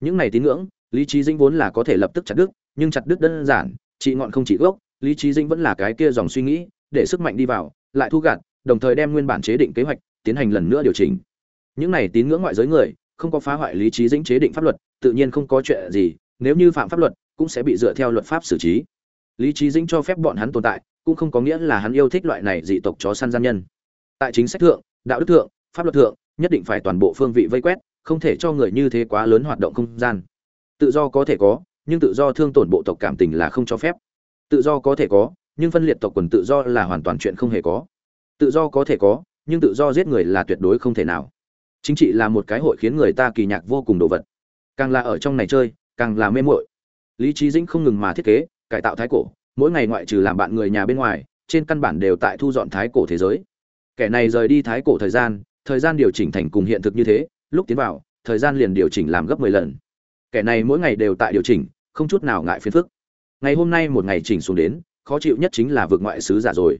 những này tín ngưỡng, lý trí dĩnh vốn là có thể lập tức chặt đứt, nhưng chặt đứt đơn giản trị ngọn không chỉ gốc, lý trí dĩnh vẫn là cái kia dòng suy nghĩ, để sức mạnh đi vào, lại thu gạt, đồng thời đem nguyên bản chế định kế hoạch tiến hành lần nữa điều chỉnh. Những này tín ngưỡng ngoại giới người, không có phá hoại lý trí dĩnh chế định pháp luật, tự nhiên không có chuyện gì, nếu như phạm pháp luật, cũng sẽ bị dựa theo luật pháp xử trí. Lý trí dĩnh cho phép bọn hắn tồn tại, cũng không có nghĩa là hắn yêu thích loại này dị tộc chó săn gian nhân. Tại chính sách thượng, đạo đức thượng, pháp luật thượng, nhất định phải toàn bộ phương vị vây quét không thể cho người như thế quá lớn hoạt động không gian. Tự do có thể có, nhưng tự do thương tổn bộ tộc cảm tình là không cho phép. Tự do có thể có, nhưng phân liệt tộc quần tự do là hoàn toàn chuyện không hề có. Tự do có thể có, nhưng tự do giết người là tuyệt đối không thể nào. Chính trị là một cái hội khiến người ta kỳ nhạc vô cùng đồ vật. Càng là ở trong này chơi, càng là mê muội. Lý trí dĩnh không ngừng mà thiết kế, cải tạo thái cổ, mỗi ngày ngoại trừ làm bạn người nhà bên ngoài, trên căn bản đều tại thu dọn thái cổ thế giới. Kẻ này rời đi thái cổ thời gian thời gian điều chỉnh thành cùng hiện thực như thế lúc tiến vào, thời gian liền điều chỉnh làm gấp mười lần. Kẻ này mỗi ngày đều tại điều chỉnh, không chút nào ngại phiền phức. Ngày hôm nay một ngày chỉnh xuống đến, khó chịu nhất chính là vượt ngoại sứ giả rồi.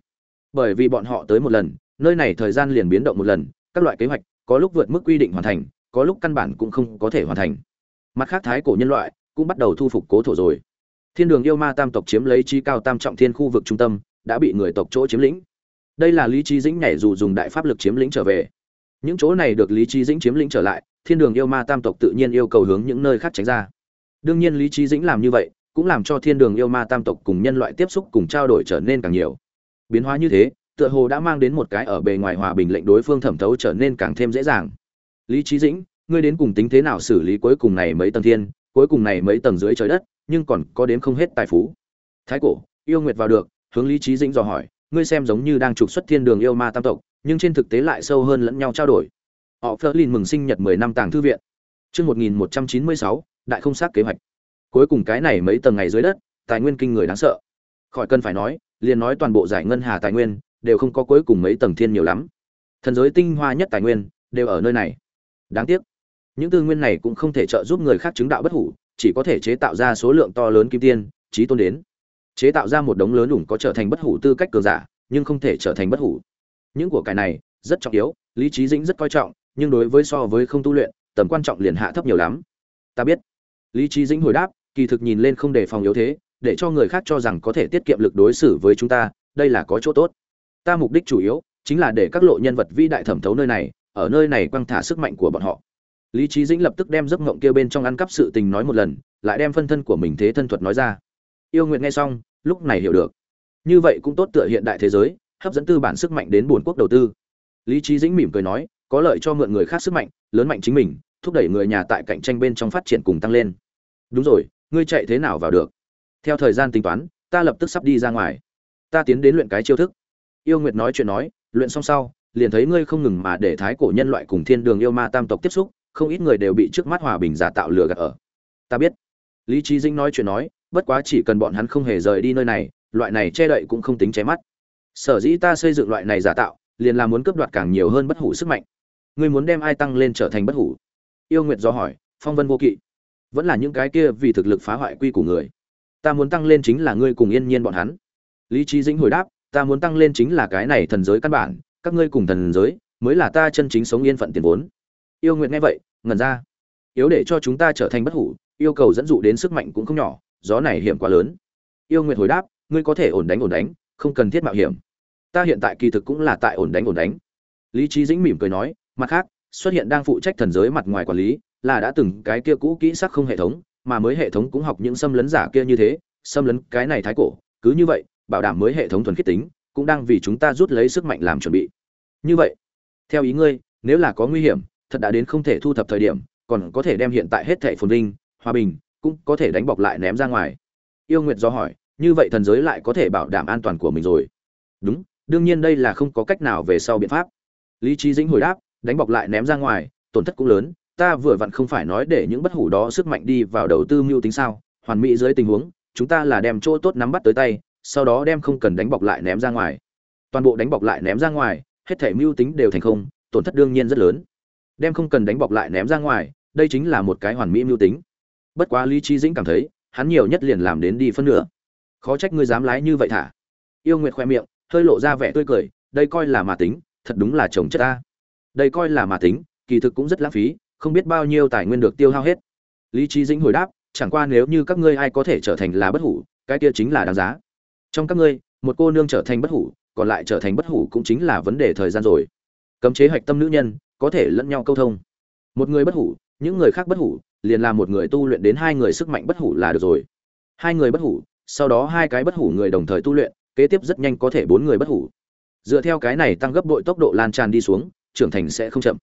Bởi vì bọn họ tới một lần, nơi này thời gian liền biến động một lần, các loại kế hoạch có lúc vượt mức quy định hoàn thành, có lúc căn bản cũng không có thể hoàn thành. Mặt khác thái cổ nhân loại cũng bắt đầu thu phục cố thổ rồi. Thiên đường yêu ma tam tộc chiếm lấy chi cao tam trọng thiên khu vực trung tâm, đã bị người tộc chỗ chiếm lĩnh. Đây là lý trí dĩnh nhảy dù dùng đại pháp lực chiếm lĩnh trở về những chỗ này được lý trí dĩnh chiếm lĩnh trở lại, thiên đường yêu ma tam tộc tự nhiên yêu cầu hướng những nơi khác tránh ra. Đương nhiên lý trí dĩnh làm như vậy, cũng làm cho thiên đường yêu ma tam tộc cùng nhân loại tiếp xúc cùng trao đổi trở nên càng nhiều. Biến hóa như thế, tựa hồ đã mang đến một cái ở bề ngoài hòa bình lệnh đối phương thẩm thấu trở nên càng thêm dễ dàng. Lý trí dĩnh, ngươi đến cùng tính thế nào xử lý cuối cùng này mấy tầng thiên, cuối cùng này mấy tầng dưới trời đất, nhưng còn có đến không hết tài phú. Thái cổ, yêu nguyệt vào được, hướng lý trí dĩnh dò hỏi, ngươi xem giống như đang trục xuất thiên đường yêu ma tam tộc nhưng trên thực tế lại sâu hơn lẫn nhau trao đổi. Họ Flerlin mừng sinh nhật 10 năm tàng thư viện. Chương 1196 đại không xác kế hoạch. Cuối cùng cái này mấy tầng ngày dưới đất, tài nguyên kinh người đáng sợ. Khỏi cần phải nói, liền nói toàn bộ giải ngân hà tài nguyên, đều không có cuối cùng mấy tầng thiên nhiều lắm. Thần giới tinh hoa nhất tài nguyên, đều ở nơi này. Đáng tiếc, những tư nguyên này cũng không thể trợ giúp người khác chứng đạo bất hủ, chỉ có thể chế tạo ra số lượng to lớn kim tiên trí tôn đến. Chế tạo ra một đống lớn đủ có trở thành bất hủ tư cách cường giả, nhưng không thể trở thành bất hủ những của cải này rất trọng yếu, lý trí dĩnh rất coi trọng, nhưng đối với so với không tu luyện, tầm quan trọng liền hạ thấp nhiều lắm. Ta biết. Lý trí dĩnh hồi đáp, kỳ thực nhìn lên không đề phòng yếu thế, để cho người khác cho rằng có thể tiết kiệm lực đối xử với chúng ta, đây là có chỗ tốt. Ta mục đích chủ yếu chính là để các lộ nhân vật vĩ đại thẩm thấu nơi này, ở nơi này quăng thả sức mạnh của bọn họ. Lý trí dĩnh lập tức đem giấc ngộng kia bên trong ăn cắp sự tình nói một lần, lại đem phân thân của mình thế thân thuật nói ra. Yêu nguyện nghe xong, lúc này hiểu được. Như vậy cũng tốt tựa hiện đại thế giới hấp dẫn tư bản sức mạnh đến buồn quốc đầu tư. Lý trí dĩnh mỉm cười nói, có lợi cho mượn người khác sức mạnh, lớn mạnh chính mình, thúc đẩy người nhà tại cạnh tranh bên trong phát triển cùng tăng lên. Đúng rồi, ngươi chạy thế nào vào được? Theo thời gian tính toán, ta lập tức sắp đi ra ngoài. Ta tiến đến luyện cái chiêu thức. Yêu nguyệt nói chuyện nói, luyện xong sau, liền thấy ngươi không ngừng mà để thái cổ nhân loại cùng thiên đường yêu ma tam tộc tiếp xúc, không ít người đều bị trước mắt hòa bình giả tạo lừa gạt ở. Ta biết. Lý trí dĩnh nói chuyện nói, bất quá chỉ cần bọn hắn không hề rời đi nơi này, loại này che đậy cũng không tính che mắt sở dĩ ta xây dựng loại này giả tạo, liền là muốn cướp đoạt càng nhiều hơn bất hủ sức mạnh. Ngươi muốn đem ai tăng lên trở thành bất hủ? Yêu nguyệt do hỏi, phong vân vô kỵ. Vẫn là những cái kia vì thực lực phá hoại quy của người. Ta muốn tăng lên chính là ngươi cùng yên nhiên bọn hắn. Lý trí dĩnh hồi đáp, ta muốn tăng lên chính là cái này thần giới căn bản, các ngươi cùng thần giới, mới là ta chân chính sống yên phận tiền vốn. Yêu nguyện nghe vậy, ngẩn ra. Yếu để cho chúng ta trở thành bất hủ, yêu cầu dẫn dụ đến sức mạnh cũng không nhỏ, gió này hiểm quá lớn. Yêu nguyện hồi đáp, ngươi có thể ổn đánh ổn đánh không cần thiết mạo hiểm. Ta hiện tại kỳ thực cũng là tại ổn đánh ổn đánh. Lý trí dĩnh mỉm cười nói, mặt khác, xuất hiện đang phụ trách thần giới mặt ngoài quản lý, là đã từng cái kia cũ kỹ sắc không hệ thống, mà mới hệ thống cũng học những xâm lấn giả kia như thế, xâm lấn cái này thái cổ, cứ như vậy, bảo đảm mới hệ thống thuần khiết tính, cũng đang vì chúng ta rút lấy sức mạnh làm chuẩn bị. Như vậy, theo ý ngươi, nếu là có nguy hiểm, thật đã đến không thể thu thập thời điểm, còn có thể đem hiện tại hết thẻ phồn vinh, hòa bình, cũng có thể đánh bọc lại ném ra ngoài. Yêu nguyệt do hỏi như vậy thần giới lại có thể bảo đảm an toàn của mình rồi. Đúng, đương nhiên đây là không có cách nào về sau biện pháp. Lý trí dĩnh hồi đáp, đánh bọc lại ném ra ngoài, tổn thất cũng lớn, ta vừa vặn không phải nói để những bất hủ đó sức mạnh đi vào đầu tư mưu tính sao? Hoàn mỹ dưới tình huống, chúng ta là đem chỗ tốt nắm bắt tới tay, sau đó đem không cần đánh bọc lại ném ra ngoài. Toàn bộ đánh bọc lại ném ra ngoài, hết thể mưu tính đều thành không, tổn thất đương nhiên rất lớn. Đem không cần đánh bọc lại ném ra ngoài, đây chính là một cái hoàn mỹ mưu tính. Bất quá lý trí dĩnh cảm thấy, hắn nhiều nhất liền làm đến đi phân nửa khó trách ngươi dám lái như vậy thả. Yêu nguyệt khoe miệng, hơi lộ ra vẻ tươi cười, đây coi là mà tính, thật đúng là chồng chất ta. Đây coi là mà tính, kỳ thực cũng rất lãng phí, không biết bao nhiêu tài nguyên được tiêu hao hết. Lý trí dĩnh hồi đáp, chẳng qua nếu như các ngươi ai có thể trở thành là bất hủ, cái kia chính là đáng giá. Trong các ngươi, một cô nương trở thành bất hủ, còn lại trở thành bất hủ cũng chính là vấn đề thời gian rồi. Cấm chế hạch tâm nữ nhân, có thể lẫn nhau câu thông. Một người bất hủ, những người khác bất hủ, liền là một người tu luyện đến hai người sức mạnh bất hủ là được rồi. Hai người bất hủ sau đó hai cái bất hủ người đồng thời tu luyện, kế tiếp rất nhanh có thể bốn người bất hủ. Dựa theo cái này tăng gấp bội tốc độ lan tràn đi xuống, trưởng thành sẽ không chậm.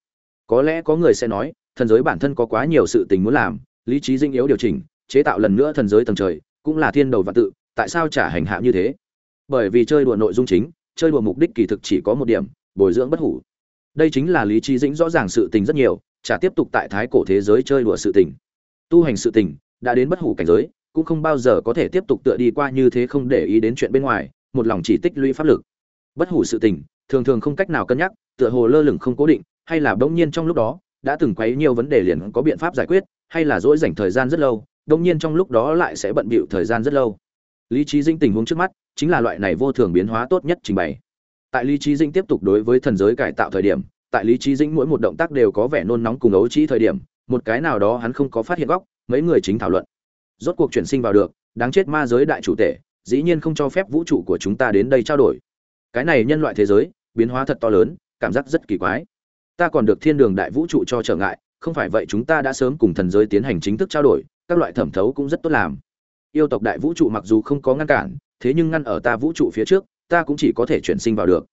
Có lẽ có người sẽ nói, thần giới bản thân có quá nhiều sự tình muốn làm, lý trí dinh yếu điều chỉnh, chế tạo lần nữa thần giới tầng trời, cũng là thiên đầu vạn tự, tại sao trả hành hạ như thế? Bởi vì chơi đùa nội dung chính, chơi đùa mục đích kỳ thực chỉ có một điểm, bồi dưỡng bất hủ. Đây chính là lý trí dĩnh rõ ràng sự tình rất nhiều, chả tiếp tục tại thái cổ thế giới chơi đùa sự tình. Tu hành sự tình, đã đến bất hủ cảnh giới cũng không bao giờ có thể tiếp tục tựa đi qua như thế không để ý đến chuyện bên ngoài, một lòng chỉ tích lũy pháp lực. Bất hủ sự tình, thường thường không cách nào cân nhắc, tựa hồ lơ lửng không cố định, hay là bỗng nhiên trong lúc đó, đã từng quấy nhiều vấn đề liền có biện pháp giải quyết, hay là dỗi dành thời gian rất lâu, bỗng nhiên trong lúc đó lại sẽ bận bịu thời gian rất lâu. Lý trí dinh tình huống trước mắt, chính là loại này vô thường biến hóa tốt nhất trình bày. Tại lý trí dinh tiếp tục đối với thần giới cải tạo thời điểm, tại lý trí dĩnh mỗi một động tác đều có vẻ nôn nóng cùng ấu trí thời điểm, một cái nào đó hắn không có phát hiện góc, mấy người chính thảo luận rốt cuộc chuyển sinh vào được, đáng chết ma giới đại chủ tể, dĩ nhiên không cho phép vũ trụ của chúng ta đến đây trao đổi. Cái này nhân loại thế giới, biến hóa thật to lớn, cảm giác rất kỳ quái. Ta còn được thiên đường đại vũ trụ cho trở ngại, không phải vậy chúng ta đã sớm cùng thần giới tiến hành chính thức trao đổi, các loại thẩm thấu cũng rất tốt làm. Yêu tộc đại vũ trụ mặc dù không có ngăn cản, thế nhưng ngăn ở ta vũ trụ phía trước, ta cũng chỉ có thể chuyển sinh vào được.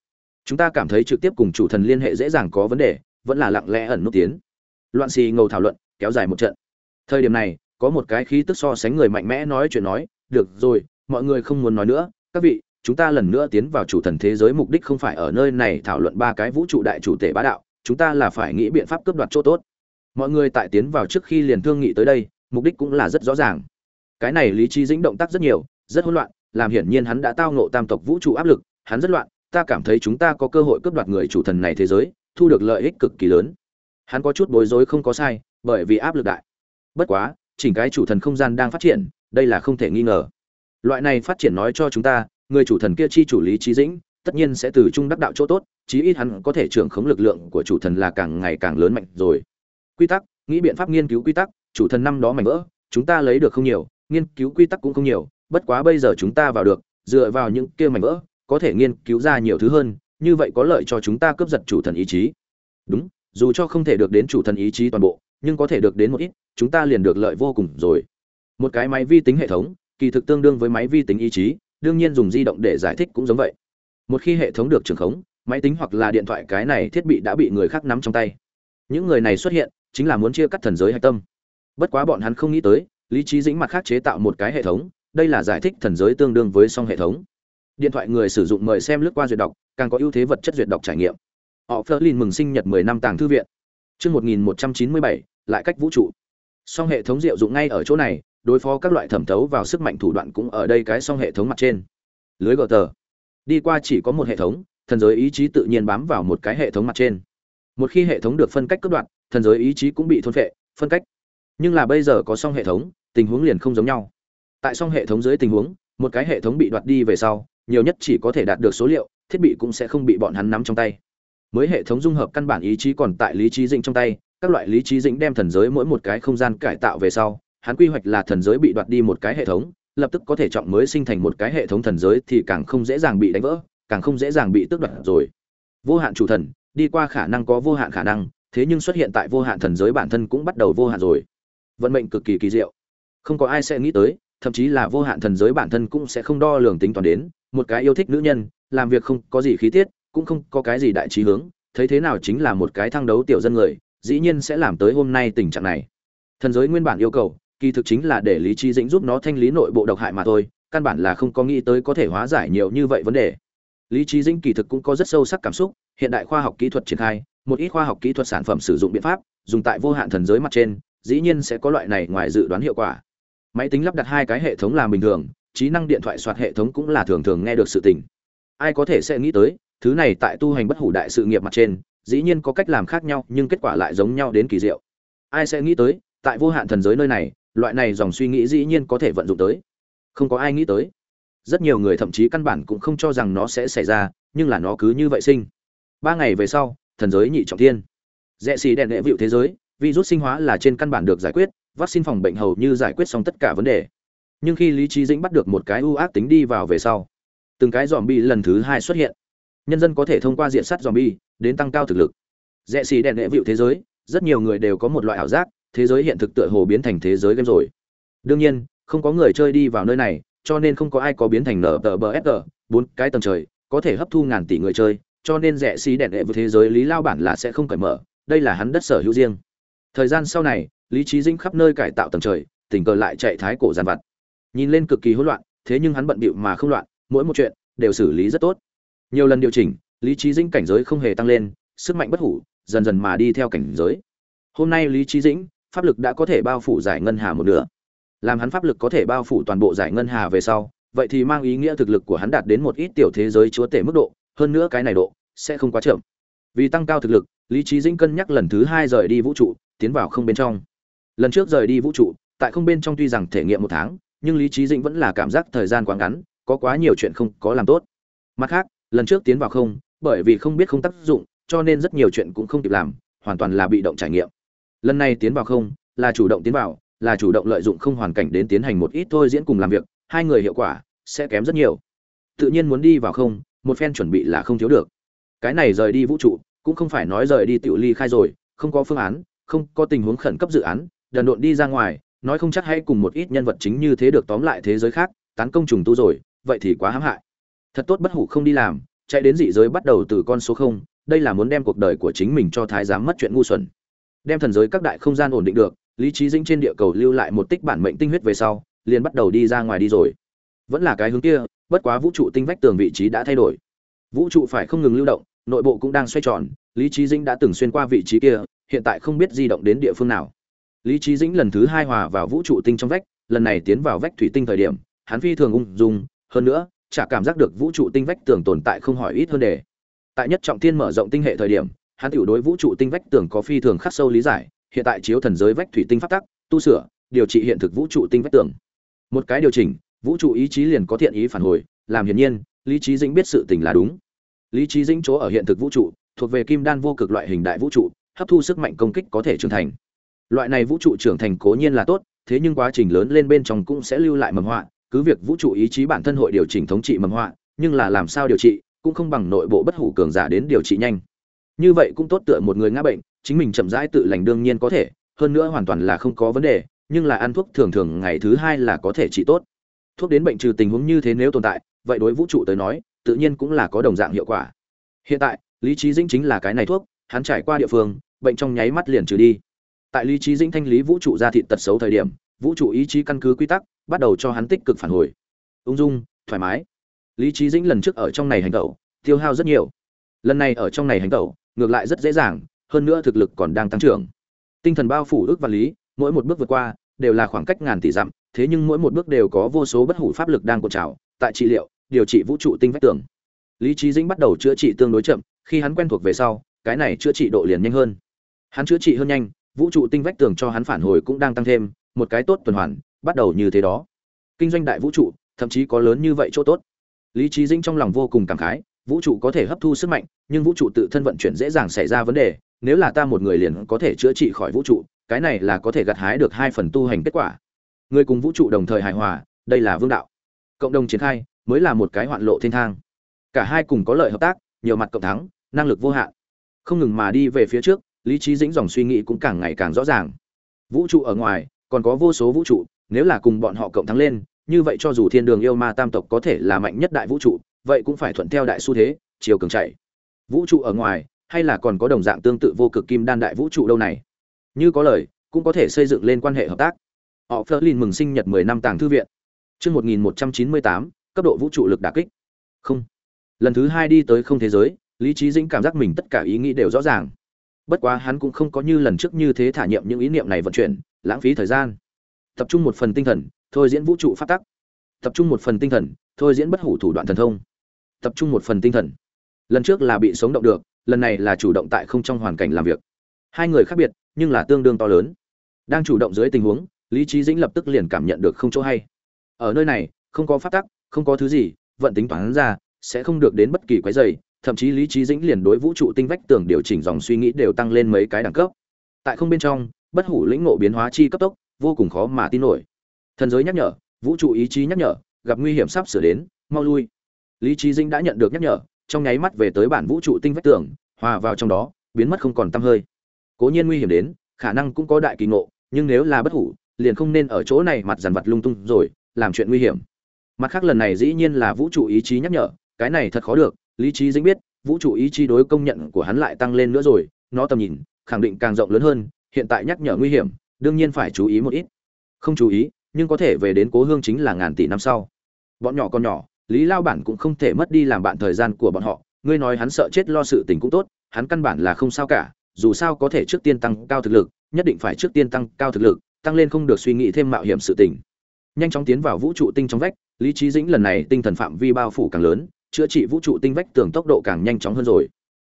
Chúng ta cảm thấy trực tiếp cùng chủ thần liên hệ dễ dàng có vấn đề, vẫn là lặng lẽ ẩn nút tiến. Loạn xì ngầu thảo luận, kéo dài một trận. Thời điểm này có một cái khí tức so sánh người mạnh mẽ nói chuyện nói, được rồi, mọi người không muốn nói nữa, các vị, chúng ta lần nữa tiến vào chủ thần thế giới mục đích không phải ở nơi này thảo luận ba cái vũ trụ đại chủ tể bá đạo, chúng ta là phải nghĩ biện pháp cướp đoạt chỗ tốt. Mọi người tại tiến vào trước khi liền thương nghị tới đây, mục đích cũng là rất rõ ràng. Cái này lý trí dĩnh động tác rất nhiều, rất hỗn loạn, làm hiển nhiên hắn đã tao nộ tam tộc vũ trụ áp lực, hắn rất loạn, ta cảm thấy chúng ta có cơ hội cướp đoạt người chủ thần này thế giới, thu được lợi ích cực kỳ lớn. Hắn có chút bối rối không có sai, bởi vì áp lực đại. Bất quá chỉnh cái chủ thần không gian đang phát triển, đây là không thể nghi ngờ. Loại này phát triển nói cho chúng ta, người chủ thần kia chi chủ lý trí dĩnh, tất nhiên sẽ từ trung đắc đạo chỗ tốt, chí ít hắn có thể trưởng khống lực lượng của chủ thần là càng ngày càng lớn mạnh rồi. Quy tắc, nghĩ biện pháp nghiên cứu quy tắc, chủ thần năm đó mảnh vỡ, chúng ta lấy được không nhiều, nghiên cứu quy tắc cũng không nhiều, bất quá bây giờ chúng ta vào được, dựa vào những kia mảnh vỡ, có thể nghiên cứu ra nhiều thứ hơn, như vậy có lợi cho chúng ta cướp giật chủ thần ý chí. Đúng, dù cho không thể được đến chủ thần ý chí toàn bộ nhưng có thể được đến một ít chúng ta liền được lợi vô cùng rồi. Một cái máy vi tính hệ thống kỳ thực tương đương với máy vi tính ý chí đương nhiên dùng di động để giải thích cũng giống vậy. Một khi hệ thống được trường khống máy tính hoặc là điện thoại cái này thiết bị đã bị người khác nắm trong tay. Những người này xuất hiện chính là muốn chia cắt thần giới hạch tâm. Bất quá bọn hắn không nghĩ tới lý trí dĩnh mặt khác chế tạo một cái hệ thống đây là giải thích thần giới tương đương với song hệ thống. Điện thoại người sử dụng mời xem lướt qua duyệt đọc càng có ưu thế vật chất duyệt đọc trải nghiệm. Họ phớt lên mừng sinh nhật 10 năm tàng thư viện. Chương 1197, lại cách vũ trụ. Song hệ thống diệu dụng ngay ở chỗ này, đối phó các loại thẩm thấu vào sức mạnh thủ đoạn cũng ở đây cái song hệ thống mặt trên. Lưới gờ tờ. Đi qua chỉ có một hệ thống, thần giới ý chí tự nhiên bám vào một cái hệ thống mặt trên. Một khi hệ thống được phân cách cướp đoạn thần giới ý chí cũng bị thôn phệ, phân cách. Nhưng là bây giờ có song hệ thống, tình huống liền không giống nhau. Tại song hệ thống dưới tình huống, một cái hệ thống bị đoạt đi về sau, nhiều nhất chỉ có thể đạt được số liệu, thiết bị cũng sẽ không bị bọn hắn nắm trong tay. Mới hệ thống dung hợp căn bản ý chí còn tại lý trí dinh trong tay các loại lý trí dĩnh đem thần giới mỗi một cái không gian cải tạo về sau, hắn quy hoạch là thần giới bị đoạt đi một cái hệ thống, lập tức có thể chọn mới sinh thành một cái hệ thống thần giới thì càng không dễ dàng bị đánh vỡ, càng không dễ dàng bị tước đoạt rồi. Vô hạn chủ thần, đi qua khả năng có vô hạn khả năng, thế nhưng xuất hiện tại vô hạn thần giới bản thân cũng bắt đầu vô hạn rồi. Vận mệnh cực kỳ kỳ diệu. Không có ai sẽ nghĩ tới, thậm chí là vô hạn thần giới bản thân cũng sẽ không đo lường tính toán đến, một cái yêu thích nữ nhân, làm việc không có gì khí tiết, cũng không có cái gì đại trí hướng, thấy thế nào chính là một cái thăng đấu tiểu dân người dĩ nhiên sẽ làm tới hôm nay tình trạng này. Thần giới nguyên bản yêu cầu, kỳ thực chính là để lý trí dĩnh giúp nó thanh lý nội bộ độc hại mà thôi, căn bản là không có nghĩ tới có thể hóa giải nhiều như vậy vấn đề. Lý trí dĩnh kỳ thực cũng có rất sâu sắc cảm xúc, hiện đại khoa học kỹ thuật triển khai, một ít khoa học kỹ thuật sản phẩm sử dụng biện pháp, dùng tại vô hạn thần giới mặt trên, dĩ nhiên sẽ có loại này ngoài dự đoán hiệu quả. Máy tính lắp đặt hai cái hệ thống làm bình thường, trí năng điện thoại soạt hệ thống cũng là thường thường nghe được sự tình. Ai có thể sẽ nghĩ tới, thứ này tại tu hành bất hủ đại sự nghiệp mặt trên dĩ nhiên có cách làm khác nhau, nhưng kết quả lại giống nhau đến kỳ diệu. Ai sẽ nghĩ tới, tại vô hạn thần giới nơi này, loại này dòng suy nghĩ dĩ nhiên có thể vận dụng tới. Không có ai nghĩ tới. Rất nhiều người thậm chí căn bản cũng không cho rằng nó sẽ xảy ra, nhưng là nó cứ như vậy sinh. Ba ngày về sau, thần giới nhị trọng thiên. Rẽ xì đèn đệ vịu thế giới, virus sinh hóa là trên căn bản được giải quyết, vaccine phòng bệnh hầu như giải quyết xong tất cả vấn đề. Nhưng khi lý trí dĩnh bắt được một cái ưu ác tính đi vào về sau, từng cái dòm bi lần thứ hai xuất hiện. Nhân dân có thể thông qua diện sắt dòm bi đến tăng cao thực lực. Rẽ xì đèn đệ vịu thế giới, rất nhiều người đều có một loại ảo giác, thế giới hiện thực tựa hồ biến thành thế giới game rồi. Đương nhiên, không có người chơi đi vào nơi này, cho nên không có ai có biến thành nở tờ bờ fg bốn cái tầng trời, có thể hấp thu ngàn tỷ người chơi, cho nên rẻ xì đèn đệ vũ thế giới lý lao bản là sẽ không cởi mở, đây là hắn đất sở hữu riêng. Thời gian sau này, lý trí dĩnh khắp nơi cải tạo tầng trời, tình cờ lại chạy thái cổ gian vặt. Nhìn lên cực kỳ hỗn loạn, thế nhưng hắn bận bịu mà không loạn, mỗi một chuyện đều xử lý rất tốt. Nhiều lần điều chỉnh lý trí dĩnh cảnh giới không hề tăng lên, sức mạnh bất hủ, dần dần mà đi theo cảnh giới. Hôm nay lý trí dĩnh, pháp lực đã có thể bao phủ giải ngân hà một nửa. Làm hắn pháp lực có thể bao phủ toàn bộ giải ngân hà về sau, vậy thì mang ý nghĩa thực lực của hắn đạt đến một ít tiểu thế giới chúa tể mức độ, hơn nữa cái này độ sẽ không quá chậm. Vì tăng cao thực lực, lý trí dĩnh cân nhắc lần thứ hai rời đi vũ trụ, tiến vào không bên trong. Lần trước rời đi vũ trụ, tại không bên trong tuy rằng thể nghiệm một tháng, nhưng lý trí dĩnh vẫn là cảm giác thời gian quá ngắn, có quá nhiều chuyện không có làm tốt. Mặt khác, lần trước tiến vào không bởi vì không biết không tác dụng, cho nên rất nhiều chuyện cũng không kịp làm, hoàn toàn là bị động trải nghiệm. Lần này tiến vào không, là chủ động tiến vào, là chủ động lợi dụng không hoàn cảnh đến tiến hành một ít thôi diễn cùng làm việc, hai người hiệu quả sẽ kém rất nhiều. Tự nhiên muốn đi vào không, một phen chuẩn bị là không thiếu được. Cái này rời đi vũ trụ, cũng không phải nói rời đi tiểu ly khai rồi, không có phương án, không có tình huống khẩn cấp dự án, đần độn đi ra ngoài, nói không chắc hay cùng một ít nhân vật chính như thế được tóm lại thế giới khác, tán công trùng tu rồi, vậy thì quá hãm hại. Thật tốt bất hủ không đi làm chạy đến dị giới bắt đầu từ con số không, đây là muốn đem cuộc đời của chính mình cho thái giám mất chuyện ngu xuẩn. Đem thần giới các đại không gian ổn định được, lý trí dĩnh trên địa cầu lưu lại một tích bản mệnh tinh huyết về sau, liền bắt đầu đi ra ngoài đi rồi. Vẫn là cái hướng kia, bất quá vũ trụ tinh vách tường vị trí đã thay đổi. Vũ trụ phải không ngừng lưu động, nội bộ cũng đang xoay tròn, lý trí dĩnh đã từng xuyên qua vị trí kia, hiện tại không biết di động đến địa phương nào. Lý trí dĩnh lần thứ hai hòa vào vũ trụ tinh trong vách, lần này tiến vào vách thủy tinh thời điểm, hắn phi thường ung dung, hơn nữa chả cảm giác được vũ trụ tinh vách tường tồn tại không hỏi ít hơn đề. Tại nhất trọng thiên mở rộng tinh hệ thời điểm, hắn tiểu đối vũ trụ tinh vách tường có phi thường khắc sâu lý giải, hiện tại chiếu thần giới vách thủy tinh phát tắc, tu sửa, điều trị hiện thực vũ trụ tinh vách tường. Một cái điều chỉnh, vũ trụ ý chí liền có thiện ý phản hồi, làm hiển nhiên, lý trí dĩnh biết sự tình là đúng. Lý trí dĩnh chỗ ở hiện thực vũ trụ, thuộc về kim đan vô cực loại hình đại vũ trụ, hấp thu sức mạnh công kích có thể trưởng thành. Loại này vũ trụ trưởng thành cố nhiên là tốt, thế nhưng quá trình lớn lên bên trong cũng sẽ lưu lại mầm họa cứ việc vũ trụ ý chí bản thân hội điều chỉnh thống trị mầm họa, nhưng là làm sao điều trị cũng không bằng nội bộ bất hủ cường giả đến điều trị nhanh. Như vậy cũng tốt tựa một người ngã bệnh, chính mình chậm rãi tự lành đương nhiên có thể, hơn nữa hoàn toàn là không có vấn đề, nhưng là ăn thuốc thường thường ngày thứ hai là có thể trị tốt. Thuốc đến bệnh trừ tình huống như thế nếu tồn tại, vậy đối vũ trụ tới nói, tự nhiên cũng là có đồng dạng hiệu quả. Hiện tại, lý trí dĩnh chính là cái này thuốc, hắn trải qua địa phương, bệnh trong nháy mắt liền trừ đi. Tại lý trí dĩnh thanh lý vũ trụ ra thị tật xấu thời điểm, vũ trụ ý chí căn cứ quy tắc bắt đầu cho hắn tích cực phản hồi. Ung dung, thoải mái. Lý trí dĩnh lần trước ở trong này hành tẩu, tiêu hao rất nhiều. Lần này ở trong này hành tẩu, ngược lại rất dễ dàng, hơn nữa thực lực còn đang tăng trưởng. Tinh thần bao phủ ước và lý, mỗi một bước vượt qua, đều là khoảng cách ngàn tỷ dặm, thế nhưng mỗi một bước đều có vô số bất hủ pháp lực đang cột trào, tại trị liệu, điều trị vũ trụ tinh vách tường. Lý trí dĩnh bắt đầu chữa trị tương đối chậm, khi hắn quen thuộc về sau, cái này chữa trị độ liền nhanh hơn. Hắn chữa trị hơn nhanh, vũ trụ tinh vách tường cho hắn phản hồi cũng đang tăng thêm, một cái tốt tuần hoàn bắt đầu như thế đó. Kinh doanh đại vũ trụ, thậm chí có lớn như vậy chỗ tốt. Lý trí dĩnh trong lòng vô cùng cảm khái, vũ trụ có thể hấp thu sức mạnh, nhưng vũ trụ tự thân vận chuyển dễ dàng xảy ra vấn đề. Nếu là ta một người liền có thể chữa trị khỏi vũ trụ, cái này là có thể gặt hái được hai phần tu hành kết quả. Người cùng vũ trụ đồng thời hài hòa, đây là vương đạo. Cộng đồng triển khai, mới là một cái hoạn lộ thiên thang. Cả hai cùng có lợi hợp tác, nhiều mặt cộng thắng, năng lực vô hạn. Không ngừng mà đi về phía trước, lý trí dĩnh dòng suy nghĩ cũng càng ngày càng rõ ràng. Vũ trụ ở ngoài, còn có vô số vũ trụ nếu là cùng bọn họ cộng thắng lên như vậy cho dù thiên đường yêu ma tam tộc có thể là mạnh nhất đại vũ trụ vậy cũng phải thuận theo đại xu thế chiều cường chạy. Vũ trụ ở ngoài hay là còn có đồng dạng tương tự vô cực kim đan đại vũ trụ đâu này? Như có lời cũng có thể xây dựng lên quan hệ hợp tác. Họ phớt lên mừng sinh nhật 10 năm tàng thư viện. Chương 1198, cấp độ vũ trụ lực đả kích. Không. Lần thứ hai đi tới không thế giới lý trí dĩnh cảm giác mình tất cả ý nghĩ đều rõ ràng. Bất quá hắn cũng không có như lần trước như thế thả nhiệm những ý niệm này vận chuyển lãng phí thời gian tập trung một phần tinh thần, thôi diễn vũ trụ phát tắc. Tập trung một phần tinh thần, thôi diễn bất hủ thủ đoạn thần thông. Tập trung một phần tinh thần. Lần trước là bị sống động được, lần này là chủ động tại không trong hoàn cảnh làm việc. Hai người khác biệt, nhưng là tương đương to lớn. Đang chủ động dưới tình huống, lý trí dĩnh lập tức liền cảm nhận được không chỗ hay. Ở nơi này, không có phát tắc, không có thứ gì, vận tính toán ra, sẽ không được đến bất kỳ quái dày thậm chí lý trí dĩnh liền đối vũ trụ tinh vách tường điều chỉnh dòng suy nghĩ đều tăng lên mấy cái đẳng cấp. Tại không bên trong, bất hủ lĩnh ngộ biến hóa chi cấp tốc vô cùng khó mà tin nổi. Thần giới nhắc nhở, vũ trụ ý chí nhắc nhở, gặp nguy hiểm sắp sửa đến, mau lui. Lý trí dinh đã nhận được nhắc nhở, trong nháy mắt về tới bản vũ trụ tinh vách tường, hòa vào trong đó, biến mất không còn tăm hơi. Cố nhiên nguy hiểm đến, khả năng cũng có đại kỳ ngộ, nhưng nếu là bất hủ, liền không nên ở chỗ này mặt dàn vật lung tung rồi, làm chuyện nguy hiểm. Mặt khác lần này dĩ nhiên là vũ trụ ý chí nhắc nhở, cái này thật khó được, lý trí dĩnh biết, vũ trụ ý chí đối công nhận của hắn lại tăng lên nữa rồi, nó tầm nhìn, khẳng định càng rộng lớn hơn, hiện tại nhắc nhở nguy hiểm đương nhiên phải chú ý một ít. Không chú ý, nhưng có thể về đến cố hương chính là ngàn tỷ năm sau. Bọn nhỏ con nhỏ, lý lao bản cũng không thể mất đi làm bạn thời gian của bọn họ. Ngươi nói hắn sợ chết lo sự tình cũng tốt, hắn căn bản là không sao cả, dù sao có thể trước tiên tăng cao thực lực, nhất định phải trước tiên tăng cao thực lực, tăng lên không được suy nghĩ thêm mạo hiểm sự tình. Nhanh chóng tiến vào vũ trụ tinh trong vách, lý trí dĩnh lần này tinh thần phạm vi bao phủ càng lớn, chữa trị vũ trụ tinh vách tường tốc độ càng nhanh chóng hơn rồi.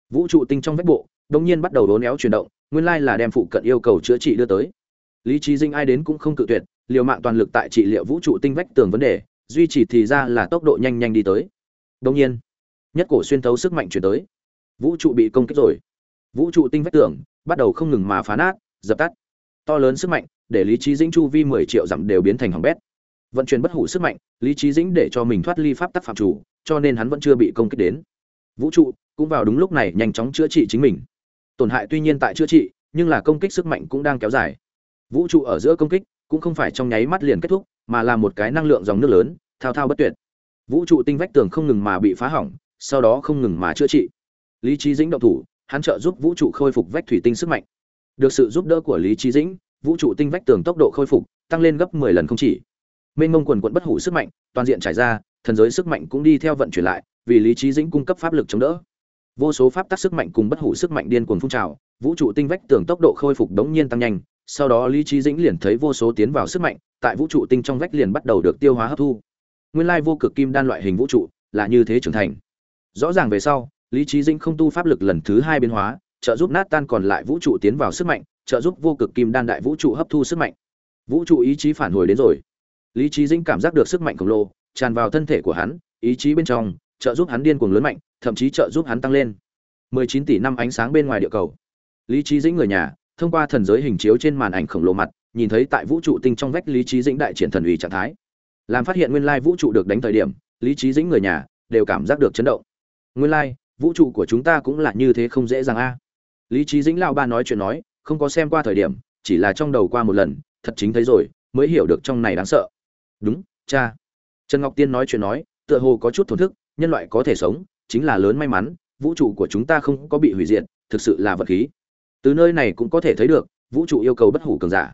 Vũ trụ tinh trong vách bộ đông nhiên bắt đầu đốn éo chuyển động, nguyên lai là đem phụ cận yêu cầu chữa trị đưa tới lý trí dĩnh ai đến cũng không cự tuyệt, liều mạng toàn lực tại trị liệu vũ trụ tinh vách tường vấn đề, duy trì thì ra là tốc độ nhanh nhanh đi tới. Đông nhiên, nhất cổ xuyên thấu sức mạnh chuyển tới. Vũ trụ bị công kích rồi. Vũ trụ tinh vách tường bắt đầu không ngừng mà phá nát, dập tắt. To lớn sức mạnh để lý trí dĩnh chu vi mười triệu dặm đều biến thành hỏng bét. Vận chuyển bất hủ sức mạnh, lý trí dĩnh để cho mình thoát ly pháp tắc phạm chủ, cho nên hắn vẫn chưa bị công kích đến. Vũ trụ cũng vào đúng lúc này nhanh chóng chữa trị chính mình. Tổn hại tuy nhiên tại chữa trị, nhưng là công kích sức mạnh cũng đang kéo dài vũ trụ ở giữa công kích cũng không phải trong nháy mắt liền kết thúc, mà là một cái năng lượng dòng nước lớn, thao thao bất tuyệt. Vũ trụ tinh vách tường không ngừng mà bị phá hỏng, sau đó không ngừng mà chữa trị. Lý trí dĩnh động thủ, hắn trợ giúp vũ trụ khôi phục vách thủy tinh sức mạnh. Được sự giúp đỡ của lý trí dĩnh, vũ trụ tinh vách tường tốc độ khôi phục tăng lên gấp 10 lần không chỉ. Mênh mông quần quận bất hủ sức mạnh toàn diện trải ra, thần giới sức mạnh cũng đi theo vận chuyển lại, vì lý trí dĩnh cung cấp pháp lực chống đỡ. Vô số pháp tắc sức mạnh cùng bất hủ sức mạnh điên cuồng phun trào, vũ trụ tinh vách tường tốc độ khôi phục đống nhiên tăng nhanh sau đó lý trí dĩnh liền thấy vô số tiến vào sức mạnh, tại vũ trụ tinh trong vách liền bắt đầu được tiêu hóa hấp thu. Nguyên lai vô cực kim đan loại hình vũ trụ là như thế trưởng thành. Rõ ràng về sau, lý trí dĩnh không tu pháp lực lần thứ hai biến hóa, trợ giúp nát tan còn lại vũ trụ tiến vào sức mạnh, trợ giúp vô cực kim đan đại vũ trụ hấp thu sức mạnh. Vũ trụ ý chí phản hồi đến rồi. Lý trí dĩnh cảm giác được sức mạnh khổng lồ, tràn vào thân thể của hắn, ý chí bên trong, trợ giúp hắn điên cuồng lớn mạnh, thậm chí trợ giúp hắn tăng lên. 19 tỷ năm ánh sáng bên ngoài địa cầu. Lý trí dĩnh người nhà thông qua thần giới hình chiếu trên màn ảnh khổng lồ mặt, nhìn thấy tại vũ trụ tinh trong vách lý trí dĩnh đại triển thần uy trạng thái. Làm phát hiện nguyên lai vũ trụ được đánh thời điểm, lý trí dĩnh người nhà đều cảm giác được chấn động. Nguyên lai, vũ trụ của chúng ta cũng là như thế không dễ dàng a. Lý trí dĩnh lao ba nói chuyện nói, không có xem qua thời điểm, chỉ là trong đầu qua một lần, thật chính thấy rồi, mới hiểu được trong này đáng sợ. Đúng, cha. Trần ngọc tiên nói chuyện nói, tựa hồ có chút thổn thức, nhân loại có thể sống, chính là lớn may mắn, vũ trụ của chúng ta không có bị hủy diệt, thực sự là vật khí từ nơi này cũng có thể thấy được, vũ trụ yêu cầu bất hủ cường giả.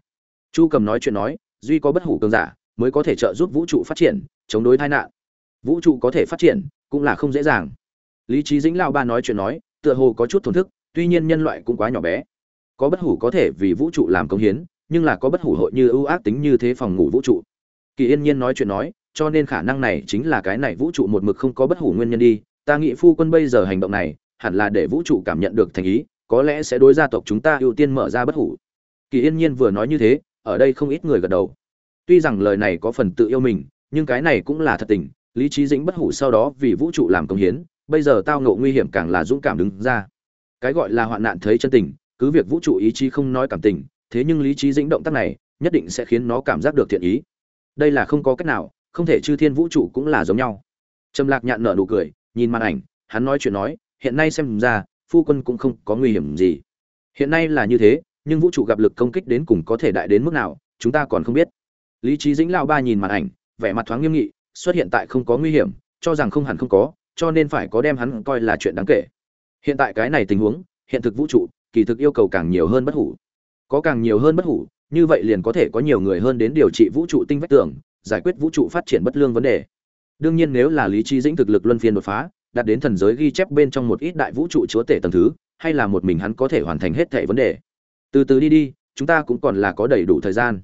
Chu cầm nói chuyện nói, duy có bất hủ cường giả, mới có thể trợ giúp vũ trụ phát triển, chống đối tai nạn. Vũ trụ có thể phát triển, cũng là không dễ dàng. Lý trí dĩnh lao ba nói chuyện nói, tựa hồ có chút thổn thức, tuy nhiên nhân loại cũng quá nhỏ bé. Có bất hủ có thể vì vũ trụ làm công hiến, nhưng là có bất hủ hội như ưu ác tính như thế phòng ngủ vũ trụ. Kỳ yên nhiên nói chuyện nói, cho nên khả năng này chính là cái này vũ trụ một mực không có bất hủ nguyên nhân đi, ta nghĩ phu quân bây giờ hành động này, hẳn là để vũ trụ cảm nhận được thành ý có lẽ sẽ đối gia tộc chúng ta ưu tiên mở ra bất hủ. Kỳ yên nhiên vừa nói như thế, ở đây không ít người gật đầu. Tuy rằng lời này có phần tự yêu mình, nhưng cái này cũng là thật tình, lý trí dĩnh bất hủ sau đó vì vũ trụ làm công hiến, bây giờ tao ngộ nguy hiểm càng là dũng cảm đứng ra. Cái gọi là hoạn nạn thấy chân tình, cứ việc vũ trụ ý chí không nói cảm tình, thế nhưng lý trí dĩnh động tác này, nhất định sẽ khiến nó cảm giác được thiện ý. Đây là không có cách nào, không thể chư thiên vũ trụ cũng là giống nhau. Trầm lạc nhạn nở nụ cười, nhìn màn ảnh, hắn nói chuyện nói, hiện nay xem ra phu quân cũng không có nguy hiểm gì. Hiện nay là như thế, nhưng vũ trụ gặp lực công kích đến cùng có thể đại đến mức nào, chúng ta còn không biết. Lý trí dĩnh lao ba nhìn màn ảnh, vẻ mặt thoáng nghiêm nghị, xuất hiện tại không có nguy hiểm, cho rằng không hẳn không có, cho nên phải có đem hắn coi là chuyện đáng kể. Hiện tại cái này tình huống, hiện thực vũ trụ, kỳ thực yêu cầu càng nhiều hơn bất hủ. Có càng nhiều hơn bất hủ, như vậy liền có thể có nhiều người hơn đến điều trị vũ trụ tinh vách tường, giải quyết vũ trụ phát triển bất lương vấn đề. Đương nhiên nếu là lý trí dĩnh thực lực luân phiên đột phá đạt đến thần giới ghi chép bên trong một ít đại vũ trụ chúa tể tầng thứ, hay là một mình hắn có thể hoàn thành hết thảy vấn đề. Từ từ đi đi, chúng ta cũng còn là có đầy đủ thời gian.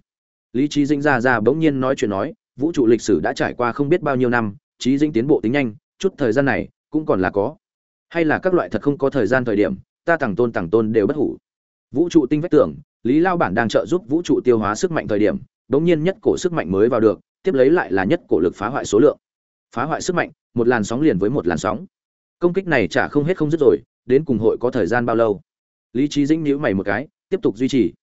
Lý Chí dĩnh ra ra bỗng nhiên nói chuyện nói, vũ trụ lịch sử đã trải qua không biết bao nhiêu năm, Chí dĩnh tiến bộ tính nhanh, chút thời gian này cũng còn là có. Hay là các loại thật không có thời gian thời điểm, ta tàng tôn tàng tôn đều bất hủ. Vũ trụ tinh vách tưởng lý lao bản đang trợ giúp vũ trụ tiêu hóa sức mạnh thời điểm, bỗng nhiên nhất cổ sức mạnh mới vào được, tiếp lấy lại là nhất cổ lực phá hoại số lượng phá hoại sức mạnh, một làn sóng liền với một làn sóng. Công kích này chả không hết không dứt rồi, đến cùng hội có thời gian bao lâu? Lý trí dĩnh nhíu mày một cái, tiếp tục duy trì.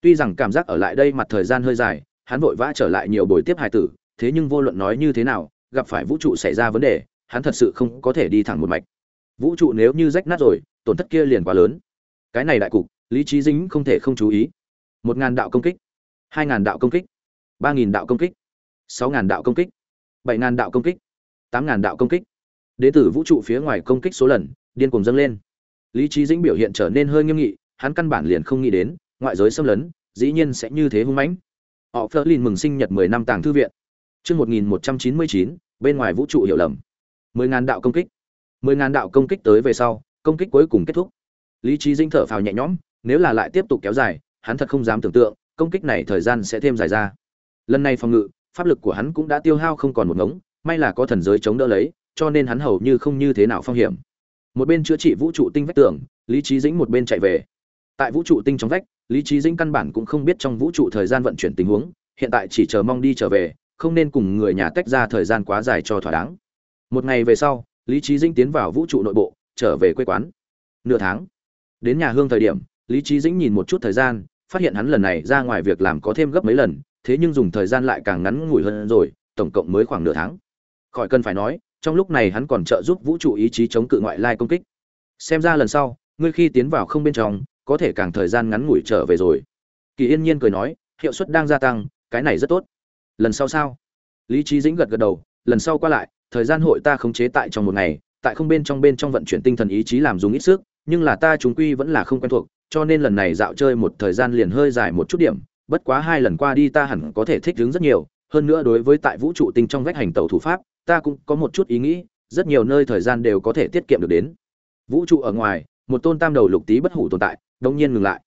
Tuy rằng cảm giác ở lại đây mặt thời gian hơi dài, hắn vội vã trở lại nhiều buổi tiếp hài tử, thế nhưng vô luận nói như thế nào, gặp phải vũ trụ xảy ra vấn đề, hắn thật sự không có thể đi thẳng một mạch. Vũ trụ nếu như rách nát rồi, tổn thất kia liền quá lớn. Cái này đại cục, lý trí dính không thể không chú ý. Một ngàn đạo công kích, hai ngàn đạo công kích, ba nghìn đạo công kích, sáu ngàn đạo công kích, bảy ngàn đạo công kích tám ngàn đạo công kích. Đến từ vũ trụ phía ngoài công kích số lần, điên cuồng dâng lên. Lý trí dĩnh biểu hiện trở nên hơi nghiêm nghị, hắn căn bản liền không nghĩ đến, ngoại giới xâm lấn, dĩ nhiên sẽ như thế hung mãnh. Họ phớt lên mừng sinh nhật mười năm tàng thư viện. Chương một nghìn một trăm chín mươi chín, bên ngoài vũ trụ hiểu lầm. mười ngàn đạo công kích. mười ngàn đạo công kích tới về sau, công kích cuối cùng kết thúc. Lý trí dĩnh thở phào nhẹ nhõm, nếu là lại tiếp tục kéo dài, hắn thật không dám tưởng tượng, công kích này thời gian sẽ thêm dài ra. Lần này phòng ngự, pháp lực của hắn cũng đã tiêu hao không còn một ngống may là có thần giới chống đỡ lấy, cho nên hắn hầu như không như thế nào phong hiểm. Một bên chữa trị vũ trụ tinh vách tường, lý trí dĩnh một bên chạy về. Tại vũ trụ tinh trong vách, lý trí dĩnh căn bản cũng không biết trong vũ trụ thời gian vận chuyển tình huống, hiện tại chỉ chờ mong đi trở về, không nên cùng người nhà tách ra thời gian quá dài cho thỏa đáng. Một ngày về sau, lý trí dĩnh tiến vào vũ trụ nội bộ, trở về quê quán. Nửa tháng, đến nhà hương thời điểm, lý trí dĩnh nhìn một chút thời gian, phát hiện hắn lần này ra ngoài việc làm có thêm gấp mấy lần, thế nhưng dùng thời gian lại càng ngắn ngủi hơn rồi, tổng cộng mới khoảng nửa tháng khỏi cần phải nói, trong lúc này hắn còn trợ giúp vũ trụ ý chí chống cự ngoại lai công kích. Xem ra lần sau, ngươi khi tiến vào không bên trong, có thể càng thời gian ngắn ngủi trở về rồi. Kỳ yên nhiên cười nói, hiệu suất đang gia tăng, cái này rất tốt. Lần sau sao? Lý trí dĩnh gật gật đầu, lần sau qua lại, thời gian hội ta khống chế tại trong một ngày, tại không bên trong bên trong vận chuyển tinh thần ý chí làm dùng ít sức, nhưng là ta chúng quy vẫn là không quen thuộc, cho nên lần này dạo chơi một thời gian liền hơi dài một chút điểm, bất quá hai lần qua đi ta hẳn có thể thích ứng rất nhiều, hơn nữa đối với tại vũ trụ tinh trong vách hành tàu thủ pháp ta cũng có một chút ý nghĩ, rất nhiều nơi thời gian đều có thể tiết kiệm được đến. Vũ trụ ở ngoài, một tôn tam đầu lục tý bất hủ tồn tại đông nhiên ngừng lại.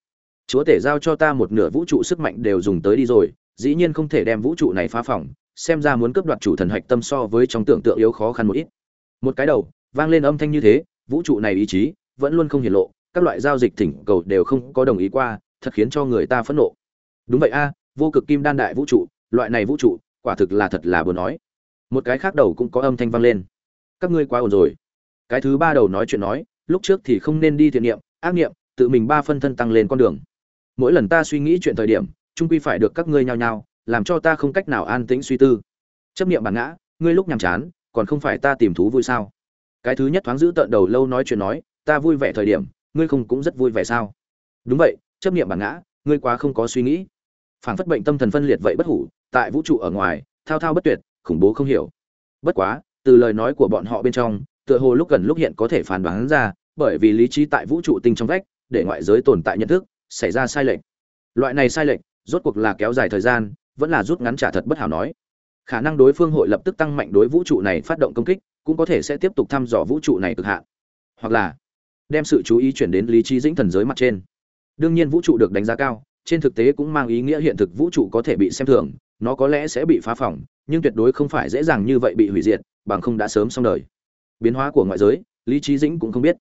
Chúa tể giao cho ta một nửa vũ trụ sức mạnh đều dùng tới đi rồi, dĩ nhiên không thể đem vũ trụ này phá phỏng, xem ra muốn cướp đoạt chủ thần hạch tâm so với trong tưởng tượng yếu khó khăn một ít. Một cái đầu, vang lên âm thanh như thế, vũ trụ này ý chí vẫn luôn không hiển lộ, các loại giao dịch thỉnh cầu đều không có đồng ý qua, thật khiến cho người ta phẫn nộ. Đúng vậy a, vô cực kim đan đại vũ trụ, loại này vũ trụ, quả thực là thật là buồn nói một cái khác đầu cũng có âm thanh vang lên. Các ngươi quá ổn rồi. Cái thứ ba đầu nói chuyện nói, lúc trước thì không nên đi thiện niệm, ác niệm, tự mình ba phân thân tăng lên con đường. Mỗi lần ta suy nghĩ chuyện thời điểm trung quy phải được các ngươi nhao nhao, làm cho ta không cách nào an tĩnh suy tư. Chấp niệm bản ngã, ngươi lúc nhàm chán, còn không phải ta tìm thú vui sao? Cái thứ nhất thoáng giữ tợn đầu lâu nói chuyện nói, ta vui vẻ thời điểm, ngươi không cũng rất vui vẻ sao? Đúng vậy, chấp niệm bản ngã, ngươi quá không có suy nghĩ. Phảng phất bệnh tâm thần phân liệt vậy bất hủ, tại vũ trụ ở ngoài, thao thao bất tuyệt khủng bố không hiểu. Bất quá, từ lời nói của bọn họ bên trong, tựa hồ lúc gần lúc hiện có thể phán đoán ra, bởi vì lý trí tại vũ trụ tinh trong vách, để ngoại giới tồn tại nhận thức, xảy ra sai lệch. Loại này sai lệch, rốt cuộc là kéo dài thời gian, vẫn là rút ngắn trả thật bất hảo nói. Khả năng đối phương hội lập tức tăng mạnh đối vũ trụ này phát động công kích, cũng có thể sẽ tiếp tục thăm dò vũ trụ này cực hạn. Hoặc là, đem sự chú ý chuyển đến lý trí dĩnh thần giới mặt trên. Đương nhiên vũ trụ được đánh giá cao, trên thực tế cũng mang ý nghĩa hiện thực vũ trụ có thể bị xem thường, nó có lẽ sẽ bị phá phỏng nhưng tuyệt đối không phải dễ dàng như vậy bị hủy diệt, bằng không đã sớm xong đời. Biến hóa của ngoại giới, lý trí dĩnh cũng không biết.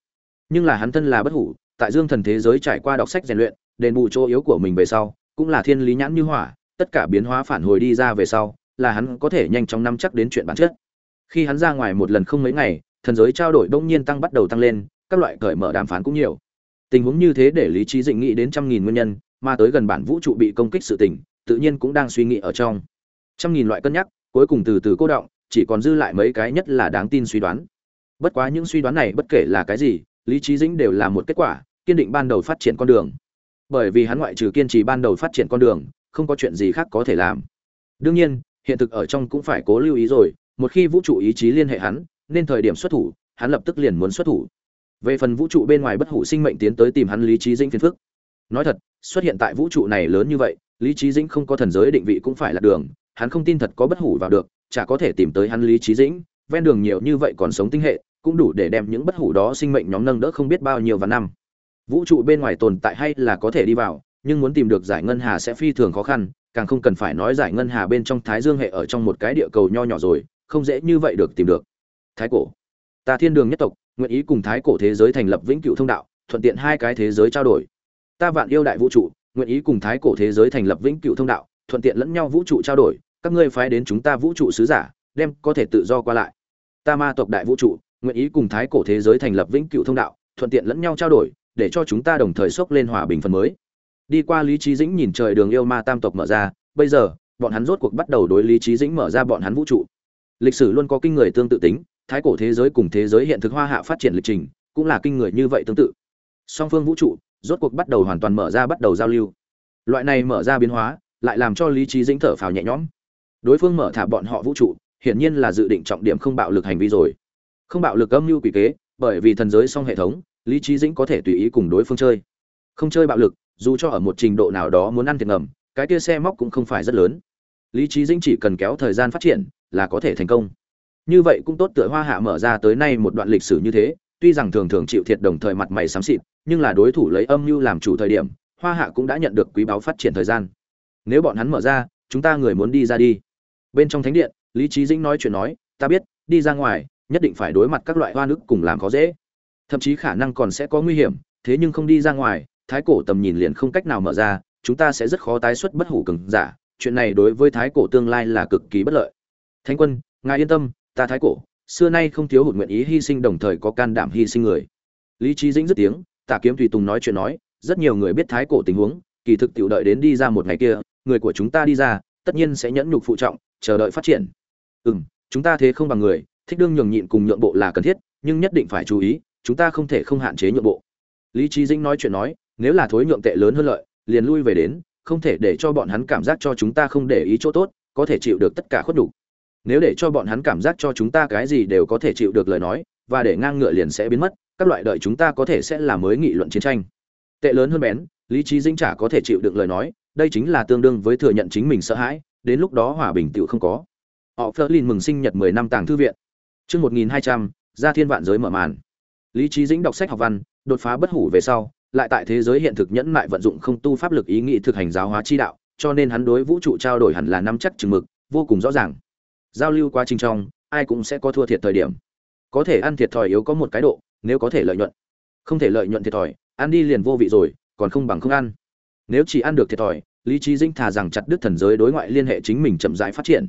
Nhưng là hắn thân là bất hủ, tại dương thần thế giới trải qua đọc sách rèn luyện, đền bù chỗ yếu của mình về sau, cũng là thiên lý nhãn như hỏa, tất cả biến hóa phản hồi đi ra về sau, là hắn có thể nhanh chóng nắm chắc đến chuyện bản chất. Khi hắn ra ngoài một lần không mấy ngày, thần giới trao đổi bỗng nhiên tăng bắt đầu tăng lên, các loại cởi mở đàm phán cũng nhiều. Tình huống như thế để lý trí dĩnh nghĩ đến trăm nghìn nguyên nhân, mà tới gần bản vũ trụ bị công kích sự tình, tự nhiên cũng đang suy nghĩ ở trong trăm nghìn loại cân nhắc, cuối cùng từ từ cô động, chỉ còn dư lại mấy cái nhất là đáng tin suy đoán. Bất quá những suy đoán này bất kể là cái gì, lý trí dĩnh đều là một kết quả, kiên định ban đầu phát triển con đường. Bởi vì hắn ngoại trừ kiên trì ban đầu phát triển con đường, không có chuyện gì khác có thể làm. Đương nhiên, hiện thực ở trong cũng phải cố lưu ý rồi, một khi vũ trụ ý chí liên hệ hắn, nên thời điểm xuất thủ, hắn lập tức liền muốn xuất thủ. Về phần vũ trụ bên ngoài bất hủ sinh mệnh tiến tới tìm hắn lý trí dĩnh phiền phức. Nói thật, xuất hiện tại vũ trụ này lớn như vậy, lý trí dĩnh không có thần giới định vị cũng phải là đường hắn không tin thật có bất hủ vào được, chả có thể tìm tới hắn lý trí dĩnh, ven đường nhiều như vậy còn sống tinh hệ, cũng đủ để đem những bất hủ đó sinh mệnh nhóm nâng đỡ không biết bao nhiêu và năm. Vũ trụ bên ngoài tồn tại hay là có thể đi vào, nhưng muốn tìm được giải ngân hà sẽ phi thường khó khăn, càng không cần phải nói giải ngân hà bên trong thái dương hệ ở trong một cái địa cầu nho nhỏ rồi, không dễ như vậy được tìm được. Thái cổ. Ta thiên đường nhất tộc, nguyện ý cùng thái cổ thế giới thành lập vĩnh cửu thông đạo, thuận tiện hai cái thế giới trao đổi. Ta vạn yêu đại vũ trụ, nguyện ý cùng thái cổ thế giới thành lập vĩnh cửu thông đạo thuận tiện lẫn nhau vũ trụ trao đổi, các ngươi phái đến chúng ta vũ trụ sứ giả, đem có thể tự do qua lại. Ta ma tộc đại vũ trụ, nguyện ý cùng thái cổ thế giới thành lập vĩnh cửu thông đạo, thuận tiện lẫn nhau trao đổi, để cho chúng ta đồng thời xốc lên hòa bình phần mới. Đi qua lý trí dĩnh nhìn trời đường yêu ma tam tộc mở ra, bây giờ, bọn hắn rốt cuộc bắt đầu đối lý trí dĩnh mở ra bọn hắn vũ trụ. Lịch sử luôn có kinh người tương tự tính, thái cổ thế giới cùng thế giới hiện thực hoa hạ phát triển lịch trình, cũng là kinh người như vậy tương tự. Song phương vũ trụ, rốt cuộc bắt đầu hoàn toàn mở ra bắt đầu giao lưu. Loại này mở ra biến hóa lại làm cho lý trí dĩnh thở phào nhẹ nhõm. Đối phương mở thả bọn họ vũ trụ, hiển nhiên là dự định trọng điểm không bạo lực hành vi rồi. Không bạo lực âm mưu quỷ kế, bởi vì thần giới song hệ thống, lý trí dĩnh có thể tùy ý cùng đối phương chơi. Không chơi bạo lực, dù cho ở một trình độ nào đó muốn ăn thiệt ngầm, cái kia xe móc cũng không phải rất lớn. Lý trí dĩnh chỉ cần kéo thời gian phát triển, là có thể thành công. Như vậy cũng tốt tựa hoa hạ mở ra tới nay một đoạn lịch sử như thế, tuy rằng thường thường chịu thiệt đồng thời mặt mày xám xịt, nhưng là đối thủ lấy âm mưu làm chủ thời điểm, hoa hạ cũng đã nhận được quý báu phát triển thời gian nếu bọn hắn mở ra, chúng ta người muốn đi ra đi. Bên trong thánh điện, lý trí dĩnh nói chuyện nói, ta biết, đi ra ngoài, nhất định phải đối mặt các loại hoa nước cùng làm khó dễ. Thậm chí khả năng còn sẽ có nguy hiểm, thế nhưng không đi ra ngoài, thái cổ tầm nhìn liền không cách nào mở ra, chúng ta sẽ rất khó tái xuất bất hủ cường giả. Chuyện này đối với thái cổ tương lai là cực kỳ bất lợi. Thánh quân, ngài yên tâm, ta thái cổ, xưa nay không thiếu hụt nguyện ý hy sinh đồng thời có can đảm hy sinh người. Lý trí dĩnh dứt tiếng, tả kiếm tùy tùng nói chuyện nói, rất nhiều người biết thái cổ tình huống, kỳ thực tiểu đợi đến đi ra một ngày kia người của chúng ta đi ra, tất nhiên sẽ nhẫn nhục phụ trọng, chờ đợi phát triển. Ừ chúng ta thế không bằng người, thích đương nhường nhịn cùng nhượng bộ là cần thiết, nhưng nhất định phải chú ý, chúng ta không thể không hạn chế nhượng bộ. Lý trí dĩnh nói chuyện nói, nếu là thối nhượng tệ lớn hơn lợi, liền lui về đến, không thể để cho bọn hắn cảm giác cho chúng ta không để ý chỗ tốt, có thể chịu được tất cả khuất đủ nếu để cho bọn hắn cảm giác cho chúng ta cái gì đều có thể chịu được lời nói, và để ngang ngựa liền sẽ biến mất, các loại đợi chúng ta có thể sẽ là mới nghị luận chiến tranh. Tệ lớn hơn bén, lý trí dĩnh chả có thể chịu được lời nói đây chính là tương đương với thừa nhận chính mình sợ hãi, đến lúc đó hòa bình tựu không có. Họ phớt lên mừng sinh nhật mười năm tàng thư viện. Chương một nghìn hai trăm, gia thiên vạn giới mở màn. Lý trí dĩnh đọc sách học văn, đột phá bất hủ về sau, lại tại thế giới hiện thực nhẫn mại vận dụng không tu pháp lực ý nghĩ thực hành giáo hóa chi đạo, cho nên hắn đối vũ trụ trao đổi hẳn là năm chắc chừng mực, vô cùng rõ ràng. Giao lưu quá trình trong, ai cũng sẽ có thua thiệt thời điểm. Có thể ăn thiệt thòi yếu có một cái độ, nếu có thể lợi nhuận. Không thể lợi nhuận thiệt thòi, ăn đi liền vô vị rồi, còn không bằng không ăn nếu chỉ ăn được thiệt thòi, lý trí dinh thà rằng chặt đứt thần giới đối ngoại liên hệ chính mình chậm rãi phát triển.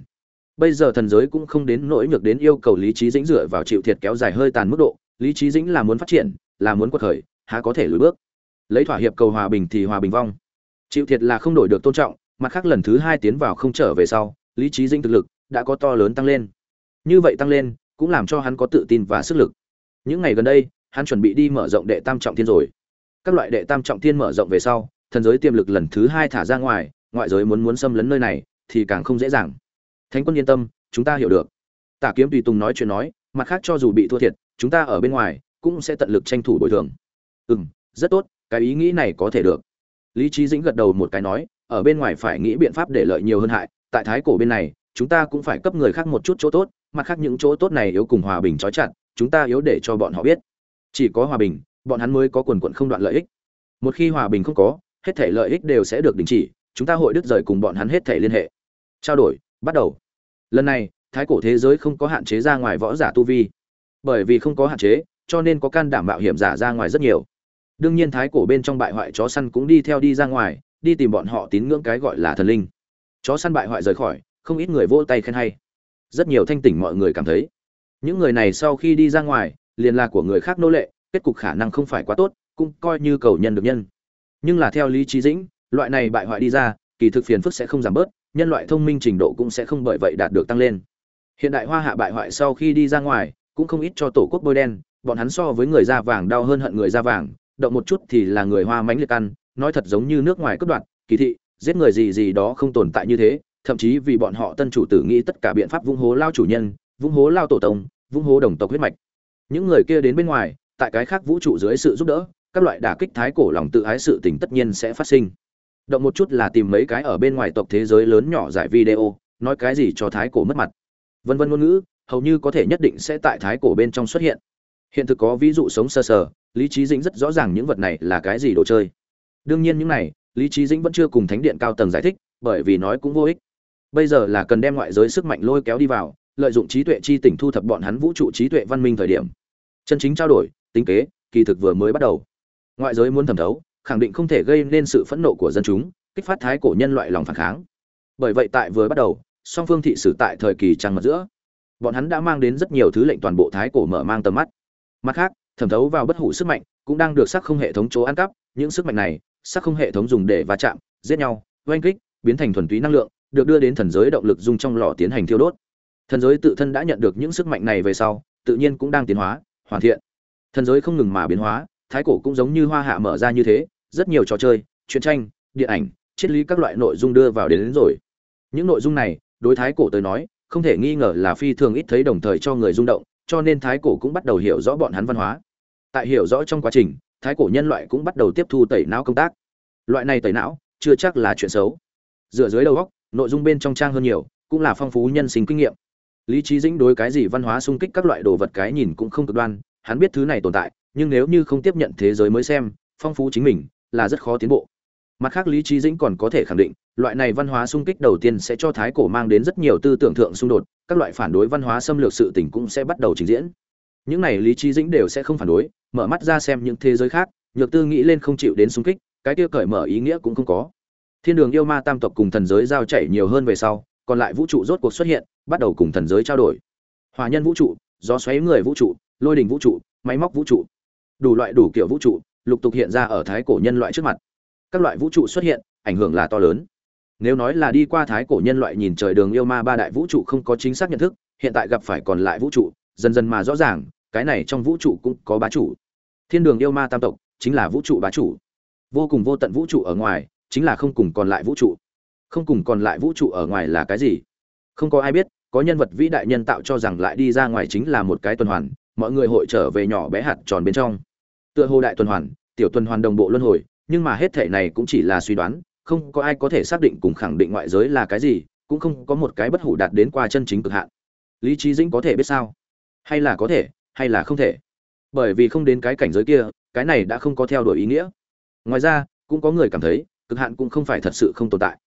Bây giờ thần giới cũng không đến nỗi nhược đến yêu cầu lý trí dĩnh dựa vào chịu thiệt kéo dài hơi tàn mức độ, lý trí dĩnh là muốn phát triển, là muốn quật khởi, há có thể lùi bước. Lấy thỏa hiệp cầu hòa bình thì hòa bình vong. Chịu thiệt là không đổi được tôn trọng, mặt khác lần thứ hai tiến vào không trở về sau, lý trí Dĩnh thực lực đã có to lớn tăng lên. Như vậy tăng lên, cũng làm cho hắn có tự tin và sức lực. Những ngày gần đây, hắn chuẩn bị đi mở rộng đệ tam trọng thiên rồi. Các loại đệ tam trọng thiên mở rộng về sau thần giới tiềm lực lần thứ hai thả ra ngoài, ngoại giới muốn muốn xâm lấn nơi này, thì càng không dễ dàng. Thánh quân yên tâm, chúng ta hiểu được. Tả kiếm tùy tùng nói chuyện nói, mặt khác cho dù bị thua thiệt, chúng ta ở bên ngoài, cũng sẽ tận lực tranh thủ bồi thường. Ừ m rất tốt, cái ý nghĩ này có thể được. Lý trí dĩnh gật đầu một cái nói, ở bên ngoài phải nghĩ biện pháp để lợi nhiều hơn hại, tại thái cổ bên này, chúng ta cũng phải cấp người khác một chút chỗ tốt, mặt khác những chỗ tốt này yếu cùng hòa bình trói chặt, chúng ta yếu để cho bọn họ biết. Chỉ có hòa bình, bọn hắn mới có quần quận không đoạn lợi ích. Một khi hòa bình không có hết thể lợi ích đều sẽ được đình chỉ, chúng ta hội đứt rời cùng bọn hắn hết thể liên hệ. Trao đổi, bắt đầu. Lần này, thái cổ thế giới không có hạn chế ra ngoài võ giả tu vi. Bởi vì không có hạn chế, cho nên có can đảm mạo hiểm giả ra ngoài rất nhiều. Đương nhiên thái cổ bên trong bại hoại chó săn cũng đi theo đi ra ngoài, đi tìm bọn họ tín ngưỡng cái gọi là thần linh. Chó săn bại hoại rời khỏi, không ít người vỗ tay khen hay. Rất nhiều thanh tỉnh mọi người cảm thấy, những người này sau khi đi ra ngoài, liền là của người khác nô lệ, kết cục khả năng không phải quá tốt, cũng coi như cầu nhân được nhân nhưng là theo lý trí dĩnh, loại này bại hoại đi ra, kỳ thực phiền phức sẽ không giảm bớt, nhân loại thông minh trình độ cũng sẽ không bởi vậy đạt được tăng lên. Hiện đại hoa hạ bại hoại sau khi đi ra ngoài, cũng không ít cho tổ quốc bôi đen, bọn hắn so với người da vàng đau hơn hận người da vàng, động một chút thì là người hoa mánh liệt ăn, nói thật giống như nước ngoài cướp đoạt, kỳ thị, giết người gì gì đó không tồn tại như thế, thậm chí vì bọn họ tân chủ tử nghĩ tất cả biện pháp vung hố lao chủ nhân, vung hố lao tổ tông, vung hố đồng tộc huyết mạch. Những người kia đến bên ngoài, tại cái khác vũ trụ dưới sự giúp đỡ các loại đả kích thái cổ lòng tự ái sự tình tất nhiên sẽ phát sinh. Động một chút là tìm mấy cái ở bên ngoài tộc thế giới lớn nhỏ giải video nói cái gì cho thái cổ mất mặt. Vân vân ngôn ngữ hầu như có thể nhất định sẽ tại thái cổ bên trong xuất hiện. Hiện thực có ví dụ sống sơ sờ, sờ lý trí dĩnh rất rõ ràng những vật này là cái gì đồ chơi. Đương nhiên những này lý trí dĩnh vẫn chưa cùng thánh điện cao tầng giải thích bởi vì nói cũng vô ích. Bây giờ là cần đem ngoại giới sức mạnh lôi kéo đi vào lợi dụng trí tuệ chi tỉnh thu thập bọn hắn vũ trụ trí tuệ văn minh thời điểm. Chân chính trao đổi tính kế kỳ thực vừa mới bắt đầu ngoại giới muốn thẩm thấu, khẳng định không thể gây nên sự phẫn nộ của dân chúng, kích phát thái cổ nhân loại lòng phản kháng. Bởi vậy tại vừa bắt đầu, song phương thị sử tại thời kỳ trăng mật giữa. Bọn hắn đã mang đến rất nhiều thứ lệnh toàn bộ thái cổ mở mang tầm mắt. Mặt khác, thẩm thấu vào bất hủ sức mạnh cũng đang được sắc không hệ thống chỗ ăn cắp, những sức mạnh này, sắc không hệ thống dùng để va chạm, giết nhau, oanh kích, biến thành thuần túy năng lượng, được đưa đến thần giới động lực dung trong lò tiến hành thiêu đốt. Thần giới tự thân đã nhận được những sức mạnh này về sau, tự nhiên cũng đang tiến hóa, hoàn thiện. Thần giới không ngừng mà biến hóa thái cổ cũng giống như hoa hạ mở ra như thế rất nhiều trò chơi truyện tranh điện ảnh triết lý các loại nội dung đưa vào đến, đến rồi. Những nội dung này đối thái cổ tới nói không thể nghi ngờ là phi thường ít thấy đồng thời cho người rung động cho nên thái cổ cũng bắt đầu hiểu rõ bọn hắn văn hóa. Tại hiểu rõ trong quá trình thái cổ nhân loại cũng bắt đầu tiếp thu tẩy não công tác. Loại này tẩy não chưa chắc là chuyện xấu. Dựa dưới đầu góc nội dung bên trong trang hơn nhiều cũng là phong phú nhân sinh kinh nghiệm. Lý trí dĩnh đối cái gì văn hóa xung kích các loại đồ vật cái nhìn cũng không cực đoan hắn biết thứ này tồn tại nhưng nếu như không tiếp nhận thế giới mới xem, phong phú chính mình là rất khó tiến bộ. Mặt khác, lý trí dĩnh còn có thể khẳng định, loại này văn hóa xung kích đầu tiên sẽ cho thái cổ mang đến rất nhiều tư tưởng thượng xung đột, các loại phản đối văn hóa xâm lược sự tình cũng sẽ bắt đầu trình diễn. Những này lý trí dĩnh đều sẽ không phản đối, mở mắt ra xem những thế giới khác, nhược tư nghĩ lên không chịu đến xung kích, cái kia cởi mở ý nghĩa cũng không có. Thiên đường yêu ma tam tộc cùng thần giới giao chảy nhiều hơn về sau, còn lại vũ trụ rốt cuộc xuất hiện, bắt đầu cùng thần giới trao đổi. Hòa nhân vũ trụ, gió xoáy người vũ trụ, lôi đình vũ trụ, máy móc vũ trụ đủ loại đủ kiểu vũ trụ, lục tục hiện ra ở thái cổ nhân loại trước mặt. Các loại vũ trụ xuất hiện, ảnh hưởng là to lớn. Nếu nói là đi qua thái cổ nhân loại nhìn trời đường yêu ma ba đại vũ trụ không có chính xác nhận thức, hiện tại gặp phải còn lại vũ trụ, dần dần mà rõ ràng, cái này trong vũ trụ cũng có bá chủ. Thiên đường yêu ma tam tộc, chính là vũ trụ bá chủ. Vô cùng vô tận vũ trụ ở ngoài, chính là không cùng còn lại vũ trụ. Không cùng còn lại vũ trụ ở ngoài là cái gì? Không có ai biết, có nhân vật vĩ đại nhân tạo cho rằng lại đi ra ngoài chính là một cái tuần hoàn, mọi người hội trở về nhỏ bé hạt tròn bên trong tựa hồ đại tuần hoàn, tiểu tuần hoàn đồng bộ luân hồi, nhưng mà hết thể này cũng chỉ là suy đoán, không có ai có thể xác định cùng khẳng định ngoại giới là cái gì, cũng không có một cái bất hủ đạt đến qua chân chính cực hạn. Lý trí dĩnh có thể biết sao? Hay là có thể, hay là không thể? Bởi vì không đến cái cảnh giới kia, cái này đã không có theo đuổi ý nghĩa. Ngoài ra, cũng có người cảm thấy, cực hạn cũng không phải thật sự không tồn tại.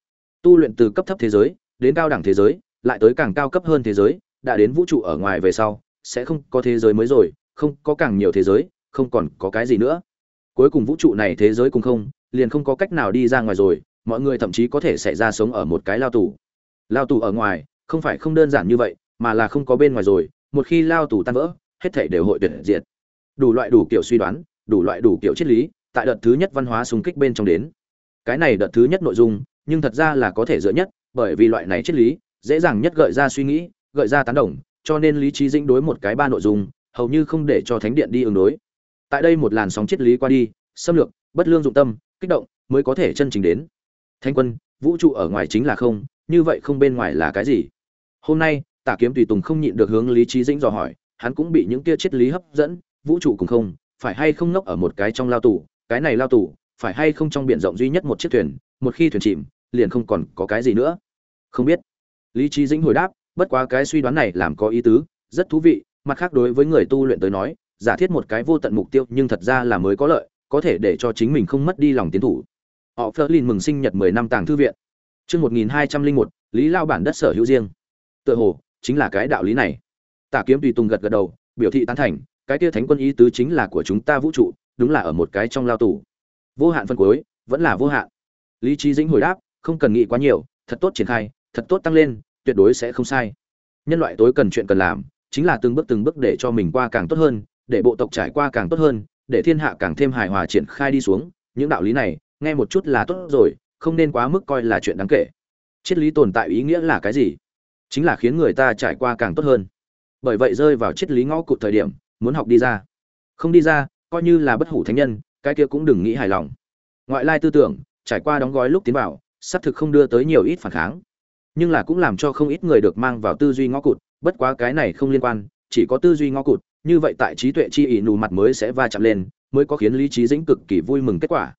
Tu luyện từ cấp thấp thế giới, đến cao đẳng thế giới, lại tới càng cao cấp hơn thế giới, đã đến vũ trụ ở ngoài về sau, sẽ không có thế giới mới rồi, không có càng nhiều thế giới không còn có cái gì nữa. Cuối cùng vũ trụ này thế giới cùng không, liền không có cách nào đi ra ngoài rồi, mọi người thậm chí có thể xảy ra sống ở một cái lao tù. Lao tù ở ngoài, không phải không đơn giản như vậy, mà là không có bên ngoài rồi, một khi lao tù tan vỡ, hết thể đều hội tuyệt diệt. Đủ loại đủ kiểu suy đoán, đủ loại đủ kiểu triết lý, tại đợt thứ nhất văn hóa xung kích bên trong đến. Cái này đợt thứ nhất nội dung, nhưng thật ra là có thể dựa nhất, bởi vì loại này triết lý, dễ dàng nhất gợi ra suy nghĩ, gợi ra tán đồng, cho nên lý trí dĩnh đối một cái ba nội dung, hầu như không để cho thánh điện đi ứng đối tại đây một làn sóng triết lý qua đi, xâm lược, bất lương dụng tâm, kích động mới có thể chân chính đến. Thanh quân, vũ trụ ở ngoài chính là không, như vậy không bên ngoài là cái gì? Hôm nay, tả kiếm tùy tùng không nhịn được hướng lý trí dĩnh dò hỏi, hắn cũng bị những kia triết lý hấp dẫn, vũ trụ cùng không, phải hay không ngốc ở một cái trong lao tù, cái này lao tù, phải hay không trong biển rộng duy nhất một chiếc thuyền, một khi thuyền chìm, liền không còn có cái gì nữa. Không biết. Lý trí dĩnh hồi đáp, bất quá cái suy đoán này làm có ý tứ, rất thú vị, mặt khác đối với người tu luyện tới nói giả thiết một cái vô tận mục tiêu nhưng thật ra là mới có lợi, có thể để cho chính mình không mất đi lòng tiến thủ. Họ phớt lên mừng sinh nhật mười năm tàng thư viện. Chương một nghìn hai trăm linh một, lý lao bản đất sở hữu riêng. Tựa hồ, chính là cái đạo lý này. Tả kiếm tùy tùng gật gật đầu, biểu thị tán thành, cái kia thánh quân ý tứ chính là của chúng ta vũ trụ, đúng là ở một cái trong lao tù. Vô hạn phân cuối, vẫn là vô hạn. Lý trí dĩnh hồi đáp, không cần nghĩ quá nhiều, thật tốt triển khai, thật tốt tăng lên, tuyệt đối sẽ không sai. Nhân loại tối cần chuyện cần làm, chính là từng bước từng bước để cho mình qua càng tốt hơn để bộ tộc trải qua càng tốt hơn, để thiên hạ càng thêm hài hòa triển khai đi xuống. Những đạo lý này, nghe một chút là tốt rồi, không nên quá mức coi là chuyện đáng kể. Triết lý tồn tại ý nghĩa là cái gì? Chính là khiến người ta trải qua càng tốt hơn. Bởi vậy rơi vào triết lý ngõ cụt thời điểm, muốn học đi ra. Không đi ra, coi như là bất hủ thánh nhân, cái kia cũng đừng nghĩ hài lòng. Ngoại lai tư tưởng, trải qua đóng gói lúc tiến vào, xác thực không đưa tới nhiều ít phản kháng. Nhưng là cũng làm cho không ít người được mang vào tư duy ngõ cụt, bất quá cái này không liên quan, chỉ có tư duy ngõ cụt như vậy tại trí tuệ chi ỷ nù mặt mới sẽ va chạm lên, mới có khiến lý trí dĩnh cực kỳ vui mừng kết quả.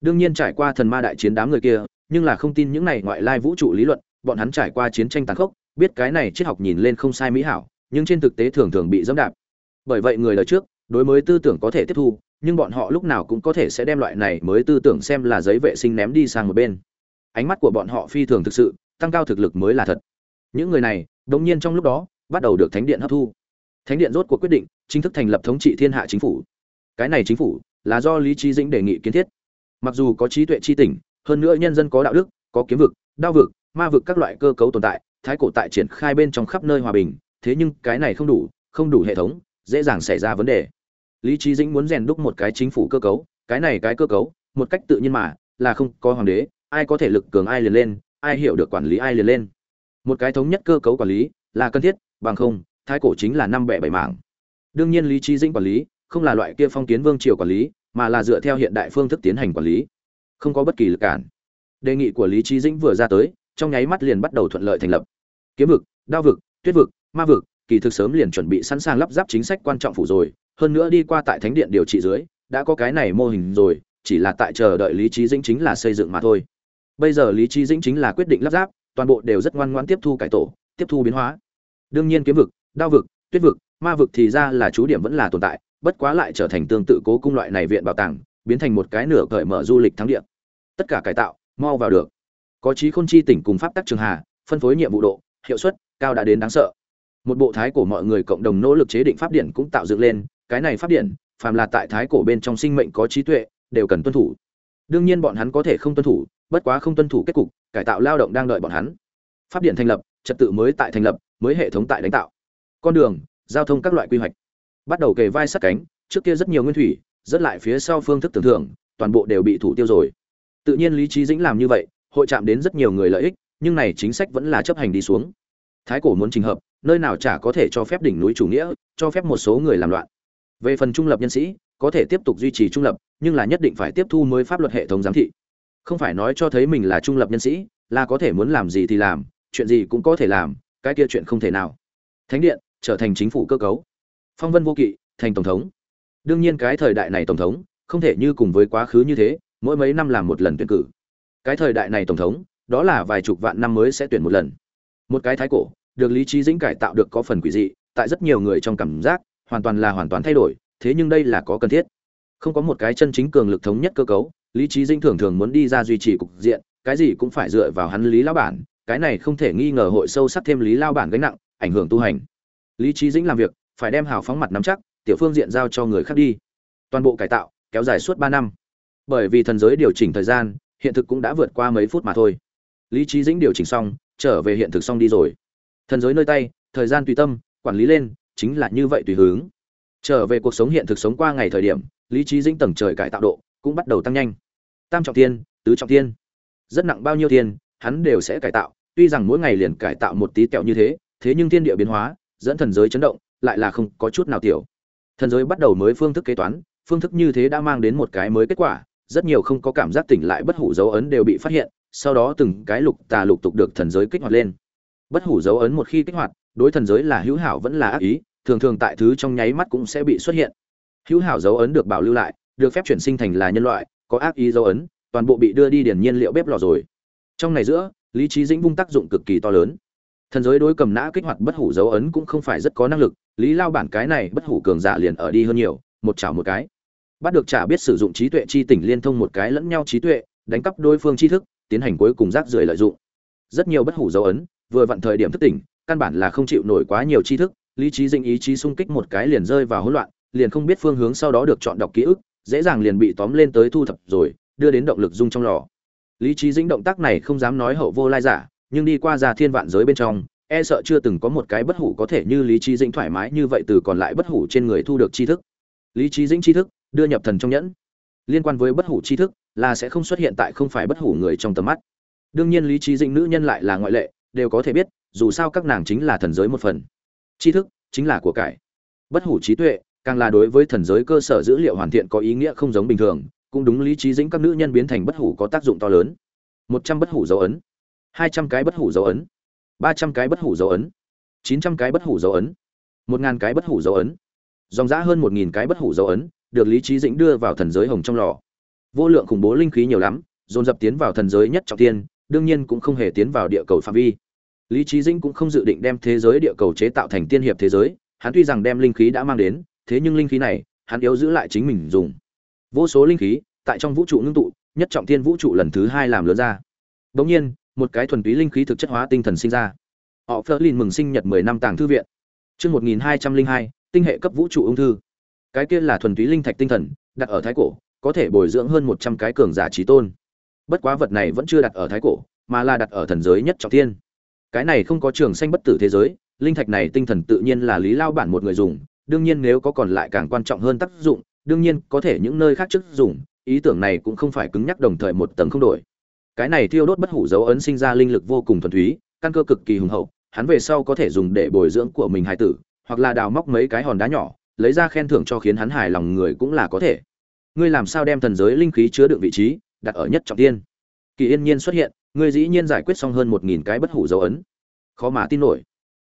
Đương nhiên trải qua thần ma đại chiến đám người kia, nhưng là không tin những này ngoại lai vũ trụ lý luận, bọn hắn trải qua chiến tranh tàn khốc, biết cái này triết học nhìn lên không sai mỹ hảo, nhưng trên thực tế thường thường bị dẫm đạp. Bởi vậy người đời trước, đối mới tư tưởng có thể tiếp thu, nhưng bọn họ lúc nào cũng có thể sẽ đem loại này mới tư tưởng xem là giấy vệ sinh ném đi sang một bên. Ánh mắt của bọn họ phi thường thực sự, tăng cao thực lực mới là thật. Những người này, đống nhiên trong lúc đó, bắt đầu được thánh điện hấp thu thánh điện rốt cuộc quyết định chính thức thành lập thống trị thiên hạ chính phủ. Cái này chính phủ là do lý trí dĩnh đề nghị kiến thiết. Mặc dù có trí tuệ tri tỉnh, hơn nữa nhân dân có đạo đức, có kiếm vực, đao vực, ma vực các loại cơ cấu tồn tại, thái cổ tại triển khai bên trong khắp nơi hòa bình, thế nhưng cái này không đủ không đủ hệ thống, dễ dàng xảy ra vấn đề. Lý trí dĩnh muốn rèn đúc một cái chính phủ cơ cấu, cái này cái cơ cấu, một cách tự nhiên mà, là không có hoàng đế, ai có thể lực cường ai liền lên, ai hiểu được quản lý ai liền lên. Một cái thống nhất cơ cấu quản lý là cần thiết, bằng không thái cổ chính là năm bẻ bảy mảng. Đương nhiên lý trí dĩnh quản lý, không là loại kia phong kiến vương triều quản lý, mà là dựa theo hiện đại phương thức tiến hành quản lý. Không có bất kỳ lực cản. Đề nghị của lý trí dĩnh vừa ra tới, trong nháy mắt liền bắt đầu thuận lợi thành lập. Kiếm vực, đao vực, tuyết vực, ma vực, kỳ thực sớm liền chuẩn bị sẵn sàng lắp ráp chính sách quan trọng phủ rồi, hơn nữa đi qua tại thánh điện điều trị dưới, đã có cái này mô hình rồi, chỉ là tại chờ đợi lý trí dĩnh chính là xây dựng mà thôi. Bây giờ lý trí dĩnh chính là quyết định lắp ráp, toàn bộ đều rất ngoan ngoãn tiếp thu cải tổ, tiếp thu biến hóa. Đương nhiên kiếm vực đao vực, tuyết vực, ma vực thì ra là chú điểm vẫn là tồn tại, bất quá lại trở thành tương tự cố cung loại này viện bảo tàng, biến thành một cái nửa cởi mở du lịch thắng địa. Tất cả cải tạo, mau vào được. Có trí khôn chi tỉnh cùng pháp tắc trường hà, phân phối nhiệm vụ độ, hiệu suất, cao đã đến đáng sợ. Một bộ thái cổ mọi người cộng đồng nỗ lực chế định pháp điển cũng tạo dựng lên, cái này pháp điển phàm là tại thái cổ bên trong sinh mệnh có trí tuệ, đều cần tuân thủ. Đương nhiên bọn hắn có thể không tuân thủ, bất quá không tuân thủ kết cục, cải tạo lao động đang đợi bọn hắn. Pháp điện thành lập, trật tự mới tại thành lập, mới hệ thống tại đánh tạo con đường, giao thông các loại quy hoạch. Bắt đầu kề vai sát cánh, trước kia rất nhiều nguyên thủy, rất lại phía sau phương thức tưởng thưởng toàn bộ đều bị thủ tiêu rồi. Tự nhiên lý trí dĩnh làm như vậy, hội chạm đến rất nhiều người lợi ích, nhưng này chính sách vẫn là chấp hành đi xuống. Thái cổ muốn trình hợp, nơi nào chả có thể cho phép đỉnh núi chủ nghĩa, cho phép một số người làm loạn. Về phần trung lập nhân sĩ, có thể tiếp tục duy trì trung lập, nhưng là nhất định phải tiếp thu mới pháp luật hệ thống giám thị. Không phải nói cho thấy mình là trung lập nhân sĩ, là có thể muốn làm gì thì làm, chuyện gì cũng có thể làm, cái kia chuyện không thể nào. Thánh điện trở thành chính phủ cơ cấu. Phong vân vô kỵ, thành tổng thống. Đương nhiên cái thời đại này tổng thống, không thể như cùng với quá khứ như thế, mỗi mấy năm làm một lần tuyển cử. Cái thời đại này tổng thống, đó là vài chục vạn năm mới sẽ tuyển một lần. Một cái thái cổ, được lý trí dĩnh cải tạo được có phần quỷ dị, tại rất nhiều người trong cảm giác, hoàn toàn là hoàn toàn thay đổi, thế nhưng đây là có cần thiết. Không có một cái chân chính cường lực thống nhất cơ cấu, lý trí dĩnh thường thường muốn đi ra duy trì cục diện, cái gì cũng phải dựa vào hắn lý lao bản, cái này không thể nghi ngờ hội sâu sắc thêm lý lao bản gánh nặng, ảnh hưởng tu hành lý trí dĩnh làm việc, phải đem hào phóng mặt nắm chắc, tiểu phương diện giao cho người khác đi. Toàn bộ cải tạo, kéo dài suốt ba năm. Bởi vì thần giới điều chỉnh thời gian, hiện thực cũng đã vượt qua mấy phút mà thôi. Lý trí dĩnh điều chỉnh xong, trở về hiện thực xong đi rồi. Thần giới nơi tay, thời gian tùy tâm, quản lý lên, chính là như vậy tùy hướng. Trở về cuộc sống hiện thực sống qua ngày thời điểm, lý trí dĩnh tầng trời cải tạo độ cũng bắt đầu tăng nhanh. Tam trọng thiên, tứ trọng thiên. Rất nặng bao nhiêu thiên, hắn đều sẽ cải tạo, tuy rằng mỗi ngày liền cải tạo một tí kẹo như thế thế nhưng thiên địa biến hóa dẫn thần giới chấn động, lại là không có chút nào tiểu. Thần giới bắt đầu mới phương thức kế toán, phương thức như thế đã mang đến một cái mới kết quả, rất nhiều không có cảm giác tỉnh lại bất hủ dấu ấn đều bị phát hiện, sau đó từng cái lục tà lục tục được thần giới kích hoạt lên. Bất hủ dấu ấn một khi kích hoạt, đối thần giới là hữu hảo vẫn là ác ý, thường thường tại thứ trong nháy mắt cũng sẽ bị xuất hiện. Hữu hảo dấu ấn được bảo lưu lại, được phép chuyển sinh thành là nhân loại, có ác ý dấu ấn, toàn bộ bị đưa đi điển nhiên liệu bếp lò rồi. Trong này giữa, lý trí dĩnh vung tác dụng cực kỳ to lớn thần giới đối cầm nã kích hoạt bất hủ dấu ấn cũng không phải rất có năng lực, lý lao bản cái này bất hủ cường giả liền ở đi hơn nhiều, một chảo một cái. Bắt được trả biết sử dụng trí tuệ chi tỉnh liên thông một cái lẫn nhau trí tuệ, đánh cắp đối phương tri thức, tiến hành cuối cùng rác rưởi lợi dụng. Rất nhiều bất hủ dấu ấn, vừa vặn thời điểm thức tỉnh, căn bản là không chịu nổi quá nhiều tri thức, lý trí dinh ý chí xung kích một cái liền rơi vào hỗn loạn, liền không biết phương hướng sau đó được chọn đọc ký ức, dễ dàng liền bị tóm lên tới thu thập rồi, đưa đến động lực dung trong lò. Lý trí dĩnh động tác này không dám nói hậu vô lai giả nhưng đi qua già thiên vạn giới bên trong e sợ chưa từng có một cái bất hủ có thể như lý trí dĩnh thoải mái như vậy từ còn lại bất hủ trên người thu được tri thức. Lý trí dĩnh tri thức, đưa nhập thần trong nhẫn. Liên quan với bất hủ tri thức, là sẽ không xuất hiện tại không phải bất hủ người trong tầm mắt. Đương nhiên lý trí dĩnh nữ nhân lại là ngoại lệ, đều có thể biết, dù sao các nàng chính là thần giới một phần. Tri thức chính là của cải. Bất hủ trí tuệ, càng là đối với thần giới cơ sở dữ liệu hoàn thiện có ý nghĩa không giống bình thường, cũng đúng lý trí dĩnh các nữ nhân biến thành bất hủ có tác dụng to lớn. Một trăm bất hủ dấu ấn hai trăm cái bất hủ dấu ấn, ba trăm cái bất hủ dấu ấn, chín trăm cái bất hủ dấu ấn, một ngàn cái bất hủ dấu ấn. Dòng giã hơn một nghìn cái bất hủ dấu ấn được lý trí dĩnh đưa vào thần giới hồng trong lò. Vô lượng khủng bố linh khí nhiều lắm, dồn dập tiến vào thần giới nhất trọng tiên đương nhiên cũng không hề tiến vào địa cầu phạm vi. Lý trí dĩnh cũng không dự định đem thế giới địa cầu chế tạo thành tiên hiệp thế giới, hắn tuy rằng đem linh khí đã mang đến, thế nhưng linh khí này, hắn yếu giữ lại chính mình dùng. Vô số linh khí tại trong vũ trụ ngưng tụ, nhất trọng tiên vũ trụ lần thứ hai làm lớn ra. Đ nhiên một cái thuần túy linh khí thực chất hóa tinh thần sinh ra. Họ phơ lin mừng sinh nhật mười năm tàng thư viện. Chương một nghìn hai trăm linh hai, tinh hệ cấp vũ trụ ung thư. Cái kia là thuần túy linh thạch tinh thần, đặt ở thái cổ, có thể bồi dưỡng hơn một trăm cái cường giả trí tôn. Bất quá vật này vẫn chưa đặt ở thái cổ, mà là đặt ở thần giới nhất trọng thiên. Cái này không có trường sinh bất tử thế giới, linh thạch này tinh thần tự nhiên là lý lao bản một người dùng, đương nhiên nếu có còn lại càng quan trọng hơn tác dụng, đương nhiên có thể những nơi khác chức dùng, ý tưởng này cũng không phải cứng nhắc đồng thời một tầng không đổi cái này thiêu đốt bất hủ dấu ấn sinh ra linh lực vô cùng thuần túy, căn cơ cực kỳ hùng hậu, hắn về sau có thể dùng để bồi dưỡng của mình hài tử, hoặc là đào móc mấy cái hòn đá nhỏ, lấy ra khen thưởng cho khiến hắn hài lòng người cũng là có thể. Ngươi làm sao đem thần giới linh khí chứa đựng vị trí, đặt ở nhất trọng tiên? Kỳ yên nhiên xuất hiện, ngươi dĩ nhiên giải quyết xong hơn một nghìn cái bất hủ dấu ấn. Khó mà tin nổi.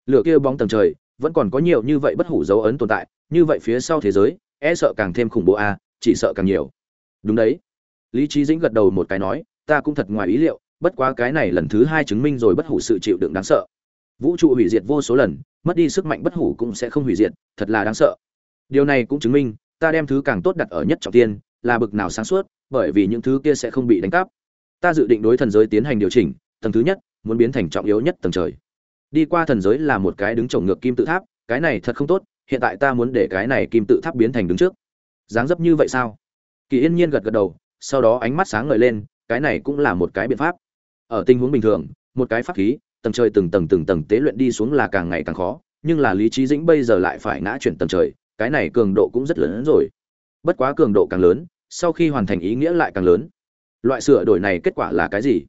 Lửa kia bóng tầng trời, vẫn còn có nhiều như vậy bất hủ dấu ấn tồn tại, như vậy phía sau thế giới e sợ càng thêm khủng bố a, chỉ sợ càng nhiều. Đúng đấy. Lý trí dĩnh gật đầu một cái nói ta cũng thật ngoài ý liệu, bất quá cái này lần thứ hai chứng minh rồi bất hủ sự chịu đựng đáng sợ. Vũ trụ hủy diệt vô số lần, mất đi sức mạnh bất hủ cũng sẽ không hủy diệt, thật là đáng sợ. Điều này cũng chứng minh, ta đem thứ càng tốt đặt ở nhất trọng tiên là bực nào sáng suốt, bởi vì những thứ kia sẽ không bị đánh cắp. Ta dự định đối thần giới tiến hành điều chỉnh, tầng thứ nhất, muốn biến thành trọng yếu nhất tầng trời. Đi qua thần giới là một cái đứng trồng ngược kim tự tháp, cái này thật không tốt, hiện tại ta muốn để cái này kim tự tháp biến thành đứng trước. Dáng dấp như vậy sao? Kỳ yên nhiên gật gật đầu, sau đó ánh mắt sáng ngời lên cái này cũng là một cái biện pháp. Ở tình huống bình thường, một cái pháp khí, tầng trời từng tầng từng tầng tế luyện đi xuống là càng ngày càng khó, nhưng là lý trí dĩnh bây giờ lại phải ngã chuyển tầng trời, cái này cường độ cũng rất lớn hơn rồi. Bất quá cường độ càng lớn, sau khi hoàn thành ý nghĩa lại càng lớn. Loại sửa đổi này kết quả là cái gì?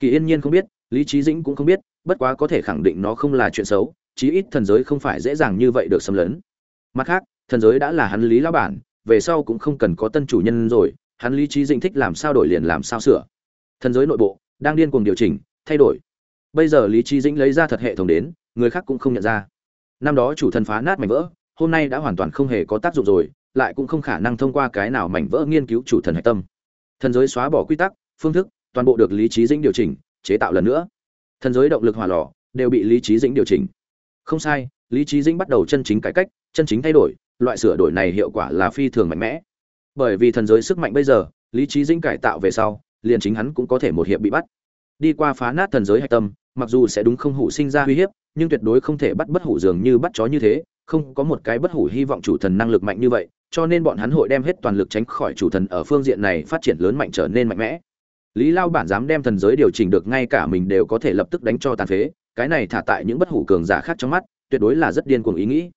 Kỳ yên nhiên không biết, lý trí dĩnh cũng không biết, bất quá có thể khẳng định nó không là chuyện xấu, chí ít thần giới không phải dễ dàng như vậy được xâm lấn. Mặt khác, thần giới đã là hắn lý lão bản, về sau cũng không cần có tân chủ nhân rồi hắn lý trí dĩnh thích làm sao đổi liền làm sao sửa. Thần giới nội bộ, đang điên cuồng điều chỉnh, thay đổi. Bây giờ lý trí dĩnh lấy ra thật hệ thống đến, người khác cũng không nhận ra. Năm đó chủ thần phá nát mảnh vỡ, hôm nay đã hoàn toàn không hề có tác dụng rồi, lại cũng không khả năng thông qua cái nào mảnh vỡ nghiên cứu chủ thần hạch tâm. Thần giới xóa bỏ quy tắc, phương thức, toàn bộ được lý trí dĩnh điều chỉnh, chế tạo lần nữa. Thần giới động lực hỏa lò, đều bị lý trí dĩnh điều chỉnh. Không sai, lý trí dĩnh bắt đầu chân chính cải cách, chân chính thay đổi, loại sửa đổi này hiệu quả là phi thường mạnh mẽ bởi vì thần giới sức mạnh bây giờ, lý trí dĩnh cải tạo về sau, liền chính hắn cũng có thể một hiệp bị bắt. Đi qua phá nát thần giới hạch tâm, mặc dù sẽ đúng không hủ sinh ra uy hiếp, nhưng tuyệt đối không thể bắt bất hủ dường như bắt chó như thế, không có một cái bất hủ hy vọng chủ thần năng lực mạnh như vậy, cho nên bọn hắn hội đem hết toàn lực tránh khỏi chủ thần ở phương diện này phát triển lớn mạnh trở nên mạnh mẽ. Lý lao bản dám đem thần giới điều chỉnh được ngay cả mình đều có thể lập tức đánh cho tàn phế, cái này thả tại những bất hủ cường giả khác trong mắt, tuyệt đối là rất điên cuồng ý nghĩ.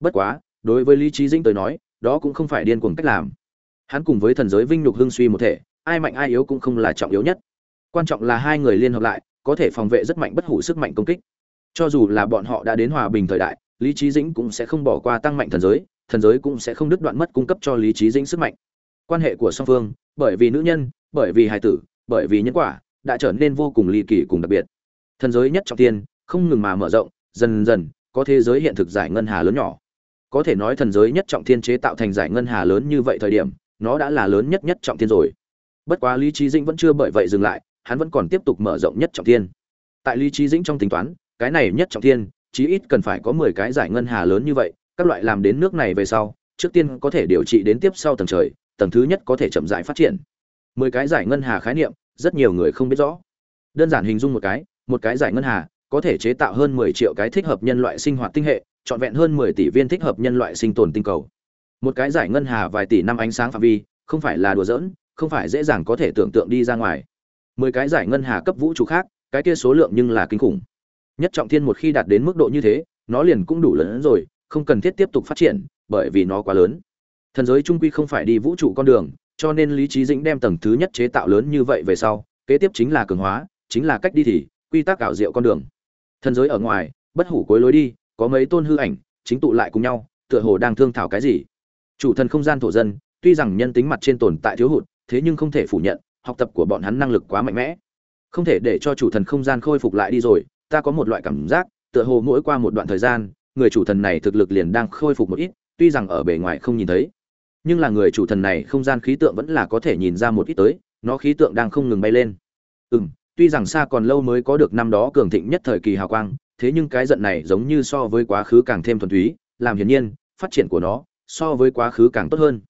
Bất quá, đối với lý trí dĩnh tới nói, đó cũng không phải điên cuồng cách làm hắn cùng với thần giới vinh nhục hưng suy một thể, ai mạnh ai yếu cũng không là trọng yếu nhất. Quan trọng là hai người liên hợp lại, có thể phòng vệ rất mạnh bất hủ sức mạnh công kích. Cho dù là bọn họ đã đến hòa bình thời đại, lý trí dĩnh cũng sẽ không bỏ qua tăng mạnh thần giới thần giới cũng sẽ không đứt đoạn mất cung cấp cho lý trí dĩnh sức mạnh. Quan hệ của song phương, bởi vì nữ nhân, bởi vì hài tử, bởi vì nhân quả, đã trở nên vô cùng ly kỳ cùng đặc biệt. Thần giới nhất trọng tiên không ngừng mà mở rộng, dần dần, có thế giới hiện thực giải ngân hà lớn nhỏ. Có thể nói thần giới nhất trọng thiên chế tạo thành giải ngân hà lớn như vậy thời điểm nó đã là lớn nhất nhất trọng thiên rồi. Bất quá lý trí dĩnh vẫn chưa bởi vậy dừng lại, hắn vẫn còn tiếp tục mở rộng nhất trọng thiên. Tại lý trí dĩnh trong tính toán, cái này nhất trọng thiên, chí ít cần phải có mười cái giải ngân hà lớn như vậy, các loại làm đến nước này về sau, trước tiên có thể điều trị đến tiếp sau tầng trời, tầng thứ nhất có thể chậm rãi phát triển. Mười cái giải ngân hà khái niệm, rất nhiều người không biết rõ. Đơn giản hình dung một cái một cái giải ngân hà có thể chế tạo hơn mười triệu cái thích hợp nhân loại sinh hoạt tinh hệ, trọn vẹn hơn mười tỷ viên thích hợp nhân loại sinh tồn tinh cầu một cái giải ngân hà vài tỷ năm ánh sáng phạm vi, không phải là đùa giỡn, không phải dễ dàng có thể tưởng tượng đi ra ngoài. Mười cái giải ngân hà cấp vũ trụ khác, cái kia số lượng nhưng là kinh khủng. Nhất trọng thiên một khi đạt đến mức độ như thế, nó liền cũng đủ lớn rồi, không cần thiết tiếp tục phát triển, bởi vì nó quá lớn. Thần giới trung quy không phải đi vũ trụ con đường, cho nên lý trí dĩnh đem tầng thứ nhất chế tạo lớn như vậy về sau, kế tiếp chính là cường hóa, chính là cách đi thì, quy tắc ảo diệu con đường. Thần giới ở ngoài, bất hủ cuối lối đi, có mấy tôn hư ảnh, chính tụ lại cùng nhau, tựa hồ đang thương thảo cái gì chủ thần không gian thổ dân, tuy rằng nhân tính mặt trên tồn tại thiếu hụt, thế nhưng không thể phủ nhận, học tập của bọn hắn năng lực quá mạnh mẽ. Không thể để cho chủ thần không gian khôi phục lại đi rồi, ta có một loại cảm giác, tựa hồ mỗi qua một đoạn thời gian, người chủ thần này thực lực liền đang khôi phục một ít, tuy rằng ở bề ngoài không nhìn thấy. Nhưng là người chủ thần này không gian khí tượng vẫn là có thể nhìn ra một ít tới, nó khí tượng đang không ngừng bay lên. Ừ m tuy rằng xa còn lâu mới có được năm đó cường thịnh nhất thời kỳ hào quang, thế nhưng cái giận này giống như so với quá khứ càng thêm thuần túy, làm hiển nhiên, phát triển của nó so với quá khứ càng tốt hơn.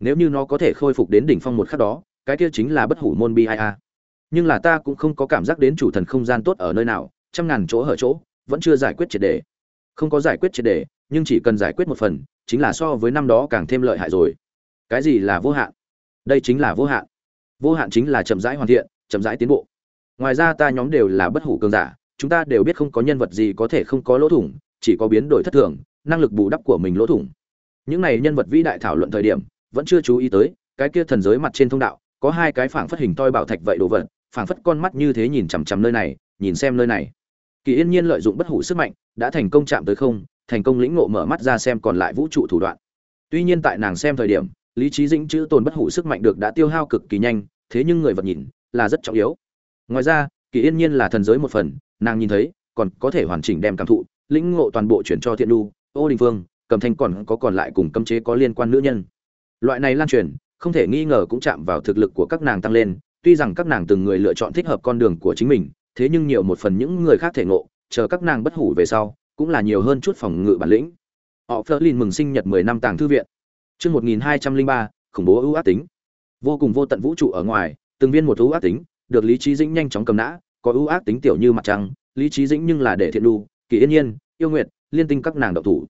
Nếu như nó có thể khôi phục đến đỉnh phong một khắc đó, cái kia chính là bất hủ môn bi ai a. Nhưng là ta cũng không có cảm giác đến chủ thần không gian tốt ở nơi nào, trăm ngàn chỗ hở chỗ, vẫn chưa giải quyết triệt đề. Không có giải quyết triệt đề, nhưng chỉ cần giải quyết một phần, chính là so với năm đó càng thêm lợi hại rồi. Cái gì là vô hạn? Đây chính là vô hạn. Vô hạn chính là chậm rãi hoàn thiện, chậm rãi tiến bộ. Ngoài ra ta nhóm đều là bất hủ cường giả, chúng ta đều biết không có nhân vật gì có thể không có lỗ thủng, chỉ có biến đổi thất thường, năng lực bù đắp của mình lỗ thủng những này nhân vật vĩ đại thảo luận thời điểm, vẫn chưa chú ý tới, cái kia thần giới mặt trên thông đạo, có hai cái phảng phất hình toi bảo thạch vậy đồ vật, phảng phất con mắt như thế nhìn chằm chằm nơi này, nhìn xem nơi này. Kỳ yên nhiên lợi dụng bất hủ sức mạnh, đã thành công chạm tới không, thành công lĩnh ngộ mở mắt ra xem còn lại vũ trụ thủ đoạn. Tuy nhiên tại nàng xem thời điểm, lý trí dĩnh chữ tồn bất hủ sức mạnh được đã tiêu hao cực kỳ nhanh, thế nhưng người vật nhìn, là rất trọng yếu. Ngoài ra, kỳ yên nhiên là thần giới một phần, nàng nhìn thấy, còn có thể hoàn chỉnh đem cảm thụ, lĩnh ngộ toàn bộ chuyển cho thiện đu ô đình phương cầm thanh còn có còn lại cùng cấm chế có liên quan nữ nhân. Loại này lan truyền, không thể nghi ngờ cũng chạm vào thực lực của các nàng tăng lên, tuy rằng các nàng từng người lựa chọn thích hợp con đường của chính mình, thế nhưng nhiều một phần những người khác thể ngộ, chờ các nàng bất hủ về sau, cũng là nhiều hơn chút phòng ngự bản lĩnh. Họ Flerlin mừng sinh nhật 10 năm tàng thư viện. Chương 1203 khủng bố ưu ác tính. Vô cùng vô tận vũ trụ ở ngoài, từng viên một ưu ác tính, được lý trí dĩnh nhanh chóng cầm nã, có ưu ác tính tiểu như mặt trăng, lý trí dĩnh nhưng là để thiện đu kỳ yên nhiên, yêu nguyện, liên tinh các nàng độc thủ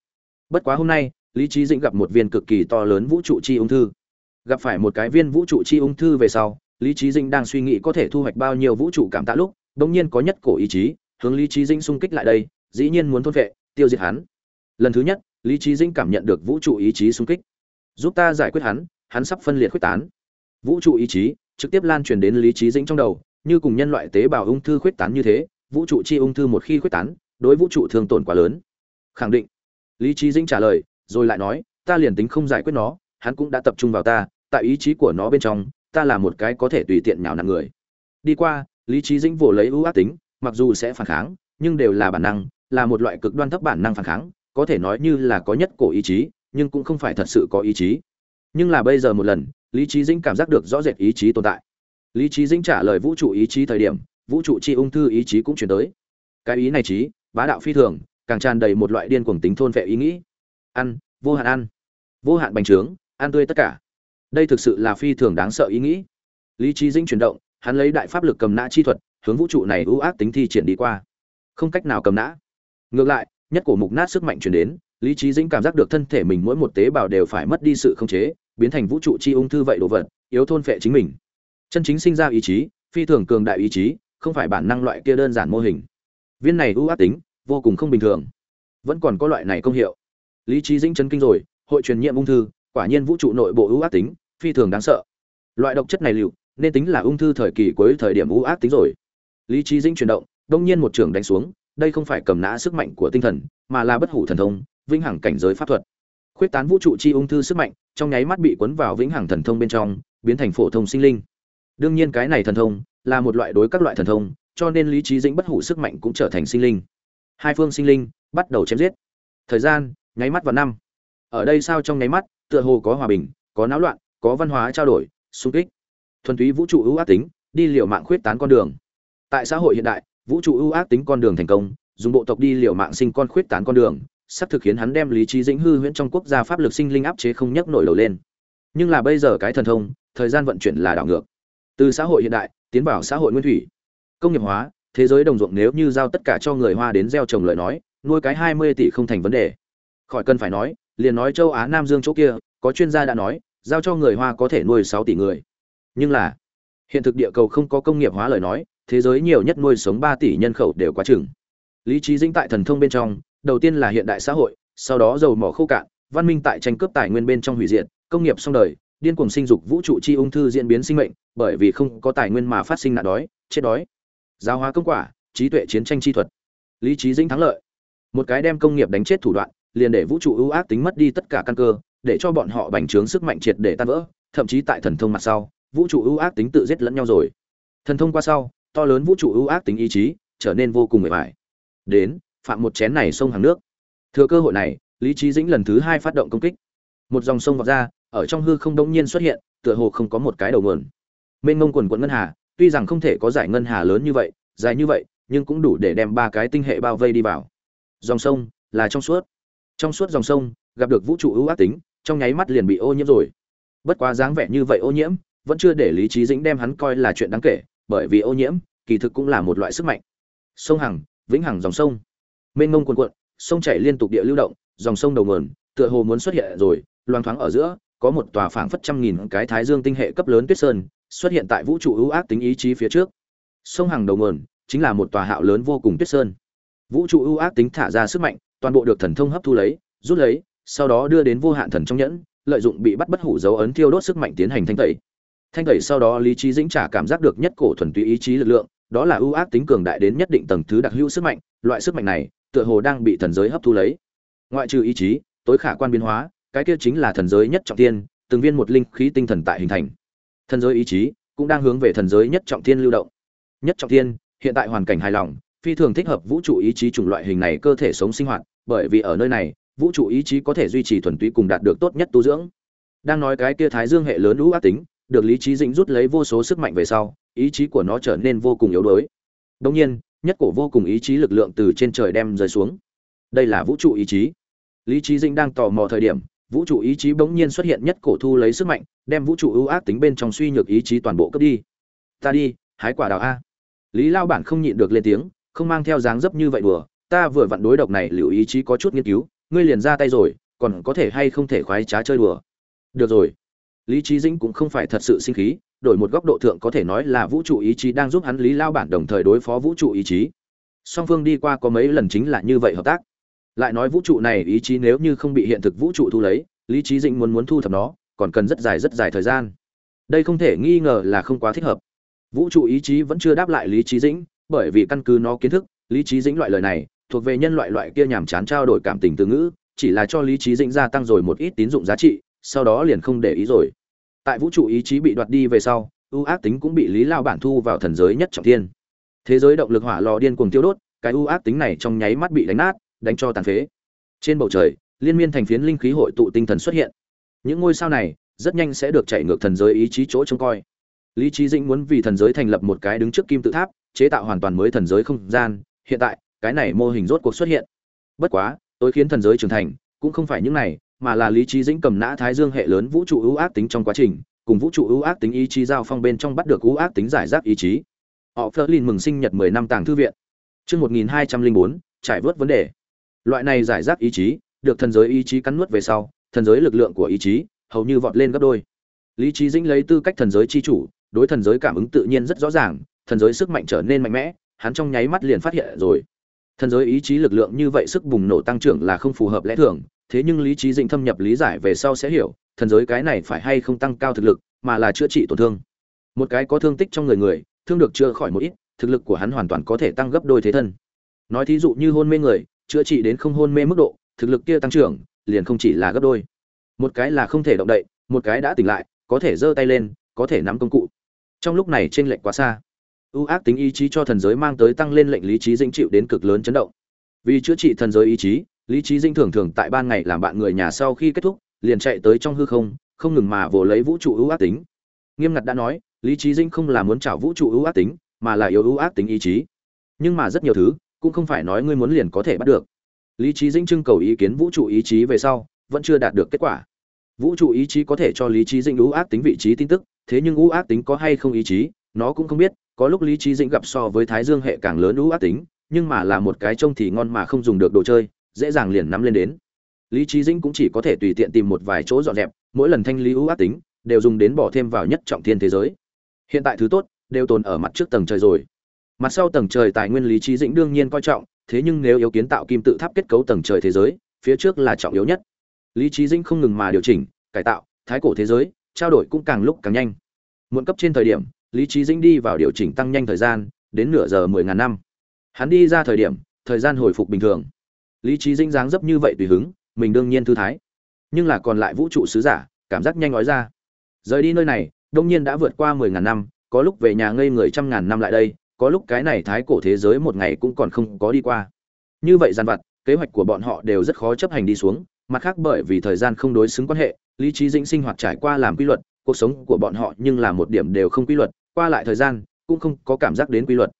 bất quá hôm nay, lý trí dĩnh gặp một viên cực kỳ to lớn vũ trụ chi ung thư. Gặp phải một cái viên vũ trụ chi ung thư về sau, lý trí dĩnh đang suy nghĩ có thể thu hoạch bao nhiêu vũ trụ cảm tạ lúc, bỗng nhiên có nhất cổ ý chí, hướng lý trí dĩnh xung kích lại đây, dĩ nhiên muốn thôn vệ, tiêu diệt hắn. Lần thứ nhất, lý trí dĩnh cảm nhận được vũ trụ ý chí xung kích. Giúp ta giải quyết hắn hắn sắp phân liệt quyết tán. Vũ trụ ý chí trực tiếp lan truyền đến lý trí dĩnh trong đầu, như cùng nhân loại tế bào ung thư khuyết tán như thế, vũ trụ chi ung thư một khi khuyết tán, đối vũ trụ thường tổn quá lớn. Khẳng định lý trí dĩnh trả lời, rồi lại nói, ta liền tính không giải quyết nó, hắn cũng đã tập trung vào ta, tại ý chí của nó bên trong, ta là một cái có thể tùy tiện nhào nặng người. Đi qua, lý trí dĩnh vỗ lấy ưu ác tính, mặc dù sẽ phản kháng, nhưng đều là bản năng, là một loại cực đoan thấp bản năng phản kháng, có thể nói như là có nhất cổ ý chí, nhưng cũng không phải thật sự có ý chí. Nhưng là bây giờ một lần, lý trí dĩnh cảm giác được rõ rệt ý chí tồn tại. Lý trí dĩnh trả lời vũ trụ ý chí thời điểm, vũ trụ chi ung thư ý chí cũng chuyển tới. Cái ý này trí bá đạo phi thường càng tràn đầy một loại điên cuồng tính thôn vệ ý nghĩ. Ăn, vô hạn ăn. Vô hạn bành trướng, ăn tươi tất cả. Đây thực sự là phi thường đáng sợ ý nghĩ. Lý trí dĩnh chuyển động, hắn lấy đại pháp lực cầm nã chi thuật, hướng vũ trụ này ưu ác tính thi triển đi qua. Không cách nào cầm nã. Ngược lại, nhất cổ mục nát sức mạnh chuyển đến, lý trí dĩnh cảm giác được thân thể mình mỗi một tế bào đều phải mất đi sự khống chế, biến thành vũ trụ chi ung thư vậy đồ vật, yếu thôn phệ chính mình. Chân chính sinh ra ý chí, phi thường cường đại ý chí, không phải bản năng loại kia đơn giản mô hình. Viên này ưu ác tính vô cùng không bình thường. Vẫn còn có loại này công hiệu. Lý trí dĩnh chấn kinh rồi, hội truyền nhiễm ung thư, quả nhiên vũ trụ nội bộ ưu ác tính, phi thường đáng sợ. Loại độc chất này liệu, nên tính là ung thư thời kỳ cuối thời điểm ưu ác tính rồi. Lý trí dĩnh chuyển động, đông nhiên một trường đánh xuống, đây không phải cầm nã sức mạnh của tinh thần, mà là bất hủ thần thông, vĩnh hằng cảnh giới pháp thuật. Khuyết tán vũ trụ chi ung thư sức mạnh, trong nháy mắt bị cuốn vào vĩnh hằng thần thông bên trong, biến thành phổ thông sinh linh. Đương nhiên cái này thần thông là một loại đối các loại thần thông, cho nên lý trí dĩnh bất hủ sức mạnh cũng trở thành sinh linh hai phương sinh linh bắt đầu chém giết. Thời gian, nháy mắt vào năm. Ở đây sao trong nháy mắt, tựa hồ có hòa bình, có náo loạn, có văn hóa trao đổi, xung kích. Thuần túy vũ trụ ưu ác tính, đi liều mạng khuyết tán con đường. Tại xã hội hiện đại, vũ trụ ưu ác tính con đường thành công, dùng bộ tộc đi liều mạng sinh con khuyết tán con đường, sắp thực khiến hắn đem lý trí dĩnh hư huyễn trong quốc gia pháp lực sinh linh áp chế không nhấc nổi lầu lên. Nhưng là bây giờ cái thần thông, thời gian vận chuyển là đảo ngược. Từ xã hội hiện đại, tiến vào xã hội nguyên thủy. Công nghiệp hóa thế giới đồng ruộng nếu như giao tất cả cho người hoa đến gieo trồng lời nói, nuôi cái hai mươi tỷ không thành vấn đề. Khỏi cần phải nói, liền nói châu á nam dương chỗ kia, có chuyên gia đã nói, giao cho người hoa có thể nuôi sáu tỷ người. Nhưng là, hiện thực địa cầu không có công nghiệp hóa lời nói, thế giới nhiều nhất nuôi sống ba tỷ nhân khẩu đều quá chừng. Lý trí dĩnh tại thần thông bên trong, đầu tiên là hiện đại xã hội, sau đó dầu mỏ khô cạn, văn minh tại tranh cướp tài nguyên bên trong hủy diệt, công nghiệp xong đời, điên cuồng sinh dục vũ trụ chi ung thư diễn biến sinh mệnh, bởi vì không có tài nguyên mà phát sinh nạn đói, chết đói giáo hóa công quả, trí tuệ chiến tranh chi thuật. Lý trí dĩnh thắng lợi. Một cái đem công nghiệp đánh chết thủ đoạn, liền để vũ trụ ưu ác tính mất đi tất cả căn cơ, để cho bọn họ bành trướng sức mạnh triệt để tan vỡ, thậm chí tại thần thông mặt sau, vũ trụ ưu ác tính tự giết lẫn nhau rồi. Thần thông qua sau, to lớn vũ trụ ưu ác tính ý chí trở nên vô cùng mệt mỏi. Đến, phạm một chén này sông hàng nước. Thừa cơ hội này, lý trí dĩnh lần thứ hai phát động công kích. Một dòng sông vọt ra, ở trong hư không đông nhiên xuất hiện, tựa hồ không có một cái đầu nguồn. Mênh mông quần quận ngân hà tuy rằng không thể có giải ngân hà lớn như vậy, dài như vậy, nhưng cũng đủ để đem ba cái tinh hệ bao vây đi vào. Dòng sông là trong suốt. Trong suốt dòng sông, gặp được vũ trụ ưu ác tính, trong nháy mắt liền bị ô nhiễm rồi. Bất quá dáng vẻ như vậy ô nhiễm, vẫn chưa để lý trí dĩnh đem hắn coi là chuyện đáng kể, bởi vì ô nhiễm, kỳ thực cũng là một loại sức mạnh. Sông hằng, vĩnh hằng dòng sông. Mênh mông cuồn cuộn, sông chảy liên tục địa lưu động, dòng sông đầu nguồn, tựa hồ muốn xuất hiện rồi, loang thoáng ở giữa, có một tòa phảng phất trăm nghìn cái thái dương tinh hệ cấp lớn tuyết sơn xuất hiện tại vũ trụ ưu ác tính ý chí phía trước. Sông hằng đầu nguồn chính là một tòa hạo lớn vô cùng tuyết sơn. Vũ trụ ưu ác tính thả ra sức mạnh, toàn bộ được thần thông hấp thu lấy, rút lấy, sau đó đưa đến vô hạn thần trong nhẫn, lợi dụng bị bắt bất hủ dấu ấn thiêu đốt sức mạnh tiến hành thanh tẩy. Thanh tẩy sau đó lý trí dĩnh trả cảm giác được nhất cổ thuần túy ý chí lực lượng, đó là ưu ác tính cường đại đến nhất định tầng thứ đặc hữu sức mạnh, loại sức mạnh này tựa hồ đang bị thần giới hấp thu lấy. Ngoại trừ ý chí, tối khả quan biến hóa, cái kia chính là thần giới nhất trọng tiên từng viên một linh khí tinh thần tại hình thành thần giới ý chí cũng đang hướng về thần giới nhất trọng thiên lưu động. Nhất trọng thiên, hiện tại hoàn cảnh hài lòng, phi thường thích hợp vũ trụ ý chí chủng loại hình này cơ thể sống sinh hoạt, bởi vì ở nơi này, vũ trụ ý chí có thể duy trì thuần túy cùng đạt được tốt nhất tu dưỡng. Đang nói cái kia thái dương hệ lớn lũ ác tính, được lý trí dĩnh rút lấy vô số sức mạnh về sau, ý chí của nó trở nên vô cùng yếu đuối. Đông nhiên, nhất cổ vô cùng ý chí lực lượng từ trên trời đem rơi xuống. Đây là vũ trụ ý chí. Lý trí dĩnh đang tò mò thời điểm vũ trụ ý chí bỗng nhiên xuất hiện nhất cổ thu lấy sức mạnh, đem vũ trụ ưu ác tính bên trong suy nhược ý chí toàn bộ cướp đi. Ta đi, hái quả đào a. Lý lao bản không nhịn được lên tiếng, không mang theo dáng dấp như vậy đùa, ta vừa vặn đối độc này liệu ý chí có chút nghiên cứu, ngươi liền ra tay rồi, còn có thể hay không thể khoái trá chơi đùa. Được rồi. Lý trí dĩnh cũng không phải thật sự sinh khí, đổi một góc độ thượng có thể nói là vũ trụ ý chí đang giúp hắn lý lao bản đồng thời đối phó vũ trụ ý chí. Song phương đi qua có mấy lần chính là như vậy hợp tác lại nói vũ trụ này ý chí nếu như không bị hiện thực vũ trụ thu lấy, lý trí dĩnh muốn muốn thu thập nó, còn cần rất dài rất dài thời gian. Đây không thể nghi ngờ là không quá thích hợp. Vũ trụ ý chí vẫn chưa đáp lại lý trí dĩnh, bởi vì căn cứ nó kiến thức, lý trí dĩnh loại lời này thuộc về nhân loại loại kia nhàm chán trao đổi cảm tình từ ngữ, chỉ là cho lý trí dĩnh gia tăng rồi một ít tín dụng giá trị, sau đó liền không để ý rồi. Tại vũ trụ ý chí bị đoạt đi về sau, ưu ác tính cũng bị lý lao bản thu vào thần giới nhất trọng thiên. Thế giới động lực hỏa lò điên cuồng tiêu đốt, cái ưu ác tính này trong nháy mắt bị đánh nát đánh cho tàn phế. Trên bầu trời, liên miên thành phiến linh khí hội tụ tinh thần xuất hiện. Những ngôi sao này rất nhanh sẽ được chạy ngược thần giới ý chí chỗ trông coi. Lý trí dĩnh muốn vì thần giới thành lập một cái đứng trước kim tự tháp, chế tạo hoàn toàn mới thần giới không gian. Hiện tại, cái này mô hình rốt cuộc xuất hiện. Bất quá, tôi khiến thần giới trưởng thành, cũng không phải những này, mà là lý trí dĩnh cầm nã thái dương hệ lớn vũ trụ ưu ác tính trong quá trình, cùng vũ trụ ưu ác tính ý chí giao phong bên trong bắt được ưu ác tính giải rác ý chí. Họ phơ lin mừng sinh nhật mười năm tàng thư viện. Chương một nghìn hai trăm linh bốn, trải vớt vấn đề loại này giải rác ý chí, được thần giới ý chí cắn nuốt về sau, thần giới lực lượng của ý chí hầu như vọt lên gấp đôi. Lý trí dĩnh lấy tư cách thần giới chi chủ, đối thần giới cảm ứng tự nhiên rất rõ ràng, thần giới sức mạnh trở nên mạnh mẽ, hắn trong nháy mắt liền phát hiện rồi. Thần giới ý chí lực lượng như vậy sức bùng nổ tăng trưởng là không phù hợp lẽ thường, thế nhưng lý trí dĩnh thâm nhập lý giải về sau sẽ hiểu, thần giới cái này phải hay không tăng cao thực lực, mà là chữa trị tổn thương. Một cái có thương tích trong người người, thương được chữa khỏi một ít, thực lực của hắn hoàn toàn có thể tăng gấp đôi thế thân. Nói thí dụ như hôn mê người chữa trị đến không hôn mê mức độ, thực lực kia tăng trưởng, liền không chỉ là gấp đôi. Một cái là không thể động đậy, một cái đã tỉnh lại, có thể giơ tay lên, có thể nắm công cụ. Trong lúc này trên lệnh quá xa. Ưu ác tính ý chí cho thần giới mang tới tăng lên lệnh lý trí dĩnh chịu đến cực lớn chấn động. Vì chữa trị thần giới ý chí, lý trí dĩnh thường thường tại ban ngày làm bạn người nhà sau khi kết thúc, liền chạy tới trong hư không không ngừng mà vồ lấy vũ trụ ưu ác tính. Nghiêm ngặt đã nói, lý trí dĩnh không là muốn trả vũ trụ ưu ác tính, mà là yếu ưu ác tính ý chí. Nhưng mà rất nhiều thứ cũng không phải nói ngươi muốn liền có thể bắt được. Lý trí dĩnh trưng cầu ý kiến vũ trụ ý chí về sau, vẫn chưa đạt được kết quả. Vũ trụ ý chí có thể cho lý trí dĩnh ưu ác tính vị trí tin tức, thế nhưng ưu ác tính có hay không ý chí, nó cũng không biết, có lúc lý trí dĩnh gặp so với thái dương hệ càng lớn ưu ác tính, nhưng mà là một cái trông thì ngon mà không dùng được đồ chơi, dễ dàng liền nắm lên đến. Lý trí dĩnh cũng chỉ có thể tùy tiện tìm một vài chỗ dọn dẹp, mỗi lần thanh lý ưu ác tính, đều dùng đến bỏ thêm vào nhất trọng thiên thế giới. Hiện tại thứ tốt, đều tồn ở mặt trước tầng trời rồi mặt sau tầng trời tài nguyên lý trí dĩnh đương nhiên coi trọng, thế nhưng nếu yếu kiến tạo kim tự tháp kết cấu tầng trời thế giới, phía trước là trọng yếu nhất. Lý trí dĩnh không ngừng mà điều chỉnh, cải tạo, thái cổ thế giới, trao đổi cũng càng lúc càng nhanh. Muộn cấp trên thời điểm, lý trí dĩnh đi vào điều chỉnh tăng nhanh thời gian, đến nửa giờ mười ngàn năm. Hắn đi ra thời điểm, thời gian hồi phục bình thường. Lý trí dĩnh dáng dấp như vậy tùy hứng, mình đương nhiên thư thái. Nhưng là còn lại vũ trụ sứ giả, cảm giác nhanh nói ra. Rời đi nơi này, đông nhiên đã vượt qua mười ngàn năm, có lúc về nhà ngây người trăm ngàn năm lại đây có lúc cái này thái cổ thế giới một ngày cũng còn không có đi qua. Như vậy gian vặt, kế hoạch của bọn họ đều rất khó chấp hành đi xuống, mặt khác bởi vì thời gian không đối xứng quan hệ, lý trí dĩnh sinh hoạt trải qua làm quy luật, cuộc sống của bọn họ nhưng là một điểm đều không quy luật, qua lại thời gian, cũng không có cảm giác đến quy luật.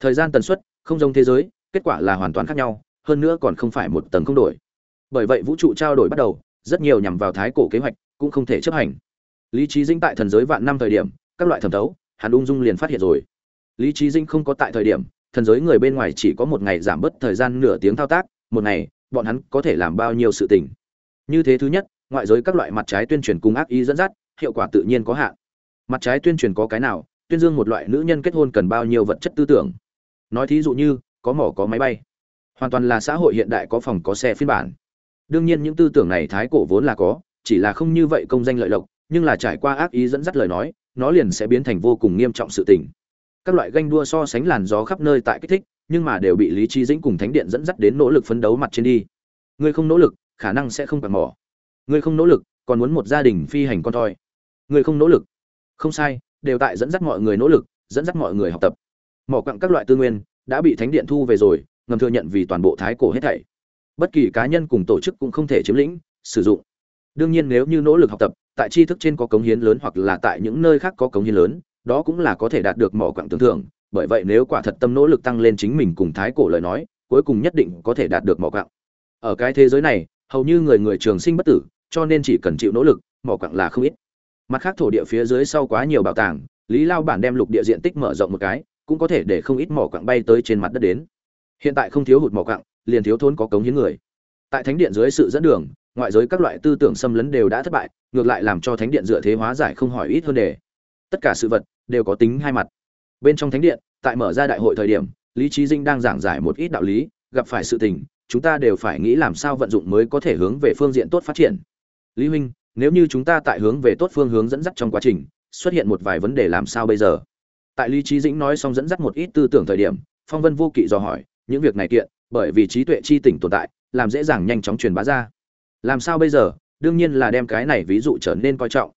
Thời gian tần suất, không giống thế giới, kết quả là hoàn toàn khác nhau, hơn nữa còn không phải một tầng không đổi. Bởi vậy vũ trụ trao đổi bắt đầu, rất nhiều nhằm vào thái cổ kế hoạch cũng không thể chấp hành. Lý trí dĩnh tại thần giới vạn năm thời điểm, các loại thẩm thấu, hắn ung dung liền phát hiện rồi lý trí dinh không có tại thời điểm, thần giới người bên ngoài chỉ có một ngày giảm bớt thời gian nửa tiếng thao tác, một ngày, bọn hắn có thể làm bao nhiêu sự tình. Như thế thứ nhất, ngoại giới các loại mặt trái tuyên truyền cùng ác ý dẫn dắt, hiệu quả tự nhiên có hạn. Mặt trái tuyên truyền có cái nào, tuyên dương một loại nữ nhân kết hôn cần bao nhiêu vật chất tư tưởng. Nói thí dụ như, có mỏ có máy bay. Hoàn toàn là xã hội hiện đại có phòng có xe phiên bản. Đương nhiên những tư tưởng này thái cổ vốn là có, chỉ là không như vậy công danh lợi lộc, nhưng là trải qua ác ý dẫn dắt lời nói, nó liền sẽ biến thành vô cùng nghiêm trọng sự tình các loại ganh đua so sánh làn gió khắp nơi tại kích thích, nhưng mà đều bị lý trí dĩnh cùng thánh điện dẫn dắt đến nỗ lực phấn đấu mặt trên đi. Ngươi không nỗ lực, khả năng sẽ không bằng mỏ. Ngươi không nỗ lực, còn muốn một gia đình phi hành con thoi. Ngươi không nỗ lực. Không sai, đều tại dẫn dắt mọi người nỗ lực, dẫn dắt mọi người học tập. Mỏ quặng các loại tư nguyên, đã bị thánh điện thu về rồi, ngầm thừa nhận vì toàn bộ thái cổ hết thảy. Bất kỳ cá nhân cùng tổ chức cũng không thể chiếm lĩnh, sử dụng. Đương nhiên nếu như nỗ lực học tập, tại tri thức trên có cống hiến lớn hoặc là tại những nơi khác có cống hiến lớn đó cũng là có thể đạt được mỏ quặng tưởng thưởng, bởi vậy nếu quả thật tâm nỗ lực tăng lên chính mình cùng thái cổ lời nói, cuối cùng nhất định có thể đạt được mỏ quặng. Ở cái thế giới này, hầu như người người trường sinh bất tử, cho nên chỉ cần chịu nỗ lực, mỏ quặng là không ít. Mặt khác thổ địa phía dưới sau quá nhiều bảo tàng, lý lao bản đem lục địa diện tích mở rộng một cái, cũng có thể để không ít mỏ quặng bay tới trên mặt đất đến. Hiện tại không thiếu hụt mỏ quặng, liền thiếu thốn có cống hiến người. Tại thánh điện dưới sự dẫn đường, ngoại giới các loại tư tưởng xâm lấn đều đã thất bại, ngược lại làm cho thánh điện dựa thế hóa giải không hỏi ít hơn đề. Tất cả sự vật đều có tính hai mặt. Bên trong thánh điện, tại mở ra đại hội thời điểm, lý trí dinh đang giảng giải một ít đạo lý, gặp phải sự tình, chúng ta đều phải nghĩ làm sao vận dụng mới có thể hướng về phương diện tốt phát triển. Lý huynh, nếu như chúng ta tại hướng về tốt phương hướng dẫn dắt trong quá trình, xuất hiện một vài vấn đề làm sao bây giờ? Tại lý trí dĩnh nói xong dẫn dắt một ít tư tưởng thời điểm, phong vân vô kỵ dò hỏi, những việc này kiện, bởi vì trí tuệ chi tỉnh tồn tại, làm dễ dàng nhanh chóng truyền bá ra. Làm sao bây giờ? Đương nhiên là đem cái này ví dụ trở nên coi trọng.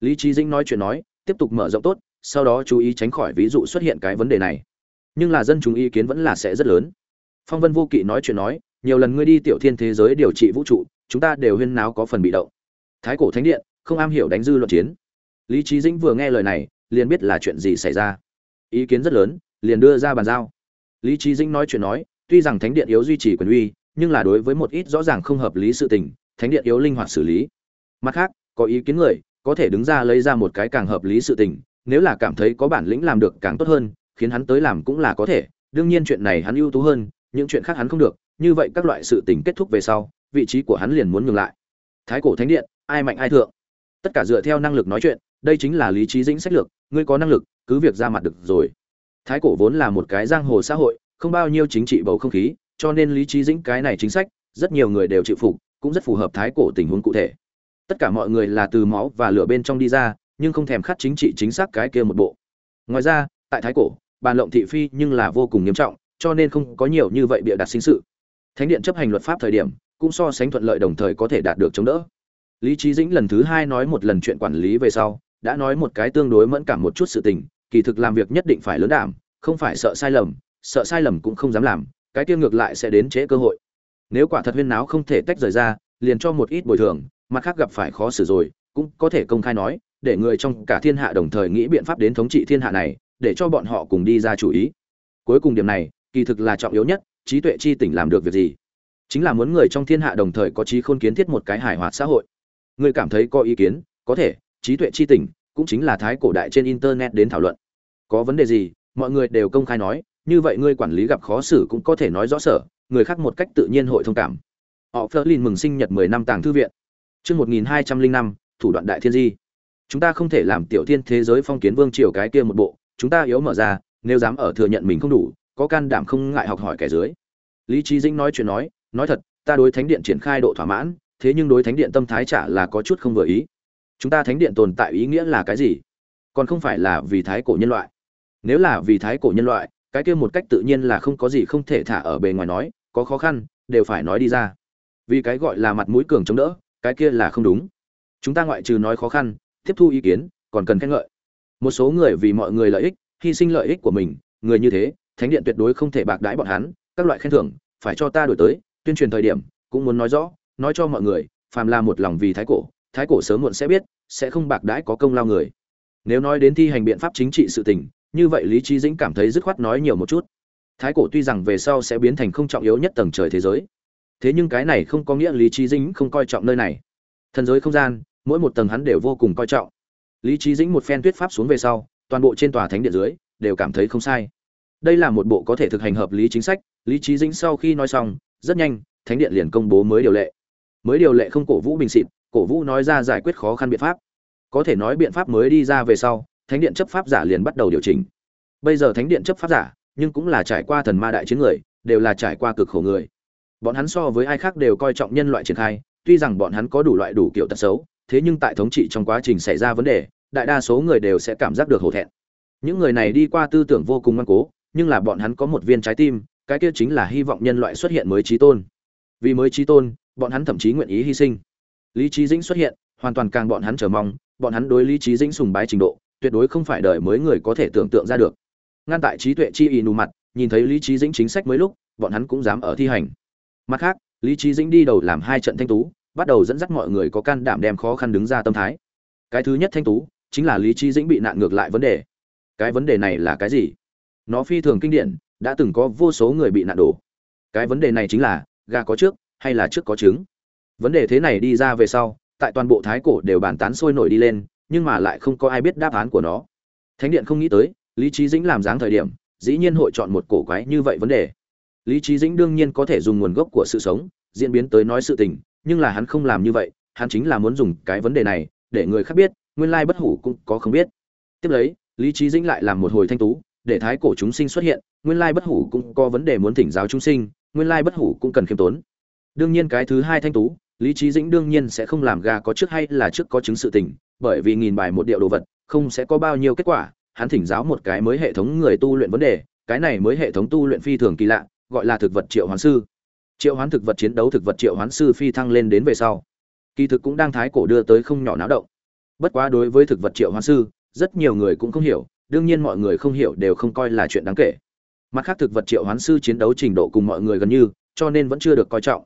Lý trí dĩnh nói chuyện nói, tiếp tục mở rộng tốt sau đó chú ý tránh khỏi ví dụ xuất hiện cái vấn đề này. Nhưng là dân chúng ý kiến vẫn là sẽ rất lớn. Phong vân vô kỵ nói chuyện nói, nhiều lần ngươi đi tiểu thiên thế giới điều trị vũ trụ, chúng ta đều huyên náo có phần bị động. Thái cổ thánh điện, không am hiểu đánh dư luận chiến. Lý trí dĩnh vừa nghe lời này, liền biết là chuyện gì xảy ra. Ý kiến rất lớn, liền đưa ra bàn giao. Lý trí dĩnh nói chuyện nói, tuy rằng thánh điện yếu duy trì quyền uy, nhưng là đối với một ít rõ ràng không hợp lý sự tình, thánh điện yếu linh hoạt xử lý. Mặt khác, có ý kiến người, có thể đứng ra lấy ra một cái càng hợp lý sự tình nếu là cảm thấy có bản lĩnh làm được càng tốt hơn, khiến hắn tới làm cũng là có thể. Đương nhiên chuyện này hắn ưu tú hơn, những chuyện khác hắn không được. Như vậy các loại sự tình kết thúc về sau, vị trí của hắn liền muốn nhường lại. Thái cổ thánh điện, ai mạnh ai thượng? Tất cả dựa theo năng lực nói chuyện, đây chính là lý trí dĩnh sách lược, ngươi có năng lực, cứ việc ra mặt được rồi. Thái cổ vốn là một cái giang hồ xã hội, không bao nhiêu chính trị bầu không khí, cho nên lý trí dĩnh cái này chính sách, rất nhiều người đều chịu phục, cũng rất phù hợp thái cổ tình huống cụ thể. Tất cả mọi người là từ máu và lửa bên trong đi ra nhưng không thèm khát chính trị chính xác cái kia một bộ. Ngoài ra, tại thái cổ, bàn lộng thị phi nhưng là vô cùng nghiêm trọng, cho nên không có nhiều như vậy bịa đặt sinh sự. Thánh điện chấp hành luật pháp thời điểm, cũng so sánh thuận lợi đồng thời có thể đạt được chống đỡ. Lý trí dĩnh lần thứ hai nói một lần chuyện quản lý về sau, đã nói một cái tương đối mẫn cảm một chút sự tình, kỳ thực làm việc nhất định phải lớn đảm, không phải sợ sai lầm, sợ sai lầm cũng không dám làm, cái kia ngược lại sẽ đến trễ cơ hội. Nếu quả thật huyên náo không thể tách rời ra, liền cho một ít bồi thường, mặt khác gặp phải khó xử rồi, cũng có thể công khai nói để người trong cả thiên hạ đồng thời nghĩ biện pháp đến thống trị thiên hạ này, để cho bọn họ cùng đi ra chủ ý. Cuối cùng điểm này, kỳ thực là trọng yếu nhất, trí tuệ chi tỉnh làm được việc gì? Chính là muốn người trong thiên hạ đồng thời có trí khôn kiến thiết một cái hài hòa xã hội. Người cảm thấy có ý kiến, có thể, trí tuệ chi tỉnh cũng chính là thái cổ đại trên internet đến thảo luận. Có vấn đề gì, mọi người đều công khai nói, như vậy ngươi quản lý gặp khó xử cũng có thể nói rõ sở, người khác một cách tự nhiên hội thông cảm. Họ Flerlin mừng sinh nhật 10 năm tàng thư viện. Chương 1205 thủ đoạn đại thiên di chúng ta không thể làm tiểu thiên thế giới phong kiến vương triều cái kia một bộ, chúng ta yếu mở ra, nếu dám ở thừa nhận mình không đủ, có can đảm không ngại học hỏi kẻ dưới. Lý trí dĩnh nói chuyện nói nói thật, ta đối thánh điện triển khai độ thỏa mãn, thế nhưng đối thánh điện tâm thái trả là có chút không vừa ý. Chúng ta thánh điện tồn tại ý nghĩa là cái gì? Còn không phải là vì thái cổ nhân loại. Nếu là vì thái cổ nhân loại, cái kia một cách tự nhiên là không có gì không thể thả ở bề ngoài nói, có khó khăn, đều phải nói đi ra. Vì cái gọi là mặt mũi cường chống đỡ, cái kia là không đúng. Chúng ta ngoại trừ nói khó khăn tiếp thu ý kiến, còn cần khen ngợi. Một số người vì mọi người lợi ích, hy sinh lợi ích của mình, người như thế, thánh điện tuyệt đối không thể bạc đãi bọn hắn, các loại khen thưởng, phải cho ta đổi tới, tuyên truyền thời điểm, cũng muốn nói rõ, nói cho mọi người, phàm là một lòng vì thái cổ thái cổ sớm muộn sẽ biết, sẽ không bạc đãi có công lao người. Nếu nói đến thi hành biện pháp chính trị sự tình, như vậy lý trí dĩnh cảm thấy dứt khoát nói nhiều một chút. Thái cổ tuy rằng về sau sẽ biến thành không trọng yếu nhất tầng trời thế giới, thế nhưng cái này không có nghĩa lý trí dĩnh không coi trọng nơi này. Thần giới không gian mỗi một tầng hắn đều vô cùng coi trọng. Lý trí dĩnh một phen tuyết pháp xuống về sau, toàn bộ trên tòa thánh điện dưới, đều cảm thấy không sai. Đây là một bộ có thể thực hành hợp lý chính sách, lý trí dĩnh sau khi nói xong, rất nhanh, thánh điện liền công bố mới điều lệ. Mới điều lệ không cổ vũ bình xịt cổ vũ nói ra giải quyết khó khăn biện pháp. Có thể nói biện pháp mới đi ra về sau, thánh điện chấp pháp giả liền bắt đầu điều chỉnh. Bây giờ thánh điện chấp pháp giả, nhưng cũng là trải qua thần ma đại chiến người, đều là trải qua cực khổ người. Bọn hắn so với ai khác đều coi trọng nhân loại triển khai, tuy rằng bọn hắn có đủ loại đủ kiểu tật xấu thế nhưng tại thống trị trong quá trình xảy ra vấn đề, đại đa số người đều sẽ cảm giác được hổ thẹn. Những người này đi qua tư tưởng vô cùng ngoan cố, nhưng là bọn hắn có một viên trái tim, cái kia chính là hy vọng nhân loại xuất hiện mới trí tôn. Vì mới trí tôn, bọn hắn thậm chí nguyện ý hy sinh. Lý trí dĩnh xuất hiện, hoàn toàn càng bọn hắn chờ mong, bọn hắn đối lý trí dĩnh sùng bái trình độ, tuyệt đối không phải đời mới người có thể tưởng tượng ra được. Ngăn tại trí tuệ chi y nù mặt, nhìn thấy lý trí dĩnh chính sách mới lúc, bọn hắn cũng dám ở thi hành. Mặt khác, lý trí dĩnh đi đầu làm hai trận thanh tú bắt đầu dẫn dắt mọi người có can đảm đem khó khăn đứng ra tâm thái. Cái thứ nhất thanh tú, chính là lý trí dĩnh bị nạn ngược lại vấn đề. Cái vấn đề này là cái gì? Nó phi thường kinh điển, đã từng có vô số người bị nạn đổ. Cái vấn đề này chính là, gà có trước, hay là trước có trứng? Vấn đề thế này đi ra về sau, tại toàn bộ thái cổ đều bàn tán sôi nổi đi lên, nhưng mà lại không có ai biết đáp án của nó. Thánh điện không nghĩ tới, lý trí dĩnh làm dáng thời điểm, dĩ nhiên hội chọn một cổ quái như vậy vấn đề. Lý trí dĩnh đương nhiên có thể dùng nguồn gốc của sự sống, diễn biến tới nói sự tình nhưng là hắn không làm như vậy, hắn chính là muốn dùng cái vấn đề này, để người khác biết, nguyên lai bất hủ cũng có không biết. Tiếp lấy, lý trí dĩnh lại làm một hồi thanh tú, để thái cổ chúng sinh xuất hiện, nguyên lai bất hủ cũng có vấn đề muốn thỉnh giáo chúng sinh, nguyên lai bất hủ cũng cần khiêm tốn. Đương nhiên cái thứ hai thanh tú, lý trí dĩnh đương nhiên sẽ không làm gà có trước hay là trước có chứng sự tình, bởi vì nghìn bài một điệu đồ vật, không sẽ có bao nhiêu kết quả, hắn thỉnh giáo một cái mới hệ thống người tu luyện vấn đề, cái này mới hệ thống tu luyện phi thường kỳ lạ, gọi là thực vật triệu hoán sư triệu hoán thực vật chiến đấu thực vật triệu hoán sư phi thăng lên đến về sau. Kỳ thực cũng đang thái cổ đưa tới không nhỏ náo động. Bất quá đối với thực vật triệu hoán sư, rất nhiều người cũng không hiểu, đương nhiên mọi người không hiểu đều không coi là chuyện đáng kể. Mặt khác thực vật triệu hoán sư chiến đấu trình độ cùng mọi người gần như, cho nên vẫn chưa được coi trọng.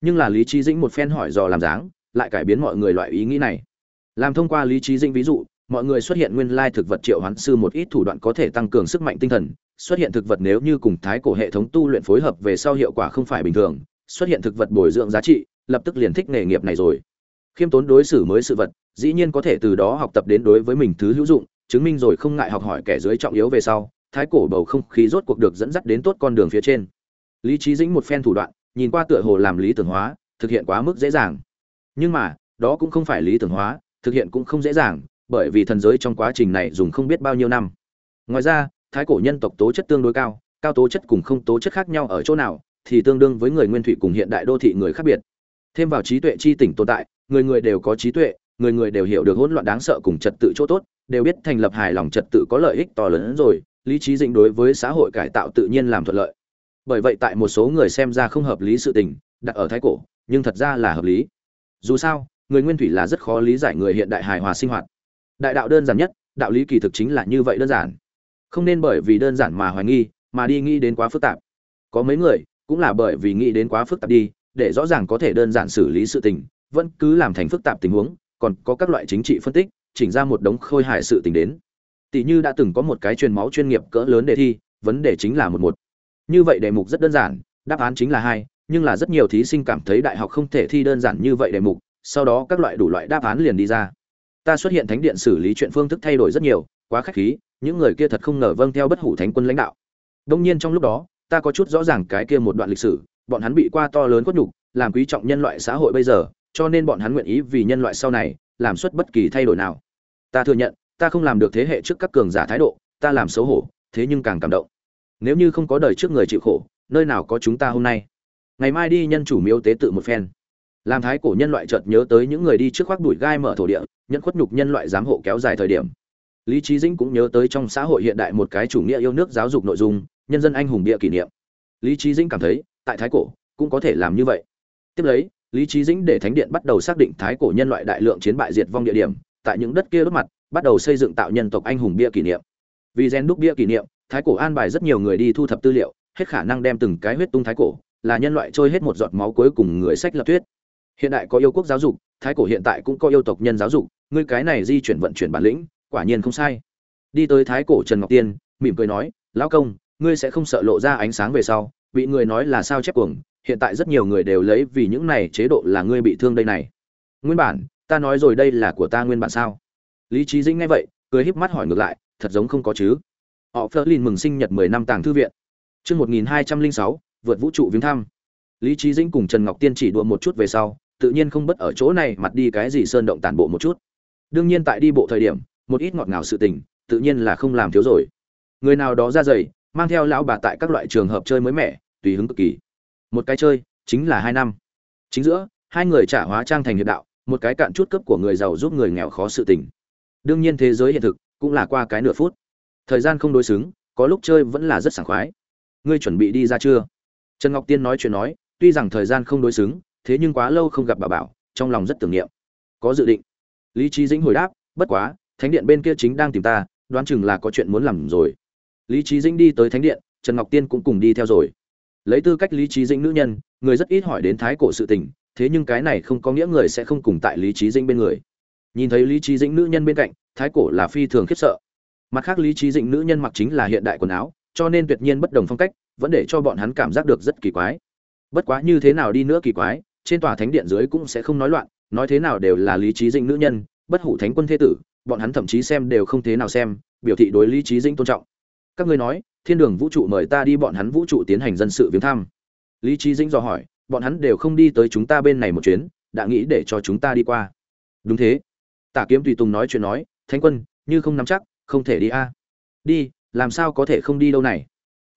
Nhưng là lý trí dĩnh một phen hỏi dò làm dáng, lại cải biến mọi người loại ý nghĩ này. Làm thông qua lý trí dĩnh ví dụ, mọi người xuất hiện nguyên lai thực vật triệu hoán sư một ít thủ đoạn có thể tăng cường sức mạnh tinh thần xuất hiện thực vật nếu như cùng thái cổ hệ thống tu luyện phối hợp về sau hiệu quả không phải bình thường, xuất hiện thực vật bồi dưỡng giá trị, lập tức liền thích nghề nghiệp này rồi. Khiêm tốn đối xử mới sự vật, dĩ nhiên có thể từ đó học tập đến đối với mình thứ hữu dụng, chứng minh rồi không ngại học hỏi kẻ dưới trọng yếu về sau, thái cổ bầu không khí rốt cuộc được dẫn dắt đến tốt con đường phía trên. Lý trí dĩnh một phen thủ đoạn, nhìn qua tựa hồ làm lý tưởng hóa, thực hiện quá mức dễ dàng. Nhưng mà, đó cũng không phải lý tưởng hóa, thực hiện cũng không dễ dàng, bởi vì thần giới trong quá trình này dùng không biết bao nhiêu năm. Ngoài ra thái cổ nhân tộc tố chất tương đối cao cao tố chất cùng không tố chất khác nhau ở chỗ nào thì tương đương với người nguyên thủy cùng hiện đại đô thị người khác biệt. Thêm vào trí tuệ chi tỉnh tồn tại, người người đều có trí tuệ, người người đều hiểu được hỗn loạn đáng sợ cùng trật tự chỗ tốt, đều biết thành lập hài lòng trật tự có lợi ích to lớn hơn rồi, lý trí dĩnh đối với xã hội cải tạo tự nhiên làm thuận lợi. Bởi vậy tại một số người xem ra không hợp lý sự tình, đặt ở thái cổ, nhưng thật ra là hợp lý. Dù sao, người nguyên thủy là rất khó lý giải người hiện đại hài hòa sinh hoạt. Đại đạo đơn giản nhất, đạo lý kỳ thực chính là như vậy đơn giản không nên bởi vì đơn giản mà hoài nghi, mà đi nghĩ đến quá phức tạp. Có mấy người cũng là bởi vì nghĩ đến quá phức tạp đi, để rõ ràng có thể đơn giản xử lý sự tình, vẫn cứ làm thành phức tạp tình huống, còn có các loại chính trị phân tích, chỉnh ra một đống khôi hài sự tình đến. Tỷ như đã từng có một cái truyền máu chuyên nghiệp cỡ lớn đề thi, vấn đề chính là một một. Như vậy đề mục rất đơn giản, đáp án chính là hai, nhưng là rất nhiều thí sinh cảm thấy đại học không thể thi đơn giản như vậy đề mục, sau đó các loại đủ loại đáp án liền đi ra. Ta xuất hiện thánh điện xử lý chuyện phương thức thay đổi rất nhiều, quá khách khí những người kia thật không ngờ vâng theo bất hủ thánh quân lãnh đạo. Đông nhiên trong lúc đó, ta có chút rõ ràng cái kia một đoạn lịch sử, bọn hắn bị qua to lớn khuất nhục, làm quý trọng nhân loại xã hội bây giờ, cho nên bọn hắn nguyện ý vì nhân loại sau này, làm xuất bất kỳ thay đổi nào. Ta thừa nhận, ta không làm được thế hệ trước các cường giả thái độ, ta làm xấu hổ, thế nhưng càng cảm động. Nếu như không có đời trước người chịu khổ, nơi nào có chúng ta hôm nay? Ngày mai đi nhân chủ miếu tế tự một phen. Làm thái cổ nhân loại chợt nhớ tới những người đi trước khoác đuổi gai mở thổ địa nhận khuất nhục nhân loại giám hộ kéo dài thời điểm lý trí dĩnh cũng nhớ tới trong xã hội hiện đại một cái chủ nghĩa yêu nước giáo dục nội dung, nhân dân anh hùng bịa kỷ niệm. Lý trí dĩnh cảm thấy, tại thái cổ, cũng có thể làm như vậy. Tiếp lấy, lý trí dĩnh để thánh điện bắt đầu xác định thái cổ nhân loại đại lượng chiến bại diệt vong địa điểm, tại những đất kia đốt mặt, bắt đầu xây dựng tạo nhân tộc anh hùng bia kỷ niệm. Vì gen đúc bia kỷ niệm, thái cổ an bài rất nhiều người đi thu thập tư liệu, hết khả năng đem từng cái huyết tung thái cổ, là nhân loại trôi hết một giọt máu cuối cùng người sách lập thuyết. Hiện đại có yêu quốc giáo dục, thái cổ hiện tại cũng có yêu tộc nhân giáo dục ngươi cái này di chuyển vận chuyển bản lĩnh quả nhiên không sai. Đi tới thái cổ trần ngọc tiên, mỉm cười nói, lão công, ngươi sẽ không sợ lộ ra ánh sáng về sau, bị người nói là sao chép cuồng, hiện tại rất nhiều người đều lấy vì những này chế độ là ngươi bị thương đây này. Nguyên bản, ta nói rồi đây là của ta nguyên bản sao? Lý trí dĩnh nghe vậy, cười híp mắt hỏi ngược lại, thật giống không có chứ? Họ phớt lên mừng sinh nhật mười năm tàng thư viện. Chương một nghìn hai trăm linh sáu, vượt vũ trụ viếng thăm. Lý trí dĩnh cùng trần ngọc tiên chỉ đùa một chút về sau, tự nhiên không bất ở chỗ này, mặt đi cái gì sơn động tàn bộ một chút. Đương nhiên tại đi bộ thời điểm một ít ngọt ngào sự tình, tự nhiên là không làm thiếu rồi. Người nào đó ra dày mang theo lão bà tại các loại trường hợp chơi mới mẻ, tùy hứng cực kỳ. Một cái chơi, chính là hai năm. Chính giữa, hai người trả hóa trang thành hiệp đạo, một cái cạn chút cấp của người giàu giúp người nghèo khó sự tình. Đương nhiên thế giới hiện thực cũng là qua cái nửa phút. Thời gian không đối xứng, có lúc chơi vẫn là rất sảng khoái. Ngươi chuẩn bị đi ra chưa? Trần ngọc tiên nói chuyện nói, tuy rằng thời gian không đối xứng, thế nhưng quá lâu không gặp bà bảo, trong lòng rất tưởng niệm. Có dự định. Lý trí dĩnh hồi đáp, bất quá thánh điện bên kia chính đang tìm ta, đoán chừng là có chuyện muốn làm rồi. Lý trí dĩnh đi tới thánh điện, trần ngọc tiên cũng cùng đi theo rồi. Lấy tư cách lý trí dĩnh nữ nhân, người rất ít hỏi đến thái cổ sự tình, thế nhưng cái này không có nghĩa người sẽ không cùng tại lý trí dĩnh bên người. Nhìn thấy lý trí dĩnh nữ nhân bên cạnh, thái cổ là phi thường khiếp sợ. Mặt khác lý trí dĩnh nữ nhân mặc chính là hiện đại quần áo, cho nên tuyệt nhiên bất đồng phong cách, vẫn để cho bọn hắn cảm giác được rất kỳ quái. Bất quá như thế nào đi nữa kỳ quái, trên tòa thánh điện dưới cũng sẽ không nói loạn, nói thế nào đều là lý trí dĩnh nữ nhân, bất hủ thánh quân thế tử bọn hắn thậm chí xem đều không thế nào xem, biểu thị đối lý trí dĩnh tôn trọng. Các ngươi nói, thiên đường vũ trụ mời ta đi bọn hắn vũ trụ tiến hành dân sự viếng thăm. Lý trí dĩnh dò hỏi, bọn hắn đều không đi tới chúng ta bên này một chuyến, đã nghĩ để cho chúng ta đi qua. Đúng thế. Tả kiếm tùy tùng nói chuyện nói, thánh quân, như không nắm chắc, không thể đi a. Đi, làm sao có thể không đi đâu này?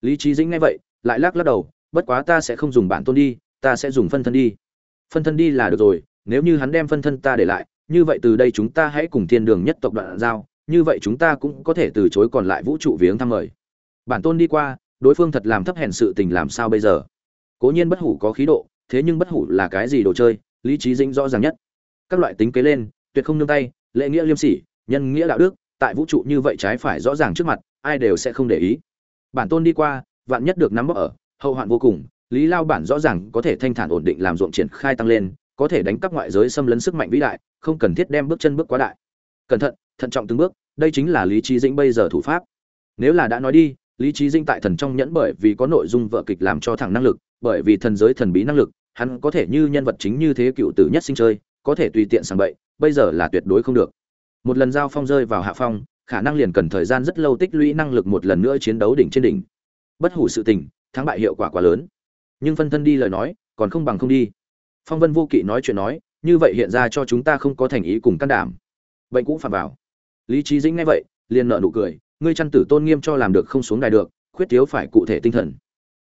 Lý trí dĩnh nghe vậy, lại lắc lắc đầu, bất quá ta sẽ không dùng bản tôn đi, ta sẽ dùng phân thân đi. Phân thân đi là được rồi, nếu như hắn đem phân thân ta để lại như vậy từ đây chúng ta hãy cùng thiên đường nhất tộc đoạn giao, như vậy chúng ta cũng có thể từ chối còn lại vũ trụ viếng thăm mời. Bản tôn đi qua, đối phương thật làm thấp hèn sự tình làm sao bây giờ? Cố nhiên bất hủ có khí độ, thế nhưng bất hủ là cái gì đồ chơi, lý trí dĩnh rõ ràng nhất. Các loại tính kế lên, tuyệt không nương tay, lễ nghĩa liêm sỉ, nhân nghĩa đạo đức, tại vũ trụ như vậy trái phải rõ ràng trước mặt, ai đều sẽ không để ý. Bản tôn đi qua, vạn nhất được nắm bóc ở, hậu hoạn vô cùng, lý lao bản rõ ràng có thể thanh thản ổn định làm ruộng triển khai tăng lên có thể đánh cắp ngoại giới xâm lấn sức mạnh vĩ đại, không cần thiết đem bước chân bước quá đại. Cẩn thận thận trọng từng bước, đây chính là lý trí dĩnh bây giờ thủ pháp. Nếu là đã nói đi, lý trí dĩnh tại thần trong nhẫn bởi vì có nội dung vợ kịch làm cho thẳng năng lực, bởi vì thần giới thần bí năng lực, hắn có thể như nhân vật chính như thế cựu tử nhất sinh chơi, có thể tùy tiện sàng bậy, bây giờ là tuyệt đối không được. Một lần giao phong rơi vào hạ phong, khả năng liền cần thời gian rất lâu tích lũy năng lực một lần nữa chiến đấu đỉnh trên đỉnh. Bất hủ sự tình, thắng bại hiệu quả quá lớn. Nhưng phân thân đi lời nói, còn không bằng không đi phong vân vô kỵ nói chuyện nói, như vậy hiện ra cho chúng ta không có thành ý cùng can đảm. Bệnh cũng phạm vào. Lý trí dĩnh nghe vậy, liền nợ nụ cười, ngươi chăn tử tôn nghiêm cho làm được không xuống đài được, khuyết thiếu phải cụ thể tinh thần.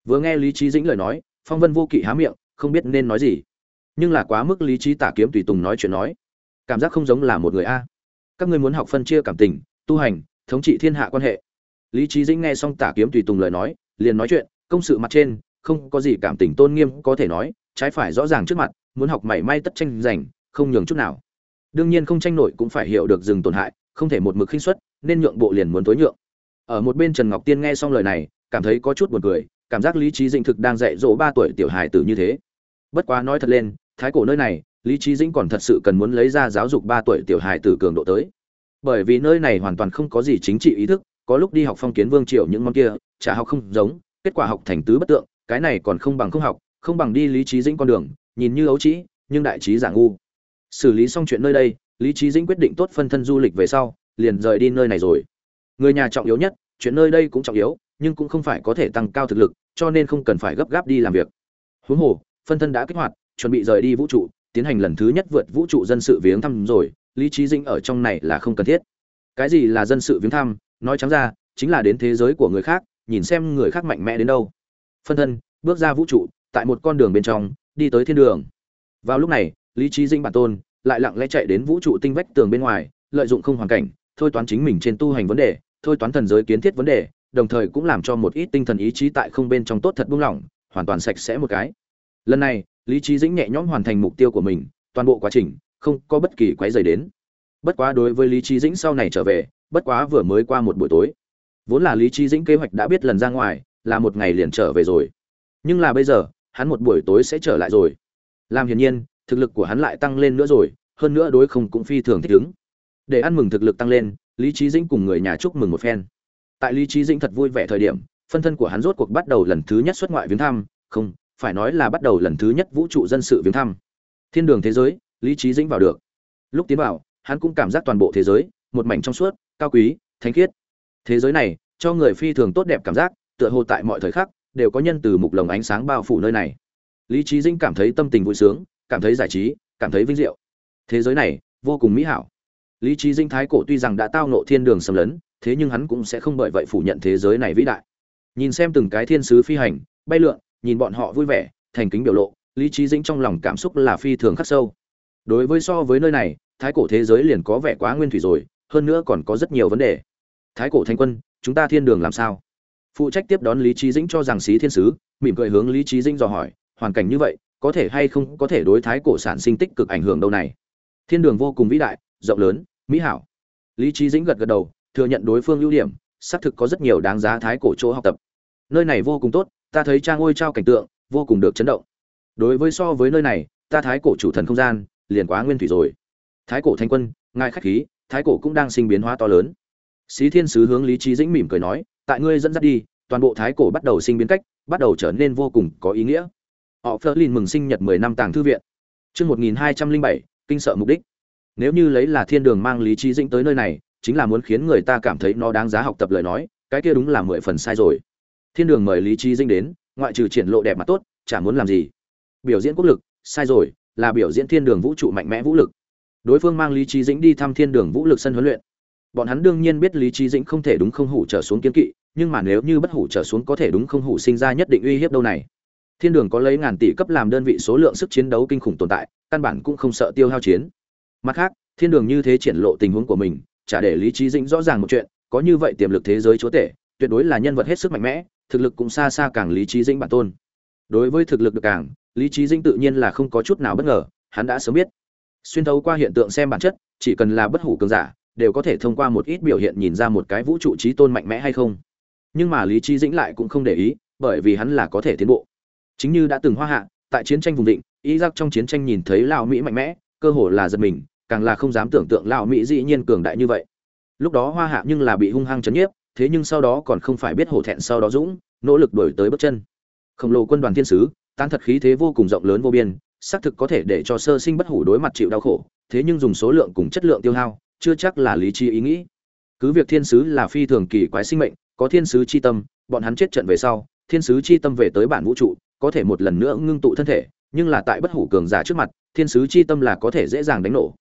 Vừa nghe lý trí dĩnh lời nói, phong vân vô kỵ há miệng, không biết nên nói gì. Nhưng là quá mức lý trí tả kiếm tùy tùng nói chuyện nói, cảm giác không giống là một người a. Các ngươi muốn học phân chia cảm tình, tu hành, thống trị thiên hạ quan hệ. Lý trí dĩnh nghe xong tả kiếm tùy tùng lời nói, liền nói chuyện, công sự mặt trên, không có gì cảm tình tôn nghiêm có thể nói trái phải rõ ràng trước mặt, muốn học mảy may tất tranh giành, không nhường chút nào. Đương nhiên không tranh nổi cũng phải hiểu được dừng tổn hại, không thể một mực khinh suất, nên nhượng bộ liền muốn tối nhượng. Ở một bên trần ngọc tiên nghe xong lời này, cảm thấy có chút buồn cười, cảm giác lý trí dĩnh thực đang dạy dỗ ba tuổi tiểu hài tử như thế. Bất quá nói thật lên, thái cổ nơi này, lý trí dĩnh còn thật sự cần muốn lấy ra giáo dục ba tuổi tiểu hài tử cường độ tới. Bởi vì nơi này hoàn toàn không có gì chính trị ý thức, có lúc đi học phong kiến vương triều những món kia trả học không giống, kết quả học thành tứ bất tượng, cái này còn không bằng không học không bằng đi lý trí dĩnh con đường, nhìn như ấu trĩ, nhưng đại trí giả ngu. Xử lý xong chuyện nơi đây, lý trí dĩnh quyết định tốt phân thân du lịch về sau, liền rời đi nơi này rồi. Người nhà trọng yếu nhất, chuyện nơi đây cũng trọng yếu, nhưng cũng không phải có thể tăng cao thực lực, cho nên không cần phải gấp gáp đi làm việc. Huống hồ, phân thân đã kích hoạt, chuẩn bị rời đi vũ trụ, tiến hành lần thứ nhất vượt vũ trụ dân sự viếng thăm rồi, lý trí dĩnh ở trong này là không cần thiết. Cái gì là dân sự viếng thăm? Nói trắng ra, chính là đến thế giới của người khác, nhìn xem người khác mạnh mẽ đến đâu. Phân thân, bước ra vũ trụ tại một con đường bên trong, đi tới thiên đường. Vào lúc này, lý trí dinh bản tôn lại lặng lẽ chạy đến vũ trụ tinh vách tường bên ngoài, lợi dụng không hoàn cảnh, thôi toán chính mình trên tu hành vấn đề, thôi toán thần giới kiến thiết vấn đề, đồng thời cũng làm cho một ít tinh thần ý chí tại không bên trong tốt thật buông lỏng, hoàn toàn sạch sẽ một cái. Lần này, lý trí dĩnh nhẹ nhõm hoàn thành mục tiêu của mình, toàn bộ quá trình không có bất kỳ quái dày đến. Bất quá đối với lý trí dĩnh sau này trở về, bất quá vừa mới qua một buổi tối. Vốn là lý trí dĩnh kế hoạch đã biết lần ra ngoài là một ngày liền trở về rồi. Nhưng là bây giờ hắn một buổi tối sẽ trở lại rồi. Làm hiển nhiên, thực lực của hắn lại tăng lên nữa rồi, hơn nữa đối không cũng phi thường thích ứng. Để ăn mừng thực lực tăng lên, lý trí dĩnh cùng người nhà chúc mừng một phen. Tại lý trí dĩnh thật vui vẻ thời điểm, phân thân của hắn rốt cuộc bắt đầu lần thứ nhất xuất ngoại viếng thăm, không, phải nói là bắt đầu lần thứ nhất vũ trụ dân sự viếng thăm. Thiên đường thế giới, lý trí dĩnh vào được. Lúc tiến vào, hắn cũng cảm giác toàn bộ thế giới, một mảnh trong suốt, cao quý, thánh khiết. Thế giới này, cho người phi thường tốt đẹp cảm giác, tựa hồ tại mọi thời khắc đều có nhân từ mục lồng ánh sáng bao phủ nơi này. Lý trí dĩnh cảm thấy tâm tình vui sướng, cảm thấy giải trí, cảm thấy vinh diệu. Thế giới này, vô cùng mỹ hảo. Lý trí dĩnh thái cổ tuy rằng đã tao nộ thiên đường xâm lấn, thế nhưng hắn cũng sẽ không bởi vậy phủ nhận thế giới này vĩ đại. Nhìn xem từng cái thiên sứ phi hành, bay lượn, nhìn bọn họ vui vẻ, thành kính biểu lộ, lý trí dĩnh trong lòng cảm xúc là phi thường khắc sâu. Đối với so với nơi này, thái cổ thế giới liền có vẻ quá nguyên thủy rồi, hơn nữa còn có rất nhiều vấn đề. Thái cổ thanh quân, chúng ta thiên đường làm sao? Phụ trách tiếp đón lý trí dĩnh cho rằng xí thiên sứ, mỉm cười hướng lý trí dĩnh dò hỏi, hoàn cảnh như vậy, có thể hay không có thể đối thái cổ sản sinh tích cực ảnh hưởng đâu này? Thiên đường vô cùng vĩ đại, rộng lớn, mỹ hảo. Lý trí dĩnh gật gật đầu, thừa nhận đối phương ưu điểm, xác thực có rất nhiều đáng giá thái cổ chỗ học tập. Nơi này vô cùng tốt, ta thấy trang ngôi trao cảnh tượng, vô cùng được chấn động. Đối với so với nơi này, ta thái cổ chủ thần không gian, liền quá nguyên thủy rồi. Thái cổ thanh quân, ngài khách khí, thái cổ cũng đang sinh biến hóa to lớn. Xí thiên sứ hướng lý trí dĩnh mỉm cười nói tại ngươi dẫn dắt đi, toàn bộ thái cổ bắt đầu sinh biến cách, bắt đầu trở nên vô cùng có ý nghĩa. Họ phớt lên mừng sinh nhật mười năm tàng thư viện. Chương một nghìn hai trăm linh bảy, kinh sợ mục đích. Nếu như lấy là thiên đường mang lý trí dĩnh tới nơi này, chính là muốn khiến người ta cảm thấy nó đáng giá học tập lời nói, cái kia đúng là mười phần sai rồi. Thiên đường mời lý trí dĩnh đến, ngoại trừ triển lộ đẹp mặt tốt, chả muốn làm gì. Biểu diễn quốc lực, sai rồi, là biểu diễn thiên đường vũ trụ mạnh mẽ vũ lực. Đối phương mang lý trí dĩnh đi thăm thiên đường vũ lực sân huấn luyện. Bọn hắn đương nhiên biết lý trí dĩnh không thể đúng không hủ trở xuống kiến kỵ nhưng mà nếu như bất hủ trở xuống có thể đúng không hủ sinh ra nhất định uy hiếp đâu này? Thiên đường có lấy ngàn tỷ cấp làm đơn vị số lượng sức chiến đấu kinh khủng tồn tại, căn bản cũng không sợ tiêu hao chiến. Mặt khác, thiên đường như thế triển lộ tình huống của mình, chả để lý trí dĩnh rõ ràng một chuyện, có như vậy tiềm lực thế giới chúa tể, tuyệt đối là nhân vật hết sức mạnh mẽ, thực lực cũng xa xa càng lý trí dĩnh bản tôn. Đối với thực lực được càng, lý trí dĩnh tự nhiên là không có chút nào bất ngờ, hắn đã sớm biết. Xuyên thấu qua hiện tượng xem bản chất, chỉ cần là bất hủ cường giả, đều có thể thông qua một ít biểu hiện nhìn ra một cái vũ trụ trí tôn mạnh mẽ hay không nhưng mà lý trí dĩnh lại cũng không để ý, bởi vì hắn là có thể tiến bộ. Chính như đã từng hoa hạ, tại chiến tranh vùng định ý giác trong chiến tranh nhìn thấy lao mỹ mạnh mẽ, cơ hồ là giật mình, càng là không dám tưởng tượng lao mỹ dĩ nhiên cường đại như vậy. Lúc đó hoa hạ nhưng là bị hung hăng chấn nhiếp, thế nhưng sau đó còn không phải biết hổ thẹn sau đó dũng, nỗ lực đổi tới bước chân. Khổng lồ quân đoàn thiên sứ, tán thật khí thế vô cùng rộng lớn vô biên, xác thực có thể để cho sơ sinh bất hủ đối mặt chịu đau khổ, thế nhưng dùng số lượng cùng chất lượng tiêu hao, chưa chắc là lý trí ý nghĩ. Cứ việc thiên sứ là phi thường kỳ quái sinh mệnh có thiên sứ chi tâm, bọn hắn chết trận về sau, thiên sứ chi tâm về tới bản vũ trụ, có thể một lần nữa ngưng tụ thân thể, nhưng là tại bất hủ cường giả trước mặt, thiên sứ chi tâm là có thể dễ dàng đánh nổ.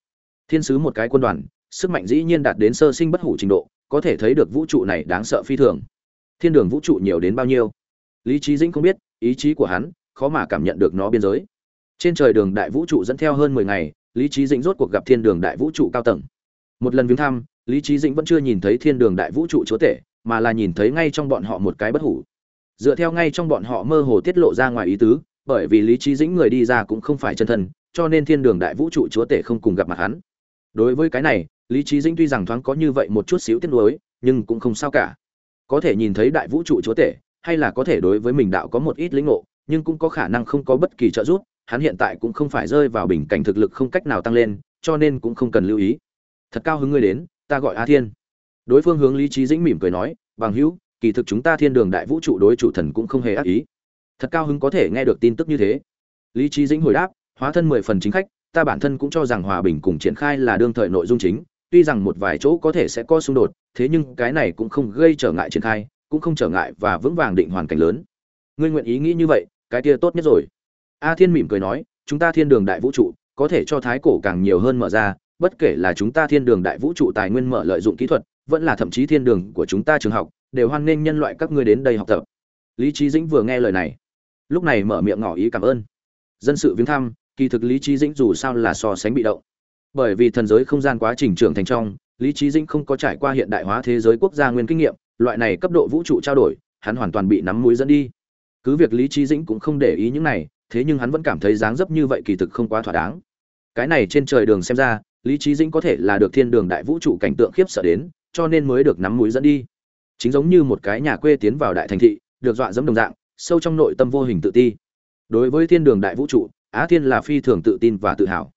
Thiên sứ một cái quân đoàn, sức mạnh dĩ nhiên đạt đến sơ sinh bất hủ trình độ, có thể thấy được vũ trụ này đáng sợ phi thường. Thiên đường vũ trụ nhiều đến bao nhiêu? Lý trí dĩnh không biết, ý chí của hắn, khó mà cảm nhận được nó biên giới. Trên trời đường đại vũ trụ dẫn theo hơn mười ngày, lý trí dĩnh rốt cuộc gặp thiên đường đại vũ trụ cao tầng. Một lần viếng thăm, lý trí dĩnh vẫn chưa nhìn thấy thiên đường đại vũ trụ chúa tể mà là nhìn thấy ngay trong bọn họ một cái bất hủ. Dựa theo ngay trong bọn họ mơ hồ tiết lộ ra ngoài ý tứ, bởi vì lý trí dĩnh người đi ra cũng không phải chân thân, cho nên thiên đường đại vũ trụ chúa tể không cùng gặp mặt hắn. Đối với cái này, lý trí dĩnh tuy rằng thoáng có như vậy một chút xíu tiếc nuối, nhưng cũng không sao cả. Có thể nhìn thấy đại vũ trụ chúa tể, hay là có thể đối với mình đạo có một ít lĩnh ngộ, nhưng cũng có khả năng không có bất kỳ trợ giúp, hắn hiện tại cũng không phải rơi vào bình cảnh thực lực không cách nào tăng lên, cho nên cũng không cần lưu ý. Thật cao hứng ngươi đến, ta gọi a thiên đối phương hướng lý trí dĩnh mỉm cười nói, bằng hữu, kỳ thực chúng ta thiên đường đại vũ trụ đối chủ thần cũng không hề ác ý. Thật cao hứng có thể nghe được tin tức như thế. Lý trí dĩnh hồi đáp, hóa thân mười phần chính khách, ta bản thân cũng cho rằng hòa bình cùng triển khai là đương thời nội dung chính, tuy rằng một vài chỗ có thể sẽ có xung đột, thế nhưng cái này cũng không gây trở ngại triển khai, cũng không trở ngại và vững vàng định hoàn cảnh lớn. Ngươi nguyện ý nghĩ như vậy, cái kia tốt nhất rồi. A thiên mỉm cười nói, chúng ta thiên đường đại vũ trụ, có thể cho thái cổ càng nhiều hơn mở ra, bất kể là chúng ta thiên đường đại vũ trụ tài nguyên mở lợi dụng kỹ thuật vẫn là thậm chí thiên đường của chúng ta trường học, đều hoan nghênh nhân loại các ngươi đến đây học tập. Lý trí dĩnh vừa nghe lời này, lúc này mở miệng ngỏ ý cảm ơn. Dân sự viếng thăm, kỳ thực lý trí dĩnh dù sao là so sánh bị động. Bởi vì thần giới không gian quá trình trưởng thành trong, lý trí dĩnh không có trải qua hiện đại hóa thế giới quốc gia nguyên kinh nghiệm, loại này cấp độ vũ trụ trao đổi, hắn hoàn toàn bị nắm mũi dẫn đi. Cứ việc lý trí dĩnh cũng không để ý những này, thế nhưng hắn vẫn cảm thấy dáng dấp như vậy kỳ thực không quá thỏa đáng. Cái này trên trời đường xem ra, lý trí dĩnh có thể là được thiên đường đại vũ trụ cảnh tượng khiếp sợ đến cho nên mới được nắm mũi dẫn đi. Chính giống như một cái nhà quê tiến vào đại thành thị, được dọa dẫm đồng dạng, sâu trong nội tâm vô hình tự ti. Đối với thiên đường đại vũ trụ, á thiên là phi thường tự tin và tự hào.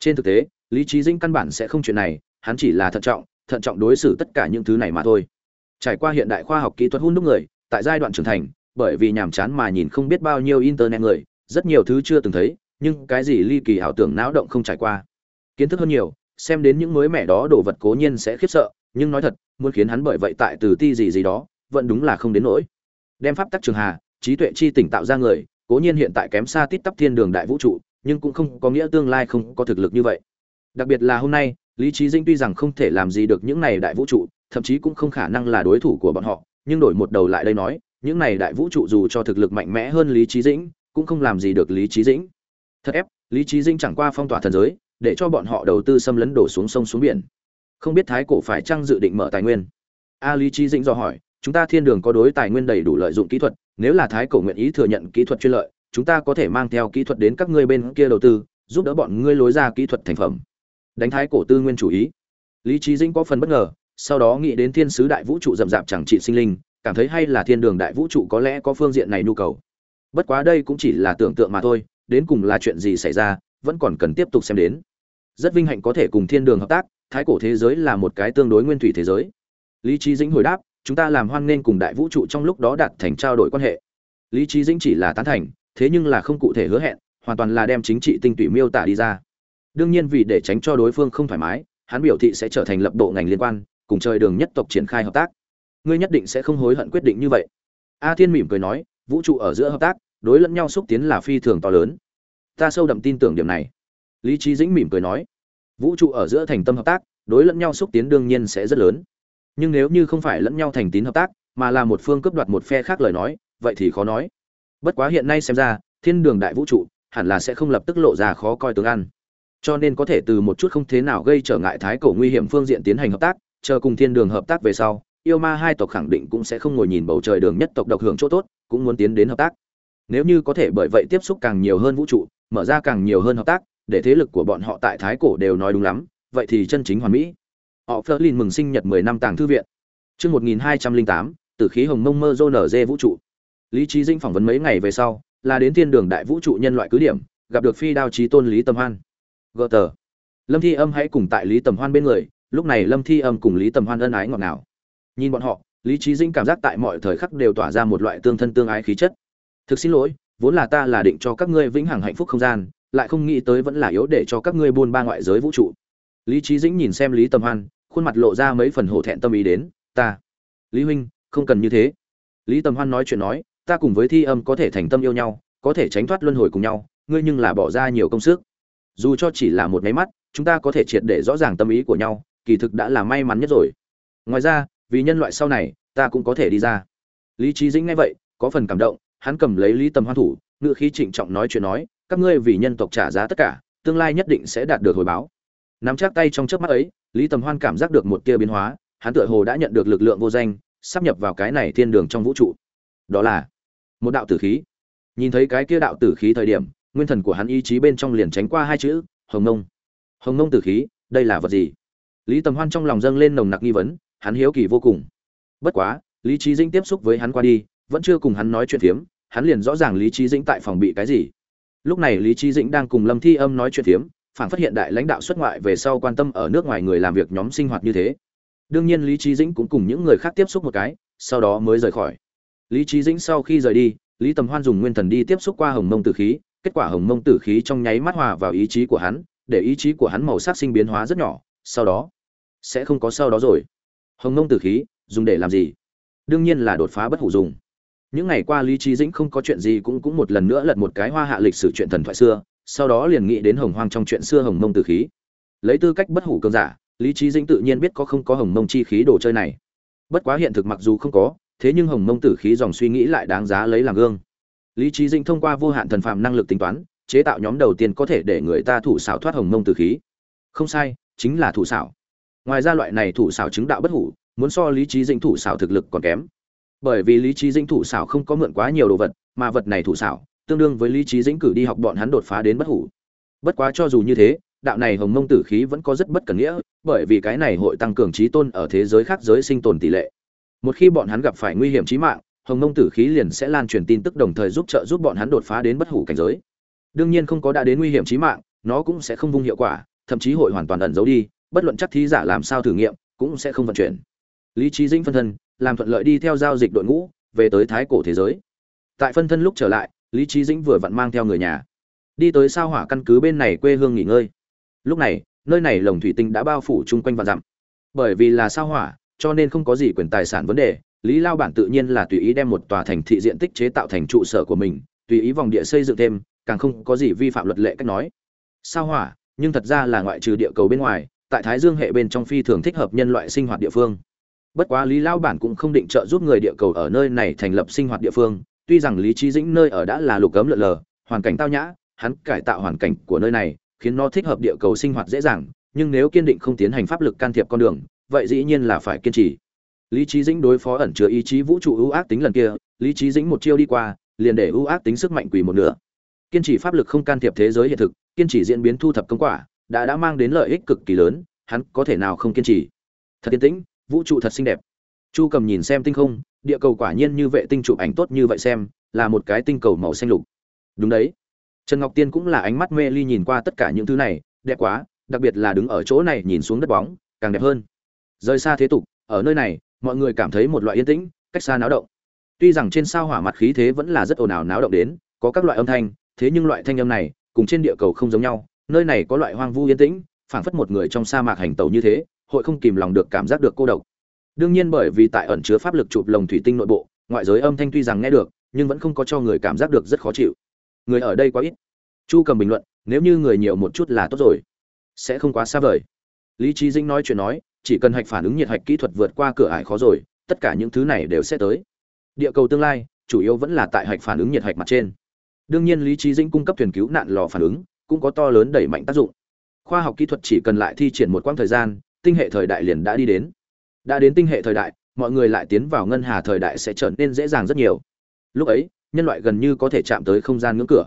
Trên thực tế, lý trí dĩnh căn bản sẽ không chuyện này, hắn chỉ là thận trọng thận trọng đối xử tất cả những thứ này mà thôi. Trải qua hiện đại khoa học kỹ thuật hôn đúc người, tại giai đoạn trưởng thành, bởi vì nhàm chán mà nhìn không biết bao nhiêu internet người, rất nhiều thứ chưa từng thấy, nhưng cái gì ly kỳ ảo tưởng não động không trải qua. Kiến thức hơn nhiều, xem đến những mới mẻ đó đồ vật cố nhiên sẽ khiếp sợ nhưng nói thật, muốn khiến hắn bởi vậy tại từ ti gì gì đó, vẫn đúng là không đến nỗi. Đem pháp tắc trường hà, trí tuệ chi tỉnh tạo ra người, cố nhiên hiện tại kém xa tít tắp thiên đường đại vũ trụ, nhưng cũng không có nghĩa tương lai không có thực lực như vậy. Đặc biệt là hôm nay, lý trí dinh tuy rằng không thể làm gì được những này đại vũ trụ, thậm chí cũng không khả năng là đối thủ của bọn họ, nhưng đổi một đầu lại đây nói, những này đại vũ trụ dù cho thực lực mạnh mẽ hơn lý trí dĩnh, cũng không làm gì được lý trí dĩnh. Thật ép, lý trí dinh chẳng qua phong tỏa thần giới, để cho bọn họ đầu tư xâm lấn đổ xuống sông xuống biển không biết thái cổ phải chăng dự định mở tài nguyên. A lý trí dĩnh do hỏi, chúng ta thiên đường có đối tài nguyên đầy đủ lợi dụng kỹ thuật, nếu là thái cổ nguyện ý thừa nhận kỹ thuật chuyên lợi, chúng ta có thể mang theo kỹ thuật đến các ngươi bên kia đầu tư, giúp đỡ bọn ngươi lối ra kỹ thuật thành phẩm. Đánh thái cổ tư nguyên chủ ý. Lý trí dĩnh có phần bất ngờ, sau đó nghĩ đến thiên sứ đại vũ trụ rậm rạp chẳng trị sinh linh, cảm thấy hay là thiên đường đại vũ trụ có lẽ có phương diện này nhu cầu. Bất quá đây cũng chỉ là tưởng tượng mà thôi, đến cùng là chuyện gì xảy ra, vẫn còn cần tiếp tục xem đến. Rất vinh hạnh có thể cùng thiên đường hợp tác thái cổ thế giới là một cái tương đối nguyên thủy thế giới. Lý trí dĩnh hồi đáp, chúng ta làm hoan nghênh cùng đại vũ trụ trong lúc đó đạt thành trao đổi quan hệ. Lý trí dĩnh chỉ là tán thành, thế nhưng là không cụ thể hứa hẹn, hoàn toàn là đem chính trị tinh tủy miêu tả đi ra. Đương nhiên vì để tránh cho đối phương không thoải mái, hắn biểu thị sẽ trở thành lập bộ ngành liên quan, cùng trời đường nhất tộc triển khai hợp tác. Ngươi nhất định sẽ không hối hận quyết định như vậy. A thiên mỉm cười nói, vũ trụ ở giữa hợp tác, đối lẫn nhau xúc tiến là phi thường to lớn. Ta sâu đậm tin tưởng điểm này. Lý trí dĩnh mỉm cười nói vũ trụ ở giữa thành tâm hợp tác, đối lẫn nhau xúc tiến đương nhiên sẽ rất lớn. Nhưng nếu như không phải lẫn nhau thành tín hợp tác, mà là một phương cướp đoạt một phe khác lời nói, vậy thì khó nói. Bất quá hiện nay xem ra, thiên đường đại vũ trụ hẳn là sẽ không lập tức lộ ra khó coi tướng ăn. Cho nên có thể từ một chút không thế nào gây trở ngại thái cổ nguy hiểm phương diện tiến hành hợp tác, chờ cùng thiên đường hợp tác về sau, yêu ma hai tộc khẳng định cũng sẽ không ngồi nhìn bầu trời đường nhất tộc độc hưởng chỗ tốt, cũng muốn tiến đến hợp tác. Nếu như có thể bởi vậy tiếp xúc càng nhiều hơn vũ trụ, mở ra càng nhiều hơn hợp tác để thế lực của bọn họ tại thái cổ đều nói đúng lắm, vậy thì chân chính hoàn mỹ. Họ Flerlin mừng sinh nhật 10 năm tàng thư viện. Chương 1208 tử khí hồng mông mơ dô nở dê vũ trụ. Lý trí dinh phỏng vấn mấy ngày về sau, là đến thiên đường đại vũ trụ nhân loại cứ điểm, gặp được phi đao trí tôn lý Tầm hoan. Gờ tờ. Lâm thi âm hãy cùng tại lý tầm hoan bên người, lúc này lâm thi âm cùng lý tầm hoan ân ái ngọt ngào. Nhìn bọn họ, lý trí dinh cảm giác tại mọi thời khắc đều tỏa ra một loại tương thân tương ái khí chất. Thực xin lỗi, vốn là ta là định cho các ngươi vĩnh hằng hạnh phúc không gian lại không nghĩ tới vẫn là yếu để cho các ngươi buôn ba ngoại giới vũ trụ. Lý trí dĩnh nhìn xem lý tầm hoan, khuôn mặt lộ ra mấy phần hổ thẹn tâm ý đến, ta, lý huynh, không cần như thế. Lý tầm hoan nói chuyện nói, ta cùng với thi âm có thể thành tâm yêu nhau, có thể tránh thoát luân hồi cùng nhau, ngươi nhưng là bỏ ra nhiều công sức. Dù cho chỉ là một máy mắt, chúng ta có thể triệt để rõ ràng tâm ý của nhau, kỳ thực đã là may mắn nhất rồi. Ngoài ra, vì nhân loại sau này, ta cũng có thể đi ra. Lý trí dĩnh nghe vậy, có phần cảm động, hắn cầm lấy lý tầm hoan thủ ngự khí trịnh trọng nói chuyện nói các ngươi vì nhân tộc trả giá tất cả, tương lai nhất định sẽ đạt được hồi báo. Nắm chắc tay trong chớp mắt ấy, lý tầm hoan cảm giác được một tia biến hóa, hắn tựa hồ đã nhận được lực lượng vô danh, sắp nhập vào cái này thiên đường trong vũ trụ. Đó là một đạo tử khí. Nhìn thấy cái kia đạo tử khí thời điểm, nguyên thần của hắn ý chí bên trong liền tránh qua hai chữ, hồng nông hồng nông tử khí, đây là vật gì? Lý tầm hoan trong lòng dâng lên nồng nặc nghi vấn, hắn hiếu kỳ vô cùng. Bất quá, lý trí dĩnh tiếp xúc với hắn qua đi, vẫn chưa cùng hắn nói chuyện phiếm, hắn liền rõ ràng lý trí dĩnh tại phòng bị cái gì lúc này lý trí dĩnh đang cùng lâm thi âm nói chuyện phiếm phản phát hiện đại lãnh đạo xuất ngoại về sau quan tâm ở nước ngoài người làm việc nhóm sinh hoạt như thế. Đương nhiên lý trí dĩnh cũng cùng những người khác tiếp xúc một cái, sau đó mới rời khỏi. Lý trí dĩnh sau khi rời đi, lý tầm hoan dùng nguyên thần đi tiếp xúc qua hồng mông tử khí, kết quả hồng mông tử khí trong nháy mắt hòa vào ý chí của hắn, để ý chí của hắn màu sắc sinh biến hóa rất nhỏ, sau đó sẽ không có sau đó rồi. Hồng mông tử khí, dùng để làm gì? Đương nhiên là đột phá bất hủ dùng những ngày qua lý trí dĩnh không có chuyện gì cũng cũng một lần nữa lật một cái hoa hạ lịch sử chuyện thần thoại xưa, sau đó liền nghĩ đến hồng hoang trong chuyện xưa hồng mông tử khí. Lấy tư cách bất hủ cơn giả, lý trí dĩnh tự nhiên biết có không có hồng mông chi khí đồ chơi này. Bất quá hiện thực mặc dù không có, thế nhưng hồng mông tử khí dòng suy nghĩ lại đáng giá lấy làm gương. Lý trí dĩnh thông qua vô hạn thần phạm năng lực tính toán, chế tạo nhóm đầu tiên có thể để người ta thủ xảo thoát hồng mông tử khí. Không sai, chính là thủ xảo. Ngoài ra loại này thủ xảo chứng đạo bất hủ, muốn so lý trí dĩnh thủ xảo thực lực còn kém bởi vì lý trí dĩnh thủ xảo không có mượn quá nhiều đồ vật, mà vật này thủ xảo, tương đương với lý trí dĩnh cử đi học bọn hắn đột phá đến bất hủ. Bất quá cho dù như thế, đạo này hồng mông tử khí vẫn có rất bất cần nghĩa, bởi vì cái này hội tăng cường trí tôn ở thế giới khác giới sinh tồn tỷ lệ. Một khi bọn hắn gặp phải nguy hiểm trí mạng, hồng mông tử khí liền sẽ lan truyền tin tức đồng thời giúp trợ giúp bọn hắn đột phá đến bất hủ cảnh giới. Đương nhiên không có đã đến nguy hiểm trí mạng, nó cũng sẽ không vung hiệu quả, thậm chí hội hoàn toàn ẩn giấu đi, bất luận chắc thí giả làm sao thử nghiệm, cũng sẽ không vận chuyển. Lý trí dĩnh phân thân làm thuận lợi đi theo giao dịch đội ngũ, về tới thái cổ thế giới. Tại phân thân lúc trở lại, lý trí dĩnh vừa vặn mang theo người nhà. Đi tới sao hỏa căn cứ bên này quê hương nghỉ ngơi. Lúc này, nơi này lồng thủy tinh đã bao phủ chung quanh và dặm. Bởi vì là sao hỏa, cho nên không có gì quyền tài sản vấn đề, lý lao bản tự nhiên là tùy ý đem một tòa thành thị diện tích chế tạo thành trụ sở của mình, tùy ý vòng địa xây dựng thêm, càng không có gì vi phạm luật lệ cách nói. Sao hỏa, nhưng thật ra là ngoại trừ địa cầu bên ngoài, tại thái dương hệ bên trong phi thường thích hợp nhân loại sinh hoạt địa phương bất quá lý lao bản cũng không định trợ giúp người địa cầu ở nơi này thành lập sinh hoạt địa phương, tuy rằng lý trí dĩnh nơi ở đã là lục cấm lợn lờ, hoàn cảnh tao nhã, hắn cải tạo hoàn cảnh của nơi này, khiến nó thích hợp địa cầu sinh hoạt dễ dàng, nhưng nếu kiên định không tiến hành pháp lực can thiệp con đường, vậy dĩ nhiên là phải kiên trì. Lý trí dĩnh đối phó ẩn chứa ý chí vũ trụ ưu ác tính lần kia, lý trí dĩnh một chiêu đi qua, liền để ưu ác tính sức mạnh quỳ một nửa. Kiên trì pháp lực không can thiệp thế giới hiện thực, kiên trì diễn biến thu thập công quả, đã đã mang đến lợi ích cực kỳ lớn, hắn có thể nào không kiên trì? Thật yên tĩnh vũ trụ thật xinh đẹp. Chu cầm nhìn xem tinh không, địa cầu quả nhiên như vệ tinh chụp ảnh tốt như vậy xem, là một cái tinh cầu màu xanh lục. Đúng đấy. Trần ngọc tiên cũng là ánh mắt mê ly nhìn qua tất cả những thứ này, đẹp quá, đặc biệt là đứng ở chỗ này nhìn xuống đất bóng, càng đẹp hơn. Rời xa thế tục, ở nơi này, mọi người cảm thấy một loại yên tĩnh, cách xa náo động. Tuy rằng trên sao hỏa mặt khí thế vẫn là rất ồn ào náo động đến, có các loại âm thanh, thế nhưng loại thanh âm này, cùng trên địa cầu không giống nhau, nơi này có loại hoang vu yên tĩnh, phảng phất một người trong sa mạc hành tẩu như thế hội không kìm lòng được cảm giác được cô độc. Đương nhiên bởi vì tại ẩn chứa pháp lực chụp lồng thủy tinh nội bộ, ngoại giới âm thanh tuy rằng nghe được, nhưng vẫn không có cho người cảm giác được rất khó chịu. Người ở đây quá ít. Chu cầm bình luận, nếu như người nhiều một chút là tốt rồi. Sẽ không quá xa vời. Lý trí dinh nói chuyện nói, chỉ cần hạch phản ứng nhiệt hạch kỹ thuật vượt qua cửa ải khó rồi, tất cả những thứ này đều sẽ tới. Địa cầu tương lai, chủ yếu vẫn là tại hạch phản ứng nhiệt hạch mặt trên. Đương nhiên lý trí dinh cung cấp thuyền cứu nạn lò phản ứng, cũng có to lớn đẩy mạnh tác dụng. Khoa học kỹ thuật chỉ cần lại thi triển một quãng thời gian tinh hệ thời đại liền đã đi đến. Đã đến tinh hệ thời đại, mọi người lại tiến vào ngân hà thời đại sẽ trở nên dễ dàng rất nhiều. Lúc ấy, nhân loại gần như có thể chạm tới không gian ngưỡng cửa.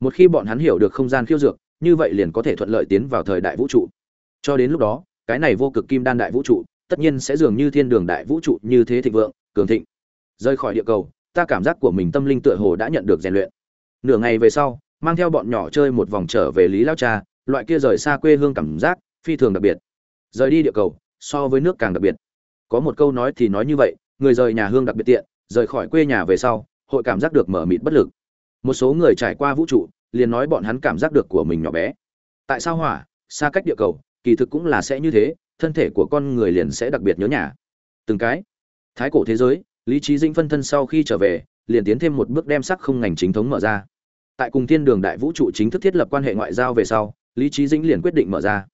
Một khi bọn hắn hiểu được không gian khiêu dược, như vậy liền có thể thuận lợi tiến vào thời đại vũ trụ. Cho đến lúc đó, cái này vô cực kim đan đại vũ trụ, tất nhiên sẽ dường như thiên đường đại vũ trụ như thế thịnh vượng, cường thịnh. Rời khỏi địa cầu, ta cảm giác của mình tâm linh tựa hồ đã nhận được rèn luyện. Nửa ngày về sau, mang theo bọn nhỏ chơi một vòng trở về lý lao cha, loại kia rời xa quê hương cảm giác, phi thường đặc biệt rời đi địa cầu, so với nước càng đặc biệt. Có một câu nói thì nói như vậy, người rời nhà hương đặc biệt tiện, rời khỏi quê nhà về sau, hội cảm giác được mở mịt bất lực. Một số người trải qua vũ trụ, liền nói bọn hắn cảm giác được của mình nhỏ bé. Tại sao hỏa, xa cách địa cầu, kỳ thực cũng là sẽ như thế, thân thể của con người liền sẽ đặc biệt nhớ nhà. Từng cái, thái cổ thế giới, lý trí dinh phân thân sau khi trở về, liền tiến thêm một bước đem sắc không ngành chính thống mở ra. Tại cùng thiên đường đại vũ trụ chính thức thiết lập quan hệ ngoại giao về sau, lý trí dĩnh liền quyết định mở ra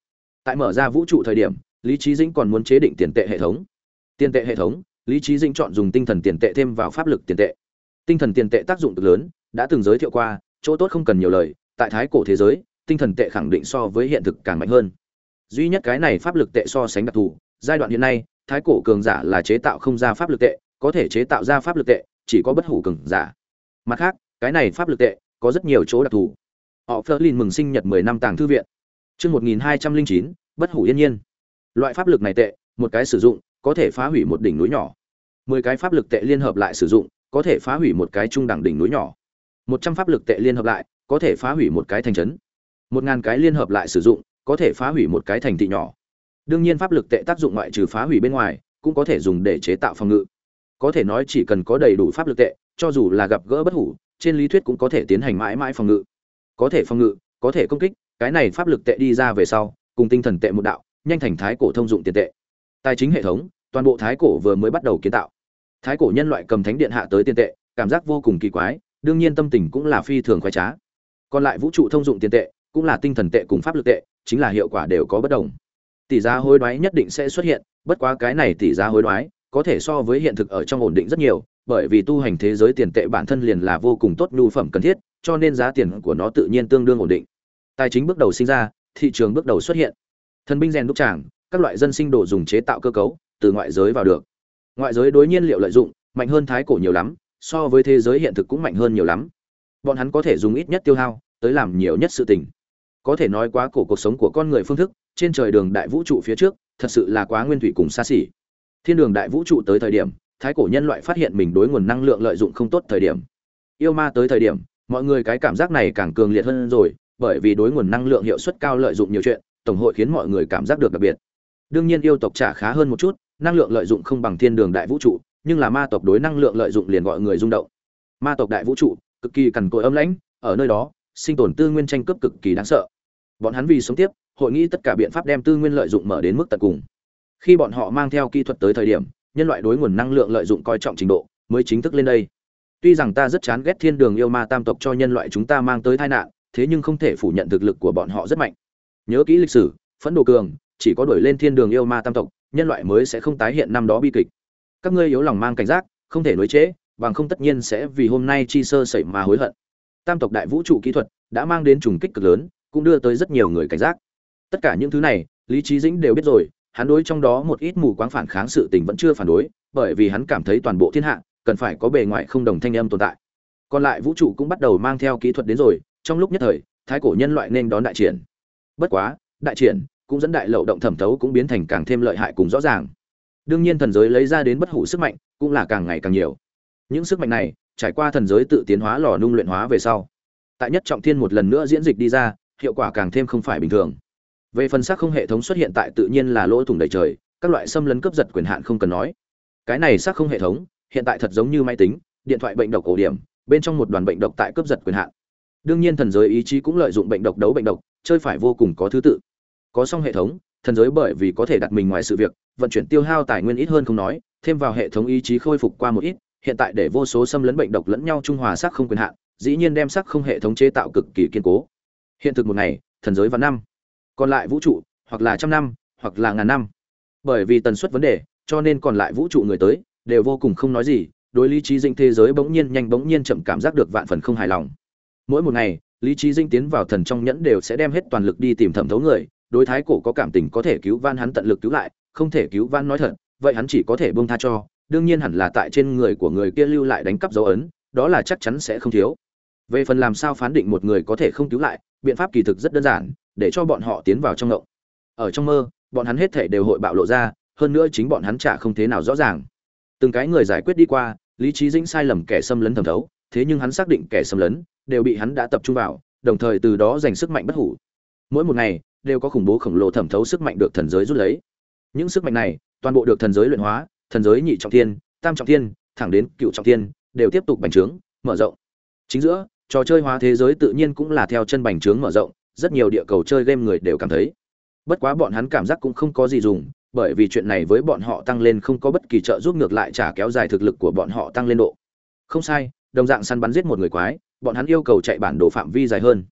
tại mở ra vũ trụ thời điểm, lý trí dĩnh còn muốn chế định tiền tệ hệ thống. Tiền tệ hệ thống, lý trí dĩnh chọn dùng tinh thần tiền tệ thêm vào pháp lực tiền tệ. Tinh thần tiền tệ tác dụng cực lớn, đã từng giới thiệu qua, chỗ tốt không cần nhiều lời, tại thái cổ thế giới, tinh thần tệ khẳng định so với hiện thực càng mạnh hơn. Duy nhất cái này pháp lực tệ so sánh đặc thù, giai đoạn hiện nay, thái cổ cường giả là chế tạo không ra pháp lực tệ, có thể chế tạo ra pháp lực tệ, chỉ có bất hủ cường giả. Mặt khác, cái này pháp lực tệ có rất nhiều chỗ đặc thù. Họ Flerlin mừng sinh nhật 10 năm tàng thư viện chương 1209 bất hủ yên nhiên. Loại pháp lực này tệ, một cái sử dụng, có thể phá hủy một đỉnh núi nhỏ. Mười cái pháp lực tệ liên hợp lại sử dụng, có thể phá hủy một cái trung đẳng đỉnh núi nhỏ. Một trăm pháp lực tệ liên hợp lại, có thể phá hủy một cái thành trấn. Một ngàn cái liên hợp lại sử dụng, có thể phá hủy một cái thành thị nhỏ. Đương nhiên pháp lực tệ tác dụng ngoại trừ phá hủy bên ngoài, cũng có thể dùng để chế tạo phòng ngự. Có thể nói chỉ cần có đầy đủ pháp lực tệ, cho dù là gặp gỡ bất hủ, trên lý thuyết cũng có thể tiến hành mãi mãi phòng ngự. Có thể phòng ngự, có thể công kích cái này pháp lực tệ đi ra về sau, cùng tinh thần tệ một đạo, nhanh thành thái cổ thông dụng tiền tệ. Tài chính hệ thống, toàn bộ thái cổ vừa mới bắt đầu kiến tạo. Thái cổ nhân loại cầm thánh điện hạ tới tiền tệ, cảm giác vô cùng kỳ quái, đương nhiên tâm tình cũng là phi thường khoái trá. Còn lại vũ trụ thông dụng tiền tệ, cũng là tinh thần tệ cùng pháp lực tệ, chính là hiệu quả đều có bất đồng. Tỷ giá hối đoái nhất định sẽ xuất hiện, bất quá cái này tỷ giá hối đoái, có thể so với hiện thực ở trong ổn định rất nhiều, bởi vì tu hành thế giới tiền tệ bản thân liền là vô cùng tốt nhu phẩm cần thiết, cho nên giá tiền của nó tự nhiên tương đương ổn định tài chính bước đầu sinh ra, thị trường bước đầu xuất hiện. Thần binh rèn đúc tràng, các loại dân sinh đồ dùng chế tạo cơ cấu, từ ngoại giới vào được. Ngoại giới đối nhiên liệu lợi dụng, mạnh hơn thái cổ nhiều lắm, so với thế giới hiện thực cũng mạnh hơn nhiều lắm. Bọn hắn có thể dùng ít nhất tiêu hao, tới làm nhiều nhất sự tình. Có thể nói quá cổ cuộc sống của con người phương thức, trên trời đường đại vũ trụ phía trước, thật sự là quá nguyên thủy cùng xa xỉ. Thiên đường đại vũ trụ tới thời điểm, thái cổ nhân loại phát hiện mình đối nguồn năng lượng lợi dụng không tốt thời điểm. Yêu ma tới thời điểm, mọi người cái cảm giác này càng cường liệt hơn rồi bởi vì đối nguồn năng lượng hiệu suất cao lợi dụng nhiều chuyện, tổng hội khiến mọi người cảm giác được đặc biệt. Đương nhiên yêu tộc trả khá hơn một chút, năng lượng lợi dụng không bằng thiên đường đại vũ trụ, nhưng là ma tộc đối năng lượng lợi dụng liền gọi người rung động. Ma tộc đại vũ trụ, cực kỳ cằn cỗi âm lãnh, ở nơi đó, sinh tồn tư nguyên tranh cướp cực kỳ đáng sợ. Bọn hắn vì sống tiếp, hội nghị tất cả biện pháp đem tư nguyên lợi dụng mở đến mức tận cùng. Khi bọn họ mang theo kỹ thuật tới thời điểm, nhân loại đối nguồn năng lượng lợi dụng coi trọng trình độ, mới chính thức lên đây. Tuy rằng ta rất chán ghét thiên đường yêu ma tam tộc cho nhân loại chúng ta mang tới tai nạn thế nhưng không thể phủ nhận thực lực của bọn họ rất mạnh. Nhớ kỹ lịch sử, phẫn đồ cường, chỉ có đuổi lên thiên đường yêu ma tam tộc, nhân loại mới sẽ không tái hiện năm đó bi kịch. Các ngươi yếu lòng mang cảnh giác, không thể nối chế bằng không tất nhiên sẽ vì hôm nay chi sơ sẩy mà hối hận. Tam tộc đại vũ trụ kỹ thuật đã mang đến trùng kích cực lớn, cũng đưa tới rất nhiều người cảnh giác. Tất cả những thứ này, lý trí dĩnh đều biết rồi, hắn đối trong đó một ít mù quáng phản kháng sự tình vẫn chưa phản đối, bởi vì hắn cảm thấy toàn bộ thiên hạ cần phải có bề ngoài không đồng thanh âm tồn tại. Còn lại vũ trụ cũng bắt đầu mang theo kỹ thuật đến rồi trong lúc nhất thời, thái cổ nhân loại nên đón đại triển. Bất quá, đại triển cũng dẫn đại lậu động thẩm thấu cũng biến thành càng thêm lợi hại cùng rõ ràng. Đương nhiên thần giới lấy ra đến bất hủ sức mạnh cũng là càng ngày càng nhiều. Những sức mạnh này trải qua thần giới tự tiến hóa lò nung luyện hóa về sau, tại nhất trọng thiên một lần nữa diễn dịch đi ra, hiệu quả càng thêm không phải bình thường. Về phần xác không hệ thống xuất hiện tại tự nhiên là lỗ thủng đầy trời, các loại xâm lấn cướp giật quyền hạn không cần nói. Cái này xác không hệ thống hiện tại thật giống như máy tính, điện thoại bệnh độc cổ điểm, bên trong một đoàn bệnh độc tại cướp giật quyền hạn đương nhiên thần giới ý chí cũng lợi dụng bệnh độc đấu bệnh độc, chơi phải vô cùng có thứ tự. Có xong hệ thống, thần giới bởi vì có thể đặt mình ngoài sự việc, vận chuyển tiêu hao tài nguyên ít hơn không nói, thêm vào hệ thống ý chí khôi phục qua một ít, hiện tại để vô số xâm lấn bệnh độc lẫn nhau trung hòa sắc không quyền hạn, dĩ nhiên đem sắc không hệ thống chế tạo cực kỳ kiên cố. Hiện thực một ngày, thần giới và năm. Còn lại vũ trụ, hoặc là trăm năm, hoặc là ngàn năm. Bởi vì tần suất vấn đề, cho nên còn lại vũ trụ người tới, đều vô cùng không nói gì, đối lý trí dinh thế giới bỗng nhiên nhanh bỗng nhiên chậm cảm giác được vạn phần không hài lòng mỗi một ngày, lý trí dinh tiến vào thần trong nhẫn đều sẽ đem hết toàn lực đi tìm thẩm thấu người, đối thái cổ có cảm tình có thể cứu van hắn tận lực cứu lại, không thể cứu van nói thật, vậy hắn chỉ có thể buông tha cho, đương nhiên hẳn là tại trên người của người kia lưu lại đánh cắp dấu ấn, đó là chắc chắn sẽ không thiếu. Về phần làm sao phán định một người có thể không cứu lại, biện pháp kỳ thực rất đơn giản, để cho bọn họ tiến vào trong ngộng. Ở trong mơ, bọn hắn hết thể đều hội bạo lộ ra, hơn nữa chính bọn hắn chả không thế nào rõ ràng. Từng cái người giải quyết đi qua, lý trí dĩnh sai lầm kẻ xâm lấn thẩm thấu, thế nhưng hắn xác định kẻ xâm lấn đều bị hắn đã tập trung vào, đồng thời từ đó giành sức mạnh bất hủ. Mỗi một ngày, đều có khủng bố khổng lồ thẩm thấu sức mạnh được thần giới rút lấy. Những sức mạnh này, toàn bộ được thần giới luyện hóa, thần giới nhị trọng thiên, tam trọng thiên, thẳng đến cựu trọng thiên, đều tiếp tục bành trướng, mở rộng. Chính giữa, trò chơi hóa thế giới tự nhiên cũng là theo chân bành trướng mở rộng, rất nhiều địa cầu chơi game người đều cảm thấy. Bất quá bọn hắn cảm giác cũng không có gì dùng, bởi vì chuyện này với bọn họ tăng lên không có bất kỳ trợ giúp ngược lại trả kéo dài thực lực của bọn họ tăng lên độ. Không sai, đồng dạng săn bắn giết một người quái bọn hắn yêu cầu chạy bản đồ phạm vi dài hơn.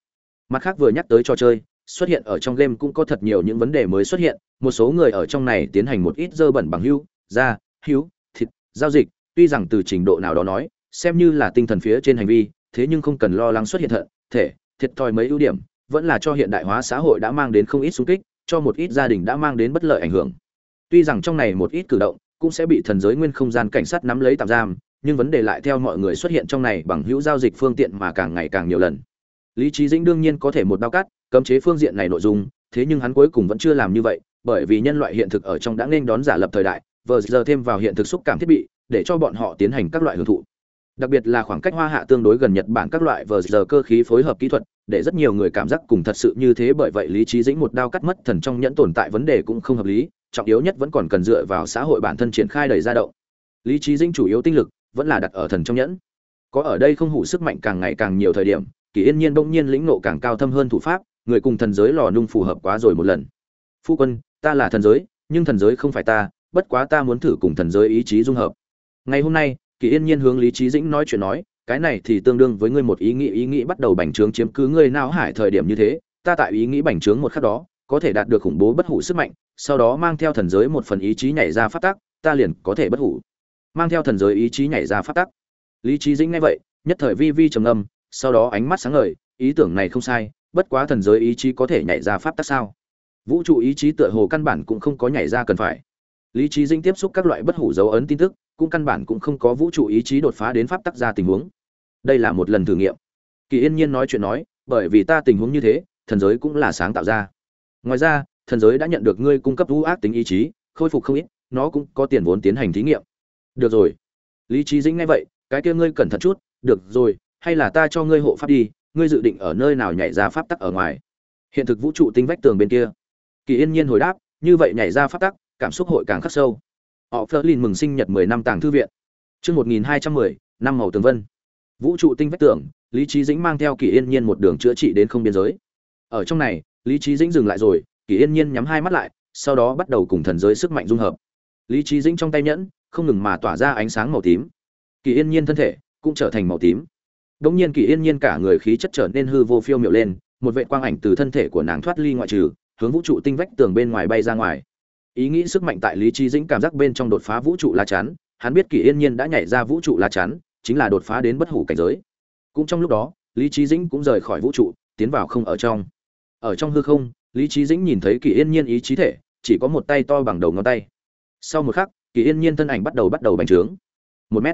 Mặt khác vừa nhắc tới trò chơi, xuất hiện ở trong game cũng có thật nhiều những vấn đề mới xuất hiện, một số người ở trong này tiến hành một ít dơ bẩn bằng hưu, da hữu thịt, giao dịch, tuy rằng từ trình độ nào đó nói, xem như là tinh thần phía trên hành vi, thế nhưng không cần lo lắng xuất hiện thận, thể, thiệt thòi mấy ưu điểm, vẫn là cho hiện đại hóa xã hội đã mang đến không ít xung kích, cho một ít gia đình đã mang đến bất lợi ảnh hưởng. Tuy rằng trong này một ít cử động cũng sẽ bị thần giới nguyên không gian cảnh sát nắm lấy tạm giam nhưng vấn đề lại theo mọi người xuất hiện trong này bằng hữu giao dịch phương tiện mà càng ngày càng nhiều lần. Lý trí dĩnh đương nhiên có thể một đao cắt, cấm chế phương diện này nội dung, thế nhưng hắn cuối cùng vẫn chưa làm như vậy, bởi vì nhân loại hiện thực ở trong đã nên đón giả lập thời đại, vừa giờ thêm vào hiện thực xúc cảm thiết bị, để cho bọn họ tiến hành các loại hưởng thụ. Đặc biệt là khoảng cách hoa hạ tương đối gần nhật bản các loại vừa giờ cơ khí phối hợp kỹ thuật, để rất nhiều người cảm giác cùng thật sự như thế bởi vậy lý trí dĩnh một đao cắt mất thần trong nhẫn tồn tại vấn đề cũng không hợp lý, trọng yếu nhất vẫn còn cần dựa vào xã hội bản thân triển khai đầy ra động. Lý trí dĩnh chủ yếu tinh lực vẫn là đặt ở thần trong nhẫn. Có ở đây không hủ sức mạnh càng ngày càng nhiều thời điểm, kỳ yên nhiên bỗng nhiên lĩnh nộ càng cao thâm hơn thủ pháp, người cùng thần giới lò nung phù hợp quá rồi một lần. Phu quân, ta là thần giới, nhưng thần giới không phải ta, bất quá ta muốn thử cùng thần giới ý chí dung hợp. Ngày hôm nay, kỳ yên nhiên hướng lý trí dĩnh nói chuyện nói, cái này thì tương đương với ngươi một ý nghĩ ý nghĩ bắt đầu bành trướng chiếm cứ ngươi não hải thời điểm như thế, ta tại ý nghĩ bành trướng một khắc đó, có thể đạt được khủng bố bất hủ sức mạnh, sau đó mang theo thần giới một phần ý chí nhảy ra phát tác ta liền có thể bất hủ mang theo thần giới ý chí nhảy ra phát tác lý trí dĩnh nghe vậy, nhất thời vi vi trầm âm sau đó ánh mắt sáng ngời, ý tưởng này không sai, bất quá thần giới ý chí có thể nhảy ra pháp tắc sao? Vũ trụ ý chí tựa hồ căn bản cũng không có nhảy ra cần phải. Lý trí dinh tiếp xúc các loại bất hủ dấu ấn tin tức, cũng căn bản cũng không có vũ trụ ý chí đột phá đến pháp tắc ra tình huống. Đây là một lần thử nghiệm. Kỳ yên nhiên nói chuyện nói, bởi vì ta tình huống như thế, thần giới cũng là sáng tạo ra. Ngoài ra, thần giới đã nhận được ngươi cung cấp vũ ác tính ý chí, khôi phục không ít, nó cũng có tiền vốn tiến hành thí nghiệm được rồi. Lý trí dĩnh nghe vậy, cái kia ngươi cẩn thận chút, được rồi, hay là ta cho ngươi hộ pháp đi, ngươi dự định ở nơi nào nhảy ra pháp tắc ở ngoài? Hiện thực vũ trụ tinh vách tường bên kia. Kỳ yên nhiên hồi đáp, như vậy nhảy ra pháp tắc, cảm xúc hội càng khắc sâu. Họ phớt lên mừng sinh nhật mười năm tàng thư viện. Chương một nghìn hai trăm mười, năm màu tường vân. Vũ trụ tinh vách tường, lý trí dĩnh mang theo kỳ yên nhiên một đường chữa trị đến không biên giới. Ở trong này, lý trí dĩnh dừng lại rồi, kỳ yên nhiên nhắm hai mắt lại, sau đó bắt đầu cùng thần giới sức mạnh dung hợp. Lý trí dĩnh trong tay nhẫn không ngừng mà tỏa ra ánh sáng màu tím kỳ yên nhiên thân thể cũng trở thành màu tím Đống nhiên Kỳ Yên Nhiên cả người khí chất trở nên hư vô phiêu miểu lên, một vệ quang ảnh từ thân thể của nàng thoát ly ngoại trừ, hướng vũ trụ tinh vách tường bên ngoài bay ra ngoài. Ý nghĩ sức mạnh tại Lý trí Dĩnh cảm giác bên trong đột phá vũ trụ la chắn, hắn biết Kỳ Yên Nhiên đã nhảy ra vũ trụ la chắn, chính là đột phá đến bất hủ cảnh giới. Cũng trong lúc đó, Lý trí Dĩnh cũng rời khỏi vũ trụ, tiến vào không ở trong ở trong hư không lý trí dĩnh nhìn thấy kỳ yên nhiên ý chí thể chỉ có một tay to bằng đầu ngón tay sau một khắc kỳ yên nhiên thân ảnh bắt đầu bắt đầu bành trướng. Một m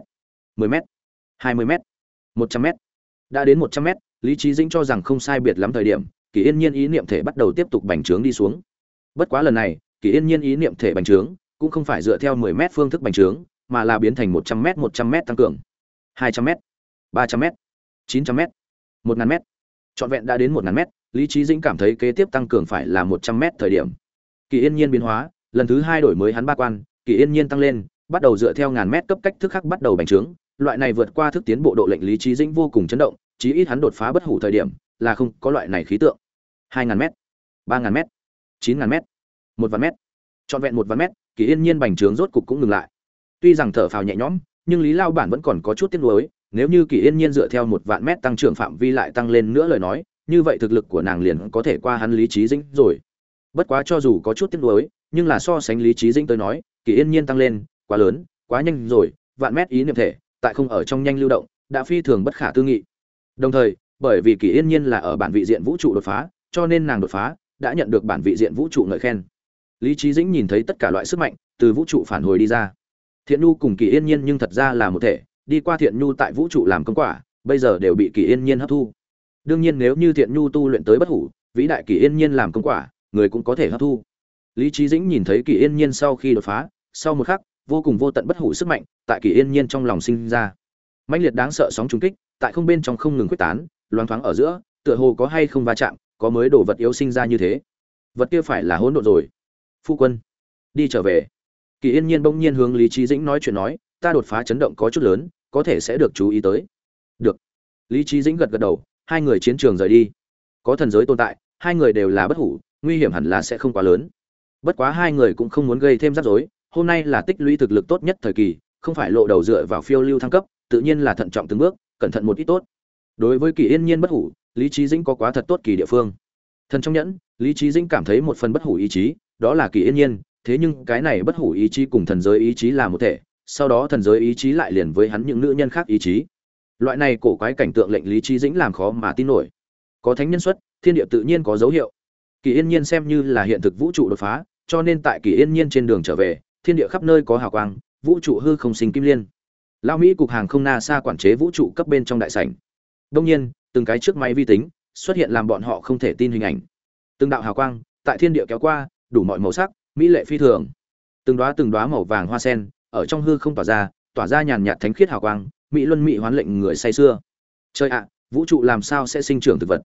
mười m hai mươi m một trăm m đã đến một trăm m lý trí dĩnh cho rằng không sai biệt lắm thời điểm, kỳ yên nhiên ý niệm thể bắt đầu tiếp tục bành trướng đi xuống. Bất quá lần này, kỳ yên nhiên ý niệm thể bành trướng cũng không phải dựa theo mười m phương thức bành trướng, mà là biến thành một trăm m một trăm m tăng cường. Hai trăm m ba trăm m chín trăm m một ngàn m trọn vẹn đã đến một ngàn m lý trí dĩnh cảm thấy kế tiếp tăng cường phải là một trăm m thời điểm. Kỳ yên nhiên biến hóa, lần thứ hai đổi mới hắn ba quan kỳ yên nhiên tăng lên, bắt đầu dựa theo ngàn mét cấp cách thức khác bắt đầu bành trướng. Loại này vượt qua thức tiến bộ độ lệnh lý trí dĩnh vô cùng chấn động, chí ít hắn đột phá bất hủ thời điểm là không có loại này khí tượng. Hai ngàn m ba ngàn m chín ngàn m một vạn m trọn vẹn một vạn m kỳ yên nhiên bành trướng rốt cục cũng ngừng lại. Tuy rằng thở phào nhẹ nhõm, nhưng lý lao bản vẫn còn có chút tiếc nuối, nếu như kỳ yên nhiên dựa theo một vạn mét tăng trưởng phạm vi lại tăng lên nữa lời nói, như vậy thực lực của nàng liền có thể qua hắn lý trí dĩnh rồi. Bất quá cho dù có chút tiếc nuối, nhưng là so sánh lý trí dĩnh tới nói kỳ yên nhiên tăng lên, quá lớn, quá nhanh rồi, vạn mét ý niệm thể, tại không ở trong nhanh lưu động, đã phi thường bất khả tư nghị. Đồng thời, bởi vì kỳ yên nhiên là ở bản vị diện vũ trụ đột phá, cho nên nàng đột phá, đã nhận được bản vị diện vũ trụ ngợi khen. Lý trí dĩnh nhìn thấy tất cả loại sức mạnh từ vũ trụ phản hồi đi ra. Thiện nhu cùng kỳ yên nhiên nhưng thật ra là một thể, đi qua thiện nhu tại vũ trụ làm công quả, bây giờ đều bị kỳ yên nhiên hấp thu. Đương nhiên nếu như thiện nhu tu luyện tới bất hủ, vĩ đại kỳ yên nhiên làm công quả, người cũng có thể hấp thu lý trí dĩnh nhìn thấy kỳ yên nhiên sau khi đột phá, sau một khắc, vô cùng vô tận bất hủ sức mạnh tại kỳ yên nhiên trong lòng sinh ra. Mãnh liệt đáng sợ sóng trùng kích, tại không bên trong không ngừng quyết tán loáng thoáng ở giữa, tựa hồ có hay không va chạm, có mới đồ vật yếu sinh ra như thế. Vật kia phải là hỗn độn rồi. Phu quân, đi trở về. Kỳ yên nhiên bỗng nhiên hướng lý trí dĩnh nói chuyện nói, ta đột phá chấn động có chút lớn, có thể sẽ được chú ý tới. Được. Lý trí dĩnh gật gật đầu, hai người chiến trường rời đi. Có thần giới tồn tại, hai người đều là bất hủ, nguy hiểm hẳn là sẽ không quá lớn bất quá hai người cũng không muốn gây thêm rắc rối, hôm nay là tích lũy thực lực tốt nhất thời kỳ, không phải lộ đầu dựa vào phiêu lưu thăng cấp, tự nhiên là thận trọng từng bước, cẩn thận một ít tốt. Đối với kỳ yên nhiên bất hủ, lý trí dĩnh có quá thật tốt kỳ địa phương. Thần trong nhẫn, lý trí dĩnh cảm thấy một phần bất hủ ý chí, đó là kỳ yên nhiên, thế nhưng cái này bất hủ ý chí cùng thần giới ý chí là một thể, sau đó thần giới ý chí lại liền với hắn những nữ nhân khác ý chí. Loại này cổ quái cảnh tượng lệnh lý trí dĩnh làm khó mà tin nổi. Có thánh nhân xuất, thiên địa tự nhiên có dấu hiệu. Kỳ yên nhiên xem như là hiện thực vũ trụ đột phá cho nên tại kỳ yên nhiên trên đường trở về, thiên địa khắp nơi có hào quang, vũ trụ hư không sinh kim liên. Lao mỹ cục hàng không nasa quản chế vũ trụ cấp bên trong đại sảnh. Đông nhiên, từng cái trước máy vi tính xuất hiện làm bọn họ không thể tin hình ảnh. Từng đạo hào quang tại thiên địa kéo qua, đủ mọi màu sắc, mỹ lệ phi thường. Từng đóa từng đóa màu vàng hoa sen ở trong hư không tỏa ra tỏa ra nhàn nhạt thánh khiết hào quang, mỹ luân mỹ hoán lệnh người say xưa chơi ạ, vũ trụ làm sao sẽ sinh trưởng thực vật?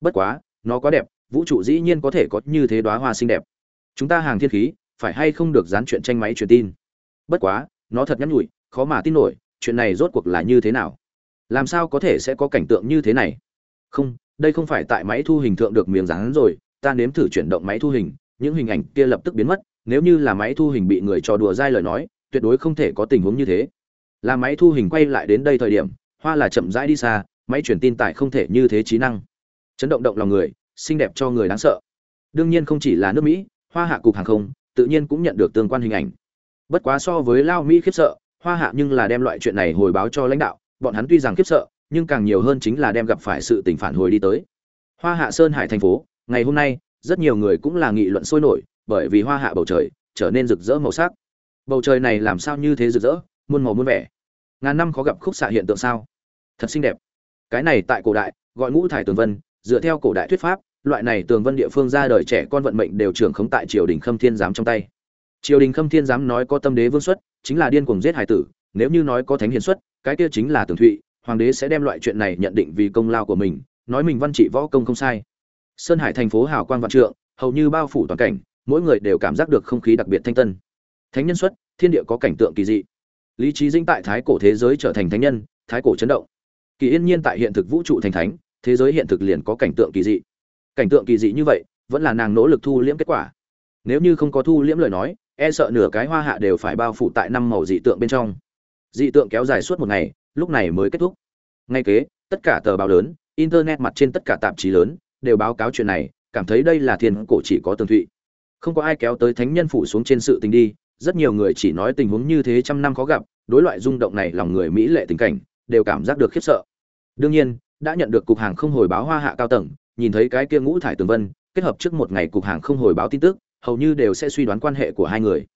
Bất quá, nó quá đẹp, vũ trụ dĩ nhiên có thể có như thế đóa hoa xinh đẹp chúng ta hàng thiên khí, phải hay không được dán chuyện tranh máy truyền tin? Bất quá, nó thật nhắn nhủi, khó mà tin nổi, chuyện này rốt cuộc là như thế nào? Làm sao có thể sẽ có cảnh tượng như thế này? Không, đây không phải tại máy thu hình thượng được miếng dán rồi, ta nếm thử chuyển động máy thu hình, những hình ảnh kia lập tức biến mất, nếu như là máy thu hình bị người trò đùa dai lời nói, tuyệt đối không thể có tình huống như thế. Là máy thu hình quay lại đến đây thời điểm, hoa là chậm rãi đi xa, máy truyền tin tại không thể như thế trí năng. Chấn động động lòng người, xinh đẹp cho người đáng sợ. Đương nhiên không chỉ là nước mỹ hoa hạ cục hàng không tự nhiên cũng nhận được tương quan hình ảnh. Bất quá so với lao mỹ khiếp sợ, hoa hạ nhưng là đem loại chuyện này hồi báo cho lãnh đạo, bọn hắn tuy rằng khiếp sợ, nhưng càng nhiều hơn chính là đem gặp phải sự tình phản hồi đi tới. Hoa hạ sơn hải thành phố, ngày hôm nay, rất nhiều người cũng là nghị luận sôi nổi, bởi vì hoa hạ bầu trời trở nên rực rỡ màu sắc. Bầu trời này làm sao như thế rực rỡ, muôn màu muôn vẻ. Ngàn năm khó gặp khúc xạ hiện tượng sao? Thật xinh đẹp. Cái này tại cổ đại, gọi ngũ thải tường vân, dựa theo cổ đại thuyết pháp loại này tường vân địa phương ra đời trẻ con vận mệnh đều trưởng khống tại triều đình khâm thiên giám trong tay. Triều đình khâm thiên giám nói có tâm đế vương xuất, chính là điên cuồng giết hải tử, nếu như nói có thánh hiền xuất, cái kia chính là tường thụy, hoàng đế sẽ đem loại chuyện này nhận định vì công lao của mình, nói mình văn trị võ công không sai. Sơn hải thành phố hào quang vạn trượng, hầu như bao phủ toàn cảnh, mỗi người đều cảm giác được không khí đặc biệt thanh tân. Thánh nhân xuất, thiên địa có cảnh tượng kỳ dị. Lý trí dinh tại thái cổ thế giới trở thành thánh nhân, thái cổ chấn động. Kỳ yên nhiên tại hiện thực vũ trụ thành thánh, thế giới hiện thực liền có cảnh tượng kỳ dị cảnh tượng kỳ dị như vậy, vẫn là nàng nỗ lực thu liễm kết quả. Nếu như không có thu liễm lời nói e sợ nửa cái hoa hạ đều phải bao phủ tại năm màu dị tượng bên trong. Dị tượng kéo dài suốt một ngày, lúc này mới kết thúc. Ngay kế, tất cả tờ báo lớn, internet mặt trên tất cả tạp chí lớn, đều báo cáo chuyện này, cảm thấy đây là thiên cổ chỉ có tường thụy. Không có ai kéo tới thánh nhân phủ xuống trên sự tình đi, rất nhiều người chỉ nói tình huống như thế trăm năm khó gặp, đối loại rung động này lòng người mỹ lệ tình cảnh, đều cảm giác được khiếp sợ. Đương nhiên, đã nhận được cục hàng không hồi báo hoa hạ cao tầng nhìn thấy cái kia ngũ thải tường vân, kết hợp trước một ngày cục hàng không hồi báo tin tức, hầu như đều sẽ suy đoán quan hệ của hai người.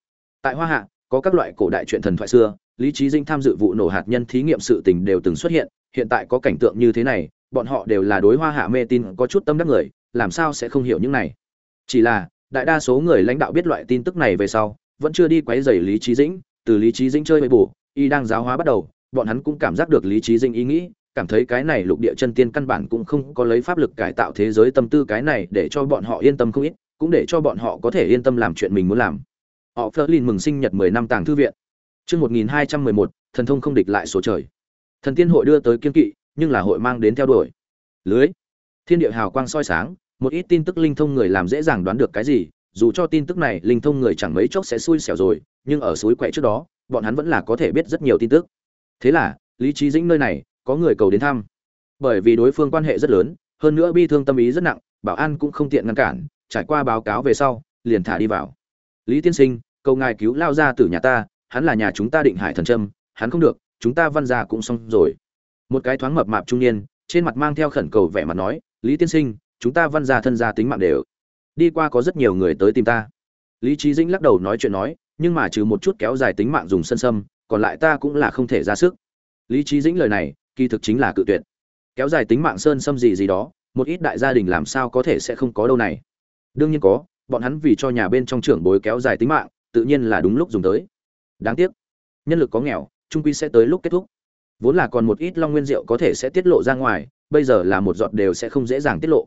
Tại hoa hạ, có các loại cổ đại truyện thần thoại xưa, lý trí dinh tham dự vụ nổ hạt nhân thí nghiệm sự tình đều từng xuất hiện hiện tại có cảnh tượng như thế này, bọn họ đều là đối hoa hạ mê tin có chút tâm đắc người, làm sao sẽ không hiểu những này? Chỉ là, đại đa số người lãnh đạo biết loại tin tức này về sau, vẫn chưa đi quấy rầy lý trí dĩnh, từ lý trí dĩnh chơi bề bù, y đang giáo hóa bắt đầu, bọn hắn cũng cảm giác được lý trí dĩnh ý nghĩ cảm thấy cái này lục địa chân tiên căn bản cũng không có lấy pháp lực cải tạo thế giới tâm tư cái này để cho bọn họ yên tâm không ít cũng để cho bọn họ có thể yên tâm làm chuyện mình muốn làm. Họ phớt lên mừng sinh nhật 10 năm tàng thư viện. Chương 1211, thần thông không địch lại số trời. Thần tiên hội đưa tới kiên kỵ nhưng là hội mang đến theo đuổi. Lưới. Thiên địa hào quang soi sáng một ít tin tức linh thông người làm dễ dàng đoán được cái gì dù cho tin tức này linh thông người chẳng mấy chốc sẽ xui xẻo rồi nhưng ở suối quẹ trước đó bọn hắn vẫn là có thể biết rất nhiều tin tức. Thế là lý trí dĩnh nơi này có người cầu đến thăm. Bởi vì đối phương quan hệ rất lớn, hơn nữa bi thương tâm ý rất nặng, bảo an cũng không tiện ngăn cản, trải qua báo cáo về sau, liền thả đi vào. Lý tiên sinh, cầu ngài cứu lao ra từ nhà ta, hắn là nhà chúng ta định hải thần trâm hắn không được, chúng ta văn ra cũng xong rồi. Một cái thoáng mập mạp trung niên, trên mặt mang theo khẩn cầu vẻ mặt nói, lý tiên sinh, chúng ta văn ra thân gia tính mạng đều. Đi qua có rất nhiều người tới tìm ta. Lý trí dĩnh lắc đầu nói chuyện nói, nhưng mà trừ một chút kéo dài tính mạng dùng sân sâm, còn lại ta cũng là không thể ra sức. Lý trí dĩnh lời này kỳ thực chính là cự tuyệt. Kéo dài tính mạng sơn sâm gì gì đó, một ít đại gia đình làm sao có thể sẽ không có đâu này? Đương nhiên có, bọn hắn vì cho nhà bên trong trưởng bối kéo dài tính mạng, tự nhiên là đúng lúc dùng tới. Đáng tiếc, nhân lực có nghèo, trung quy sẽ tới lúc kết thúc. Vốn là còn một ít long nguyên rượu có thể sẽ tiết lộ ra ngoài, bây giờ là một giọt đều sẽ không dễ dàng tiết lộ.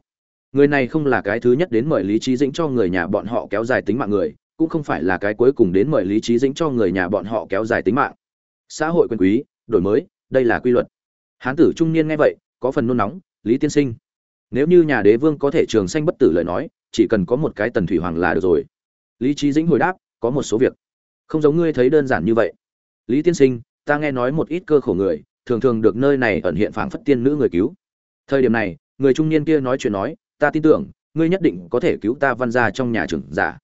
Người này không là cái thứ nhất đến mời lý trí dĩnh cho người nhà bọn họ kéo dài tính mạng người, cũng không phải là cái cuối cùng đến mời lý trí dĩnh cho người nhà bọn họ kéo dài tính mạng. Xã hội quyền quý, đổi mới, đây là quy luật hán tử trung niên nghe vậy, có phần nôn nóng, lý tiên sinh, nếu như nhà đế vương có thể trường sanh bất tử lời nói, chỉ cần có một cái tần thủy hoàng là được rồi. Lý trí dĩnh hồi đáp, có một số việc không giống ngươi thấy đơn giản như vậy. Lý tiên sinh, ta nghe nói một ít cơ khổ người, thường thường được nơi này ẩn hiện phảng phất tiên nữ người cứu. Thời điểm này, người trung niên kia nói chuyện nói, ta tin tưởng, ngươi nhất định có thể cứu ta văn gia trong nhà trưởng giả.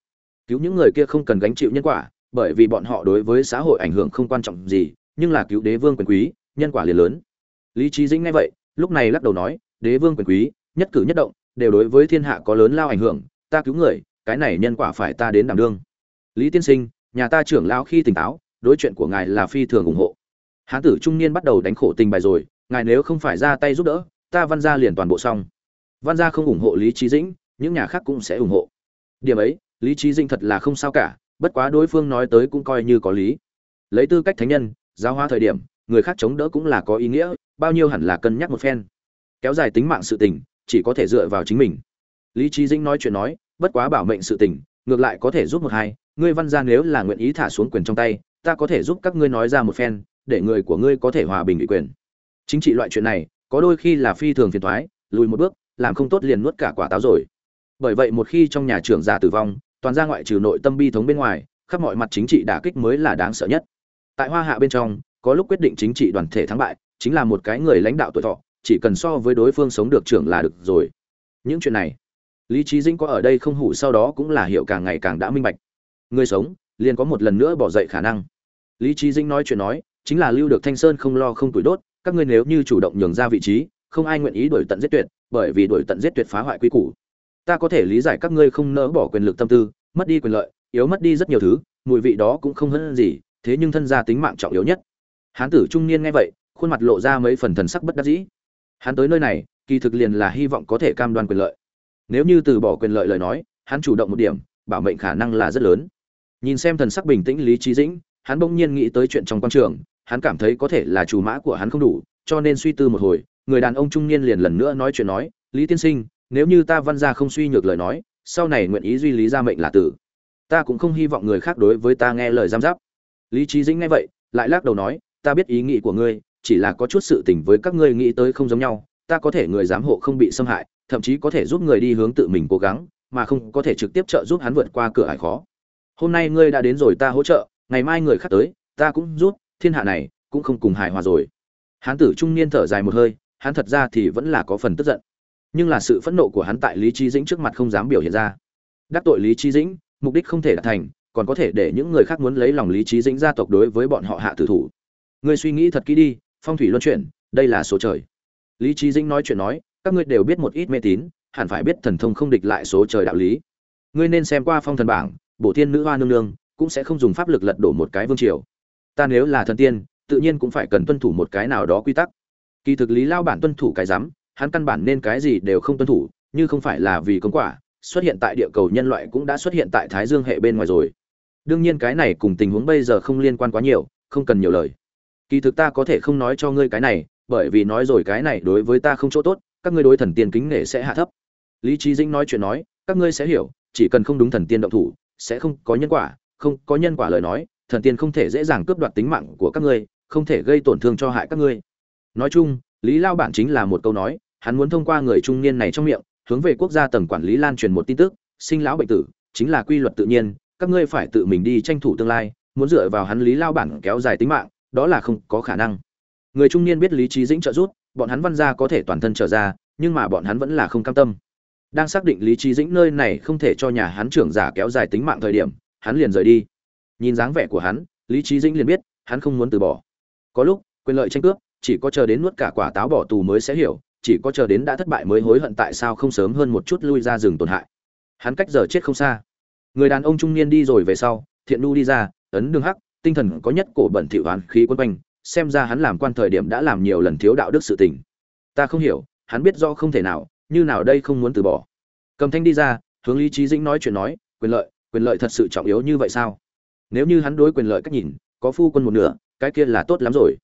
Cứu những người kia không cần gánh chịu nhân quả, bởi vì bọn họ đối với xã hội ảnh hưởng không quan trọng gì, nhưng là cứu đế vương quyền quý, nhân quả liền lớn lý trí dĩnh nghe vậy, lúc này lắc đầu nói, đế vương quyền quý, nhất cử nhất động, đều đối với thiên hạ có lớn lao ảnh hưởng, ta cứu người, cái này nhân quả phải ta đến đảm đương. Lý tiên sinh, nhà ta trưởng lao khi tỉnh táo, đối chuyện của ngài là phi thường ủng hộ. Hán tử trung niên bắt đầu đánh khổ tình bài rồi, ngài nếu không phải ra tay giúp đỡ, ta văn ra liền toàn bộ xong. Văn gia không ủng hộ lý trí dĩnh, những nhà khác cũng sẽ ủng hộ. Điểm ấy, lý trí dĩnh thật là không sao cả, bất quá đối phương nói tới cũng coi như có lý. Lấy tư cách thánh nhân, giáo hóa thời điểm người khác chống đỡ cũng là có ý nghĩa, bao nhiêu hẳn là cân nhắc một phen. Kéo dài tính mạng sự tình, chỉ có thể dựa vào chính mình. Lý trí dĩnh nói chuyện nói, bất quá bảo mệnh sự tình, ngược lại có thể giúp một hai, ngươi văn gia nếu là nguyện ý thả xuống quyền trong tay, ta có thể giúp các ngươi nói ra một phen, để người của ngươi có thể hòa bình ủy quyền. Chính trị loại chuyện này, có đôi khi là phi thường phiền thoái, lùi một bước, làm không tốt liền nuốt cả quả táo rồi. Bởi vậy một khi trong nhà trưởng già tử vong, toàn ra ngoại trừ nội tâm bi thống bên ngoài, khắp mọi mặt chính trị đả kích mới là đáng sợ nhất. Tại hoa hạ bên trong có lúc quyết định chính trị đoàn thể thắng bại, chính là một cái người lãnh đạo tuổi thọ, chỉ cần so với đối phương sống được trưởng là được rồi. Những chuyện này, lý trí dĩnh có ở đây không hủ sau đó cũng là hiệu càng ngày càng đã minh bạch. Người sống, liền có một lần nữa bỏ dậy khả năng. Lý trí dĩnh nói chuyện nói, chính là lưu được thanh sơn không lo không tuổi đốt, các ngươi nếu như chủ động nhường ra vị trí, không ai nguyện ý đuổi tận giết tuyệt, bởi vì đuổi tận giết tuyệt phá hoại quy củ. Ta có thể lý giải các ngươi không nỡ bỏ quyền lực tâm tư, mất đi quyền lợi, yếu mất đi rất nhiều thứ, mùi vị đó cũng không hơn gì, thế nhưng thân gia tính mạng trọng yếu nhất hán tử trung niên nghe vậy, khuôn mặt lộ ra mấy phần thần sắc bất đắc dĩ. Hắn tới nơi này, kỳ thực liền là hy vọng có thể cam đoan quyền lợi. Nếu như từ bỏ quyền lợi lời nói, hắn chủ động một điểm, bảo mệnh khả năng là rất lớn. Nhìn xem thần sắc bình tĩnh lý trí dĩnh, hắn bỗng nhiên nghĩ tới chuyện trong quan trường, hắn cảm thấy có thể là chủ mã của hắn không đủ, cho nên suy tư một hồi, người đàn ông trung niên liền lần nữa nói chuyện nói, lý tiên sinh, nếu như ta văn ra không suy nhược lời nói, sau này nguyện ý duy lý ra mệnh là tử. Ta cũng không hy vọng người khác đối với ta nghe lời giam giáp. Lý trí dĩnh nghe vậy, lại lắc đầu nói ta biết ý nghĩ của ngươi, chỉ là có chút sự tình với các ngươi nghĩ tới không giống nhau, ta có thể người giám hộ không bị xâm hại, thậm chí có thể giúp người đi hướng tự mình cố gắng, mà không có thể trực tiếp trợ giúp hắn vượt qua cửa ải khó. Hôm nay ngươi đã đến rồi ta hỗ trợ, ngày mai người khác tới, ta cũng giúp, thiên hạ này cũng không cùng hài hòa rồi. Hán tử trung niên thở dài một hơi, hắn thật ra thì vẫn là có phần tức giận. Nhưng là sự phẫn nộ của hắn tại lý trí dĩnh trước mặt không dám biểu hiện ra. Đắc tội lý trí dĩnh, mục đích không thể đạt thành, còn có thể để những người khác muốn lấy lòng lý trí dĩnh gia tộc đối với bọn họ hạ tử thủ ngươi suy nghĩ thật kỹ đi, phong thủy luân chuyển, đây là số trời. Lý trí dĩnh nói chuyện nói, các ngươi đều biết một ít mê tín, hẳn phải biết thần thông không địch lại số trời đạo lý. Ngươi nên xem qua phong thần bảng, bổ thiên nữ hoa nương nương, cũng sẽ không dùng pháp lực lật đổ một cái vương triều. Ta nếu là thần tiên, tự nhiên cũng phải cần tuân thủ một cái nào đó quy tắc. Kỳ thực lý lao bản tuân thủ cái rắm, hắn căn bản nên cái gì đều không tuân thủ, như không phải là vì công quả, xuất hiện tại địa cầu nhân loại cũng đã xuất hiện tại thái dương hệ bên ngoài rồi. Đương nhiên cái này cùng tình huống bây giờ không liên quan quá nhiều, không cần nhiều lời kỳ thực ta có thể không nói cho ngươi cái này, bởi vì nói rồi cái này đối với ta không chỗ tốt, các ngươi đối thần tiên kính nể sẽ hạ thấp. Lý trí dĩnh nói chuyện nói, các ngươi sẽ hiểu, chỉ cần không đúng thần tiên động thủ, sẽ không có nhân quả, không có nhân quả lời nói, thần tiên không thể dễ dàng cướp đoạt tính mạng của các ngươi, không thể gây tổn thương cho hại các ngươi. Nói chung, lý lao bản chính là một câu nói, hắn muốn thông qua người trung niên này trong miệng, hướng về quốc gia tầng quản lý lan truyền một tin tức, sinh lão bệnh tử, chính là quy luật tự nhiên, các ngươi phải tự mình đi tranh thủ tương lai, muốn dựa vào hắn lý lao bản kéo dài tính mạng đó là không có khả năng. Người trung niên biết lý trí dĩnh trợ giúp, bọn hắn văn gia có thể toàn thân trở ra, nhưng mà bọn hắn vẫn là không cam tâm. Đang xác định lý trí dĩnh nơi này không thể cho nhà hắn trưởng giả kéo dài tính mạng thời điểm, hắn liền rời đi. Nhìn dáng vẻ của hắn, lý trí dĩnh liền biết, hắn không muốn từ bỏ. Có lúc, quyền lợi tranh cướp, chỉ có chờ đến nuốt cả quả táo bỏ tù mới sẽ hiểu, chỉ có chờ đến đã thất bại mới hối hận tại sao không sớm hơn một chút lui ra rừng tổn hại. Hắn cách giờ chết không xa. Người đàn ông trung niên đi rồi về sau, thiện nu đi ra, ấn đường hắc tinh thần có nhất cổ bẩn thỉu hoán khí quân quanh, xem ra hắn làm quan thời điểm đã làm nhiều lần thiếu đạo đức sự tình. Ta không hiểu, hắn biết rõ không thể nào, như nào đây không muốn từ bỏ. Cầm thanh đi ra, hướng lý Chí dĩnh nói chuyện nói, quyền lợi quyền lợi thật sự trọng yếu như vậy sao? Nếu như hắn đối quyền lợi cách nhìn, có phu quân một nửa, cái kia là tốt lắm rồi.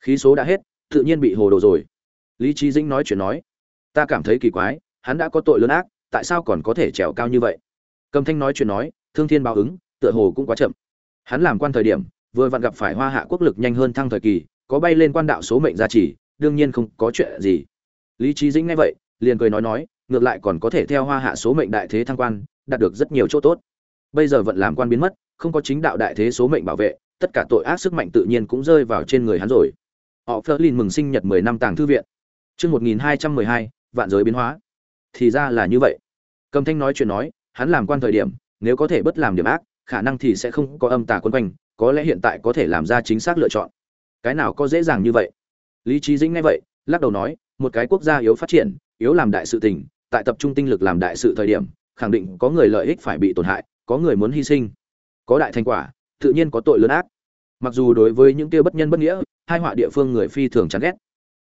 Khí số đã hết, tự nhiên bị hồ đồ rồi. Lý Chí dĩnh nói chuyện nói, ta cảm thấy kỳ quái, hắn đã có tội lớn ác, tại sao còn có thể trèo cao như vậy? Cầm thanh nói chuyện nói, thương thiên báo ứng, tựa hồ cũng quá chậm hắn làm quan thời điểm, vừa vặn gặp phải hoa hạ quốc lực nhanh hơn thăng thời kỳ, có bay lên quan đạo số mệnh gia trì, đương nhiên không có chuyện gì. Lý trí dĩnh nghe vậy, liền cười nói nói, ngược lại còn có thể theo hoa hạ số mệnh đại thế thăng quan, đạt được rất nhiều chỗ tốt. Bây giờ vận làm quan biến mất, không có chính đạo đại thế số mệnh bảo vệ, tất cả tội ác sức mạnh tự nhiên cũng rơi vào trên người hắn rồi. Họ phơ lin mừng sinh nhật mười năm tàng thư viện. Chương một nghìn hai trăm mười hai, vạn giới biến hóa. Thì ra là như vậy. Cầm thanh nói chuyện nói, hắn làm quan thời điểm, nếu có thể bất làm điểm ác khả năng thì sẽ không có âm tà quân quanh, có lẽ hiện tại có thể làm ra chính xác lựa chọn. Cái nào có dễ dàng như vậy? Lý trí dĩnh nghe vậy, lắc đầu nói, một cái quốc gia yếu phát triển, yếu làm đại sự tình, tại tập trung tinh lực làm đại sự thời điểm, khẳng định có người lợi ích phải bị tổn hại, có người muốn hy sinh. Có đại thành quả, tự nhiên có tội lớn ác. Mặc dù đối với những tiêu bất nhân bất nghĩa, hai họa địa phương người phi thường chán ghét,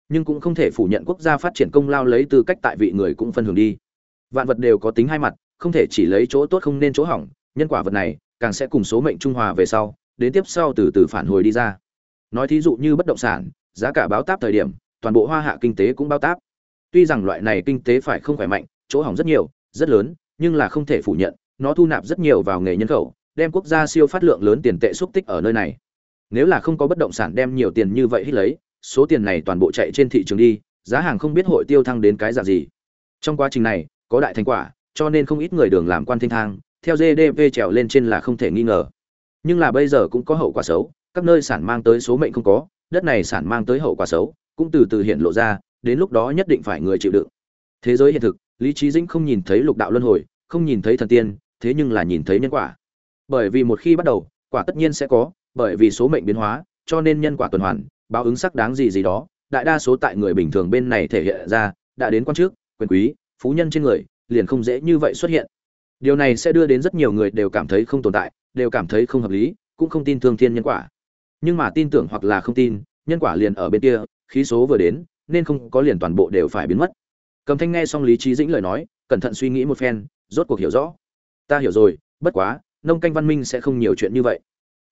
nhưng cũng không thể phủ nhận quốc gia phát triển công lao lấy tư cách tại vị người cũng phân hưởng đi. Vạn vật đều có tính hai mặt, không thể chỉ lấy chỗ tốt không nên chỗ hỏng, nhân quả vật này càng sẽ cùng số mệnh trung hòa về sau, đến tiếp sau từ từ phản hồi đi ra. Nói thí dụ như bất động sản, giá cả báo táp thời điểm, toàn bộ hoa hạ kinh tế cũng báo táp. Tuy rằng loại này kinh tế phải không khỏe mạnh, chỗ hỏng rất nhiều, rất lớn, nhưng là không thể phủ nhận, nó thu nạp rất nhiều vào nghề nhân khẩu, đem quốc gia siêu phát lượng lớn tiền tệ xúc tích ở nơi này. Nếu là không có bất động sản đem nhiều tiền như vậy hít lấy, số tiền này toàn bộ chạy trên thị trường đi, giá hàng không biết hội tiêu thăng đến cái dạng gì. Trong quá trình này, có đại thành quả, cho nên không ít người đường làm quan thanh thang theo gdp trèo lên trên là không thể nghi ngờ. Nhưng là bây giờ cũng có hậu quả xấu, các nơi sản mang tới số mệnh không có, đất này sản mang tới hậu quả xấu, cũng từ từ hiện lộ ra, đến lúc đó nhất định phải người chịu đựng. Thế giới hiện thực, lý trí dĩnh không nhìn thấy lục đạo luân hồi, không nhìn thấy thần tiên, thế nhưng là nhìn thấy nhân quả. Bởi vì một khi bắt đầu, quả tất nhiên sẽ có, bởi vì số mệnh biến hóa, cho nên nhân quả tuần hoàn, báo ứng sắc đáng gì gì đó, đại đa số tại người bình thường bên này thể hiện ra, đã đến quan chức quyền quý, phú nhân trên người, liền không dễ như vậy xuất hiện điều này sẽ đưa đến rất nhiều người đều cảm thấy không tồn tại, đều cảm thấy không hợp lý, cũng không tin thương thiên nhân quả. Nhưng mà tin tưởng hoặc là không tin, nhân quả liền ở bên kia, khí số vừa đến, nên không có liền toàn bộ đều phải biến mất. Cầm thanh nghe xong lý trí dĩnh lời nói, cẩn thận suy nghĩ một phen, rốt cuộc hiểu rõ. Ta hiểu rồi, bất quá, nông canh văn minh sẽ không nhiều chuyện như vậy.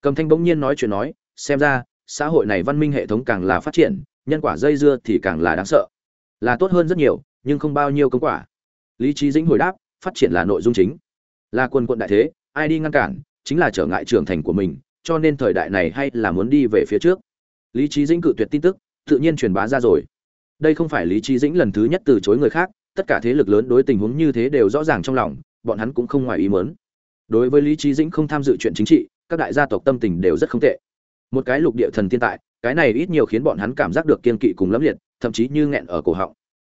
Cầm thanh bỗng nhiên nói chuyện nói, xem ra, xã hội này văn minh hệ thống càng là phát triển, nhân quả dây dưa thì càng là đáng sợ. Là tốt hơn rất nhiều, nhưng không bao nhiêu công quả. Lý trí dĩnh hồi đáp phát triển là nội dung chính. Là quân quận đại thế, ai đi ngăn cản, chính là trở ngại trưởng thành của mình, cho nên thời đại này hay là muốn đi về phía trước. Lý trí dĩnh cự tuyệt tin tức, tự nhiên truyền bá ra rồi. Đây không phải lý trí dĩnh lần thứ nhất từ chối người khác, tất cả thế lực lớn đối tình huống như thế đều rõ ràng trong lòng, bọn hắn cũng không ngoài ý mớn đối với lý trí dĩnh không tham dự chuyện chính trị, các đại gia tộc tâm tình đều rất không tệ. Một cái lục địa thần tiên tại, cái này ít nhiều khiến bọn hắn cảm giác được kiên kỵ cùng lẫm liệt, thậm chí như nghẹn ở cổ họng.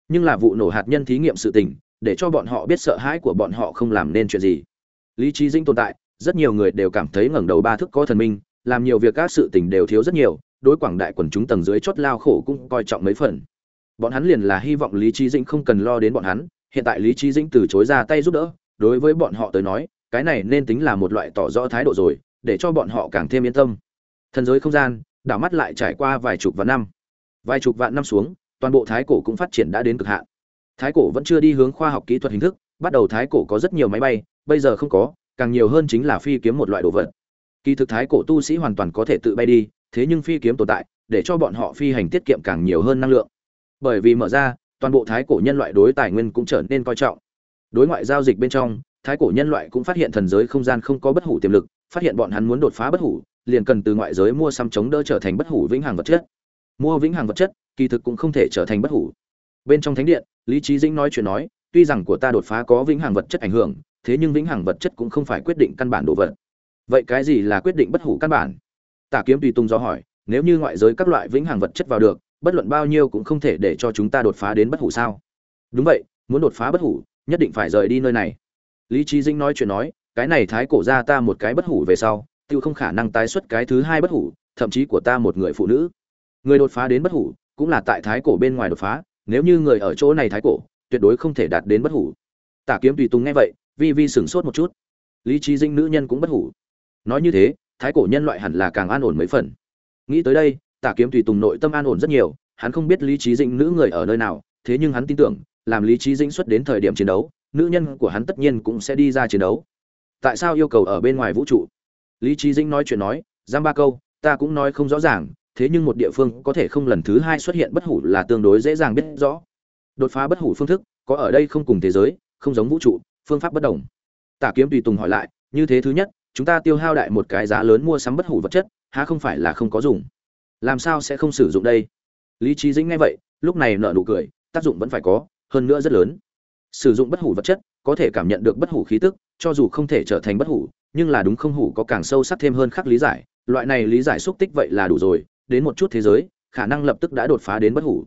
Nhưng là vụ nổ hạt nhân thí nghiệm sự tình để cho bọn họ biết sợ hãi của bọn họ không làm nên chuyện gì. Lý trí dĩnh tồn tại, rất nhiều người đều cảm thấy ngẩng đầu ba thức có thần minh, làm nhiều việc các sự tình đều thiếu rất nhiều, đối quảng đại quần chúng tầng dưới chót lao khổ cũng coi trọng mấy phần. Bọn hắn liền là hy vọng lý trí dĩnh không cần lo đến bọn hắn, hiện tại lý trí dĩnh từ chối ra tay giúp đỡ, đối với bọn họ tới nói, cái này nên tính là một loại tỏ rõ thái độ rồi, để cho bọn họ càng thêm yên tâm. Thần giới không gian, đảo mắt lại trải qua vài chục vạn năm. Vài chục vạn năm xuống, toàn bộ thái cổ cũng phát triển đã đến cực hạn thái cổ vẫn chưa đi hướng khoa học kỹ thuật hình thức, bắt đầu thái cổ có rất nhiều máy bay, bây giờ không có, càng nhiều hơn chính là phi kiếm một loại đồ vật. Kỳ thực thái cổ tu sĩ hoàn toàn có thể tự bay đi, thế nhưng phi kiếm tồn tại, để cho bọn họ phi hành tiết kiệm càng nhiều hơn năng lượng. Bởi vì mở ra, toàn bộ thái cổ nhân loại đối tài nguyên cũng trở nên coi trọng. Đối ngoại giao dịch bên trong, thái cổ nhân loại cũng phát hiện thần giới không gian không có bất hủ tiềm lực, phát hiện bọn hắn muốn đột phá bất hủ, liền cần từ ngoại giới mua xăm chống đỡ trở thành bất hủ vĩnh hằng vật chất. Mua vĩnh hằng vật chất, kỳ thực cũng không thể trở thành bất hủ. Bên trong thánh điện lý trí dĩnh nói chuyện nói, tuy rằng của ta đột phá có vĩnh hằng vật chất ảnh hưởng, thế nhưng vĩnh hằng vật chất cũng không phải quyết định căn bản đồ vật. Vậy cái gì là quyết định bất hủ căn bản? Tả kiếm tùy tung do hỏi, nếu như ngoại giới các loại vĩnh hằng vật chất vào được, bất luận bao nhiêu cũng không thể để cho chúng ta đột phá đến bất hủ sao? Đúng vậy, muốn đột phá bất hủ, nhất định phải rời đi nơi này. Lý trí dĩnh nói chuyện nói, cái này thái cổ ra ta một cái bất hủ về sau tự không khả năng tái xuất cái thứ hai bất hủ, thậm chí của ta một người phụ nữ. Người đột phá đến bất hủ, cũng là tại thái cổ bên ngoài đột phá nếu như người ở chỗ này thái cổ, tuyệt đối không thể đạt đến bất hủ. Tả kiếm tùy tùng nghe vậy, vi vi sửng sốt một chút. Lý trí dinh nữ nhân cũng bất hủ. Nói như thế, thái cổ nhân loại hẳn là càng an ổn mấy phần. Nghĩ tới đây, tả kiếm tùy tùng nội tâm an ổn rất nhiều, hắn không biết lý trí dinh nữ người ở nơi nào, thế nhưng hắn tin tưởng, làm lý trí dinh xuất đến thời điểm chiến đấu, nữ nhân của hắn tất nhiên cũng sẽ đi ra chiến đấu. Tại sao yêu cầu ở bên ngoài vũ trụ? Lý trí dinh nói chuyện nói giam ba câu, ta cũng nói không rõ ràng thế nhưng một địa phương có thể không lần thứ hai xuất hiện bất hủ là tương đối dễ dàng biết rõ. Đột phá bất hủ phương thức, có ở đây không cùng thế giới, không giống vũ trụ, phương pháp bất đồng. Tả kiếm tùy tùng hỏi lại, như thế thứ nhất, chúng ta tiêu hao đại một cái giá lớn mua sắm bất hủ vật chất, há không phải là không có dùng? Làm sao sẽ không sử dụng đây? Lý trí dĩnh nghe vậy, lúc này nợ nụ cười, tác dụng vẫn phải có, hơn nữa rất lớn. Sử dụng bất hủ vật chất, có thể cảm nhận được bất hủ khí tức, cho dù không thể trở thành bất hủ, nhưng là đúng không hủ có càng sâu sắc thêm hơn khắc lý giải, loại này lý giải xúc tích vậy là đủ rồi đến một chút thế giới, khả năng lập tức đã đột phá đến bất hủ.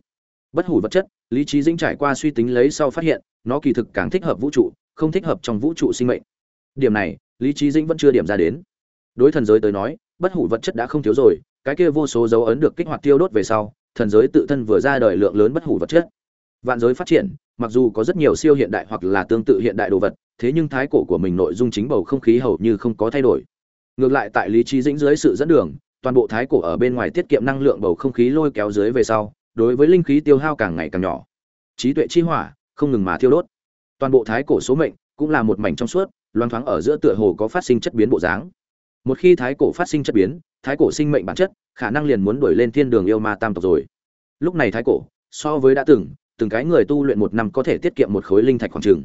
Bất hủ vật chất, lý trí dĩnh trải qua suy tính lấy sau phát hiện, nó kỳ thực càng thích hợp vũ trụ, không thích hợp trong vũ trụ sinh mệnh. Điểm này, lý trí dĩnh vẫn chưa điểm ra đến. Đối thần giới tới nói, bất hủ vật chất đã không thiếu rồi, cái kia vô số dấu ấn được kích hoạt tiêu đốt về sau, thần giới tự thân vừa ra đời lượng lớn bất hủ vật chất. Vạn giới phát triển, mặc dù có rất nhiều siêu hiện đại hoặc là tương tự hiện đại đồ vật, thế nhưng thái cổ của mình nội dung chính bầu không khí hầu như không có thay đổi. Ngược lại tại lý trí dĩnh dưới sự dẫn đường toàn bộ thái cổ ở bên ngoài tiết kiệm năng lượng bầu không khí lôi kéo dưới về sau, đối với linh khí tiêu hao càng ngày càng nhỏ. Trí tuệ chi hỏa, không ngừng mà thiêu đốt. Toàn bộ thái cổ số mệnh cũng là một mảnh trong suốt, loang thoáng ở giữa tựa hồ có phát sinh chất biến bộ dáng. Một khi thái cổ phát sinh chất biến, thái cổ sinh mệnh bản chất, khả năng liền muốn đuổi lên thiên đường yêu ma tam tộc rồi. Lúc này thái cổ, so với đã từng từng cái người tu luyện một năm có thể tiết kiệm một khối linh thạch khoảng trường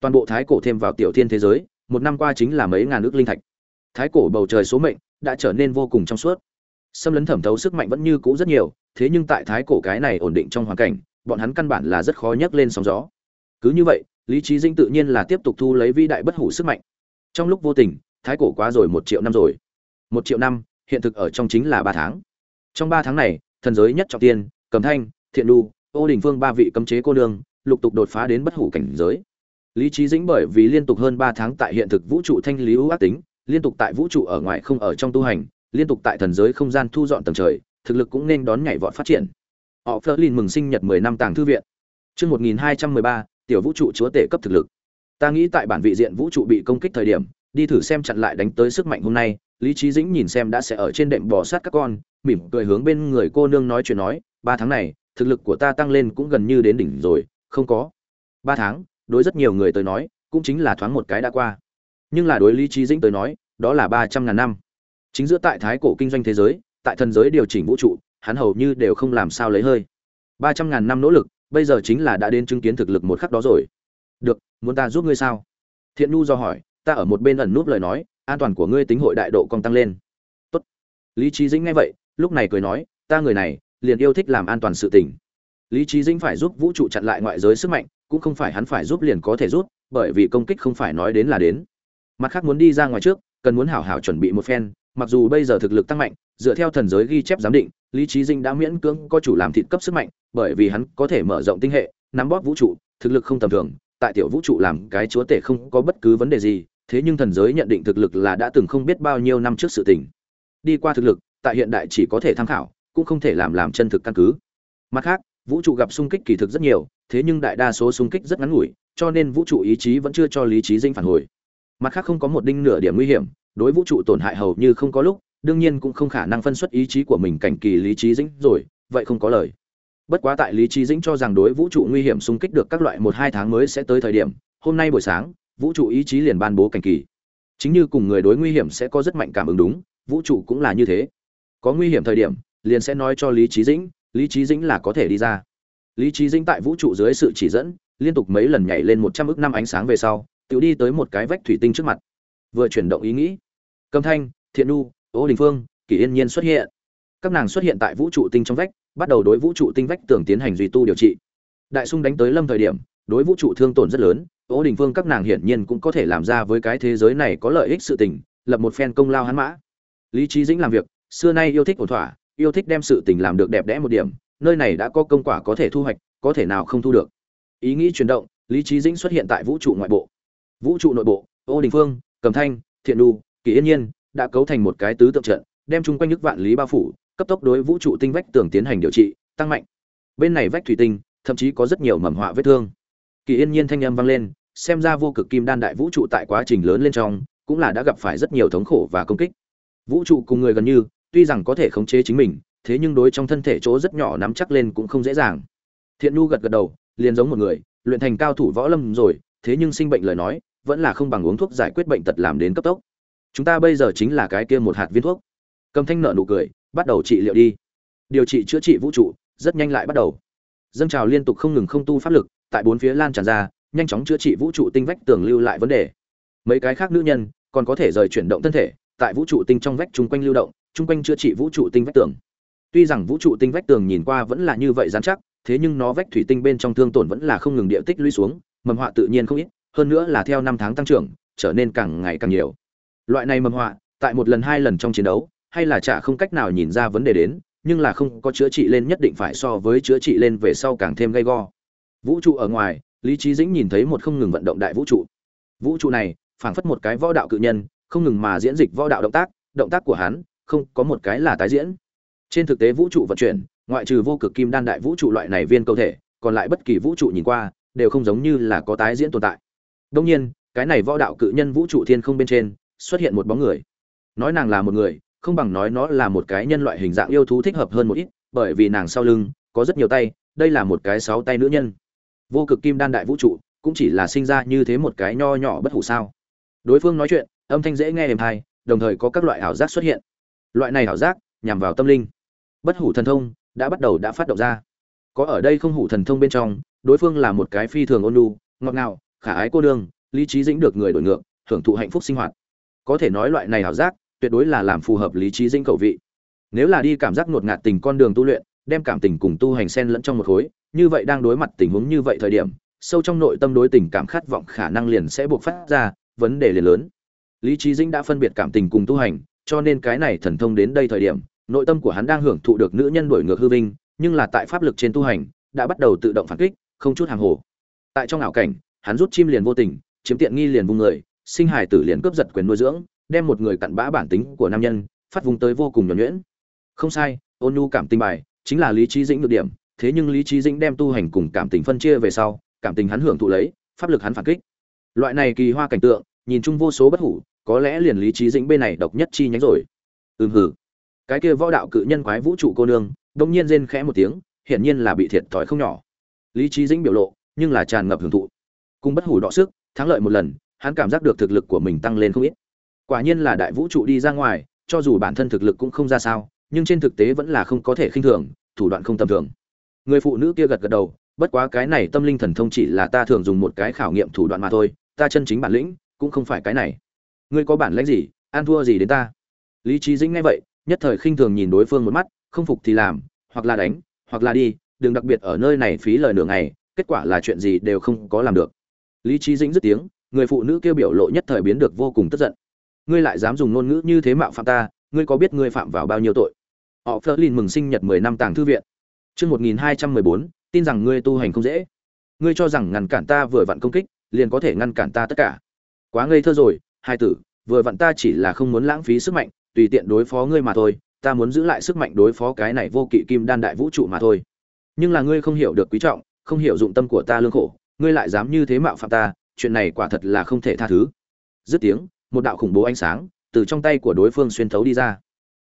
toàn bộ thái cổ thêm vào tiểu thiên thế giới, một năm qua chính là mấy ngàn ước linh thạch. Thái cổ bầu trời số mệnh đã trở nên vô cùng trong suốt. Xâm lấn thẩm thấu sức mạnh vẫn như cũ rất nhiều, thế nhưng tại thái cổ cái này ổn định trong hoàn cảnh, bọn hắn căn bản là rất khó nhấc lên sóng gió. Cứ như vậy, lý trí dinh tự nhiên là tiếp tục thu lấy vĩ đại bất hủ sức mạnh. Trong lúc vô tình, thái cổ quá rồi một triệu năm rồi. Một triệu năm, hiện thực ở trong chính là ba tháng. Trong ba tháng này, thần giới nhất trọng tiên, cầm thanh, thiện đu ô đình phương ba vị cấm chế cô nương, lục tục đột phá đến bất hủ cảnh giới. Lý trí dĩnh bởi vì liên tục hơn ba tháng tại hiện thực vũ trụ thanh lý ưu ác tính liên tục tại vũ trụ ở ngoài không ở trong tu hành, liên tục tại thần giới không gian thu dọn tầng trời, thực lực cũng nên đón nhảy vọt phát triển. Họ phớt lên mừng sinh nhật mười năm tàng thư viện. Chương một nghìn hai trăm mười ba, tiểu vũ trụ chúa tể cấp thực lực. Ta nghĩ tại bản vị diện vũ trụ bị công kích thời điểm, đi thử xem chặn lại đánh tới sức mạnh hôm nay, lý trí dĩnh nhìn xem đã sẽ ở trên đệm bò sát các con, mỉm cười hướng bên người cô nương nói chuyện nói, ba tháng này, thực lực của ta tăng lên cũng gần như đến đỉnh rồi, không có. Ba tháng, đối rất nhiều người tới nói, cũng chính là thoáng một cái đã qua nhưng là đối lý trí dĩnh tới nói, đó là ba trăm ngàn năm. Chính giữa tại thái cổ kinh doanh thế giới, tại thần giới điều chỉnh vũ trụ, hắn hầu như đều không làm sao lấy hơi. ba trăm ngàn năm nỗ lực, bây giờ chính là đã đến chứng kiến thực lực một khắc đó rồi. Được, muốn ta giúp ngươi sao? Thiện nhu do hỏi, ta ở một bên ẩn núp lời nói, an toàn của ngươi tính hội đại độ còn tăng lên. Tốt. lý trí dĩnh nghe vậy, lúc này cười nói, ta người này, liền yêu thích làm an toàn sự tình. Lý trí dĩnh phải giúp vũ trụ chặn lại ngoại giới sức mạnh, cũng không phải hắn phải giúp liền có thể giúp, bởi vì công kích không phải nói đến là đến mặt khác muốn đi ra ngoài trước, cần muốn hảo hảo chuẩn bị một phen, mặc dù bây giờ thực lực tăng mạnh, dựa theo thần giới ghi chép giám định, lý trí dinh đã miễn cưỡng có chủ làm thịt cấp sức mạnh, bởi vì hắn có thể mở rộng tinh hệ, nắm bóp vũ trụ, thực lực không tầm thường, tại tiểu vũ trụ làm cái chúa tể không có bất cứ vấn đề gì, thế nhưng thần giới nhận định thực lực là đã từng không biết bao nhiêu năm trước sự tình. Đi qua thực lực, tại hiện đại chỉ có thể tham khảo, cũng không thể làm làm chân thực căn cứ. Mặt khác, vũ trụ gặp xung kích kỳ thực rất nhiều, thế nhưng đại đa số xung kích rất ngắn ngủi, cho nên vũ trụ ý chí vẫn chưa cho lý trí dinh phản hồi mặt khác không có một đinh nửa điểm nguy hiểm, đối vũ trụ tổn hại hầu như không có lúc, đương nhiên cũng không khả năng phân xuất ý chí của mình cảnh kỳ lý trí dĩnh rồi, vậy không có lời. Bất quá tại lý trí dĩnh cho rằng đối vũ trụ nguy hiểm xung kích được các loại một hai tháng mới sẽ tới thời điểm, hôm nay buổi sáng, vũ trụ ý chí liền ban bố cảnh kỳ. Chính như cùng người đối nguy hiểm sẽ có rất mạnh cảm ứng đúng, vũ trụ cũng là như thế. Có nguy hiểm thời điểm, liền sẽ nói cho lý trí dĩnh, lý trí dĩnh là có thể đi ra. Lý trí dĩnh tại vũ trụ dưới sự chỉ dẫn, liên tục mấy lần nhảy lên một trăm ước năm ánh sáng về sau tự đi tới một cái vách thủy tinh trước mặt. Vừa chuyển động ý nghĩ. Cầm thanh, thiện nu, ô đình phương kỷ yên nhiên xuất hiện. Các nàng xuất hiện tại vũ trụ tinh trong vách, bắt đầu đối vũ trụ tinh vách tưởng tiến hành duy tu điều trị. Đại sung đánh tới lâm thời điểm, đối vũ trụ thương tổn rất lớn, ô đình phương các nàng hiển nhiên cũng có thể làm ra với cái thế giới này có lợi ích sự tình, lập một phen công lao hắn mã. Lý trí dĩnh làm việc, xưa nay yêu thích ổn thỏa, yêu thích đem sự tình làm được đẹp đẽ một điểm, nơi này đã có công quả có thể thu hoạch, có thể nào không thu được. Ý nghĩ chuyển động, lý trí dĩnh xuất hiện tại vũ trụ ngoại bộ vũ trụ nội bộ, ô đình phương, cầm thanh, thiện đu kỳ yên nhiên, đã cấu thành một cái tứ tượng trận, đem chung quanh nước vạn lý bao phủ, cấp tốc đối vũ trụ tinh vách tường tiến hành điều trị, tăng mạnh. Bên này vách thủy tinh, thậm chí có rất nhiều mầm họa vết thương. Kỳ yên nhiên thanh âm vang lên, xem ra vô cực kim đan đại vũ trụ tại quá trình lớn lên trong, cũng là đã gặp phải rất nhiều thống khổ và công kích. Vũ trụ cùng người gần như, tuy rằng có thể khống chế chính mình, thế nhưng đối trong thân thể chỗ rất nhỏ nắm chắc lên cũng không dễ dàng. Thiện nu gật gật đầu, liền giống một người, luyện thành cao thủ võ lâm rồi, thế nhưng sinh bệnh lời nói vẫn là không bằng uống thuốc giải quyết bệnh tật làm đến cấp tốc. Chúng ta bây giờ chính là cái kia một hạt viên thuốc. Cầm thanh nợ nụ cười, bắt đầu trị liệu đi. Điều trị chữa trị vũ trụ, rất nhanh lại bắt đầu. Dâng trào liên tục không ngừng không tu pháp lực, tại bốn phía lan tràn ra, nhanh chóng chữa trị vũ trụ tinh vách tường lưu lại vấn đề. Mấy cái khác nữ nhân, còn có thể rời chuyển động thân thể, tại vũ trụ tinh trong vách chung quanh lưu động, chung quanh chữa trị vũ trụ tinh vách tường. Tuy rằng vũ trụ tinh vách tường nhìn qua vẫn là như vậy dán chắc, thế nhưng nó vách thủy tinh bên trong thương tổn vẫn là không ngừng địa tích lũy xuống, mầm họa tự nhiên không ít hơn nữa là theo năm tháng tăng trưởng, trở nên càng ngày càng nhiều. Loại này mầm họa, tại một lần hai lần trong chiến đấu, hay là chả không cách nào nhìn ra vấn đề đến, nhưng là không có chữa trị lên nhất định phải so với chữa trị lên về sau càng thêm gay go. Vũ trụ ở ngoài, lý trí dĩnh nhìn thấy một không ngừng vận động đại vũ trụ. Vũ trụ này, phảng phất một cái võ đạo cự nhân, không ngừng mà diễn dịch võ đạo động tác động tác của hắn, không có một cái là tái diễn. Trên thực tế vũ trụ vận chuyển, ngoại trừ vô cực kim đan đại vũ trụ loại này viên cầu thể, còn lại bất kỳ vũ trụ nhìn qua, đều không giống như là có tái diễn tồn tại đông nhiên, cái này võ đạo cự nhân vũ trụ thiên không bên trên, xuất hiện một bóng người. Nói nàng là một người, không bằng nói nó là một cái nhân loại hình dạng yêu thú thích hợp hơn một ít, bởi vì nàng sau lưng, có rất nhiều tay, đây là một cái sáu tay nữ nhân. Vô cực kim đan đại vũ trụ, cũng chỉ là sinh ra như thế một cái nho nhỏ bất hủ sao. Đối phương nói chuyện, âm thanh dễ nghe êm hay đồng thời có các loại ảo giác xuất hiện. Loại này ảo giác, nhằm vào tâm linh. Bất hủ thần thông, đã bắt đầu đã phát động ra. Có ở đây không hủ thần thông bên trong, đối phương là một cái phi thường ôn nhu, ngọt ngào khả ái cô đương lý trí dĩnh được người đổi ngược, hưởng thụ hạnh phúc sinh hoạt. Có thể nói loại này ảo giác, tuyệt đối là làm phù hợp lý trí dĩnh cầu vị. Nếu là đi cảm giác ngột ngạt tình con đường tu luyện, đem cảm tình cùng tu hành sen lẫn trong một khối, như vậy đang đối mặt tình huống như vậy thời điểm, sâu trong nội tâm đối tình cảm khát vọng khả năng liền sẽ buộc phát ra, vấn đề liền lớn. Lý trí dĩnh đã phân biệt cảm tình cùng tu hành, cho nên cái này thần thông đến đây thời điểm, nội tâm của hắn đang hưởng thụ được nữ nhân đổi ngược hư vinh, nhưng là tại pháp lực trên tu hành, đã bắt đầu tự động phản kích, không chút hàng hồ. Tại trong ảo cảnh hắn rút chim liền vô tình, chiếm tiện nghi liền vung người, sinh hài tử liền cướp giật quyền nuôi dưỡng, đem một người cặn bã bản tính của nam nhân, phát vùng tới vô cùng nhuẩn nhuyễn. Không sai, ôn nhu cảm tình bài, chính là lý trí dĩnh được điểm, thế nhưng lý trí dĩnh đem tu hành cùng cảm tình phân chia về sau, cảm tình hắn hưởng thụ lấy, pháp lực hắn phản kích. Loại này kỳ hoa cảnh tượng, nhìn chung vô số bất hủ, có lẽ liền lý trí dĩnh bên này độc nhất chi nhánh rồi. Ừm hử cái kia võ đạo cự nhân quái vũ trụ cô nương, đông nhiên rên khẽ một tiếng, hiển nhiên là bị thiệt thòi không nhỏ. Lý trí dĩnh biểu lộ, nhưng là tràn ngập hưởng thụ cùng bất hủ đọ sức, thắng lợi một lần, hắn cảm giác được thực lực của mình tăng lên không ít. Quả nhiên là đại vũ trụ đi ra ngoài, cho dù bản thân thực lực cũng không ra sao, nhưng trên thực tế vẫn là không có thể khinh thường, thủ đoạn không tầm thường. Người phụ nữ kia gật gật đầu, bất quá cái này tâm linh thần thông chỉ là ta thường dùng một cái khảo nghiệm thủ đoạn mà thôi, ta chân chính bản lĩnh cũng không phải cái này. Ngươi có bản lĩnh gì an thua gì đến ta? Lý trí dĩnh nghe vậy, nhất thời khinh thường nhìn đối phương một mắt, không phục thì làm, hoặc là đánh, hoặc là đi, đừng đặc biệt ở nơi này phí lời nửa ngày, kết quả là chuyện gì đều không có làm được lý trí dĩnh dứt tiếng, người phụ nữ kêu biểu lộ nhất thời biến được vô cùng tức giận. Ngươi lại dám dùng ngôn ngữ như thế mạo phạm ta, ngươi có biết ngươi phạm vào bao nhiêu tội? Họ phớt lên mừng sinh nhật mười năm tàng thư viện. Chương một nghìn hai trăm mười bốn, tin rằng ngươi tu hành không dễ. Ngươi cho rằng ngăn cản ta vừa vặn công kích, liền có thể ngăn cản ta tất cả. Quá ngây thơ rồi, hai tử, vừa vặn ta chỉ là không muốn lãng phí sức mạnh, tùy tiện đối phó ngươi mà thôi, ta muốn giữ lại sức mạnh đối phó cái này vô kỵ kim đan đại vũ trụ mà thôi. Nhưng là ngươi không hiểu được quý trọng, không hiểu dụng tâm của ta lương khổ ngươi lại dám như thế mạo phạm ta, chuyện này quả thật là không thể tha thứ. Dứt tiếng, một đạo khủng bố ánh sáng từ trong tay của đối phương xuyên thấu đi ra.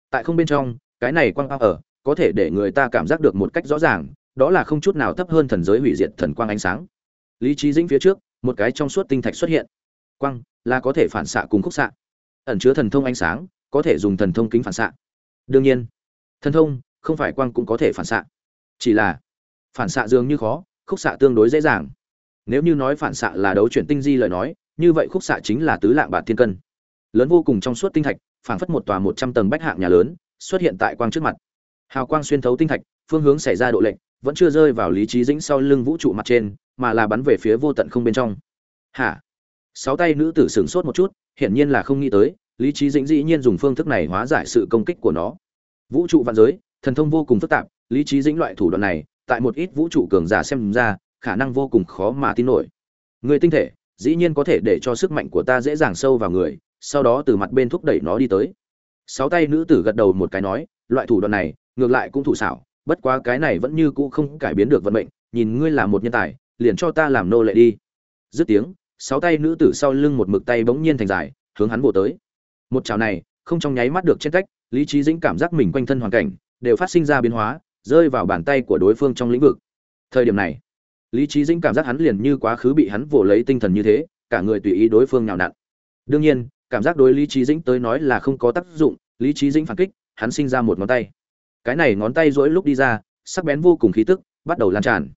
Tại không bên trong, cái này quang ao ở, có thể để người ta cảm giác được một cách rõ ràng, đó là không chút nào thấp hơn thần giới hủy diệt thần quang ánh sáng. Lý trí dĩnh phía trước, một cái trong suốt tinh thạch xuất hiện. Quang, là có thể phản xạ cùng khúc xạ. Ẩn chứa thần thông ánh sáng, có thể dùng thần thông kính phản xạ. Đương nhiên, thần thông không phải quang cũng có thể phản xạ. Chỉ là, phản xạ dường như khó, khúc xạ tương đối dễ dàng nếu như nói phản xạ là đấu chuyển tinh di lời nói, như vậy khúc xạ chính là tứ lạng bạt thiên cân. Lớn vô cùng trong suốt tinh thạch, phảng phất một tòa một trăm tầng bách hạng nhà lớn, xuất hiện tại quang trước mặt. Hào quang xuyên thấu tinh thạch, phương hướng xảy ra độ lệnh vẫn chưa rơi vào lý trí dĩnh sau lưng vũ trụ mặt trên, mà là bắn về phía vô tận không bên trong. Hả? Sáu tay nữ tử sửng sốt một chút, hiển nhiên là không nghĩ tới, lý trí dĩnh dĩ nhiên dùng phương thức này hóa giải sự công kích của nó. Vũ trụ vạn giới, thần thông vô cùng phức tạp, lý trí dĩnh loại thủ đoạn này, tại một ít vũ trụ cường giả xem ra khả năng vô cùng khó mà tin nổi. Người tinh thể, dĩ nhiên có thể để cho sức mạnh của ta dễ dàng sâu vào người, sau đó từ mặt bên thúc đẩy nó đi tới. Sáu tay nữ tử gật đầu một cái nói, loại thủ đoạn này, ngược lại cũng thủ xảo, bất quá cái này vẫn như cũ không cải biến được vận mệnh, nhìn ngươi là một nhân tài, liền cho ta làm nô lệ đi. Dứt tiếng, sáu tay nữ tử sau lưng một mực tay bỗng nhiên thành dài, hướng hắn bổ tới. Một chảo này, không trong nháy mắt được trên cách, lý trí dĩnh cảm giác mình quanh thân hoàn cảnh, đều phát sinh ra biến hóa, rơi vào bàn tay của đối phương trong lĩnh vực. Thời điểm này lý trí dĩnh cảm giác hắn liền như quá khứ bị hắn vồ lấy tinh thần như thế, cả người tùy ý đối phương nhào nặn. Đương nhiên, cảm giác đối lý trí dĩnh tới nói là không có tác dụng, lý trí dĩnh phản kích, hắn sinh ra một ngón tay. Cái này ngón tay rỗi lúc đi ra, sắc bén vô cùng khí tức bắt đầu lan tràn.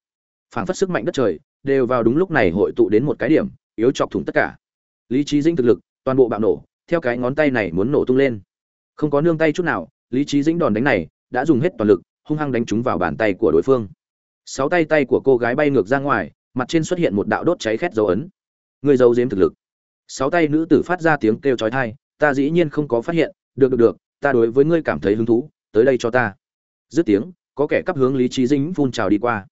Phảng phất sức mạnh đất trời, đều vào đúng lúc này hội tụ đến một cái điểm, yếu chọc thủng tất cả. Lý trí dĩnh thực lực, toàn bộ bạo nổ, theo cái ngón tay này muốn nổ tung lên. Không có nương tay chút nào, lý trí dĩnh đòn đánh này, đã dùng hết toàn lực, hung hăng đánh trúng vào bàn tay của đối phương sáu tay tay của cô gái bay ngược ra ngoài, mặt trên xuất hiện một đạo đốt cháy khét dấu ấn. Người giấu giếm thực lực. Sáu tay nữ tử phát ra tiếng kêu chói tai, ta dĩ nhiên không có phát hiện. Được được được, ta đối với ngươi cảm thấy hứng thú, tới đây cho ta. Dứt tiếng, có kẻ cắp hướng lý trí dính phun trào đi qua.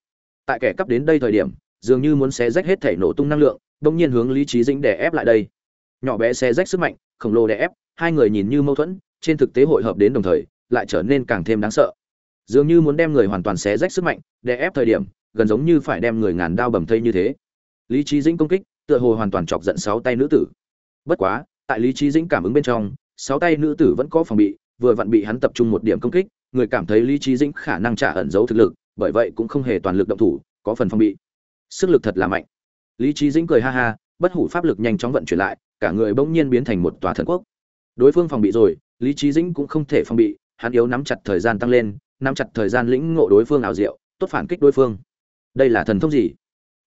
Tại kẻ cắp đến đây thời điểm, dường như muốn xé rách hết thể nổ tung năng lượng đông nhiên hướng lý trí dính đè ép lại đây. Nhỏ bé xé rách sức mạnh, khổng lồ đè ép, hai người nhìn như mâu thuẫn, trên thực tế hội hợp đến đồng thời, lại trở nên càng thêm đáng sợ dường như muốn đem người hoàn toàn xé rách sức mạnh, đè ép thời điểm, gần giống như phải đem người ngàn đao bầm thây như thế. Lý trí dĩnh công kích, tựa hồ hoàn toàn chọc giận sáu tay nữ tử. Bất quá, tại lý trí dĩnh cảm ứng bên trong, sáu tay nữ tử vẫn có phòng bị, vừa vặn bị hắn tập trung một điểm công kích, người cảm thấy lý trí dĩnh khả năng trả ẩn giấu thực lực, bởi vậy cũng không hề toàn lực động thủ, có phần phòng bị. Sức lực thật là mạnh. Lý trí dĩnh cười ha ha, bất hủ pháp lực nhanh chóng vận chuyển lại, cả người bỗng nhiên biến thành một tòa thần quốc. Đối phương phòng bị rồi, lý trí dĩnh cũng không thể phòng bị, hắn yếu nắm chặt thời gian tăng lên nắm chặt thời gian lĩnh ngộ đối phương ảo diệu, tốt phản kích đối phương. Đây là thần thông gì?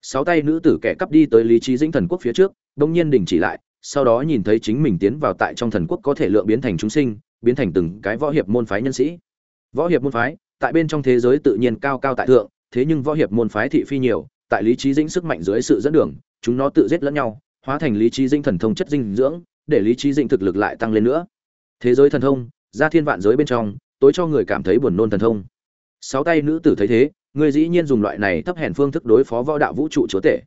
Sáu tay nữ tử kẻ cắp đi tới lý trí dĩnh thần quốc phía trước bỗng nhiên đình chỉ lại, sau đó nhìn thấy chính mình tiến vào tại trong thần quốc có thể lượng biến thành chúng sinh, biến thành từng cái võ hiệp môn phái nhân sĩ. Võ hiệp môn phái, tại bên trong thế giới tự nhiên cao cao tại thượng, thế nhưng võ hiệp môn phái thị phi nhiều, tại lý trí dĩnh sức mạnh dưới sự dẫn đường, chúng nó tự giết lẫn nhau, hóa thành lý trí dĩnh thần thông chất dinh dưỡng, để lý trí dĩnh thực lực lại tăng lên nữa. Thế giới thần thông ra thiên vạn giới bên trong tối cho người cảm thấy buồn nôn thần thông. Sáu tay nữ tử thấy thế, người dĩ nhiên dùng loại này thấp hèn phương thức đối phó võ đạo vũ trụ chúa tể.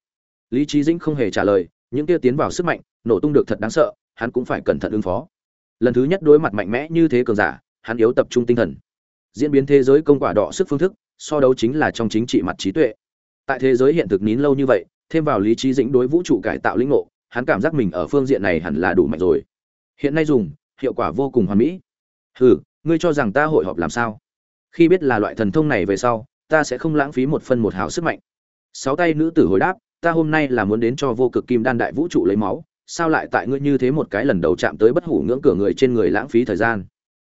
Lý trí dĩnh không hề trả lời, những kia tiến vào sức mạnh, nổ tung được thật đáng sợ, hắn cũng phải cẩn thận ứng phó. Lần thứ nhất đối mặt mạnh mẽ như thế cường giả, hắn yếu tập trung tinh thần. Diễn biến thế giới công quả đỏ sức phương thức, so đấu chính là trong chính trị mặt trí tuệ. Tại thế giới hiện thực nín lâu như vậy, thêm vào lý trí dĩnh đối vũ trụ cải tạo lĩnh ngộ, hắn cảm giác mình ở phương diện này hẳn là đủ mạnh rồi. Hiện nay dùng, hiệu quả vô cùng hoàn mỹ. Hừ ngươi cho rằng ta hội họp làm sao? Khi biết là loại thần thông này về sau, ta sẽ không lãng phí một phân một hào sức mạnh. Sáu tay nữ tử hồi đáp, ta hôm nay là muốn đến cho vô cực kim đan đại vũ trụ lấy máu, sao lại tại ngươi như thế một cái lần đầu chạm tới bất hủ ngưỡng cửa người trên người lãng phí thời gian?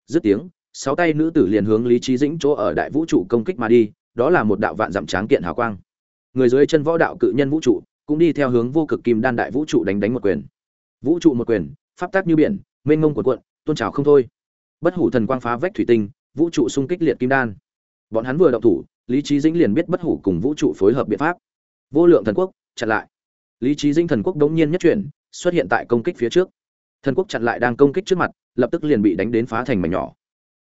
Dứt tiếng, sáu tay nữ tử liền hướng lý trí dĩnh chỗ ở đại vũ trụ công kích mà đi, đó là một đạo vạn dặm tráng kiện hào quang. Người dưới chân võ đạo cự nhân vũ trụ, cũng đi theo hướng vô cực kim đan đại vũ trụ đánh đánh một quyền. Vũ trụ một quyền, pháp tác như biển, mênh mông quần quận tôn trào không thôi bất hủ thần quang phá vách thủy tinh, vũ trụ xung kích liệt kim đan. Bọn hắn vừa động thủ, lý trí dĩnh liền biết bất hủ cùng vũ trụ phối hợp biện pháp. Vô lượng thần quốc, chặn lại. Lý trí dĩnh thần quốc đống nhiên nhất chuyển, xuất hiện tại công kích phía trước. Thần quốc chặn lại đang công kích trước mặt, lập tức liền bị đánh đến phá thành mảnh nhỏ.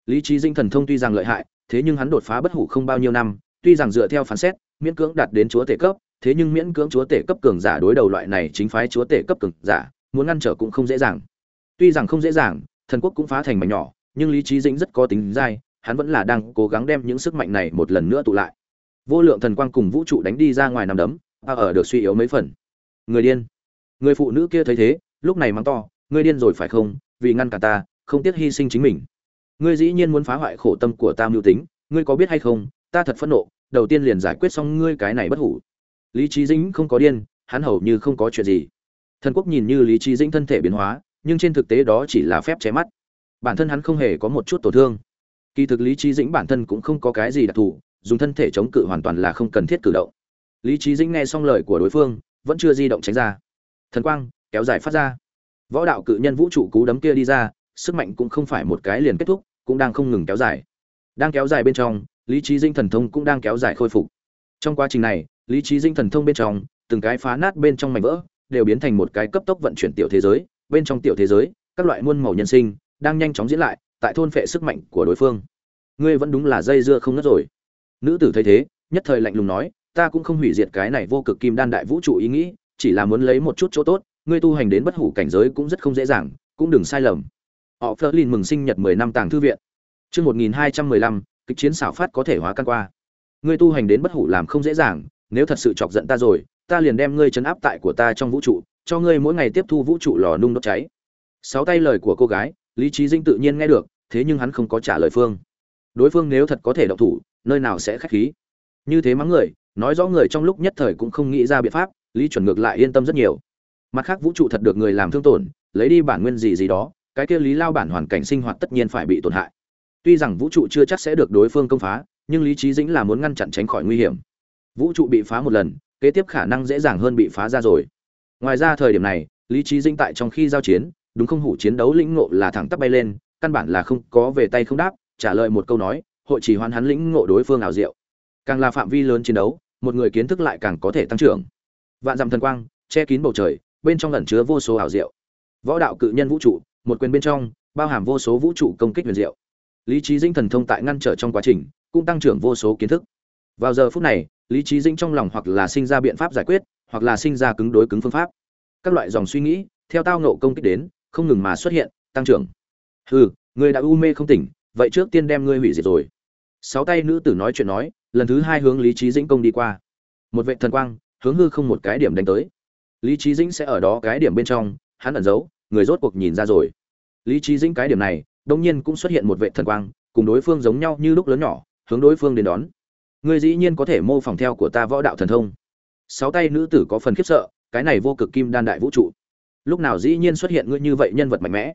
Lý trí dĩnh thần thông tuy rằng lợi hại, thế nhưng hắn đột phá bất hủ không bao nhiêu năm, tuy rằng dựa theo phán xét, miễn cưỡng đạt đến chúa tể cấp, thế nhưng miễn cưỡng chúa tể cấp cường giả đối đầu loại này chính phái chúa tể cấp cường giả, muốn ngăn trở cũng không dễ dàng. Tuy rằng không dễ dàng, thần quốc cũng phá thành mảnh nhỏ nhưng lý trí dĩnh rất có tính dai, hắn vẫn là đang cố gắng đem những sức mạnh này một lần nữa tụ lại. Vô lượng thần quang cùng vũ trụ đánh đi ra ngoài nằm đấm, ta ở được suy yếu mấy phần. Người điên. Người phụ nữ kia thấy thế, lúc này mắng to, ngươi điên rồi phải không? Vì ngăn cả ta, không tiếc hy sinh chính mình. Ngươi dĩ nhiên muốn phá hoại khổ tâm của ta mưu tính, ngươi có biết hay không? Ta thật phẫn nộ, đầu tiên liền giải quyết xong ngươi cái này bất hủ. Lý trí dĩnh không có điên, hắn hầu như không có chuyện gì. Thần quốc nhìn như lý trí dĩnh thân thể biến hóa, nhưng trên thực tế đó chỉ là phép che mắt bản thân hắn không hề có một chút tổn thương. Kỳ thực lý trí dĩnh bản thân cũng không có cái gì đặc thù, dùng thân thể chống cự hoàn toàn là không cần thiết cử động. Lý trí dĩnh nghe xong lời của đối phương, vẫn chưa di động tránh ra. Thần quang, kéo dài phát ra. Võ đạo cự nhân vũ trụ cú đấm kia đi ra, sức mạnh cũng không phải một cái liền kết thúc, cũng đang không ngừng kéo dài. Đang kéo dài bên trong, lý trí dinh thần thông cũng đang kéo dài khôi phục. Trong quá trình này, lý trí dinh thần thông bên trong, từng cái phá nát bên trong mảnh vỡ, đều biến thành một cái cấp tốc vận chuyển tiểu thế giới, bên trong tiểu thế giới, các loại muôn màu nhân sinh đang nhanh chóng diễn lại, tại thôn phệ sức mạnh của đối phương. Ngươi vẫn đúng là dây dưa không ngất rồi. Nữ tử thấy thế, nhất thời lạnh lùng nói, ta cũng không hủy diệt cái này vô cực kim đan đại vũ trụ ý nghĩ, chỉ là muốn lấy một chút chỗ tốt, ngươi tu hành đến bất hủ cảnh giới cũng rất không dễ dàng, cũng đừng sai lầm. Họ phơ lin mừng sinh nhật mười năm tàng thư viện. Chương một nghìn hai trăm mười lăm, kịch chiến xảo phát có thể hóa căn qua. Ngươi tu hành đến bất hủ làm không dễ dàng, nếu thật sự chọc giận ta rồi, ta liền đem ngươi chấn áp tại của ta trong vũ trụ, cho ngươi mỗi ngày tiếp thu vũ trụ lò nung đốt cháy. Sáu tay lời của cô gái lý trí dinh tự nhiên nghe được, thế nhưng hắn không có trả lời phương. Đối phương nếu thật có thể động thủ, nơi nào sẽ khách khí? Như thế mắng người, nói rõ người trong lúc nhất thời cũng không nghĩ ra biện pháp, lý chuẩn ngược lại yên tâm rất nhiều. Mặt khác vũ trụ thật được người làm thương tổn, lấy đi bản nguyên gì gì đó, cái kia lý lao bản hoàn cảnh sinh hoạt tất nhiên phải bị tổn hại. Tuy rằng vũ trụ chưa chắc sẽ được đối phương công phá, nhưng lý trí dĩnh là muốn ngăn chặn tránh khỏi nguy hiểm. Vũ trụ bị phá một lần, kế tiếp khả năng dễ dàng hơn bị phá ra rồi. Ngoài ra thời điểm này, lý trí dĩnh tại trong khi giao chiến đúng không hủ chiến đấu lĩnh ngộ là thẳng tắp bay lên, căn bản là không có về tay không đáp, trả lời một câu nói, hội chỉ hoàn hắn lĩnh ngộ đối phương ảo diệu. Càng là phạm vi lớn chiến đấu, một người kiến thức lại càng có thể tăng trưởng. Vạn dặm thần quang, che kín bầu trời, bên trong ẩn chứa vô số ảo diệu. Võ đạo cự nhân vũ trụ, một quyền bên trong, bao hàm vô số vũ trụ công kích huyền diệu. Lý trí dinh thần thông tại ngăn trở trong quá trình, cũng tăng trưởng vô số kiến thức. Vào giờ phút này, lý trí dinh trong lòng hoặc là sinh ra biện pháp giải quyết, hoặc là sinh ra cứng đối cứng phương pháp. Các loại dòng suy nghĩ, theo tao nộ công kích đến không ngừng mà xuất hiện, tăng trưởng. Hừ, người đã u mê không tỉnh, vậy trước tiên đem ngươi hủy diệt rồi. Sáu tay nữ tử nói chuyện nói, lần thứ hai hướng lý Chí dĩnh công đi qua. Một vệ thần quang, hướng hư không một cái điểm đánh tới. Lý Chí dĩnh sẽ ở đó cái điểm bên trong, hắn ẩn giấu, người rốt cuộc nhìn ra rồi. Lý Chí dĩnh cái điểm này, đông nhiên cũng xuất hiện một vệ thần quang, cùng đối phương giống nhau như lúc lớn nhỏ, hướng đối phương đến đón. Người dĩ nhiên có thể mô phỏng theo của ta võ đạo thần thông. Sáu tay nữ tử có phần khiếp sợ, cái này vô cực kim đan đại vũ trụ lúc nào dĩ nhiên xuất hiện ngươi như vậy nhân vật mạnh mẽ?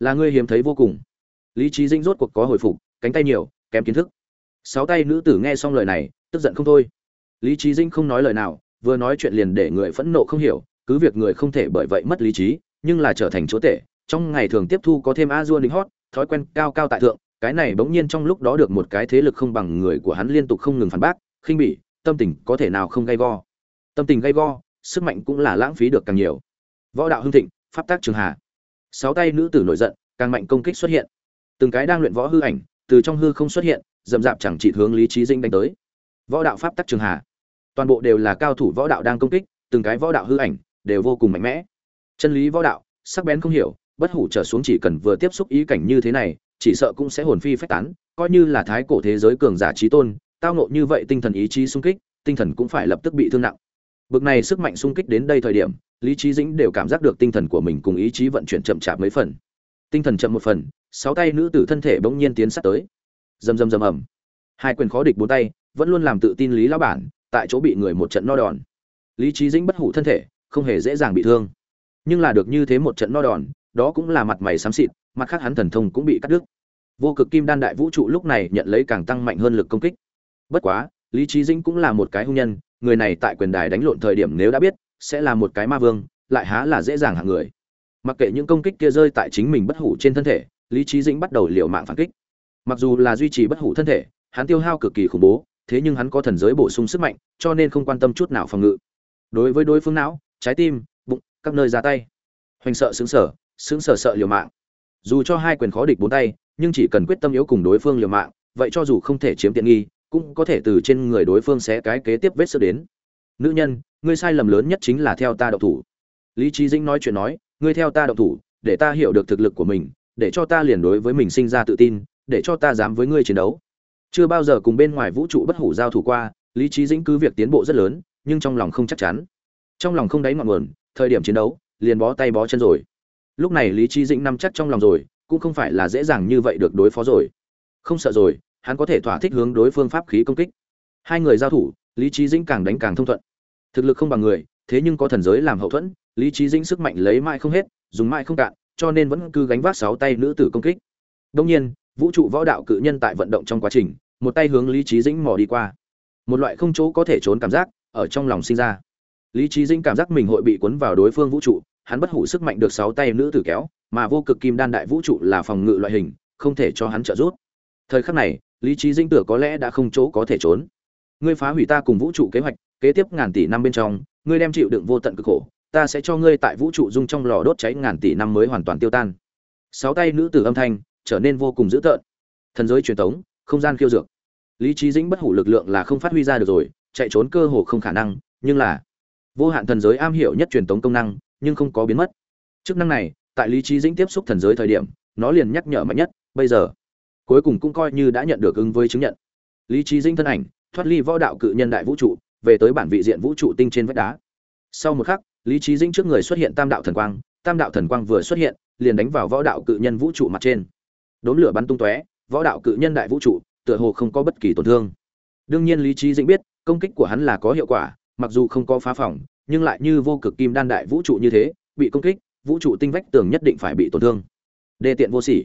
Là ngươi hiếm thấy vô cùng. Lý trí Dinh rốt cuộc có hồi phục, cánh tay nhiều, kém kiến thức. Sáu tay nữ tử nghe xong lời này, tức giận không thôi. Lý trí Dinh không nói lời nào, vừa nói chuyện liền để người phẫn nộ không hiểu, cứ việc người không thể bởi vậy mất lý trí, nhưng là trở thành chúa tể, trong ngày thường tiếp thu có thêm a dua lính hót, thói quen cao cao tại thượng, cái này bỗng nhiên trong lúc đó được một cái thế lực không bằng người của hắn liên tục không ngừng phản bác, khinh bỉ, tâm tình có thể nào không gay go. Tâm tình gay go, sức mạnh cũng là lãng phí được càng nhiều võ đạo hưng thịnh, pháp tác trường hà. Sáu tay nữ tử nổi giận, càng mạnh công kích xuất hiện. Từng cái đang luyện võ hư ảnh, từ trong hư không xuất hiện dầm dạp chẳng chỉ hướng lý trí dinh đánh tới. Võ đạo pháp tắc trường hà. Toàn bộ đều là cao thủ võ đạo đang công kích, từng cái võ đạo hư ảnh đều vô cùng mạnh mẽ. Chân lý võ đạo, sắc bén không hiểu, bất hủ trở xuống chỉ cần vừa tiếp xúc ý cảnh như thế này, chỉ sợ cũng sẽ hồn phi phách tán, coi như là thái cổ thế giới cường giả trí tôn, tao nộ như vậy tinh thần ý chí sung kích, tinh thần cũng phải lập tức bị thương nặng. Bực này sức mạnh sung kích đến đây thời điểm lý trí dĩnh đều cảm giác được tinh thần của mình cùng ý chí vận chuyển chậm chạp mấy phần. Tinh thần chậm một phần, sáu tay nữ tử thân thể bỗng nhiên tiến sát tới. Rầm rầm rầm ầm. Hai quyền khó địch bốn tay, vẫn luôn làm tự tin lý lão bản, tại chỗ bị người một trận no đòn. Lý trí dĩnh bất hủ thân thể, không hề dễ dàng bị thương. Nhưng là được như thế một trận no đòn, đó cũng là mặt mày xám xịt, mặt khác hắn thần thông cũng bị cắt đứt. Vô cực kim đan đại vũ trụ lúc này nhận lấy càng tăng mạnh hơn lực công kích. Bất quá, lý trí dĩnh cũng là một cái hung nhân, người này tại quyền đài đánh lộn thời điểm nếu đã biết sẽ là một cái ma vương, lại há là dễ dàng hạng người. Mặc kệ những công kích kia rơi tại chính mình bất hủ trên thân thể, lý trí dĩnh bắt đầu liều mạng phản kích. Mặc dù là duy trì bất hủ thân thể, hắn tiêu hao cực kỳ khủng bố, thế nhưng hắn có thần giới bổ sung sức mạnh, cho nên không quan tâm chút nào phòng ngự. Đối với đối phương não, trái tim, bụng, các nơi ra tay. Hoành sợ xứng sở xứng sở sợ liều mạng. Dù cho hai quyền khó địch bốn tay, nhưng chỉ cần quyết tâm yếu cùng đối phương liều mạng, vậy cho dù không thể chiếm tiện nghi, cũng có thể từ trên người đối phương xé cái kế tiếp vết sơ đến. Nữ nhân ngươi sai lầm lớn nhất chính là theo ta đậu thủ. Lý trí dĩnh nói chuyện nói, ngươi theo ta đậu thủ, để ta hiểu được thực lực của mình, để cho ta liền đối với mình sinh ra tự tin, để cho ta dám với ngươi chiến đấu. Chưa bao giờ cùng bên ngoài vũ trụ bất hủ giao thủ qua, lý trí dĩnh cứ việc tiến bộ rất lớn, nhưng trong lòng không chắc chắn. Trong lòng không đáy ngọn nguồn, thời điểm chiến đấu, liền bó tay bó chân rồi. Lúc này lý trí dĩnh nắm chắc trong lòng rồi, cũng không phải là dễ dàng như vậy được đối phó rồi. Không sợ rồi, hắn có thể thỏa thích hướng đối phương pháp khí công kích. Hai người giao thủ, lý trí dĩnh càng đánh càng thông thuận thực lực không bằng người, thế nhưng có thần giới làm hậu thuẫn, lý trí dĩnh sức mạnh lấy mãi không hết, dùng mãi không cạn, cho nên vẫn cứ gánh vác sáu tay nữ tử công kích. Đông nhiên, vũ trụ võ đạo cự nhân tại vận động trong quá trình, một tay hướng lý trí dĩnh mò đi qua. Một loại không chỗ có thể trốn cảm giác ở trong lòng sinh ra. Lý trí dĩnh cảm giác mình hội bị cuốn vào đối phương vũ trụ, hắn bất hủ sức mạnh được sáu tay nữ tử kéo, mà vô cực kim đan đại vũ trụ là phòng ngự loại hình, không thể cho hắn trợ giúp. Thời khắc này, lý trí dĩnh tưởng có lẽ đã không chỗ có thể trốn. Ngươi phá hủy ta cùng vũ trụ kế hoạch kế tiếp ngàn tỷ năm bên trong, ngươi đem chịu đựng vô tận cực khổ, ta sẽ cho ngươi tại vũ trụ dung trong lò đốt cháy ngàn tỷ năm mới hoàn toàn tiêu tan. Sáu tay nữ tử âm thanh, trở nên vô cùng dữ tợn. Thần giới truyền thống không gian khiêu dược. Lý trí dĩnh bất hủ lực lượng là không phát huy ra được rồi, chạy trốn cơ hồ không khả năng, nhưng là vô hạn thần giới am hiểu nhất truyền thống công năng, nhưng không có biến mất. Chức năng này, tại lý trí dĩnh tiếp xúc thần giới thời điểm, nó liền nhắc nhở mạnh nhất, bây giờ, cuối cùng cũng coi như đã nhận được ứng với chứng nhận. Lý trí dĩnh thân ảnh, thoát ly võ đạo cự nhân đại vũ trụ về tới bản vị diện vũ trụ tinh trên vách đá. Sau một khắc, lý trí dĩnh trước người xuất hiện tam đạo thần quang, tam đạo thần quang vừa xuất hiện, liền đánh vào võ đạo cự nhân vũ trụ mặt trên. Đốn lửa bắn tung tóe, võ đạo cự nhân đại vũ trụ, tựa hồ không có bất kỳ tổn thương. Đương nhiên lý trí dĩnh biết, công kích của hắn là có hiệu quả, mặc dù không có phá phòng, nhưng lại như vô cực kim đan đại vũ trụ như thế, bị công kích, vũ trụ tinh vách tường nhất định phải bị tổn thương. Đê tiện vô sỉ.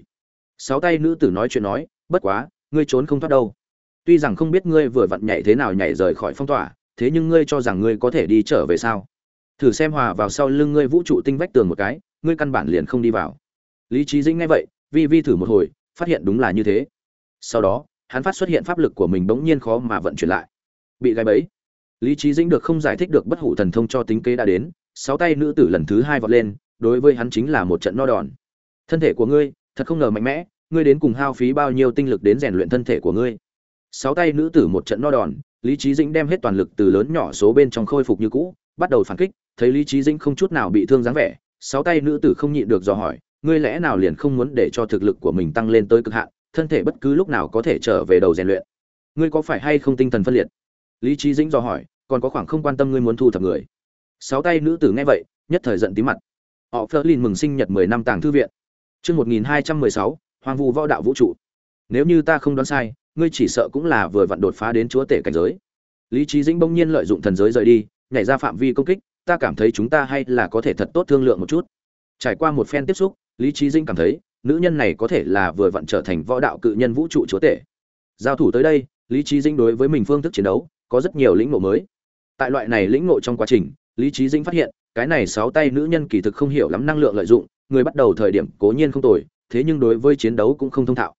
Sáu tay nữ tử nói chuyện nói, bất quá, ngươi trốn không thoát đâu. Tuy rằng không biết ngươi vừa vặn nhảy thế nào nhảy rời khỏi phong tỏa thế nhưng ngươi cho rằng ngươi có thể đi trở về sao? Thử xem hòa vào sau lưng ngươi vũ trụ tinh vách tường một cái, ngươi căn bản liền không đi vào. Lý trí dĩnh nghe vậy, vi vi thử một hồi, phát hiện đúng là như thế. Sau đó, hắn phát xuất hiện pháp lực của mình bỗng nhiên khó mà vận chuyển lại. Bị gai bẫy. Lý trí dĩnh được không giải thích được bất hủ thần thông cho tính kế đã đến, sáu tay nữ tử lần thứ hai vọt lên, đối với hắn chính là một trận no đòn. Thân thể của ngươi, thật không ngờ mạnh mẽ, ngươi đến cùng hao phí bao nhiêu tinh lực đến rèn luyện thân thể của ngươi. Sáu tay nữ tử một trận no đòn lý trí dĩnh đem hết toàn lực từ lớn nhỏ số bên trong khôi phục như cũ, bắt đầu phản kích, thấy lý trí dĩnh không chút nào bị thương dáng vẻ, sáu tay nữ tử không nhịn được dò hỏi, ngươi lẽ nào liền không muốn để cho thực lực của mình tăng lên tới cực hạn, thân thể bất cứ lúc nào có thể trở về đầu rèn luyện? Ngươi có phải hay không tinh thần phân liệt? Lý trí dĩnh dò hỏi, còn có khoảng không quan tâm ngươi muốn thu thập người? Sáu tay nữ tử nghe vậy, nhất thời giận tí mặt. Họ phớt lên mừng sinh nhật mười năm tàng thư viện. Chương một nghìn hai trăm mười sáu hoàng vụ võ đạo vũ trụ. Nếu như ta không đoán sai ngươi chỉ sợ cũng là vừa vặn đột phá đến chúa tể cảnh giới. Lý trí dĩnh bỗng nhiên lợi dụng thần giới rời đi, nhảy ra phạm vi công kích, ta cảm thấy chúng ta hay là có thể thật tốt thương lượng một chút. Trải qua một phen tiếp xúc, lý trí dĩnh cảm thấy, nữ nhân này có thể là vừa vặn trở thành võ đạo cự nhân vũ trụ chúa tể. Giao thủ tới đây, lý trí dĩnh đối với mình phương thức chiến đấu, có rất nhiều lĩnh ngộ mới. Tại loại này lĩnh ngộ trong quá trình, lý trí dĩnh phát hiện, cái này sáu tay nữ nhân kỳ thực không hiểu lắm năng lượng lợi dụng, người bắt đầu thời điểm cố nhiên không tồi, thế nhưng đối với chiến đấu cũng không thông thạo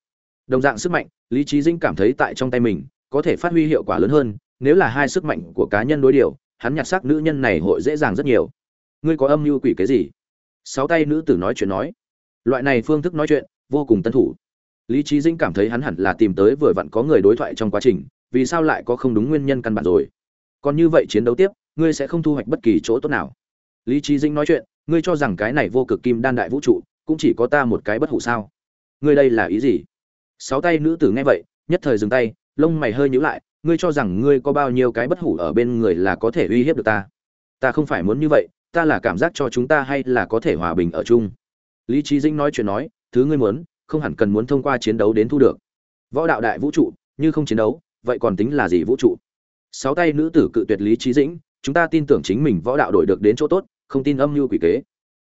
đồng dạng sức mạnh, lý trí dĩnh cảm thấy tại trong tay mình, có thể phát huy hiệu quả lớn hơn, nếu là hai sức mạnh của cá nhân đối điều, hắn nhặt xác nữ nhân này hội dễ dàng rất nhiều. Ngươi có âm mưu quỷ cái gì? Sáu tay nữ tử nói chuyện nói. Loại này phương thức nói chuyện, vô cùng tân thủ. Lý trí dĩnh cảm thấy hắn hẳn là tìm tới vừa vặn có người đối thoại trong quá trình, vì sao lại có không đúng nguyên nhân căn bản rồi? Còn như vậy chiến đấu tiếp, ngươi sẽ không thu hoạch bất kỳ chỗ tốt nào. Lý trí dĩnh nói chuyện, ngươi cho rằng cái này vô cực kim đan đại vũ trụ, cũng chỉ có ta một cái bất hủ sao? Ngươi đây là ý gì? Sáu tay nữ tử nghe vậy, nhất thời dừng tay, lông mày hơi nhíu lại, ngươi cho rằng ngươi có bao nhiêu cái bất hủ ở bên người là có thể uy hiếp được ta? Ta không phải muốn như vậy, ta là cảm giác cho chúng ta hay là có thể hòa bình ở chung? Lý trí dĩnh nói chuyện nói, thứ ngươi muốn, không hẳn cần muốn thông qua chiến đấu đến thu được. Võ đạo đại vũ trụ, như không chiến đấu, vậy còn tính là gì vũ trụ? Sáu tay nữ tử cự tuyệt lý trí dĩnh, chúng ta tin tưởng chính mình võ đạo đổi được đến chỗ tốt, không tin âm mưu quỷ kế.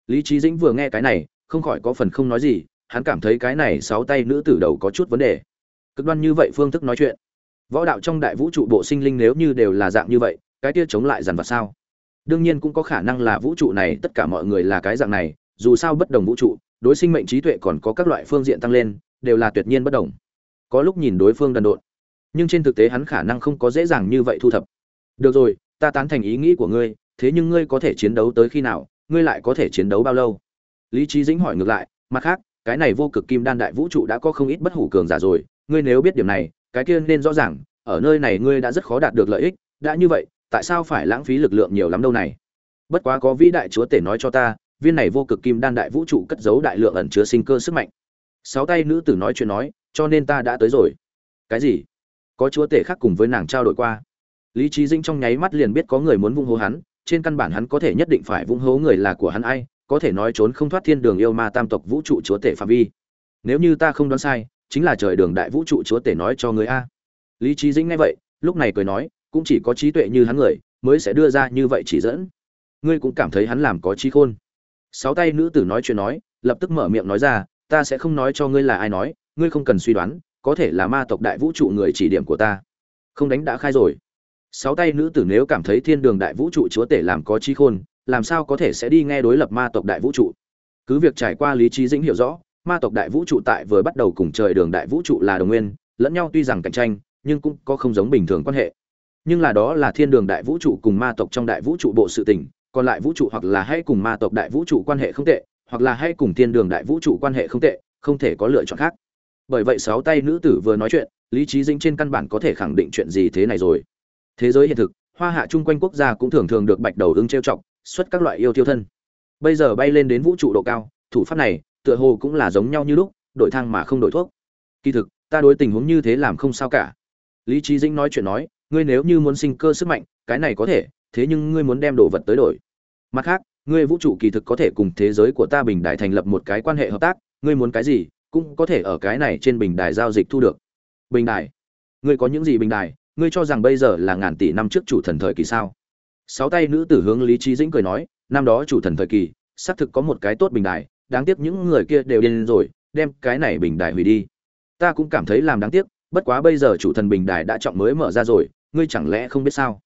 Lý trí dĩnh vừa nghe cái này, không khỏi có phần không nói gì hắn cảm thấy cái này sáu tay nữ tử đầu có chút vấn đề. Cực đoan như vậy phương thức nói chuyện. Võ đạo trong đại vũ trụ bộ sinh linh nếu như đều là dạng như vậy, cái kia chống lại dằn vặt sao? Đương nhiên cũng có khả năng là vũ trụ này, tất cả mọi người là cái dạng này, dù sao bất đồng vũ trụ, đối sinh mệnh trí tuệ còn có các loại phương diện tăng lên, đều là tuyệt nhiên bất đồng. Có lúc nhìn đối phương đần độn, nhưng trên thực tế hắn khả năng không có dễ dàng như vậy thu thập. Được rồi, ta tán thành ý nghĩ của ngươi, thế nhưng ngươi có thể chiến đấu tới khi nào, ngươi lại có thể chiến đấu bao lâu? Lý trí dĩnh hỏi ngược lại, mặt khác cái này vô cực kim đan đại vũ trụ đã có không ít bất hủ cường giả rồi, ngươi nếu biết điểm này, cái kia nên rõ ràng, ở nơi này ngươi đã rất khó đạt được lợi ích, đã như vậy, tại sao phải lãng phí lực lượng nhiều lắm đâu này? Bất quá có vĩ đại chúa tể nói cho ta, viên này vô cực kim đan đại vũ trụ cất giấu đại lượng ẩn chứa sinh cơ sức mạnh. Sáu tay nữ tử nói chuyện nói, cho nên ta đã tới rồi. Cái gì? Có chúa tể khác cùng với nàng trao đổi qua. Lý trí dinh trong nháy mắt liền biết có người muốn vung hố hắn, trên căn bản hắn có thể nhất định phải vung hố người là của hắn ai có thể nói trốn không thoát thiên đường yêu ma tam tộc vũ trụ chúa tể phạm vi. Nếu như ta không đoán sai, chính là trời đường đại vũ trụ chúa tể nói cho người a. Lý trí dĩnh nghe vậy, lúc này cười nói, cũng chỉ có trí tuệ như hắn người, mới sẽ đưa ra như vậy chỉ dẫn. Ngươi cũng cảm thấy hắn làm có trí khôn. Sáu tay nữ tử nói chuyện nói, lập tức mở miệng nói ra, ta sẽ không nói cho ngươi là ai nói, ngươi không cần suy đoán, có thể là ma tộc đại vũ trụ người chỉ điểm của ta. Không đánh đã khai rồi. Sáu tay nữ tử nếu cảm thấy thiên đường đại vũ trụ chúa tể làm có trí khôn làm sao có thể sẽ đi nghe đối lập ma tộc đại vũ trụ? Cứ việc trải qua lý trí dĩnh hiểu rõ, ma tộc đại vũ trụ tại vừa bắt đầu cùng trời đường đại vũ trụ là đồng nguyên, lẫn nhau tuy rằng cạnh tranh, nhưng cũng có không giống bình thường quan hệ. Nhưng là đó là thiên đường đại vũ trụ cùng ma tộc trong đại vũ trụ bộ sự tình, còn lại vũ trụ hoặc là hay cùng ma tộc đại vũ trụ quan hệ không tệ, hoặc là hay cùng thiên đường đại vũ trụ quan hệ không tệ, không thể có lựa chọn khác. Bởi vậy sáu tay nữ tử vừa nói chuyện, lý trí dĩnh trên căn bản có thể khẳng định chuyện gì thế này rồi. Thế giới hiện thực, hoa hạ chung quanh quốc gia cũng thường thường được bạch đầu ưng trêu chọc xuất các loại yêu tiêu thân. Bây giờ bay lên đến vũ trụ độ cao, thủ pháp này, tựa hồ cũng là giống nhau như lúc, đổi thang mà không đổi thuốc. Kỳ thực, ta đối tình huống như thế làm không sao cả. Lý trí dĩnh nói chuyện nói, ngươi nếu như muốn sinh cơ sức mạnh, cái này có thể, thế nhưng ngươi muốn đem đồ vật tới đổi. Mặt khác, ngươi vũ trụ kỳ thực có thể cùng thế giới của ta bình đại thành lập một cái quan hệ hợp tác, ngươi muốn cái gì, cũng có thể ở cái này trên bình đài giao dịch thu được. Bình đài? Ngươi có những gì bình đài? Ngươi cho rằng bây giờ là ngàn tỷ năm trước chủ thần thời kỳ sao? Sáu tay nữ tử hướng lý trí dĩnh cười nói, năm đó chủ thần thời kỳ, xác thực có một cái tốt bình đài, đáng tiếc những người kia đều điên rồi, đem cái này bình đài hủy đi. Ta cũng cảm thấy làm đáng tiếc, bất quá bây giờ chủ thần bình đài đã trọng mới mở ra rồi, ngươi chẳng lẽ không biết sao?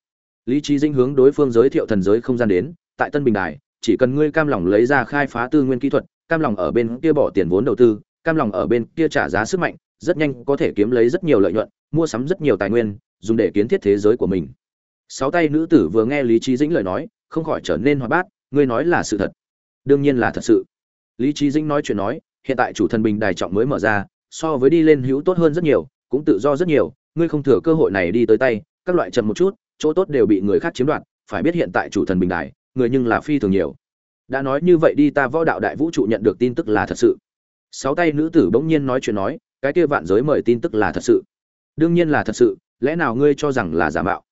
Lý trí dĩnh hướng đối phương giới thiệu thần giới không gian đến, tại tân bình đài, chỉ cần ngươi cam lòng lấy ra khai phá tư nguyên kỹ thuật, cam lòng ở bên kia bỏ tiền vốn đầu tư, cam lòng ở bên kia trả giá sức mạnh, rất nhanh có thể kiếm lấy rất nhiều lợi nhuận, mua sắm rất nhiều tài nguyên, dùng để kiến thiết thế giới của mình sáu tay nữ tử vừa nghe lý trí dĩnh lời nói, không khỏi trở nên hoạt bát, ngươi nói là sự thật. Đương nhiên là thật sự. Lý trí dĩnh nói chuyện nói, hiện tại chủ thần bình đài trọng mới mở ra, so với đi lên hữu tốt hơn rất nhiều, cũng tự do rất nhiều, ngươi không thừa cơ hội này đi tới tay, các loại chậm một chút, chỗ tốt đều bị người khác chiếm đoạt, phải biết hiện tại chủ thần bình đài, người nhưng là phi thường nhiều. Đã nói như vậy đi ta võ đạo đại vũ trụ nhận được tin tức là thật sự. Sáu tay nữ tử bỗng nhiên nói chuyện nói, cái kia vạn giới mời tin tức là thật sự. Đương nhiên là thật sự, lẽ nào ngươi cho rằng là giả mạo?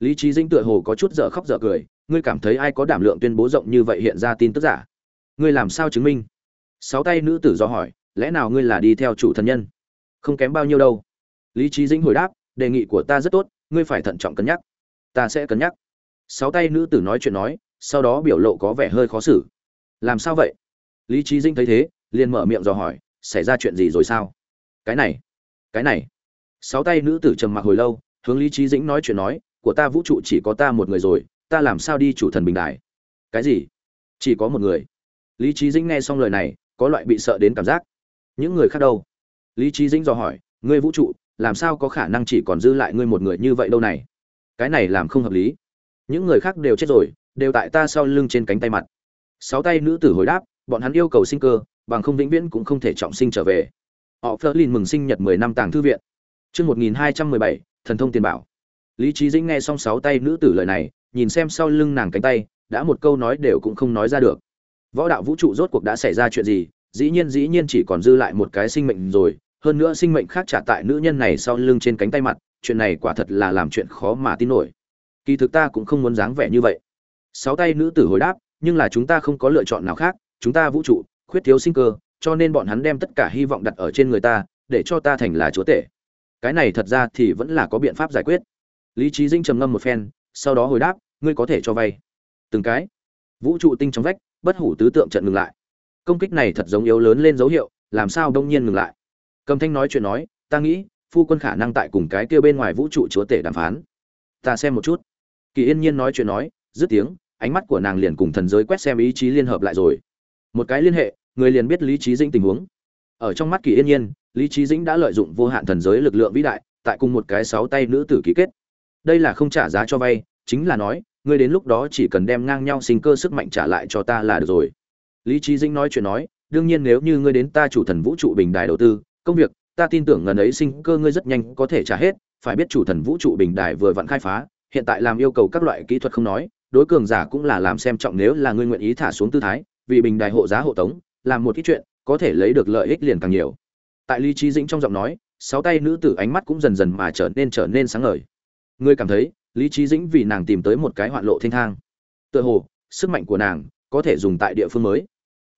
Lý trí dĩnh tựa hồ có chút dở khóc dở cười, ngươi cảm thấy ai có đảm lượng tuyên bố rộng như vậy hiện ra tin tức giả? Ngươi làm sao chứng minh? Sáu tay nữ tử do hỏi, lẽ nào ngươi là đi theo chủ thần nhân? Không kém bao nhiêu đâu. Lý trí dĩnh hồi đáp, đề nghị của ta rất tốt, ngươi phải thận trọng cân nhắc. Ta sẽ cân nhắc. Sáu tay nữ tử nói chuyện nói, sau đó biểu lộ có vẻ hơi khó xử. Làm sao vậy? Lý trí dĩnh thấy thế, liền mở miệng dò hỏi, xảy ra chuyện gì rồi sao? Cái này cái này. Sáu tay nữ tử trầm mặc hồi lâu, hướng lý trí dĩnh nói chuyện nói của ta vũ trụ chỉ có ta một người rồi, ta làm sao đi chủ thần bình đại? Cái gì? Chỉ có một người. Lý trí dĩnh nghe xong lời này, có loại bị sợ đến cảm giác. Những người khác đâu? Lý trí dĩnh dò hỏi, ngươi vũ trụ, làm sao có khả năng chỉ còn dư lại ngươi một người như vậy đâu này? Cái này làm không hợp lý. Những người khác đều chết rồi, đều tại ta sau lưng trên cánh tay mặt. Sáu tay nữ tử hồi đáp, bọn hắn yêu cầu sinh cơ, bằng không vĩnh viễn cũng không thể trọng sinh trở về. Họ phớt lên mừng sinh nhật mười năm tàng thư viện. Chương một nghìn hai trăm mười bảy, thần thông tiền bảo lý trí dĩnh nghe xong sáu tay nữ tử lời này, nhìn xem sau lưng nàng cánh tay, đã một câu nói đều cũng không nói ra được. Võ đạo vũ trụ rốt cuộc đã xảy ra chuyện gì, dĩ nhiên dĩ nhiên chỉ còn dư lại một cái sinh mệnh rồi, hơn nữa sinh mệnh khác trả tại nữ nhân này sau lưng trên cánh tay mặt, chuyện này quả thật là làm chuyện khó mà tin nổi. Kỳ thực ta cũng không muốn dáng vẻ như vậy. Sáu tay nữ tử hồi đáp, nhưng là chúng ta không có lựa chọn nào khác, chúng ta vũ trụ, khuyết thiếu sinh cơ, cho nên bọn hắn đem tất cả hy vọng đặt ở trên người ta, để cho ta thành là chúa tể. Cái này thật ra thì vẫn là có biện pháp giải quyết lý trí dinh trầm ngâm một phen, sau đó hồi đáp, ngươi có thể cho vay. Từng cái. Vũ trụ tinh trong vách, bất hủ tứ tượng trận ngừng lại. Công kích này thật giống yếu lớn lên dấu hiệu, làm sao đông nhiên ngừng lại? Cầm thanh nói chuyện nói, ta nghĩ, phu quân khả năng tại cùng cái kia bên ngoài vũ trụ chúa tể đàm phán. Ta xem một chút. Kỳ yên nhiên nói chuyện nói, dứt tiếng, ánh mắt của nàng liền cùng thần giới quét xem ý chí liên hợp lại rồi. Một cái liên hệ, người liền biết lý trí dĩnh tình huống. Ở trong mắt kỳ yên nhiên, lý trí dĩnh đã lợi dụng vô hạn thần giới lực lượng vĩ đại, tại cùng một cái sáu tay nữ tử ký kết đây là không trả giá cho vay, chính là nói, ngươi đến lúc đó chỉ cần đem ngang nhau sinh cơ sức mạnh trả lại cho ta là được rồi. Lý trí dĩnh nói chuyện nói, đương nhiên nếu như ngươi đến ta chủ thần vũ trụ bình đài đầu tư, công việc, ta tin tưởng ngần ấy sinh cơ ngươi rất nhanh có thể trả hết, phải biết chủ thần vũ trụ bình đài vừa vặn khai phá, hiện tại làm yêu cầu các loại kỹ thuật không nói, đối cường giả cũng là làm xem trọng nếu là ngươi nguyện ý thả xuống tư thái, vì bình đài hộ giá hộ tống, làm một ít chuyện, có thể lấy được lợi ích liền càng nhiều. Tại lý trí dĩnh trong giọng nói, sáu tay nữ tử ánh mắt cũng dần dần mà trở nên trở nên sáng ngời ngươi cảm thấy, lý Chí dĩnh vì nàng tìm tới một cái hoạn lộ thiên thang. Tựa hồ, sức mạnh của nàng có thể dùng tại địa phương mới.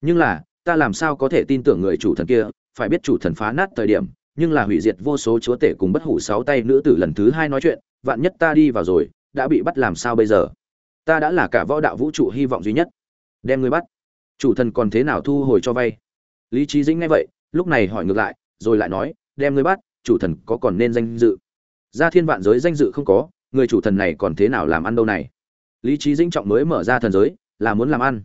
Nhưng là, ta làm sao có thể tin tưởng người chủ thần kia, phải biết chủ thần phá nát thời điểm, nhưng là hủy diệt vô số chúa tể cùng bất hủ sáu tay nữ tử lần thứ hai nói chuyện, vạn nhất ta đi vào rồi, đã bị bắt làm sao bây giờ? Ta đã là cả võ đạo vũ trụ hy vọng duy nhất. Đem ngươi bắt. Chủ thần còn thế nào thu hồi cho vay? Lý Chí dĩnh nghe vậy, lúc này hỏi ngược lại, rồi lại nói, đem ngươi bắt, chủ thần có còn nên danh dự? Ra thiên vạn giới danh dự không có, người chủ thần này còn thế nào làm ăn đâu này? Lý trí dĩnh trọng mới mở ra thần giới, là muốn làm ăn.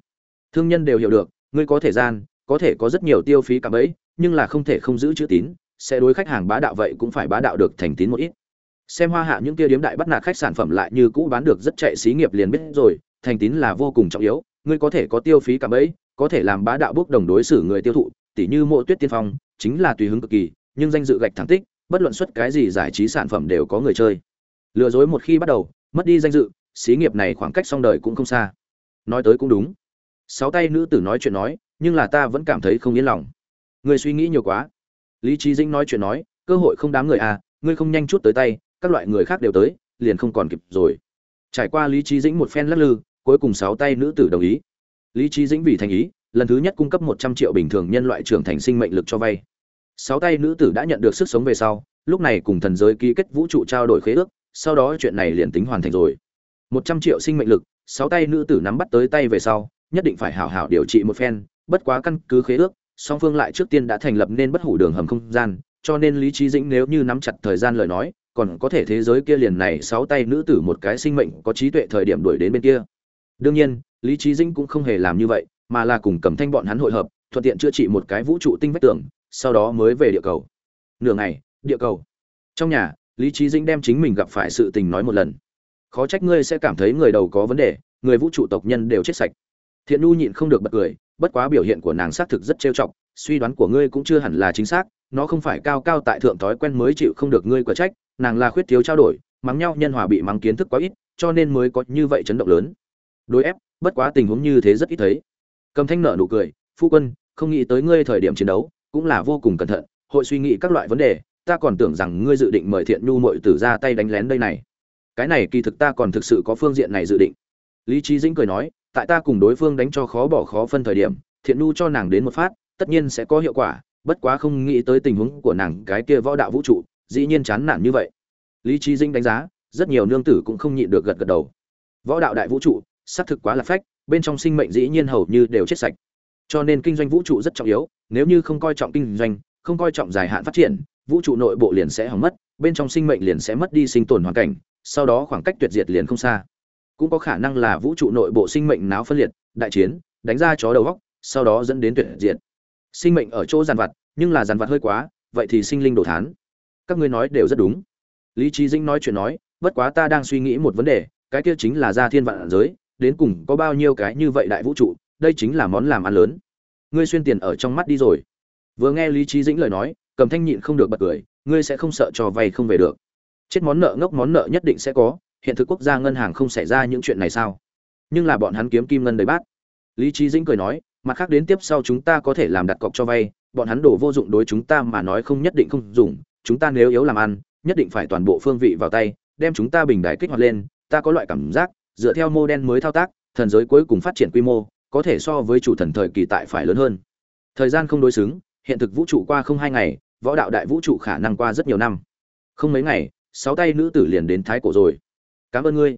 Thương nhân đều hiểu được, ngươi có thể gian, có thể có rất nhiều tiêu phí cả bấy, nhưng là không thể không giữ chữ tín, sẽ đối khách hàng bá đạo vậy cũng phải bá đạo được thành tín một ít. Xem hoa hạ những kia điếm đại bắt nạt khách sản phẩm lại như cũ bán được rất chạy xí nghiệp liền biết rồi, thành tín là vô cùng trọng yếu, ngươi có thể có tiêu phí cả bấy, có thể làm bá đạo bước đồng đối xử người tiêu thụ, tỉ như mộ tuyết tiên phong, chính là tùy hứng cực kỳ, nhưng danh dự gạch thẳng tích bất luận xuất cái gì giải trí sản phẩm đều có người chơi. Lừa dối một khi bắt đầu, mất đi danh dự, xí nghiệp này khoảng cách xong đời cũng không xa. Nói tới cũng đúng. Sáu tay nữ tử nói chuyện nói, nhưng là ta vẫn cảm thấy không yên lòng. Người suy nghĩ nhiều quá. Lý trí dĩnh nói chuyện nói, cơ hội không đáng người à ngươi không nhanh chút tới tay, các loại người khác đều tới, liền không còn kịp rồi. Trải qua lý trí dĩnh một phen lắc lư, cuối cùng sáu tay nữ tử đồng ý. Lý trí dĩnh vì thành ý, lần thứ nhất cung cấp một trăm triệu bình thường nhân loại trưởng thành sinh mệnh lực cho vay sáu tay nữ tử đã nhận được sức sống về sau, lúc này cùng thần giới ký kết vũ trụ trao đổi khế ước, sau đó chuyện này liền tính hoàn thành rồi một trăm triệu sinh mệnh lực, sáu tay nữ tử nắm bắt tới tay về sau, nhất định phải hảo hảo điều trị một phen, bất quá căn cứ khế ước, song phương lại trước tiên đã thành lập nên bất hủ đường hầm không gian, cho nên lý trí dĩnh nếu như nắm chặt thời gian lời nói, còn có thể thế giới kia liền này sáu tay nữ tử một cái sinh mệnh có trí tuệ thời điểm đuổi đến bên kia đương nhiên, lý trí dĩnh cũng không hề làm như vậy, mà là cùng cầm thanh bọn hắn hội hợp, thuận tiện chữa trị một cái vũ trụ tinh vách tưởng sau đó mới về địa cầu. Nửa ngày, địa cầu. Trong nhà, lý trí dĩnh đem chính mình gặp phải sự tình nói một lần. Khó trách ngươi sẽ cảm thấy người đầu có vấn đề, người vũ trụ tộc nhân đều chết sạch. Thiện nu nhịn không được bật cười, bất quá biểu hiện của nàng xác thực rất trêu chọc, suy đoán của ngươi cũng chưa hẳn là chính xác, nó không phải cao cao tại thượng thói quen mới chịu không được ngươi quả trách, nàng là khuyết thiếu trao đổi, mắng nhau nhân hòa bị mắng kiến thức quá ít, cho nên mới có như vậy chấn động lớn. Đối ép, bất quá tình huống như thế rất ít thấy. Cầm thanh nợ nụ cười, phu quân, không nghĩ tới ngươi thời điểm chiến đấu cũng là vô cùng cẩn thận, hội suy nghĩ các loại vấn đề, ta còn tưởng rằng ngươi dự định mời thiện nhu mội tử ra tay đánh lén đây này. Cái này kỳ thực ta còn thực sự có phương diện này dự định. Lý trí dĩnh cười nói, tại ta cùng đối phương đánh cho khó bỏ khó phân thời điểm, thiện nhu cho nàng đến một phát, tất nhiên sẽ có hiệu quả, bất quá không nghĩ tới tình huống của nàng cái kia võ đạo vũ trụ, dĩ nhiên chán nản như vậy. Lý trí dĩnh đánh giá, rất nhiều nương tử cũng không nhịn được gật gật đầu. Võ đạo đại vũ trụ, xác thực quá là phách, bên trong sinh mệnh dĩ nhiên hầu như đều chết sạch. Cho nên kinh doanh vũ trụ rất trọng yếu nếu như không coi trọng kinh doanh, không coi trọng dài hạn phát triển, vũ trụ nội bộ liền sẽ hỏng mất, bên trong sinh mệnh liền sẽ mất đi sinh tồn hoàn cảnh, sau đó khoảng cách tuyệt diệt liền không xa. Cũng có khả năng là vũ trụ nội bộ sinh mệnh náo phân liệt, đại chiến, đánh ra chó đầu góc, sau đó dẫn đến tuyệt diệt. Sinh mệnh ở chỗ giàn vặt, nhưng là giàn vặt hơi quá, vậy thì sinh linh đổ thán. Các ngươi nói đều rất đúng. Lý trí dĩnh nói chuyện nói, bất quá ta đang suy nghĩ một vấn đề, cái kia chính là ra thiên vạn giới, đến cùng có bao nhiêu cái như vậy đại vũ trụ, đây chính là món làm ăn lớn ngươi xuyên tiền ở trong mắt đi rồi. Vừa nghe lý trí dĩnh lời nói, cầm thanh nhịn không được bật cười, ngươi sẽ không sợ cho vay không về được. Chết món nợ ngốc món nợ nhất định sẽ có, hiện thực quốc gia ngân hàng không xảy ra những chuyện này sao? Nhưng là bọn hắn kiếm kim ngân đầy bát. Lý trí dĩnh cười nói, mặt khác đến tiếp sau chúng ta có thể làm đặt cọc cho vay, bọn hắn đổ vô dụng đối chúng ta mà nói không nhất định không dùng, chúng ta nếu yếu làm ăn, nhất định phải toàn bộ phương vị vào tay, đem chúng ta bình đài kích hoạt lên, ta có loại cảm giác, dựa theo mô đen mới thao tác, thần giới cuối cùng phát triển quy mô có thể so với chủ thần thời kỳ tại phải lớn hơn. Thời gian không đối xứng, hiện thực vũ trụ qua không hai ngày, võ đạo đại vũ trụ khả năng qua rất nhiều năm. Không mấy ngày, sáu tay nữ tử liền đến thái cổ rồi. Cảm ơn ngươi.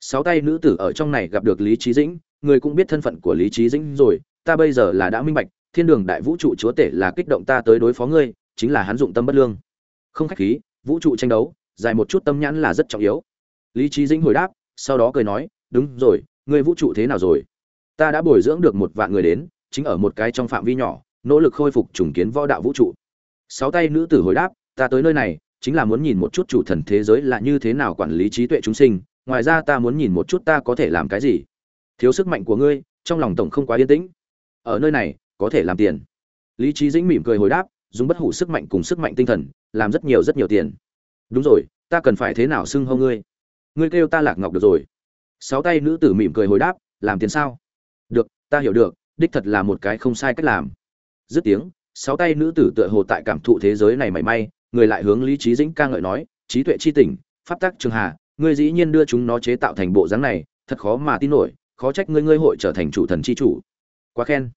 Sáu tay nữ tử ở trong này gặp được lý trí dĩnh, người cũng biết thân phận của lý trí dĩnh rồi, ta bây giờ là đã minh bạch, thiên đường đại vũ trụ chúa tể là kích động ta tới đối phó ngươi, chính là hắn dụng tâm bất lương. Không khách khí, vũ trụ tranh đấu, dài một chút tâm nhãn là rất trọng yếu. Lý trí dĩnh hồi đáp, sau đó cười nói, đúng rồi, ngươi vũ trụ thế nào rồi? Ta đã bồi dưỡng được một vạn người đến, chính ở một cái trong phạm vi nhỏ, nỗ lực khôi phục trùng kiến võ đạo vũ trụ. Sáu tay nữ tử hồi đáp, ta tới nơi này, chính là muốn nhìn một chút chủ thần thế giới là như thế nào quản lý trí tuệ chúng sinh, ngoài ra ta muốn nhìn một chút ta có thể làm cái gì. Thiếu sức mạnh của ngươi, trong lòng tổng không quá yên tĩnh. Ở nơi này, có thể làm tiền. Lý trí dĩnh mỉm cười hồi đáp, dùng bất hủ sức mạnh cùng sức mạnh tinh thần, làm rất nhiều rất nhiều tiền. Đúng rồi, ta cần phải thế nào xưng hô ngươi? Ngươi kêu ta lạc ngọc được rồi. Sáu tay nữ tử mỉm cười hồi đáp, làm tiền sao? Được, ta hiểu được, đích thật là một cái không sai cách làm. Dứt tiếng, sáu tay nữ tử tựa hồ tại cảm thụ thế giới này mảy may, người lại hướng lý trí dĩnh ca ngợi nói, trí tuệ chi tỉnh pháp tắc trường hà, ngươi dĩ nhiên đưa chúng nó chế tạo thành bộ dáng này, thật khó mà tin nổi, khó trách ngươi ngươi hội trở thành chủ thần chi chủ. Quá khen.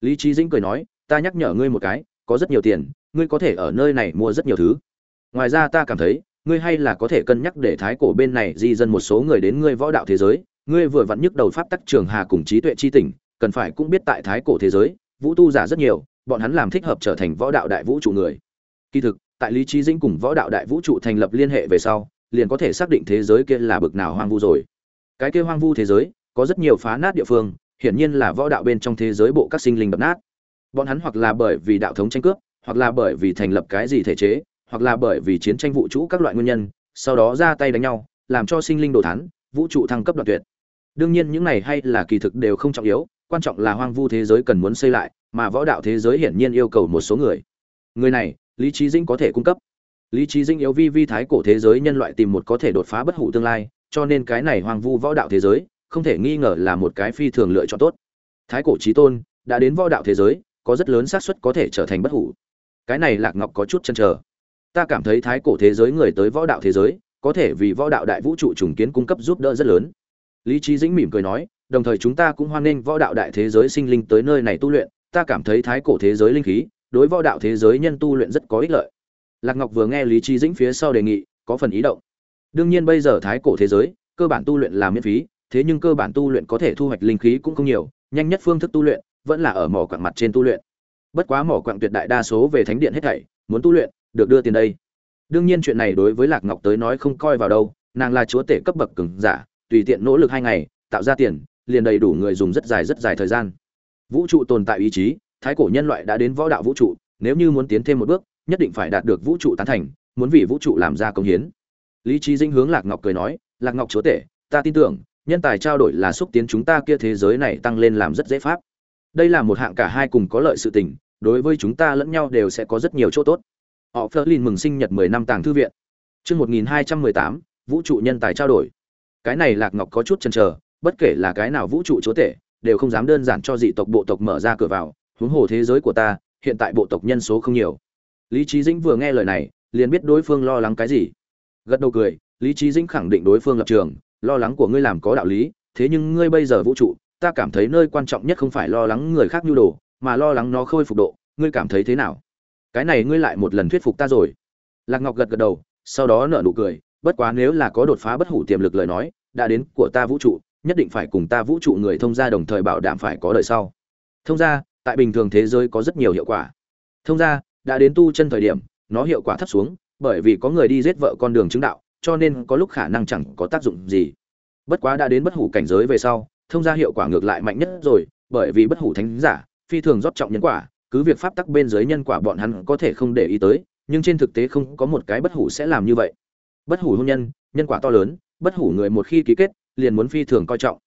Lý trí dĩnh cười nói, ta nhắc nhở ngươi một cái, có rất nhiều tiền, ngươi có thể ở nơi này mua rất nhiều thứ. Ngoài ra ta cảm thấy, ngươi hay là có thể cân nhắc để thái cổ bên này di dân một số người đến ngươi võ đạo thế giới ngươi vừa vặn nhức đầu pháp tắc trường hà cùng trí tuệ chi tỉnh, cần phải cũng biết tại thái cổ thế giới, vũ tu giả rất nhiều, bọn hắn làm thích hợp trở thành võ đạo đại vũ trụ người. Kỳ thực, tại lý trí dĩnh cùng võ đạo đại vũ trụ thành lập liên hệ về sau, liền có thể xác định thế giới kia là bực nào hoang vu rồi. Cái kia hoang vu thế giới, có rất nhiều phá nát địa phương, hiển nhiên là võ đạo bên trong thế giới bộ các sinh linh đập nát. Bọn hắn hoặc là bởi vì đạo thống tranh cướp, hoặc là bởi vì thành lập cái gì thể chế, hoặc là bởi vì chiến tranh vũ trụ các loại nguyên nhân, sau đó ra tay đánh nhau, làm cho sinh linh đồ thán, vũ trụ thăng cấp đoạn tuyệt đương nhiên những này hay là kỳ thực đều không trọng yếu, quan trọng là hoang vu thế giới cần muốn xây lại, mà võ đạo thế giới hiển nhiên yêu cầu một số người. Người này, lý trí dinh có thể cung cấp. Lý trí dinh yếu vi vi thái cổ thế giới nhân loại tìm một có thể đột phá bất hủ tương lai, cho nên cái này hoang vu võ đạo thế giới, không thể nghi ngờ là một cái phi thường lựa chọn tốt. Thái cổ trí tôn, đã đến võ đạo thế giới, có rất lớn xác suất có thể trở thành bất hủ. Cái này lạc ngọc có chút chân chờ. Ta cảm thấy thái cổ thế giới người tới võ đạo thế giới, có thể vì võ đạo đại vũ trụ trùng kiến cung cấp giúp đỡ rất lớn lý trí dĩnh mỉm cười nói, đồng thời chúng ta cũng hoan nghênh võ đạo đại thế giới sinh linh tới nơi này tu luyện, ta cảm thấy thái cổ thế giới linh khí, đối võ đạo thế giới nhân tu luyện rất có ích lợi. Lạc ngọc vừa nghe lý trí dĩnh phía sau đề nghị, có phần ý động. Đương nhiên bây giờ thái cổ thế giới, cơ bản tu luyện là miễn phí, thế nhưng cơ bản tu luyện có thể thu hoạch linh khí cũng không nhiều, nhanh nhất phương thức tu luyện, vẫn là ở mỏ quặng mặt trên tu luyện. Bất quá mỏ quặng tuyệt đại đa số về thánh điện hết thảy, muốn tu luyện, được đưa tiền đây. Đương nhiên chuyện này đối với lạc ngọc tới nói không coi vào đâu, nàng là chúa tể cấp bậc cứng giả tùy tiện nỗ lực hai ngày tạo ra tiền liền đầy đủ người dùng rất dài rất dài thời gian. Vũ trụ tồn tại ý chí thái cổ nhân loại đã đến võ đạo vũ trụ nếu như muốn tiến thêm một bước nhất định phải đạt được vũ trụ tán thành muốn vì vũ trụ làm ra công hiến. Lý trí dinh hướng lạc ngọc cười nói lạc ngọc chúa tể ta tin tưởng nhân tài trao đổi là xúc tiến chúng ta kia thế giới này tăng lên làm rất dễ pháp. Đây là một hạng cả hai cùng có lợi sự tình đối với chúng ta lẫn nhau đều sẽ có rất nhiều chỗ tốt. Họ phớt lên mừng sinh nhật 10 năm tàng thư viện. Chương 1218, vũ trụ nhân tài trao đổi cái này lạc ngọc có chút chần chờ, bất kể là cái nào vũ trụ chúa tể, đều không dám đơn giản cho dị tộc bộ tộc mở ra cửa vào, huống hồ thế giới của ta, hiện tại bộ tộc nhân số không nhiều. Lý trí dĩnh vừa nghe lời này, liền biết đối phương lo lắng cái gì. Gật đầu cười, lý trí dĩnh khẳng định đối phương lập trường, lo lắng của ngươi làm có đạo lý, thế nhưng ngươi bây giờ vũ trụ, ta cảm thấy nơi quan trọng nhất không phải lo lắng người khác nhu đồ, mà lo lắng nó khôi phục độ, ngươi cảm thấy thế nào? Cái này ngươi lại một lần thuyết phục ta rồi. Lạc ngọc gật gật đầu, sau đó nở nụ cười bất quá nếu là có đột phá bất hủ tiềm lực lời nói, đã đến của ta vũ trụ, nhất định phải cùng ta vũ trụ người thông gia đồng thời bảo đảm phải có đời sau. Thông gia, tại bình thường thế giới có rất nhiều hiệu quả. Thông gia, đã đến tu chân thời điểm, nó hiệu quả thấp xuống, bởi vì có người đi giết vợ con đường chứng đạo, cho nên có lúc khả năng chẳng có tác dụng gì. Bất quá đã đến bất hủ cảnh giới về sau, thông gia hiệu quả ngược lại mạnh nhất rồi, bởi vì bất hủ thánh giả, phi thường rót trọng nhân quả, cứ việc pháp tắc bên dưới nhân quả bọn hắn có thể không để ý tới, nhưng trên thực tế không có một cái bất hủ sẽ làm như vậy bất hủ hôn nhân nhân quả to lớn, bất hủ người một khi ký kết, liền muốn phi thường coi trọng.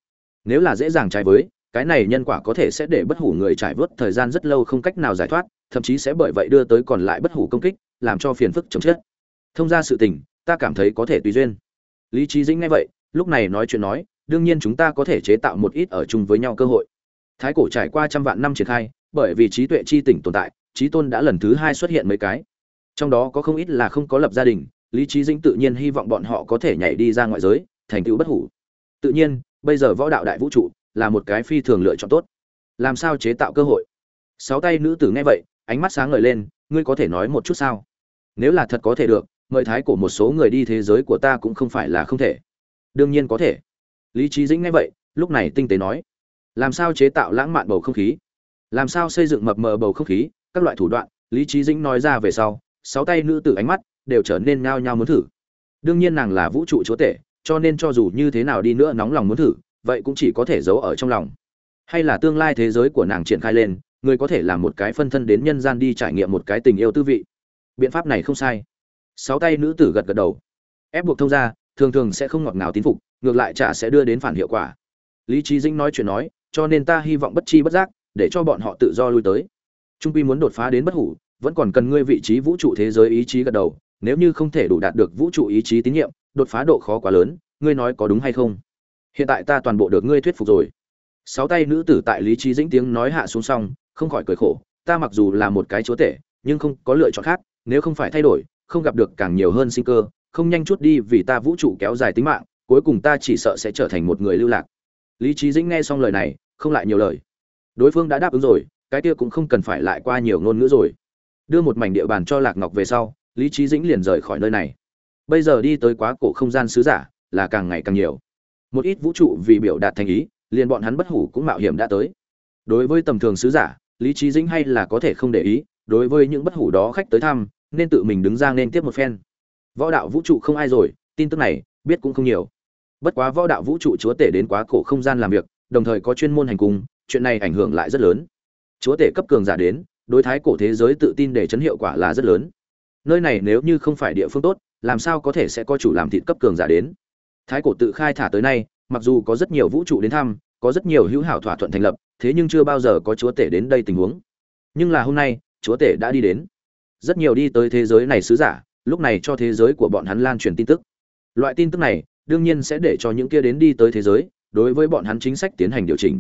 Nếu là dễ dàng trái với, cái này nhân quả có thể sẽ để bất hủ người trải vớt thời gian rất lâu không cách nào giải thoát, thậm chí sẽ bởi vậy đưa tới còn lại bất hủ công kích, làm cho phiền phức chồng chết. Thông ra sự tình, ta cảm thấy có thể tùy duyên. Lý trí dĩnh nghe vậy, lúc này nói chuyện nói, đương nhiên chúng ta có thể chế tạo một ít ở chung với nhau cơ hội. Thái cổ trải qua trăm vạn năm triển khai, bởi vì trí tuệ chi tỉnh tồn tại, trí tôn đã lần thứ hai xuất hiện mấy cái. Trong đó có không ít là không có lập gia đình lý trí dĩnh tự nhiên hy vọng bọn họ có thể nhảy đi ra ngoại giới, thành tựu bất hủ. Tự nhiên, bây giờ võ đạo đại vũ trụ là một cái phi thường lựa chọn tốt. Làm sao chế tạo cơ hội? Sáu tay nữ tử nghe vậy, ánh mắt sáng ngời lên, ngươi có thể nói một chút sao? Nếu là thật có thể được, mời thái của một số người đi thế giới của ta cũng không phải là không thể. Đương nhiên có thể. Lý trí dĩnh nghe vậy, lúc này tinh tế nói, làm sao chế tạo lãng mạn bầu không khí? Làm sao xây dựng mập mờ bầu không khí? Các loại thủ đoạn. Lý trí dĩnh nói ra về sau, sáu tay nữ tử ánh mắt đều trở nên nhao nhao muốn thử. Đương nhiên nàng là vũ trụ chúa tể cho nên cho dù như thế nào đi nữa nóng lòng muốn thử vậy cũng chỉ có thể giấu ở trong lòng. Hay là tương lai thế giới của nàng triển khai lên người có thể làm một cái phân thân đến nhân gian đi trải nghiệm một cái tình yêu tư vị. Biện pháp này không sai. Sáu tay nữ tử gật gật đầu. Ép buộc thông ra, thường thường sẽ không ngọt ngào tín phục ngược lại chả sẽ đưa đến phản hiệu quả. Lý trí dĩnh nói chuyện nói cho nên ta hy vọng bất chi bất giác để cho bọn họ tự do lui tới. Trung quy muốn đột phá đến bất hủ vẫn còn cần ngươi vị trí vũ trụ thế giới ý chí gật đầu nếu như không thể đủ đạt được vũ trụ ý chí tín nhiệm, đột phá độ khó quá lớn, ngươi nói có đúng hay không? Hiện tại ta toàn bộ được ngươi thuyết phục rồi. Sáu tay nữ tử tại lý trí dĩnh tiếng nói hạ xuống xong, không khỏi cười khổ, ta mặc dù là một cái chúa tể, nhưng không có lựa chọn khác, nếu không phải thay đổi, không gặp được càng nhiều hơn sinh cơ, không nhanh chút đi vì ta vũ trụ kéo dài tính mạng, cuối cùng ta chỉ sợ sẽ trở thành một người lưu lạc. Lý trí dĩnh nghe xong lời này, không lại nhiều lời. Đối phương đã đáp ứng rồi, cái kia cũng không cần phải lại qua nhiều ngôn ngữ rồi. Đưa một mảnh địa bàn cho lạc ngọc về sau lý trí dĩnh liền rời khỏi nơi này. Bây giờ đi tới quá cổ không gian sứ giả là càng ngày càng nhiều. Một ít vũ trụ vì biểu đạt thành ý, liền bọn hắn bất hủ cũng mạo hiểm đã tới. Đối với tầm thường sứ giả, lý trí dĩnh hay là có thể không để ý, đối với những bất hủ đó khách tới thăm, nên tự mình đứng ra nên tiếp một phen. Võ đạo vũ trụ không ai rồi, tin tức này, biết cũng không nhiều. Bất quá võ đạo vũ trụ chúa tể đến quá cổ không gian làm việc, đồng thời có chuyên môn hành cung, chuyện này ảnh hưởng lại rất lớn. Chúa tể cấp cường giả đến, đối thái cổ thế giới tự tin để chấn hiệu quả là rất lớn nơi này nếu như không phải địa phương tốt, làm sao có thể sẽ có chủ làm thịt cấp cường giả đến? Thái cổ tự khai thả tới nay, mặc dù có rất nhiều vũ trụ đến thăm, có rất nhiều hữu hảo thỏa thuận thành lập, thế nhưng chưa bao giờ có chúa tể đến đây tình huống. Nhưng là hôm nay, chúa tể đã đi đến. Rất nhiều đi tới thế giới này sứ giả, lúc này cho thế giới của bọn hắn lan truyền tin tức. Loại tin tức này, đương nhiên sẽ để cho những kia đến đi tới thế giới, đối với bọn hắn chính sách tiến hành điều chỉnh.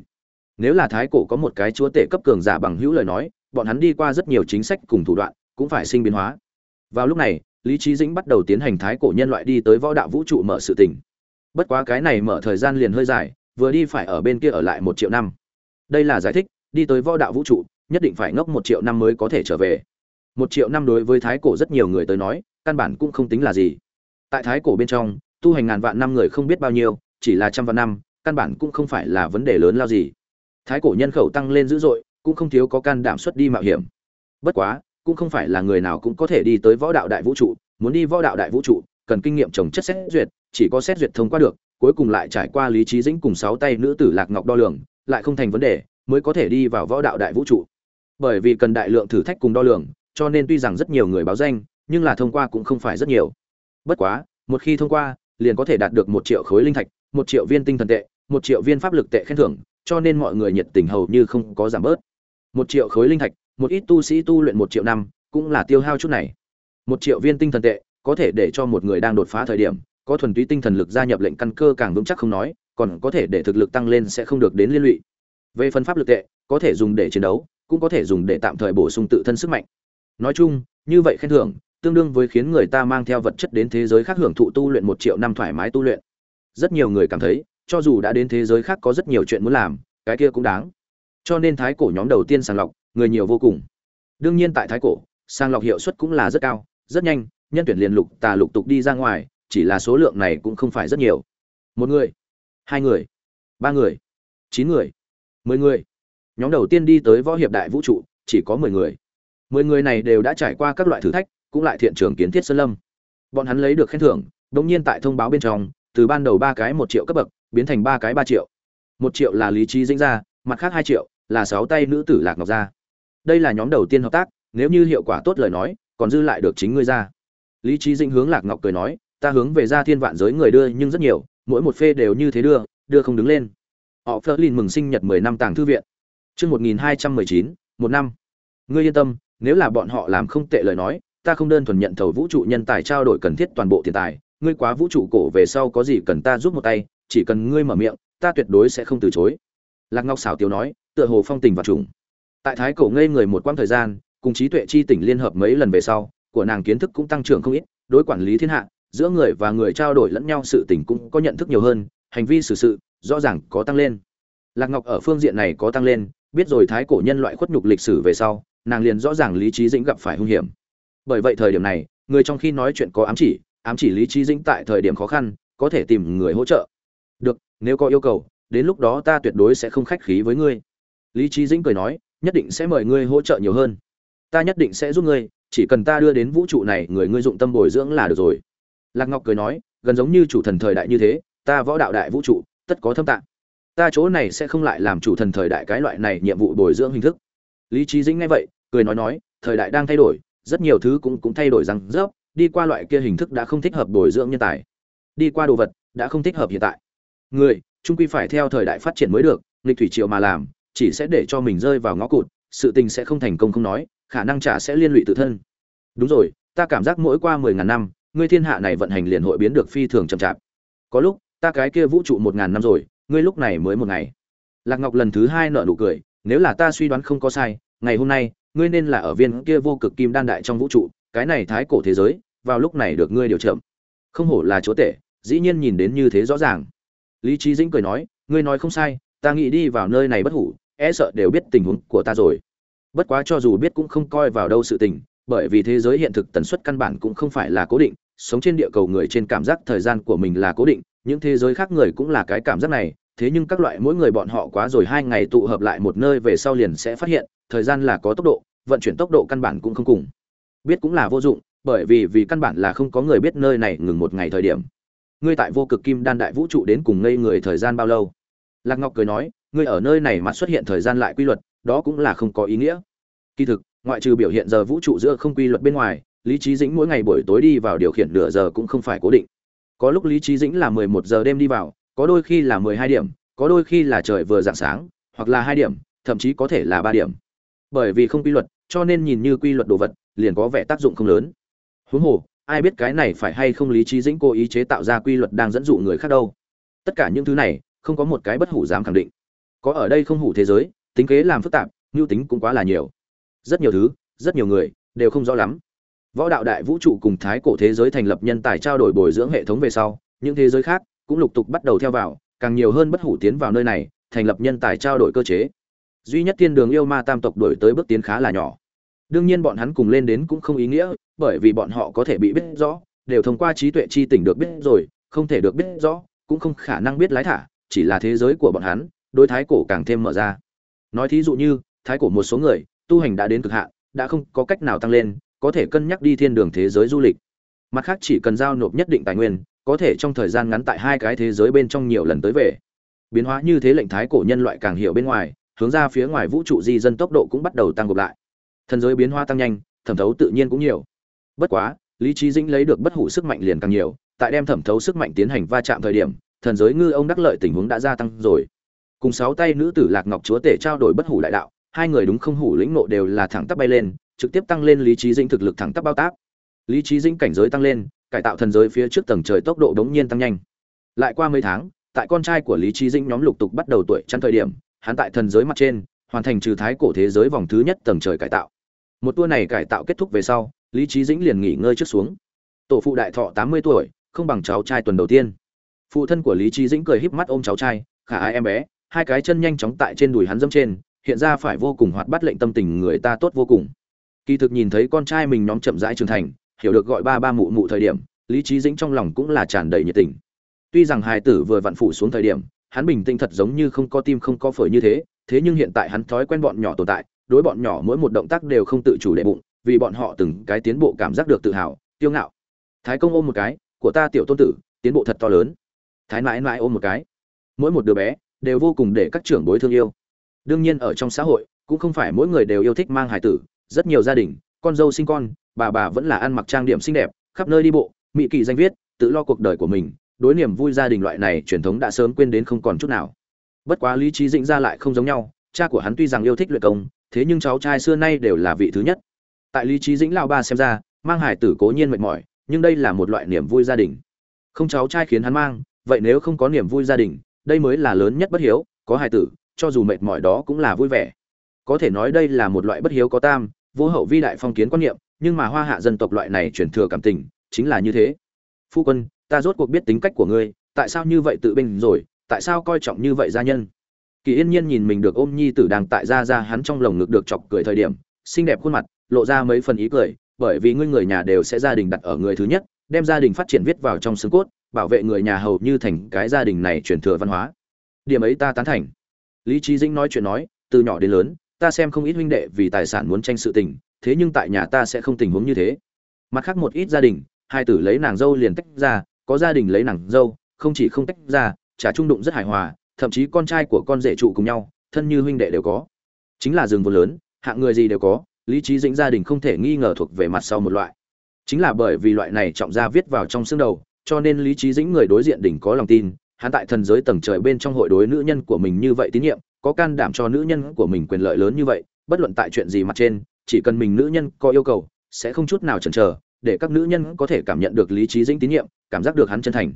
Nếu là thái cổ có một cái chúa tể cấp cường giả bằng hữu lời nói, bọn hắn đi qua rất nhiều chính sách cùng thủ đoạn, cũng phải sinh biến hóa vào lúc này, lý trí dĩnh bắt đầu tiến hành thái cổ nhân loại đi tới võ đạo vũ trụ mở sự tình. Bất quá cái này mở thời gian liền hơi dài, vừa đi phải ở bên kia ở lại một triệu năm. Đây là giải thích, đi tới võ đạo vũ trụ, nhất định phải ngốc một triệu năm mới có thể trở về. Một triệu năm đối với thái cổ rất nhiều người tới nói, căn bản cũng không tính là gì. Tại thái cổ bên trong, tu hành ngàn vạn năm người không biết bao nhiêu, chỉ là trăm vạn năm, căn bản cũng không phải là vấn đề lớn lao gì. Thái cổ nhân khẩu tăng lên dữ dội, cũng không thiếu có can đảm xuất đi mạo hiểm. Bất quá cũng không phải là người nào cũng có thể đi tới võ đạo đại vũ trụ, muốn đi võ đạo đại vũ trụ, cần kinh nghiệm trồng chất xét duyệt, chỉ có xét duyệt thông qua được, cuối cùng lại trải qua lý trí dĩnh cùng sáu tay nữ tử lạc ngọc đo lường, lại không thành vấn đề, mới có thể đi vào võ đạo đại vũ trụ. Bởi vì cần đại lượng thử thách cùng đo lường, cho nên tuy rằng rất nhiều người báo danh, nhưng là thông qua cũng không phải rất nhiều. Bất quá, một khi thông qua, liền có thể đạt được một triệu khối linh thạch, một triệu viên tinh thần tệ, một triệu viên pháp lực tệ khen thưởng, cho nên mọi người nhiệt tình hầu như không có giảm bớt. Một triệu khối linh thạch một ít tu sĩ tu luyện một triệu năm, cũng là tiêu hao chút này. Một triệu viên tinh thần tệ, có thể để cho một người đang đột phá thời điểm, có thuần túy tinh thần lực gia nhập lệnh căn cơ càng vững chắc không nói, còn có thể để thực lực tăng lên sẽ không được đến liên lụy. Về phần pháp lực tệ, có thể dùng để chiến đấu, cũng có thể dùng để tạm thời bổ sung tự thân sức mạnh. Nói chung, như vậy khen thưởng, tương đương với khiến người ta mang theo vật chất đến thế giới khác hưởng thụ tu luyện một triệu năm thoải mái tu luyện. Rất nhiều người cảm thấy, cho dù đã đến thế giới khác có rất nhiều chuyện muốn làm, cái kia cũng đáng. Cho nên thái cổ nhóm đầu tiên sàng lọc người nhiều vô cùng. Đương nhiên tại thái cổ, sang lọc hiệu suất cũng là rất cao, rất nhanh, nhân tuyển liền lục, tà lục tục đi ra ngoài, chỉ là số lượng này cũng không phải rất nhiều. Một người, hai người, ba người, chín người, mười người. Nhóm đầu tiên đi tới võ hiệp đại vũ trụ, chỉ có mười người. Mười người này đều đã trải qua các loại thử thách, cũng lại thiện trường kiến thiết sơn lâm. Bọn hắn lấy được khen thưởng đ ỗ n g nhiên tại thông báo bên trong, từ ban đầu ba cái một triệu cấp bậc, biến thành ba cái ba triệu. Một triệu là lý trí dĩnh ra, mặt khác hai triệu là sáu tay nữ tử lạc ngọc ra đây là nhóm đầu tiên hợp tác, nếu như hiệu quả tốt lời nói, còn dư lại được chính ngươi ra. Lý trí dĩnh hướng lạc ngọc cười nói, ta hướng về ra thiên vạn giới người đưa nhưng rất nhiều, mỗi một phê đều như thế đưa đưa không đứng lên. Họ phớt lên mừng sinh nhật mười năm tàng thư viện. Chương một nghìn hai trăm mười chín, một năm. Ngươi yên tâm, nếu là bọn họ làm không tệ lời nói, ta không đơn thuần nhận thầu vũ trụ nhân tài trao đổi cần thiết toàn bộ tiền tài, ngươi quá vũ trụ cổ về sau có gì cần ta giúp một tay, chỉ cần ngươi mở miệng, ta tuyệt đối sẽ không từ chối. Lạc ngọc xảo tiếu nói, tựa hồ phong tình và trùng tại thái cổ ngây người một quãng thời gian, cùng trí tuệ chi tỉnh liên hợp mấy lần về sau, của nàng kiến thức cũng tăng trưởng không ít, đối quản lý thiên hạ, giữa người và người trao đổi lẫn nhau sự tình cũng có nhận thức nhiều hơn, hành vi xử sự, rõ ràng có tăng lên. Lạc ngọc ở phương diện này có tăng lên, biết rồi thái cổ nhân loại khuất nhục lịch sử về sau, nàng liền rõ ràng lý trí dĩnh gặp phải hung hiểm. Bởi vậy thời điểm này, người trong khi nói chuyện có ám chỉ ám chỉ lý trí dĩnh tại thời điểm khó khăn, có thể tìm người hỗ trợ. Được, nếu có yêu cầu, đến lúc đó ta tuyệt đối sẽ không khách khí với ngươi. Lý trí dĩnh cười nói nhất định sẽ mời ngươi hỗ trợ nhiều hơn. Ta nhất định sẽ giúp ngươi, chỉ cần ta đưa đến vũ trụ này, người ngươi dụng tâm bồi dưỡng là được rồi. Lạc ngọc cười nói, gần giống như chủ thần thời đại như thế, ta võ đạo đại vũ trụ, tất có thâm tạng. Ta chỗ này sẽ không lại làm chủ thần thời đại cái loại này nhiệm vụ bồi dưỡng hình thức. Lý trí dĩnh nghe vậy, cười nói nói, thời đại đang thay đổi, rất nhiều thứ cũng cũng thay đổi rằng rớp, đi qua loại kia hình thức đã không thích hợp bồi dưỡng nhân tài. Đi qua đồ vật đã không thích hợp hiện tại. Người trung quy phải theo thời đại phát triển mới được, nghịch thủy triều mà làm chỉ sẽ để cho mình rơi vào ngõ cụt, sự tình sẽ không thành công không nói, khả năng trả sẽ liên lụy tự thân. Đúng rồi, ta cảm giác mỗi qua mười ngàn năm, ngươi thiên hạ này vận hành liền hội biến được phi thường chậm chạp. Có lúc, ta cái kia vũ trụ một ngàn năm rồi, ngươi lúc này mới một ngày. Lạc ngọc lần thứ hai nợ nụ cười, nếu là ta suy đoán không có sai, ngày hôm nay, ngươi nên là ở viên kia vô cực kim đan đại trong vũ trụ, cái này thái cổ thế giới, vào lúc này được ngươi điều chậm. Không hổ là chúa tể, dĩ nhiên nhìn đến như thế rõ ràng. Lý trí dĩnh cười nói, ngươi nói không sai, ta nghĩ đi vào nơi này bất hủ e sợ đều biết tình huống của ta rồi. Bất quá cho dù biết cũng không coi vào đâu sự tình, bởi vì thế giới hiện thực tần suất căn bản cũng không phải là cố định, sống trên địa cầu người trên cảm giác thời gian của mình là cố định, những thế giới khác người cũng là cái cảm giác này, thế nhưng các loại mỗi người bọn họ quá rồi hai ngày tụ hợp lại một nơi về sau liền sẽ phát hiện, thời gian là có tốc độ, vận chuyển tốc độ căn bản cũng không cùng. Biết cũng là vô dụng, bởi vì vì căn bản là không có người biết nơi này ngừng một ngày thời điểm. Ngươi tại vô cực kim đan đại vũ trụ đến cùng ngây người thời gian bao lâu? Lạc ngọc cười nói ngươi ở nơi này mà xuất hiện thời gian lại quy luật, đó cũng là không có ý nghĩa. Kỳ thực, ngoại trừ biểu hiện giờ vũ trụ giữa không quy luật bên ngoài, lý trí dĩnh mỗi ngày buổi tối đi vào điều khiển nửa giờ cũng không phải cố định. Có lúc lý trí dĩnh là mười một giờ đêm đi vào, có đôi khi là mười hai điểm, có đôi khi là trời vừa dạng sáng, hoặc là hai điểm, thậm chí có thể là ba điểm. Bởi vì không quy luật, cho nên nhìn như quy luật đồ vật, liền có vẻ tác dụng không lớn. Huống hồ, ai biết cái này phải hay không lý trí dĩnh cố ý chế tạo ra quy luật đang dẫn dụ người khác đâu. Tất cả những thứ này, không có một cái bất hủ dám khẳng định có ở đây không hủ thế giới, tính kế làm phức tạp, mưu tính cũng quá là nhiều. Rất nhiều thứ, rất nhiều người, đều không rõ lắm. Võ đạo đại vũ trụ cùng thái cổ thế giới thành lập nhân tài trao đổi bồi dưỡng hệ thống về sau, những thế giới khác cũng lục tục bắt đầu theo vào, càng nhiều hơn bất hủ tiến vào nơi này, thành lập nhân tài trao đổi cơ chế. Duy nhất thiên đường yêu ma tam tộc đổi tới bước tiến khá là nhỏ. Đương nhiên bọn hắn cùng lên đến cũng không ý nghĩa, bởi vì bọn họ có thể bị biết rõ, đều thông qua trí tuệ chi tỉnh được biết rồi, không thể được biết rõ, cũng không khả năng biết lái thả, chỉ là thế giới của bọn hắn đối thái cổ càng thêm mở ra. Nói thí dụ như, thái cổ một số người, tu hành đã đến cực hạn, đã không có cách nào tăng lên, có thể cân nhắc đi thiên đường thế giới du lịch. Mặt khác chỉ cần giao nộp nhất định tài nguyên, có thể trong thời gian ngắn tại hai cái thế giới bên trong nhiều lần tới về. Biến hóa như thế lệnh thái cổ nhân loại càng hiểu bên ngoài, hướng ra phía ngoài vũ trụ di dân tốc độ cũng bắt đầu tăng gộp lại. Thần giới biến hóa tăng nhanh, thẩm thấu tự nhiên cũng nhiều. Bất quá, lý trí dĩnh lấy được bất hủ sức mạnh liền càng nhiều, tại đem thẩm thấu sức mạnh tiến hành va chạm thời điểm, thần giới ngư ông đắc lợi tình huống đã gia tăng rồi cùng sáu tay nữ tử lạc ngọc chúa tể trao đổi bất hủ đại đạo, hai người đúng không hủ lĩnh nộ đều là thẳng tắp bay lên, trực tiếp tăng lên lý trí dĩnh thực lực thẳng tắp bao tác. Lý trí dĩnh cảnh giới tăng lên, cải tạo thần giới phía trước tầng trời tốc độ đống nhiên tăng nhanh. Lại qua mấy tháng, tại con trai của lý trí dĩnh nhóm lục tục bắt đầu tuổi chăn thời điểm, hắn tại thần giới mặt trên, hoàn thành trừ thái cổ thế giới vòng thứ nhất tầng trời cải tạo. Một tour này cải tạo kết thúc về sau, lý trí dĩnh liền nghỉ ngơi trước xuống. Tổ phụ đại thọ tám mươi tuổi, không bằng cháu trai tuần đầu tiên. Phụ thân của lý trí dĩnh cười híp mắt ôm cháu trai, khả ai em bé hai cái chân nhanh chóng tại trên đùi hắn dâm trên, hiện ra phải vô cùng hoạt bát lệnh tâm tình người ta tốt vô cùng. Kỳ thực nhìn thấy con trai mình nhóm chậm rãi trưởng thành, hiểu được gọi ba ba mụ mụ thời điểm, lý trí dĩnh trong lòng cũng là tràn đầy nhiệt tình. Tuy rằng hài tử vừa vặn phủ xuống thời điểm, hắn bình tĩnh thật giống như không có tim không có phổi như thế thế nhưng hiện tại hắn thói quen bọn nhỏ tồn tại, đối bọn nhỏ mỗi một động tác đều không tự chủ đệ bụng, vì bọn họ từng cái tiến bộ cảm giác được tự hào tiêu ngạo. Thái công ôm một cái, của ta tiểu tôn tử, tiến bộ thật to lớn. Thái mãi mãi ôm một cái. Mỗi một đứa bé đều vô cùng để các trưởng bối thương yêu. Đương nhiên ở trong xã hội, cũng không phải mỗi người đều yêu thích mang hài tử, rất nhiều gia đình, con dâu sinh con, bà bà vẫn là ăn mặc trang điểm xinh đẹp, khắp nơi đi bộ mỹ kỳ danh viết, tự lo cuộc đời của mình, đối niềm vui gia đình loại này truyền thống đã sớm quên đến không còn chút nào. Bất quá lý trí dĩnh ra lại không giống nhau, cha của hắn tuy rằng yêu thích luyện công, thế nhưng cháu trai xưa nay đều là vị thứ nhất. Tại lý trí dĩnh lao ba xem ra, mang hải tử cố nhiên mệt mỏi, nhưng đây là một loại niềm vui gia đình. Không cháu trai khiến hắn mang, vậy nếu không có niềm vui gia đình đây mới là lớn nhất bất hiếu, có hài tử, cho dù mệt mỏi đó cũng là vui vẻ. Có thể nói đây là một loại bất hiếu có tam, vô hậu vi đại phong kiến quan niệm, nhưng mà hoa hạ dân tộc loại này truyền thừa cảm tình, chính là như thế. Phu quân, ta rốt cuộc biết tính cách của ngươi, tại sao như vậy tự bình rồi, tại sao coi trọng như vậy gia nhân? Kỳ yên nhiên nhìn mình được ôm nhi tử đang tại ra ra hắn trong lồng ngực được chọc cười thời điểm, xinh đẹp khuôn mặt, lộ ra mấy phần ý cười, bởi vì ngươi người nhà đều sẽ gia đình đặt ở người thứ nhất, đem gia đình phát triển viết vào trong xương cốt bảo vệ người nhà hầu như thành cái gia đình này truyền thừa văn hóa. Điểm ấy ta tán thành. Lý trí dĩnh nói chuyện nói, từ nhỏ đến lớn, ta xem không ít huynh đệ vì tài sản muốn tranh sự tình, thế nhưng tại nhà ta sẽ không tình huống như thế. Mặt khác một ít gia đình, hai tử lấy nàng dâu liền tách ra, có gia đình lấy nàng dâu, không chỉ không tách ra, trả trung đụng rất hài hòa, thậm chí con trai của con rể trụ cùng nhau, thân như huynh đệ đều có. Chính là rừng vốn lớn, hạng người gì đều có, lý trí dĩnh gia đình không thể nghi ngờ thuộc về mặt sau một loại. Chính là bởi vì loại này trọng gia viết vào trong xương đầu cho nên lý trí dĩnh người đối diện đỉnh có lòng tin hắn tại thần giới tầng trời bên trong hội đối nữ nhân của mình như vậy tín nhiệm có can đảm cho nữ nhân của mình quyền lợi lớn như vậy bất luận tại chuyện gì mặt trên chỉ cần mình nữ nhân có yêu cầu sẽ không chút nào chần chờ để các nữ nhân có thể cảm nhận được lý trí dĩnh tín nhiệm cảm giác được hắn chân thành.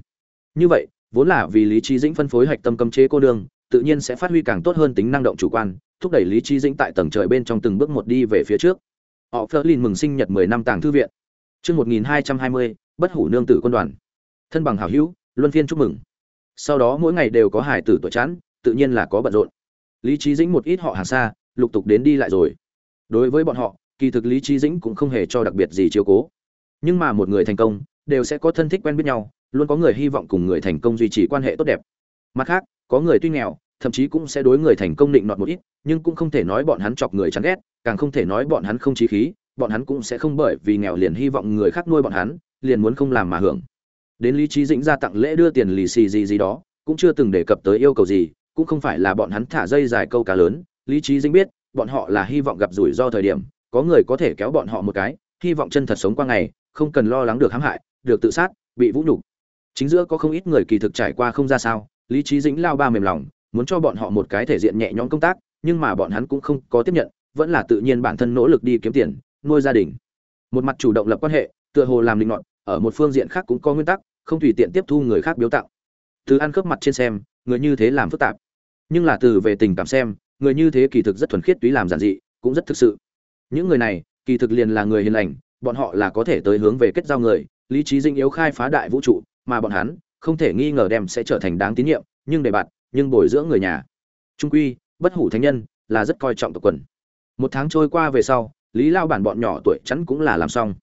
Như vậy vốn là vì lý trí dĩnh phân phối hạch tâm cấm chế cô đương tự nhiên sẽ phát huy càng tốt hơn tính năng động chủ quan thúc đẩy lý trí dĩnh tại tầng trời bên trong từng bước một đi về phía trước. Họ phớt lên mừng sinh nhật 10 năm tàng thư viện. Chương 1220, bất hủ nương tử quân đoàn thân bằng hảo hữu, luân phiên chúc mừng. Sau đó mỗi ngày đều có hải tử tuổi chán tự nhiên là có bận rộn. Lý trí dĩnh một ít họ hàng xa, lục tục đến đi lại rồi. Đối với bọn họ, kỳ thực lý trí dĩnh cũng không hề cho đặc biệt gì chiếu cố. Nhưng mà một người thành công, đều sẽ có thân thích quen biết nhau, luôn có người hy vọng cùng người thành công duy trì quan hệ tốt đẹp. Mặt khác, có người tuy nghèo, thậm chí cũng sẽ đối người thành công định nọt một ít, nhưng cũng không thể nói bọn hắn chọc người chán ghét, càng không thể nói bọn hắn không trí khí, bọn hắn cũng sẽ không bởi vì nghèo liền hy vọng người khác nuôi bọn hắn, liền muốn không làm mà hưởng đến lý trí dĩnh ra tặng lễ đưa tiền lì xì gì gì đó, cũng chưa từng đề cập tới yêu cầu gì, cũng không phải là bọn hắn thả dây dài câu cá lớn. Lý trí dĩnh biết, bọn họ là hy vọng gặp rủi ro thời điểm, có người có thể kéo bọn họ một cái, hy vọng chân thật sống qua ngày, không cần lo lắng được hãm hại, được tự sát, bị vũ nhục. Chính giữa có không ít người kỳ thực trải qua không ra sao, lý trí dĩnh lao ba mềm lòng, muốn cho bọn họ một cái thể diện nhẹ nhõm công tác, nhưng mà bọn hắn cũng không có tiếp nhận, vẫn là tự nhiên bản thân nỗ lực đi kiếm tiền, nuôi gia đình. Một mặt chủ động lập quan hệ, tựa hồ làm linh ngọn ở một phương diện khác cũng có nguyên tắc không tùy tiện tiếp thu người khác biếu tặng. Từ ăn cướp mặt trên xem, người như thế làm phức tạp. Nhưng là từ về tình cảm xem, người như thế kỳ thực rất thuần khiết túy làm giản dị, cũng rất thực sự. Những người này, kỳ thực liền là người hiền lành, bọn họ là có thể tới hướng về kết giao người, lý trí dinh yếu khai phá đại vũ trụ, mà bọn hắn, không thể nghi ngờ đem sẽ trở thành đáng tín nhiệm, nhưng để bạn, nhưng bồi dưỡng người nhà. Trung quy, bất hủ thánh nhân, là rất coi trọng tộc quần. Một tháng trôi qua về sau, lý lao bản bọn nhỏ tuổi chắn cũng là làm xong.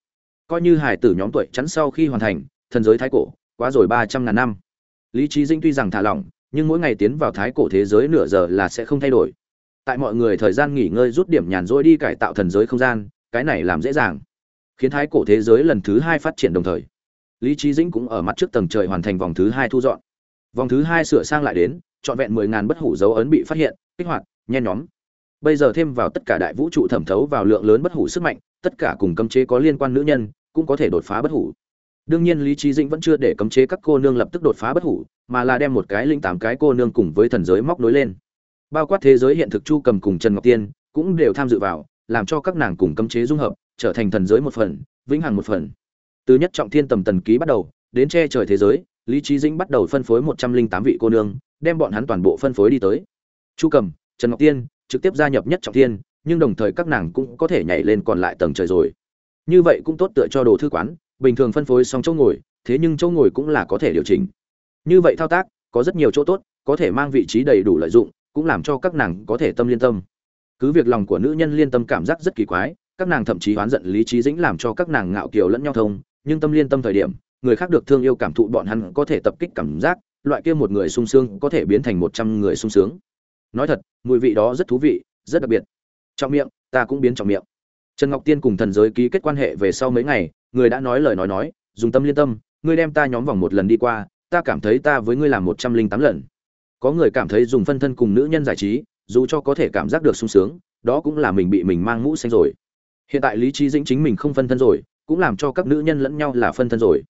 Coi như hải tử nhóm tuổi chắn sau khi hoàn thành thần giới thái cổ, quá rồi ba trăm ngàn năm. Lý trí dinh tuy rằng thả lỏng, nhưng mỗi ngày tiến vào thái cổ thế giới nửa giờ là sẽ không thay đổi. Tại mọi người thời gian nghỉ ngơi rút điểm nhàn rỗi đi cải tạo thần giới không gian, cái này làm dễ dàng, khiến thái cổ thế giới lần thứ hai phát triển đồng thời. Lý trí dĩnh cũng ở mặt trước tầng trời hoàn thành vòng thứ hai thu dọn. Vòng thứ hai sửa sang lại đến, trọn vẹn mười ngàn bất hủ dấu ấn bị phát hiện, kích hoạt, nhen nhóm. Bây giờ thêm vào tất cả đại vũ trụ thẩm thấu vào lượng lớn bất hủ sức mạnh, tất cả cùng cấm chế có liên quan nữ nhân, cũng có thể đột phá bất hủ đương nhiên lý trí dĩnh vẫn chưa để cấm chế các cô nương lập tức đột phá bất hủ, mà là đem một cái linh tám cái cô nương cùng với thần giới móc nối lên. Bao quát thế giới hiện thực chu cầm cùng trần ngọc tiên cũng đều tham dự vào, làm cho các nàng cùng cấm chế dung hợp, trở thành thần giới một phần, vĩnh hằng một phần. Từ nhất trọng thiên tầm tần ký bắt đầu, đến che trời thế giới, lý trí dĩnh bắt đầu phân phối một trăm linh tám vị cô nương, đem bọn hắn toàn bộ phân phối đi tới. Chu cầm, trần ngọc tiên trực tiếp gia nhập nhất trọng thiên, nhưng đồng thời các nàng cũng có thể nhảy lên còn lại tầng trời rồi. Như vậy cũng tốt tựa cho đồ thư quán bình thường phân phối xong chỗ ngồi, thế nhưng chỗ ngồi cũng là có thể điều chỉnh. Như vậy thao tác, có rất nhiều chỗ tốt, có thể mang vị trí đầy đủ lợi dụng, cũng làm cho các nàng có thể tâm liên tâm. Cứ việc lòng của nữ nhân liên tâm cảm giác rất kỳ quái, các nàng thậm chí oán giận lý trí dĩnh làm cho các nàng ngạo kiều lẫn nhau thông, nhưng tâm liên tâm thời điểm, người khác được thương yêu cảm thụ bọn hắn có thể tập kích cảm giác, loại kia một người sung sướng có thể biến thành một trăm người sung sướng. Nói thật, mùi vị đó rất thú vị, rất đặc biệt. Trong miệng, ta cũng biến trong miệng. Trần ngọc tiên cùng thần giới ký kết quan hệ về sau mấy ngày người đã nói lời nói nói, dùng tâm liên tâm, ngươi đem ta nhóm vòng một lần đi qua, ta cảm thấy ta với ngươi làm một trăm linh tám lần. Có người cảm thấy dùng phân thân cùng nữ nhân giải trí, dù cho có thể cảm giác được sung sướng, đó cũng là mình bị mình mang mũ xanh rồi. Hiện tại lý trí dĩnh chính mình không phân thân rồi, cũng làm cho các nữ nhân lẫn nhau là phân thân rồi.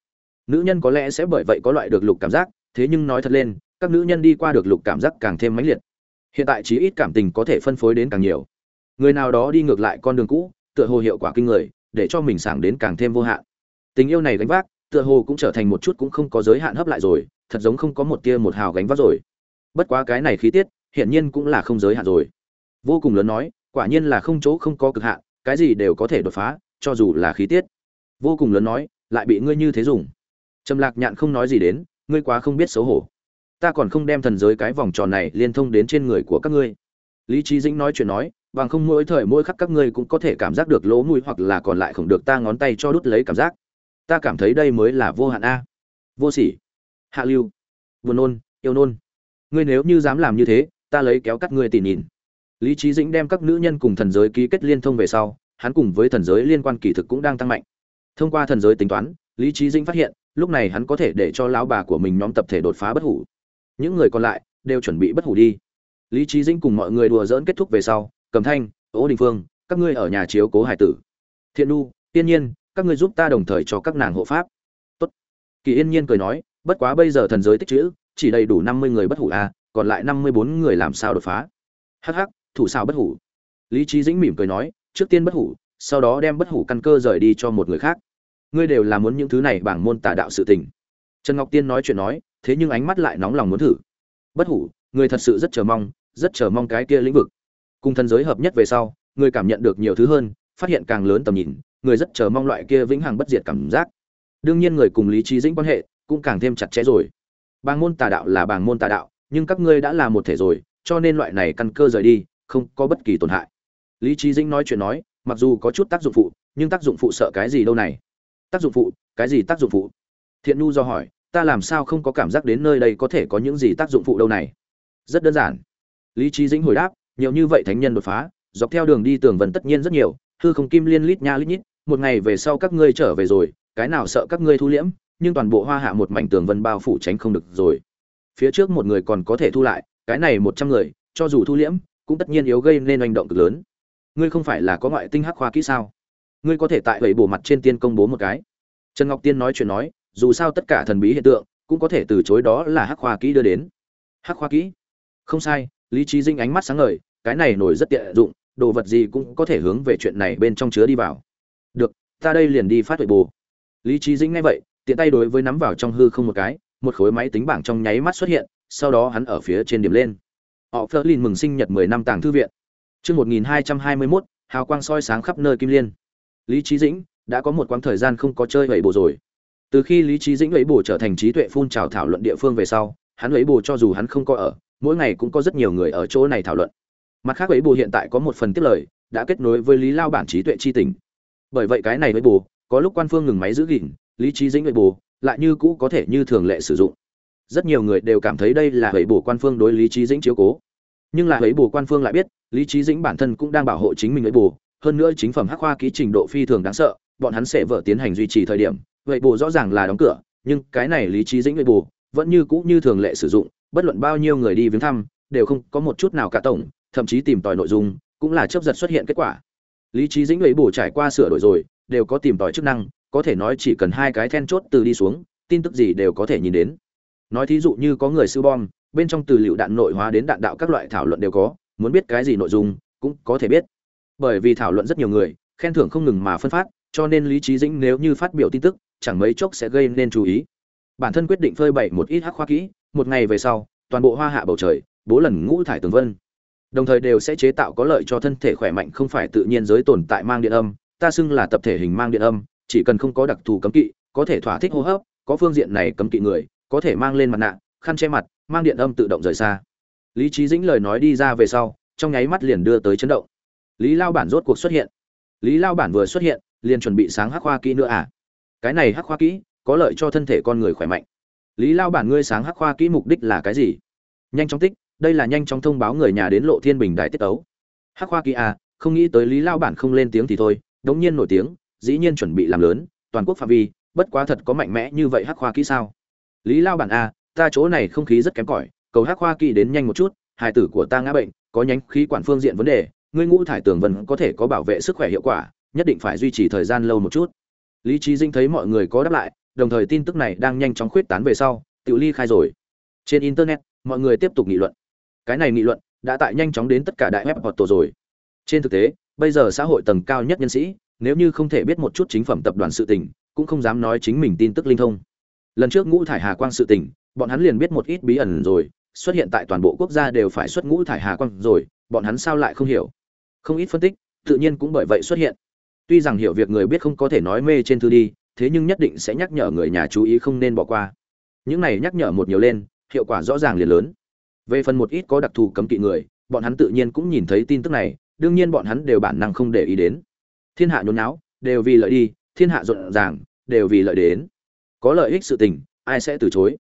Nữ nhân có lẽ sẽ bởi vậy có loại được lục cảm giác, thế nhưng nói thật lên, các nữ nhân đi qua được lục cảm giác càng thêm mãnh liệt. Hiện tại chí ít cảm tình có thể phân phối đến càng nhiều. Người nào đó đi ngược lại con đường cũ, tựa hồ hiệu quả kinh người để cho mình sảng đến càng thêm vô hạn. Tình yêu này gánh vác, tựa hồ cũng trở thành một chút cũng không có giới hạn hấp lại rồi, thật giống không có một tia một hào gánh vác rồi. Bất quá cái này khí tiết, hiển nhiên cũng là không giới hạn rồi. Vô cùng lớn nói, quả nhiên là không chỗ không có cực hạn, cái gì đều có thể đột phá, cho dù là khí tiết. Vô cùng lớn nói, lại bị ngươi như thế dùng. Trầm lạc nhạn không nói gì đến, ngươi quá không biết xấu hổ. Ta còn không đem thần giới cái vòng tròn này liên thông đến trên người của các ngươi. Lý trí dĩnh nói chuyện nói bằng không mỗi thời mỗi khắc các ngươi cũng có thể cảm giác được lỗ mũi hoặc là còn lại không được ta ngón tay cho đút lấy cảm giác. Ta cảm thấy đây mới là vô hạn a. Vô sỉ. Hạ lưu. Buồn nôn, yêu nôn. Ngươi nếu như dám làm như thế, ta lấy kéo cắt ngươi tỉ nhìn lý trí dĩnh đem các nữ nhân cùng thần giới ký kết liên thông về sau, hắn cùng với thần giới liên quan kỳ thực cũng đang tăng mạnh. Thông qua thần giới tính toán, lý trí dĩnh phát hiện, lúc này hắn có thể để cho lão bà của mình nhóm tập thể đột phá bất hủ. Những người còn lại, đều chuẩn bị bất hủ đi. Lý trí dĩnh cùng mọi người đùa dỡn kết thúc về sau cầm thanh, ố đình phương, các ngươi ở nhà chiếu cố hải tử. Thiện nu tiên nhiên, các ngươi giúp ta đồng thời cho các nàng hộ pháp. Tốt. Kỳ yên nhiên cười nói, bất quá bây giờ thần giới tích chữ, chỉ đầy đủ năm mươi người bất hủ a còn lại năm mươi bốn người làm sao đột phá? Hh thủ sao bất hủ. Lý trí dĩnh mỉm cười nói, trước tiên bất hủ, sau đó đem bất hủ căn cơ rời đi cho một người khác. Ngươi đều là muốn những thứ này bảng môn tà đạo sự tình. Trần ngọc tiên nói chuyện nói, thế nhưng ánh mắt lại nóng lòng muốn thử. Bất hủ, người thật sự rất chờ mong, rất chờ mong cái kia lĩnh vực cùng thần giới hợp nhất về sau, người cảm nhận được nhiều thứ hơn, phát hiện càng lớn tầm nhìn, người rất chờ mong loại kia vĩnh hằng bất diệt cảm giác. Đương nhiên người cùng lý trí dĩnh quan hệ cũng càng thêm chặt chẽ rồi. Bàng môn tà đạo là bàng môn tà đạo, nhưng các ngươi đã là một thể rồi, cho nên loại này căn cơ rời đi, không có bất kỳ tổn hại. Lý trí dĩnh nói chuyện nói, mặc dù có chút tác dụng phụ, nhưng tác dụng phụ sợ cái gì đâu này? Tác dụng phụ, cái gì tác dụng phụ? Thiện nhu do hỏi, ta làm sao không có cảm giác đến nơi đây có thể có những gì tác dụng phụ đâu này? Rất đơn giản. Lý trí dĩnh hồi đáp nhiều như vậy thánh nhân đột phá, dọc theo đường đi tường vần tất nhiên rất nhiều, hư không kim liên lít nha lít nhít, một ngày về sau các ngươi trở về rồi, cái nào sợ các ngươi thu liễm, nhưng toàn bộ hoa hạ một mảnh tường vân bao phủ tránh không được rồi. Phía trước một người còn có thể thu lại, cái này một trăm người, cho dù thu liễm, cũng tất nhiên yếu gây nên hành động cực lớn. Ngươi không phải là có ngoại tinh hắc khoa kỹ sao? Ngươi có thể tại vậy bổ mặt trên tiên công bố một cái. Trần ngọc tiên nói chuyện nói, dù sao tất cả thần bí hiện tượng, cũng có thể từ chối đó là hắc khoa kỹ đưa đến. Hắc khoa kỹ? Không sai lý trí dinh ánh mắt sáng ngời, cái này nổi rất tiện dụng, đồ vật gì cũng có thể hướng về chuyện này bên trong chứa đi vào. Được, ta đây liền đi phát huệ bù. Lý trí dĩnh nghe vậy, tiện tay đối với nắm vào trong hư không một cái, một khối máy tính bảng trong nháy mắt xuất hiện, sau đó hắn ở phía trên điểm lên. Họ phớt lên mừng sinh nhật mười năm tàng thư viện. Chương một nghìn hai trăm hai mươi mốt, hào quang soi sáng khắp nơi kim liên. Lý trí dĩnh, đã có một quãng thời gian không có chơi vậy bù rồi. Từ khi lý trí dĩnh lấy bù trở thành trí tuệ phun trào thảo luận địa phương về sau, hắn lấy bù cho dù hắn không có ở mỗi ngày cũng có rất nhiều người ở chỗ này thảo luận. Mặt khác ấy bù hiện tại có một phần tiết lời, đã kết nối với lý lao bản trí tuệ chi tình bởi vậy cái này với bù, có lúc quan phương ngừng máy giữ gìn, lý trí dĩnh với bù, lại như cũ có thể như thường lệ sử dụng. Rất nhiều người đều cảm thấy đây là hủy bù quan phương đối lý trí dĩnh chiếu cố. Nhưng là hủy bù quan phương lại biết, lý trí dĩnh bản thân cũng đang bảo hộ chính mình hủy bù, hơn nữa chính phẩm hắc khoa ký trình độ phi thường đáng sợ, bọn hắn sẽ vợ tiến hành duy trì thời điểm vậy bù rõ ràng là đóng cửa, nhưng cái này lý trí dĩnh hủy bù vẫn như cũ như thường lệ sử dụng bất luận bao nhiêu người đi viếng thăm, đều không có một chút nào cả tổng, thậm chí tìm tòi nội dung, cũng là chấp giật xuất hiện kết quả. Lý trí dĩnh lưỡi bổ trải qua sửa đổi rồi, đều có tìm tòi chức năng, có thể nói chỉ cần hai cái then chốt từ đi xuống, tin tức gì đều có thể nhìn đến. Nói thí dụ như có người sư bom, bên trong từ liệu đạn nội hóa đến đạn đạo các loại thảo luận đều có, muốn biết cái gì nội dung, cũng có thể biết. Bởi vì thảo luận rất nhiều người, khen thưởng không ngừng mà phân phát, cho nên lý trí dĩnh nếu như phát biểu tin tức, chẳng mấy chốc sẽ gây nên chú ý. Bản thân quyết định phơi bày một ít hắc khoa kỹ một ngày về sau, toàn bộ hoa hạ bầu trời, bố lần ngũ thải tường vân. Đồng thời đều sẽ chế tạo có lợi cho thân thể khỏe mạnh không phải tự nhiên giới tồn tại mang điện âm, ta xưng là tập thể hình mang điện âm, chỉ cần không có đặc thù cấm kỵ, có thể thỏa thích hô hấp, có phương diện này cấm kỵ người, có thể mang lên mặt nạ, khăn che mặt, mang điện âm tự động rời xa. Lý trí dĩnh lời nói đi ra về sau, trong nháy mắt liền đưa tới chấn động. Lý lao bản rốt cuộc xuất hiện. Lý lao bản vừa xuất hiện, liền chuẩn bị sáng hắc khoa kỹ nữa à? Cái này hắc khoa kỹ, có lợi cho thân thể con người khỏe mạnh lý lao bản ngươi sáng hắc khoa kỹ mục đích là cái gì? Nhanh chóng tích đây là nhanh chóng thông báo người nhà đến lộ thiên bình đại tiết tấu. Hắc khoa kỹ à, không nghĩ tới lý lao bản không lên tiếng thì thôi đống nhiên nổi tiếng dĩ nhiên chuẩn bị làm lớn toàn quốc phạm vi bất quá thật có mạnh mẽ như vậy hắc khoa kỹ sao? Lý lao bản a ta chỗ này không khí rất kém cỏi cầu hắc khoa kỹ đến nhanh một chút hài tử của ta ngã bệnh có nhánh khí quản phương diện vấn đề ngươi ngũ thải tường vân có thể có bảo vệ sức khỏe hiệu quả nhất định phải duy trì thời gian lâu một chút. Lý trí dinh thấy mọi người có đáp lại đồng thời tin tức này đang nhanh chóng khuyết tán về sau tự ly khai rồi. Trên internet, mọi người tiếp tục nghị luận. Cái này nghị luận đã tại nhanh chóng đến tất cả đại web hoặc tổ rồi. Trên thực tế, bây giờ xã hội tầng cao nhất nhân sĩ, nếu như không thể biết một chút chính phẩm tập đoàn sự tình, cũng không dám nói chính mình tin tức linh thông. Lần trước ngũ thải hà quang sự tình, bọn hắn liền biết một ít bí ẩn rồi, xuất hiện tại toàn bộ quốc gia đều phải xuất ngũ thải hà quang rồi, bọn hắn sao lại không hiểu? Không ít phân tích, tự nhiên cũng bởi vậy xuất hiện. Tuy rằng hiểu việc người biết không có thể nói mê trên thư đi thế nhưng nhất định sẽ nhắc nhở người nhà chú ý không nên bỏ qua. Những này nhắc nhở một nhiều lên, hiệu quả rõ ràng liền lớn. Về phần một ít có đặc thù cấm kỵ người, bọn hắn tự nhiên cũng nhìn thấy tin tức này, đương nhiên bọn hắn đều bản năng không để ý đến. Thiên hạ nhốn nháo, đều vì lợi đi, thiên hạ rộn ràng, đều vì lợi đến. Có lợi ích sự tình, ai sẽ từ chối?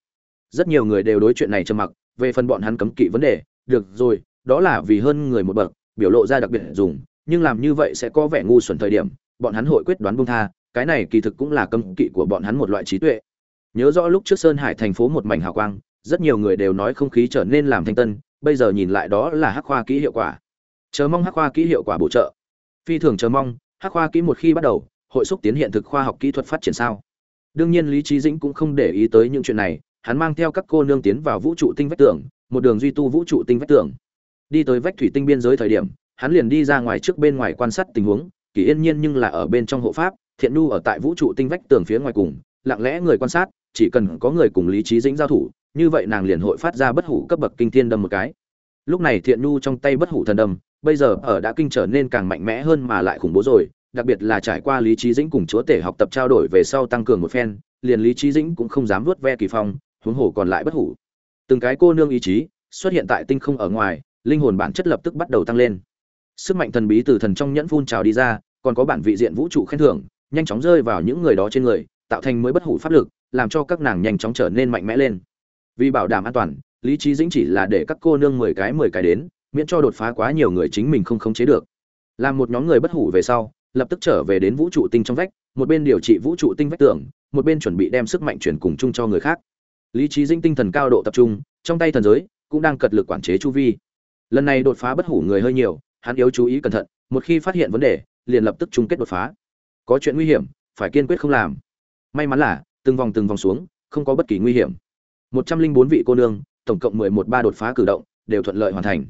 Rất nhiều người đều đối chuyện này trầm mặc, về phần bọn hắn cấm kỵ vấn đề, được rồi, đó là vì hơn người một bậc, biểu lộ ra đặc biệt dùng, nhưng làm như vậy sẽ có vẻ ngu xuẩn thời điểm, bọn hắn hội quyết đoán buông tha cái này kỳ thực cũng là cấm kỵ của bọn hắn một loại trí tuệ. Nhớ rõ lúc trước sơn hải thành phố một mảnh hào quang, rất nhiều người đều nói không khí trở nên làm thanh tân, bây giờ nhìn lại đó là hắc khoa kỹ hiệu quả. Chờ mong hắc khoa kỹ hiệu quả bổ trợ. Phi thường chờ mong, hắc khoa kỹ một khi bắt đầu, hội xúc tiến hiện thực khoa học kỹ thuật phát triển sao? Đương nhiên lý trí dĩnh cũng không để ý tới những chuyện này, hắn mang theo các cô nương tiến vào vũ trụ tinh vách tường, một đường duy tu vũ trụ tinh vách tường. Đi tới vách thủy tinh biên giới thời điểm, hắn liền đi ra ngoài trước bên ngoài quan sát tình huống, kỳ yên nhiên nhưng là ở bên trong hộ pháp thiện nu ở tại vũ trụ tinh vách tường phía ngoài cùng, lặng lẽ người quan sát, chỉ cần có người cùng lý trí dĩnh giao thủ, như vậy nàng liền hội phát ra bất hủ cấp bậc kinh thiên đâm một cái. Lúc này thiện nhu trong tay bất hủ thần đâm, bây giờ ở đã kinh trở nên càng mạnh mẽ hơn mà lại khủng bố rồi, đặc biệt là trải qua lý trí dĩnh cùng chúa tể học tập trao đổi về sau tăng cường một phen, liền lý trí dĩnh cũng không dám vớt ve kỳ phong, huống hồ còn lại bất hủ. Từng cái cô nương ý chí xuất hiện tại tinh không ở ngoài, linh hồn bản chất lập tức bắt đầu tăng lên. Sức mạnh thần bí từ thần trong nhẫn phun trào đi ra, còn có bản vị diện vũ trụ khen thưởng nhanh chóng rơi vào những người đó trên người, tạo thành mới bất hủ pháp lực, làm cho các nàng nhanh chóng trở nên mạnh mẽ lên. Vì bảo đảm an toàn, lý trí dĩnh chỉ là để các cô nương mười cái mười cái đến, miễn cho đột phá quá nhiều người chính mình không khống chế được. Làm một nhóm người bất hủ về sau, lập tức trở về đến vũ trụ tinh trong vách, một bên điều trị vũ trụ tinh vách tưởng một bên chuẩn bị đem sức mạnh chuyển cùng chung cho người khác. Lý trí dĩnh tinh thần cao độ tập trung, trong tay thần giới cũng đang cật lực quản chế chu vi. Lần này đột phá bất hủ người hơi nhiều, hắn yếu chú ý cẩn thận, một khi phát hiện vấn đề, liền lập tức chung kết đột phá có chuyện nguy hiểm, phải kiên quyết không làm. May mắn là, từng vòng từng vòng xuống, không có bất kỳ nguy hiểm. Một trăm linh bốn vị cô nương, tổng cộng mười một ba đột phá cử động, đều thuận lợi hoàn thành.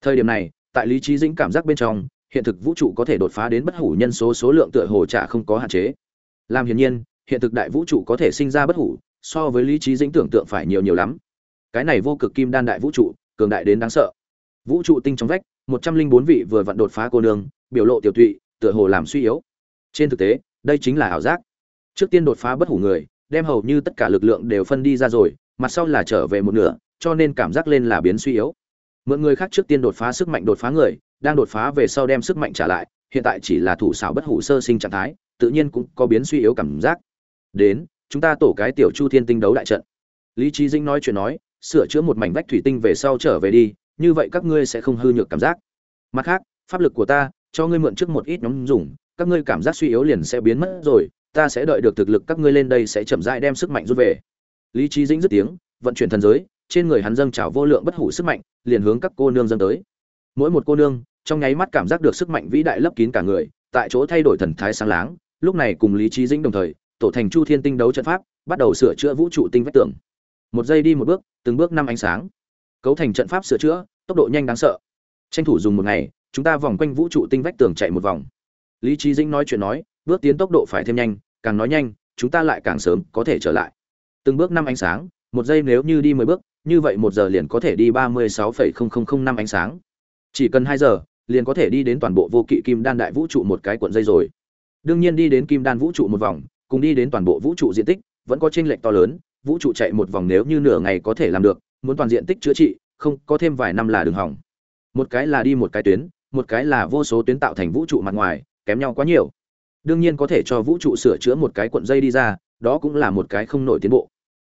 Thời điểm này, tại lý trí dĩnh cảm giác bên trong, hiện thực vũ trụ có thể đột phá đến bất hủ nhân số số lượng tựa hồ trả không có hạn chế. Làm hiển nhiên, hiện thực đại vũ trụ có thể sinh ra bất hủ, so với lý trí dĩnh tưởng tượng phải nhiều nhiều lắm. Cái này vô cực kim đan đại vũ trụ, cường đại đến đáng sợ. Vũ trụ tinh trong vách, một trăm linh bốn vị vừa vặn đột phá cô nương, biểu lộ tiểu tụy, tựa hồ làm suy yếu trên thực tế, đây chính là ảo giác. Trước tiên đột phá bất hủ người, đem hầu như tất cả lực lượng đều phân đi ra rồi, mặt sau là trở về một nửa, cho nên cảm giác lên là biến suy yếu. Mượn người khác trước tiên đột phá sức mạnh đột phá người, đang đột phá về sau đem sức mạnh trả lại, hiện tại chỉ là thủ xảo bất hủ sơ sinh trạng thái, tự nhiên cũng có biến suy yếu cảm giác. Đến, chúng ta tổ cái tiểu chu thiên tinh đấu đại trận. Lý trí dinh nói chuyện nói, sửa chữa một mảnh vách thủy tinh về sau trở về đi, như vậy các ngươi sẽ không hư nhược cảm giác. Mặt khác, pháp lực của ta, cho ngươi mượn trước một ít nhóm dùng các ngươi cảm giác suy yếu liền sẽ biến mất rồi, ta sẽ đợi được thực lực các ngươi lên đây sẽ chậm rãi đem sức mạnh rút về. Lý trí dĩnh dứt tiếng, vận chuyển thần giới, trên người hắn dâng trào vô lượng bất hủ sức mạnh, liền hướng các cô nương dâng tới. Mỗi một cô nương, trong nháy mắt cảm giác được sức mạnh vĩ đại lấp kín cả người, tại chỗ thay đổi thần thái sáng láng, lúc này cùng lý trí dĩnh đồng thời, tổ thành chu thiên tinh đấu trận pháp, bắt đầu sửa chữa vũ trụ tinh vách tường. Một giây đi một bước, từng bước năm ánh sáng. Cấu thành trận pháp sửa chữa, tốc độ nhanh đáng sợ. Tranh thủ dùng một ngày, chúng ta vòng quanh vũ trụ tinh vách tường chạy một vòng lý trí dĩnh nói chuyện nói, bước tiến tốc độ phải thêm nhanh, càng nói nhanh, chúng ta lại càng sớm có thể trở lại. Từng bước năm ánh sáng, một giây nếu như đi mười bước, như vậy một giờ liền có thể đi ba mươi sáu phẩy không không không năm ánh sáng. Chỉ cần hai giờ, liền có thể đi đến toàn bộ vô kỵ kim đan đại vũ trụ một cái cuộn dây rồi. Đương nhiên đi đến kim đan vũ trụ một vòng, cùng đi đến toàn bộ vũ trụ diện tích, vẫn có chênh lệch to lớn, vũ trụ chạy một vòng nếu như nửa ngày có thể làm được, muốn toàn diện tích chữa trị, không, có thêm vài năm là đường hỏng. Một cái là đi một cái tuyến, một cái là vô số tuyến tạo thành vũ trụ mặt ngoài kém nhau quá nhiều. Đương nhiên có thể cho vũ trụ sửa chữa một cái cuộn dây đi ra, đó cũng là một cái không nổi tiến bộ.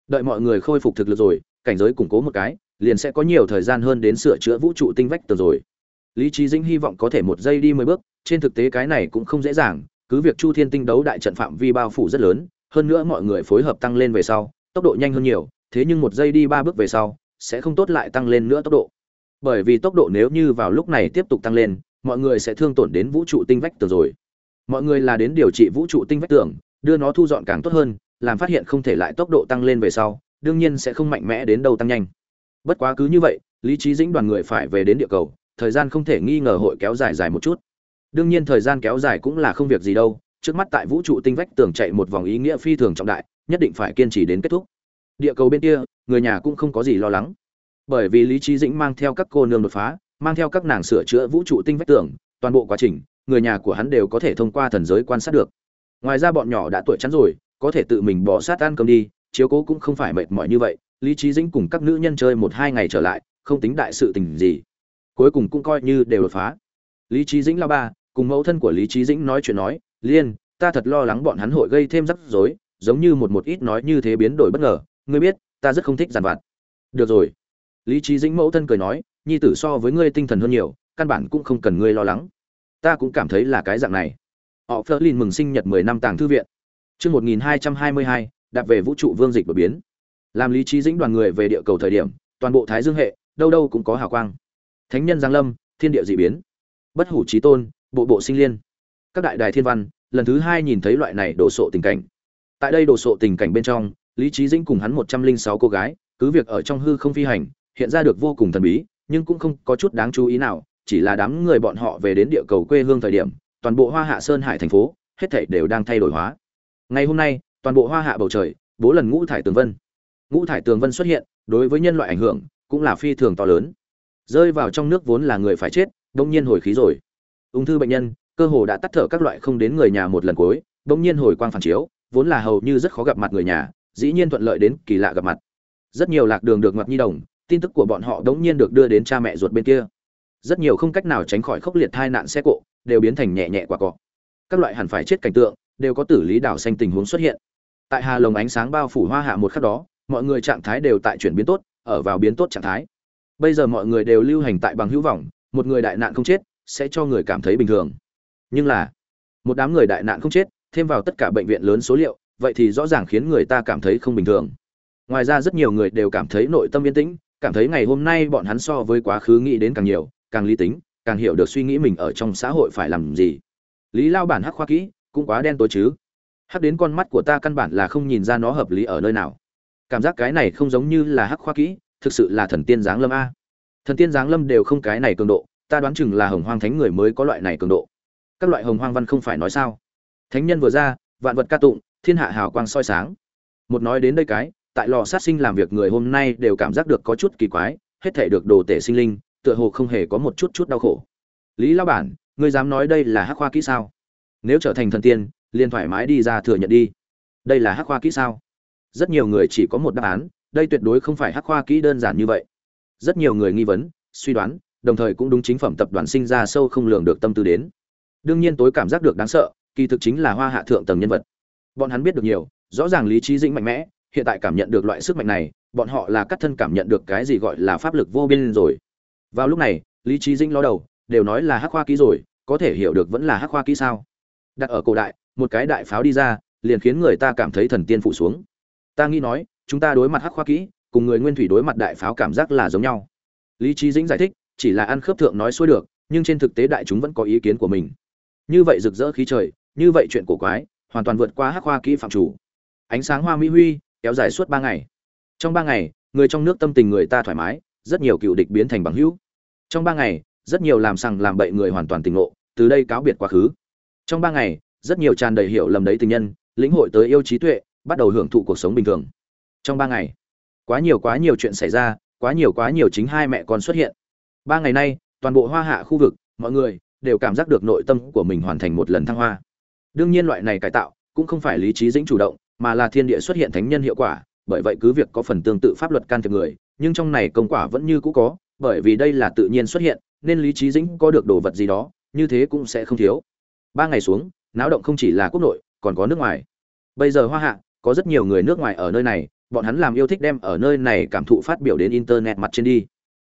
Đợi mọi người khôi phục thực lực rồi, cảnh giới củng cố một cái, liền sẽ có nhiều thời gian hơn đến sửa chữa vũ trụ tinh vách từ rồi. Lý trí dĩnh hy vọng có thể một giây đi mười bước, trên thực tế cái này cũng không dễ dàng, cứ việc chu thiên tinh đấu đại trận phạm vi bao phủ rất lớn, hơn nữa mọi người phối hợp tăng lên về sau, tốc độ nhanh hơn nhiều, thế nhưng một giây đi ba bước về sau, sẽ không tốt lại tăng lên nữa tốc độ. Bởi vì tốc độ nếu như vào lúc này tiếp tục tăng lên mọi người sẽ thương tổn đến vũ trụ tinh vách tường rồi. Mọi người là đến điều trị vũ trụ tinh vách tường, đưa nó thu dọn càng tốt hơn, làm phát hiện không thể lại tốc độ tăng lên về sau, đương nhiên sẽ không mạnh mẽ đến đâu tăng nhanh. Bất quá cứ như vậy, lý trí dĩnh đoàn người phải về đến địa cầu, thời gian không thể nghi ngờ hội kéo dài dài một chút. Đương nhiên thời gian kéo dài cũng là không việc gì đâu, trước mắt tại vũ trụ tinh vách tường chạy một vòng ý nghĩa phi thường trọng đại, nhất định phải kiên trì đến kết thúc. Địa cầu bên kia, người nhà cũng không có gì lo lắng. Bởi vì lý trí dĩnh mang theo các cô nương đột phá mang theo các nàng sửa chữa vũ trụ tinh vách tường, toàn bộ quá trình, người nhà của hắn đều có thể thông qua thần giới quan sát được. Ngoài ra bọn nhỏ đã tuổi chắn rồi, có thể tự mình bỏ sát ăn cơm đi, chiếu cố cũng không phải mệt mỏi như vậy, lý trí dĩnh cùng các nữ nhân chơi một hai ngày trở lại, không tính đại sự tình gì. Cuối cùng cũng coi như đều đột phá. Lý trí dĩnh lao ba, cùng mẫu thân của lý trí dĩnh nói chuyện nói, liên, ta thật lo lắng bọn hắn hội gây thêm rắc rối, giống như một một ít nói như thế biến đổi bất ngờ, ngươi biết, ta rất không thích giàn vặt. Được rồi. Lý trí dĩnh mẫu thân cười nói nhi tử so với ngươi tinh thần hơn nhiều, căn bản cũng không cần ngươi lo lắng. Ta cũng cảm thấy là cái dạng này. Họ phớt lên mừng sinh nhật mười năm tàng thư viện. Chương một nghìn hai trăm hai mươi hai, đạp về vũ trụ vương dịch đột biến. Làm lý trí dĩnh đoàn người về địa cầu thời điểm, toàn bộ thái dương hệ, đâu đâu cũng có hào quang. Thánh nhân Giang lâm, thiên địa dị biến. Bất hủ trí tôn, bộ bộ sinh liên. Các đại đài thiên văn, lần thứ hai nhìn thấy loại này đồ sộ tình cảnh. Tại đây đồ sộ tình cảnh bên trong, lý trí dĩnh cùng hắn một trăm linh sáu cô gái, cứ việc ở trong hư không phi hành, hiện ra được vô cùng thần bí nhưng cũng không có chút đáng chú ý nào, chỉ là đám người bọn họ về đến địa cầu quê hương thời điểm, toàn bộ hoa hạ sơn hải thành phố, hết thảy đều đang thay đổi hóa. Ngày hôm nay, toàn bộ hoa hạ bầu trời, bố lần ngũ thải tường vân. Ngũ thải tường vân xuất hiện, đối với nhân loại ảnh hưởng, cũng là phi thường to lớn. Rơi vào trong nước vốn là người phải chết đông nhiên hồi khí rồi. Ung thư bệnh nhân, cơ hồ đã tắt thở các loại không đến người nhà một lần cuối, bỗng nhiên hồi quang phản chiếu, vốn là hầu như rất khó gặp mặt người nhà, dĩ nhiên thuận lợi đến kỳ lạ gặp mặt. Rất nhiều lạc đường được ngoặt nhi đồng tin tức của bọn họ đống nhiên được đưa đến cha mẹ ruột bên kia. Rất nhiều không cách nào tránh khỏi khốc liệt tai nạn xe cộ, đều biến thành nhẹ nhẹ quả cọ. Các loại hẳn phải chết cảnh tượng, đều có tử lý đảo xanh tình huống xuất hiện. Tại hà lồng ánh sáng bao phủ hoa hạ một khắc đó, mọi người trạng thái đều tại chuyển biến tốt, ở vào biến tốt trạng thái. Bây giờ mọi người đều lưu hành tại bằng hữu vọng, một người đại nạn không chết, sẽ cho người cảm thấy bình thường. Nhưng là, một đám người đại nạn không chết, thêm vào tất cả bệnh viện lớn số liệu, vậy thì rõ ràng khiến người ta cảm thấy không bình thường. Ngoài ra rất nhiều người đều cảm thấy nội tâm yên tĩnh cảm thấy ngày hôm nay bọn hắn so với quá khứ nghĩ đến càng nhiều, càng lý tính, càng hiểu được suy nghĩ mình ở trong xã hội phải làm gì. Lý lao bản hắc khoa kỹ, cũng quá đen tối chứ. Hắc đến con mắt của ta căn bản là không nhìn ra nó hợp lý ở nơi nào. Cảm giác cái này không giống như là hắc khoa kỹ, thực sự là thần tiên giáng lâm a. Thần tiên giáng lâm đều không cái này cường độ, ta đoán chừng là hồng hoang thánh người mới có loại này cường độ. Các loại hồng hoang văn không phải nói sao. Thánh nhân vừa ra, vạn vật ca tụng, thiên hạ hào quang soi sáng. Một nói đến đây cái tại lò sát sinh làm việc người hôm nay đều cảm giác được có chút kỳ quái, hết thể được đồ tể sinh linh, tựa hồ không hề có một chút chút đau khổ. Lý lao bản, ngươi dám nói đây là hắc khoa kỹ sao? Nếu trở thành thần tiên, liền thoải mái đi ra thừa nhận đi. Đây là hắc khoa kỹ sao? Rất nhiều người chỉ có một đáp án, đây tuyệt đối không phải hắc khoa kỹ đơn giản như vậy. Rất nhiều người nghi vấn, suy đoán, đồng thời cũng đúng chính phẩm tập đoàn sinh ra sâu không lường được tâm tư đến. Đương nhiên tối cảm giác được đáng sợ, kỳ thực chính là hoa hạ thượng tầng nhân vật. Bọn hắn biết được nhiều, rõ ràng lý trí dĩnh mạnh mẽ hiện tại cảm nhận được loại sức mạnh này, bọn họ là cắt thân cảm nhận được cái gì gọi là pháp lực vô biên rồi. Vào lúc này, lý trí dĩnh ló đầu, đều nói là hắc khoa kỹ rồi, có thể hiểu được vẫn là hắc khoa kỹ sao? Đặt ở cổ đại, một cái đại pháo đi ra, liền khiến người ta cảm thấy thần tiên phụ xuống. Ta nghĩ nói, chúng ta đối mặt hắc khoa kỹ, cùng người nguyên thủy đối mặt đại pháo cảm giác là giống nhau. Lý trí dĩnh giải thích, chỉ là ăn khớp thượng nói xuôi được, nhưng trên thực tế đại chúng vẫn có ý kiến của mình. Như vậy rực rỡ khí trời, như vậy chuyện cổ quái, hoàn toàn vượt qua hắc hoa kỹ phạm chủ. Ánh sáng hoa mỹ huy kéo dài suốt ba ngày. Trong ba ngày, người trong nước tâm tình người ta thoải mái, rất nhiều cựu địch biến thành bằng hữu. Trong ba ngày, rất nhiều làm sằng làm bậy người hoàn toàn tỉnh ngộ, từ đây cáo biệt quá khứ. Trong ba ngày, rất nhiều tràn đầy hiểu lầm đấy tình nhân, lĩnh hội tới yêu trí tuệ, bắt đầu hưởng thụ cuộc sống bình thường. Trong ba ngày, quá nhiều quá nhiều chuyện xảy ra, quá nhiều quá nhiều chính hai mẹ con xuất hiện. Ba ngày nay, toàn bộ hoa hạ khu vực, mọi người đều cảm giác được nội tâm của mình hoàn thành một lần thăng hoa. Đương nhiên loại này cải tạo cũng không phải lý trí dĩnh chủ động mà là thiên địa xuất hiện thánh nhân hiệu quả, bởi vậy cứ việc có phần tương tự pháp luật can thiệp người, nhưng trong này công quả vẫn như cũ có, bởi vì đây là tự nhiên xuất hiện, nên lý trí dĩnh có được đồ vật gì đó, như thế cũng sẽ không thiếu. Ba ngày xuống, náo động không chỉ là quốc nội, còn có nước ngoài. Bây giờ hoa hạ, có rất nhiều người nước ngoài ở nơi này, bọn hắn làm yêu thích đem ở nơi này cảm thụ phát biểu đến internet mặt trên đi.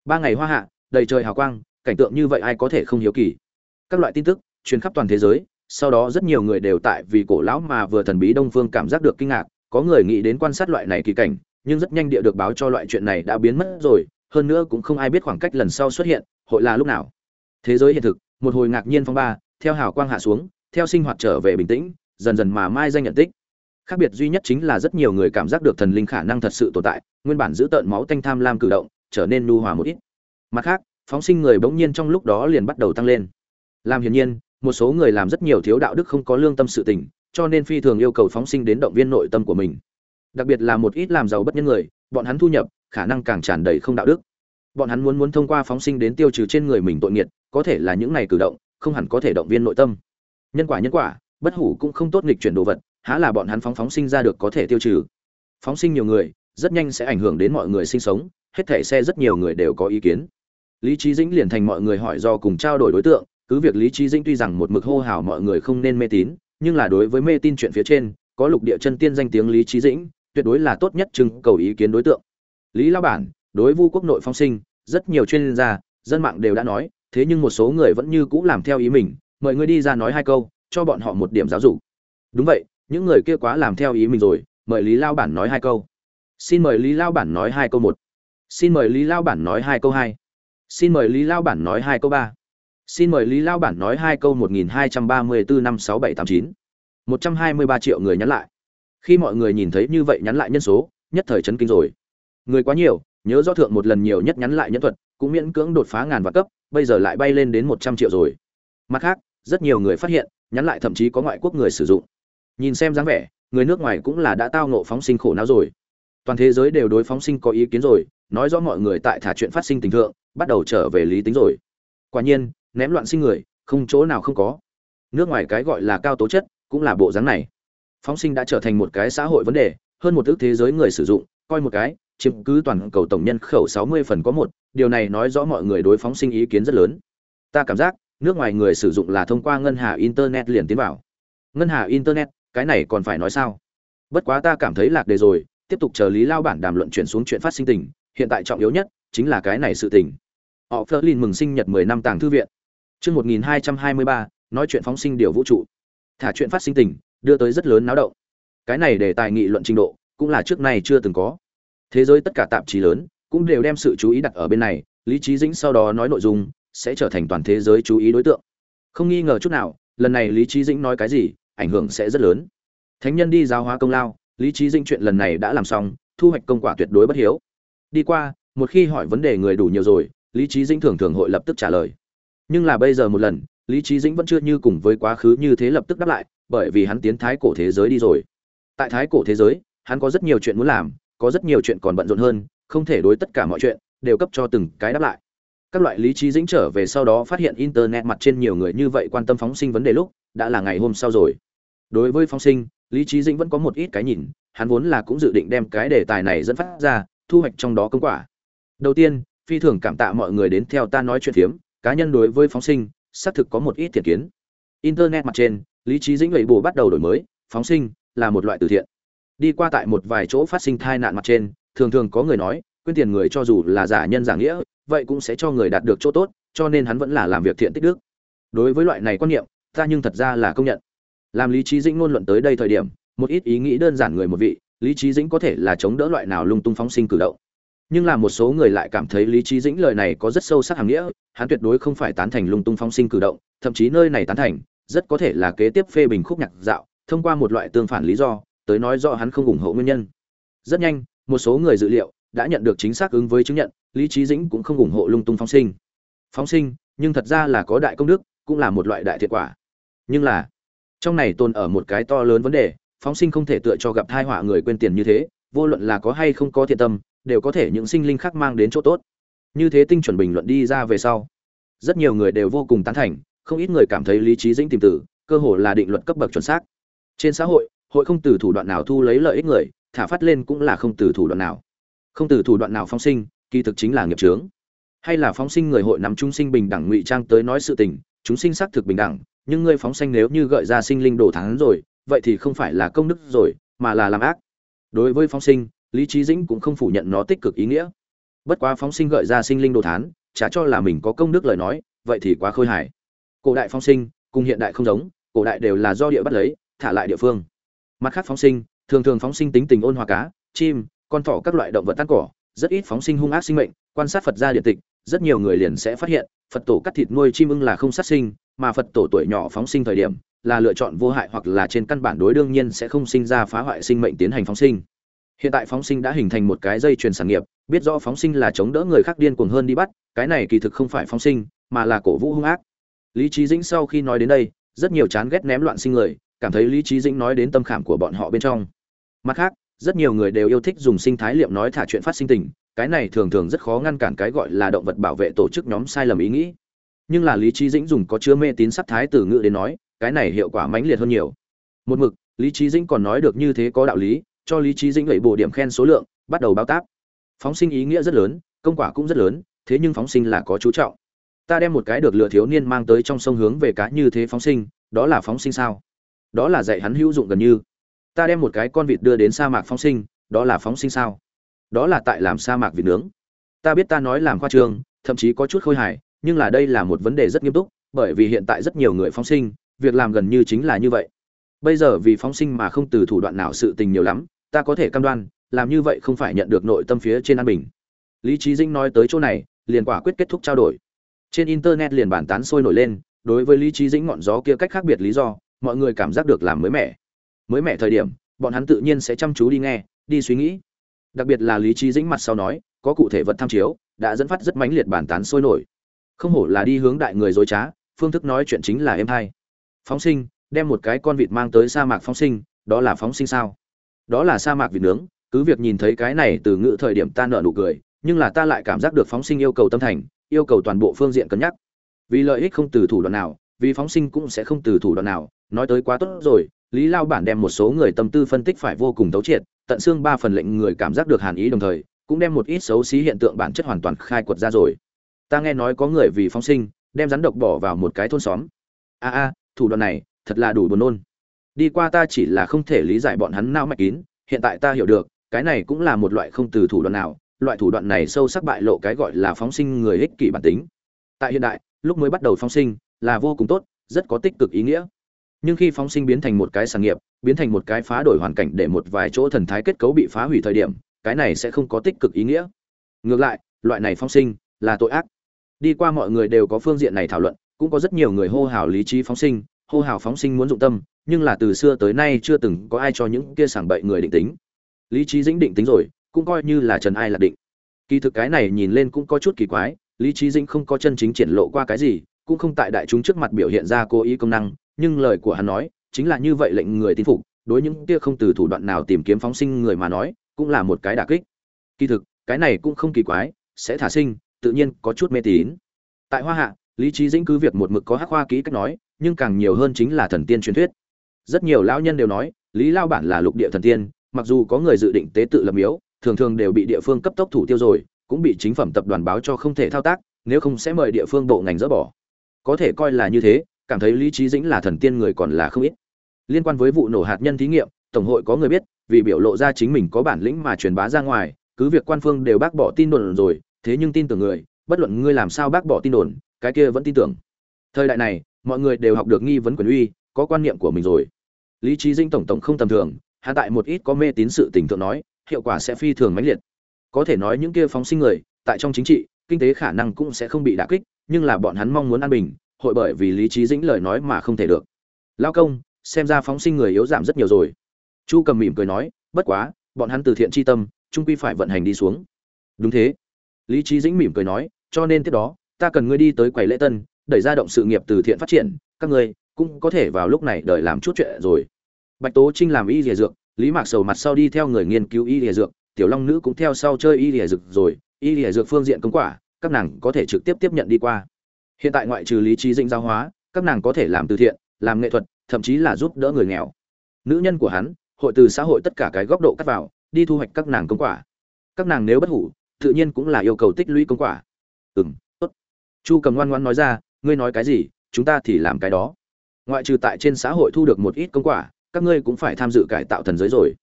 Ba ngày hoa hạ, đầy trời hào quang, cảnh tượng như vậy ai có thể không hiếu kỳ. Các loại tin tức, truyền khắp toàn thế giới sau đó rất nhiều người đều tại vì cổ lão mà vừa thần bí đông phương cảm giác được kinh ngạc, có người nghĩ đến quan sát loại này kỳ cảnh, nhưng rất nhanh địa được báo cho loại chuyện này đã biến mất rồi, hơn nữa cũng không ai biết khoảng cách lần sau xuất hiện, hội là lúc nào. Thế giới hiện thực, một hồi ngạc nhiên phong ba, theo hào quang hạ xuống, theo sinh hoạt trở về bình tĩnh, dần dần mà mai danh nhận tích. Khác biệt duy nhất chính là rất nhiều người cảm giác được thần linh khả năng thật sự tồn tại, nguyên bản giữ tợn máu tanh tham lam cử động, trở nên nu hòa một ít. Mặt khác, phóng sinh người bỗng nhiên trong lúc đó liền bắt đầu tăng lên. Làm hiển nhiên một số người làm rất nhiều thiếu đạo đức không có lương tâm sự tình, cho nên phi thường yêu cầu phóng sinh đến động viên nội tâm của mình. Đặc biệt là một ít làm giàu bất nhân người, bọn hắn thu nhập, khả năng càng tràn đầy không đạo đức. Bọn hắn muốn muốn thông qua phóng sinh đến tiêu trừ trên người mình tội nghiệt có thể là những này cử động, không hẳn có thể động viên nội tâm. Nhân quả nhân quả, bất hủ cũng không tốt nghịch chuyển đồ vật, há là bọn hắn phóng phóng sinh ra được có thể tiêu trừ. Phóng sinh nhiều người, rất nhanh sẽ ảnh hưởng đến mọi người sinh sống, hết thể xe rất nhiều người đều có ý kiến. Lý trí dĩnh liền thành mọi người hỏi do cùng trao đổi đối tượng cứ việc lý trí dĩnh tuy rằng một mực hô hào mọi người không nên mê tín, nhưng là đối với mê tin chuyện phía trên, có lục địa chân tiên danh tiếng lý trí dĩnh, tuyệt đối là tốt nhất chừng cầu ý kiến đối tượng. Lý lao bản, đối vu quốc nội phong sinh, rất nhiều chuyên gia, dân mạng đều đã nói, thế nhưng một số người vẫn như cũ làm theo ý mình, mời ngươi đi ra nói hai câu, cho bọn họ một điểm giáo dục. Đúng vậy, những người kia quá làm theo ý mình rồi, mời lý lao bản nói hai câu. Xin mời lý lao bản nói hai câu một. Xin mời lý lao bản nói hai câu hai. Xin mời lý lao bản nói hai câu ba xin mời lý lao bản nói hai câu một nghìn hai trăm ba mươi bốn năm sáu bảy tám chín. Một trăm hai mươi ba triệu người nhắn lại. Khi mọi người nhìn thấy như vậy nhắn lại nhân số, nhất thời chấn kinh rồi. Người quá nhiều, nhớ rõ thượng một lần nhiều nhất nhắn lại nhân thuật, cũng miễn cưỡng đột phá ngàn vạn cấp, bây giờ lại bay lên đến một trăm triệu rồi. Mặt khác, rất nhiều người phát hiện, nhắn lại thậm chí có ngoại quốc người sử dụng. Nhìn xem dáng vẻ, người nước ngoài cũng là đã tao ngộ phóng sinh khổ não rồi. Toàn thế giới đều đối phóng sinh có ý kiến rồi, nói rõ mọi người tại thả chuyện phát sinh tình thượng, bắt đầu trở về lý tính rồi. Quả nhiên ném loạn sinh người, không chỗ nào không có. Nước ngoài cái gọi là cao tố chất cũng là bộ dáng này. Phóng sinh đã trở thành một cái xã hội vấn đề, hơn một ước thế giới người sử dụng, coi một cái, chiếm cứ toàn cầu tổng nhân khẩu 60 phần có một, điều này nói rõ mọi người đối phóng sinh ý kiến rất lớn. Ta cảm giác, nước ngoài người sử dụng là thông qua ngân hà internet liền tiến vào. Ngân hà internet, cái này còn phải nói sao? Bất quá ta cảm thấy lạc đề rồi, tiếp tục chờ lý lao bản đàm luận chuyển xuống chuyện phát sinh tình, hiện tại trọng yếu nhất chính là cái này sự tình. Họ Flerlin mừng sinh nhật 10 năm tàng thư viện chương 1223 nói chuyện phóng sinh điều vũ trụ. Thả chuyện phát sinh tình, đưa tới rất lớn náo động. Cái này để tài nghị luận trình độ, cũng là trước nay chưa từng có. Thế giới tất cả tạp chí lớn, cũng đều đem sự chú ý đặt ở bên này, lý Chí dĩnh sau đó nói nội dung, sẽ trở thành toàn thế giới chú ý đối tượng. Không nghi ngờ chút nào, lần này lý Chí dĩnh nói cái gì, ảnh hưởng sẽ rất lớn. Thánh nhân đi giáo hóa công lao, lý Chí dĩnh chuyện lần này đã làm xong, thu hoạch công quả tuyệt đối bất hiếu. Đi qua, một khi hỏi vấn đề người đủ nhiều rồi, lý Chí dĩnh thường thường hội lập tức trả lời nhưng là bây giờ một lần, lý trí dĩnh vẫn chưa như cùng với quá khứ như thế lập tức đáp lại, bởi vì hắn tiến thái cổ thế giới đi rồi. Tại thái cổ thế giới, hắn có rất nhiều chuyện muốn làm, có rất nhiều chuyện còn bận rộn hơn, không thể đối tất cả mọi chuyện, đều cấp cho từng cái đáp lại. Các loại lý trí dĩnh trở về sau đó phát hiện internet mặt trên nhiều người như vậy quan tâm phóng sinh vấn đề lúc, đã là ngày hôm sau rồi. Đối với phóng sinh, lý trí dĩnh vẫn có một ít cái nhìn, hắn vốn là cũng dự định đem cái đề tài này dẫn phát ra, thu hoạch trong đó công quả. Đầu tiên, phi thường cảm tạ mọi người đến theo ta nói chuyện phiếm cá nhân đối với phóng sinh, xác thực có một ít thiện kiến. Internet mặt trên, lý trí dĩnh lầy bù bắt đầu đổi mới, phóng sinh là một loại từ thiện. Đi qua tại một vài chỗ phát sinh tai nạn mặt trên, thường thường có người nói, quyên tiền người cho dù là giả nhân giả nghĩa, vậy cũng sẽ cho người đạt được chỗ tốt, cho nên hắn vẫn là làm việc thiện tích đức. Đối với loại này quan niệm, ta nhưng thật ra là công nhận. Làm lý trí dĩnh ngôn luận tới đây thời điểm, một ít ý nghĩ đơn giản người một vị, lý trí dĩnh có thể là chống đỡ loại nào lung tung phóng sinh cử động. Nhưng là một số người lại cảm thấy lý trí dĩnh lời này có rất sâu sắc hàm nghĩa hắn tuyệt đối không phải tán thành lung tung phóng sinh cử động, thậm chí nơi này tán thành, rất có thể là kế tiếp phê bình khúc nhạc dạo, thông qua một loại tương phản lý do, tới nói rõ hắn không ủng hộ nguyên nhân. Rất nhanh, một số người dự liệu đã nhận được chính xác ứng với chứng nhận, lý trí dĩnh cũng không ủng hộ lung tung phóng sinh. Phóng sinh, nhưng thật ra là có đại công đức, cũng là một loại đại thiệt quả. Nhưng là, trong này tồn ở một cái to lớn vấn đề, phóng sinh không thể tựa cho gặp thai họa người quên tiền như thế, vô luận là có hay không có thiện tâm, đều có thể những sinh linh khác mang đến chỗ tốt như thế tinh chuẩn bình luận đi ra về sau, rất nhiều người đều vô cùng tán thành, không ít người cảm thấy lý trí dĩnh tìm tử cơ hồ là định luật cấp bậc chuẩn xác. Trên xã hội hội không từ thủ đoạn nào thu lấy lợi ích người, thả phát lên cũng là không từ thủ đoạn nào. Không từ thủ đoạn nào phóng sinh, kỳ thực chính là nghiệp trướng hay là phóng sinh người hội nắm chúng sinh bình đẳng ngụy trang tới nói sự tình, chúng sinh xác thực bình đẳng, nhưng ngươi phóng sinh nếu như gợi ra sinh linh đổ thắng rồi, vậy thì không phải là công đức rồi, mà là làm ác. Đối với phóng sinh, lý trí dĩnh cũng không phủ nhận nó tích cực ý nghĩa bất quá phóng sinh gợi ra sinh linh đồ thán trả cho là mình có công đức lời nói, vậy thì quá khôi hài. Cổ đại phóng sinh, cùng hiện đại không giống, cổ đại đều là do địa bắt lấy, thả lại địa phương. Mặt khác phóng sinh, thường thường phóng sinh tính tình ôn hòa cá, chim, con thỏ các loại động vật tan cỏ, rất ít phóng sinh hung ác sinh mệnh, quan sát phật gia địa tịch, rất nhiều người liền sẽ phát hiện, phật tổ cắt thịt nuôi chim ưng là không sát sinh, mà phật tổ tuổi nhỏ phóng sinh thời điểm, là lựa chọn vô hại hoặc là trên căn bản đối đương nhiên sẽ không sinh ra phá hoại sinh mệnh tiến hành phóng sinh hiện tại phóng sinh đã hình thành một cái dây chuyền sản nghiệp, biết rõ phóng sinh là chống đỡ người khác điên cuồng hơn đi bắt, cái này kỳ thực không phải phóng sinh, mà là cổ vũ hung ác. Lý trí dĩnh sau khi nói đến đây, rất nhiều chán ghét ném loạn sinh người, cảm thấy lý trí dĩnh nói đến tâm khảm của bọn họ bên trong. Mặt khác, rất nhiều người đều yêu thích dùng sinh thái liệm nói thả chuyện phát sinh tình, cái này thường thường rất khó ngăn cản cái gọi là động vật bảo vệ tổ chức nhóm sai lầm ý nghĩ. Nhưng là lý trí dĩnh dùng có chứa mê tín sắc thái từ ngữ đến nói, cái này hiệu quả mãnh liệt hơn nhiều. Một mực, lý trí dĩnh còn nói được như thế có đạo lý cho lý trí dĩnh lẩy bổ điểm khen số lượng, bắt đầu báo táp. Phóng sinh ý nghĩa rất lớn, công quả cũng rất lớn, thế nhưng phóng sinh là có chú trọng. Ta đem một cái được lừa thiếu niên mang tới trong sông hướng về cá như thế phóng sinh, đó là phóng sinh sao? Đó là dạy hắn hữu dụng gần như. Ta đem một cái con vịt đưa đến sa mạc phóng sinh, đó là phóng sinh sao? Đó là tại làm sa mạc vịt nướng. Ta biết ta nói làm khoa trường, thậm chí có chút khôi hài, nhưng là đây là một vấn đề rất nghiêm túc, bởi vì hiện tại rất nhiều người phóng sinh, việc làm gần như chính là như vậy. Bây giờ vì phóng sinh mà không từ thủ đoạn nào sự tình nhiều lắm ta có thể cam đoan, làm như vậy không phải nhận được nội tâm phía trên an bình. Lý trí dinh nói tới chỗ này, liền quả quyết kết thúc trao đổi. Trên internet liền bản tán sôi nổi lên, đối với lý trí dĩnh ngọn gió kia cách khác biệt lý do, mọi người cảm giác được làm mới mẻ. Mới mẻ thời điểm, bọn hắn tự nhiên sẽ chăm chú đi nghe, đi suy nghĩ. Đặc biệt là lý trí dĩnh mặt sau nói, có cụ thể vật tham chiếu, đã dẫn phát rất mãnh liệt bản tán sôi nổi. Không hổ là đi hướng đại người dối trá, phương thức nói chuyện chính là em hai phóng sinh, đem một cái con vịt mang tới sa mạc phóng sinh, đó là phóng sinh sao? Đó là sa mạc vịt nướng, cứ việc nhìn thấy cái này từ ngữ thời điểm ta nợ nụ cười, nhưng là ta lại cảm giác được phóng sinh yêu cầu tâm thành, yêu cầu toàn bộ phương diện cân nhắc. Vì lợi ích không từ thủ đoạn nào, vì phóng sinh cũng sẽ không từ thủ đoạn nào, nói tới quá tốt rồi, lý lao bản đem một số người tâm tư phân tích phải vô cùng thấu triệt, tận xương ba phần lệnh người cảm giác được hàn ý đồng thời, cũng đem một ít xấu xí hiện tượng bản chất hoàn toàn khai quật ra rồi. Ta nghe nói có người vì phóng sinh, đem rắn độc bỏ vào một cái thôn xóm. A a, thủ đoạn này, thật là đủ buồn nôn đi qua ta chỉ là không thể lý giải bọn hắn nao mạch kín, hiện tại ta hiểu được, cái này cũng là một loại không từ thủ đoạn nào, loại thủ đoạn này sâu sắc bại lộ cái gọi là phóng sinh người ích kỷ bản tính. Tại hiện đại, lúc mới bắt đầu phóng sinh là vô cùng tốt, rất có tích cực ý nghĩa. Nhưng khi phóng sinh biến thành một cái sản nghiệp, biến thành một cái phá đổi hoàn cảnh để một vài chỗ thần thái kết cấu bị phá hủy thời điểm, cái này sẽ không có tích cực ý nghĩa. Ngược lại, loại này phóng sinh là tội ác. Đi qua mọi người đều có phương diện này thảo luận, cũng có rất nhiều người hô hào lý trí phóng sinh, hô hào phóng sinh muốn dụng tâm nhưng là từ xưa tới nay chưa từng có ai cho những kia sảng bậy người định tính. Lý trí dĩnh định tính rồi, cũng coi như là trần ai là định. Kỳ thực cái này nhìn lên cũng có chút kỳ quái, lý trí dĩnh không có chân chính triển lộ qua cái gì, cũng không tại đại chúng trước mặt biểu hiện ra cố ý công năng, nhưng lời của hắn nói, chính là như vậy lệnh người tin phục, đối những kia không từ thủ đoạn nào tìm kiếm phóng sinh người mà nói, cũng là một cái đả kích. Kỳ thực, cái này cũng không kỳ quái, sẽ thả sinh, tự nhiên có chút mê tín. Tại hoa hạ, lý trí dĩnh cứ việc một mực có hắc hoa ký cách nói, nhưng càng nhiều hơn chính là thần tiên truyền thuyết rất nhiều lão nhân đều nói, lý lao bản là lục địa thần tiên, mặc dù có người dự định tế tự lập miếu, thường thường đều bị địa phương cấp tốc thủ tiêu rồi, cũng bị chính phẩm tập đoàn báo cho không thể thao tác, nếu không sẽ mời địa phương bộ ngành dỡ bỏ. Có thể coi là như thế, cảm thấy lý trí dĩnh là thần tiên người còn là không ít. Liên quan với vụ nổ hạt nhân thí nghiệm, tổng hội có người biết, vì biểu lộ ra chính mình có bản lĩnh mà truyền bá ra ngoài, cứ việc quan phương đều bác bỏ tin đồn rồi, thế nhưng tin tưởng người, bất luận ngươi làm sao bác bỏ tin đồn, cái kia vẫn tin tưởng. Thời đại này, mọi người đều học được nghi vấn quyền uy, có quan niệm của mình rồi lý trí dinh tổng tổng không tầm thường, hạ tại một ít có mê tín sự tình thượng nói, hiệu quả sẽ phi thường mãnh liệt. Có thể nói những kia phóng sinh người, tại trong chính trị, kinh tế khả năng cũng sẽ không bị đả kích, nhưng là bọn hắn mong muốn an bình, hội bởi vì lý trí dĩnh lời nói mà không thể được. Lao công, xem ra phóng sinh người yếu giảm rất nhiều rồi. Chu cầm mỉm cười nói, bất quá, bọn hắn từ thiện tri tâm, trung quy phải vận hành đi xuống. Đúng thế. Lý trí dĩnh mỉm cười nói, cho nên tiếp đó, ta cần ngươi đi tới quầy lễ tân, đẩy ra động sự nghiệp từ thiện phát triển, các ngươi cũng có thể vào lúc này đợi làm chút chuyện rồi. Bạch tố trinh làm y lìa dược, lý mạc sầu mặt sau đi theo người nghiên cứu y lìa dược, tiểu long nữ cũng theo sau chơi y lìa dược rồi, y lìa dược phương diện công quả, các nàng có thể trực tiếp tiếp nhận đi qua. Hiện tại ngoại trừ lý trí dĩnh giáo hóa, các nàng có thể làm từ thiện, làm nghệ thuật, thậm chí là giúp đỡ người nghèo. Nữ nhân của hắn, hội từ xã hội tất cả cái góc độ cắt vào, đi thu hoạch các nàng công quả. Các nàng nếu bất hủ, tự nhiên cũng là yêu cầu tích lũy công quả. Ừ m tốt. Chu cầm ngoan ngoan nói ra, ngươi nói cái gì, chúng ta thì làm cái đó ngoại trừ tại trên xã hội thu được một ít công quả, các ngươi cũng phải tham dự cải tạo thần giới rồi.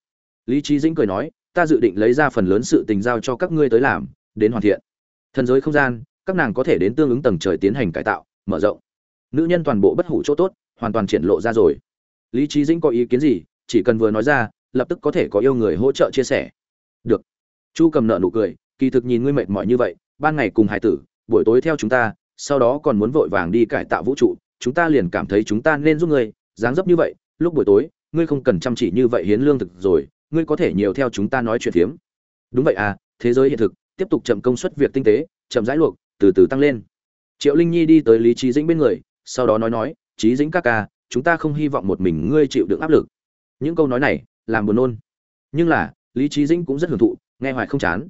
Lý trí dĩnh cười nói, ta dự định lấy ra phần lớn sự tình giao cho các ngươi tới làm, đến hoàn thiện. Thần giới không gian, các nàng có thể đến tương ứng tầng trời tiến hành cải tạo, mở rộng. Nữ nhân toàn bộ bất hủ chỗ tốt, hoàn toàn triển lộ ra rồi. Lý trí dĩnh có ý kiến gì? Chỉ cần vừa nói ra, lập tức có thể có yêu người hỗ trợ chia sẻ. Được. Chu cầm nợ nụ cười, kỳ thực nhìn ngươi mệt mỏi như vậy, ban ngày cùng hải tử, buổi tối theo chúng ta, sau đó còn muốn vội vàng đi cải tạo vũ trụ chúng ta liền cảm thấy chúng ta nên giúp ngươi, dáng dấp như vậy, lúc buổi tối, ngươi không cần chăm chỉ như vậy hiến lương thực rồi, ngươi có thể nhiều theo chúng ta nói chuyện phiếm. Đúng vậy à thế giới hiện thực, tiếp tục chậm công suất việc tinh tế, chậm rãi luộc, từ từ tăng lên. Triệu linh nhi đi tới lý trí dĩnh bên người, sau đó nói nói, trí dĩnh ca ca, chúng ta không hy vọng một mình ngươi chịu được áp lực. Những câu nói này, làm buồn nôn. Nhưng là, lý trí dĩnh cũng rất hưởng thụ, nghe hoài không chán.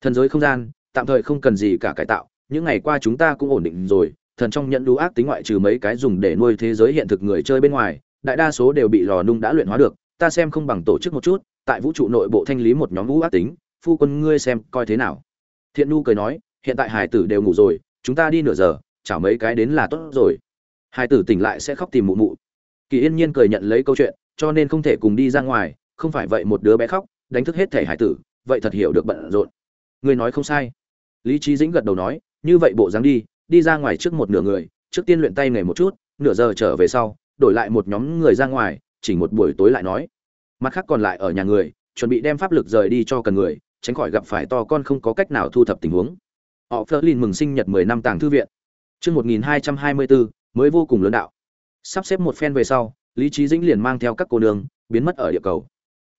Thần giới không gian, tạm thời không cần gì cả cải tạo, những ngày qua chúng ta cũng ổn định rồi thần trong nhận đủ ác tính ngoại trừ mấy cái dùng để nuôi thế giới hiện thực người chơi bên ngoài, đại đa số đều bị lò nung đã luyện hóa được, ta xem không bằng tổ chức một chút, tại vũ trụ nội bộ thanh lý một nhóm vũ ác tính, phu quân ngươi xem coi thế nào. Thiện nu cười nói, hiện tại hải tử đều ngủ rồi, chúng ta đi nửa giờ, chả mấy cái đến là tốt rồi. Hải tử tỉnh lại sẽ khóc tìm mụ mụ. Kỳ yên nhiên cười nhận lấy câu chuyện, cho nên không thể cùng đi ra ngoài, không phải vậy một đứa bé khóc, đánh thức hết thể hải tử, vậy thật hiểu được bận rộn. Ngươi nói không sai. Lý trí dĩnh gật đầu nói, như vậy bộ dáng đi đi ra ngoài trước một nửa người, trước tiên luyện tay nghề một chút, nửa giờ trở về sau, đổi lại một nhóm người ra ngoài, chỉ một buổi tối lại nói. Mặt khác còn lại ở nhà người, chuẩn bị đem pháp lực rời đi cho cần người, tránh khỏi gặp phải to con không có cách nào thu thập tình huống. Họ Flerlin mừng sinh nhật 10 năm tàng thư viện. Chương 1224 mới vô cùng lớn đạo. Sắp xếp một phen về sau, lý trí dĩnh liền mang theo các cô nương, biến mất ở địa cầu.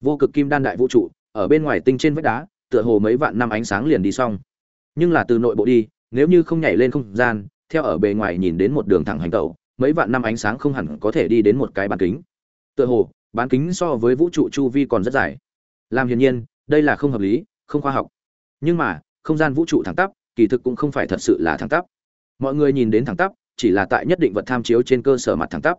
Vô cực kim đan đại vũ trụ, ở bên ngoài tinh trên vách đá, tựa hồ mấy vạn năm ánh sáng liền đi xong. Nhưng là từ nội bộ đi nếu như không nhảy lên không gian, theo ở bề ngoài nhìn đến một đường thẳng hành tẩu, mấy vạn năm ánh sáng không hẳn có thể đi đến một cái bán kính. Tựa hồ, bán kính so với vũ trụ chu vi còn rất dài. Làm hiển nhiên, đây là không hợp lý, không khoa học. Nhưng mà, không gian vũ trụ thẳng tắp, kỳ thực cũng không phải thật sự là thẳng tắp. Mọi người nhìn đến thẳng tắp, chỉ là tại nhất định vật tham chiếu trên cơ sở mặt thẳng tắp.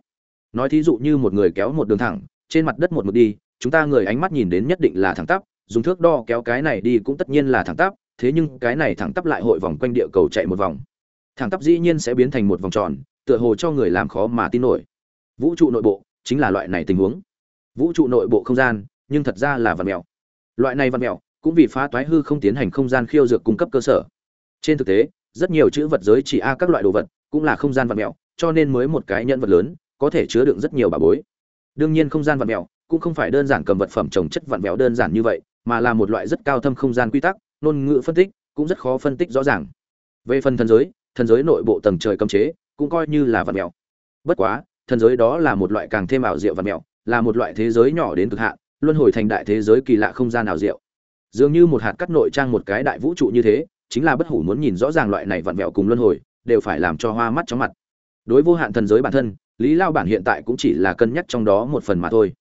Nói thí dụ như một người kéo một đường thẳng, trên mặt đất một mực đi, chúng ta người ánh mắt nhìn đến nhất định là thẳng tắp, dùng thước đo kéo cái này đi cũng tất nhiên là thẳng tắp thế nhưng cái này thẳng tắp lại hội vòng quanh địa cầu chạy một vòng. Thẳng tắp dĩ nhiên sẽ biến thành một vòng tròn, tựa hồ cho người làm khó mà tin nổi. Vũ trụ nội bộ chính là loại này tình huống. Vũ trụ nội bộ không gian, nhưng thật ra là vật mèo. Loại này vật mèo cũng vì phá toái hư không tiến hành không gian khiêu dược cung cấp cơ sở. Trên thực tế, rất nhiều chữ vật giới chỉ a các loại đồ vật cũng là không gian vật mèo, cho nên mới một cái nhân vật lớn có thể chứa đựng rất nhiều bà bối. Đương nhiên không gian vật mèo cũng không phải đơn giản cầm vật phẩm trồng chất vặn vẹo đơn giản như vậy, mà là một loại rất cao thâm không gian quy tắc ngôn ngữ phân tích cũng rất khó phân tích rõ ràng. Về phần thần giới thần giới nội bộ tầng trời cấm chế cũng coi như là vật mèo bất quá, thần giới đó là một loại càng thêm ảo diệu vật mèo là một loại thế giới nhỏ đến cực hạn, luân hồi thành đại thế giới kỳ lạ không gian ảo diệu. Dường như một hạt cắt nội trang một cái đại vũ trụ như thế, chính là bất hủ muốn nhìn rõ ràng loại này vặn vẹo cùng luân hồi, đều phải làm cho hoa mắt chóng mặt. Đối vô hạn thần giới bản thân, lý lao bản hiện tại cũng chỉ là cân nhắc trong đó một phần mà thôi.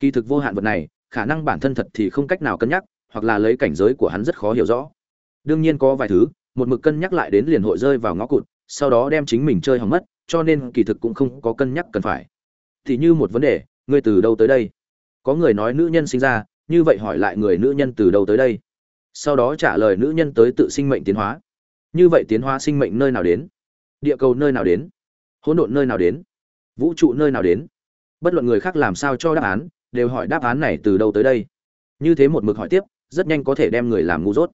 Kỳ thực vô hạn vật này, khả năng bản thân thật thì không cách nào cân nhắc hoặc là lấy cảnh giới của hắn rất khó hiểu rõ. Đương nhiên có vài thứ, một mực cân nhắc lại đến liền hội rơi vào ngõ cụt, sau đó đem chính mình chơi hỏng mất, cho nên kỳ thực cũng không có cân nhắc cần phải. Thì như một vấn đề ngươi từ đâu tới đây? Có người nói nữ nhân sinh ra, như vậy hỏi lại người nữ nhân từ đâu tới đây? Sau đó trả lời nữ nhân tới tự sinh mệnh tiến hóa. Như vậy tiến hóa sinh mệnh nơi nào đến? Địa cầu nơi nào đến? Hỗn độn nơi nào đến? Vũ trụ nơi nào đến? Bất luận người khác làm sao cho đáp án, đều hỏi đáp án này từ đâu tới đây? Như thế một mực hỏi tiếp rất nhanh có thể đem người làm ngu dốt.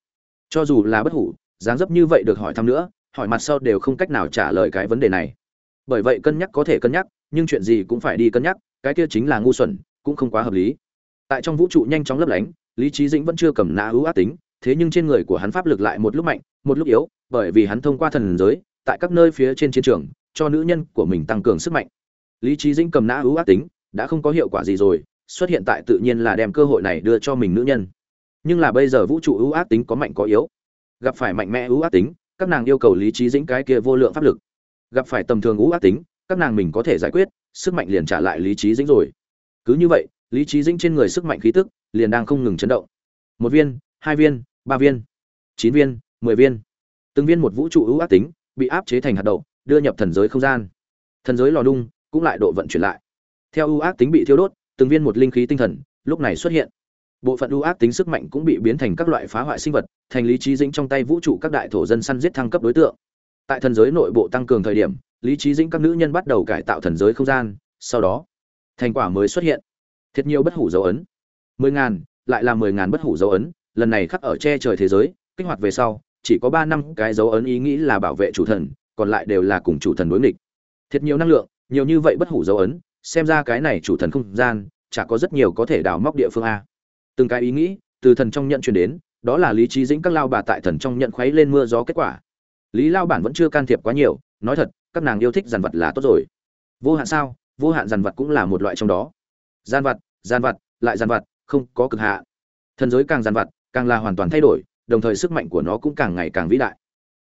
Cho dù là bất hủ, dáng dấp như vậy được hỏi thăm nữa, hỏi mặt sau đều không cách nào trả lời cái vấn đề này. Bởi vậy cân nhắc có thể cân nhắc, nhưng chuyện gì cũng phải đi cân nhắc, cái kia chính là ngu xuẩn, cũng không quá hợp lý. Tại trong vũ trụ nhanh chóng lấp lánh, lý trí dĩnh vẫn chưa cầm nã ưu ác tính, thế nhưng trên người của hắn pháp lực lại một lúc mạnh, một lúc yếu, bởi vì hắn thông qua thần giới, tại các nơi phía trên chiến trường, cho nữ nhân của mình tăng cường sức mạnh. Lý trí dĩnh cầm nã ưu ác tính, đã không có hiệu quả gì rồi, xuất hiện tại tự nhiên là đem cơ hội này đưa cho mình nữ nhân nhưng là bây giờ vũ trụ ưu ác tính có mạnh có yếu. Gặp phải mạnh mẽ ưu ác tính, các nàng yêu cầu lý trí dĩnh cái kia vô lượng pháp lực. Gặp phải tầm thường ưu ác tính, các nàng mình có thể giải quyết, sức mạnh liền trả lại lý trí dĩnh rồi. Cứ như vậy, lý trí dĩnh trên người sức mạnh khí tức liền đang không ngừng chấn động. Một viên, hai viên, ba viên, chín viên, mười viên. Từng viên một vũ trụ ưu ác tính bị áp chế thành hạt đậu, đưa nhập thần giới không gian. Thần giới lò đung cũng lại độ vận chuyển lại. Theo ưu ác tính bị thiêu đốt, từng viên một linh khí tinh thần lúc này xuất hiện bộ phận ưu ác tính sức mạnh cũng bị biến thành các loại phá hoại sinh vật, thành lý trí dĩnh trong tay vũ trụ các đại thổ dân săn giết thăng cấp đối tượng. Tại thần giới nội bộ tăng cường thời điểm, lý trí dĩnh các nữ nhân bắt đầu cải tạo thần giới không gian, sau đó, thành quả mới xuất hiện. Thiệt nhiều bất hủ dấu ấn. Mười ngàn, lại là mười ngàn bất hủ dấu ấn, lần này khắc ở che trời thế giới, kích hoạt về sau, chỉ có ba năm cái dấu ấn ý nghĩ là bảo vệ chủ thần, còn lại đều là cùng chủ thần đối nghịch. Thiệt nhiều năng lượng, nhiều như vậy bất hủ dấu ấn, xem ra cái này chủ thần không gian, chả có rất nhiều có thể đào móc địa phương a từng cái ý nghĩ từ thần trong nhận truyền đến, đó là lý trí dĩnh các lao bà tại thần trong nhận khuấy lên mưa gió kết quả. Lý lao bản vẫn chưa can thiệp quá nhiều, nói thật, các nàng yêu thích dàn vật là tốt rồi. Vô hạn sao? Vô hạn dàn vật cũng là một loại trong đó. Gian vật gian vật, lại gian vật, không có cực hạ thần giới càng gian vật, càng là hoàn toàn thay đổi, đồng thời sức mạnh của nó cũng càng ngày càng vĩ đại.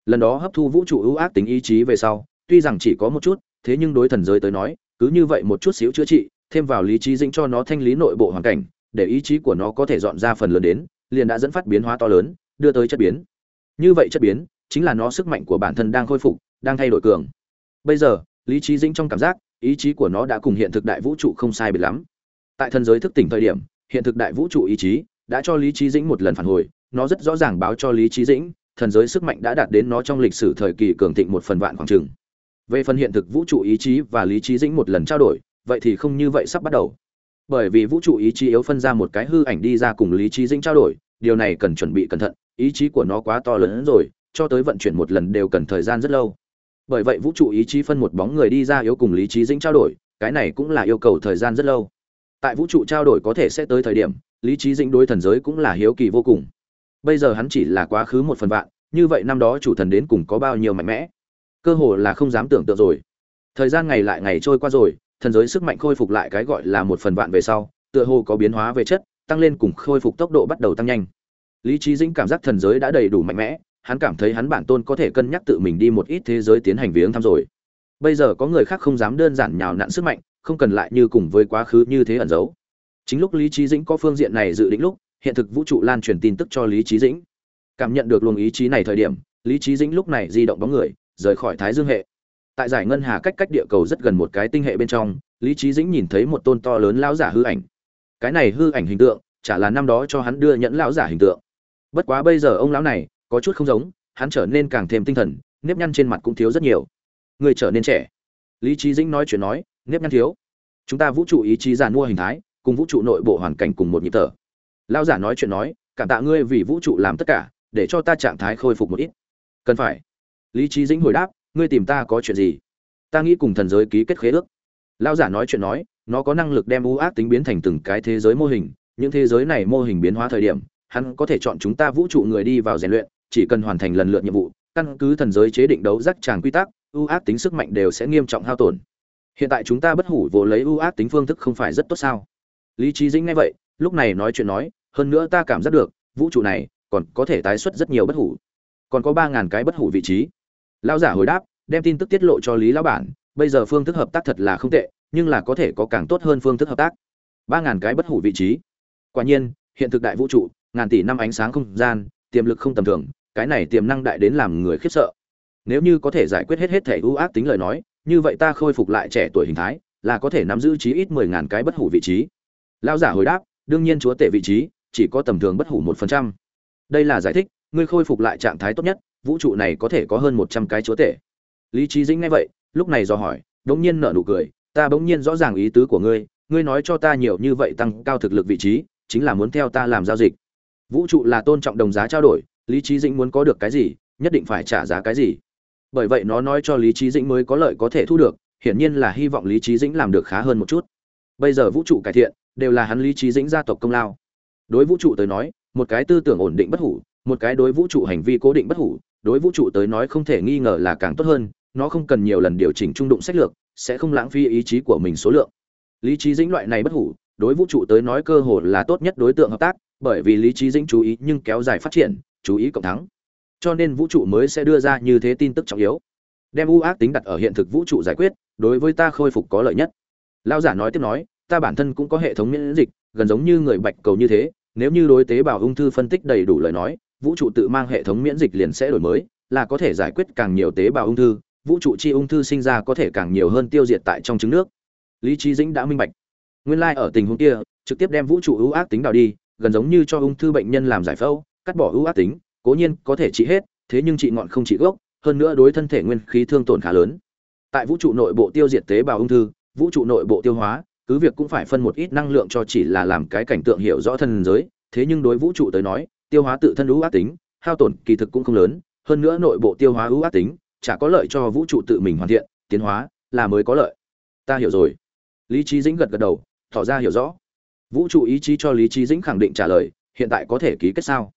Lần đó hấp thu vũ trụ ưu ác tính ý chí về sau, tuy rằng chỉ có một chút, thế nhưng đối thần giới tới nói, cứ như vậy một chút xíu chữa trị, thêm vào lý trí dĩnh cho nó thanh lý nội bộ hoàn cảnh để ý chí của nó có thể dọn ra phần lớn đến, liền đã dẫn phát biến hóa to lớn, đưa tới chất biến. Như vậy chất biến, chính là nó sức mạnh của bản thân đang khôi phục, đang thay đổi cường. Bây giờ, lý trí dĩnh trong cảm giác, ý chí của nó đã cùng hiện thực đại vũ trụ không sai biệt lắm. Tại thần giới thức tỉnh thời điểm, hiện thực đại vũ trụ ý chí đã cho lý trí dĩnh một lần phản hồi, nó rất rõ ràng báo cho lý trí dĩnh, thần giới sức mạnh đã đạt đến nó trong lịch sử thời kỳ cường thịnh một phần vạn khoảng trừng về phần hiện thực vũ trụ ý chí và lý trí dĩnh một lần trao đổi, vậy thì không như vậy sắp bắt đầu bởi vì vũ trụ ý chí yếu phân ra một cái hư ảnh đi ra cùng lý trí dĩnh trao đổi, điều này cần chuẩn bị cẩn thận, ý chí của nó quá to lớn hơn rồi, cho tới vận chuyển một lần đều cần thời gian rất lâu. Bởi vậy vũ trụ ý chí phân một bóng người đi ra yếu cùng lý trí dĩnh trao đổi, cái này cũng là yêu cầu thời gian rất lâu. Tại vũ trụ trao đổi có thể sẽ tới thời điểm, lý trí dĩnh đối thần giới cũng là hiếu kỳ vô cùng. Bây giờ hắn chỉ là quá khứ một phần vạn, như vậy năm đó chủ thần đến cùng có bao nhiêu mạnh mẽ? Cơ hồ là không dám tưởng tượng rồi. Thời gian ngày lại ngày trôi qua rồi thần giới sức mạnh khôi phục lại cái gọi là một phần vạn về sau, tựa hồ có biến hóa về chất, tăng lên cùng khôi phục tốc độ bắt đầu tăng nhanh. Lý trí dĩnh cảm giác thần giới đã đầy đủ mạnh mẽ, hắn cảm thấy hắn bản tôn có thể cân nhắc tự mình đi một ít thế giới tiến hành viếng thăm rồi. Bây giờ có người khác không dám đơn giản nhào nặn sức mạnh, không cần lại như cùng với quá khứ như thế ẩn giấu. Chính lúc lý trí dĩnh có phương diện này dự định lúc, hiện thực vũ trụ lan truyền tin tức cho lý trí dĩnh. Cảm nhận được luồng ý chí này thời điểm, lý trí dĩnh lúc này di động bóng người, rời khỏi thái dương hệ tại giải ngân hà cách cách địa cầu rất gần một cái tinh hệ bên trong, lý trí dĩnh nhìn thấy một tôn to lớn lão giả hư ảnh. Cái này hư ảnh hình tượng, chả là năm đó cho hắn đưa nhẫn lão giả hình tượng. Bất quá bây giờ ông lão này, có chút không giống, hắn trở nên càng thêm tinh thần, nếp nhăn trên mặt cũng thiếu rất nhiều. Người trở nên trẻ. Lý trí dĩnh nói chuyện nói, nếp nhăn thiếu. Chúng ta vũ trụ ý chí giàn mua hình thái, cùng vũ trụ nội bộ hoàn cảnh cùng một nhịp thở. Lão giả nói chuyện nói, cảm tạ ngươi vì vũ trụ làm tất cả, để cho ta trạng thái khôi phục một ít. Cần phải. Lý trí dĩnh hồi đáp ngươi tìm ta có chuyện gì? Ta nghĩ cùng thần giới ký kết khế ước. Lão giả nói chuyện nói, nó có năng lực đem u ác tính biến thành từng cái thế giới mô hình. Những thế giới này mô hình biến hóa thời điểm, hắn có thể chọn chúng ta vũ trụ người đi vào rèn luyện, chỉ cần hoàn thành lần lượt nhiệm vụ, căn cứ thần giới chế định đấu rắc tràng quy tắc ưu ác tính sức mạnh đều sẽ nghiêm trọng hao tổn. Hiện tại chúng ta bất hủ vô lấy ưu ác tính phương thức không phải rất tốt sao? Lý trí dĩnh nghe vậy, lúc này nói chuyện nói, hơn nữa ta cảm giác được, vũ trụ này còn có thể tái xuất rất nhiều bất hủ. Còn có ba ngàn cái bất hủ vị trí lão giả hồi đáp, đem tin tức tiết lộ cho lý lão bản, bây giờ phương thức hợp tác thật là không tệ, nhưng là có thể có càng tốt hơn phương thức hợp tác. Ba ngàn cái bất hủ vị trí. Quả nhiên, hiện thực đại vũ trụ, ngàn tỷ năm ánh sáng không gian, tiềm lực không tầm thường, cái này tiềm năng đại đến làm người khiếp sợ. Nếu như có thể giải quyết hết hết thể ưu ác tính lời nói, như vậy ta khôi phục lại trẻ tuổi hình thái, là có thể nắm giữ chí ít mười ngàn cái bất hủ vị trí. Lão giả hồi đáp, đương nhiên chúa tể vị trí, chỉ có tầm thường bất hủ một phần trăm. Đây là giải thích, ngươi khôi phục lại trạng thái tốt nhất vũ trụ này có thể có hơn một trăm cái chúa tể. Lý trí dĩnh nghe vậy, lúc này do hỏi, đống nhiên nở nụ cười, ta bỗng nhiên rõ ràng ý tứ của ngươi ngươi nói cho ta nhiều như vậy tăng cao thực lực vị trí, chính là muốn theo ta làm giao dịch. Vũ trụ là tôn trọng đồng giá trao đổi, lý trí dĩnh muốn có được cái gì, nhất định phải trả giá cái gì. Bởi vậy nó nói cho lý trí dĩnh mới có lợi có thể thu được, hiển nhiên là hy vọng lý trí dĩnh làm được khá hơn một chút. Bây giờ vũ trụ cải thiện, đều là hắn lý trí dĩnh gia tộc công lao. Đối vũ trụ tới nói, một cái tư tưởng ổn định bất hủ, một cái đối vũ trụ hành vi cố định bất hủ đối vũ trụ tới nói không thể nghi ngờ là càng tốt hơn, nó không cần nhiều lần điều chỉnh trung đụng sách lược, sẽ không lãng phí ý chí của mình số lượng. Lý trí dĩnh loại này bất hủ, đối vũ trụ tới nói cơ hội là tốt nhất đối tượng hợp tác, bởi vì lý trí dĩnh chú ý nhưng kéo dài phát triển, chú ý cộng thắng. Cho nên vũ trụ mới sẽ đưa ra như thế tin tức trọng yếu. Đem ưu ác tính đặt ở hiện thực vũ trụ giải quyết, đối với ta khôi phục có lợi nhất. Lao giả nói tiếp nói, ta bản thân cũng có hệ thống miễn dịch, gần giống như người bạch cầu như thế, nếu như đối tế bào ung thư phân tích đầy đủ lời nói vũ trụ tự mang hệ thống miễn dịch liền sẽ đổi mới, là có thể giải quyết càng nhiều tế bào ung thư, vũ trụ chi ung thư sinh ra có thể càng nhiều hơn tiêu diệt tại trong trứng nước. Lý trí dĩnh đã minh bạch. Nguyên lai ở tình huống kia, trực tiếp đem vũ trụ ưu ác tính đào đi, gần giống như cho ung thư bệnh nhân làm giải phẫu, cắt bỏ ưu ác tính, cố nhiên có thể trị hết, thế nhưng trị ngọn không trị gốc, hơn nữa đối thân thể nguyên khí thương tổn khá lớn. Tại vũ trụ nội bộ tiêu diệt tế bào ung thư, vũ trụ nội bộ tiêu hóa, cứ việc cũng phải phân một ít năng lượng cho chỉ là làm cái cảnh tượng hiểu rõ thân giới, thế nhưng đối vũ trụ tới nói tiêu hóa tự thân ưu ác tính, hao tổn kỳ thực cũng không lớn, hơn nữa nội bộ tiêu hóa ưu ác tính, chả có lợi cho vũ trụ tự mình hoàn thiện, tiến hóa là mới có lợi. Ta hiểu rồi. Lý trí dĩnh gật gật đầu, tỏ ra hiểu rõ. Vũ trụ ý chí cho lý trí dĩnh khẳng định trả lời, hiện tại có thể ký kết sao?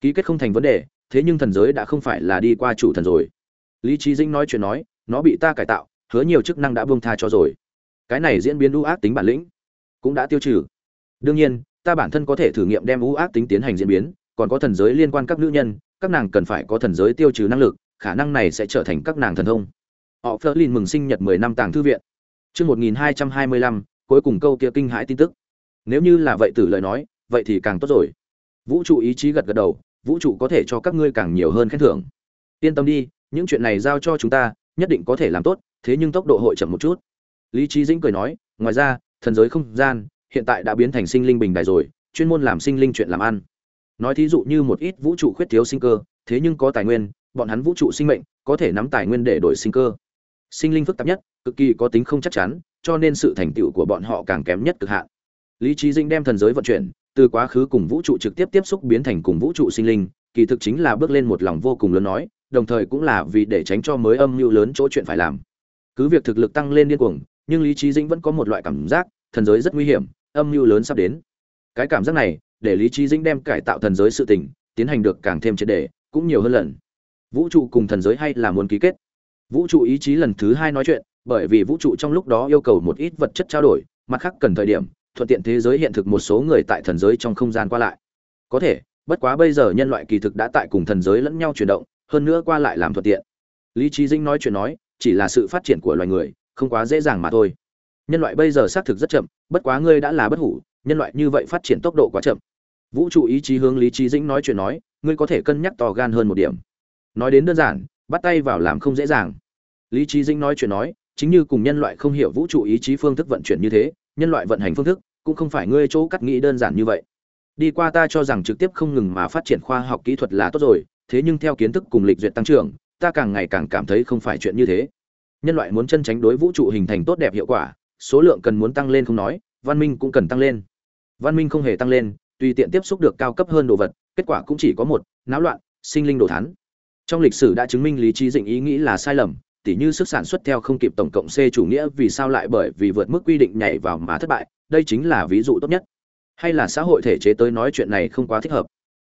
Ký kết không thành vấn đề, thế nhưng thần giới đã không phải là đi qua chủ thần rồi. Lý trí dĩnh nói chuyện nói, nó bị ta cải tạo, hứa nhiều chức năng đã buông tha cho rồi. Cái này diễn biến ưu ác tính bản lĩnh cũng đã tiêu trừ. Đương nhiên, ta bản thân có thể thử nghiệm đem ưu ác tính tiến hành diễn biến còn có thần giới liên quan các nữ nhân, các nàng cần phải có thần giới tiêu trừ năng lực, khả năng này sẽ trở thành các nàng thần thông. Họ phớt lên mừng sinh nhật mười năm tàng thư viện. Chương một nghìn hai trăm hai mươi lăm, cuối cùng câu kia kinh hãi tin tức. Nếu như là vậy tử lời nói, vậy thì càng tốt rồi. Vũ trụ ý chí gật gật đầu, vũ trụ có thể cho các ngươi càng nhiều hơn khen thưởng. Yên tâm đi, những chuyện này giao cho chúng ta, nhất định có thể làm tốt, thế nhưng tốc độ hội chậm một chút. Lý trí dĩnh cười nói, ngoài ra, thần giới không gian hiện tại đã biến thành sinh linh bình đài rồi, chuyên môn làm sinh linh chuyện làm ăn nói thí dụ như một ít vũ trụ khuyết thiếu sinh cơ, thế nhưng có tài nguyên, bọn hắn vũ trụ sinh mệnh có thể nắm tài nguyên để đổi sinh cơ. Sinh linh phức tạp nhất, cực kỳ có tính không chắc chắn, cho nên sự thành tựu của bọn họ càng kém nhất cực hạn. Lý trí dinh đem thần giới vận chuyển, từ quá khứ cùng vũ trụ trực tiếp tiếp xúc biến thành cùng vũ trụ sinh linh, kỳ thực chính là bước lên một lòng vô cùng lớn nói, đồng thời cũng là vì để tránh cho mới âm mưu lớn chỗ chuyện phải làm. Cứ việc thực lực tăng lên điên cuồng, nhưng lý trí dĩnh vẫn có một loại cảm giác, thần giới rất nguy hiểm, âm mưu lớn sắp đến. Cái cảm giác này để lý trí dĩnh đem cải tạo thần giới sự tình tiến hành được càng thêm triệt đề cũng nhiều hơn lần. Vũ trụ cùng thần giới hay là muốn ký kết? Vũ trụ ý chí lần thứ hai nói chuyện, bởi vì vũ trụ trong lúc đó yêu cầu một ít vật chất trao đổi, mặt khác cần thời điểm, thuận tiện thế giới hiện thực một số người tại thần giới trong không gian qua lại. Có thể, bất quá bây giờ nhân loại kỳ thực đã tại cùng thần giới lẫn nhau chuyển động, hơn nữa qua lại làm thuận tiện. Lý trí dinh nói chuyện nói, chỉ là sự phát triển của loài người, không quá dễ dàng mà thôi. Nhân loại bây giờ xác thực rất chậm, bất quá ngươi đã là bất hủ nhân loại như vậy phát triển tốc độ quá chậm. Vũ trụ ý chí hướng lý trí dĩnh nói chuyện nói, ngươi có thể cân nhắc to gan hơn một điểm. Nói đến đơn giản, bắt tay vào làm không dễ dàng. Lý trí dĩnh nói chuyện nói, chính như cùng nhân loại không hiểu vũ trụ ý chí phương thức vận chuyển như thế, nhân loại vận hành phương thức, cũng không phải ngươi chỗ cắt nghĩ đơn giản như vậy. Đi qua ta cho rằng trực tiếp không ngừng mà phát triển khoa học kỹ thuật là tốt rồi, thế nhưng theo kiến thức cùng lịch duyệt tăng trưởng, ta càng ngày càng cảm thấy không phải chuyện như thế. Nhân loại muốn chân tránh đối vũ trụ hình thành tốt đẹp hiệu quả, số lượng cần muốn tăng lên không nói, văn minh cũng cần tăng lên văn minh không hề tăng lên, tùy tiện tiếp xúc được cao cấp hơn đồ vật, kết quả cũng chỉ có một, náo loạn, sinh linh đồ thán. Trong lịch sử đã chứng minh lý trí dịnh ý nghĩ là sai lầm, tỉ như sức sản xuất theo không kịp tổng cộng c chủ nghĩa vì sao lại bởi vì vượt mức quy định nhảy vào mà thất bại, đây chính là ví dụ tốt nhất. Hay là xã hội thể chế tới nói chuyện này không quá thích hợp.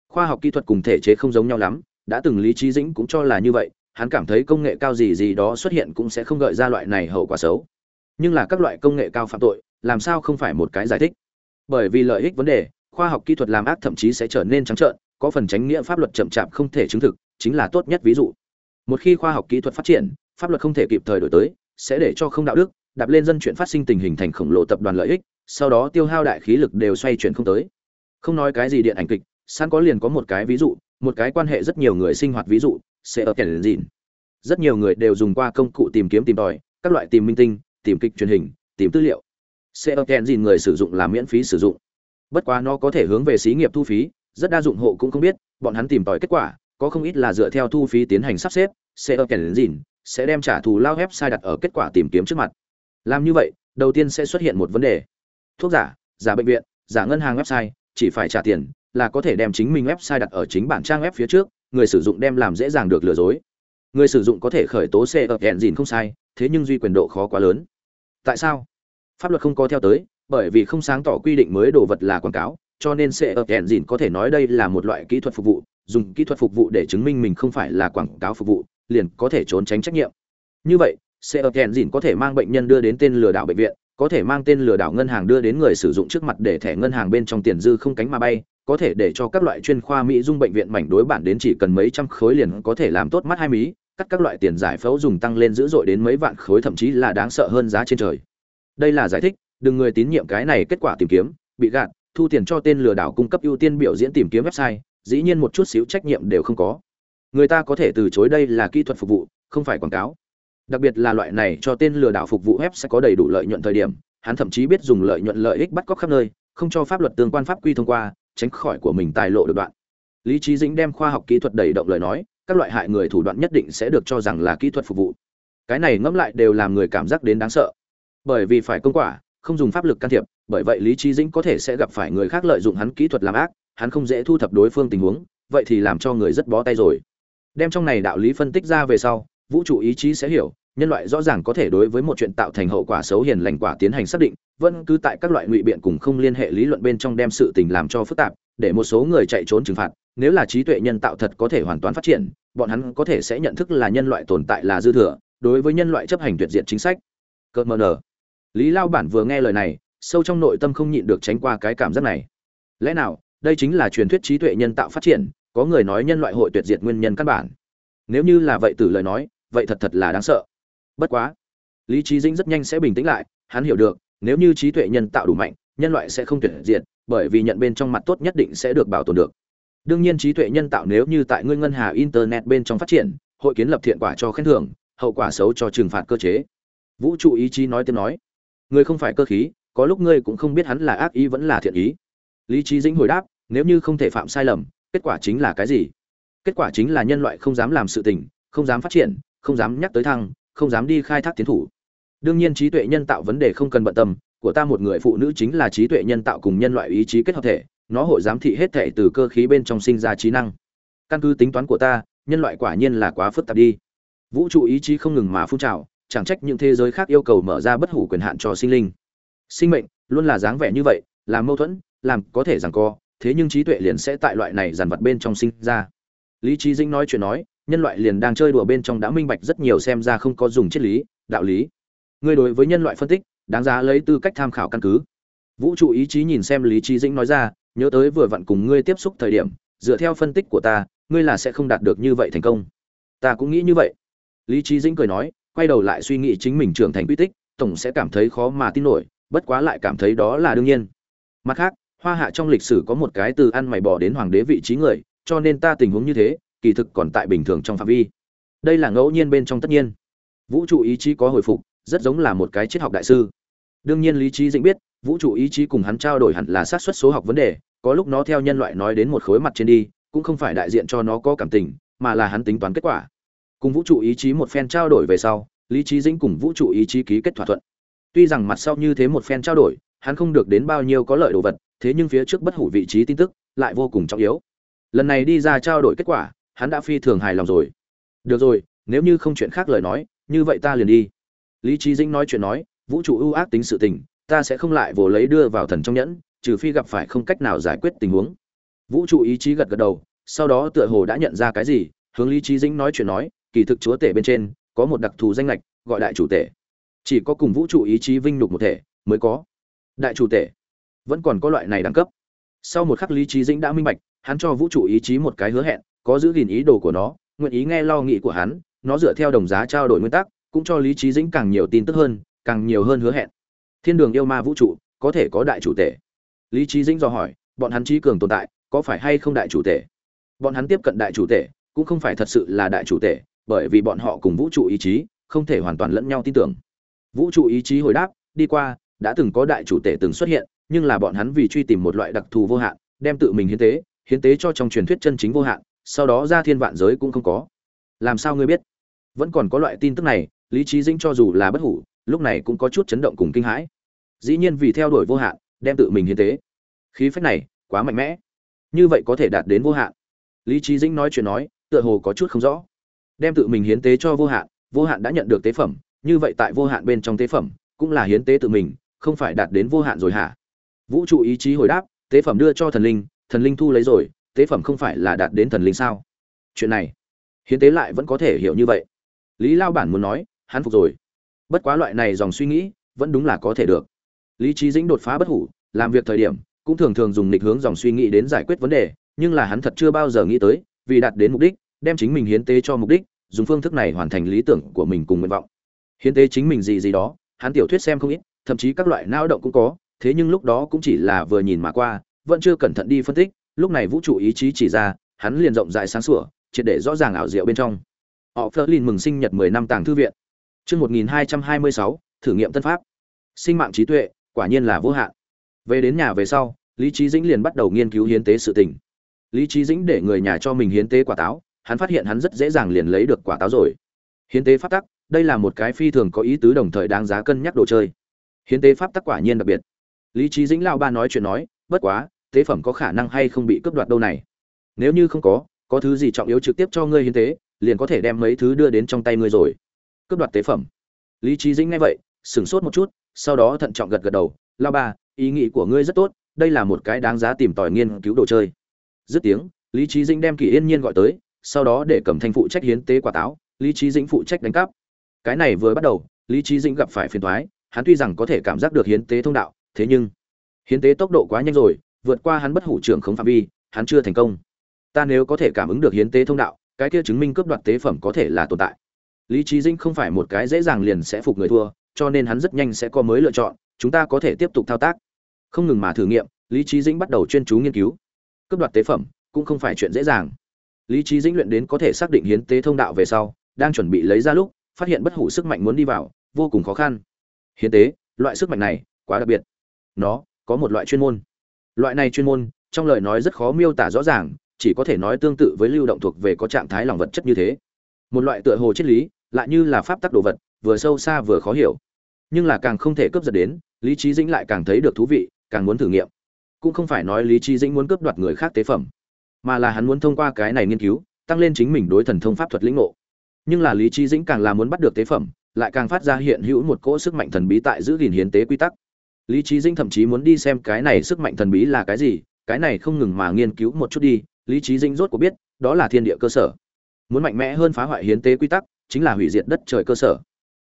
Khoa học kỹ thuật cùng thể chế không giống nhau lắm, đã từng lý trí dĩnh cũng cho là như vậy, hắn cảm thấy công nghệ cao gì gì đó xuất hiện cũng sẽ không gợi ra loại này hậu quả xấu. Nhưng là các loại công nghệ cao phạm tội, làm sao không phải một cái giải thích? Bởi vì lợi ích vấn đề, khoa học kỹ thuật làm ác thậm chí sẽ trở nên trắng trợn, có phần tránh nghĩa pháp luật chậm chạp không thể chứng thực, chính là tốt nhất ví dụ. Một khi khoa học kỹ thuật phát triển, pháp luật không thể kịp thời đổi tới, sẽ để cho không đạo đức, đạp lên dân chuyện phát sinh tình hình thành khổng lồ tập đoàn lợi ích, sau đó tiêu hao đại khí lực đều xoay chuyển không tới. Không nói cái gì điện ảnh kịch, san có liền có một cái ví dụ, một cái quan hệ rất nhiều người sinh hoạt ví dụ, sẽ ở kèn dịn rất nhiều người đều dùng qua công cụ tìm kiếm tìm tòi, các loại tìm minh tinh, tìm kịch truyền hình, tìm tư liệu sẽ ở kèn dìn người sử dụng là miễn phí sử dụng. Bất quá nó có thể hướng về xí nghiệp thu phí, rất đa dụng hộ cũng không biết, bọn hắn tìm tòi kết quả, có không ít là dựa theo thu phí tiến hành sắp xếp sẽ ở kèn dìn sẽ đem trả thù lao website đặt ở kết quả tìm kiếm trước mặt. Làm như vậy, đầu tiên sẽ xuất hiện một vấn đề. Thuốc giả giả bệnh viện, giả ngân hàng website, chỉ phải trả tiền là có thể đem chính mình website đặt ở chính bản trang web phía trước, người sử dụng đem làm dễ dàng được lừa dối. Người sử dụng có thể khởi tố xe ở kèn dìn không sai, thế nhưng duy quyền độ khó quá lớn. Tại sao? Pháp luật không có theo tới, bởi vì không sáng tỏ quy định mới đồ vật là quảng cáo, cho nên sẽ ở kèn dìn có thể nói đây là một loại kỹ thuật phục vụ, dùng kỹ thuật phục vụ để chứng minh mình không phải là quảng cáo phục vụ, liền có thể trốn tránh trách nhiệm. Như vậy, sẽ ở kèn dìn có thể mang bệnh nhân đưa đến tên lừa đảo bệnh viện, có thể mang tên lừa đảo ngân hàng đưa đến người sử dụng trước mặt để thẻ ngân hàng bên trong tiền dư không cánh mà bay, có thể để cho các loại chuyên khoa mỹ dung bệnh viện mảnh đối bản đến chỉ cần mấy trăm khối liền có thể làm tốt mắt hai mí, cắt các loại tiền giải phẫu dùng tăng lên dữ dội đến mấy vạn khối, thậm chí là đáng sợ hơn giá trên trời đây là giải thích, đừng người tín nhiệm cái này kết quả tìm kiếm, bị gạt, thu tiền cho tên lừa đảo cung cấp ưu tiên biểu diễn tìm kiếm website, dĩ nhiên một chút xíu trách nhiệm đều không có. Người ta có thể từ chối đây là kỹ thuật phục vụ, không phải quảng cáo. Đặc biệt là loại này cho tên lừa đảo phục vụ web sẽ có đầy đủ lợi nhuận thời điểm, hắn thậm chí biết dùng lợi nhuận lợi ích bắt cóc khắp nơi, không cho pháp luật tương quan pháp quy thông qua, tránh khỏi của mình tài lộ được đoạn. Lý trí dĩnh đem khoa học kỹ thuật đẩy động lời nói, các loại hại người thủ đoạn nhất định sẽ được cho rằng là kỹ thuật phục vụ. Cái này ngẫm lại đều làm người cảm giác đến đáng sợ bởi vì phải công quả, không dùng pháp lực can thiệp, bởi vậy lý trí dĩnh có thể sẽ gặp phải người khác lợi dụng hắn kỹ thuật làm ác, hắn không dễ thu thập đối phương tình huống, vậy thì làm cho người rất bó tay rồi. Đem trong này đạo lý phân tích ra về sau, vũ trụ ý chí sẽ hiểu, nhân loại rõ ràng có thể đối với một chuyện tạo thành hậu quả xấu hiền lành quả tiến hành xác định, vẫn cứ tại các loại ngụy biện cùng không liên hệ lý luận bên trong đem sự tình làm cho phức tạp, để một số người chạy trốn trừng phạt, nếu là trí tuệ nhân tạo thật có thể hoàn toàn phát triển, bọn hắn có thể sẽ nhận thức là nhân loại tồn tại là dư thừa, đối với nhân loại chấp hành tuyệt diện chính sách. Cợt mờ nở lý lao bản vừa nghe lời này, sâu trong nội tâm không nhịn được tránh qua cái cảm giác này. Lẽ nào, đây chính là truyền thuyết trí tuệ nhân tạo phát triển, có người nói nhân loại hội tuyệt diệt nguyên nhân căn bản. Nếu như là vậy từ lời nói, vậy thật thật là đáng sợ. Bất quá, lý trí dĩnh rất nhanh sẽ bình tĩnh lại, hắn hiểu được, nếu như trí tuệ nhân tạo đủ mạnh, nhân loại sẽ không tuyệt diệt, bởi vì nhận bên trong mặt tốt nhất định sẽ được bảo tồn được. Đương nhiên trí tuệ nhân tạo nếu như tại ngươi ngân hà internet bên trong phát triển, hội kiến lập thiện quả cho khen thưởng, hậu quả xấu cho trừng phạt cơ chế. Vũ trụ ý chí nói tiếp nói ngươi không phải cơ khí, có lúc ngươi cũng không biết hắn là ác ý vẫn là thiện ý. Lý trí dĩnh hồi đáp, nếu như không thể phạm sai lầm, kết quả chính là cái gì? Kết quả chính là nhân loại không dám làm sự tình, không dám phát triển, không dám nhắc tới thăng, không dám đi khai thác tiến thủ. Đương nhiên trí tuệ nhân tạo vấn đề không cần bận tâm, của ta một người phụ nữ chính là trí tuệ nhân tạo cùng nhân loại ý chí kết hợp thể, nó hội giám thị hết thể từ cơ khí bên trong sinh ra trí năng. Căn cứ tính toán của ta, nhân loại quả nhiên là quá phức tạp đi. Vũ trụ ý chí không ngừng mà phun trào chẳng trách những thế giới khác yêu cầu mở ra bất hủ quyền hạn cho sinh linh. Sinh mệnh luôn là dáng vẻ như vậy làm mâu thuẫn, làm có thể rằng co, thế nhưng trí tuệ liền sẽ tại loại này dàn vật bên trong sinh ra. Lý trí Dĩnh nói chuyện nói, nhân loại liền đang chơi đùa bên trong đã minh bạch rất nhiều xem ra không có dùng triết lý, đạo lý. Ngươi đối với nhân loại phân tích, đáng giá lấy tư cách tham khảo căn cứ. Vũ trụ ý chí nhìn xem lý trí dĩnh nói ra, nhớ tới vừa vặn cùng ngươi tiếp xúc thời điểm, dựa theo phân tích của ta, ngươi là sẽ không đạt được như vậy thành công. Ta cũng nghĩ như vậy. Lý trí dĩnh cười nói quay đầu lại suy nghĩ chính mình trưởng thành quy tích, tổng sẽ cảm thấy khó mà tin nổi, bất quá lại cảm thấy đó là đương nhiên. Mặt khác, hoa hạ trong lịch sử có một cái từ ăn mày bỏ đến hoàng đế vị trí người, cho nên ta tình huống như thế, kỳ thực còn tại bình thường trong phạm vi. Đây là ngẫu nhiên bên trong tất nhiên. Vũ trụ ý chí có hồi phục, rất giống là một cái triết học đại sư. Đương nhiên lý trí dĩnh biết, vũ trụ ý chí cùng hắn trao đổi hẳn là xác suất số học vấn đề, có lúc nó theo nhân loại nói đến một khối mặt trên đi, cũng không phải đại diện cho nó có cảm tình, mà là hắn tính toán kết quả cùng vũ trụ ý chí một phen trao đổi về sau, lý trí dĩnh cùng vũ trụ ý chí ký kết thỏa thuận. Tuy rằng mặt sau như thế một phen trao đổi, hắn không được đến bao nhiêu có lợi đồ vật, thế nhưng phía trước bất hủ vị trí tin tức lại vô cùng trọng yếu. Lần này đi ra trao đổi kết quả, hắn đã phi thường hài lòng rồi. Được rồi, nếu như không chuyện khác lời nói, như vậy ta liền đi. Lý trí dĩnh nói chuyện nói, vũ trụ ưu ác tính sự tình, ta sẽ không lại vồ lấy đưa vào thần trong nhẫn, trừ phi gặp phải không cách nào giải quyết tình huống. Vũ trụ ý chí gật gật đầu, sau đó tựa hồ đã nhận ra cái gì, hướng lý trí dĩnh nói chuyện nói kỳ thực chúa tể bên trên có một đặc thù danh lệch, gọi đại chủ tể. Chỉ có cùng vũ trụ ý chí vinh nhục một thể mới có. Đại chủ tể vẫn còn có loại này đẳng cấp. Sau một khắc lý trí dĩnh đã minh bạch, hắn cho vũ trụ ý chí một cái hứa hẹn, có giữ gìn ý đồ của nó, nguyện ý nghe lo nghĩ của hắn, nó dựa theo đồng giá trao đổi nguyên tắc, cũng cho lý trí dĩnh càng nhiều tin tức hơn, càng nhiều hơn hứa hẹn. Thiên đường yêu ma vũ trụ có thể có đại chủ tể. Lý trí dĩnh dò hỏi, bọn hắn trí cường tồn tại, có phải hay không đại chủ tể? Bọn hắn tiếp cận đại chủ tể, cũng không phải thật sự là đại chủ tể bởi vì bọn họ cùng vũ trụ ý chí không thể hoàn toàn lẫn nhau tin tưởng. Vũ trụ ý chí hồi đáp, đi qua, đã từng có đại chủ tể từng xuất hiện, nhưng là bọn hắn vì truy tìm một loại đặc thù vô hạn, đem tự mình hiến tế hiến tế cho trong truyền thuyết chân chính vô hạn, sau đó ra thiên vạn giới cũng không có. Làm sao ngươi biết? Vẫn còn có loại tin tức này, lý trí dĩnh cho dù là bất hủ, lúc này cũng có chút chấn động cùng kinh hãi. Dĩ nhiên vì theo đuổi vô hạn, đem tự mình hiến tế. Khí phách này, quá mạnh mẽ. Như vậy có thể đạt đến vô hạn. Lý trí dĩnh nói chuyện nói, tựa hồ có chút không rõ đem tự mình hiến tế cho vô hạn vô hạn đã nhận được tế phẩm, như vậy tại vô hạn bên trong tế phẩm cũng là hiến tế tự mình, không phải đạt đến vô hạn rồi hả? Vũ trụ ý chí hồi đáp, tế phẩm đưa cho thần linh thần linh thu lấy rồi, tế phẩm không phải là đạt đến thần linh sao? Chuyện này, hiến tế lại vẫn có thể hiểu như vậy. Lý lao bản muốn nói, hắn phục rồi. Bất quá loại này dòng suy nghĩ, vẫn đúng là có thể được. Lý trí dĩnh đột phá bất hủ, làm việc thời điểm, cũng thường thường dùng lịch hướng dòng suy nghĩ đến giải quyết vấn đề, nhưng là hắn thật chưa bao giờ nghĩ tới, vì đạt đến mục đích đem chính mình hiến tế cho mục đích, dùng phương thức này hoàn thành lý tưởng của mình cùng nguyện vọng. Hiến tế chính mình gì gì đó, hắn tiểu thuyết xem không ít, thậm chí các loại não động cũng có, thế nhưng lúc đó cũng chỉ là vừa nhìn mà qua, vẫn chưa cẩn thận đi phân tích, lúc này vũ trụ ý chí chỉ ra, hắn liền rộng rãi sáng sủa, triệt để rõ ràng ảo diệu bên trong. Họ Flerlin mừng sinh nhật 10 năm tàng thư viện. Chương 1226 thử nghiệm tân pháp. Sinh mạng trí tuệ, quả nhiên là vô hạn. Về đến nhà về sau, lý trí dĩnh liền bắt đầu nghiên cứu hiến tế sự tình. Lý trí dĩnh để người nhà cho mình hiến tế quả táo hắn phát hiện hắn rất dễ dàng liền lấy được quả táo rồi. Hiến tế pháp tắc, đây là một cái phi thường có ý tứ đồng thời đáng giá cân nhắc đồ chơi. Hiến tế pháp tắc quả nhiên đặc biệt. Lý trí dĩnh lao ba nói chuyện nói, bất quá, tế phẩm có khả năng hay không bị cướp đoạt đâu này? Nếu như không có có thứ gì trọng yếu trực tiếp cho ngươi hiến tế, liền có thể đem mấy thứ đưa đến trong tay ngươi rồi. Cướp đoạt tế phẩm. Lý trí dĩnh nghe vậy, sửng sốt một chút, sau đó thận trọng gật gật đầu lao ba, ý nghĩ của ngươi rất tốt, đây là một cái đáng giá tìm tòi nghiên cứu đồ chơi. Dứt tiếng, lý trí dĩnh đem kỳ yên nhiên gọi tới sau đó để cầm thanh phụ trách hiến tế quả táo, lý trí dĩnh phụ trách đánh cắp. Cái này vừa bắt đầu, lý trí dĩnh gặp phải phiền thoái hắn tuy rằng có thể cảm giác được hiến tế thông đạo, thế nhưng hiến tế tốc độ quá nhanh rồi, vượt qua hắn bất hủ trưởng khống phạm vi, hắn chưa thành công. Ta nếu có thể cảm ứng được hiến tế thông đạo, cái kia chứng minh cướp đoạt tế phẩm có thể là tồn tại. Lý trí dĩnh không phải một cái dễ dàng liền sẽ phục người thua, cho nên hắn rất nhanh sẽ có mới lựa chọn, chúng ta có thể tiếp tục thao tác. Không ngừng mà thử nghiệm, lý trí dĩnh bắt đầu chuyên chú nghiên cứu. Cướp đoạt tế phẩm cũng không phải chuyện dễ dàng lý trí dĩnh luyện đến có thể xác định hiến tế thông đạo về sau, đang chuẩn bị lấy ra lúc, phát hiện bất hủ sức mạnh muốn đi vào, vô cùng khó khăn. Hiến tế, loại sức mạnh này, quá đặc biệt. Nó, có một loại chuyên môn. Loại này chuyên môn, trong lời nói rất khó miêu tả rõ ràng, chỉ có thể nói tương tự với lưu động thuộc về có trạng thái lòng vật chất như thế. Một loại tựa hồ triết lý, lại như là pháp tắc đồ vật, vừa sâu xa vừa khó hiểu. Nhưng là càng không thể cướp giật đến, lý trí dĩnh lại càng thấy được thú vị, càng muốn thử nghiệm. Cũng không phải nói lý trí dĩnh muốn cướp đoạt người khác tế phẩm mà là hắn muốn thông qua cái này nghiên cứu, tăng lên chính mình đối thần thông pháp thuật lĩnh ngộ. Nhưng là lý trí dĩnh càng là muốn bắt được tế phẩm, lại càng phát ra hiện hữu một cỗ sức mạnh thần bí tại giữ gìn hiến tế quy tắc. Lý trí dĩnh thậm chí muốn đi xem cái này sức mạnh thần bí là cái gì, cái này không ngừng mà nghiên cứu một chút đi, lý trí dĩnh rốt cuộc biết, đó là thiên địa cơ sở. Muốn mạnh mẽ hơn phá hoại hiến tế quy tắc, chính là hủy diệt đất trời cơ sở.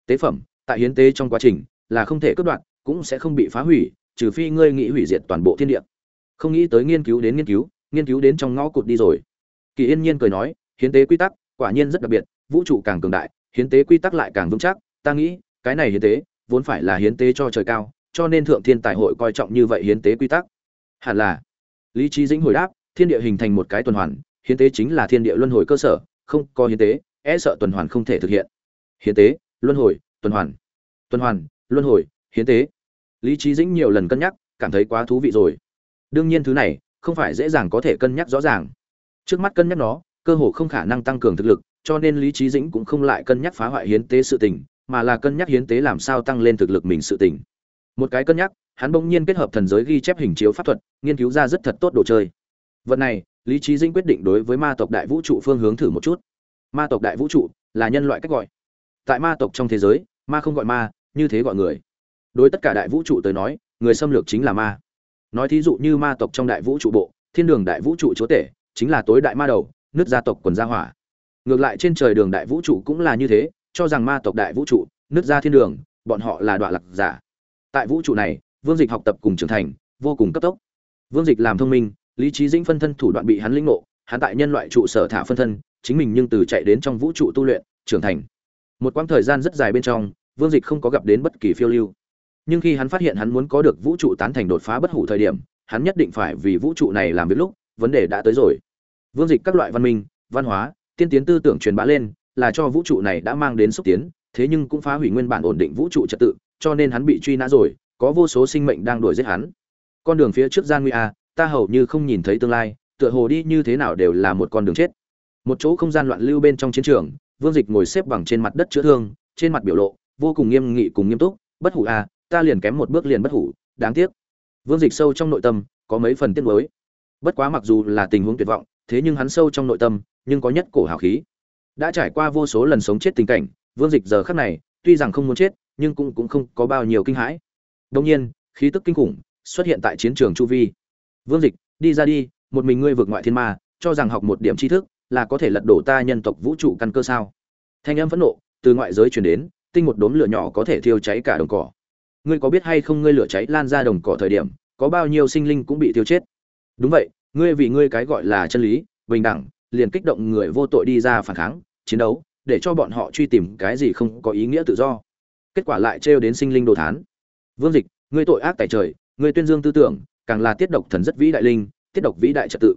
Tế phẩm, tại hiến tế trong quá trình, là không thể cướp đoạt, cũng sẽ không bị phá hủy, trừ phi ngươi nghĩ hủy diệt toàn bộ thiên địa. Không nghĩ tới nghiên cứu đến nghiên cứu nghiên cứu đến trong ngõ cụt đi rồi. Kỳ yên nhiên cười nói, hiến tế quy tắc, quả nhiên rất đặc biệt, vũ trụ càng cường đại, hiến tế quy tắc lại càng vững chắc. Ta nghĩ, cái này hiến tế, vốn phải là hiến tế cho trời cao, cho nên thượng thiên tài hội coi trọng như vậy hiến tế quy tắc. Hẳn là, lý trí dĩnh hồi đáp, thiên địa hình thành một cái tuần hoàn, hiến tế chính là thiên địa luân hồi cơ sở, không có hiến tế e sợ tuần hoàn không thể thực hiện. Hiến tế, luân hồi, tuần hoàn. Tuần hoàn, luân hồi, hiến tế. Lý trí dĩnh nhiều lần cân nhắc, cảm thấy quá thú vị rồi. Đương nhiên thứ này không phải dễ dàng có thể cân nhắc rõ ràng. Trước mắt cân nhắc nó, cơ hồ không khả năng tăng cường thực lực, cho nên lý trí dĩnh cũng không lại cân nhắc phá hoại hiến tế sự tình, mà là cân nhắc hiến tế làm sao tăng lên thực lực mình sự tình. Một cái cân nhắc, hắn bỗng nhiên kết hợp thần giới ghi chép hình chiếu pháp thuật, nghiên cứu ra rất thật tốt đồ chơi. Vật này, lý trí dĩnh quyết định đối với ma tộc đại vũ trụ phương hướng thử một chút. Ma tộc đại vũ trụ là nhân loại cách gọi. Tại ma tộc trong thế giới, ma không gọi ma, như thế gọi người. Đối tất cả đại vũ trụ tới nói, người xâm lược chính là ma nói thí dụ như ma tộc trong đại vũ trụ bộ, thiên đường đại vũ trụ chúa tể, chính là tối đại ma đầu nước gia tộc quần gia hỏa. Ngược lại trên trời đường đại vũ trụ cũng là như thế, cho rằng ma tộc đại vũ trụ nước gia thiên đường, bọn họ là đoạn lạc giả. Tại vũ trụ này, vương dịch học tập cùng trưởng thành, vô cùng cấp tốc. Vương dịch làm thông minh, lý trí dĩnh phân thân thủ đoạn bị hắn lĩnh ngộ, hắn tại nhân loại trụ sở thả phân thân, chính mình nhưng từ chạy đến trong vũ trụ tu luyện, trưởng thành. Một quãng thời gian rất dài bên trong, vương dịch không có gặp đến bất kỳ phiêu lưu nhưng khi hắn phát hiện hắn muốn có được vũ trụ tán thành đột phá bất hủ thời điểm, hắn nhất định phải vì vũ trụ này làm việc lúc, vấn đề đã tới rồi. Vương dịch các loại văn minh, văn hóa, tiên tiến tư tưởng truyền bá lên, là cho vũ trụ này đã mang đến xúc tiến, thế nhưng cũng phá hủy nguyên bản ổn định vũ trụ trật tự, cho nên hắn bị truy nã rồi, có vô số sinh mệnh đang đuổi giết hắn. Con đường phía trước gian nguy a, ta hầu như không nhìn thấy tương lai, tựa hồ đi như thế nào đều là một con đường chết. Một chỗ không gian loạn lưu bên trong chiến trường, vương dịch ngồi xếp bằng trên mặt đất chữa thương, trên mặt biểu lộ vô cùng nghiêm nghị cùng nghiêm túc, bất hủ a ta liền kém một bước liền bất hủ, đáng tiếc. Vương dịch sâu trong nội tâm, có mấy phần tiếc nuối. Bất quá mặc dù là tình huống tuyệt vọng, thế nhưng hắn sâu trong nội tâm, nhưng có nhất cổ hào khí. Đã trải qua vô số lần sống chết tình cảnh, vương dịch giờ khắc này, tuy rằng không muốn chết, nhưng cũng cũng không có bao nhiêu kinh hãi. Đông nhiên, khí tức kinh khủng xuất hiện tại chiến trường chu vi. Vương dịch, đi ra đi, một mình ngươi vượt ngoại thiên ma, cho rằng học một điểm tri thức là có thể lật đổ ta nhân tộc vũ trụ căn cơ sao? Thanh âm phẫn nộ từ ngoại giới truyền đến, tinh một đốm lửa nhỏ có thể thiêu cháy cả đồng cỏ ngươi có biết hay không ngươi lửa cháy lan ra đồng cỏ thời điểm, có bao nhiêu sinh linh cũng bị thiêu chết? Đúng vậy, ngươi vì ngươi cái gọi là chân lý, bình đẳng, liền kích động người vô tội đi ra phản kháng, chiến đấu, để cho bọn họ truy tìm cái gì không có ý nghĩa tự do. Kết quả lại trêu đến sinh linh đồ thán. Vương dịch, ngươi tội ác tại trời, ngươi tuyên dương tư tưởng, càng là tiết độc thần rất vĩ đại linh, tiết độc vĩ đại trật tự.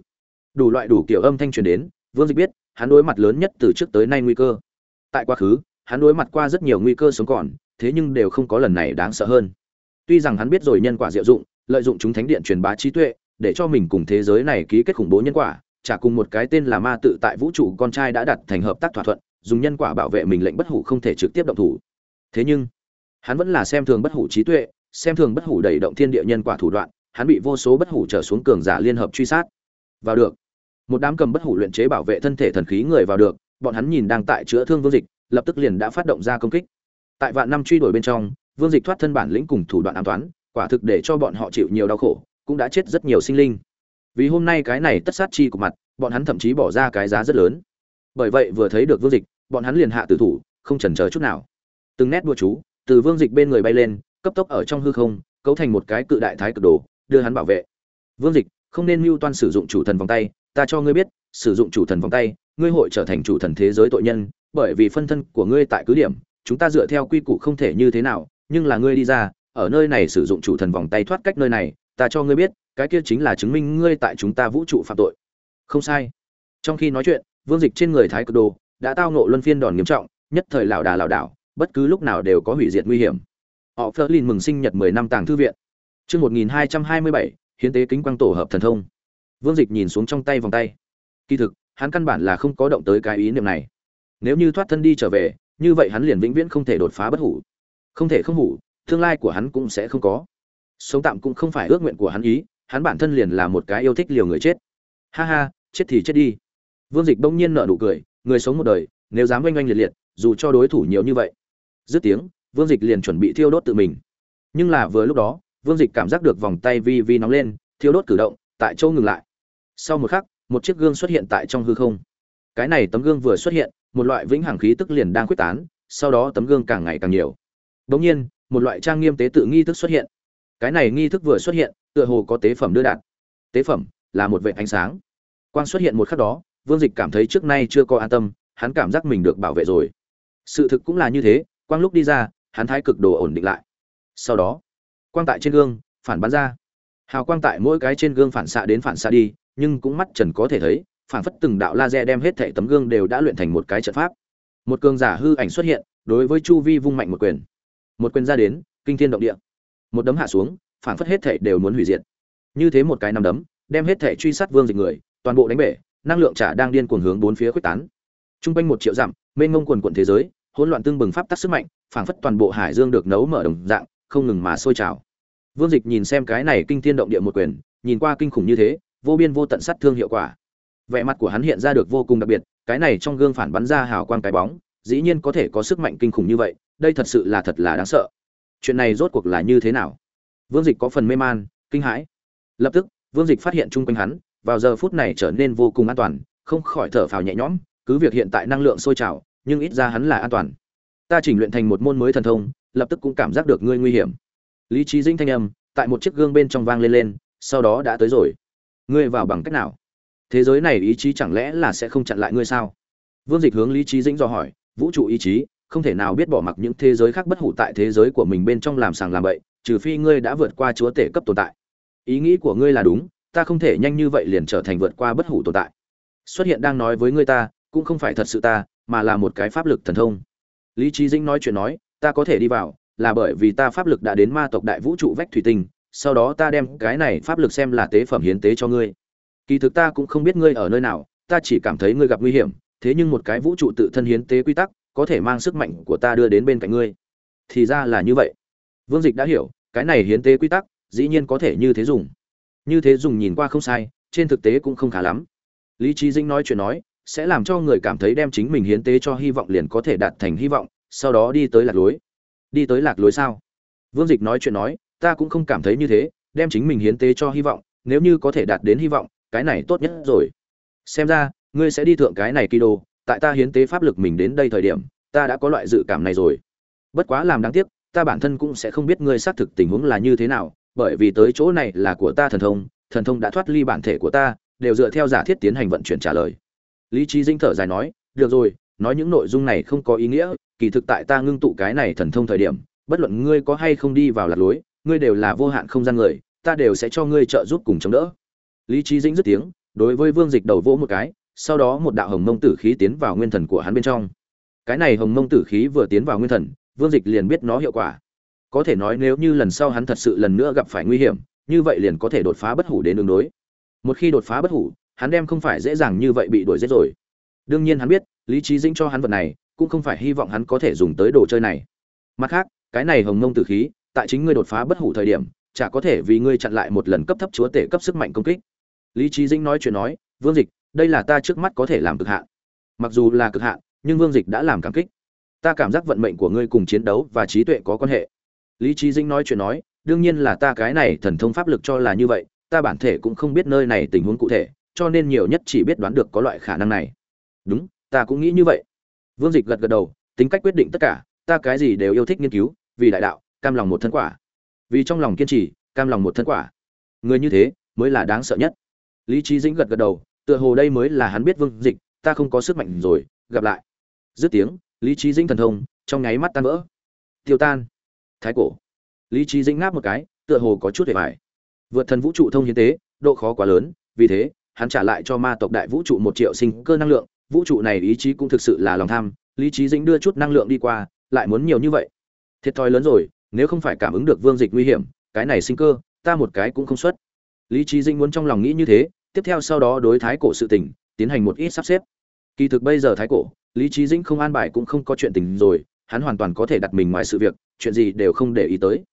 Đủ loại đủ kiểu âm thanh truyền đến, vương dịch biết, hắn đối mặt lớn nhất từ trước tới nay nguy cơ. Tại quá khứ hắn đối mặt qua rất nhiều nguy cơ sống còn, thế nhưng đều không có lần này đáng sợ hơn. Tuy rằng hắn biết rồi nhân quả diệu dụng, lợi dụng chúng thánh điện truyền bá trí tuệ, để cho mình cùng thế giới này ký kết khủng bố nhân quả trả cùng một cái tên là ma tự tại vũ trụ con trai đã đặt thành hợp tác thỏa thuận, dùng nhân quả bảo vệ mình lệnh bất hủ không thể trực tiếp động thủ. Thế nhưng, hắn vẫn là xem thường bất hủ trí tuệ, xem thường bất hủ đẩy động thiên địa nhân quả thủ đoạn, hắn bị vô số bất hủ trở xuống cường giả liên hợp truy sát. Vào được, một đám cầm bất hủ luyện chế bảo vệ thân thể thần khí người vào được, bọn hắn nhìn đang tại chữa thương vô dịch lập tức liền đã phát động ra công kích. Tại vạn năm truy đuổi bên trong, vương dịch thoát thân bản lĩnh cùng thủ đoạn an toán quả thực để cho bọn họ chịu nhiều đau khổ, cũng đã chết rất nhiều sinh linh. Vì hôm nay cái này tất sát chi của mặt, bọn hắn thậm chí bỏ ra cái giá rất lớn. Bởi vậy vừa thấy được vương dịch, bọn hắn liền hạ tử thủ, không chần chờ chút nào. Từng nét đua chú, từ vương dịch bên người bay lên, cấp tốc ở trong hư không, cấu thành một cái cự đại thái cực đồ, đưa hắn bảo vệ. Vương dịch, không nên mưu toan sử dụng chủ thần vòng tay, ta cho ngươi biết, sử dụng chủ thần vòng tay, ngươi hội trở thành chủ thần thế giới tội nhân bởi vì phân thân của ngươi tại cứ điểm, chúng ta dựa theo quy củ không thể như thế nào, nhưng là ngươi đi ra, ở nơi này sử dụng chủ thần vòng tay thoát cách nơi này, ta cho ngươi biết, cái kia chính là chứng minh ngươi tại chúng ta vũ trụ phạm tội. Không sai. Trong khi nói chuyện, vương dịch trên người thái cực đồ đã tao ngộ luân phiên đòn nghiêm trọng, nhất thời lảo đà lảo đảo, bất cứ lúc nào đều có hủy diệt nguy hiểm. Họ phớt lên mừng sinh nhật mười năm tàng thư viện. Chương một nghìn hai trăm hai mươi bảy, hiến tế kính quang tổ hợp thần thông. Vương dịch nhìn xuống trong tay vòng tay. Kỳ thực, hắn căn bản là không có động tới cái ý niệm này nếu như thoát thân đi trở về, như vậy hắn liền vĩnh viễn không thể đột phá bất hủ. Không thể không hủ, tương lai của hắn cũng sẽ không có. Sống tạm cũng không phải ước nguyện của hắn ý, hắn bản thân liền là một cái yêu thích liều người chết. Ha ha, chết thì chết đi. Vương dịch bỗng nhiên nở nụ cười, người sống một đời, nếu dám oanh oanh liệt liệt, dù cho đối thủ nhiều như vậy. Dứt tiếng, vương dịch liền chuẩn bị thiêu đốt tự mình. Nhưng là vừa lúc đó, vương dịch cảm giác được vòng tay vi vi nóng lên, thiêu đốt cử động, tại chỗ ngừng lại. Sau một khắc, một chiếc gương xuất hiện tại trong hư không cái này tấm gương vừa xuất hiện, một loại vĩnh hằng khí tức liền đang quyết tán, sau đó tấm gương càng ngày càng nhiều. Đ ỗ n g nhiên, một loại trang nghiêm tế tự nghi thức xuất hiện. Cái này nghi thức vừa xuất hiện, tựa hồ có tế phẩm đưa đạt. Tế phẩm là một vệ ánh sáng. Quang xuất hiện một khắc đó, vương dịch cảm thấy trước nay chưa có an tâm, hắn cảm giác mình được bảo vệ rồi. Sự thực cũng là như thế, quang lúc đi ra, hắn thái cực đồ ổn định lại. Sau đó, quang tại trên gương, phản bắn ra. Hào quang tại mỗi cái trên gương phản xạ đến phản xạ đi, nhưng cũng mắt trần có thể thấy phản phất từng đạo laser đem hết thảy tấm gương đều đã luyện thành một cái trận pháp. Một cường giả hư ảnh xuất hiện, đối với chu vi vung mạnh một quyền. Một quyền ra đến, kinh thiên động địa. Một đấm hạ xuống, phảng phất hết thể đều muốn hủy diệt. Như thế một cái năm đấm, đem hết thể truy sát vương dịch người, toàn bộ đánh bể, năng lượng trả đang điên cuồng hướng bốn phía khuếch tán. Trung quanh một triệu dặm, mênh ngông quần quần thế giới, hỗn loạn tương bừng pháp tắc sức mạnh, phảng phất toàn bộ hải dương được nấu mở đồng dạng, không ngừng mà sôi trào. Vương dịch nhìn xem cái này kinh thiên động địa một quyền, nhìn qua kinh khủng như thế, vô biên vô tận sát thương hiệu quả vẻ mặt của hắn hiện ra được vô cùng đặc biệt, cái này trong gương phản bắn ra hào quang cái bóng, dĩ nhiên có thể có sức mạnh kinh khủng như vậy, đây thật sự là thật là đáng sợ. Chuyện này rốt cuộc là như thế nào? Vương dịch có phần mê man, kinh hãi. Lập tức, vương dịch phát hiện chung quanh hắn, vào giờ phút này trở nên vô cùng an toàn, không khỏi thở phào nhẹ nhõm, cứ việc hiện tại năng lượng sôi trào, nhưng ít ra hắn là an toàn. Ta chỉnh luyện thành một môn mới thần thông, lập tức cũng cảm giác được ngươi nguy hiểm. Lý trí dinh thanh âm, tại một chiếc gương bên trong vang lên lên, sau đó đã tới rồi. Ngươi vào bằng cách nào? Thế giới này ý chí chẳng lẽ là sẽ không chặn lại ngươi sao? Vương dịch hướng lý trí dĩnh do hỏi, vũ trụ ý chí, không thể nào biết bỏ mặc những thế giới khác bất hủ tại thế giới của mình bên trong làm sàng làm bậy, trừ phi ngươi đã vượt qua chúa tể cấp tồn tại. Ý nghĩ của ngươi là đúng, ta không thể nhanh như vậy liền trở thành vượt qua bất hủ tồn tại. Xuất hiện đang nói với ngươi ta, cũng không phải thật sự ta, mà là một cái pháp lực thần thông. Lý trí dĩnh nói chuyện nói, ta có thể đi vào, là bởi vì ta pháp lực đã đến ma tộc đại vũ trụ vách thủy tinh, sau đó ta đem cái này pháp lực xem là tế phẩm hiến tế cho ngươi kỳ thực ta cũng không biết ngươi ở nơi nào, ta chỉ cảm thấy ngươi gặp nguy hiểm, thế nhưng một cái vũ trụ tự thân hiến tế quy tắc, có thể mang sức mạnh của ta đưa đến bên cạnh ngươi. Thì ra là như vậy. Vương dịch đã hiểu, cái này hiến tế quy tắc, dĩ nhiên có thể như thế dùng. Như thế dùng nhìn qua không sai, trên thực tế cũng không khá lắm. Lý trí dinh nói chuyện nói, sẽ làm cho người cảm thấy đem chính mình hiến tế cho hy vọng liền có thể đạt thành hy vọng, sau đó đi tới lạc lối. Đi tới lạc lối sao? Vương dịch nói chuyện nói, ta cũng không cảm thấy như thế, đem chính mình hiến tế cho hy vọng, nếu như có thể đạt đến hy vọng cái này tốt nhất rồi. Xem ra, ngươi sẽ đi thượng cái này kỳ đồ tại ta hiến tế pháp lực mình đến đây thời điểm, ta đã có loại dự cảm này rồi. Bất quá làm đáng tiếc, ta bản thân cũng sẽ không biết ngươi xác thực tình huống là như thế nào, bởi vì tới chỗ này là của ta thần thông thần thông đã thoát ly bản thể của ta, đều dựa theo giả thiết tiến hành vận chuyển trả lời. Lý trí dinh thở dài nói, được rồi, nói những nội dung này không có ý nghĩa, kỳ thực tại ta ngưng tụ cái này thần thông thời điểm, bất luận ngươi có hay không đi vào lạc lối, ngươi đều là vô hạn không gian người, ta đều sẽ cho ngươi trợ giúp cùng chống đỡ lý trí dĩnh dứt tiếng, đối với vương dịch đầu vỗ một cái, sau đó một đạo hồng mông tử khí tiến vào nguyên thần của hắn bên trong. Cái này hồng mông tử khí vừa tiến vào nguyên thần, vương dịch liền biết nó hiệu quả. Có thể nói nếu như lần sau hắn thật sự lần nữa gặp phải nguy hiểm, như vậy liền có thể đột phá bất hủ đến đường đối. Một khi đột phá bất hủ, hắn đem không phải dễ dàng như vậy bị đuổi giết rồi. Đương nhiên hắn biết, lý trí dĩnh cho hắn vật này, cũng không phải hy vọng hắn có thể dùng tới đồ chơi này. Mặt khác, cái này hồng mông tử khí, tại chính ngươi đột phá bất hủ thời điểm, chả có thể vì ngươi chặn lại một lần cấp thấp chúa tể cấp sức mạnh công kích lý trí dĩnh nói chuyện nói, vương dịch, đây là ta trước mắt có thể làm cực hạn. Mặc dù là cực hạn, nhưng vương dịch đã làm cảm kích. Ta cảm giác vận mệnh của ngươi cùng chiến đấu và trí tuệ có quan hệ. Lý trí dĩnh nói chuyện nói, đương nhiên là ta cái này thần thông pháp lực cho là như vậy, ta bản thể cũng không biết nơi này tình huống cụ thể, cho nên nhiều nhất chỉ biết đoán được có loại khả năng này. Đúng, ta cũng nghĩ như vậy. Vương dịch gật gật đầu, tính cách quyết định tất cả, ta cái gì đều yêu thích nghiên cứu, vì đại đạo, cam lòng một thân quả. Vì trong lòng kiên trì, cam lòng một thân quả. Người như thế, mới là đáng sợ nhất lý trí dĩnh gật gật đầu, tựa hồ đây mới là hắn biết vương dịch, ta không có sức mạnh rồi, gặp lại. Dứt tiếng, lý trí dĩnh thần thông, trong nháy mắt tan vỡ. Tiêu tan. Thái cổ. Lý trí dĩnh ngáp một cái, tựa hồ có chút hề mải vượt thần vũ trụ thông hiến tế, độ khó quá lớn, vì thế, hắn trả lại cho ma tộc đại vũ trụ một triệu sinh cơ năng lượng, vũ trụ này ý chí cũng thực sự là lòng tham, lý trí dĩnh đưa chút năng lượng đi qua, lại muốn nhiều như vậy. Thiệt thòi lớn rồi, nếu không phải cảm ứng được vương dịch nguy hiểm, cái này sinh cơ, ta một cái cũng không xuất lý trí dĩnh muốn trong lòng nghĩ như thế, tiếp theo sau đó đối thái cổ sự tình, tiến hành một ít sắp xếp. Kỳ thực bây giờ thái cổ, lý trí dĩnh không an bài cũng không có chuyện tình rồi, hắn hoàn toàn có thể đặt mình ngoài sự việc, chuyện gì đều không để ý tới.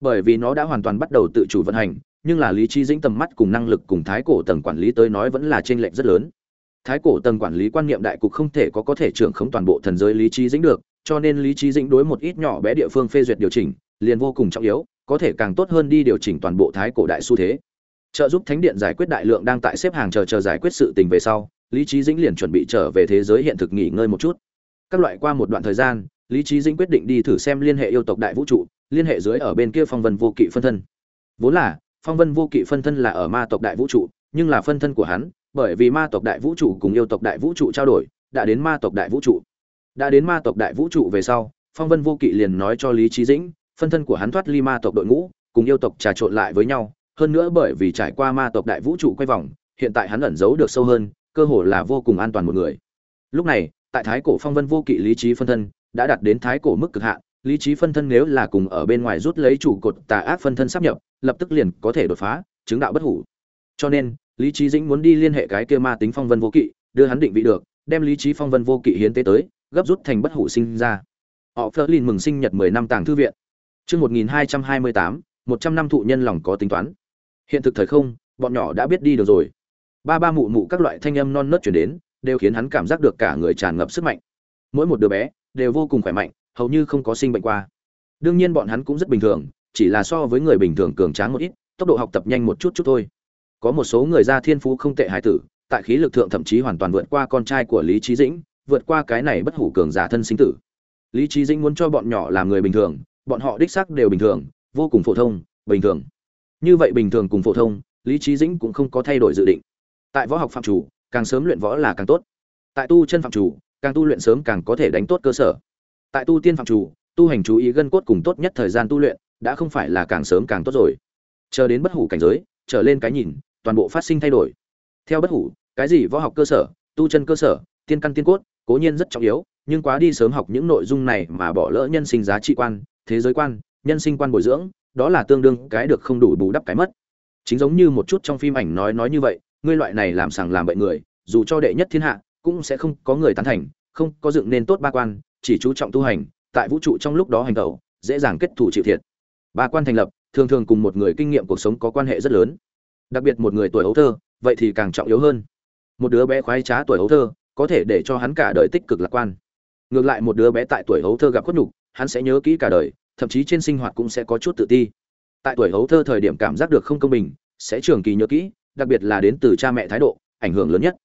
Bởi vì nó đã hoàn toàn bắt đầu tự chủ vận hành, nhưng là lý trí dĩnh tầm mắt cùng năng lực cùng thái cổ tầng quản lý tới nói vẫn là t r ê n lệch rất lớn. Thái cổ tầng quản lý quan niệm đại cục không thể có có thể trưởng khống toàn bộ thần giới lý trí dĩnh được, cho nên lý trí dĩnh đối một ít nhỏ bé địa phương phê duyệt điều chỉnh, liền vô cùng trọng yếu, có thể càng tốt hơn đi điều chỉnh toàn bộ thái cổ đại xu thế trợ giúp thánh điện giải quyết đại lượng đang tại xếp hàng chờ chờ giải quyết sự tình về sau, lý trí dĩnh liền chuẩn bị trở về thế giới hiện thực nghỉ ngơi một chút. Các loại qua một đoạn thời gian, lý trí dĩnh quyết định đi thử xem liên hệ yêu tộc đại vũ trụ, liên hệ dưới ở bên kia phong vân vô kỵ phân thân. Vốn là, phong vân vô kỵ phân thân là ở ma tộc đại vũ trụ, nhưng là phân thân của hắn, bởi vì ma tộc đại vũ trụ cùng yêu tộc đại vũ trụ trao đổi, đã đến ma tộc đại vũ trụ. Đã đến ma tộc đại vũ trụ về sau, phong vân vô kỵ liền nói cho lý trí dĩnh, phân thân của hắn thoát ly ma tộc đội ngũ, cùng yêu tộc trà trộn lại với nhau hơn nữa bởi vì trải qua ma tộc đại vũ trụ quay vòng, hiện tại hắn ẩn giấu được sâu hơn, cơ hồ là vô cùng an toàn một người. Lúc này, tại thái cổ phong vân vô kỵ lý trí phân thân đã đạt đến thái cổ mức cực hạn, lý trí phân thân nếu là cùng ở bên ngoài rút lấy chủ cột tà ác phân thân sắp nhập, lập tức liền có thể đột phá, chứng đạo bất hủ. Cho nên, lý trí dĩnh muốn đi liên hệ cái kia ma tính phong vân vô kỵ, đưa hắn định vị được, đem lý trí phong vân vô kỵ hiến tế tới, gấp rút thành bất hủ sinh ra. Họ phơ lin mừng sinh nhật mười năm tàng thư viện. Chương một nghìn hai trăm hai mươi tám, một trăm năm thụ nhân lòng có tính toán hiện thực thời không, bọn nhỏ đã biết đi được rồi. Ba ba mụ mụ các loại thanh âm non nớt chuyển đến, đều khiến hắn cảm giác được cả người tràn ngập sức mạnh. Mỗi một đứa bé đều vô cùng khỏe mạnh, hầu như không có sinh bệnh qua. Đương nhiên bọn hắn cũng rất bình thường, chỉ là so với người bình thường cường tráng một ít, tốc độ học tập nhanh một chút chút thôi. Có một số người ra thiên phú không tệ hải tử, tại khí lực thượng thậm chí hoàn toàn vượt qua con trai của lý trí dĩnh, vượt qua cái này bất hủ cường giả thân sinh tử. Lý trí dĩnh muốn cho bọn nhỏ làm người bình thường, bọn họ đích xác đều bình thường, vô cùng phổ thông, bình thường như vậy bình thường cùng phổ thông, lý trí dĩnh cũng không có thay đổi dự định. Tại võ học phạm chủ, càng sớm luyện võ là càng tốt. Tại tu chân phạm chủ, càng tu luyện sớm càng có thể đánh tốt cơ sở. Tại tu tiên phạm chủ, tu hành chú ý gân cốt cùng tốt nhất thời gian tu luyện, đã không phải là càng sớm càng tốt rồi. Chờ đến bất hủ cảnh giới, trở lên cái nhìn, toàn bộ phát sinh thay đổi. Theo bất hủ, cái gì võ học cơ sở, tu chân cơ sở, tiên căn tiên cốt, cố nhiên rất trọng yếu, nhưng quá đi sớm học những nội dung này mà bỏ lỡ nhân sinh giá trị quan, thế giới quan, nhân sinh quan bồi dưỡng đó là tương đương cái được không đủ bù đắp cái mất. Chính giống như một chút trong phim ảnh nói nói như vậy, ngươi loại này làm sàng làm bậy người, dù cho đệ nhất thiên hạ, cũng sẽ không có người tán thành, không có dựng nên tốt ba quan, chỉ chú trọng tu hành, tại vũ trụ trong lúc đó hành tẩu, dễ dàng kết thủ chịu thiệt. Ba quan thành lập, thường thường cùng một người kinh nghiệm cuộc sống có quan hệ rất lớn. Đặc biệt một người tuổi ấu thơ, vậy thì càng trọng yếu hơn. Một đứa bé khoái trá tuổi ấu thơ, có thể để cho hắn cả đời tích cực lạc quan. Ngược lại một đứa bé tại tuổi ấu thơ gặp khuất nhục, hắn sẽ nhớ kỹ cả đời thậm chí trên sinh hoạt cũng sẽ có chút tự ti. Tại tuổi hấu thơ thời điểm cảm giác được không công bình, sẽ trường kỳ nhớ kỹ, đặc biệt là đến từ cha mẹ thái độ, ảnh hưởng lớn nhất.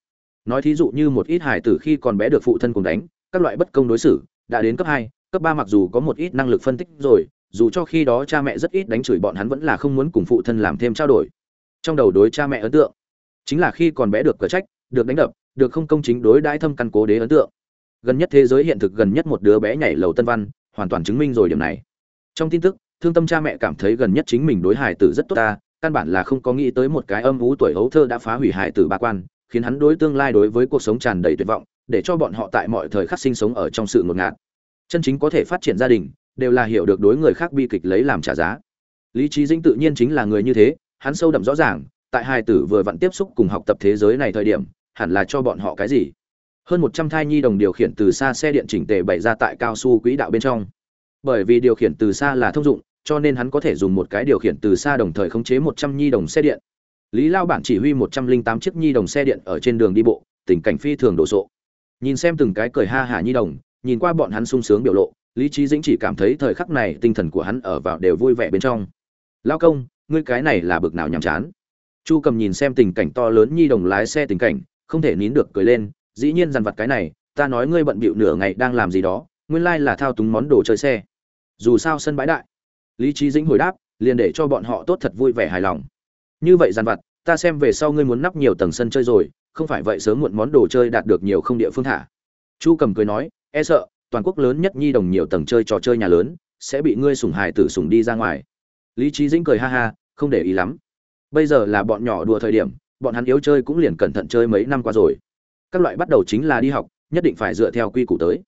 Nói thí dụ như một ít hài tử khi còn bé được phụ thân cùng đánh, các loại bất công đối xử, đã đến cấp hai, cấp ba mặc dù có một ít năng lực phân tích rồi, dù cho khi đó cha mẹ rất ít đánh chửi bọn hắn vẫn là không muốn cùng phụ thân làm thêm trao đổi. Trong đầu đối cha mẹ ấn tượng, chính là khi còn bé được cờ trách, được đánh đập, được không công chính đối đãi thâm căn cố đế ấn tượng. Gần nhất thế giới hiện thực gần nhất một đứa bé nhảy lầu tân văn, hoàn toàn chứng minh rồi điểm này trong tin tức, thương tâm cha mẹ cảm thấy gần nhất chính mình đối hài tử rất tốt ta, căn bản là không có nghĩ tới một cái âm ú tuổi hấu thơ đã phá hủy hài tử ba quan, khiến hắn đối tương lai đối với cuộc sống tràn đầy tuyệt vọng, để cho bọn họ tại mọi thời khắc sinh sống ở trong sự ngột ngạt. Chân chính có thể phát triển gia đình, đều là hiểu được đối người khác bi kịch lấy làm trả giá. Lý trí dĩnh tự nhiên chính là người như thế, hắn sâu đậm rõ ràng, tại hài tử vừa vặn tiếp xúc cùng học tập thế giới này thời điểm, hẳn là cho bọn họ cái gì? Hơn một trăm thai nhi đồng điều khiển từ xa xe điện chỉnh tề bày ra tại cao su quỹ đạo bên trong bởi vì điều khiển từ xa là thông dụng, cho nên hắn có thể dùng một cái điều khiển từ xa đồng thời khống chế một trăm nhi đồng xe điện. Lý lao bản chỉ huy một trăm linh tám chiếc nhi đồng xe điện ở trên đường đi bộ, tình cảnh phi thường đồ sộ. Nhìn xem từng cái cười ha hả nhi đồng, nhìn qua bọn hắn sung sướng biểu lộ, lý trí dĩnh chỉ cảm thấy thời khắc này tinh thần của hắn ở vào đều vui vẻ bên trong. Lao công, ngươi cái này là bực nào nhàm chán? Chu cầm nhìn xem tình cảnh to lớn nhi đồng lái xe tình cảnh, không thể nín được cười lên, dĩ nhiên dằn vặt cái này, ta nói ngươi bận bịu nửa ngày đang làm gì đó, nguyên lai là thao túng món đồ chơi xe dù sao sân bãi đại. Lý trí dĩnh hồi đáp, liền để cho bọn họ tốt thật vui vẻ hài lòng. Như vậy dàn vặt, ta xem về sau ngươi muốn nắp nhiều tầng sân chơi rồi, không phải vậy sớm muộn món đồ chơi đạt được nhiều không địa phương thả. Chu cầm cười nói e sợ, toàn quốc lớn nhất nhi đồng nhiều tầng chơi trò chơi nhà lớn, sẽ bị ngươi sủng hài tử sủng đi ra ngoài. Lý trí dĩnh cười ha ha, không để ý lắm. Bây giờ là bọn nhỏ đùa thời điểm, bọn hắn yếu chơi cũng liền cẩn thận chơi mấy năm qua rồi. Các loại bắt đầu chính là đi học, nhất định phải dựa theo quy củ tới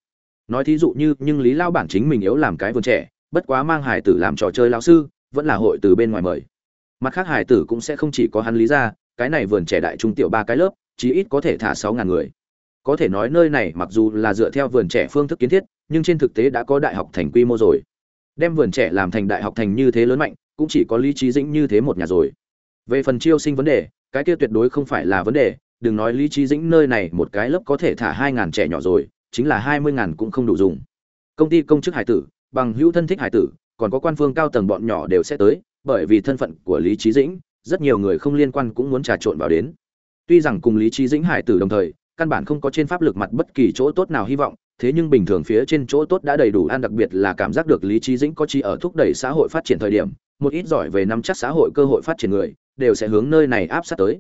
nói thí dụ như, nhưng lý lao bản chính mình yếu làm cái vườn trẻ, bất quá mang hải tử làm trò chơi lao sư, vẫn là hội từ bên ngoài mời. Mặt khác hải tử cũng sẽ không chỉ có hắn lý ra, cái này vườn trẻ đại trung tiểu ba cái lớp, chí ít có thể thả sáu ngàn người. Có thể nói nơi này mặc dù là dựa theo vườn trẻ phương thức kiến thiết, nhưng trên thực tế đã có đại học thành quy mô rồi. Đem vườn trẻ làm thành đại học thành như thế lớn mạnh, cũng chỉ có lý trí dĩnh như thế một nhà rồi. Về phần chiêu sinh vấn đề, cái kia tuyệt đối không phải là vấn đề, đừng nói lý trí dĩnh nơi này một cái lớp có thể thả hai ngàn trẻ nhỏ rồi chính là hai mươi ngàn cũng không đủ dùng. Công ty công chức hải tử, bằng hữu thân thích hải tử, còn có quan phương cao tầng bọn nhỏ đều sẽ tới, bởi vì thân phận của lý trí dĩnh, rất nhiều người không liên quan cũng muốn trà trộn vào đến. Tuy rằng cùng lý trí dĩnh hải tử đồng thời, căn bản không có trên pháp lực mặt bất kỳ chỗ tốt nào hy vọng, thế nhưng bình thường phía trên chỗ tốt đã đầy đủ, an đặc biệt là cảm giác được lý trí dĩnh có chi ở thúc đẩy xã hội phát triển thời điểm, một ít giỏi về nắm chắc xã hội cơ hội phát triển người, đều sẽ hướng nơi này áp sát tới.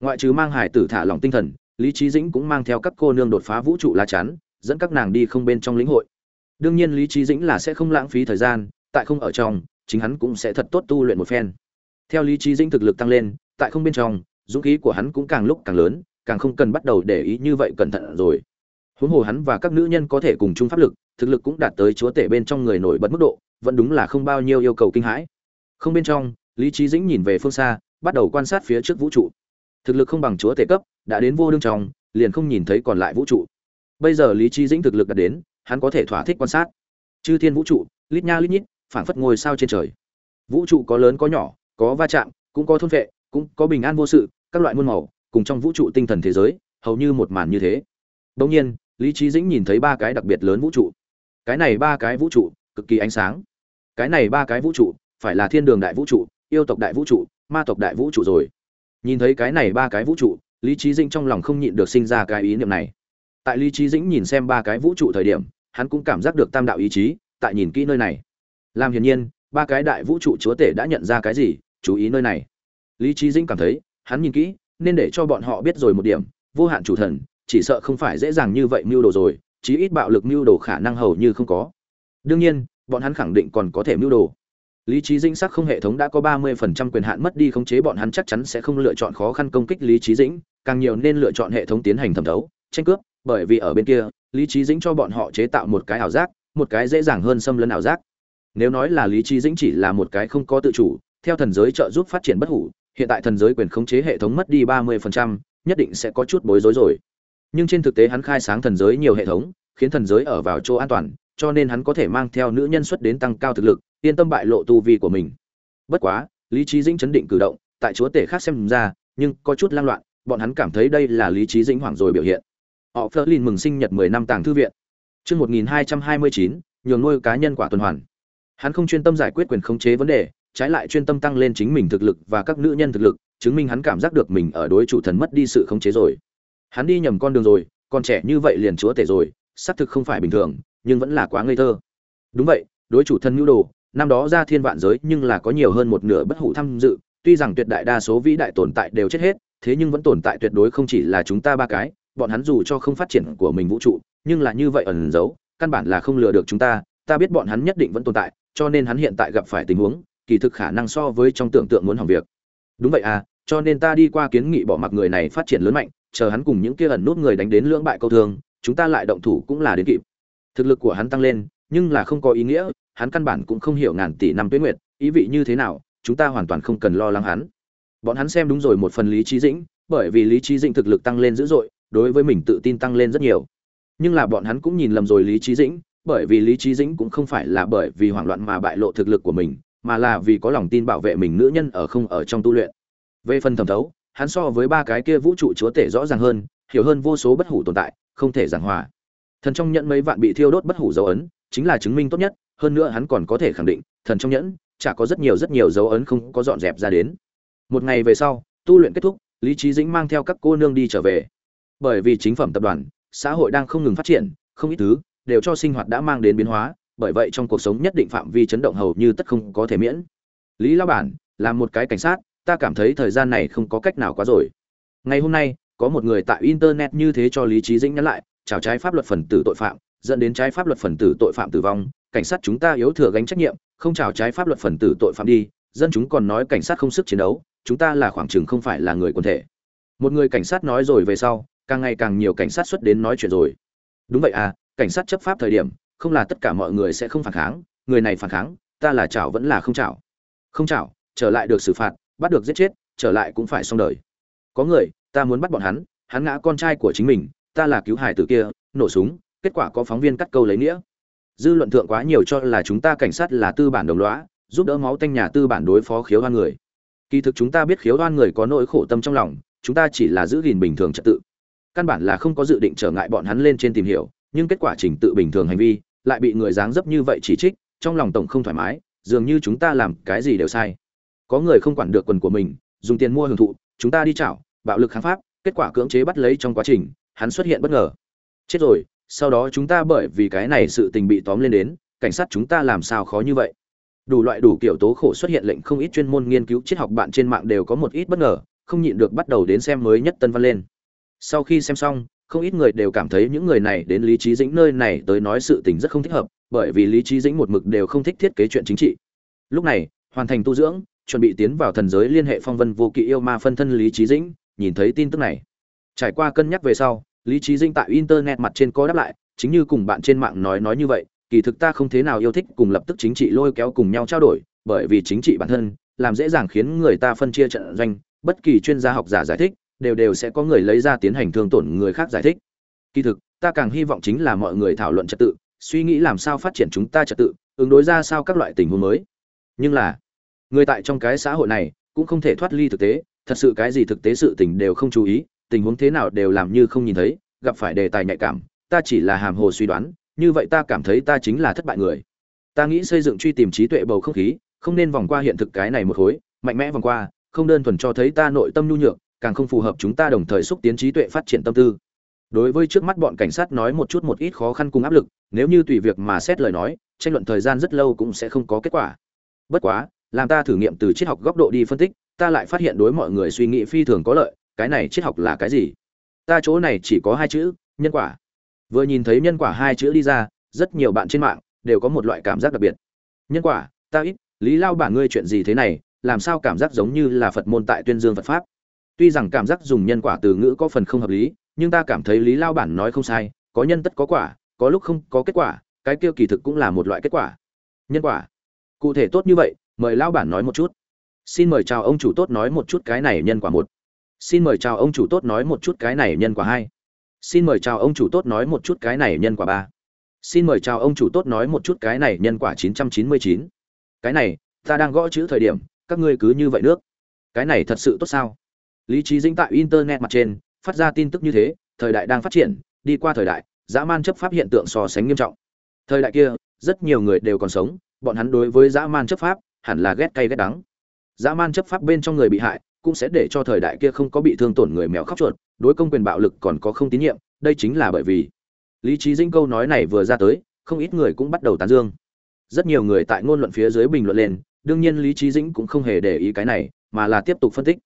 Ngoại trừ mang hải tử thả lòng tinh thần, lý trí dĩnh cũng mang theo các cô nương đột phá vũ trụ lá chắn dẫn các nàng đi không bên trong lĩnh hội. Đương nhiên lý trí dĩnh là sẽ không lãng phí thời gian, tại không ở trong, chính hắn cũng sẽ thật tốt tu luyện một phen. Theo lý trí dĩnh thực lực tăng lên, tại không bên trong, dũng khí của hắn cũng càng lúc càng lớn, càng không cần bắt đầu để ý như vậy cẩn thận rồi. Huống hồ hắn và các nữ nhân có thể cùng chung pháp lực, thực lực cũng đạt tới chúa tể bên trong người nổi bật mức độ, vẫn đúng là không bao nhiêu yêu cầu kinh hãi. Không bên trong, lý trí dĩnh nhìn về phương xa, bắt đầu quan sát phía trước vũ trụ. Thực lực không bằng chúa tể cấp, đã đến vô đương trong, liền không nhìn thấy còn lại vũ trụ bây giờ lý trí dĩnh thực lực đã đến, hắn có thể thỏa thích quan sát. Chư thiên vũ trụ, lít nha lít nhít, phảng phất ngôi sao trên trời. Vũ trụ có lớn có nhỏ, có va chạm, cũng có thôn vệ, cũng có bình an vô sự, các loại muôn màu, cùng trong vũ trụ tinh thần thế giới, hầu như một màn như thế. Đông nhiên, lý trí dĩnh nhìn thấy ba cái đặc biệt lớn vũ trụ. Cái này ba cái vũ trụ, cực kỳ ánh sáng. Cái này ba cái vũ trụ, phải là thiên đường đại vũ trụ, yêu tộc đại vũ trụ, ma tộc đại vũ trụ rồi. Nhìn thấy cái này ba cái vũ trụ, lý trí dĩnh trong lòng không nhịn được sinh ra cái ý niệm này tại lý trí dĩnh nhìn xem ba cái vũ trụ thời điểm, hắn cũng cảm giác được tam đạo ý chí, tại nhìn kỹ nơi này. Làm hiển nhiên, ba cái đại vũ trụ chúa tể đã nhận ra cái gì, chú ý nơi này. Lý trí dĩnh cảm thấy, hắn nhìn kỹ, nên để cho bọn họ biết rồi một điểm, vô hạn chủ thần, chỉ sợ không phải dễ dàng như vậy mưu đồ rồi, chí ít bạo lực mưu đồ khả năng hầu như không có. Đương nhiên, bọn hắn khẳng định còn có thể mưu đồ. Lý trí dĩnh sắc không hệ thống đã có ba mươi phần trăm quyền hạn mất đi khống chế bọn hắn chắc chắn sẽ không lựa chọn khó khăn công kích lý trí dĩnh, càng nhiều nên lựa chọn hệ thống tiến hành thẩm thấu, tranh cướp bởi vì ở bên kia, lý trí dĩnh cho bọn họ chế tạo một cái ảo giác, một cái dễ dàng hơn xâm lấn ảo giác. Nếu nói là lý trí dĩnh chỉ là một cái không có tự chủ, theo thần giới trợ giúp phát triển bất hủ, hiện tại thần giới quyền khống chế hệ thống mất đi ba mươi phần trăm, nhất định sẽ có chút bối rối rồi. Nhưng trên thực tế hắn khai sáng thần giới nhiều hệ thống, khiến thần giới ở vào chỗ an toàn, cho nên hắn có thể mang theo nữ nhân xuất đến tăng cao thực lực, yên tâm bại lộ tu vi của mình. Bất quá, lý trí dĩnh chấn định cử động, tại chúa tể khác xem ra, nhưng có chút lang loạn, bọn hắn cảm thấy đây là lý trí dĩnh hoảng rồi biểu hiện họ phớt lên mừng sinh nhật mười năm tàng thư viện. Chương một nghìn hai trăm hai mươi chín, nhường nuôi cá nhân quả tuần hoàn. Hắn không chuyên tâm giải quyết quyền khống chế vấn đề, trái lại chuyên tâm tăng lên chính mình thực lực và các nữ nhân thực lực, chứng minh hắn cảm giác được mình ở đối chủ thần mất đi sự khống chế rồi. Hắn đi nhầm con đường rồi, còn trẻ như vậy liền chúa tể rồi, xác thực không phải bình thường, nhưng vẫn là quá ngây thơ. Đúng vậy, đối chủ thần nhu đồ, năm đó ra thiên vạn giới nhưng là có nhiều hơn một nửa bất hủ tham dự, tuy rằng tuyệt đại đa số vĩ đại tồn tại đều chết hết, thế nhưng vẫn tồn tại tuyệt đối không chỉ là chúng ta ba cái bọn hắn dù cho không phát triển của mình vũ trụ, nhưng là như vậy ẩn giấu, căn bản là không lừa được chúng ta ta biết bọn hắn nhất định vẫn tồn tại, cho nên hắn hiện tại gặp phải tình huống, kỳ thực khả năng so với trong tưởng tượng muốn hỏng việc. Đúng vậy à cho nên ta đi qua kiến nghị bỏ mặc người này phát triển lớn mạnh, chờ hắn cùng những kia ẩn nút người đánh đến lưỡng bại câu thương, chúng ta lại động thủ cũng là đến kịp. Thực lực của hắn tăng lên, nhưng là không có ý nghĩa, hắn căn bản cũng không hiểu ngàn tỷ năm tuyết nguyệt, ý vị như thế nào, chúng ta hoàn toàn không cần lo lắng hắn. Bọn hắn xem đúng rồi một phần lý trí dĩnh, bởi vì lý trí dĩnh thực lực tăng lên dữ dội đối với mình tự tin tăng lên rất nhiều. Nhưng là bọn hắn cũng nhìn lầm rồi lý trí dĩnh, bởi vì lý trí dĩnh cũng không phải là bởi vì hoảng loạn mà bại lộ thực lực của mình, mà là vì có lòng tin bảo vệ mình nữ nhân ở không ở trong tu luyện. Về phần thẩm thấu, hắn so với ba cái kia vũ trụ chúa tể rõ ràng hơn, hiểu hơn vô số bất hủ tồn tại, không thể giảng hòa. Thần trong nhẫn mấy vạn bị thiêu đốt bất hủ dấu ấn, chính là chứng minh tốt nhất, hơn nữa hắn còn có thể khẳng định, thần trong nhẫn, chả có rất nhiều rất nhiều dấu ấn không có dọn dẹp ra đến. Một ngày về sau, tu luyện kết thúc, lý trí dĩnh mang theo các cô nương đi trở về bởi vì chính phẩm tập đoàn, xã hội đang không ngừng phát triển, không ít thứ đều cho sinh hoạt đã mang đến biến hóa, bởi vậy trong cuộc sống nhất định phạm vi chấn động hầu như tất không có thể miễn. Lý lao bản là một cái cảnh sát, ta cảm thấy thời gian này không có cách nào quá rồi. Ngày hôm nay, có một người tại internet như thế cho lý trí dĩnh nhắn lại, chào trái pháp luật phần tử tội phạm, dẫn đến trái pháp luật phần tử tội phạm tử vong, cảnh sát chúng ta yếu thừa gánh trách nhiệm, không chào trái pháp luật phần tử tội phạm đi, dân chúng còn nói cảnh sát không sức chiến đấu, chúng ta là khoảng chừng không phải là người quần thể. Một người cảnh sát nói rồi về sau càng ngày càng nhiều cảnh sát xuất đến nói chuyện rồi. Đúng vậy à cảnh sát chấp pháp thời điểm, không là tất cả mọi người sẽ không phản kháng, người này phản kháng, ta là chảo vẫn là không chảo. Không chảo, trở lại được xử phạt, bắt được giết chết, trở lại cũng phải xong đời. Có người, ta muốn bắt bọn hắn hắn ngã con trai của chính mình, ta là cứu hải tử kia, nổ súng, kết quả có phóng viên cắt câu lấy nghĩa. Dư luận thượng quá nhiều cho là chúng ta cảnh sát là tư bản đồng lõa, giúp đỡ máu tanh nhà tư bản đối phó khiếu hoan người. Kỳ thực chúng ta biết khiếu hoan người có nỗi khổ tâm trong lòng, chúng ta chỉ là giữ gìn bình thường trật tự căn bản là không có dự định trở ngại bọn hắn lên trên tìm hiểu, nhưng kết quả trình tự bình thường hành vi lại bị người dáng dấp như vậy chỉ trích, trong lòng tổng không thoải mái, dường như chúng ta làm cái gì đều sai. Có người không quản được quần của mình, dùng tiền mua hưởng thụ, chúng ta đi chảo, bạo lực kháng pháp, kết quả cưỡng chế bắt lấy trong quá trình, hắn xuất hiện bất ngờ. Chết rồi, sau đó chúng ta bởi vì cái này sự tình bị tóm lên đến, cảnh sát chúng ta làm sao khó như vậy? Đủ loại đủ kiểu tố khổ xuất hiện lệnh không ít chuyên môn nghiên cứu triết học bạn trên mạng đều có một ít bất ngờ, không nhịn được bắt đầu đến xem mới nhất tân văn lên sau khi xem xong, không ít người đều cảm thấy những người này đến lý trí dĩnh nơi này tới nói sự tình rất không thích hợp, bởi vì lý trí dĩnh một mực đều không thích thiết kế chuyện chính trị. Lúc này, hoàn thành tu dưỡng, chuẩn bị tiến vào thần giới liên hệ phong vân vô kỵ yêu ma phân thân lý trí dĩnh, nhìn thấy tin tức này. Trải qua cân nhắc về sau, lý trí Dĩnh tại internet mặt trên có đáp lại, chính như cùng bạn trên mạng nói nói như vậy, kỳ thực ta không thế nào yêu thích cùng lập tức chính trị lôi kéo cùng nhau trao đổi, bởi vì chính trị bản thân, làm dễ dàng khiến người ta phân chia trận doanh, bất kỳ chuyên gia học giả giải thích đều đều sẽ có người lấy ra tiến hành thương tổn người khác giải thích. Kỳ thực, ta càng hy vọng chính là mọi người thảo luận trật tự, suy nghĩ làm sao phát triển chúng ta trật tự, ứng đối ra sao các loại tình huống mới. Nhưng là, người tại trong cái xã hội này cũng không thể thoát ly thực tế, thật sự cái gì thực tế sự tình đều không chú ý, tình huống thế nào đều làm như không nhìn thấy, gặp phải đề tài nhạy cảm, ta chỉ là hàm hồ suy đoán, như vậy ta cảm thấy ta chính là thất bại người. Ta nghĩ xây dựng truy tìm trí tuệ bầu không khí, không nên vòng qua hiện thực cái này một khối, mạnh mẽ vòng qua, không đơn thuần cho thấy ta nội tâm nhu nhược càng không phù hợp chúng ta đồng thời xúc tiến trí tuệ phát triển tâm tư. Đối với trước mắt bọn cảnh sát nói một chút một ít khó khăn cùng áp lực, nếu như tùy việc mà xét lời nói, tranh luận thời gian rất lâu cũng sẽ không có kết quả. Bất quá, làm ta thử nghiệm từ triết học góc độ đi phân tích, ta lại phát hiện đối mọi người suy nghĩ phi thường có lợi, cái này triết học là cái gì? Ta chỗ này chỉ có hai chữ, nhân quả. Vừa nhìn thấy nhân quả hai chữ đi ra, rất nhiều bạn trên mạng đều có một loại cảm giác đặc biệt. Nhân quả, ta ít, lý lao bản ngươi chuyện gì thế này, làm sao cảm giác giống như là phật môn tại tuyên dương phật pháp? Tuy rằng cảm giác dùng nhân quả từ ngữ có phần không hợp lý, nhưng ta cảm thấy lý lao bản nói không sai, có nhân tất có quả, có lúc không có kết quả, cái kia kỳ thực cũng là một loại kết quả. Nhân quả. Cụ thể tốt như vậy, mời lao bản nói một chút. Xin mời chào ông chủ tốt nói một chút cái này nhân quả một. Xin mời chào ông chủ tốt nói một chút cái này nhân quả hai. Xin mời chào ông chủ tốt nói một chút cái này nhân quả ba. Xin mời chào ông chủ tốt nói một chút cái này nhân quả chín trăm chín mươi chín. Cái này, ta đang gõ chữ thời điểm, các ngươi cứ như vậy nước. Cái này thật sự tốt sao? Lý trí dĩnh tại internet mặt trên, phát ra tin tức như thế, thời đại đang phát triển, đi qua thời đại, dã man chấp pháp hiện tượng so sánh nghiêm trọng. Thời đại kia, rất nhiều người đều còn sống, bọn hắn đối với dã man chấp pháp, hẳn là ghét cay ghét đắng. Dã man chấp pháp bên trong người bị hại, cũng sẽ để cho thời đại kia không có bị thương tổn người mèo khóc chuột, đối công quyền bạo lực còn có không tín nhiệm, đây chính là bởi vì lý trí dĩnh câu nói này vừa ra tới, không ít người cũng bắt đầu tán dương. Rất nhiều người tại ngôn luận phía dưới bình luận lên, đương nhiên lý trí dĩnh cũng không hề để ý cái này, mà là tiếp tục phân tích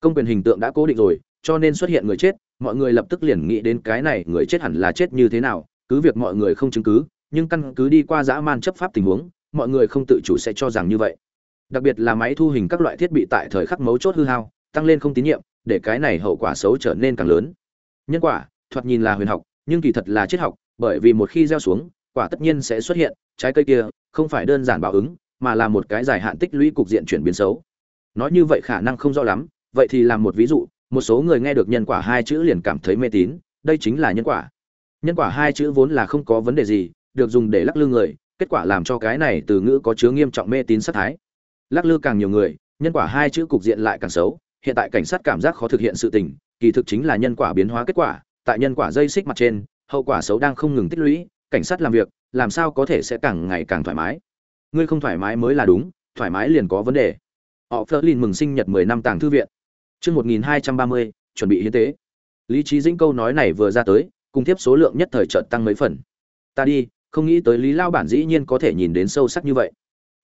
công quyền hình tượng đã cố định rồi, cho nên xuất hiện người chết, mọi người lập tức liền nghĩ đến cái này, người chết hẳn là chết như thế nào, cứ việc mọi người không chứng cứ, nhưng căn cứ đi qua dã man chấp pháp tình huống, mọi người không tự chủ sẽ cho rằng như vậy. Đặc biệt là máy thu hình các loại thiết bị tại thời khắc mấu chốt hư hao, tăng lên không tín nhiệm, để cái này hậu quả xấu trở nên càng lớn. Nhân quả, thoạt nhìn là huyền học, nhưng kỳ thật là triết học, bởi vì một khi gieo xuống, quả tất nhiên sẽ xuất hiện, trái cây kia, không phải đơn giản báo ứng, mà là một cái dài hạn tích lũy cục diện chuyển biến xấu. Nói như vậy khả năng không rõ lắm vậy thì làm một ví dụ, một số người nghe được nhân quả hai chữ liền cảm thấy mê tín, đây chính là nhân quả. Nhân quả hai chữ vốn là không có vấn đề gì, được dùng để lắc lư người, kết quả làm cho cái này từ ngữ có chứa nghiêm trọng mê tín sát thái. Lắc lư càng nhiều người, nhân quả hai chữ cục diện lại càng xấu, hiện tại cảnh sát cảm giác khó thực hiện sự tình, kỳ thực chính là nhân quả biến hóa kết quả, tại nhân quả dây xích mặt trên, hậu quả xấu đang không ngừng tích lũy, cảnh sát làm việc, làm sao có thể sẽ càng ngày càng thoải mái. Ngươi không thoải mái mới là đúng, thoải mái liền có vấn đề. Họ phớt lên mừng sinh nhật mười năm tàng thư viện chương một nghìn hai trăm ba mươi, chuẩn bị hiến tế. Lý trí dĩnh câu nói này vừa ra tới, cùng tiếp số lượng nhất thời chợt tăng mấy phần. Ta đi, không nghĩ tới lý lao bản dĩ nhiên có thể nhìn đến sâu sắc như vậy.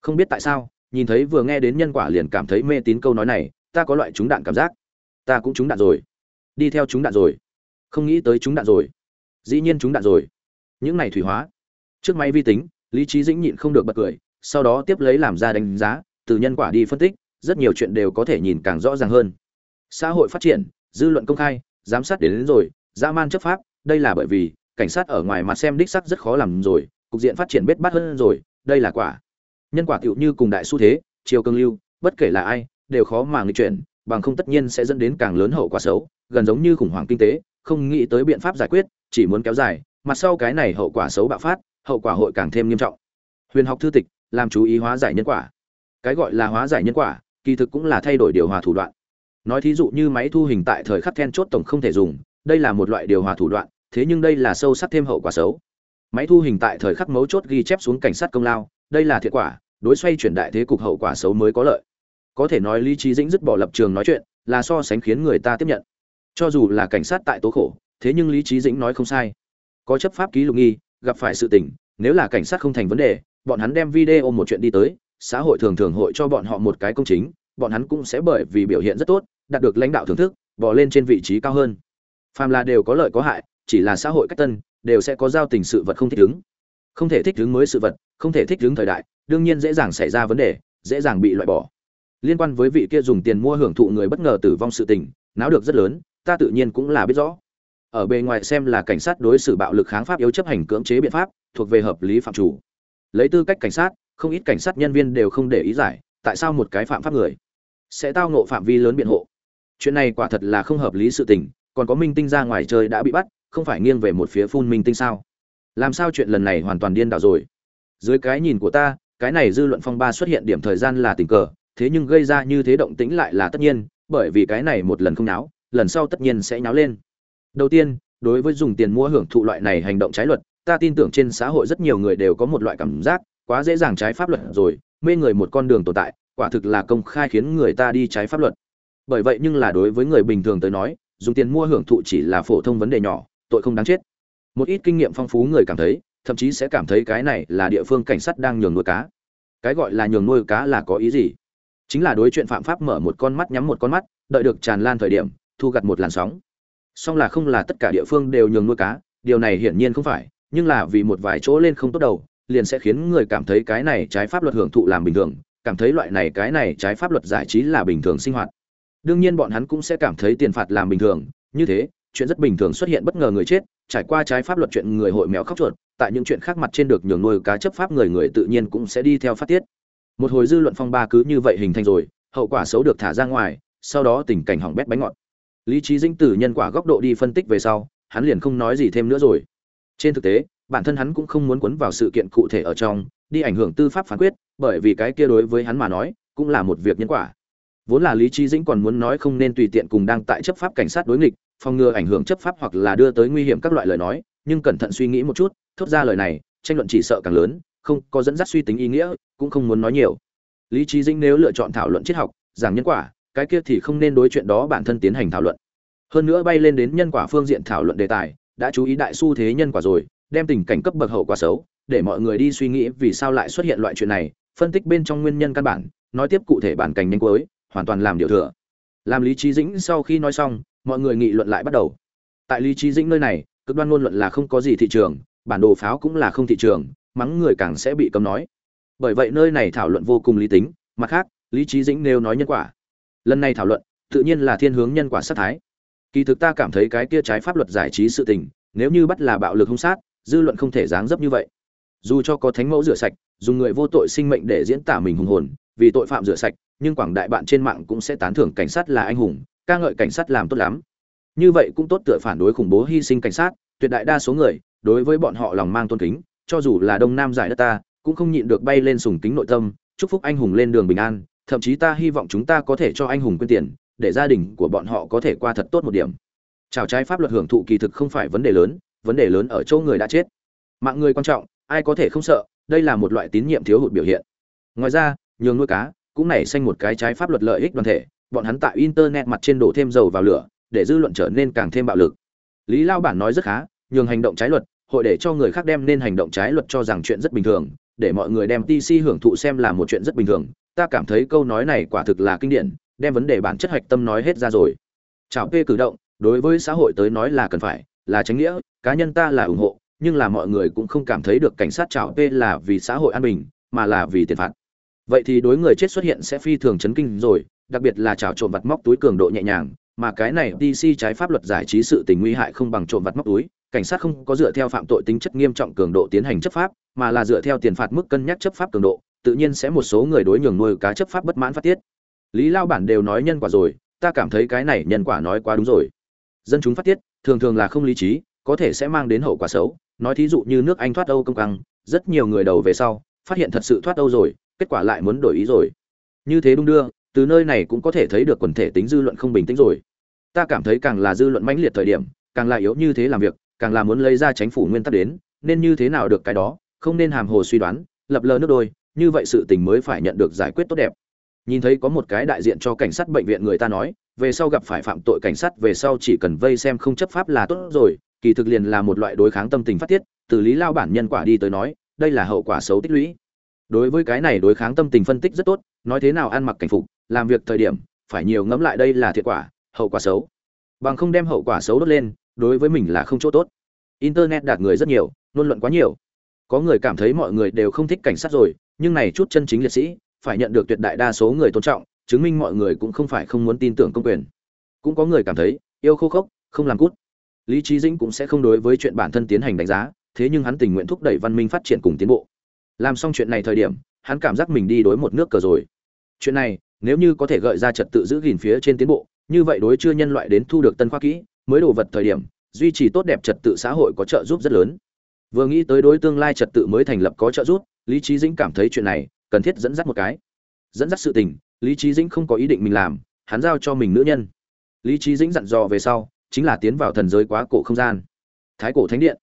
Không biết tại sao, nhìn thấy vừa nghe đến nhân quả liền cảm thấy mê tín câu nói này, ta có loại trúng đạn cảm giác. Ta cũng trúng đạn rồi. Đi theo trúng đạn rồi. Không nghĩ tới trúng đạn rồi. Dĩ nhiên trúng đạn rồi. Những này thủy hóa. Trước máy vi tính, lý trí dĩnh nhịn không được bật cười, sau đó tiếp lấy làm ra đánh giá, từ nhân quả đi phân tích, rất nhiều chuyện đều có thể nhìn càng rõ ràng hơn xã hội phát triển dư luận công khai giám sát đến, đến rồi dã man chấp pháp đây là bởi vì cảnh sát ở ngoài mặt xem đích sắc rất khó làm rồi cục diện phát triển bết bát hơn rồi đây là quả. Nhân quả tựu như cùng đại xu thế chiều cương lưu bất kể là ai đều khó mà nghịch chuyển bằng không tất nhiên sẽ dẫn đến càng lớn hậu quả xấu gần giống như khủng hoảng kinh tế không nghĩ tới biện pháp giải quyết chỉ muốn kéo dài mặt sau cái này hậu quả xấu bạo phát hậu quả hội càng thêm nghiêm trọng. Huyền học thư tịch làm chú ý hóa giải nhân quả. Cái gọi là hóa giải nhân quả kỳ thực cũng là thay đổi điều hòa thủ đoạn nói thí dụ như máy thu hình tại thời khắc then chốt tổng không thể dùng, đây là một loại điều hòa thủ đoạn, thế nhưng đây là sâu sắc thêm hậu quả xấu. Máy thu hình tại thời khắc mấu chốt ghi chép xuống cảnh sát công lao, đây là thiệt quả, đối xoay chuyển đại thế cục hậu quả xấu mới có lợi. Có thể nói lý trí dĩnh dứt bỏ lập trường nói chuyện, là so sánh khiến người ta tiếp nhận. Cho dù là cảnh sát tại tố khổ, thế nhưng lý trí dĩnh nói không sai. Có chấp pháp ký lục nghi, gặp phải sự tình, nếu là cảnh sát không thành vấn đề, bọn hắn đem video một chuyện đi tới, xã hội thường thường hội cho bọn họ một cái công chính, bọn hắn cũng sẽ bởi vì biểu hiện rất tốt đạt được lãnh đạo thưởng thức, bỏ lên trên vị trí cao hơn. Phàm là đều có lợi có hại, chỉ là xã hội cách tân, đều sẽ có giao tình sự vật không thích ứng. Không thể thích ứng mới sự vật, không thể thích ứng thời đại, đương nhiên dễ dàng xảy ra vấn đề, dễ dàng bị loại bỏ. Liên quan với vị kia dùng tiền mua hưởng thụ người bất ngờ tử vong sự tình, náo được rất lớn, ta tự nhiên cũng là biết rõ. Ở bề ngoài xem là cảnh sát đối xử bạo lực kháng pháp yếu chấp hành cưỡng chế biện pháp, thuộc về hợp lý phạm chủ. Lấy tư cách cảnh sát, không ít cảnh sát nhân viên đều không để ý giải, tại sao một cái phạm pháp người sẽ tao ngộ phạm vi lớn biện hộ? Chuyện này quả thật là không hợp lý sự tình, còn có minh tinh ra ngoài chơi đã bị bắt, không phải nghiêng về một phía phun minh tinh sao? Làm sao chuyện lần này hoàn toàn điên đảo rồi? Dưới cái nhìn của ta, cái này dư luận phong ba xuất hiện điểm thời gian là tình cờ, thế nhưng gây ra như thế động tĩnh lại là tất nhiên, bởi vì cái này một lần không náo, lần sau tất nhiên sẽ náo lên. Đầu tiên, đối với dùng tiền mua hưởng thụ loại này hành động trái luật, ta tin tưởng trên xã hội rất nhiều người đều có một loại cảm giác, quá dễ dàng trái pháp luật rồi, mê người một con đường tồn tại, quả thực là công khai khiến người ta đi trái pháp luật bởi vậy nhưng là đối với người bình thường tới nói, dùng tiền mua hưởng thụ chỉ là phổ thông vấn đề nhỏ, tội không đáng chết. Một ít kinh nghiệm phong phú người cảm thấy, thậm chí sẽ cảm thấy cái này là địa phương cảnh sát đang nhường nuôi cá. Cái gọi là nhường nuôi cá là có ý gì? Chính là đối chuyện phạm pháp mở một con mắt nhắm một con mắt, đợi được tràn lan thời điểm, thu gặt một làn sóng. Song là không là tất cả địa phương đều nhường nuôi cá, điều này hiển nhiên không phải, nhưng là vì một vài chỗ lên không tốt đầu, liền sẽ khiến người cảm thấy cái này trái pháp luật hưởng thụ làm bình thường, cảm thấy loại này cái này trái pháp luật giải trí là bình thường sinh hoạt đương nhiên bọn hắn cũng sẽ cảm thấy tiền phạt làm bình thường, như thế, chuyện rất bình thường xuất hiện bất ngờ người chết, trải qua trái pháp luật chuyện người hội mèo khóc chuột, tại những chuyện khác mặt trên được nhường nuôi cá chấp pháp người người tự nhiên cũng sẽ đi theo phát tiết. Một hồi dư luận phong ba cứ như vậy hình thành rồi, hậu quả xấu được thả ra ngoài, sau đó tình cảnh hỏng bét bánh ngọt. Lý trí dĩnh từ nhân quả góc độ đi phân tích về sau, hắn liền không nói gì thêm nữa rồi. Trên thực tế, bản thân hắn cũng không muốn quấn vào sự kiện cụ thể ở trong, đi ảnh hưởng tư pháp phán quyết, bởi vì cái kia đối với hắn mà nói, cũng là một việc nhân quả vốn là lý trí dĩnh còn muốn nói không nên tùy tiện cùng đang tại chấp pháp cảnh sát đối nghịch, phòng ngừa ảnh hưởng chấp pháp hoặc là đưa tới nguy hiểm các loại lời nói, nhưng cẩn thận suy nghĩ một chút, thốt ra lời này, tranh luận chỉ sợ càng lớn, không có dẫn dắt suy tính ý nghĩa, cũng không muốn nói nhiều. Lý trí dĩnh nếu lựa chọn thảo luận triết học, giảng nhân quả, cái kia thì không nên đối chuyện đó bản thân tiến hành thảo luận. Hơn nữa bay lên đến nhân quả phương diện thảo luận đề tài, đã chú ý đại xu thế nhân quả rồi, đem tình cảnh cấp bậc hậu quả xấu, để mọi người đi suy nghĩ vì sao lại xuất hiện loại chuyện này, phân tích bên trong nguyên nhân căn bản, nói tiếp cụ thể bản cảnh nhanh cuối hoàn toàn làm điều thừa. Làm lý trí dĩnh sau khi nói xong, mọi người nghị luận lại bắt đầu. Tại lý trí dĩnh nơi này, cực đoan ngôn luận là không có gì thị trường, bản đồ pháo cũng là không thị trường, mắng người càng sẽ bị cấm nói. Bởi vậy nơi này thảo luận vô cùng lý tính, mặt khác, lý trí dĩnh nêu nói nhân quả. Lần này thảo luận, tự nhiên là thiên hướng nhân quả sát thái. Kỳ thực ta cảm thấy cái kia trái pháp luật giải trí sự tình, nếu như bắt là bạo lực hung sát, dư luận không thể dáng dấp như vậy. Dù cho có thánh mẫu rửa sạch, dùng người vô tội sinh mệnh để diễn tả mình hùng hồn vì tội phạm rửa sạch, nhưng quảng đại bạn trên mạng cũng sẽ tán thưởng cảnh sát là anh hùng, ca ngợi cảnh sát làm tốt lắm. Như vậy cũng tốt tựa phản đối khủng bố hy sinh cảnh sát, tuyệt đại đa số người, đối với bọn họ lòng mang tôn kính, cho dù là đông nam giải đất ta, cũng không nhịn được bay lên sùng kính nội tâm, chúc phúc anh hùng lên đường bình an, thậm chí ta hy vọng chúng ta có thể cho anh hùng quyên tiền, để gia đình của bọn họ có thể qua thật tốt một điểm. Trào trái pháp luật hưởng thụ kỳ thực không phải vấn đề lớn, vấn đề lớn ở chỗ người đã chết. Mạng người quan trọng, ai có thể không sợ, đây là một loại tín nhiệm thiếu hụt biểu hiện. Ngoài ra nhường nuôi cá, cũng nảy sinh một cái trái pháp luật lợi ích đoàn thể, bọn hắn tại internet mặt trên đổ thêm dầu vào lửa, để dư luận trở nên càng thêm bạo lực. Lý lao bản nói rất khá, nhường hành động trái luật, hội để cho người khác đem nên hành động trái luật cho rằng chuyện rất bình thường, để mọi người đem tc hưởng thụ xem là một chuyện rất bình thường. Ta cảm thấy câu nói này quả thực là kinh điển, đem vấn đề bản chất hạch tâm nói hết ra rồi. Chào p cử động, đối với xã hội tới nói là cần phải, là tránh nghĩa, cá nhân ta là ủng hộ, nhưng là mọi người cũng không cảm thấy được cảnh sát chào p là vì xã hội an bình, mà là vì tiền phạt vậy thì đối người chết xuất hiện sẽ phi thường chấn kinh rồi đặc biệt là trào trộm vặt móc túi cường độ nhẹ nhàng mà cái này DC trái pháp luật giải trí sự tình nguy hại không bằng trộm vặt móc túi, cảnh sát không có dựa theo phạm tội tính chất nghiêm trọng cường độ tiến hành chấp pháp, mà là dựa theo tiền phạt mức cân nhắc chấp pháp cường độ, tự nhiên sẽ một số người đối nhường nuôi cá chấp pháp bất mãn phát tiết. Lý Lao bản đều nói nhân quả rồi, ta cảm thấy cái này nhân quả nói quá đúng rồi. Dân chúng phát tiết, thường thường là không lý trí, có thể sẽ mang đến hậu quả xấu, nói thí dụ như nước Anh thoát Âu công căng, rất nhiều người đầu về sau, phát hiện thật sự thoát Âu rồi, kết quả lại muốn đổi ý rồi. Như thế đúng đưa, từ nơi này cũng có thể thấy được quần thể tính dư luận không bình tĩnh rồi. Ta cảm thấy càng là dư luận mãnh liệt thời điểm càng là yếu như thế làm việc càng là muốn lấy ra chính phủ nguyên tắc đến nên như thế nào được cái đó không nên hàm hồ suy đoán lập lờ nước đôi như vậy sự tình mới phải nhận được giải quyết tốt đẹp. Nhìn thấy có một cái đại diện cho cảnh sát bệnh viện người ta nói về sau gặp phải phạm tội cảnh sát về sau chỉ cần vây xem không chấp pháp là tốt rồi kỳ thực liền là một loại đối kháng tâm tình phát tiết từ lý lao bản nhân quả đi tới nói đây là hậu quả xấu tích lũy đối với cái này đối kháng tâm tình phân tích rất tốt, nói thế nào ăn mặc cảnh phục, làm việc thời điểm, phải nhiều ngẫm lại đây là thiệt quả, hậu quả xấu. Bằng không đem hậu quả xấu đốt lên, đối với mình là không chỗ tốt. Internet đạt người rất nhiều luôn luận quá nhiều. Có người cảm thấy mọi người đều không thích cảnh sát rồi, nhưng này chút chân chính liệt sĩ, phải nhận được tuyệt đại đa số người tôn trọng, chứng minh mọi người cũng không phải không muốn tin tưởng công quyền. Cũng có người cảm thấy, yêu khô khốc, không làm cút. Lý trí dĩnh cũng sẽ không đối với chuyện bản thân tiến hành đánh giá, thế nhưng hắn tình nguyện thúc đẩy văn minh phát triển cùng tiến bộ làm xong chuyện này thời điểm, hắn cảm giác mình đi đối một nước cờ rồi. Chuyện này, nếu như có thể gợi ra trật tự giữ gìn phía trên tiến bộ, như vậy đối chưa nhân loại đến thu được tân khoa kỹ, mới đồ vật thời điểm, duy trì tốt đẹp trật tự xã hội có trợ giúp rất lớn. Vừa nghĩ tới đối tương lai trật tự mới thành lập có trợ giúp, lý trí dĩnh cảm thấy chuyện này cần thiết dẫn dắt một cái. Dẫn dắt sự tình, lý trí dĩnh không có ý định mình làm, hắn giao cho mình nữ nhân. Lý trí dĩnh dặn dò về sau, chính là tiến vào thần giới quá cổ không gian. Thái cổ thánh điện.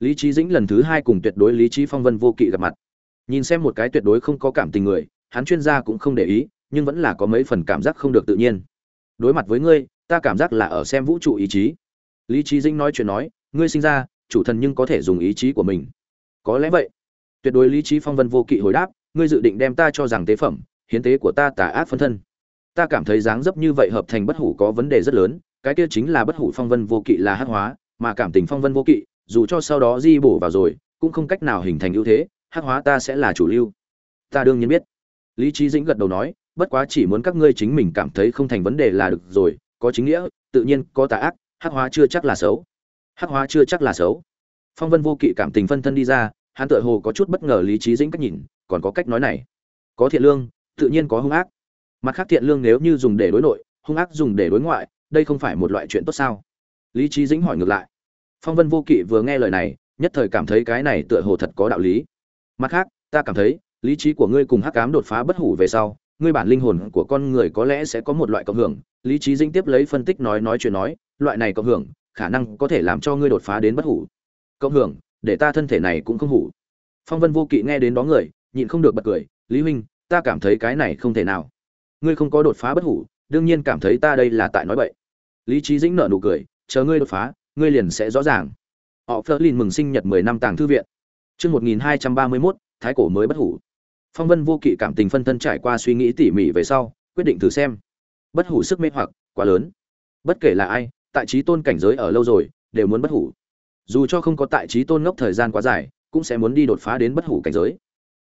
Lý trí dĩnh lần thứ hai cùng tuyệt đối lý trí phong vân vô kỵ gặp mặt nhìn xem một cái tuyệt đối không có cảm tình người, hắn chuyên gia cũng không để ý, nhưng vẫn là có mấy phần cảm giác không được tự nhiên. Đối mặt với ngươi, ta cảm giác là ở xem vũ trụ ý chí. Lý trí Dinh nói chuyện nói, ngươi sinh ra, chủ thần nhưng có thể dùng ý chí của mình. Có lẽ vậy. Tuyệt đối lý trí phong vân vô kỵ hồi đáp, ngươi dự định đem ta cho rằng tế phẩm, hiến tế của ta tà ác phân thân. Ta cảm thấy dáng dấp như vậy hợp thành bất hủ có vấn đề rất lớn, cái kia chính là bất hủ phong vân vô kỵ là hát hóa, mà cảm tình phong vân vô kỵ, dù cho sau đó di bổ vào rồi, cũng không cách nào hình thành ưu thế hắc hóa ta sẽ là chủ lưu. Ta đương nhiên biết. Lý trí dĩnh gật đầu nói, bất quá chỉ muốn các ngươi chính mình cảm thấy không thành vấn đề là được rồi, có chính nghĩa, tự nhiên, có tà ác, hắc hóa chưa chắc là xấu. Hắc hóa chưa chắc là xấu. Phong vân vô kỵ cảm tình phân thân đi ra, hắn tựa hồ có chút bất ngờ lý trí dĩnh cách nhìn, còn có cách nói này. Có thiện lương, tự nhiên có hung ác. Mặt khác thiện lương nếu như dùng để đối nội, hung ác dùng để đối ngoại, đây không phải một loại chuyện tốt sao? Lý trí dĩnh hỏi ngược lại. Phong vân vô kỵ vừa nghe lời này, nhất thời cảm thấy cái này tựa hồ thật có đạo lý mặt khác, ta cảm thấy, lý trí của ngươi cùng hắc cám đột phá bất hủ về sau, ngươi bản linh hồn của con người có lẽ sẽ có một loại cộng hưởng, lý trí dĩnh tiếp lấy phân tích nói nói chuyện nói, loại này cộng hưởng, khả năng có thể làm cho ngươi đột phá đến bất hủ. Cộng hưởng, để ta thân thể này cũng không hủ. Phong vân vô kỵ nghe đến đó người, nhịn không được bật cười, lý huynh, ta cảm thấy cái này không thể nào. Ngươi không có đột phá bất hủ, đương nhiên cảm thấy ta đây là tại nói bậy. Lý trí dĩnh nở nụ cười, chờ ngươi đột phá, ngươi liền sẽ rõ ràng. Họ phớt lên mừng sinh nhật mười năm tàng thư viện chương một nghìn hai trăm ba mươi mốt, thái cổ mới bất hủ. Phong vân vô kỵ cảm tình phân thân trải qua suy nghĩ tỉ mỉ về sau, quyết định thử xem. Bất hủ sức mê hoặc quá lớn. Bất kể là ai, tại trí tôn cảnh giới ở lâu rồi, đều muốn bất hủ. Dù cho không có tại trí tôn ngốc thời gian quá dài, cũng sẽ muốn đi đột phá đến bất hủ cảnh giới.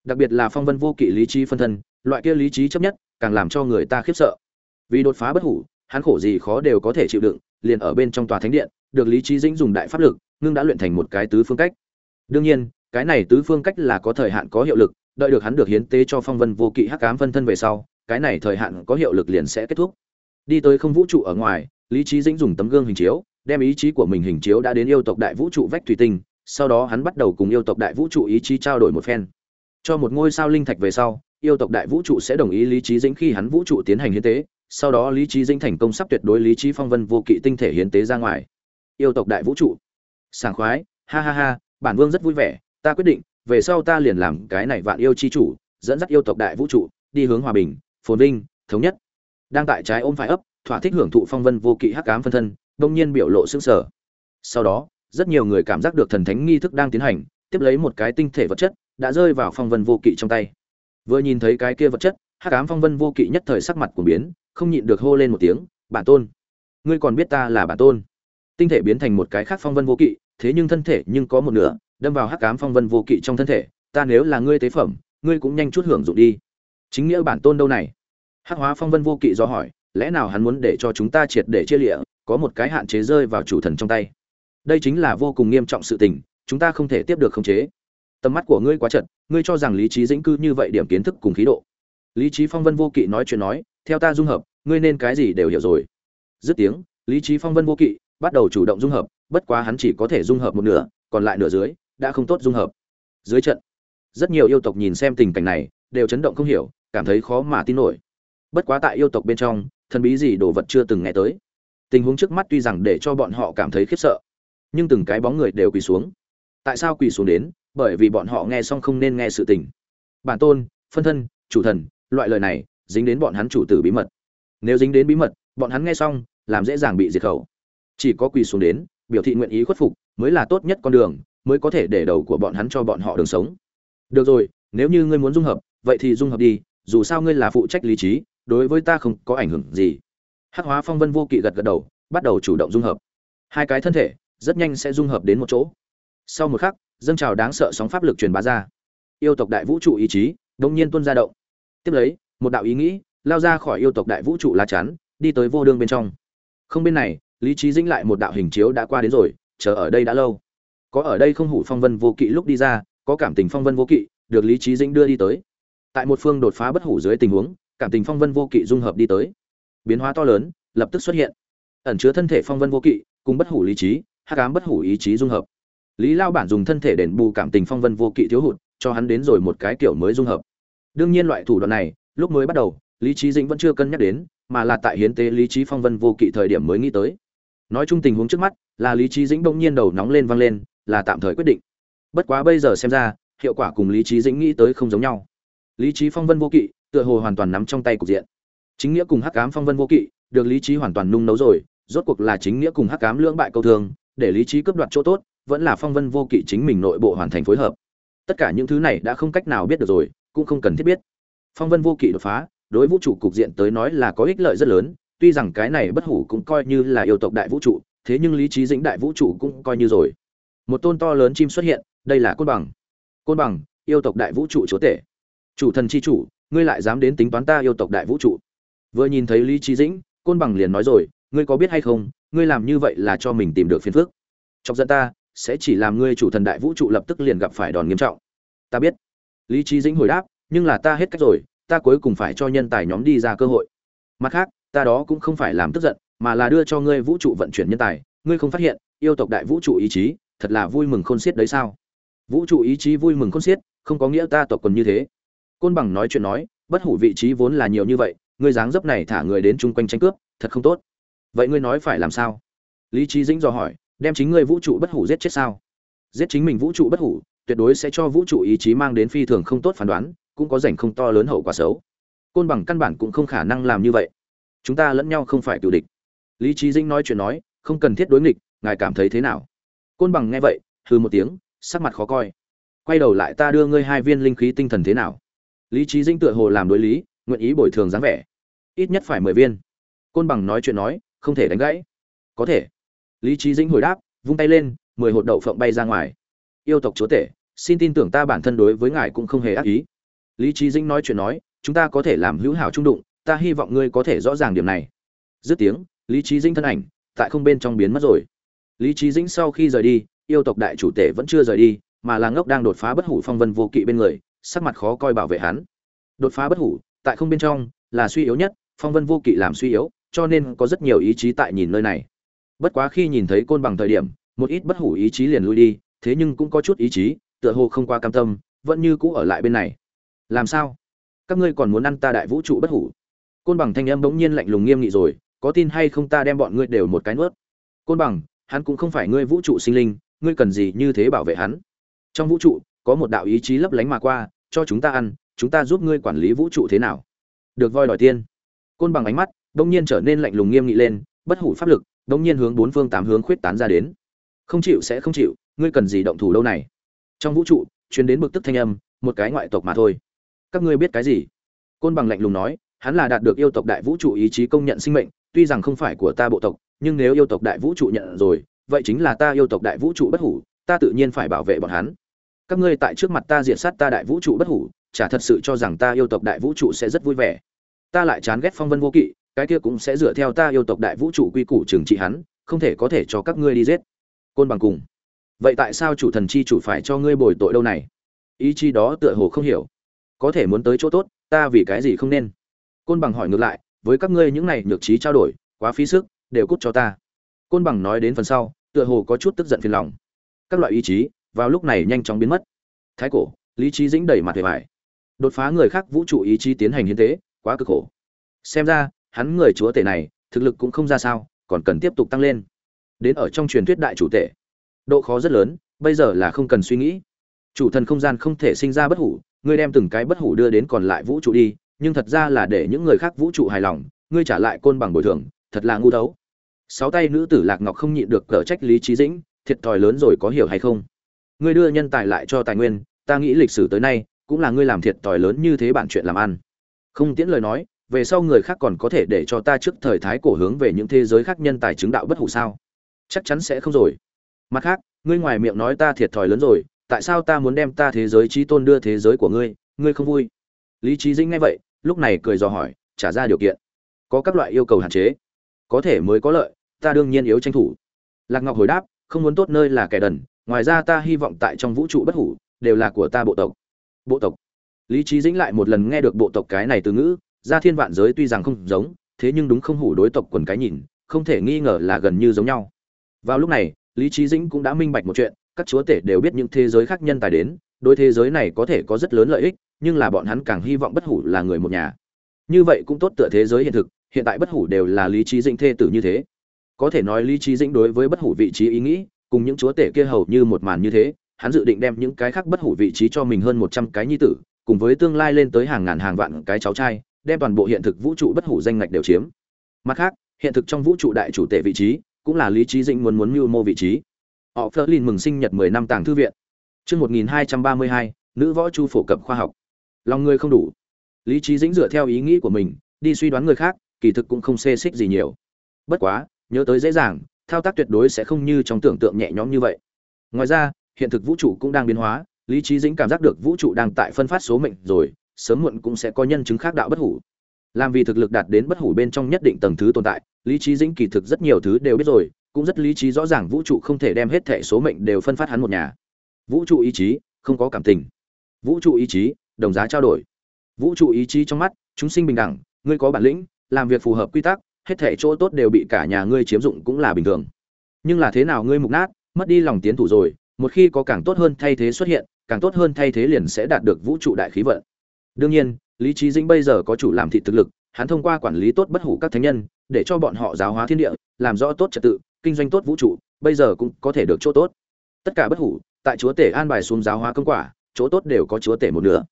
Đặc biệt là phong vân vô kỵ lý trí phân thân, loại kia lý trí chấp nhất, càng làm cho người ta khiếp sợ. Vì đột phá bất hủ, hắn khổ gì khó đều có thể chịu đựng, liền ở bên trong tòa thánh điện, được lý trí dĩnh dùng đại pháp lực, ngưng đã luyện thành một cái tứ phương cách. Đương nhiên cái này tứ phương cách là có thời hạn có hiệu lực, đợi được hắn được hiến tế cho phong vân vô kỵ hắc ám phân thân về sau, cái này thời hạn có hiệu lực liền sẽ kết thúc. Đi tới không vũ trụ ở ngoài, lý trí dĩnh dùng tấm gương hình chiếu, đem ý chí của mình hình chiếu đã đến yêu tộc đại vũ trụ vách thủy tinh, sau đó hắn bắt đầu cùng yêu tộc đại vũ trụ ý chí trao đổi một phen. Cho một ngôi sao linh thạch về sau, yêu tộc đại vũ trụ sẽ đồng ý lý trí dĩnh khi hắn vũ trụ tiến hành hiến tế, sau đó lý trí dĩnh thành công sắp tuyệt đối lý trí phong vân vô kỵ tinh thể hiến tế ra ngoài. Yêu tộc đại vũ trụ. Sảng khoái, ha ha ha, bản vương rất vui vẻ ta quyết định, về sau ta liền làm cái này vạn yêu chi chủ, dẫn dắt yêu tộc đại vũ trụ, đi hướng hòa bình, phồn vinh, thống nhất. Đang tại trái ôm phải ấp, thỏa thích hưởng thụ phong vân vô kỵ hắc ám phân thân đông nhiên biểu lộ sững sở. sau đó, rất nhiều người cảm giác được thần thánh nghi thức đang tiến hành, tiếp lấy một cái tinh thể vật chất đã rơi vào phong vân vô kỵ trong tay. Vừa nhìn thấy cái kia vật chất, hắc ám phong vân vô kỵ nhất thời sắc mặt của biến, không nhịn được hô lên một tiếng, bản tôn, ngươi còn biết ta là bản tôn? Tinh thể biến thành một cái khác phong vân vô kỵ, thế nhưng thân thể nhưng có một nửa đâm vào hắc cám phong vân vô kỵ trong thân thể, ta nếu là ngươi tế phẩm, ngươi cũng nhanh chút hưởng dụng đi. Chính nghĩa bản tôn đâu này? Hắc hóa phong vân vô kỵ do hỏi, lẽ nào hắn muốn để cho chúng ta triệt để chia lịa, có một cái hạn chế rơi vào chủ thần trong tay? Đây chính là vô cùng nghiêm trọng sự tình, chúng ta không thể tiếp được khống chế. Tầm mắt của ngươi quá chật, ngươi cho rằng lý trí dĩnh cư như vậy điểm kiến thức cùng khí độ. Lý trí phong vân vô kỵ nói chuyện nói, theo ta dung hợp, ngươi nên cái gì đều hiểu rồi. Dứt tiếng, lý trí phong vân vô kỵ bắt đầu chủ động dung hợp, bất quá hắn chỉ có thể dung hợp một nửa, còn lại nửa dưới đã không tốt dung hợp. Dưới trận, rất nhiều yêu tộc nhìn xem tình cảnh này, đều chấn động không hiểu, cảm thấy khó mà tin nổi. Bất quá tại yêu tộc bên trong, thần bí gì đồ vật chưa từng nghe tới. Tình huống trước mắt tuy rằng để cho bọn họ cảm thấy khiếp sợ, nhưng từng cái bóng người đều quỳ xuống. Tại sao quỳ xuống đến? Bởi vì bọn họ nghe xong không nên nghe sự tình. Bản tôn, phân thân, chủ thần, loại lời này dính đến bọn hắn chủ tử bí mật. Nếu dính đến bí mật, bọn hắn nghe xong, làm dễ dàng bị diệt khẩu. Chỉ có quỳ xuống đến, biểu thị nguyện ý khuất phục, mới là tốt nhất con đường mới có thể để đầu của bọn hắn cho bọn họ đường sống. Được rồi, nếu như ngươi muốn dung hợp, vậy thì dung hợp đi, dù sao ngươi là phụ trách lý trí, đối với ta không có ảnh hưởng gì. Hắc hóa phong vân vô kỵ gật gật đầu, bắt đầu chủ động dung hợp. Hai cái thân thể rất nhanh sẽ dung hợp đến một chỗ. Sau một khắc, dâng trào đáng sợ sóng pháp lực truyền bá ra. Yêu tộc đại vũ trụ ý chí đông nhiên tuôn ra động. Tiếp lấy, một đạo ý nghĩ lao ra khỏi yêu tộc đại vũ trụ lá chắn, đi tới vô đương bên trong. Không bên này, lý trí dĩnh lại một đạo hình chiếu đã qua đến rồi, chờ ở đây đã lâu có ở đây không hủ phong vân vô kỵ lúc đi ra, có cảm tình phong vân vô kỵ, được lý trí dĩnh đưa đi tới. Tại một phương đột phá bất hủ dưới tình huống, cảm tình phong vân vô kỵ dung hợp đi tới. Biến hóa to lớn, lập tức xuất hiện. Ẩn chứa thân thể phong vân vô kỵ, cùng bất hủ lý trí hát cám bất hủ ý chí dung hợp. Lý lao bản dùng thân thể đền bù cảm tình phong vân vô kỵ thiếu hụt, cho hắn đến rồi một cái kiểu mới dung hợp. Đương nhiên loại thủ đoạn này, lúc mới bắt đầu, lý trí dĩnh vẫn chưa cân nhắc đến, mà là tại hiến tế lý trí phong vân vô kỵ thời điểm mới nghĩ tới. Nói chung tình huống trước mắt, là lý trí dĩnh bỗng nhiên đầu nóng lên vang lên là tạm thời quyết định. Bất quá bây giờ xem ra, hiệu quả cùng lý trí dĩnh nghĩ tới không giống nhau. Lý trí phong vân vô kỵ, tựa hồ hoàn toàn nắm trong tay cục diện. Chính nghĩa cùng hắc cám phong vân vô kỵ, được lý trí hoàn toàn nung nấu rồi, rốt cuộc là chính nghĩa cùng hắc cám lưỡng bại câu thương, để lý trí cướp đoạt chỗ tốt, vẫn là phong vân vô kỵ chính mình nội bộ hoàn thành phối hợp. Tất cả những thứ này đã không cách nào biết được rồi, cũng không cần thiết biết. Phong vân vô kỵ đột phá, đối vũ trụ cục diện tới nói là có ích lợi rất lớn, tuy rằng cái này bất hủ cũng coi như là yêu tộc đại vũ trụ, thế nhưng lý trí dĩnh đại vũ trụ cũng coi như rồi một tôn to lớn chim xuất hiện, đây là côn bằng. Côn bằng, yêu tộc đại vũ trụ chúa tể. Chủ thần chi chủ, ngươi lại dám đến tính toán ta yêu tộc đại vũ trụ. Vừa nhìn thấy lý trí dĩnh, côn bằng liền nói rồi, ngươi có biết hay không, ngươi làm như vậy là cho mình tìm được phiền phức. Chọc giận ta, sẽ chỉ làm ngươi chủ thần đại vũ trụ lập tức liền gặp phải đòn nghiêm trọng. Ta biết. Lý trí dĩnh hồi đáp, nhưng là ta hết cách rồi, ta cuối cùng phải cho nhân tài nhóm đi ra cơ hội. Mặt khác, ta đó cũng không phải làm tức giận, mà là đưa cho ngươi vũ trụ vận chuyển nhân tài. Ngươi không phát hiện, yêu tộc đại vũ trụ ý chí thật là vui mừng khôn xiết đấy sao? Vũ trụ ý chí vui mừng khôn xiết, không có nghĩa ta tộc còn như thế. Côn bằng nói chuyện nói, bất hủ vị trí vốn là nhiều như vậy, ngươi dáng dấp này thả người đến chung quanh tranh cướp, thật không tốt. Vậy ngươi nói phải làm sao? Lý trí dĩnh dò hỏi, đem chính ngươi vũ trụ bất hủ giết chết sao? Giết chính mình vũ trụ bất hủ, tuyệt đối sẽ cho vũ trụ ý chí mang đến phi thường không tốt phán đoán, cũng có rảnh không to lớn hậu quả xấu. Côn bằng căn bản cũng không khả năng làm như vậy. Chúng ta lẫn nhau không phải cựu địch. Lý trí dĩnh nói chuyện nói, không cần thiết đối nghịch, ngài cảm thấy thế nào? Côn bằng nghe vậy hư một tiếng, sắc mặt khó coi. Quay đầu lại ta đưa ngươi hai viên linh khí tinh thần thế nào? Lý trí dĩnh tựa hồ làm đối lý, nguyện ý bồi thường dáng vẻ. Ít nhất phải mười viên. Côn bằng nói chuyện nói, không thể đánh gãy. Có thể. Lý trí dĩnh hồi đáp, vung tay lên, mười hột đậu phộng bay ra ngoài. Yêu tộc chúa tể, xin tin tưởng ta bản thân đối với ngài cũng không hề ác ý. Lý trí dĩnh nói chuyện nói, chúng ta có thể làm hữu hảo trung đụng, ta hy vọng ngươi có thể rõ ràng điểm này. Dứt tiếng, lý trí dĩnh thân ảnh, tại không bên trong biến mất rồi lý trí dĩnh sau khi rời đi, yêu tộc đại chủ tể vẫn chưa rời đi, mà là ngốc đang đột phá bất hủ phong vân vô kỵ bên người, sắc mặt khó coi bảo vệ hắn. Đột phá bất hủ, tại không bên trong, là suy yếu nhất, phong vân vô kỵ làm suy yếu, cho nên có rất nhiều ý chí tại nhìn nơi này. Bất quá khi nhìn thấy côn bằng thời điểm, một ít bất hủ ý chí liền lui đi, thế nhưng cũng có chút ý chí, tựa hồ không qua cam tâm, vẫn như cũ ở lại bên này. Làm sao? Các ngươi còn muốn ăn ta đại vũ trụ bất hủ? Côn bằng thanh âm bỗng nhiên lạnh lùng nghiêm nghị rồi, có tin hay không ta đem bọn ngươi đều một cái nuốt? Côn bằng hắn cũng không phải ngươi vũ trụ sinh linh, ngươi cần gì như thế bảo vệ hắn? Trong vũ trụ, có một đạo ý chí lấp lánh mà qua, cho chúng ta ăn, chúng ta giúp ngươi quản lý vũ trụ thế nào? Được voi đòi tiên. Côn bằng ánh mắt đông nhiên trở nên lạnh lùng nghiêm nghị lên, bất hủ pháp lực đông nhiên hướng bốn phương tám hướng khuyết tán ra đến. Không chịu sẽ không chịu, ngươi cần gì động thủ lâu này? Trong vũ trụ chuyến đến bực tức thanh âm, một cái ngoại tộc mà thôi. Các ngươi biết cái gì? Côn bằng lạnh lùng nói, hắn là đạt được yêu tộc đại vũ trụ ý chí công nhận sinh mệnh tuy rằng không phải của ta bộ tộc, nhưng nếu yêu tộc đại vũ trụ nhận rồi, vậy chính là ta yêu tộc đại vũ trụ bất hủ, ta tự nhiên phải bảo vệ bọn hắn. Các ngươi tại trước mặt ta diện sát ta đại vũ trụ bất hủ, chả thật sự cho rằng ta yêu tộc đại vũ trụ sẽ rất vui vẻ. Ta lại chán ghét phong vân vô kỵ, cái kia cũng sẽ dựa theo ta yêu tộc đại vũ trụ quy củ trừng trị hắn, không thể có thể cho các ngươi đi giết. Côn bằng cùng. Vậy tại sao chủ thần chi chủ phải cho ngươi bồi tội đâu này? Ý chi đó tựa hồ không hiểu. Có thể muốn tới chỗ tốt, ta vì cái gì không nên? Côn bằng hỏi ngược lại với các ngươi những này nhược trí trao đổi, quá phí sức, đều cút cho ta. Côn bằng nói đến phần sau, tựa hồ có chút tức giận phiền lòng. Các loại ý chí, vào lúc này nhanh chóng biến mất. Thái cổ, lý trí dĩnh đẩy mặt về vải đột phá người khác vũ trụ ý chí tiến hành hiến tế, quá cực khổ. Xem ra, hắn người chúa tể này, thực lực cũng không ra sao, còn cần tiếp tục tăng lên. Đến ở trong truyền thuyết đại chủ tể. Độ khó rất lớn, bây giờ là không cần suy nghĩ. Chủ thần không gian không thể sinh ra bất hủ, ngươi đem từng cái bất hủ đưa đến còn lại vũ trụ đi nhưng thật ra là để những người khác vũ trụ hài lòng, ngươi trả lại côn bằng bồi thường, thật là ngu thấu. sáu tay nữ tử lạc ngọc không nhịn được cở trách lý trí dĩnh, thiệt thòi lớn rồi có hiểu hay không? Ngươi đưa nhân tài lại cho tài nguyên, ta nghĩ lịch sử tới nay, cũng là ngươi làm thiệt thòi lớn như thế bản chuyện làm ăn. Không tiễn lời nói, về sau người khác còn có thể để cho ta trước thời thái cổ hướng về những thế giới khác nhân tài chứng đạo bất hủ sao? Chắc chắn sẽ không rồi. Mặt khác, ngươi ngoài miệng nói ta thiệt thòi lớn rồi, tại sao ta muốn đem ta thế giới trí tôn đưa thế giới của ngươi? Ngươi không vui. Lý trí dĩnh nghe vậy lúc này cười dò hỏi, trả ra điều kiện, có các loại yêu cầu hạn chế, có thể mới có lợi, ta đương nhiên yếu tranh thủ. Lạc ngọc hồi đáp, không muốn tốt nơi là kẻ đần, ngoài ra ta hy vọng tại trong vũ trụ bất hủ, đều là của ta bộ tộc. Bộ tộc. Lý trí dĩnh lại một lần nghe được bộ tộc cái này từ ngữ, ra thiên vạn giới tuy rằng không giống, thế nhưng đúng không hủ đối tộc quần cái nhìn, không thể nghi ngờ là gần như giống nhau. Vào lúc này, lý trí dĩnh cũng đã minh bạch một chuyện, các chúa tể đều biết những thế giới khác nhân tài đến, đối thế giới này có thể có rất lớn lợi ích nhưng là bọn hắn càng hy vọng bất hủ là người một nhà. Như vậy cũng tốt tựa thế giới hiện thực, hiện tại bất hủ đều là lý trí dĩnh thê tử như thế. Có thể nói lý trí dĩnh đối với bất hủ vị trí ý nghĩ, cùng những chúa tể kia hầu như một màn như thế, hắn dự định đem những cái khác bất hủ vị trí cho mình hơn một trăm cái nhi tử, cùng với tương lai lên tới hàng ngàn hàng vạn cái cháu trai, đem toàn bộ hiện thực vũ trụ bất hủ danh ngạch đều chiếm. Mặt khác, hiện thực trong vũ trụ đại chủ tể vị trí, cũng là lý trí dĩnh muốn muốn mưu mô vị trí. Họ phớt lên mừng sinh nhật mười năm tàng thư viện. Chương một nghìn hai trăm ba mươi hai, nữ võ chu phổ cập khoa học lòng người không đủ. Lý trí dĩnh dựa theo ý nghĩ của mình, đi suy đoán người khác, kỳ thực cũng không xê xích gì nhiều. Bất quá, nhớ tới dễ dàng, thao tác tuyệt đối sẽ không như trong tưởng tượng nhẹ nhõm như vậy. Ngoài ra, hiện thực vũ trụ cũng đang biến hóa, lý trí dĩnh cảm giác được vũ trụ đang tại phân phát số mệnh rồi, sớm muộn cũng sẽ có nhân chứng khác đạo bất hủ. Làm vì thực lực đạt đến bất hủ bên trong nhất định tầng thứ tồn tại, lý trí dĩnh kỳ thực rất nhiều thứ đều biết rồi, cũng rất lý trí rõ ràng vũ trụ không thể đem hết thể số mệnh đều phân phát hắn một nhà. Vũ trụ ý chí, không có cảm tình. Vũ trụ ý chí đồng giá trao đổi. Vũ trụ ý chí trong mắt, chúng sinh bình đẳng, ngươi có bản lĩnh, làm việc phù hợp quy tắc, hết thể chỗ tốt đều bị cả nhà ngươi chiếm dụng cũng là bình thường. Nhưng là thế nào ngươi mục nát, mất đi lòng tiến thủ rồi, một khi có càng tốt hơn thay thế xuất hiện, càng tốt hơn thay thế liền sẽ đạt được vũ trụ đại khí vận. Đương nhiên, lý trí dĩnh bây giờ có chủ làm thị thực lực, hắn thông qua quản lý tốt bất hủ các thánh nhân, để cho bọn họ giáo hóa thiên địa, làm rõ tốt trật tự, kinh doanh tốt vũ trụ, bây giờ cũng có thể được chỗ tốt. Tất cả bất hủ, tại chúa tể an bài xuống giáo hóa công quả, chỗ tốt đều có chúa tể một nửa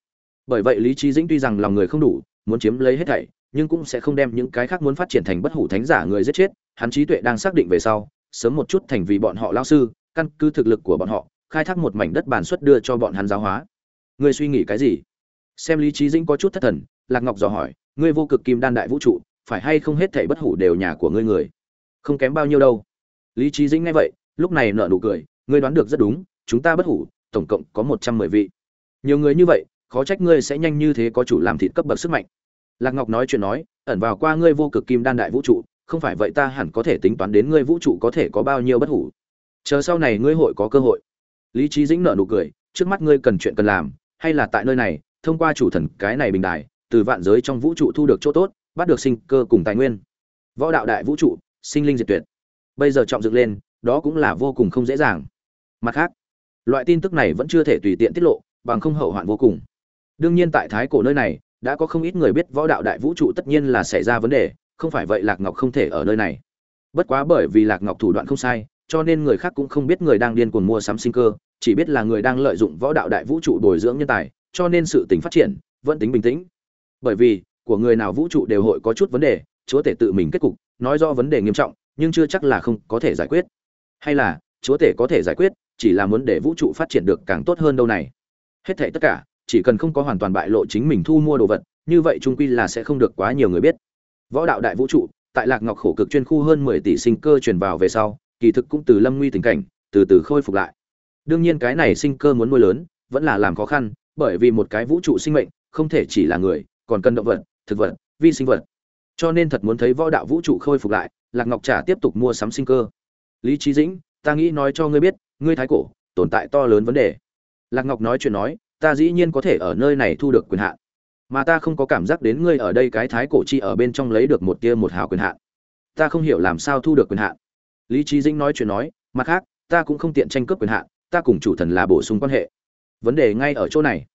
bởi vậy lý trí dĩnh tuy rằng lòng người không đủ, muốn chiếm lấy hết thảy, nhưng cũng sẽ không đem những cái khác muốn phát triển thành bất hủ thánh giả người giết chết. Hắn trí tuệ đang xác định về sau, sớm một chút thành vì bọn họ lao sư, căn cứ thực lực của bọn họ, khai thác một mảnh đất bản xuất đưa cho bọn hắn giáo hóa. Ngươi suy nghĩ cái gì? Xem lý trí dĩnh có chút thất thần, lạc ngọc dò hỏi, ngươi vô cực kim đan đại vũ trụ, phải hay không hết thảy bất hủ đều nhà của ngươi người? Không kém bao nhiêu đâu. Lý trí dĩnh nghe vậy, lúc này nở nụ cười, ngươi đoán được rất đúng, chúng ta bất hủ, tổng cộng có một trăm mười vị. Nhiều người như vậy khó trách ngươi sẽ nhanh như thế có chủ làm thịt cấp bậc sức mạnh. Lạc ngọc nói chuyện nói, ẩn vào qua ngươi vô cực kim đan đại vũ trụ, không phải vậy ta hẳn có thể tính toán đến ngươi vũ trụ có thể có bao nhiêu bất hủ. Chờ sau này ngươi hội có cơ hội. Lý trí dĩnh nở nụ cười, trước mắt ngươi cần chuyện cần làm, hay là tại nơi này, thông qua chủ thần cái này bình đài, từ vạn giới trong vũ trụ thu được chỗ tốt, bắt được sinh cơ cùng tài nguyên. Võ đạo đại vũ trụ, sinh linh diệt tuyệt. Bây giờ trọng dựng lên, đó cũng là vô cùng không dễ dàng. Mặt khác, loại tin tức này vẫn chưa thể tùy tiện tiết lộ, bằng không hậu hoạn vô cùng đương nhiên tại thái cổ nơi này, đã có không ít người biết võ đạo đại vũ trụ tất nhiên là xảy ra vấn đề, không phải vậy lạc ngọc không thể ở nơi này. Bất quá bởi vì lạc ngọc thủ đoạn không sai, cho nên người khác cũng không biết người đang điên cuồng mua sắm sinh cơ, chỉ biết là người đang lợi dụng võ đạo đại vũ trụ bồi dưỡng nhân tài, cho nên sự tình phát triển vẫn tính bình tĩnh. Bởi vì, của người nào vũ trụ đều hội có chút vấn đề, chúa tể tự mình kết cục, nói do vấn đề nghiêm trọng, nhưng chưa chắc là không có thể giải quyết. Hay là, chúa tể có thể giải quyết, chỉ là muốn để vũ trụ phát triển được càng tốt hơn đâu này. Hết thảy tất cả chỉ cần không có hoàn toàn bại lộ chính mình thu mua đồ vật, như vậy trung quy là sẽ không được quá nhiều người biết. Võ đạo đại vũ trụ, tại lạc ngọc khổ cực chuyên khu hơn mười tỷ sinh cơ truyền vào về sau, kỳ thực cũng từ lâm nguy tình cảnh, từ từ khôi phục lại. Đương nhiên cái này sinh cơ muốn nuôi lớn, vẫn là làm khó khăn, bởi vì một cái vũ trụ sinh mệnh, không thể chỉ là người, còn cần động vật, thực vật, vi sinh vật. Cho nên thật muốn thấy võ đạo vũ trụ khôi phục lại, lạc ngọc trả tiếp tục mua sắm sinh cơ. Lý trí dĩnh, ta nghĩ nói cho ngươi biết, ngươi thái cổ, tồn tại to lớn vấn đề. Lạc ngọc nói chuyện nói ta dĩ nhiên có thể ở nơi này thu được quyền hạn. Mà ta không có cảm giác đến ngươi ở đây cái thái cổ chi ở bên trong lấy được một tia một hào quyền hạn. Ta không hiểu làm sao thu được quyền hạn. Lý trí dĩnh nói chuyện nói, mặt khác, ta cũng không tiện tranh cướp quyền hạn, ta cùng chủ thần là bổ sung quan hệ. Vấn đề ngay ở chỗ này.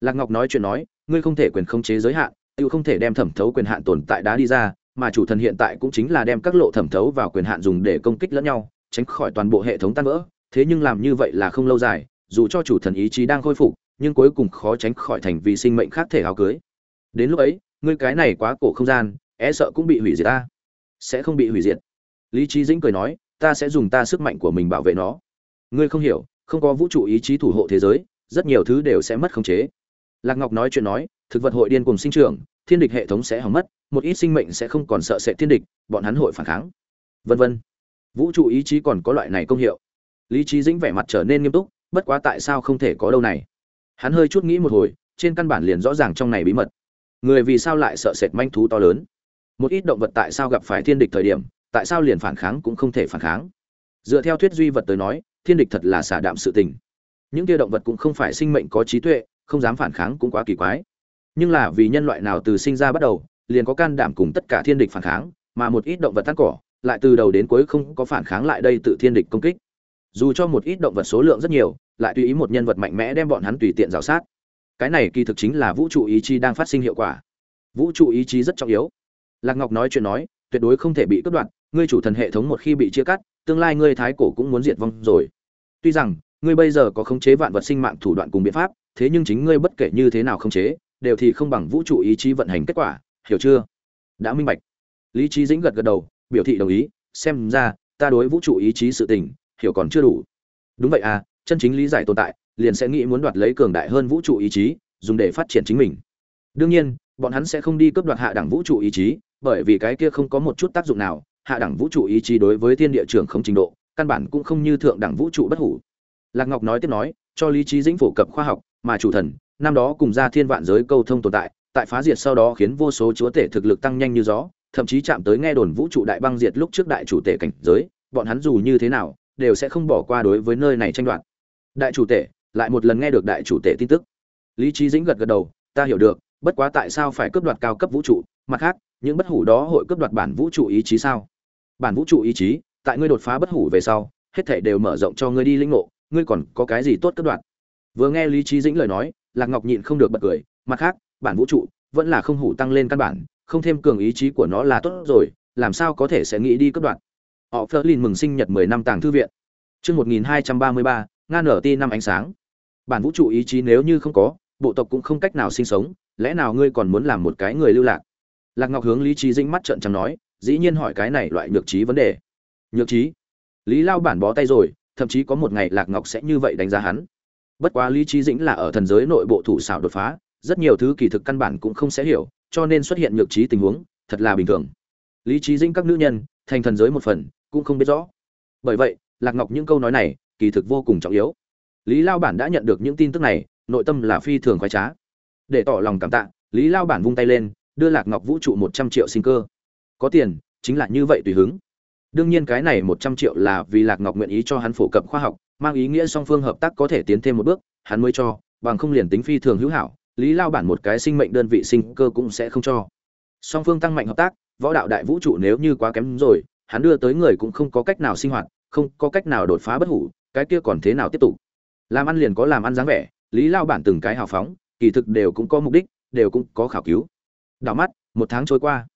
Lạc ngọc nói chuyện nói, ngươi không thể quyền khống chế giới hạn, tự không thể đem thẩm thấu quyền hạn tồn tại đá đi ra, mà chủ thần hiện tại cũng chính là đem các lộ thẩm thấu vào quyền hạn dùng để công kích lẫn nhau, tránh khỏi toàn bộ hệ thống tan vỡ. Thế nhưng làm như vậy là không lâu dài, dù cho chủ thần ý chí đang khôi phục nhưng cuối cùng khó tránh khỏi thành vì sinh mệnh khác thể áo cưới. Đến lúc ấy, ngươi cái này quá cổ không gian e sợ cũng bị hủy diệt ta. Sẽ không bị hủy diệt. Lý trí dĩnh cười nói, ta sẽ dùng ta sức mạnh của mình bảo vệ nó. Ngươi không hiểu, không có vũ trụ ý chí thủ hộ thế giới, rất nhiều thứ đều sẽ mất khống chế. Lạc ngọc nói chuyện nói, thực vật hội điên cùng sinh trưởng, thiên địch hệ thống sẽ hỏng mất, một ít sinh mệnh sẽ không còn sợ sệt thiên địch, bọn hắn hội phản kháng. Vân vân. Vũ trụ ý chí còn có loại này công hiệu. Lý trí dĩnh vẻ mặt trở nên nghiêm túc, bất quá tại sao không thể có đâu này? Hắn hơi chút nghĩ một hồi, trên căn bản liền rõ ràng trong này bí mật. Người vì sao lại sợ sệt manh thú to lớn? Một ít động vật tại sao gặp phải thiên địch thời điểm, tại sao liền phản kháng cũng không thể phản kháng? Dựa theo thuyết duy vật tới nói, thiên địch thật là xả đạm sự tình. Những kia động vật cũng không phải sinh mệnh có trí tuệ, không dám phản kháng cũng quá kỳ quái. Nhưng là vì nhân loại nào từ sinh ra bắt đầu, liền có can đảm cùng tất cả thiên địch phản kháng, mà một ít động vật tan cỏ, lại từ đầu đến cuối không có phản kháng lại đây tự thiên địch công kích dù cho một ít động vật số lượng rất nhiều, lại tùy ý một nhân vật mạnh mẽ đem bọn hắn tùy tiện rào sát. Cái này kỳ thực chính là vũ trụ ý chí đang phát sinh hiệu quả. Vũ trụ ý chí rất trọng yếu. Lạc ngọc nói chuyện nói, tuyệt đối không thể bị cướp đoạt, ngươi chủ thần hệ thống một khi bị chia cắt, tương lai ngươi thái cổ cũng muốn diệt vong rồi. Tuy rằng, ngươi bây giờ có khống chế vạn vật sinh mạng thủ đoạn cùng biện pháp, thế nhưng chính ngươi bất kể như thế nào khống chế, đều thì không bằng vũ trụ ý chí vận hành kết quả, hiểu chưa? Đã minh bạch. Lý trí dĩnh gật gật đầu, biểu thị đồng ý, xem ra, ta đối vũ trụ ý chí sự tình hiểu còn chưa đủ. Đúng vậy à chân chính lý giải tồn tại, liền sẽ nghĩ muốn đoạt lấy cường đại hơn vũ trụ ý chí, dùng để phát triển chính mình. Đương nhiên, bọn hắn sẽ không đi cướp đoạt hạ đẳng vũ trụ ý chí, bởi vì cái kia không có một chút tác dụng nào, hạ đẳng vũ trụ ý chí đối với thiên địa trường không trình độ, căn bản cũng không như thượng đẳng vũ trụ bất hủ. Lạc ngọc nói tiếp nói, cho lý trí dĩnh phổ cập khoa học, mà chủ thần, năm đó cùng ra thiên vạn giới câu thông tồn tại tại phá diệt sau đó khiến vô số chúa tể thực lực tăng nhanh như gió, thậm chí chạm tới nghe đồn vũ trụ đại băng diệt lúc trước đại chủ tể cảnh giới, bọn hắn dù như thế nào đều sẽ không bỏ qua đối với nơi này tranh đoạt. Đại chủ tể, lại một lần nghe được đại chủ tể tin tức. Lý trí dĩnh gật gật đầu, ta hiểu được, bất quá tại sao phải cướp đoạt cao cấp vũ trụ? Mặt khác, những bất hủ đó hội cướp đoạt bản vũ trụ ý chí sao? Bản vũ trụ ý chí, tại ngươi đột phá bất hủ về sau, hết thảy đều mở rộng cho ngươi đi linh ngộ, ngươi còn có cái gì tốt cướp đoạt? Vừa nghe lý trí dĩnh lời nói, lạc ngọc nhịn không được bật cười, mặt khác, bản vũ trụ vẫn là không hủ tăng lên căn bản, không thêm cường ý chí của nó là tốt rồi, làm sao có thể sẽ nghĩ đi cướp đoạt? Họ phớt lên mừng sinh nhật 10 năm tàng thư viện Chương 1233, ngan nở ti năm ánh sáng. Bản vũ trụ ý chí nếu như không có, bộ tộc cũng không cách nào sinh sống, lẽ nào ngươi còn muốn làm một cái người lưu lạc? Lạc Ngọc hướng Lý Trí Dĩnh mắt trợn trắng nói, dĩ nhiên hỏi cái này loại nhược trí vấn đề. Nhược trí? Lý Lao bản bó tay rồi, thậm chí có một ngày Lạc Ngọc sẽ như vậy đánh giá hắn. Bất quá Lý Trí Dĩnh là ở thần giới nội bộ thủ xảo đột phá, rất nhiều thứ kỳ thực căn bản cũng không sẽ hiểu, cho nên xuất hiện nhược trí tình huống, thật là bình thường. Lý Trí Dĩnh các nữ nhân, thành thần giới một phần, cũng không biết rõ. Bởi vậy, lạc ngọc những câu nói này kỳ thực vô cùng trọng yếu. Lý lao bản đã nhận được những tin tức này nội tâm là phi thường khoái trá. Để tỏ lòng cảm tạ lý lao bản vung tay lên đưa lạc ngọc vũ trụ một trăm triệu sinh cơ. Có tiền chính là như vậy tùy hứng. Đương nhiên cái này một trăm triệu là vì lạc ngọc nguyện ý cho hắn phổ cập khoa học mang ý nghĩa song phương hợp tác có thể tiến thêm một bước hắn mới cho bằng không liền tính phi thường hữu hảo lý lao bản một cái sinh mệnh đơn vị sinh cơ cũng sẽ không cho. Song phương tăng mạnh hợp tác võ đạo đại vũ trụ nếu như quá kém rồi hắn đưa tới người cũng không có cách nào sinh hoạt, không có cách nào đột phá bất hủ, cái kia còn thế nào tiếp tục? Làm ăn liền có làm ăn dáng vẻ, lý lao bản từng cái hào phóng, kỳ thực đều cũng có mục đích, đều cũng có khảo cứu. Đảo mắt, một tháng trôi qua.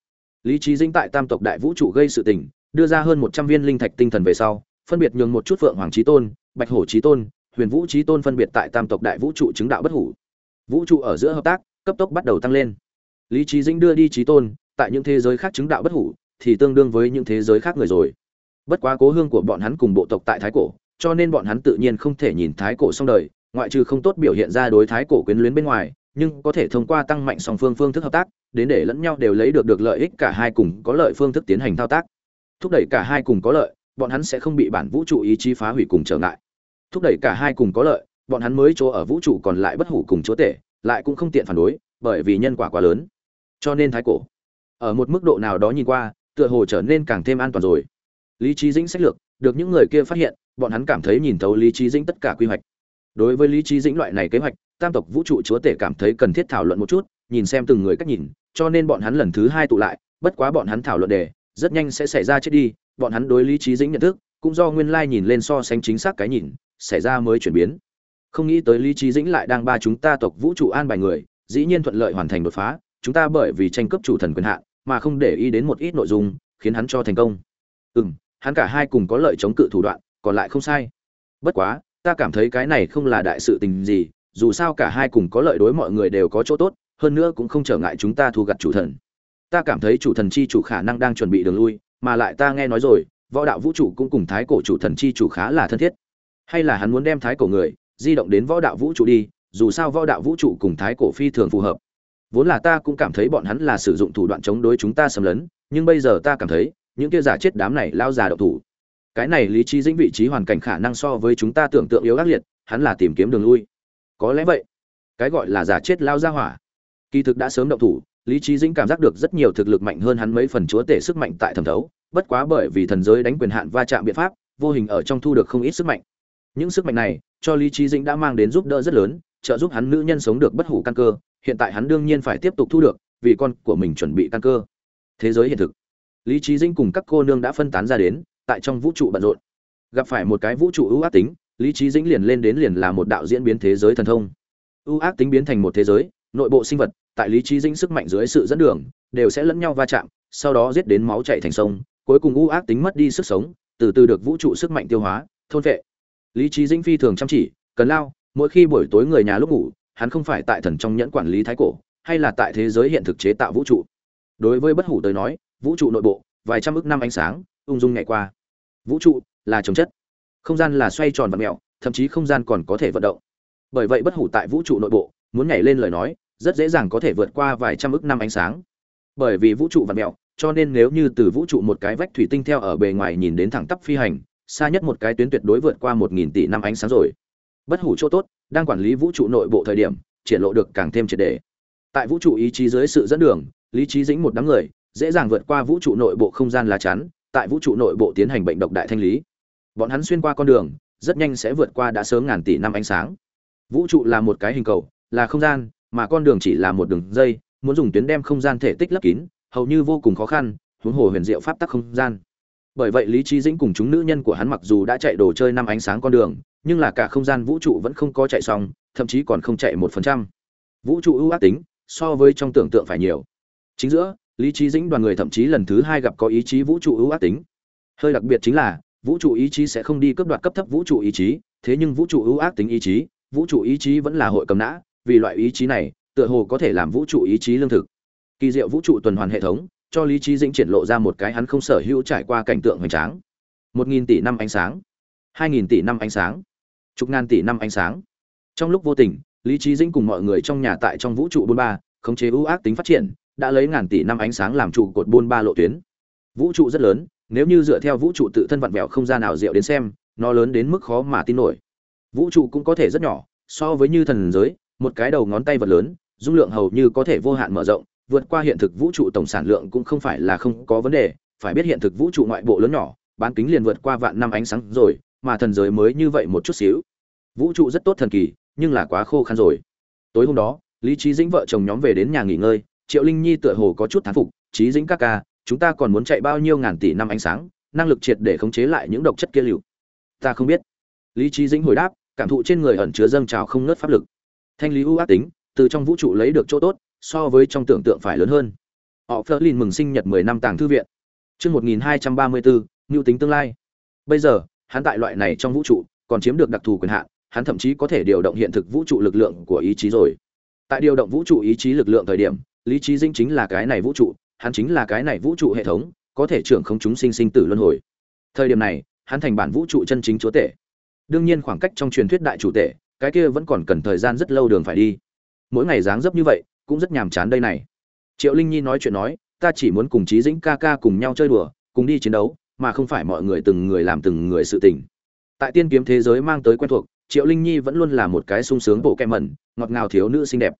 Lý Chí dĩnh tại tam tộc đại vũ trụ gây sự tình, đưa ra hơn một trăm viên linh thạch tinh thần về sau, phân biệt nhường một chút phượng hoàng chí tôn, bạch hổ chí tôn, huyền vũ chí tôn phân biệt tại tam tộc đại vũ trụ chứng đạo bất hủ. Vũ trụ ở giữa hợp tác, cấp tốc bắt đầu tăng lên. Lý Chí dĩnh đưa đi chí tôn, tại những thế giới khác chứng đạo bất hủ thì tương đương với những thế giới khác người rồi. Bất quá cố hương của bọn hắn cùng bộ tộc tại thái cổ, cho nên bọn hắn tự nhiên không thể nhìn thái cổ xong đời, ngoại trừ không tốt biểu hiện ra đối thái cổ quyến luyến bên ngoài, nhưng có thể thông qua tăng mạnh song phương phương thức hợp tác, đến để lẫn nhau đều lấy được được lợi ích cả hai cùng có lợi phương thức tiến hành thao tác. Thúc đẩy cả hai cùng có lợi, bọn hắn sẽ không bị bản vũ trụ ý chí phá hủy cùng trở ngại. Thúc đẩy cả hai cùng có lợi, bọn hắn mới chỗ ở vũ trụ còn lại bất hủ cùng chúa tể, lại cũng không tiện phản đối, bởi vì nhân quả quá lớn. Cho nên thái cổ, ở một mức độ nào đó nhìn qua tựa hồ trở nên càng thêm an toàn rồi. Lý trí dĩnh sách lược, được những người kia phát hiện, bọn hắn cảm thấy nhìn thấu lý trí dĩnh tất cả quy hoạch. Đối với lý trí dĩnh loại này kế hoạch, tam tộc vũ trụ chúa tể cảm thấy cần thiết thảo luận một chút, nhìn xem từng người cách nhìn, cho nên bọn hắn lần thứ hai tụ lại, bất quá bọn hắn thảo luận đề, rất nhanh sẽ xảy ra chết đi, bọn hắn đối lý trí dĩnh nhận thức, cũng do nguyên lai nhìn lên so sánh chính xác cái nhìn, xảy ra mới chuyển biến. Không nghĩ tới lý trí dĩnh lại đang ba chúng ta tộc vũ trụ an bài người, dĩ nhiên thuận lợi hoàn thành đột phá, chúng ta bởi vì tranh cướp chủ thần quyền hạn mà không để ý đến một ít nội dung, khiến hắn cho thành công. Ừ hắn cả hai cùng có lợi chống cự thủ đoạn, còn lại không sai. Bất quá, ta cảm thấy cái này không là đại sự tình gì, dù sao cả hai cùng có lợi đối mọi người đều có chỗ tốt, hơn nữa cũng không trở ngại chúng ta thu gặt chủ thần. Ta cảm thấy chủ thần chi chủ khả năng đang chuẩn bị đường lui, mà lại ta nghe nói rồi, võ đạo vũ trụ cũng cùng thái cổ chủ thần chi chủ khá là thân thiết. Hay là hắn muốn đem thái cổ người, di động đến võ đạo vũ trụ đi, dù sao võ đạo vũ trụ cùng thái cổ phi thường phù hợp vốn là ta cũng cảm thấy bọn hắn là sử dụng thủ đoạn chống đối chúng ta xâm lấn, nhưng bây giờ ta cảm thấy, những kia giả chết đám này lao già độc thủ. Cái này lý trí dĩnh vị trí hoàn cảnh khả năng so với chúng ta tưởng tượng yếu ác liệt, hắn là tìm kiếm đường lui. Có lẽ vậy, cái gọi là giả chết lao ra hỏa. Kỳ thực đã sớm động thủ, lý trí dĩnh cảm giác được rất nhiều thực lực mạnh hơn hắn mấy phần chúa tể sức mạnh tại thẩm thấu, bất quá bởi vì thần giới đánh quyền hạn va chạm biện pháp, vô hình ở trong thu được không ít sức mạnh. Những sức mạnh này, cho lý trí dĩnh đã mang đến giúp đỡ rất lớn, trợ giúp hắn nữ nhân sống được bất hủ căn cơ hiện tại hắn đương nhiên phải tiếp tục thu được, vì con của mình chuẩn bị căn cơ. Thế giới hiện thực. Lý trí dĩnh cùng các cô nương đã phân tán ra đến, tại trong vũ trụ bận rộn. Gặp phải một cái vũ trụ ưu ác tính, lý trí dĩnh liền lên đến liền là một đạo diễn biến thế giới thần thông. Ưu ác tính biến thành một thế giới, nội bộ sinh vật, tại lý trí dĩnh sức mạnh dưới sự dẫn đường, đều sẽ lẫn nhau va chạm, sau đó giết đến máu chạy thành sông, cuối cùng ưu ác tính mất đi sức sống, từ từ được vũ trụ sức mạnh tiêu hóa, thôn vệ lý trí dĩnh phi thường chăm chỉ, cần lao, mỗi khi buổi tối người nhà lúc ngủ hắn không phải tại thần trong nhẫn quản lý thái cổ, hay là tại thế giới hiện thực chế tạo vũ trụ. Đối với bất hủ tới nói, vũ trụ nội bộ, vài trăm ước năm ánh sáng, ung dung ngày qua. Vũ trụ là trồng chất. Không gian là xoay tròn và mẹo, thậm chí không gian còn có thể vận động. Bởi vậy bất hủ tại vũ trụ nội bộ, muốn nhảy lên lời nói, rất dễ dàng có thể vượt qua vài trăm ước năm ánh sáng. Bởi vì vũ trụ vặn mẹo, cho nên nếu như từ vũ trụ một cái vách thủy tinh theo ở bề ngoài nhìn đến thẳng tắp phi hành, xa nhất một cái tuyến tuyệt đối vượt qua một nghìn tỷ năm ánh sáng rồi. Bất hủ chỗ tốt đang quản lý vũ trụ nội bộ thời điểm, triển lộ được càng thêm triệt đề tại vũ trụ ý chí dưới sự dẫn đường, lý trí dĩnh một đám người, dễ dàng vượt qua vũ trụ nội bộ không gian lá chắn, tại vũ trụ nội bộ tiến hành bệnh độc đại thanh lý. Bọn hắn xuyên qua con đường, rất nhanh sẽ vượt qua đã sớm ngàn tỷ năm ánh sáng. Vũ trụ là một cái hình cầu, là không gian, mà con đường chỉ là một đường dây, muốn dùng tuyến đem không gian thể tích lấp kín, hầu như vô cùng khó khăn, huống hồ huyền diệu pháp tắc không gian bởi vậy lý trí dĩnh cùng chúng nữ nhân của hắn mặc dù đã chạy đồ chơi năm ánh sáng con đường, nhưng là cả không gian vũ trụ vẫn không có chạy xong, thậm chí còn không chạy một phần trăm. Vũ trụ ưu ác tính, so với trong tưởng tượng phải nhiều. Chính giữa, lý trí dĩnh đoàn người thậm chí lần thứ hai gặp có ý chí vũ trụ ưu ác tính. Hơi đặc biệt chính là, vũ trụ ý chí sẽ không đi cấp đoạt cấp thấp vũ trụ ý chí, thế nhưng vũ trụ ưu ác tính ý chí, vũ trụ ý chí vẫn là hội cầm nã, vì loại ý chí này, tựa hồ có thể làm vũ trụ ý chí lương thực. Kỳ diệu vũ trụ tuần hoàn hệ thống cho lý trí dĩnh triển lộ ra một cái hắn không sở hữu trải qua cảnh tượng hoành tráng. Một nghìn tỷ năm ánh sáng, hai nghìn tỷ năm ánh sáng, chục ngàn tỷ năm ánh sáng. Trong lúc vô tình, lý trí dĩnh cùng mọi người trong nhà tại trong vũ trụ bôn ba, khống chế ưu ác tính phát triển, đã lấy ngàn tỷ năm ánh sáng làm trụ cột bôn ba lộ tuyến. Vũ trụ rất lớn, nếu như dựa theo vũ trụ tự thân vặn vẹo không gian nào diệu đến xem, nó lớn đến mức khó mà tin nổi. Vũ trụ cũng có thể rất nhỏ, so với như thần giới, một cái đầu ngón tay vật lớn, dung lượng hầu như có thể vô hạn mở rộng vượt qua hiện thực vũ trụ tổng sản lượng cũng không phải là không có vấn đề, phải biết hiện thực vũ trụ ngoại bộ lớn nhỏ, bán kính liền vượt qua vạn năm ánh sáng rồi, mà thần giới mới như vậy một chút xíu. Vũ trụ rất tốt thần kỳ, nhưng là quá khô khan rồi. Tối hôm đó, lý trí dĩnh vợ chồng nhóm về đến nhà nghỉ ngơi, triệu linh nhi tựa hồ có chút thán phục trí dĩnh các ca, chúng ta còn muốn chạy bao nhiêu ngàn tỷ năm ánh sáng, năng lực triệt để khống chế lại những độc chất kia lưu?" ta không biết. Lý trí dĩnh hồi đáp, cảm thụ trên người ẩn chứa dâng trào không ngớt pháp lực. Thanh lý ưu ác tính, từ trong vũ trụ lấy được chỗ tốt so với trong tưởng tượng phải lớn hơn. Họ Flerlin mừng sinh nhật 10 năm tàng thư viện. Chương 1234, nhu tính tương lai. Bây giờ hắn tại loại này trong vũ trụ còn chiếm được đặc thù quyền hạn hắn thậm chí có thể điều động hiện thực vũ trụ lực lượng của ý chí rồi. Tại điều động vũ trụ ý chí lực lượng thời điểm lý trí dinh chính là cái này vũ trụ hắn chính là cái này vũ trụ hệ thống có thể trưởng không chúng sinh sinh tử luân hồi. Thời điểm này hắn thành bản vũ trụ chân chính chúa tể. Đương nhiên khoảng cách trong truyền thuyết đại chủ tể cái kia vẫn còn cần thời gian rất lâu đường phải đi. Mỗi ngày dáng dấp như vậy cũng rất nhàm chán đây này. Triệu linh nhi nói chuyện nói, ta chỉ muốn cùng trí dĩnh ca ca cùng nhau chơi đùa, cùng đi chiến đấu, mà không phải mọi người từng người làm từng người sự tình. Tại tiên kiếm thế giới mang tới quen thuộc, triệu linh nhi vẫn luôn là một cái sung sướng bộ kem mẩn, ngọt ngào thiếu nữ xinh đẹp.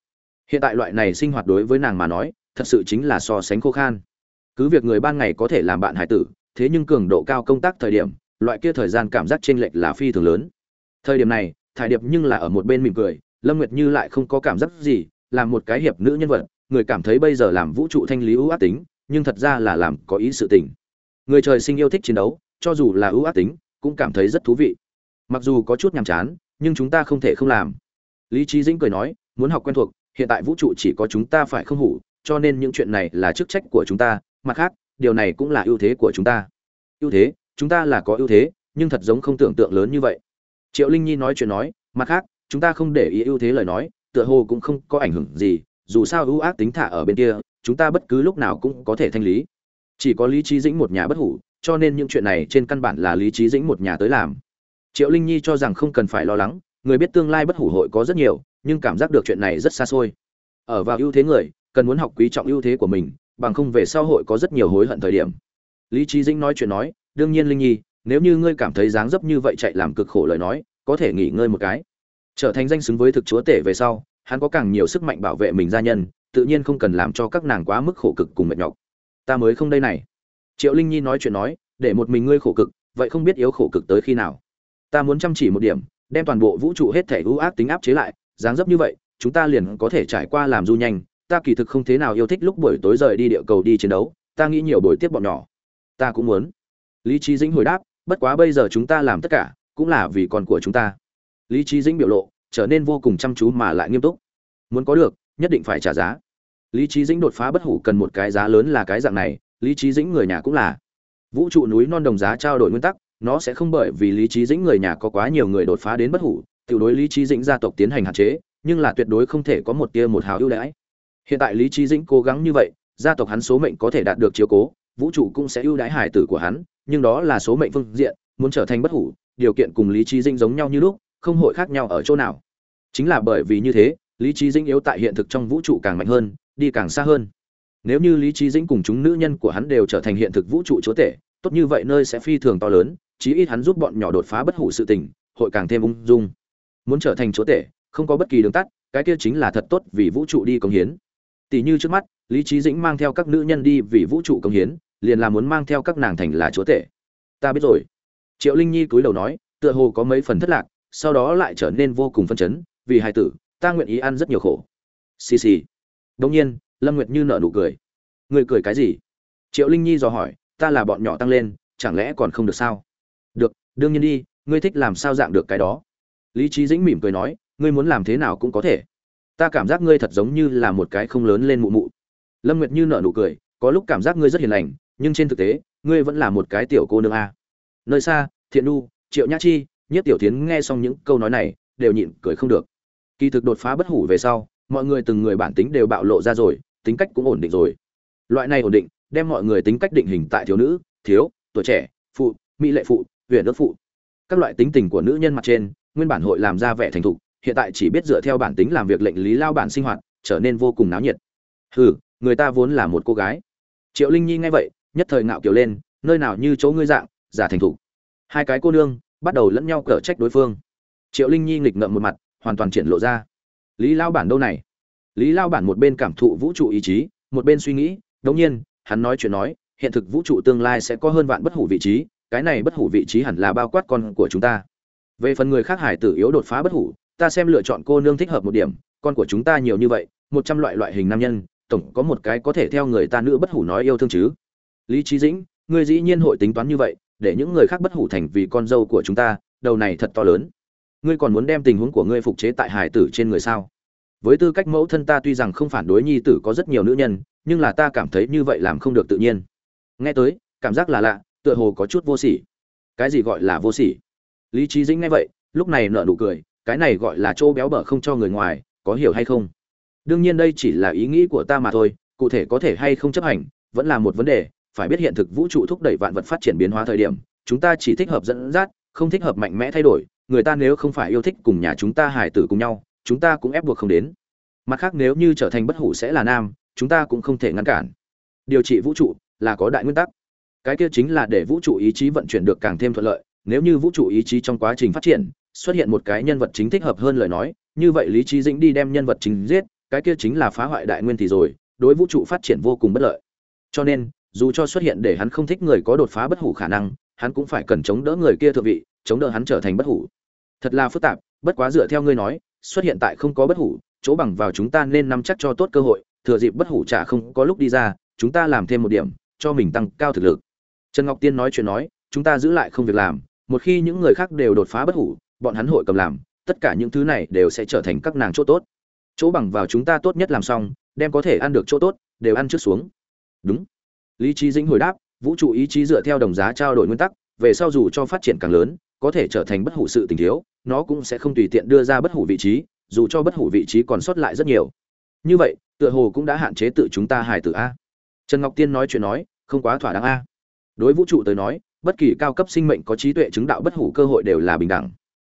Hiện tại loại này sinh hoạt đối với nàng mà nói, thật sự chính là so sánh khô khan. Cứ việc người ban ngày có thể làm bạn hải tử, thế nhưng cường độ cao công tác thời điểm, loại kia thời gian cảm giác chênh lệch là phi thường lớn. Thời điểm này, thải điệp nhưng là ở một bên mỉm cười, lâm nguyệt như lại không có cảm giác gì làm một cái hiệp nữ nhân vật, người cảm thấy bây giờ làm vũ trụ thanh lý ưu ác tính, nhưng thật ra là làm có ý sự tình. Người trời sinh yêu thích chiến đấu, cho dù là ưu ác tính, cũng cảm thấy rất thú vị. Mặc dù có chút nhàm chán, nhưng chúng ta không thể không làm. Lý trí dĩnh cười nói, muốn học quen thuộc, hiện tại vũ trụ chỉ có chúng ta phải không hủ, cho nên những chuyện này là chức trách của chúng ta, mặt khác, điều này cũng là ưu thế của chúng ta. Ưu thế, chúng ta là có ưu thế, nhưng thật giống không tưởng tượng lớn như vậy. Triệu linh nhi nói chuyện nói, mặt khác, chúng ta không để ý ưu thế lời nói tựa hồ cũng không có ảnh hưởng gì, dù sao ưu ác tính thả ở bên kia, chúng ta bất cứ lúc nào cũng có thể thanh lý. Chỉ có lý trí dĩnh một nhà bất hủ, cho nên những chuyện này trên căn bản là lý trí dĩnh một nhà tới làm. Triệu linh nhi cho rằng không cần phải lo lắng, người biết tương lai bất hủ hội có rất nhiều, nhưng cảm giác được chuyện này rất xa xôi. Ở vào ưu thế người, cần muốn học quý trọng ưu thế của mình, bằng không về sau hội có rất nhiều hối hận thời điểm. Lý trí dĩnh nói chuyện nói, đương nhiên linh nhi, nếu như ngươi cảm thấy dáng dấp như vậy chạy làm cực khổ lời nói, có thể nghỉ ngơi một cái trở thành danh xứng với thực chúa tể về sau, hắn có càng nhiều sức mạnh bảo vệ mình gia nhân, tự nhiên không cần làm cho các nàng quá mức khổ cực cùng mệt nhọc. Ta mới không đây này. Triệu linh nhi nói chuyện nói, để một mình ngươi khổ cực, vậy không biết yếu khổ cực tới khi nào. Ta muốn chăm chỉ một điểm, đem toàn bộ vũ trụ hết thể ưu ác tính áp chế lại, dáng dấp như vậy, chúng ta liền có thể trải qua làm du nhanh. Ta kỳ thực không thế nào yêu thích lúc buổi tối rời đi địa cầu đi chiến đấu, ta nghĩ nhiều buổi tiếp bọn nhỏ. Ta cũng muốn. Lý trí dĩnh hồi đáp, bất quá bây giờ chúng ta làm tất cả, cũng là vì con của chúng ta lý trí dĩnh biểu lộ trở nên vô cùng chăm chú mà lại nghiêm túc. Muốn có được, nhất định phải trả giá. Lý trí dĩnh đột phá bất hủ cần một cái giá lớn là cái dạng này, lý trí dĩnh người nhà cũng là. Vũ trụ núi non đồng giá trao đổi nguyên tắc, nó sẽ không bởi vì lý trí dĩnh người nhà có quá nhiều người đột phá đến bất hủ, Tiểu đối lý trí dĩnh gia tộc tiến hành hạn chế, nhưng là tuyệt đối không thể có một tia một hào ưu đãi. Hiện tại lý trí dĩnh cố gắng như vậy, gia tộc hắn số mệnh có thể đạt được chiếu cố, vũ trụ cũng sẽ ưu đãi hải tử của hắn, nhưng đó là số mệnh phương diện, muốn trở thành bất hủ, điều kiện cùng lý trí dĩnh giống nhau như lúc không hội khác nhau ở chỗ nào. Chính là bởi vì như thế, lý trí dĩnh yếu tại hiện thực trong vũ trụ càng mạnh hơn, đi càng xa hơn. Nếu như lý trí dĩnh cùng chúng nữ nhân của hắn đều trở thành hiện thực vũ trụ chúa tể, tốt như vậy nơi sẽ phi thường to lớn, chí ít hắn giúp bọn nhỏ đột phá bất hủ sự tình, hội càng thêm ung dung. Muốn trở thành chúa tể, không có bất kỳ đường tắt, cái kia chính là thật tốt vì vũ trụ đi công hiến. Tỷ như trước mắt, lý trí dĩnh mang theo các nữ nhân đi vì vũ trụ công hiến, liền là muốn mang theo các nàng thành là chúa tể. Ta biết rồi. Triệu linh nhi cúi đầu nói, tựa hồ có mấy phần thất lạc sau đó lại trở nên vô cùng phân chấn, vì hai tử, ta nguyện ý ăn rất nhiều khổ. Xì xì. Đông nhiên, lâm nguyệt như nở nụ cười. Người cười cái gì? Triệu linh nhi dò hỏi, ta là bọn nhỏ tăng lên, chẳng lẽ còn không được sao? Được, đương nhiên đi, ngươi thích làm sao dạng được cái đó. Lý trí dĩnh mỉm cười nói, ngươi muốn làm thế nào cũng có thể. Ta cảm giác ngươi thật giống như là một cái không lớn lên mụ mụ. Lâm nguyệt như nở nụ cười, có lúc cảm giác ngươi rất hiền lành, nhưng trên thực tế, ngươi vẫn là một cái tiểu cô nương a. Nơi xa, thiện nu triệu nhã chi nhất tiểu thiến nghe xong những câu nói này, đều nhịn cười không được. Kỳ thực đột phá bất hủ về sau, mọi người từng người bản tính đều bạo lộ ra rồi, tính cách cũng ổn định rồi. Loại này ổn định, đem mọi người tính cách định hình tại thiếu nữ, thiếu, tuổi trẻ, phụ, mỹ lệ phụ, huyền ước phụ. Các loại tính tình của nữ nhân mặt trên, nguyên bản hội làm ra vẻ thành thục, hiện tại chỉ biết dựa theo bản tính làm việc lệnh lý lao bản sinh hoạt, trở nên vô cùng náo nhiệt. Hừ, người ta vốn là một cô gái. Triệu linh nhi nghe vậy, nhất thời ngạo kiều lên, nơi nào như chỗ ngươi dạng, giả thành thục. Hai cái cô nương bắt đầu lẫn nhau cở trách đối phương. Triệu linh nhi nghịch ngợm một mặt, hoàn toàn triển lộ ra. Lý lao bản đâu này? Lý lao bản một bên cảm thụ vũ trụ ý chí, một bên suy nghĩ đống nhiên, hắn nói chuyện nói, hiện thực vũ trụ tương lai sẽ có hơn vạn bất hủ vị trí, cái này bất hủ vị trí hẳn là bao quát con của chúng ta. Về phần người khác hải tử yếu đột phá bất hủ, ta xem lựa chọn cô nương thích hợp một điểm, con của chúng ta nhiều như vậy, một trăm loại loại hình nam nhân, tổng có một cái có thể theo người ta nữ bất hủ nói yêu thương chứ. Lý trí dĩnh ngươi dĩ nhiên hội tính toán như vậy để những người khác bất hủ thành vì con dâu của chúng ta, đầu này thật to lớn. Ngươi còn muốn đem tình huống của ngươi phục chế tại hải tử trên người sao? Với tư cách mẫu thân ta tuy rằng không phản đối nhi tử có rất nhiều nữ nhân, nhưng là ta cảm thấy như vậy làm không được tự nhiên. Nghe tới, cảm giác là lạ, tựa hồ có chút vô sỉ. Cái gì gọi là vô sỉ? Lý trí dĩnh nghe vậy, lúc này nở nụ cười, cái này gọi là chỗ béo bở không cho người ngoài, có hiểu hay không? Đương nhiên đây chỉ là ý nghĩ của ta mà thôi, cụ thể có thể hay không chấp hành, vẫn là một vấn đề phải biết hiện thực vũ trụ thúc đẩy vạn vật phát triển biến hóa thời điểm, chúng ta chỉ thích hợp dẫn dắt, không thích hợp mạnh mẽ thay đổi. Người ta nếu không phải yêu thích cùng nhà chúng ta hài tử cùng nhau, chúng ta cũng ép buộc không đến. Mặt khác nếu như trở thành bất hủ sẽ là nam, chúng ta cũng không thể ngăn cản. Điều trị vũ trụ là có đại nguyên tắc. Cái kia chính là để vũ trụ ý chí vận chuyển được càng thêm thuận lợi. Nếu như vũ trụ ý chí trong quá trình phát triển xuất hiện một cái nhân vật chính thích hợp hơn lời nói, như vậy lý trí dĩnh đi đem nhân vật chính giết, cái kia chính là phá hoại đại nguyên thì rồi, đối vũ trụ phát triển vô cùng bất lợi. Cho nên dù cho xuất hiện để hắn không thích người có đột phá bất hủ khả năng, hắn cũng phải cần chống đỡ người kia thượng vị, chống đỡ hắn trở thành bất hủ. Thật là phức tạp, bất quá dựa theo ngươi nói, xuất hiện tại không có bất hủ, chỗ bằng vào chúng ta nên nắm chắc cho tốt cơ hội, thừa dịp bất hủ trả không có lúc đi ra, chúng ta làm thêm một điểm, cho mình tăng cao thực lực. Trần ngọc tiên nói chuyện nói, chúng ta giữ lại không việc làm, một khi những người khác đều đột phá bất hủ, bọn hắn hội cầm làm, tất cả những thứ này đều sẽ trở thành các nàng chỗ tốt. Chỗ bằng vào chúng ta tốt nhất làm xong, đem có thể ăn được chỗ tốt, đều ăn trước xuống. Đúng lý trí dĩnh hồi đáp, vũ trụ ý chí dựa theo đồng giá trao đổi nguyên tắc, về sau dù cho phát triển càng lớn, có thể trở thành bất hủ sự tình thiếu, nó cũng sẽ không tùy tiện đưa ra bất hủ vị trí, dù cho bất hủ vị trí còn sót lại rất nhiều. Như vậy, tựa hồ cũng đã hạn chế tự chúng ta hài tử a. Trần ngọc tiên nói chuyện nói, không quá thỏa đáng a. Đối vũ trụ tới nói, bất kỳ cao cấp sinh mệnh có trí tuệ chứng đạo bất hủ cơ hội đều là bình đẳng.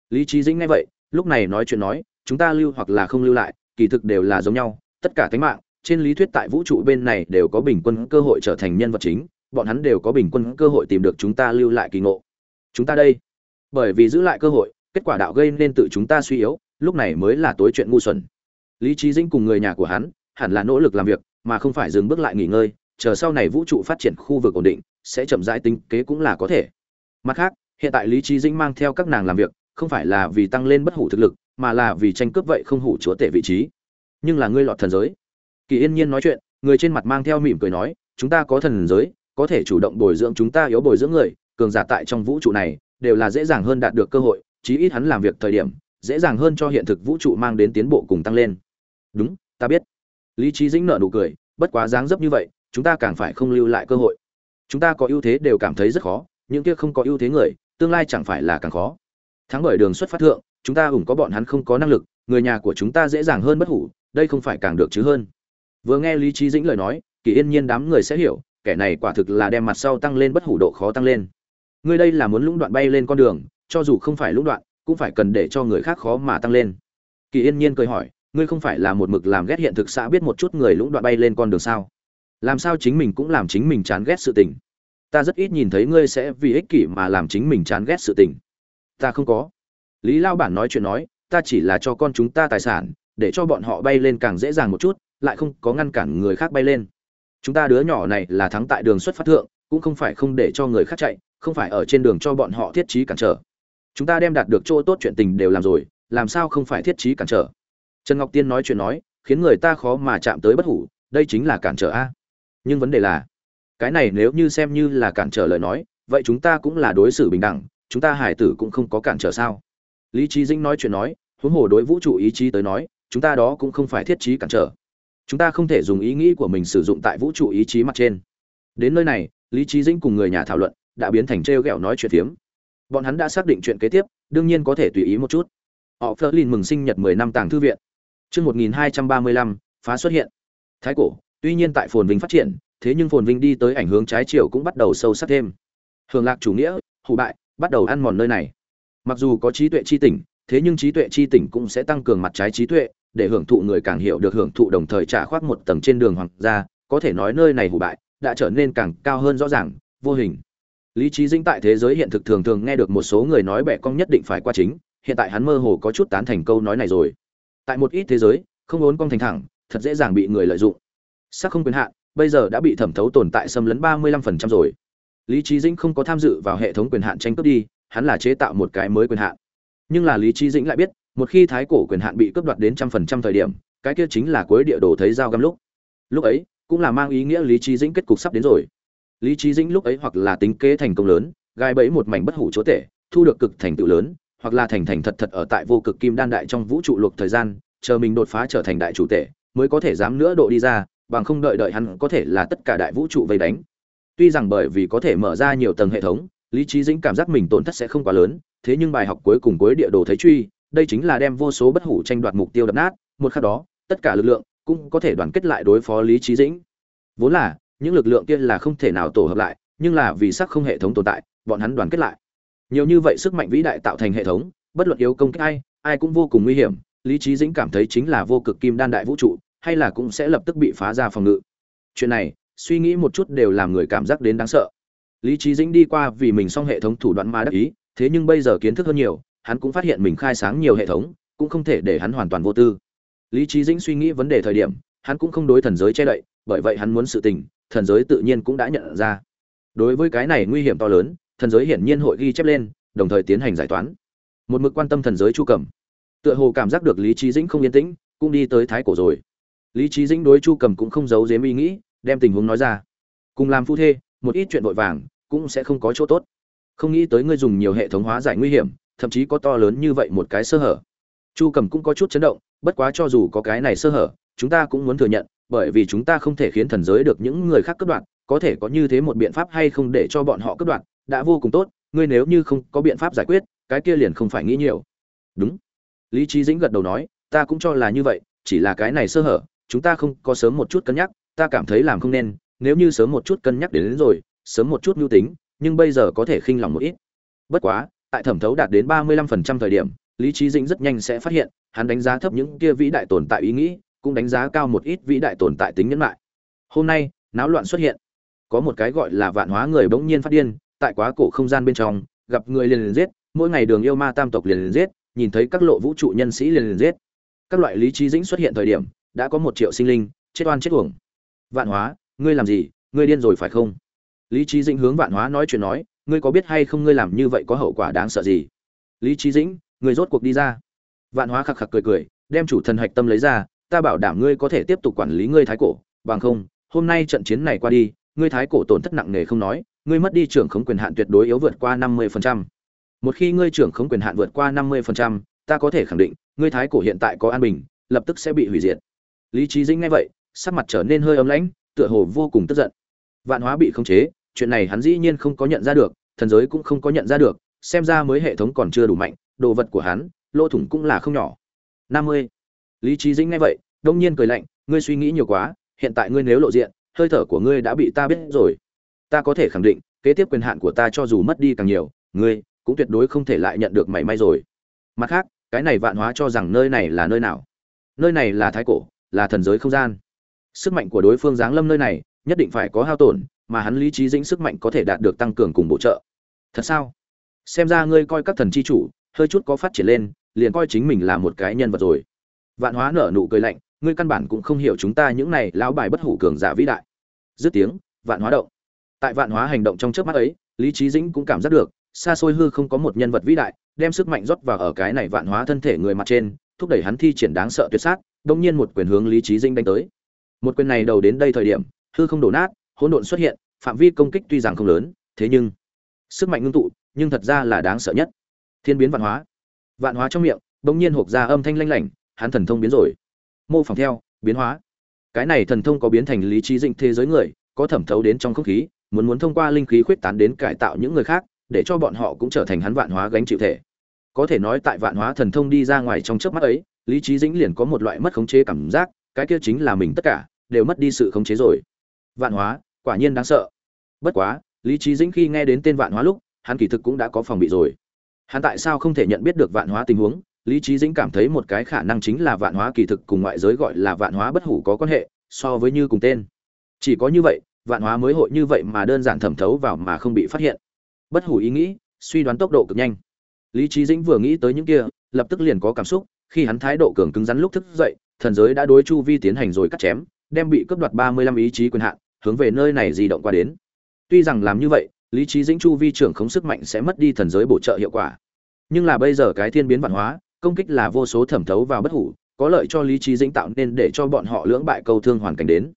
Lý trí dĩnh nghe vậy, lúc này nói chuyện nói, chúng ta lưu hoặc là không lưu lại, kỳ thực đều là giống nhau, tất cả tính mạng trên lý thuyết tại vũ trụ bên này đều có bình quân cơ hội trở thành nhân vật chính, bọn hắn đều có bình quân cơ hội tìm được chúng ta lưu lại kỳ ngộ. Chúng ta đây. Bởi vì giữ lại cơ hội, kết quả đạo gây nên tự chúng ta suy yếu, lúc này mới là tối chuyện ngu xuẩn. Lý trí dĩnh cùng người nhà của hắn, hẳn là nỗ lực làm việc, mà không phải dừng bước lại nghỉ ngơi, chờ sau này vũ trụ phát triển khu vực ổn định, sẽ chậm rãi tính kế cũng là có thể. Mặt khác, hiện tại lý trí dĩnh mang theo các nàng làm việc, không phải là vì tăng lên bất hủ thực lực, mà là vì tranh cướp vậy không hủ chúa tể vị trí. Nhưng là ngươi lọt thần giới kỳ yên nhiên nói chuyện, người trên mặt mang theo mỉm cười nói, chúng ta có thần giới, có thể chủ động bồi dưỡng chúng ta yếu bồi dưỡng người, cường giả tại trong vũ trụ này đều là dễ dàng hơn đạt được cơ hội, chí ít hắn làm việc thời điểm, dễ dàng hơn cho hiện thực vũ trụ mang đến tiến bộ cùng tăng lên. Đúng, ta biết. Lý trí dĩnh nợ nụ cười, bất quá dáng dấp như vậy, chúng ta càng phải không lưu lại cơ hội. Chúng ta có ưu thế đều cảm thấy rất khó, những kia không có ưu thế người, tương lai chẳng phải là càng khó. Thắng bởi đường xuất phát thượng, chúng ta hùng có bọn hắn không có năng lực, người nhà của chúng ta dễ dàng hơn bất hủ, đây không phải càng được chứ hơn vừa nghe lý trí dĩnh lời nói, kỳ yên nhiên đám người sẽ hiểu, kẻ này quả thực là đem mặt sau tăng lên bất hủ độ khó tăng lên. Ngươi đây là muốn lũng đoạn bay lên con đường, cho dù không phải lũng đoạn, cũng phải cần để cho người khác khó mà tăng lên. Kỳ yên nhiên cười hỏi, ngươi không phải là một mực làm ghét hiện thực xã biết một chút người lũng đoạn bay lên con đường sao? Làm sao chính mình cũng làm chính mình chán ghét sự tình? Ta rất ít nhìn thấy ngươi sẽ vì ích kỷ mà làm chính mình chán ghét sự tình. Ta không có. Lý lao bản nói chuyện nói, ta chỉ là cho con chúng ta tài sản, để cho bọn họ bay lên càng dễ dàng một chút lại không có ngăn cản người khác bay lên. Chúng ta đứa nhỏ này là thắng tại đường xuất phát thượng, cũng không phải không để cho người khác chạy, không phải ở trên đường cho bọn họ thiết trí cản trở. Chúng ta đem đạt được chỗ tốt chuyện tình đều làm rồi, làm sao không phải thiết trí cản trở? Trần ngọc tiên nói chuyện nói, khiến người ta khó mà chạm tới bất hủ, đây chính là cản trở a. Nhưng vấn đề là, cái này nếu như xem như là cản trở lời nói, vậy chúng ta cũng là đối xử bình đẳng, chúng ta hải tử cũng không có cản trở sao? Lý trí dĩnh nói chuyện nói, huống hồ đối vũ trụ ý chí tới nói, chúng ta đó cũng không phải thiết trí cản trở chúng ta không thể dùng ý nghĩ của mình sử dụng tại vũ trụ ý chí mặt trên. Đến nơi này, lý trí dĩnh cùng người nhà thảo luận, đã biến thành t r e o g ẹ o nói chuyện phiếm. Bọn hắn đã xác định chuyện kế tiếp, đương nhiên có thể tùy ý một chút. Họ phớt lên mừng sinh nhật mười năm tàng thư viện. Chương một nghìn hai trăm ba mươi lăm, phá xuất hiện. Thái cổ, tuy nhiên tại phồn vinh phát triển, thế nhưng phồn vinh đi tới ảnh hướng trái chiều cũng bắt đầu sâu sắc thêm. Hưởng lạc chủ nghĩa hụ bại, bắt đầu ăn mòn nơi này. Mặc dù có trí tuệ chi tỉnh, thế nhưng trí tuệ chi tỉnh cũng sẽ tăng cường mặt trái trí tuệ để hưởng thụ người càng hiểu được hưởng thụ đồng thời trả khoác một tầng trên đường hoàng gia, có thể nói nơi này hủ bại, đã trở nên càng cao hơn rõ ràng, vô hình. Lý trí dĩnh tại thế giới hiện thực thường thường nghe được một số người nói bẻ cong nhất định phải qua chính, hiện tại hắn mơ hồ có chút tán thành câu nói này rồi. Tại một ít thế giới, không ốn cong thành thẳng, thật dễ dàng bị người lợi dụng. Sắc không quyền hạn, bây giờ đã bị thẩm thấu tồn tại xâm lấn ba mươi lăm phần trăm rồi. Lý trí dĩnh không có tham dự vào hệ thống quyền hạn tranh cướp đi, hắn là chế tạo một cái mới quyền hạn. Nhưng là lý trí dĩnh lại biết một khi thái cổ quyền hạn bị cướp đoạt đến trăm phần trăm thời điểm, cái kia chính là cuối địa đồ thấy dao găm lúc. Lúc ấy, cũng là mang ý nghĩa lý trí dĩnh kết cục sắp đến rồi. Lý trí dĩnh lúc ấy hoặc là tính kế thành công lớn, gai bẫy một mảnh bất hủ chúa tể, thu được cực thành tựu lớn, hoặc là thành thành thật thật ở tại vô cực kim đan đại trong vũ trụ luộc thời gian, chờ mình đột phá trở thành đại chủ tể, mới có thể dám nữa độ đi ra, bằng không đợi đợi hắn có thể là tất cả đại vũ trụ vây đánh. Tuy rằng bởi vì có thể mở ra nhiều tầng hệ thống, lý trí dĩnh cảm giác mình tổn thất sẽ không quá lớn, thế nhưng bài học cuối cùng cuối địa đồ thấy truy đây chính là đem vô số bất hủ tranh đoạt mục tiêu đập nát, một khắc đó, tất cả lực lượng cũng có thể đoàn kết lại đối phó lý trí dĩnh. Vốn là, những lực lượng kia là không thể nào tổ hợp lại, nhưng là vì sắc không hệ thống tồn tại, bọn hắn đoàn kết lại. Nhiều như vậy sức mạnh vĩ đại tạo thành hệ thống, bất luận yếu công kích ai ai cũng vô cùng nguy hiểm, lý trí dĩnh cảm thấy chính là vô cực kim đan đại vũ trụ, hay là cũng sẽ lập tức bị phá ra phòng ngự. Chuyện này, suy nghĩ một chút đều làm người cảm giác đến đáng sợ. Lý trí dĩnh đi qua vì mình xong hệ thống thủ đoạn ma đắc ý, thế nhưng bây giờ kiến thức hơn nhiều hắn cũng phát hiện mình khai sáng nhiều hệ thống, cũng không thể để hắn hoàn toàn vô tư. Lý trí dĩnh suy nghĩ vấn đề thời điểm, hắn cũng không đối thần giới che đậy, bởi vậy hắn muốn sự tình, thần giới tự nhiên cũng đã nhận ra. Đối với cái này nguy hiểm to lớn, thần giới hiển nhiên hội ghi chép lên, đồng thời tiến hành giải toán. Một mực quan tâm thần giới chu cầm. Tựa hồ cảm giác được lý trí dĩnh không yên tĩnh, cũng đi tới thái cổ rồi. Lý trí dĩnh đối chu cầm cũng không giấu giếm ý nghĩ, đem tình huống nói ra. Cùng làm phu thê, một ít chuyện vội vàng, cũng sẽ không có chỗ tốt. Không nghĩ tới ngươi dùng nhiều hệ thống hóa giải nguy hiểm thậm chí có to lớn như vậy một cái sơ hở. Chu cầm cũng có chút chấn động bất quá cho dù có cái này sơ hở chúng ta cũng muốn thừa nhận bởi vì chúng ta không thể khiến thần giới được những người khác cướp đoạn có thể có như thế một biện pháp hay không để cho bọn họ cướp đoạn đã vô cùng tốt ngươi nếu như không có biện pháp giải quyết cái kia liền không phải nghĩ nhiều. Đúng. Lý trí dĩnh gật đầu nói ta cũng cho là như vậy chỉ là cái này sơ hở chúng ta không có sớm một chút cân nhắc ta cảm thấy làm không nên nếu như sớm một chút cân nhắc đến, đến rồi sớm một chút mưu tính nhưng bây giờ có thể khinh lòng một ít. Bất quá tại thẩm thấu đạt đến ba mươi lăm phần trăm thời điểm, lý trí dĩnh rất nhanh sẽ phát hiện, hắn đánh giá thấp những kia vĩ đại tồn tại ý nghĩ, cũng đánh giá cao một ít vĩ đại tồn tại tính nhân lại hôm nay, náo loạn xuất hiện. Có một cái gọi là vạn hóa người bỗng nhiên phát điên, tại quá cổ không gian bên trong, gặp người liền liền giết, mỗi ngày đường yêu ma tam tộc liền liền giết, nhìn thấy các lộ vũ trụ nhân sĩ liền liền giết. Các loại lý trí dĩnh xuất hiện thời điểm, đã có một triệu sinh linh, chết oan chết uổng. Vạn hóa, ngươi làm gì? Ngươi điên rồi phải không? Lý trí dĩnh hướng vạn hóa nói chuyện nói ngươi có biết hay không ngươi làm như vậy có hậu quả đáng sợ gì? Lý trí dĩnh, ngươi rốt cuộc đi ra. Vạn hóa khạc khạc cười cười, đem chủ thần hạch tâm lấy ra, ta bảo đảm ngươi có thể tiếp tục quản lý ngươi thái cổ, bằng không, hôm nay trận chiến này qua đi, ngươi thái cổ tổn thất nặng nề không nói, ngươi mất đi trưởng khống quyền hạn tuyệt đối yếu vượt qua năm mươi phần trăm. Một khi ngươi trưởng khống quyền hạn vượt qua năm mươi phần trăm, ta có thể khẳng định, ngươi thái cổ hiện tại có an bình, lập tức sẽ bị hủy diệt. Lý trí dĩnh nghe vậy, sắc mặt trở nên hơi ấm lãnh, tựa hồ vô cùng tức giận. Vạn hóa bị khống chế chuyện này hắn dĩ nhiên không có nhận ra được, thần giới cũng không có nhận ra được, xem ra mới hệ thống còn chưa đủ mạnh, đồ vật của hắn, lỗ thủng cũng là không nhỏ. Năm mươi. Lý trí dĩnh nghe vậy, đông nhiên cười lạnh, ngươi suy nghĩ nhiều quá, hiện tại ngươi nếu lộ diện, hơi thở của ngươi đã bị ta biết rồi. Ta có thể khẳng định, kế tiếp quyền hạn của ta cho dù mất đi càng nhiều, ngươi cũng tuyệt đối không thể lại nhận được mảy may rồi. Mặt khác, cái này vạn hóa cho rằng nơi này là nơi nào? Nơi này là thái cổ, là thần giới không gian. Sức mạnh của đối phương giáng lâm nơi này, nhất định phải có hao tổn mà hắn lý trí dĩnh sức mạnh có thể đạt được tăng cường cùng bổ trợ. Thật sao? Xem ra ngươi coi các thần chi chủ, hơi chút có phát triển lên, liền coi chính mình là một cái nhân vật rồi. Vạn hóa nở nụ cười lạnh, ngươi căn bản cũng không hiểu chúng ta những này lão bài bất hủ cường giả vĩ đại. Dứt tiếng, vạn hóa động. Tại vạn hóa hành động trong trước mắt ấy, lý trí dĩnh cũng cảm giác được, xa xôi hư không có một nhân vật vĩ đại, đem sức mạnh rót vào ở cái này vạn hóa thân thể người mặt trên, thúc đẩy hắn thi triển đáng sợ tuyệt sát đông nhiên một quyền hướng lý trí dĩnh đánh tới. Một quyền này đầu đến đây thời điểm, hư không đổ nát hỗn độn xuất hiện, phạm vi công kích tuy rằng không lớn, thế nhưng sức mạnh ngưng tụ, nhưng thật ra là đáng sợ nhất. Thiên biến vạn hóa. Vạn hóa trong miệng, bỗng nhiên hộp ra âm thanh lanh lảnh, hắn thần thông biến rồi. Mô phỏng theo, biến hóa. Cái này thần thông có biến thành lý trí dĩnh thế giới người, có thẩm thấu đến trong không khí, muốn muốn thông qua linh khí khuyết tán đến cải tạo những người khác, để cho bọn họ cũng trở thành hắn vạn hóa gánh chịu thể. Có thể nói tại vạn hóa thần thông đi ra ngoài trong chớp mắt ấy, lý trí dĩnh liền có một loại mất khống chế cảm giác, cái kia chính là mình tất cả, đều mất đi sự khống chế rồi vạn hóa, quả nhiên đáng sợ. Bất quá, lý trí dĩnh khi nghe đến tên vạn hóa lúc, hắn kỳ thực cũng đã có phòng bị rồi. Hắn tại sao không thể nhận biết được vạn hóa tình huống? Lý trí dĩnh cảm thấy một cái khả năng chính là vạn hóa kỳ thực cùng ngoại giới gọi là vạn hóa bất hủ có quan hệ, so với như cùng tên. Chỉ có như vậy, vạn hóa mới hội như vậy mà đơn giản thẩm thấu vào mà không bị phát hiện. Bất hủ ý nghĩ, suy đoán tốc độ cực nhanh. Lý trí dĩnh vừa nghĩ tới những kia, lập tức liền có cảm xúc, khi hắn thái độ cường cứng rắn lúc thức dậy, thần giới đã đối chu vi tiến hành rồi cắt chém, đem bị cướp đoạt ba mươi lăm ý chí quyền hạn hướng về nơi này di động qua đến. Tuy rằng làm như vậy, lý trí dĩnh chu vi trưởng khống sức mạnh sẽ mất đi thần giới bổ trợ hiệu quả. Nhưng là bây giờ cái thiên biến văn hóa, công kích là vô số thẩm thấu vào bất hủ, có lợi cho lý trí dĩnh tạo nên để cho bọn họ lưỡng bại câu thương hoàn cảnh đến.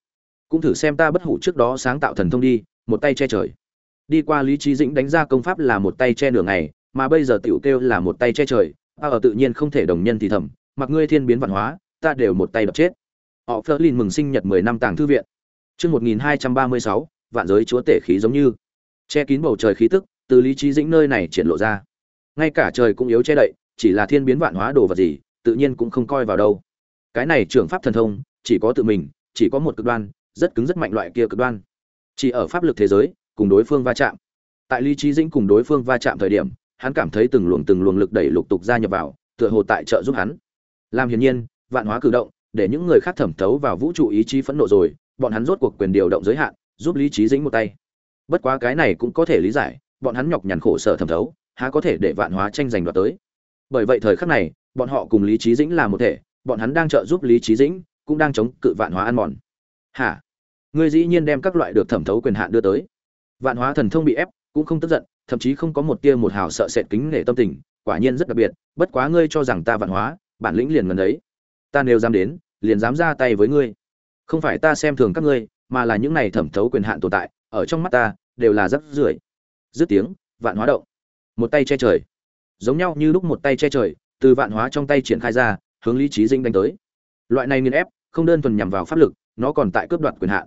Cũng thử xem ta bất hủ trước đó sáng tạo thần thông đi, một tay che trời. Đi qua lý trí dĩnh đánh ra công pháp là một tay che nửa ngày, mà bây giờ tiểu kêu là một tay che trời, ta ở tự nhiên không thể đồng nhân thì thầm, mặc ngươi thiên biến văn hóa, ta đều một tay đập chết. Họ phơ lin mừng sinh nhật mười năm tàng thư viện chương một nghìn hai trăm ba mươi sáu, vạn giới chúa tể khí giống như. Che kín bầu trời khí tức, từ lý trí dĩnh nơi này triển lộ ra. Ngay cả trời cũng yếu che đậy, chỉ là thiên biến vạn hóa đồ vật gì, tự nhiên cũng không coi vào đâu. Cái này trưởng pháp thần thông, chỉ có tự mình, chỉ có một cực đoan, rất cứng rất mạnh loại kia cực đoan. Chỉ ở pháp lực thế giới, cùng đối phương va chạm. Tại lý trí dĩnh cùng đối phương va chạm thời điểm, hắn cảm thấy từng luồng từng luồng lực đẩy lục tục ra nhập vào, tựa hồ tại trợ giúp hắn. Làm hiển nhiên, vạn hóa cử động, để những người khác thẩm thấu vào vũ trụ ý chí phẫn nộ rồi bọn hắn rốt cuộc quyền điều động giới hạn, giúp lý trí dĩnh một tay. Bất quá cái này cũng có thể lý giải, bọn hắn nhọc nhằn khổ sở thẩm thấu, há có thể để vạn hóa tranh giành đoạt tới. Bởi vậy thời khắc này, bọn họ cùng lý trí dĩnh là một thể, bọn hắn đang trợ giúp lý trí dĩnh, cũng đang chống cự vạn hóa ăn mòn. Hả? Ngươi dĩ nhiên đem các loại được thẩm thấu quyền hạn đưa tới. Vạn hóa thần thông bị ép, cũng không tức giận, thậm chí không có một tia một hào sợ sệt kính nể tâm tình, quả nhiên rất đặc biệt, bất quá ngươi cho rằng ta vạn hóa, bản lĩnh liền ngần ấy. Ta nếu dám đến, liền dám ra tay với ngươi không phải ta xem thường các ngươi, mà là những này thẩm thấu quyền hạn tồn tại, ở trong mắt ta, đều là rất rưởi. Dứt tiếng, vạn hóa động. Một tay che trời. Giống nhau như lúc một tay che trời, từ vạn hóa trong tay triển khai ra, hướng lý trí dinh đánh tới. Loại này nghiền ép, không đơn thuần nhằm vào pháp lực, nó còn tại cướp đoạt quyền hạn.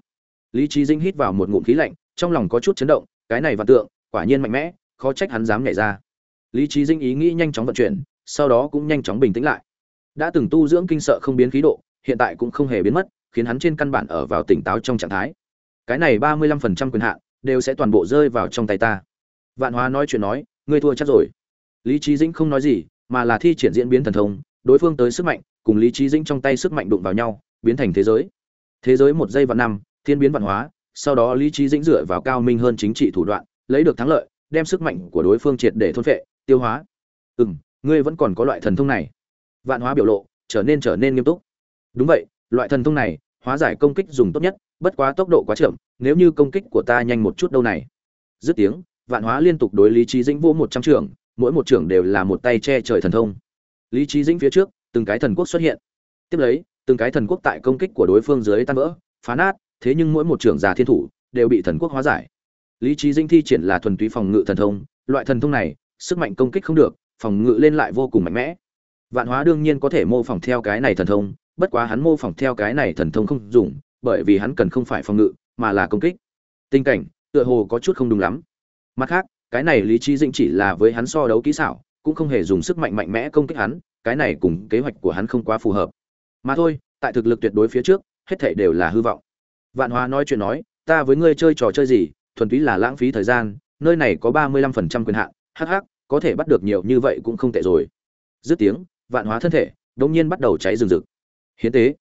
Lý trí dinh hít vào một ngụm khí lạnh, trong lòng có chút chấn động, cái này vạn tượng, quả nhiên mạnh mẽ, khó trách hắn dám nhảy ra. Lý trí dinh ý nghĩ nhanh chóng vận chuyển, sau đó cũng nhanh chóng bình tĩnh lại. Đã từng tu dưỡng kinh sợ không biến khí độ, hiện tại cũng không hề biến mất khiến hắn trên căn bản ở vào tỉnh táo trong trạng thái. Cái này ba mươi lăm phần trăm quyền hạn đều sẽ toàn bộ rơi vào trong tay ta. Vạn hóa nói chuyện nói, ngươi thua chắc rồi. Lý trí dĩnh không nói gì, mà là thi triển diễn biến thần thông, đối phương tới sức mạnh, cùng lý trí dĩnh trong tay sức mạnh đụng vào nhau, biến thành thế giới. Thế giới một giây và năm, thiên biến văn hóa, sau đó lý trí dĩnh dựa vào cao minh hơn chính trị thủ đoạn, lấy được thắng lợi, đem sức mạnh của đối phương triệt để thôn phệ, tiêu hóa. Ừ m ngươi vẫn còn có loại thần thông này. Vạn hóa biểu lộ trở nên trở nên nghiêm túc. Đúng vậy loại thần thông này, hóa giải công kích dùng tốt nhất, bất quá tốc độ quá chậm, nếu như công kích của ta nhanh một chút đâu này. Dứt tiếng, vạn hóa liên tục đối lý trí dĩnh vỗ một trăm trưởng, mỗi một trưởng đều là một tay che trời thần thông. Lý trí dĩnh phía trước, từng cái thần quốc xuất hiện. Tiếp lấy, từng cái thần quốc tại công kích của đối phương dưới tan vỡ, phá nát, thế nhưng mỗi một trưởng già thiên thủ đều bị thần quốc hóa giải. Lý trí dĩnh thi triển là thuần túy phòng ngự thần thông, loại thần thông này, sức mạnh công kích không được, phòng ngự lên lại vô cùng mạnh mẽ. Vạn hóa đương nhiên có thể mô phỏng theo cái này thần thông bất quá hắn mô phỏng theo cái này thần thông không dùng bởi vì hắn cần không phải phòng ngự mà là công kích. Tình cảnh tựa hồ có chút không đúng lắm. Mặt khác cái này lý trí dĩnh chỉ là với hắn so đấu kỹ xảo cũng không hề dùng sức mạnh mạnh mẽ công kích hắn cái này cùng kế hoạch của hắn không quá phù hợp. Mà thôi tại thực lực tuyệt đối phía trước hết thảy đều là hư vọng. Vạn Hoa nói chuyện nói ta với ngươi chơi trò chơi gì thuần túy là lãng phí thời gian nơi này có ba mươi lăm phần trăm quyền hạn Hắc Hắc, có thể bắt được nhiều như vậy cũng không tệ rồi. Dứt tiếng vạn hóa thân thể đột nhiên bắt đầu cháy rừng rực hiến tế.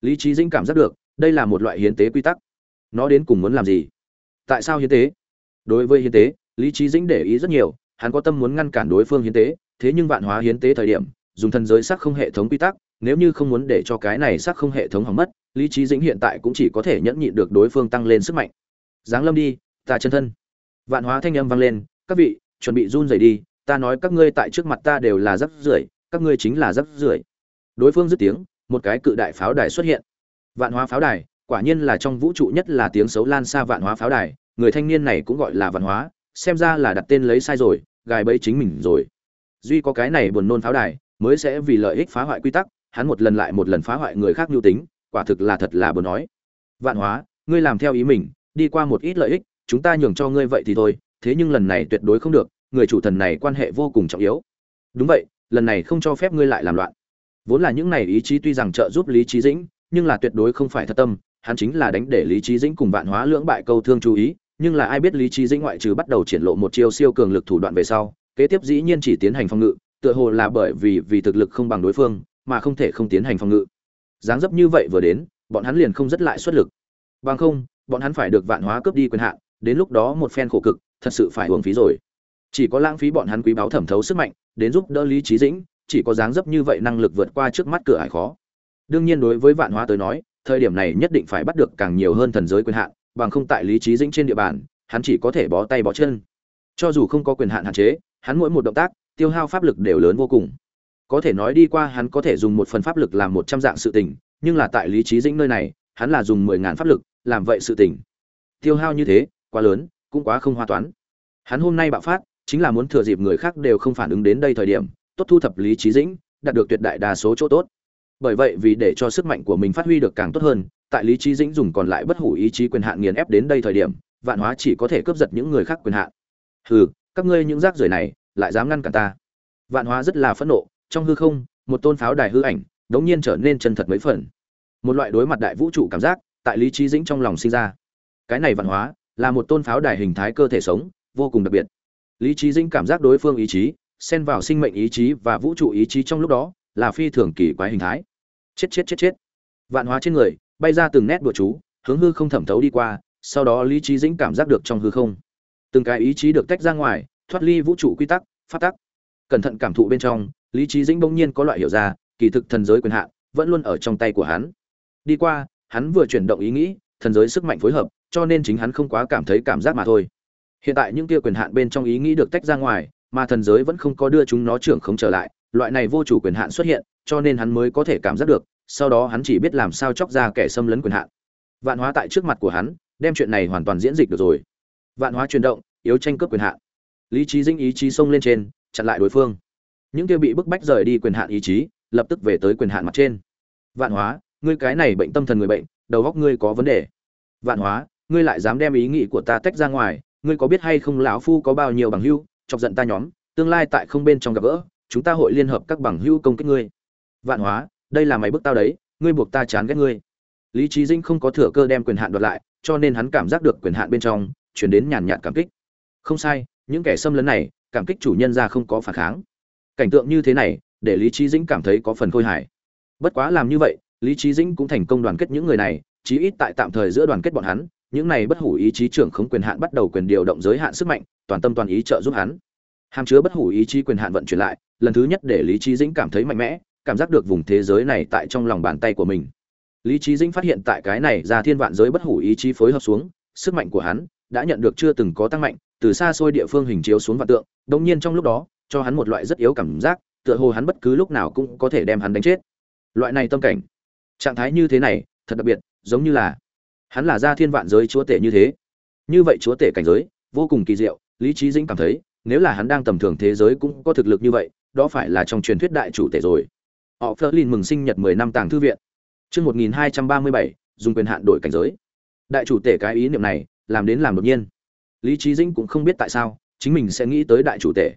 Lý trí dĩnh cảm giác được, đây là một loại hiến tế quy tắc. Nó đến cùng muốn làm gì? Tại sao hiến tế? Đối với hiến tế, lý trí dĩnh để ý rất nhiều, hắn có tâm muốn ngăn cản đối phương hiến tế, thế nhưng vạn hóa hiến tế thời điểm, dùng thần giới sắc không hệ thống quy tắc, nếu như không muốn để cho cái này sắc không hệ thống hỏng mất, lý trí dĩnh hiện tại cũng chỉ có thể nhẫn nhịn được đối phương tăng lên sức mạnh. Giáng lâm đi, ta chân thân. Vạn hóa thanh âm vang lên, các vị, chuẩn bị run rẩy đi, ta nói các ngươi tại trước mặt ta đều là rắc rưởi, các ngươi chính là rắc rưởi. Đối phương dứt tiếng một cái cự đại pháo đài xuất hiện. Vạn hóa pháo đài, quả nhiên là trong vũ trụ nhất là tiếng xấu lan xa vạn hóa pháo đài, người thanh niên này cũng gọi là vạn hóa, xem ra là đặt tên lấy sai rồi, gài bẫy chính mình rồi. Duy có cái này buồn nôn pháo đài, mới sẽ vì lợi ích phá hoại quy tắc, hắn một lần lại một lần phá hoại người khác nhu tính, quả thực là thật là buồn nói. Vạn hóa, ngươi làm theo ý mình, đi qua một ít lợi ích, chúng ta nhường cho ngươi vậy thì thôi, thế nhưng lần này tuyệt đối không được, người chủ thần này quan hệ vô cùng trọng yếu. Đúng vậy, lần này không cho phép ngươi lại làm loạn vốn là những này ý chí tuy rằng trợ giúp lý trí dĩnh, nhưng là tuyệt đối không phải thật tâm, hắn chính là đánh để lý trí dĩnh cùng vạn hóa lưỡng bại câu thương chú ý, nhưng là ai biết lý trí dĩnh ngoại trừ bắt đầu triển lộ một chiêu siêu cường lực thủ đoạn về sau, kế tiếp dĩ nhiên chỉ tiến hành phòng ngự, tựa hồ là bởi vì vì thực lực không bằng đối phương, mà không thể không tiến hành phòng ngự. Dáng dấp như vậy vừa đến, bọn hắn liền không dứt lại xuất lực. Bằng không, bọn hắn phải được vạn hóa cướp đi quyền hạn, đến lúc đó một phen khổ cực, thật sự phải hưởng phí rồi. Chỉ có lãng phí bọn hắn quý báo thẩm thấu sức mạnh, đến giúp đỡ lý trí dĩnh chỉ có dáng dấp như vậy năng lực vượt qua trước mắt cửa ải khó. Đương nhiên đối với vạn hóa tới nói, thời điểm này nhất định phải bắt được càng nhiều hơn thần giới quyền hạn, bằng không tại lý trí dĩnh trên địa bàn, hắn chỉ có thể bó tay bó chân. Cho dù không có quyền hạn hạn chế, hắn mỗi một động tác, tiêu hao pháp lực đều lớn vô cùng. Có thể nói đi qua hắn có thể dùng một phần pháp lực làm một trăm dạng sự tình, nhưng là tại lý trí dĩnh nơi này, hắn là dùng mười ngàn pháp lực, làm vậy sự tình. Tiêu hao như thế, quá lớn, cũng quá không hoa toán. Hắn hôm nay bạo phát, chính là muốn thừa dịp người khác đều không phản ứng đến đây thời điểm tốt thu thập lý trí dĩnh, đạt được tuyệt đại đa số chỗ tốt. Bởi vậy vì để cho sức mạnh của mình phát huy được càng tốt hơn, tại lý trí dĩnh dùng còn lại bất hủ ý chí quyền hạn nghiền ép đến đây thời điểm, vạn hóa chỉ có thể cướp giật những người khác quyền hạn. Hừ, các ngươi những rác rưởi này, lại dám ngăn cản ta. Vạn hóa rất là phẫn nộ, trong hư không, một tôn pháo đài hư ảnh, đống nhiên trở nên chân thật mấy phần. Một loại đối mặt đại vũ trụ cảm giác, tại lý trí dĩnh trong lòng sinh ra. Cái này vạn hóa, là một tôn pháo đài hình thái cơ thể sống, vô cùng đặc biệt. Lý trí dĩnh cảm giác đối phương ý chí xen vào sinh mệnh ý chí và vũ trụ ý chí trong lúc đó, là phi thường kỳ quái hình thái. Chết chết chết chết. Vạn hóa trên người, bay ra từng nét bụa chú, hướng hư không thẩm thấu đi qua, sau đó lý trí dĩnh cảm giác được trong hư không. Từng cái ý chí được tách ra ngoài, thoát ly vũ trụ quy tắc phát tắc. Cẩn thận cảm thụ bên trong, lý trí dĩnh bỗng nhiên có loại hiểu ra, kỳ thực thần giới quyền hạn vẫn luôn ở trong tay của hắn. Đi qua, hắn vừa chuyển động ý nghĩ, thần giới sức mạnh phối hợp, cho nên chính hắn không quá cảm thấy cảm giác mà thôi. Hiện tại những kia quyền hạn bên trong ý nghĩ được tách ra ngoài mà thần giới vẫn không có đưa chúng nó trưởng không trở lại, loại này vô chủ quyền hạn xuất hiện, cho nên hắn mới có thể cảm giác được, sau đó hắn chỉ biết làm sao chóc ra kẻ xâm lấn quyền hạn. Vạn hóa tại trước mặt của hắn, đem chuyện này hoàn toàn diễn dịch được rồi. Vạn hóa chuyển động, yếu tranh cướp quyền hạn. Lý trí dinh ý chí xông lên trên, chặn lại đối phương. Những kia bị bức bách rời đi quyền hạn ý chí, lập tức về tới quyền hạn mặt trên. Vạn hóa, ngươi cái này bệnh tâm thần người bệnh, đầu góc ngươi có vấn đề. Vạn hóa, ngươi lại dám đem ý nghĩ của ta tách ra ngoài, ngươi có biết hay không lão phu có bao nhiêu bằng hưu chọc giận ta nhóm, tương lai tại không bên trong gặp gỡ, chúng ta hội liên hợp các bằng hữu công kích ngươi. Vạn hóa, đây là mày bức tao đấy, ngươi buộc ta chán ghét ngươi. Lý trí dinh không có thừa cơ đem quyền hạn đoạt lại, cho nên hắn cảm giác được quyền hạn bên trong, chuyển đến nhàn nhạt cảm kích. Không sai, những kẻ xâm lấn này, cảm kích chủ nhân ra không có phản kháng. Cảnh tượng như thế này, để lý trí dĩnh cảm thấy có phần khôi hài. Bất quá làm như vậy, lý trí dĩnh cũng thành công đoàn kết những người này, chí ít tại tạm thời giữa đoàn kết bọn hắn những này bất hủ ý chí trưởng không quyền hạn bắt đầu quyền điều động giới hạn sức mạnh, toàn tâm toàn ý trợ giúp hắn. Hàm chứa bất hủ ý chí quyền hạn vận chuyển lại, lần thứ nhất để lý trí dĩnh cảm thấy mạnh mẽ, cảm giác được vùng thế giới này tại trong lòng bàn tay của mình. Lý trí dĩnh phát hiện tại cái này ra thiên vạn giới bất hủ ý chí phối hợp xuống, sức mạnh của hắn đã nhận được chưa từng có tăng mạnh, từ xa xôi địa phương hình chiếu xuống vạn tượng đông nhiên trong lúc đó, cho hắn một loại rất yếu cảm giác, tựa hồ hắn bất cứ lúc nào cũng có thể đem hắn đánh chết. Loại này tâm cảnh, trạng thái như thế này, thật đặc biệt, giống như là hắn là gia thiên vạn giới chúa tể như thế. Như vậy chúa tể cảnh giới vô cùng kỳ diệu lý trí dĩnh cảm thấy nếu là hắn đang tầm thường thế giới cũng có thực lực như vậy đó phải là trong truyền thuyết đại chủ tể rồi. Họ phớt lên mừng sinh nhật 10 năm tàng thư viện. Chương 1237, dùng quyền hạn đổi cảnh giới. Đại chủ tể cái ý niệm này làm đến làm đột nhiên. Lý trí dĩnh cũng không biết tại sao chính mình sẽ nghĩ tới đại chủ tể.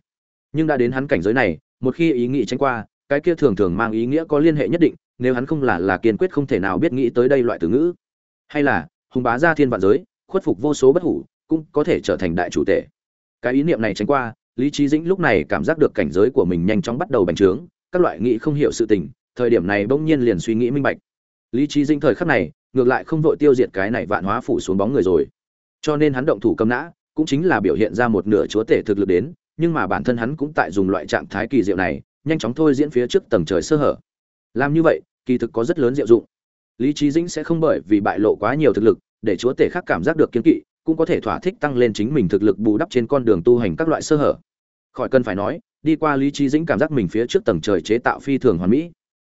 Nhưng đã đến hắn cảnh giới này một khi ý nghĩ tranh qua cái kia thường thường mang ý nghĩa có liên hệ nhất định nếu hắn không là là kiên quyết không thể nào biết nghĩ tới đây loại từ ngữ hay là, hùng bá gia thiên vạn giới, khuất phục vô số bất hủ, cũng có thể trở thành đại chủ tể. Cái ý niệm này tránh qua, lý trí dĩnh lúc này cảm giác được cảnh giới của mình nhanh chóng bắt đầu bành trướng, các loại nghĩ không hiểu sự tình, thời điểm này bỗng nhiên liền suy nghĩ minh bạch. Lý trí dĩnh thời khắc này, ngược lại không vội tiêu diệt cái này vạn hóa phủ xuống bóng người rồi. Cho nên hắn động thủ cầm nã, cũng chính là biểu hiện ra một nửa chúa tể thực lực đến, nhưng mà bản thân hắn cũng tại dùng loại trạng thái kỳ diệu này, nhanh chóng thôi diễn phía trước tầng trời sơ hở. Làm như vậy, kỳ thực có rất lớn diệu dụng lý trí dĩnh sẽ không bởi vì bại lộ quá nhiều thực lực, để chúa tể khác cảm giác được kiến kỵ, cũng có thể thỏa thích tăng lên chính mình thực lực bù đắp trên con đường tu hành các loại sơ hở. Khỏi cần phải nói, đi qua lý trí dĩnh cảm giác mình phía trước tầng trời chế tạo phi thường hoàn mỹ.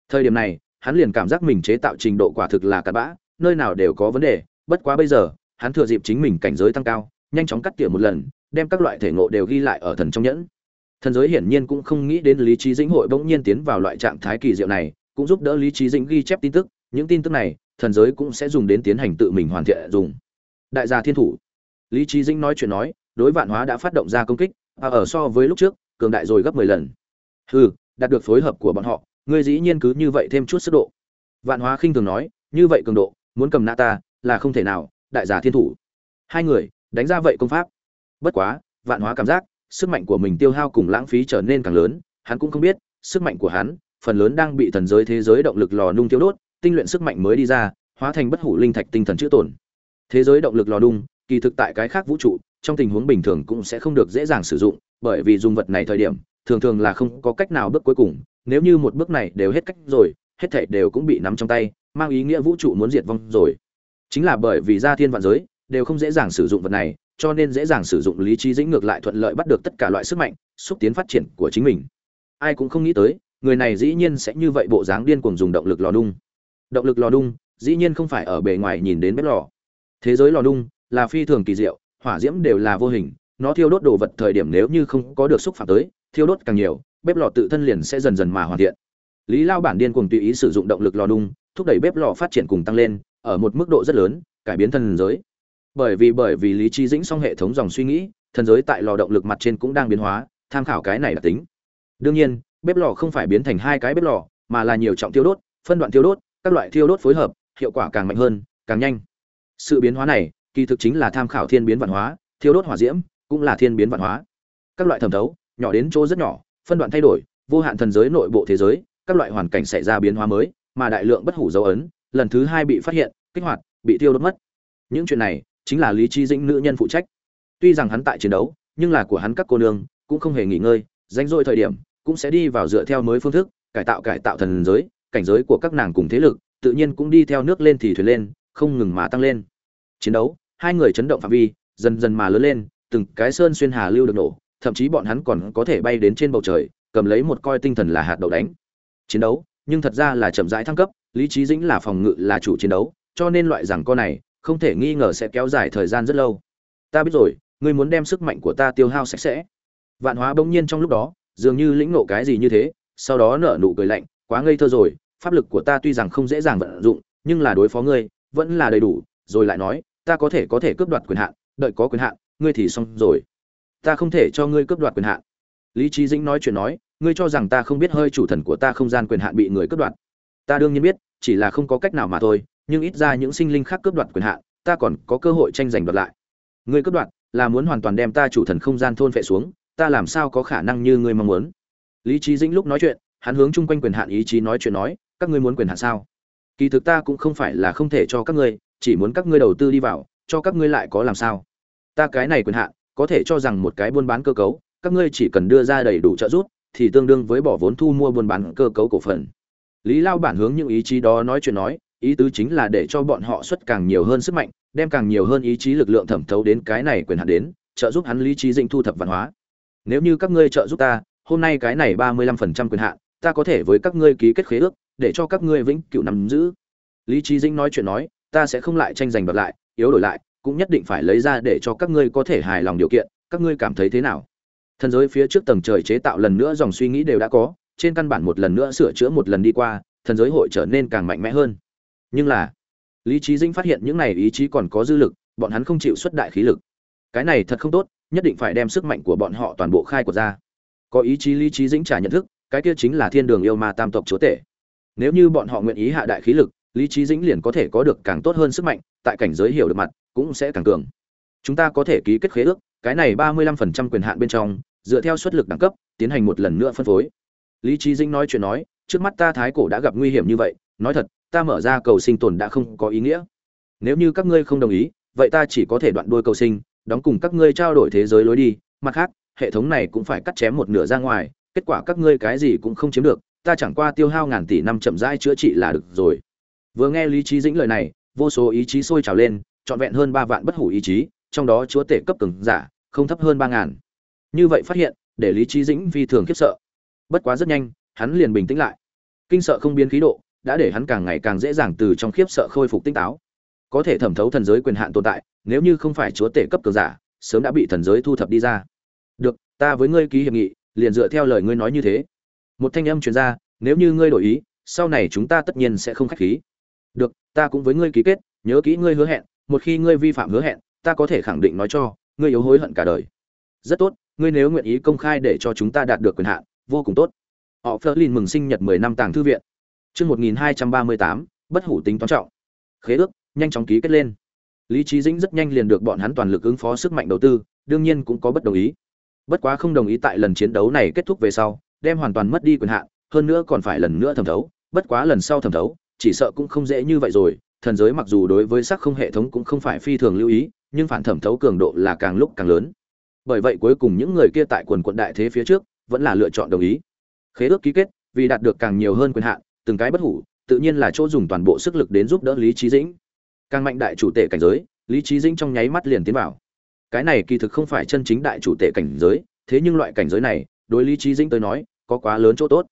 Thời điểm này, hắn liền cảm giác mình chế tạo trình độ quả thực là cặn bã, nơi nào đều có vấn đề, bất quá bây giờ, hắn thừa dịp chính mình cảnh giới tăng cao, nhanh chóng cắt tỉa một lần, đem các loại thể ngộ đều ghi lại ở thần trong nhẫn. Thần giới hiển nhiên cũng không nghĩ đến lý trí dĩnh hội bỗng nhiên tiến vào loại trạng thái kỳ diệu này, cũng giúp đỡ lý trí dĩnh ghi chép tin tức những tin tức này, thần giới cũng sẽ dùng đến tiến hành tự mình hoàn thiện dùng. Đại gia thiên thủ. Lý trí dĩnh nói chuyện nói, đối vạn hóa đã phát động ra công kích, và ở so với lúc trước, cường đại rồi gấp mười lần. Hừ, đạt được phối hợp của bọn họ, ngươi dĩ nhiên cứ như vậy thêm chút sức độ. Vạn hóa khinh thường nói, như vậy cường độ, muốn cầm nạ ta, là không thể nào, đại giả thiên thủ. Hai người, đánh ra vậy công pháp. Bất quá, vạn hóa cảm giác, sức mạnh của mình tiêu hao cùng lãng phí trở nên càng lớn, hắn cũng không biết, sức mạnh của hắn, phần lớn đang bị thần giới thế giới động lực lò nung tiêu đốt tinh luyện sức mạnh mới đi ra hóa thành bất hủ linh thạch tinh thần chữ tổn. Thế giới động lực lò đung, kỳ thực tại cái khác vũ trụ trong tình huống bình thường cũng sẽ không được dễ dàng sử dụng bởi vì dùng vật này thời điểm thường thường là không có cách nào bước cuối cùng. Nếu như một bước này đều hết cách rồi hết thảy đều cũng bị nắm trong tay mang ý nghĩa vũ trụ muốn diệt vong rồi. Chính là bởi vì gia thiên vạn giới đều không dễ dàng sử dụng vật này cho nên dễ dàng sử dụng lý trí dĩnh ngược lại thuận lợi bắt được tất cả loại sức mạnh xúc tiến phát triển của chính mình. Ai cũng không nghĩ tới người này dĩ nhiên sẽ như vậy bộ dáng điên cuồng dùng động lực lò đung động lực lò đung, dĩ nhiên không phải ở bề ngoài nhìn đến bếp lò. Thế giới lò đung là phi thường kỳ diệu, hỏa diễm đều là vô hình, nó thiêu đốt đồ vật thời điểm nếu như không có được xúc phạm tới, thiêu đốt càng nhiều, bếp lò tự thân liền sẽ dần dần mà hoàn thiện. Lý lao bản điên cùng tùy ý sử dụng động lực lò đung, thúc đẩy bếp lò phát triển cùng tăng lên, ở một mức độ rất lớn, cải biến thần giới. Bởi vì bởi vì lý trí dĩnh song hệ thống dòng suy nghĩ, thần giới tại lò động lực mặt trên cũng đang biến hóa, tham khảo cái này là tính. Đương nhiên, bếp lò không phải biến thành hai cái bếp lò, mà là nhiều trọng tiêu đốt, phân đoạn tiêu đốt các loại thiêu đốt phối hợp, hiệu quả càng mạnh hơn, càng nhanh. Sự biến hóa này, kỳ thực chính là tham khảo thiên biến văn hóa, thiêu đốt hỏa diễm, cũng là thiên biến văn hóa. Các loại thẩm thấu, nhỏ đến chỗ rất nhỏ, phân đoạn thay đổi, vô hạn thần giới nội bộ thế giới, các loại hoàn cảnh xảy ra biến hóa mới, mà đại lượng bất hủ dấu ấn, lần thứ hai bị phát hiện, kích hoạt, bị tiêu đốt mất. Những chuyện này, chính là lý trí dĩnh nữ nhân phụ trách. Tuy rằng hắn tại chiến đấu, nhưng là của hắn các cô nương, cũng không hề nghỉ ngơi danh dội thời điểm, cũng sẽ đi vào dựa theo mới phương thức, cải tạo cải tạo thần giới cảnh giới của các nàng cùng thế lực, tự nhiên cũng đi theo nước lên thì thuyền lên, không ngừng mà tăng lên. Chiến đấu, hai người chấn động phạm vi, dần dần mà lớn lên, từng cái sơn xuyên hà lưu được nổ, thậm chí bọn hắn còn có thể bay đến trên bầu trời, cầm lấy một coi tinh thần là hạt đậu đánh. Chiến đấu, nhưng thật ra là chậm rãi thăng cấp, lý trí dĩnh là phòng ngự là chủ chiến đấu, cho nên loại rằng con này, không thể nghi ngờ sẽ kéo dài thời gian rất lâu. Ta biết rồi, ngươi muốn đem sức mạnh của ta tiêu hao sạch sẽ. Vạn hóa bỗng nhiên trong lúc đó, dường như lĩnh ngộ cái gì như thế, sau đó nở nụ cười lạnh quá ngây thơ rồi, pháp lực của ta tuy rằng không dễ dàng vận dụng, nhưng là đối phó ngươi, vẫn là đầy đủ, rồi lại nói, ta có thể có thể cướp đoạt quyền hạn, đợi có quyền hạn, ngươi thì xong rồi. Ta không thể cho ngươi cướp đoạt quyền hạn. Lý trí dĩnh nói chuyện nói, ngươi cho rằng ta không biết hơi chủ thần của ta không gian quyền hạn bị người cướp đoạt. Ta đương nhiên biết, chỉ là không có cách nào mà thôi, nhưng ít ra những sinh linh khác cướp đoạt quyền hạn, ta còn có cơ hội tranh giành đoạt lại. Ngươi cướp đoạt, là muốn hoàn toàn đem ta chủ thần không gian thôn phệ xuống, ta làm sao có khả năng như ngươi mong muốn? Lý trí dĩnh lúc nói chuyện hắn hướng chung quanh quyền hạn ý chí nói chuyện nói, các ngươi muốn quyền hạn sao? Kỳ thực ta cũng không phải là không thể cho các ngươi, chỉ muốn các ngươi đầu tư đi vào, cho các ngươi lại có làm sao? Ta cái này quyền hạn, có thể cho rằng một cái buôn bán cơ cấu, các ngươi chỉ cần đưa ra đầy đủ trợ giúp, thì tương đương với bỏ vốn thu mua buôn bán cơ cấu cổ phần. Lý lao bản hướng những ý chí đó nói chuyện nói, ý tứ chính là để cho bọn họ xuất càng nhiều hơn sức mạnh, đem càng nhiều hơn ý chí lực lượng thẩm thấu đến cái này quyền hạn đến, trợ giúp hắn lý trí dĩnh thu thập văn hóa. Nếu như các ngươi trợ giúp ta, hôm nay cái này ba mươi lăm phần trăm quyền hạn ta có thể với các ngươi ký kết khế ước, để cho các ngươi vĩnh cửu nắm giữ. Lý trí dĩnh nói chuyện nói, ta sẽ không lại tranh giành bật lại, yếu đổi lại, cũng nhất định phải lấy ra để cho các ngươi có thể hài lòng điều kiện, các ngươi cảm thấy thế nào? Thần giới phía trước tầng trời chế tạo lần nữa dòng suy nghĩ đều đã có, trên căn bản một lần nữa sửa chữa một lần đi qua, thần giới hội trở nên càng mạnh mẽ hơn. Nhưng là, lý trí dĩnh phát hiện những này ý chí còn có dư lực, bọn hắn không chịu xuất đại khí lực. Cái này thật không tốt, nhất định phải đem sức mạnh của bọn họ toàn bộ khai quật ra. Có ý chí lý trí dĩnh trả nhận thức cái kia chính là thiên đường yêu ma tam tộc chúa tể. Nếu như bọn họ nguyện ý hạ đại khí lực, lý trí dĩnh liền có thể có được càng tốt hơn sức mạnh, tại cảnh giới hiểu được mặt, cũng sẽ càng cường. Chúng ta có thể ký kết khế ước, cái này ba mươi lăm phần trăm quyền hạn bên trong, dựa theo suất lực đẳng cấp, tiến hành một lần nữa phân phối. Lý trí dĩnh nói chuyện nói, trước mắt ta thái cổ đã gặp nguy hiểm như vậy, nói thật, ta mở ra cầu sinh tồn đã không có ý nghĩa. Nếu như các ngươi không đồng ý, vậy ta chỉ có thể đoạn đuôi cầu sinh, đóng cùng các ngươi trao đổi thế giới lối đi, mặt khác, hệ thống này cũng phải cắt chém một nửa ra ngoài kết quả các ngươi cái gì cũng không chiếm được, ta chẳng qua tiêu hao ngàn tỷ năm chậm rãi chữa trị là được rồi. Vừa nghe lý trí dĩnh lời này, vô số ý chí sôi trào lên, trọn vẹn hơn ba vạn bất hủ ý chí, trong đó chúa tể cấp cường giả, không thấp hơn ba ngàn. Như vậy phát hiện, để lý trí dĩnh vi thường khiếp sợ. Bất quá rất nhanh, hắn liền bình tĩnh lại. Kinh sợ không biến khí độ, đã để hắn càng ngày càng dễ dàng từ trong khiếp sợ khôi phục tinh táo. Có thể thẩm thấu thần giới quyền hạn tồn tại, nếu như không phải chúa tể cấp cường giả, sớm đã bị thần giới thu thập đi ra. Được, ta với ngươi ký hiệp nghị liền dựa theo lời ngươi nói như thế. Một thanh âm truyền ra, nếu như ngươi đổi ý, sau này chúng ta tất nhiên sẽ không khách khí. Được, ta cũng với ngươi ký kết, nhớ kỹ ngươi hứa hẹn, một khi ngươi vi phạm hứa hẹn, ta có thể khẳng định nói cho, ngươi yếu hối hận cả đời. Rất tốt, ngươi nếu nguyện ý công khai để cho chúng ta đạt được quyền hạn, vô cùng tốt. Họ phớt lên mừng sinh nhật mười năm tàng thư viện. Chương một nghìn hai trăm ba mươi tám, bất hủ tính toán trọng. Khế ước, nhanh chóng ký kết lên. Lý trí dĩnh rất nhanh liền được bọn hắn toàn lực ứng phó sức mạnh đầu tư, đương nhiên cũng có bất đồng ý bất quá không đồng ý tại lần chiến đấu này kết thúc về sau, đem hoàn toàn mất đi quyền hạn, hơn nữa còn phải lần nữa thẩm thấu. Bất quá lần sau thẩm thấu, chỉ sợ cũng không dễ như vậy rồi. Thần giới mặc dù đối với sắc không hệ thống cũng không phải phi thường lưu ý, nhưng phản thẩm thấu cường độ là càng lúc càng lớn. Bởi vậy cuối cùng những người kia tại quần quận đại thế phía trước vẫn là lựa chọn đồng ý. Khế ước ký kết, vì đạt được càng nhiều hơn quyền hạn, từng cái bất hủ, tự nhiên là chỗ dùng toàn bộ sức lực đến giúp đỡ lý trí dĩnh. Càng mạnh đại chủ tể cảnh giới, lý trí dĩnh trong nháy mắt liền tiến vào cái này kỳ thực không phải chân chính đại chủ tể cảnh giới, thế nhưng loại cảnh giới này, đối lý trí dĩnh tới nói, có quá lớn chỗ tốt.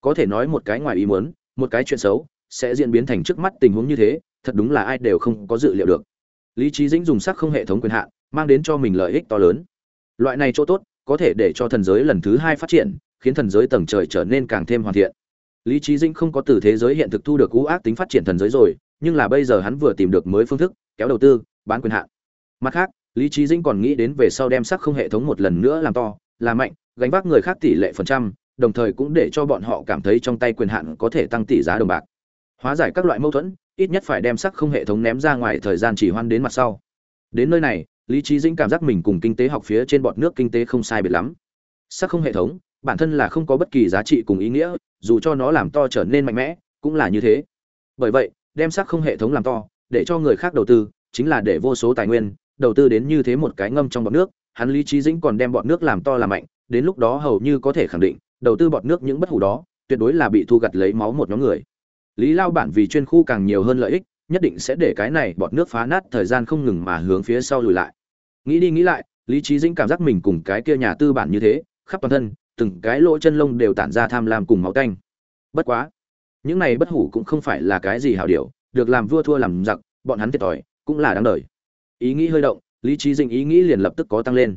Có thể nói một cái ngoài ý muốn, một cái chuyện xấu, sẽ diễn biến thành trước mắt tình huống như thế, thật đúng là ai đều không có dự liệu được. Lý trí dĩnh dùng sắc không hệ thống quyền hạn, mang đến cho mình lợi ích to lớn. Loại này chỗ tốt, có thể để cho thần giới lần thứ hai phát triển, khiến thần giới tầng trời trở nên càng thêm hoàn thiện. Lý trí dĩnh không có từ thế giới hiện thực thu được cú ác tính phát triển thần giới rồi, nhưng là bây giờ hắn vừa tìm được mới phương thức, kéo đầu tư, bán quyền hạn. Mặt khác lý trí dĩnh còn nghĩ đến về sau đem sắc không hệ thống một lần nữa làm to làm mạnh, gánh vác người khác tỷ lệ phần trăm, đồng thời cũng để cho bọn họ cảm thấy trong tay quyền hạn có thể tăng tỷ giá đồng bạc. Hóa giải các loại mâu thuẫn, ít nhất phải đem sắc không hệ thống ném ra ngoài thời gian chỉ hoan đến mặt sau. Đến nơi này, lý trí dĩnh cảm giác mình cùng kinh tế học phía trên bọn nước kinh tế không sai biệt lắm. Sắc không hệ thống, bản thân là không có bất kỳ giá trị cùng ý nghĩa, dù cho nó làm to trở nên mạnh mẽ, cũng là như thế. Bởi vậy, đem sắc không hệ thống làm to, để cho người khác đầu tư, chính là để vô số tài nguyên đầu tư đến như thế một cái ngâm trong bọt nước, hắn lý Chí dĩnh còn đem bọt nước làm to làm mạnh, đến lúc đó hầu như có thể khẳng định, đầu tư bọt nước những bất hủ đó, tuyệt đối là bị thu gặt lấy máu một nhóm người. Lý lao bản vì chuyên khu càng nhiều hơn lợi ích, nhất định sẽ để cái này bọt nước phá nát thời gian không ngừng mà hướng phía sau lùi lại. Nghĩ đi nghĩ lại, lý Chí dĩnh cảm giác mình cùng cái kia nhà tư bản như thế, khắp toàn thân, từng cái lỗ chân lông đều tản ra tham lam cùng máu tanh. Bất quá, những này bất hủ cũng không phải là cái gì hảo điều, được làm vua thua làm giặc, bọn hắn thiệt thòi, cũng là đáng đời ý nghĩ hơi động, lý trí dĩnh ý nghĩ liền lập tức có tăng lên.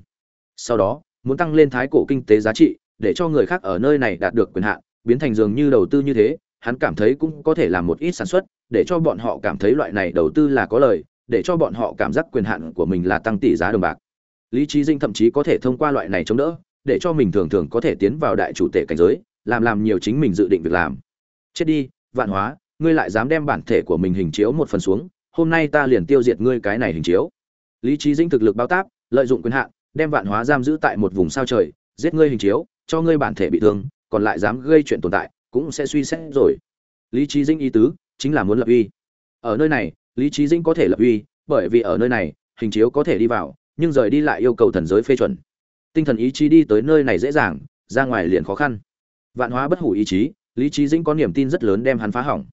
Sau đó, muốn tăng lên thái cổ kinh tế giá trị, để cho người khác ở nơi này đạt được quyền hạn, biến thành dường như đầu tư như thế, hắn cảm thấy cũng có thể làm một ít sản xuất, để cho bọn họ cảm thấy loại này đầu tư là có lời, để cho bọn họ cảm giác quyền hạn của mình là tăng tỷ giá đồng bạc. Lý trí dinh thậm chí có thể thông qua loại này chống đỡ, để cho mình thường thường có thể tiến vào đại chủ tể cảnh giới, làm làm nhiều chính mình dự định việc làm. Chết đi, vạn hóa, ngươi lại dám đem bản thể của mình hình chiếu một phần xuống, hôm nay ta liền tiêu diệt ngươi cái này hình chiếu lý trí dinh thực lực bao táp, lợi dụng quyền hạn, đem vạn hóa giam giữ tại một vùng sao trời, giết ngươi hình chiếu, cho ngươi bản thể bị thương, còn lại dám gây chuyện tồn tại, cũng sẽ suy xét rồi. Lý trí dinh ý tứ, chính là muốn lập uy. Ở nơi này, lý trí dinh có thể lập uy, bởi vì ở nơi này, hình chiếu có thể đi vào, nhưng rời đi lại yêu cầu thần giới phê chuẩn. Tinh thần ý chí đi tới nơi này dễ dàng, ra ngoài liền khó khăn. Vạn hóa bất hủ ý chí, lý trí dĩnh có niềm tin rất lớn đem hắn phá hỏng.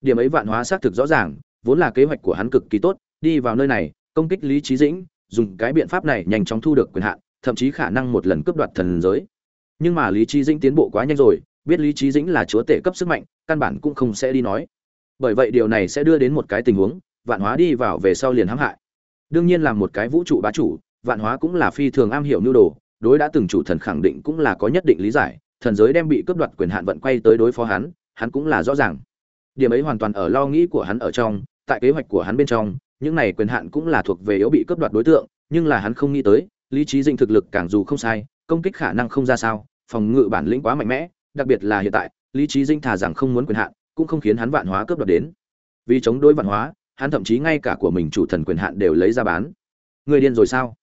Điểm ấy vạn hóa xác thực rõ ràng, vốn là kế hoạch của hắn cực kỳ tốt, đi vào nơi này công kích lý trí dĩnh, dùng cái biện pháp này nhanh chóng thu được quyền hạn, thậm chí khả năng một lần cướp đoạt thần giới. Nhưng mà lý trí dĩnh tiến bộ quá nhanh rồi, biết lý trí dĩnh là chúa tể cấp sức mạnh, căn bản cũng không sẽ đi nói. Bởi vậy điều này sẽ đưa đến một cái tình huống, vạn hóa đi vào về sau liền hãm hại. Đương nhiên là một cái vũ trụ bá chủ, vạn hóa cũng là phi thường am hiểu nhu đồ, đối đã từng chủ thần khẳng định cũng là có nhất định lý giải, thần giới đem bị cướp đoạt quyền hạn vận quay tới đối phó hắn hắn cũng là rõ ràng. Điểm ấy hoàn toàn ở lo nghĩ của hắn ở trong, tại kế hoạch của hắn bên trong những này quyền hạn cũng là thuộc về yếu bị cướp đoạt đối tượng, nhưng là hắn không nghĩ tới, lý trí dinh thực lực càng dù không sai, công kích khả năng không ra sao, phòng ngự bản lĩnh quá mạnh mẽ, đặc biệt là hiện tại, lý trí dinh thà rằng không muốn quyền hạn, cũng không khiến hắn vạn hóa cướp đoạt đến. Vì chống đối vạn hóa, hắn thậm chí ngay cả của mình chủ thần quyền hạn đều lấy ra bán. Người điên rồi sao?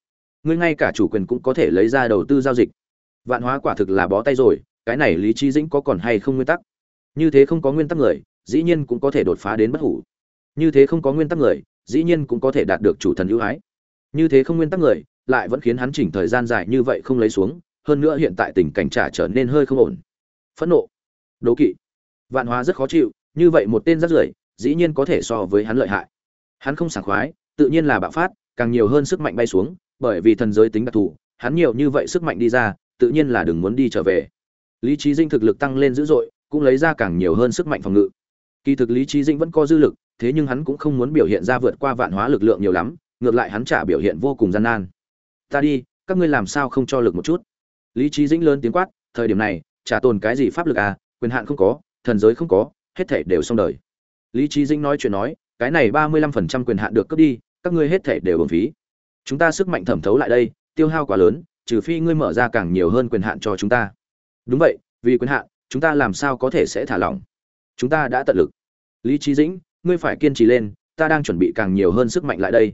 Người ngay cả chủ quyền cũng có thể lấy ra đầu tư giao dịch. Vạn hóa quả thực là bó tay rồi, cái này lý trí dĩnh có còn hay không nguyên tắc? Như thế không có nguyên tắc người, dĩ nhiên cũng có thể đột phá đến bất hủ. Như thế không có nguyên tắc người dĩ nhiên cũng có thể đạt được chủ thần ưu ái. Như thế không nguyên tắc người, lại vẫn khiến hắn chỉnh thời gian dài như vậy không lấy xuống, hơn nữa hiện tại tình cảnh trả trở nên hơi không ổn. Phẫn nộ. Đố kỵ. Vạn hóa rất khó chịu, như vậy một tên rất rưởi, dĩ nhiên có thể so với hắn lợi hại. Hắn không sảng khoái, tự nhiên là bạo phát, càng nhiều hơn sức mạnh bay xuống, bởi vì thần giới tính đặc thù, hắn nhiều như vậy sức mạnh đi ra, tự nhiên là đừng muốn đi trở về. Lý trí dinh thực lực tăng lên dữ dội, cũng lấy ra càng nhiều hơn sức mạnh phòng ngự kỳ thực lý trí Dĩnh vẫn có dư lực, thế nhưng hắn cũng không muốn biểu hiện ra vượt qua vạn hóa lực lượng nhiều lắm, ngược lại hắn trả biểu hiện vô cùng gian nan. Ta đi, các ngươi làm sao không cho lực một chút? Lý trí dĩnh lớn tiếng quát, thời điểm này, trả tồn cái gì pháp lực à quyền hạn không có, thần giới không có, hết thể đều xong đời. Lý trí dĩnh nói chuyện nói, cái này ba mươi lăm phần trăm quyền hạn được cướp đi, các ngươi hết thể đều bổng phí. Chúng ta sức mạnh thẩm thấu lại đây, tiêu hao quá lớn, trừ phi ngươi mở ra càng nhiều hơn quyền hạn cho chúng ta. Đúng vậy, vì quyền hạn, chúng ta làm sao có thể sẽ thả lỏng? Chúng ta đã tận lực. Lý trí dĩnh, ngươi phải kiên trì lên, ta đang chuẩn bị càng nhiều hơn sức mạnh lại đây.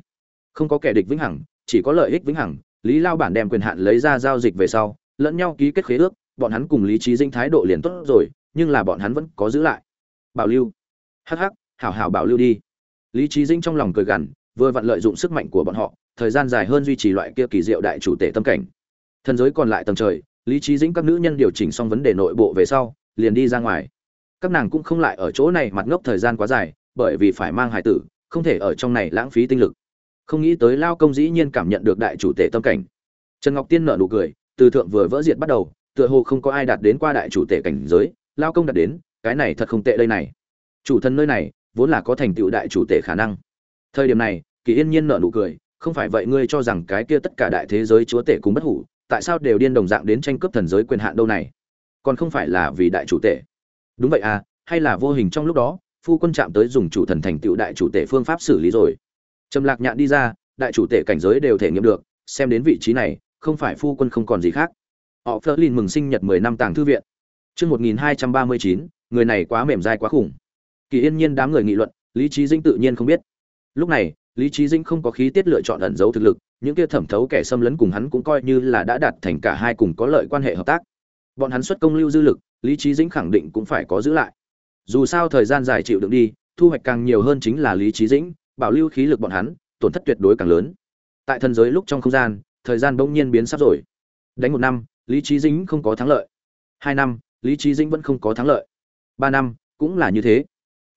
Không có kẻ địch vĩnh hằng, chỉ có lợi ích vĩnh hằng, lý lao bản đem quyền hạn lấy ra giao dịch về sau, lẫn nhau ký kết khế ước, bọn hắn cùng lý trí dĩnh thái độ liền tốt rồi, nhưng là bọn hắn vẫn có giữ lại. Bảo lưu. Hh hảo hảo bảo lưu đi. Lý trí dĩnh trong lòng cười gằn, vừa vặn lợi dụng sức mạnh của bọn họ, thời gian dài hơn duy trì loại kia kỳ diệu đại chủ tể tâm cảnh. Thần giới còn lại tầng trời, lý trí dĩnh các nữ nhân điều chỉnh xong vấn đề nội bộ về sau, liền đi ra ngoài các nàng cũng không lại ở chỗ này mặt ngốc thời gian quá dài, bởi vì phải mang hải tử, không thể ở trong này lãng phí tinh lực. Không nghĩ tới lao công dĩ nhiên cảm nhận được đại chủ tể tâm cảnh. Trần ngọc tiên nở nụ cười, từ thượng vừa vỡ diệt bắt đầu, tựa hồ không có ai đạt đến qua đại chủ tể cảnh giới, lao công đạt đến, cái này thật không tệ đây này. Chủ thân nơi này, vốn là có thành tựu đại chủ tể khả năng. Thời điểm này, kỳ yên nhiên nở nụ cười, không phải vậy ngươi cho rằng cái kia tất cả đại thế giới chúa tể cùng bất hủ, tại sao đều điên đồng dạng đến tranh cướp thần giới quyền hạn đâu này? Còn không phải là vì đại chủ tể đúng vậy à hay là vô hình trong lúc đó, phu quân chạm tới dùng chủ thần thành tựu đại chủ tể phương pháp xử lý rồi. Trầm lạc nhạn đi ra, đại chủ tể cảnh giới đều thể nghiệm được, xem đến vị trí này, không phải phu quân không còn gì khác. Họ phớt lên mừng sinh nhật mười năm tàng thư viện. Chương một nghìn hai trăm ba mươi chín, người này quá mềm dai quá khủng. Kỳ yên nhiên đám người nghị luận, lý trí dinh tự nhiên không biết. Lúc này, lý trí dinh không có khí tiết lựa chọn ẩn giấu thực lực, những kia thẩm thấu kẻ xâm lấn cùng hắn cũng coi như là đã đạt thành cả hai cùng có lợi quan hệ hợp tác. Bọn hắn xuất công lưu dư lực lý trí dĩnh khẳng định cũng phải có giữ lại. Dù sao thời gian dài chịu đựng đi, thu hoạch càng nhiều hơn chính là lý trí dĩnh, bảo lưu khí lực bọn hắn, tổn thất tuyệt đối càng lớn. Tại thần giới lúc trong không gian, thời gian bỗng nhiên biến sắp rồi. Đánh một năm, lý trí dĩnh không có thắng lợi. Hai năm, lý trí dĩnh vẫn không có thắng lợi. Ba năm, cũng là như thế.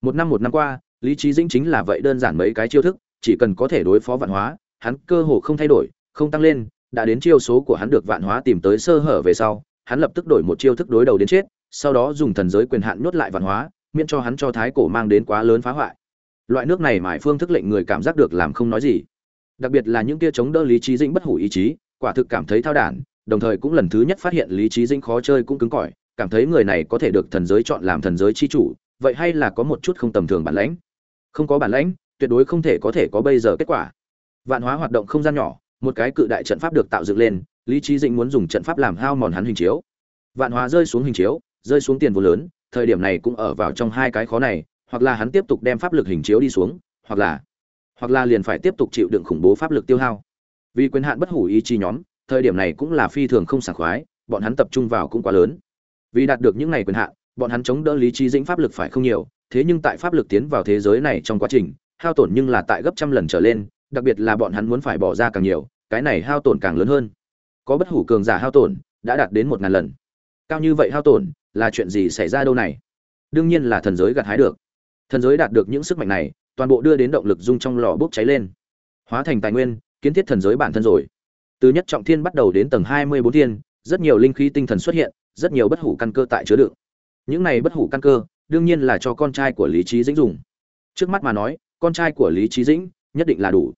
Một năm một năm qua, lý trí dĩnh chính là vậy đơn giản mấy cái chiêu thức, chỉ cần có thể đối phó vạn hóa, hắn cơ hồ không thay đổi, không tăng lên, đã đến chiêu số của hắn được vạn hóa tìm tới sơ hở về sau hắn lập tức đổi một chiêu thức đối đầu đến chết, sau đó dùng thần giới quyền hạn nhốt lại vạn hóa, miễn cho hắn cho thái cổ mang đến quá lớn phá hoại. Loại nước này mài phương thức lệnh người cảm giác được làm không nói gì. Đặc biệt là những kia chống đỡ lý trí dĩnh bất hủ ý chí, quả thực cảm thấy thao đản, đồng thời cũng lần thứ nhất phát hiện lý trí dĩnh khó chơi cũng cứng cỏi, cảm thấy người này có thể được thần giới chọn làm thần giới chi chủ, vậy hay là có một chút không tầm thường bản lãnh? Không có bản lãnh, tuyệt đối không thể có thể có bây giờ kết quả. Vạn hóa hoạt động không gian nhỏ, một cái cự đại trận pháp được tạo dựng lên lý trí dĩnh muốn dùng trận pháp làm hao mòn hắn hình chiếu. Vạn hóa rơi xuống hình chiếu, rơi xuống tiền vô lớn, thời điểm này cũng ở vào trong hai cái khó này, hoặc là hắn tiếp tục đem pháp lực hình chiếu đi xuống, hoặc là hoặc là liền phải tiếp tục chịu đựng khủng bố pháp lực tiêu hao. Vì quyền hạn bất hủ ý chí nhóm, thời điểm này cũng là phi thường không sảng khoái, bọn hắn tập trung vào cũng quá lớn. Vì đạt được những này quyền hạn, bọn hắn chống đỡ lý trí dĩnh pháp lực phải không nhiều, thế nhưng tại pháp lực tiến vào thế giới này trong quá trình, hao tổn nhưng là tại gấp trăm lần trở lên, đặc biệt là bọn hắn muốn phải bỏ ra càng nhiều, cái này hao tổn càng lớn hơn có bất hủ cường giả hao tổn, đã đạt đến một ngàn lần. Cao như vậy hao tổn, là chuyện gì xảy ra đâu này? Đương nhiên là thần giới gặt hái được. Thần giới đạt được những sức mạnh này, toàn bộ đưa đến động lực dung trong lò bốc cháy lên. Hóa thành tài nguyên, kiến thiết thần giới bản thân rồi. Từ nhất trọng thiên bắt đầu đến tầng hai mươi bốn thiên, rất nhiều linh khí tinh thần xuất hiện, rất nhiều bất hủ căn cơ tại chứa đựng. Những này bất hủ căn cơ, đương nhiên là cho con trai của lý trí dĩnh dùng. Trước mắt mà nói, con trai của lý trí dĩnh nhất định là đủ.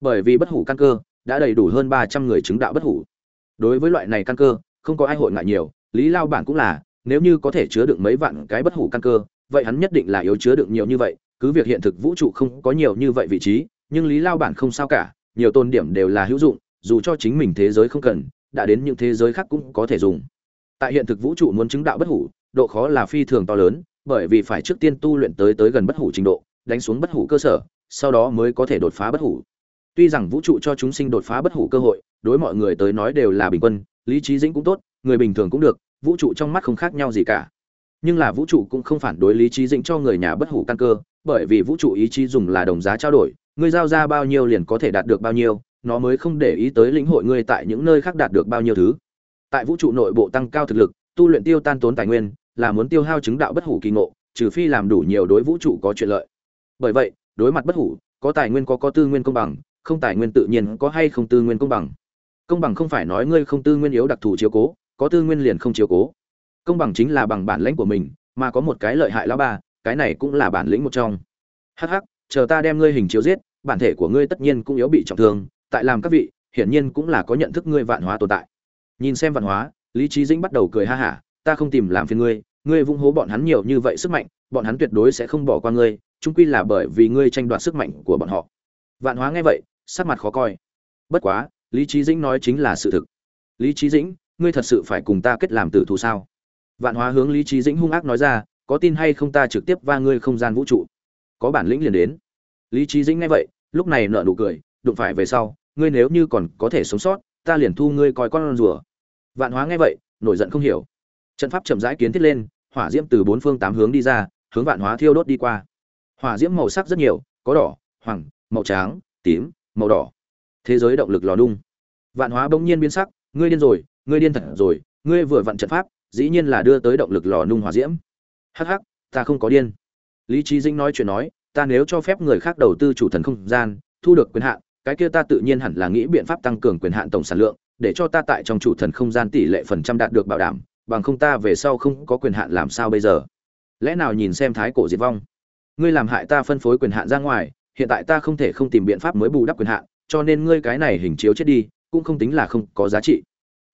Bởi vì bất hủ căn cơ đã đầy đủ hơn ba trăm người chứng đạo bất hủ đối với loại này căn cơ, không có ai hội ngại nhiều, lý lao bản cũng là, nếu như có thể chứa đựng mấy vạn cái bất hủ căn cơ, vậy hắn nhất định là yếu chứa đựng nhiều như vậy, cứ việc hiện thực vũ trụ không có nhiều như vậy vị trí, nhưng lý lao bản không sao cả, nhiều tôn điểm đều là hữu dụng, dù cho chính mình thế giới không cần, đã đến những thế giới khác cũng có thể dùng. Tại hiện thực vũ trụ muốn chứng đạo bất hủ, độ khó là phi thường to lớn, bởi vì phải trước tiên tu luyện tới tới gần bất hủ trình độ, đánh xuống bất hủ cơ sở, sau đó mới có thể đột phá bất hủ tuy rằng vũ trụ cho chúng sinh đột phá bất hủ cơ hội, đối mọi người tới nói đều là bình quân, lý trí dĩnh cũng tốt, người bình thường cũng được, vũ trụ trong mắt không khác nhau gì cả. Nhưng là vũ trụ cũng không phản đối lý trí dĩnh cho người nhà bất hủ căn cơ, bởi vì vũ trụ ý chí dùng là đồng giá trao đổi, ngươi giao ra bao nhiêu liền có thể đạt được bao nhiêu, nó mới không để ý tới lĩnh hội ngươi tại những nơi khác đạt được bao nhiêu thứ. Tại vũ trụ nội bộ tăng cao thực lực, tu luyện tiêu tan tốn tài nguyên, là muốn tiêu hao chứng đạo bất hủ kỳ ngộ, trừ phi làm đủ nhiều đối vũ trụ có chuyện lợi. Bởi vậy, đối mặt bất hủ, có tài nguyên có có tư nguyên công bằng không tài nguyên tự nhiên có hay không tư nguyên công bằng. Công bằng không phải nói ngươi không tư nguyên yếu đặc thù chiếu cố, có tư nguyên liền không chiếu cố. Công bằng chính là bằng bản lĩnh của mình, mà có một cái lợi hại lão ba, cái này cũng là bản lĩnh một trong. Hắc hắc, chờ ta đem ngươi hình chiếu giết, bản thể của ngươi tất nhiên cũng yếu bị trọng thương, tại làm các vị, hiển nhiên cũng là có nhận thức ngươi vạn hóa tồn tại. Nhìn xem vạn hóa, lý trí dĩnh bắt đầu cười ha hả, ta không tìm làm phiền ngươi ngươi vung hố bọn hắn nhiều như vậy sức mạnh, bọn hắn tuyệt đối sẽ không bỏ qua ngươi, chung quy là bởi vì ngươi tranh đoạt sức mạnh của bọn họ. Vạn hóa nghe vậy sắc mặt khó coi. Bất quá, lý Chí dĩnh nói chính là sự thực. Lý Chí dĩnh, ngươi thật sự phải cùng ta kết làm tử thù sao? Vạn hóa hướng lý Chí dĩnh hung ác nói ra, có tin hay không ta trực tiếp va ngươi không gian vũ trụ? Có bản lĩnh liền đến. Lý Chí dĩnh nghe vậy, lúc này nở nụ cười, đụng phải về sau, ngươi nếu như còn có thể sống sót, ta liền thu ngươi coi con rùa. Vạn hóa nghe vậy, nổi giận không hiểu. Trận pháp chậm rãi kiến thiết lên, hỏa diễm từ bốn phương tám hướng đi ra, hướng vạn hóa thiêu đốt đi qua. Hỏa diễm màu sắc rất nhiều, có đỏ, hoàng, màu trắng, tím màu đỏ. Thế giới động lực lò đung vạn hóa bỗng nhiên biến sắc, ngươi điên rồi, ngươi điên thật rồi, ngươi vừa vặn trận pháp, dĩ nhiên là đưa tới động lực lò nung hỏa diễm. Hắc hắc, ta không có điên. Lý trí dinh nói chuyện nói, ta nếu cho phép người khác đầu tư chủ thần không gian, thu được quyền hạn, cái kia ta tự nhiên hẳn là nghĩ biện pháp tăng cường quyền hạn tổng sản lượng, để cho ta tại trong chủ thần không gian tỷ lệ phần trăm đạt được bảo đảm, bằng không ta về sau không có quyền hạn làm sao bây giờ? Lẽ nào nhìn xem thái cổ diệt vong? Ngươi làm hại ta phân phối quyền hạn ra ngoài hiện tại ta không thể không tìm biện pháp mới bù đắp quyền hạn, cho nên ngươi cái này hình chiếu chết đi, cũng không tính là không có giá trị.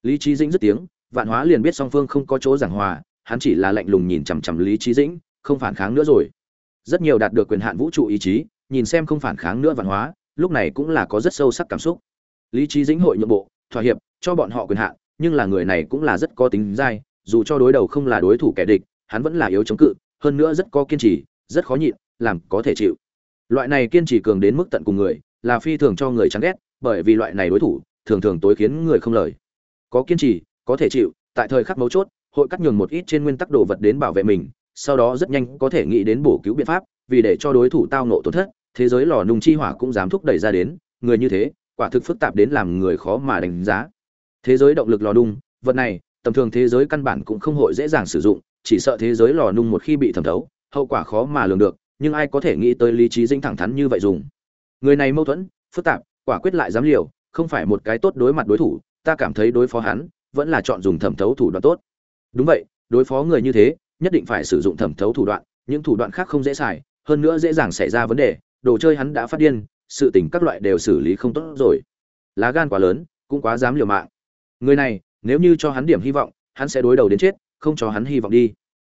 Lý trí dĩnh dứt tiếng, vạn hóa liền biết song phương không có chỗ giảng hòa, hắn chỉ là lạnh lùng nhìn chằm chằm lý trí dĩnh, không phản kháng nữa rồi. Rất nhiều đạt được quyền hạn vũ trụ ý chí, nhìn xem không phản kháng nữa vạn hóa, lúc này cũng là có rất sâu sắc cảm xúc. Lý trí dĩnh hội nhượng bộ, thỏa hiệp, cho bọn họ quyền hạn, nhưng là người này cũng là rất có tính dai, dù cho đối đầu không là đối thủ kẻ địch, hắn vẫn là yếu chống cự, hơn nữa rất có kiên trì, rất khó nhịn, làm có thể chịu loại này kiên trì cường đến mức tận cùng người, là phi thường cho người chán ghét, bởi vì loại này đối thủ, thường thường tối khiến người không lời. Có kiên trì, có thể chịu, tại thời khắc mấu chốt, hội cắt nhường một ít trên nguyên tắc đồ vật đến bảo vệ mình, sau đó rất nhanh có thể nghĩ đến bổ cứu biện pháp, vì để cho đối thủ tao nộ tổn thất, thế giới lò nung chi hỏa cũng dám thúc đẩy ra đến, người như thế, quả thực phức tạp đến làm người khó mà đánh giá. Thế giới động lực lò nung, vật này, tầm thường thế giới căn bản cũng không hội dễ dàng sử dụng, chỉ sợ thế giới lò nung một khi bị thẩm thấu, hậu quả khó mà lường được nhưng ai có thể nghĩ tới lý trí dĩnh thẳng thắn như vậy dùng? Người này mâu thuẫn, phức tạp, quả quyết lại dám liều, không phải một cái tốt đối mặt đối thủ, ta cảm thấy đối phó hắn vẫn là chọn dùng thẩm thấu thủ đoạn tốt. Đúng vậy, đối phó người như thế, nhất định phải sử dụng thẩm thấu thủ đoạn, những thủ đoạn khác không dễ xài, hơn nữa dễ dàng xảy ra vấn đề, đồ chơi hắn đã phát điên, sự tình các loại đều xử lý không tốt rồi. Lá gan quá lớn, cũng quá dám liều mạng. Người này, nếu như cho hắn điểm hy vọng, hắn sẽ đối đầu đến chết, không cho hắn hy vọng đi.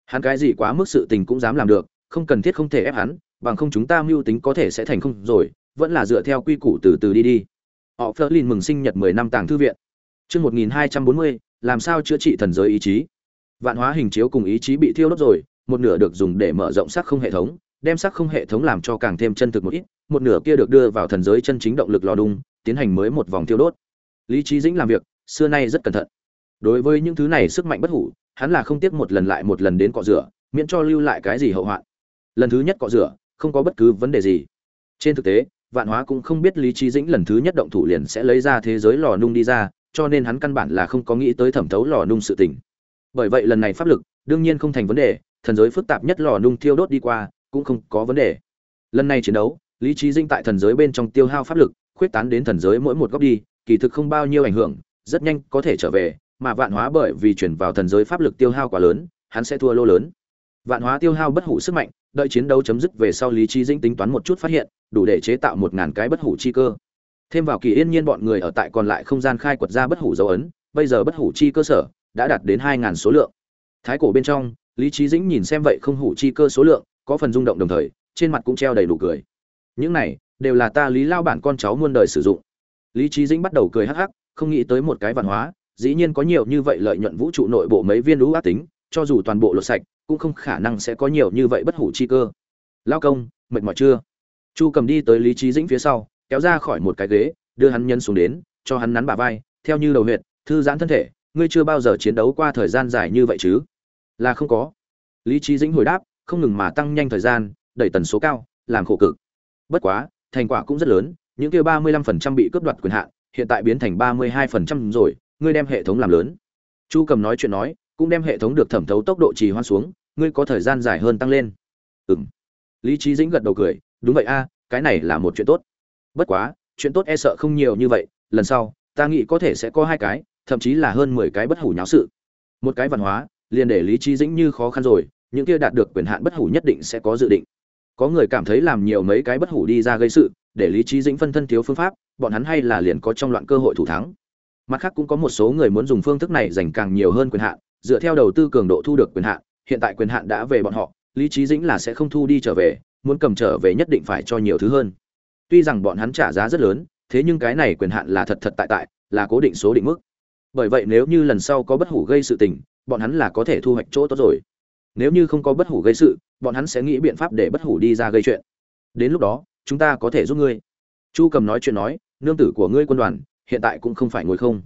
Hắn cái gì quá mức sự tình cũng dám làm được không cần thiết không thể ép hắn, bằng không chúng ta mưu tính có thể sẽ thành không rồi, vẫn là dựa theo quy củ từ từ đi đi. Họ phớt lên mừng sinh nhật mười năm tàng thư viện. Chương một nghìn hai trăm bốn mươi, làm sao chữa trị thần giới ý chí? Vạn hóa hình chiếu cùng ý chí bị thiêu đốt rồi, một nửa được dùng để mở rộng sắc không hệ thống, đem sắc không hệ thống làm cho càng thêm chân thực một ít, một nửa kia được đưa vào thần giới chân chính động lực lò đung, tiến hành mới một vòng thiêu đốt. Lý trí dĩnh làm việc, xưa nay rất cẩn thận. Đối với những thứ này sức mạnh bất hủ, hắn là không tiếc một lần lại một lần đến cọ rửa, miễn cho lưu lại cái gì hậu hoạn lần thứ nhất cọ rửa, không có bất cứ vấn đề gì. Trên thực tế, vạn hóa cũng không biết lý trí dĩnh lần thứ nhất động thủ liền sẽ lấy ra thế giới lò nung đi ra, cho nên hắn căn bản là không có nghĩ tới thẩm thấu lò nung sự tình. Bởi vậy lần này pháp lực, đương nhiên không thành vấn đề, thần giới phức tạp nhất lò nung thiêu đốt đi qua, cũng không có vấn đề. Lần này chiến đấu, lý trí dinh tại thần giới bên trong tiêu hao pháp lực, khuyết tán đến thần giới mỗi một góc đi, kỳ thực không bao nhiêu ảnh hưởng, rất nhanh có thể trở về, mà vạn hóa bởi vì chuyển vào thần giới pháp lực tiêu hao quá lớn, hắn sẽ thua lô lớn. Vạn hóa tiêu hao bất hủ sức mạnh đợi chiến đấu chấm dứt về sau lý trí dĩnh tính toán một chút phát hiện, đủ để chế tạo một ngàn cái bất hủ chi cơ. Thêm vào kỳ yên nhiên bọn người ở tại còn lại không gian khai quật ra bất hủ dấu ấn, bây giờ bất hủ chi cơ sở đã đạt đến hai ngàn số lượng. Thái cổ bên trong, lý trí dĩnh nhìn xem vậy không hủ chi cơ số lượng, có phần rung động đồng thời, trên mặt cũng treo đầy đủ cười. Những này, đều là ta lý lao bản con cháu muôn đời sử dụng. Lý trí dĩnh bắt đầu cười hắc hắc, không nghĩ tới một cái văn hóa, dĩ nhiên có nhiều như vậy lợi nhuận vũ trụ nội bộ mấy viên lũ ác tính, cho dù toàn bộ lột sạch cũng không khả năng sẽ có nhiều như vậy bất hủ chi cơ. Lao công, mệt mỏi chưa? Chu cầm đi tới lý trí dĩnh phía sau, kéo ra khỏi một cái ghế, đưa hắn nhân xuống đến, cho hắn nắn bả vai, theo như đầu huyệt, thư giãn thân thể, ngươi chưa bao giờ chiến đấu qua thời gian dài như vậy chứ? Là không có. Lý trí dĩnh hồi đáp, không ngừng mà tăng nhanh thời gian, đẩy tần số cao, làm khổ cực. Bất quá, thành quả cũng rất lớn, những kia ba mươi lăm phần trăm bị cướp đoạt quyền hạn, hiện tại biến thành ba mươi hai phần trăm rồi, ngươi đem hệ thống làm lớn. Chu cầm nói chuyện nói cũng đem hệ thống được thẩm thấu tốc độ trì hoãn xuống, ngươi có thời gian dài hơn tăng lên. Ừm. lý Chí dĩnh gật đầu cười, đúng vậy a, cái này là một chuyện tốt. Bất quá, chuyện tốt e sợ không nhiều như vậy, lần sau, ta nghĩ có thể sẽ có hai cái, thậm chí là hơn mười cái bất hủ nháo sự. Một cái văn hóa, liền để lý Chí dĩnh như khó khăn rồi, những kia đạt được quyền hạn bất hủ nhất định sẽ có dự định. Có người cảm thấy làm nhiều mấy cái bất hủ đi ra gây sự, để lý Chí dĩnh phân thân thiếu phương pháp, bọn hắn hay là liền có trong loạn cơ hội thủ thắng. Mặt khác cũng có một số người muốn dùng phương thức này dành càng nhiều hơn quyền hạn dựa theo đầu tư cường độ thu được quyền hạn, hiện tại quyền hạn đã về bọn họ, lý trí dĩnh là sẽ không thu đi trở về, muốn cầm trở về nhất định phải cho nhiều thứ hơn. Tuy rằng bọn hắn trả giá rất lớn, thế nhưng cái này quyền hạn là thật thật tại tại, là cố định số định mức. Bởi vậy nếu như lần sau có bất hủ gây sự tình, bọn hắn là có thể thu hoạch chỗ tốt rồi. Nếu như không có bất hủ gây sự, bọn hắn sẽ nghĩ biện pháp để bất hủ đi ra gây chuyện. Đến lúc đó, chúng ta có thể giúp ngươi. Chu cầm nói chuyện nói, nương tử của ngươi quân đoàn, hiện tại cũng không phải ngồi không.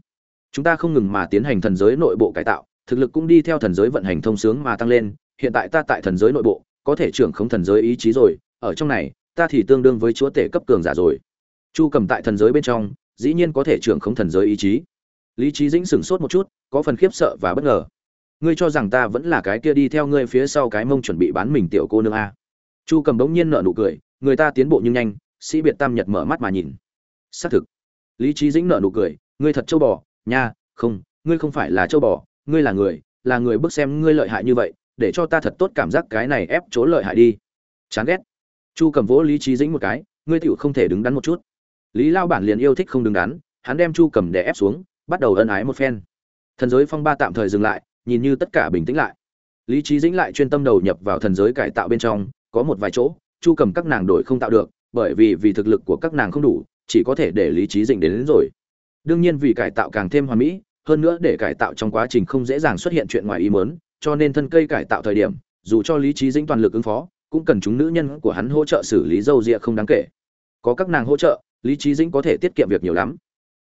Chúng ta không ngừng mà tiến hành thần giới nội bộ cải tạo thực lực cũng đi theo thần giới vận hành thông sướng mà tăng lên, hiện tại ta tại thần giới nội bộ, có thể trưởng không thần giới ý chí rồi, ở trong này, ta thì tương đương với chúa tể cấp cường giả rồi. Chu cầm tại thần giới bên trong, dĩ nhiên có thể trưởng không thần giới ý chí. Lý trí dĩnh sửng sốt một chút, có phần khiếp sợ và bất ngờ. Ngươi cho rằng ta vẫn là cái kia đi theo ngươi phía sau cái mông chuẩn bị bán mình tiểu cô nương a? Chu cầm bỗng nhiên nợ nụ cười, người ta tiến bộ nhưng nhanh, sĩ biệt tam nhật mở mắt mà nhìn. Xác thực. Lý trí dĩnh nợ nụ cười, ngươi thật châu bò, nha, không, ngươi không phải là châu bò ngươi là người là người bước xem ngươi lợi hại như vậy để cho ta thật tốt cảm giác cái này ép chỗ lợi hại đi. Chán ghét. Chu cầm vỗ lý trí dĩnh một cái ngươi tựu không thể đứng đắn một chút. Lý lao bản liền yêu thích không đứng đắn hắn đem chu cầm để ép xuống bắt đầu ân ái một phen. Thần giới phong ba tạm thời dừng lại nhìn như tất cả bình tĩnh lại. Lý trí dĩnh lại chuyên tâm đầu nhập vào thần giới cải tạo bên trong có một vài chỗ chu cầm các nàng đổi không tạo được bởi vì vì thực lực của các nàng không đủ chỉ có thể để lý trí dĩnh đến, đến rồi. Đương nhiên vì cải tạo càng thêm hoàn mỹ hơn nữa để cải tạo trong quá trình không dễ dàng xuất hiện chuyện ngoài ý muốn, cho nên thân cây cải tạo thời điểm, dù cho lý trí dĩnh toàn lực ứng phó, cũng cần chúng nữ nhân của hắn hỗ trợ xử lý dâu dịa không đáng kể. Có các nàng hỗ trợ, lý trí dĩnh có thể tiết kiệm việc nhiều lắm.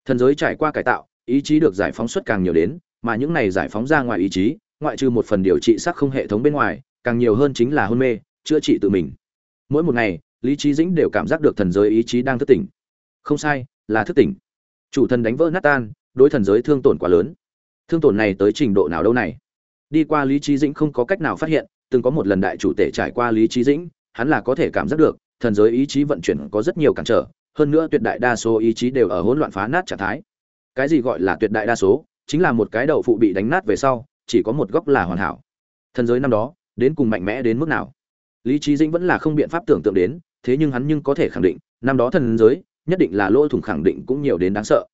Thần giới trải qua cải tạo, ý chí được giải phóng xuất càng nhiều đến, mà những này giải phóng ra ngoài ý chí, ngoại trừ một phần điều trị sắc không hệ thống bên ngoài, càng nhiều hơn chính là hôn mê, chữa trị tự mình. Mỗi một ngày, lý trí dĩnh đều cảm giác được thần giới ý chí đang thức tỉnh. Không sai, là thức tỉnh. Chủ thần đánh vỡ nát tan đối thần giới thương tổn quá lớn. Thương tổn này tới trình độ nào đâu này? Đi qua lý trí dĩnh không có cách nào phát hiện, từng có một lần đại chủ tể trải qua lý trí dĩnh, hắn là có thể cảm giác được, thần giới ý chí vận chuyển có rất nhiều cản trở, hơn nữa tuyệt đại đa số ý chí đều ở hỗn loạn phá nát trạng thái. Cái gì gọi là tuyệt đại đa số? Chính là một cái đầu phụ bị đánh nát về sau, chỉ có một góc là hoàn hảo. Thần giới năm đó, đến cùng mạnh mẽ đến mức nào? Lý trí dĩnh vẫn là không biện pháp tưởng tượng đến, thế nhưng hắn nhưng có thể khẳng định, năm đó thần giới, nhất định là lỗ thủng khẳng định cũng nhiều đến đáng sợ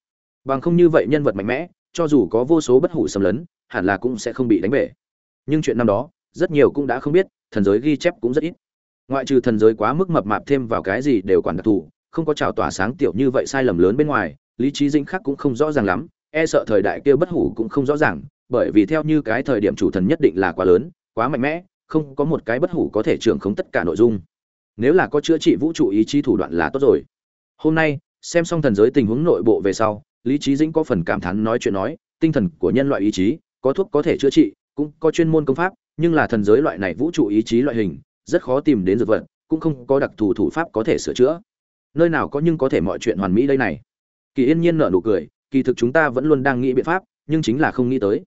bằng không như vậy nhân vật mạnh mẽ, cho dù có vô số bất hủ xâm lấn, hẳn là cũng sẽ không bị đánh bể. Nhưng chuyện năm đó, rất nhiều cũng đã không biết, thần giới ghi chép cũng rất ít. Ngoại trừ thần giới quá mức mập mạp thêm vào cái gì đều quản đặc thù, không có trào tỏa sáng tiểu như vậy sai lầm lớn bên ngoài, lý trí dĩnh khác cũng không rõ ràng lắm e sợ thời đại kia bất hủ cũng không rõ ràng, bởi vì theo như cái thời điểm chủ thần nhất định là quá lớn, quá mạnh mẽ, không có một cái bất hủ có thể trưởng khống tất cả nội dung. Nếu là có chữa trị vũ trụ ý chí thủ đoạn là tốt rồi. Hôm nay, xem xong thần giới tình huống nội bộ về sau lý trí dĩnh có phần cảm thán nói chuyện nói, tinh thần của nhân loại ý chí, có thuốc có thể chữa trị, cũng có chuyên môn công pháp, nhưng là thần giới loại này vũ trụ ý chí loại hình, rất khó tìm đến dược vật, cũng không có đặc thù thủ pháp có thể sửa chữa. Nơi nào có nhưng có thể mọi chuyện hoàn mỹ đây này? Kỳ yên nhiên nở nụ cười, kỳ thực chúng ta vẫn luôn đang nghĩ biện pháp, nhưng chính là không nghĩ tới.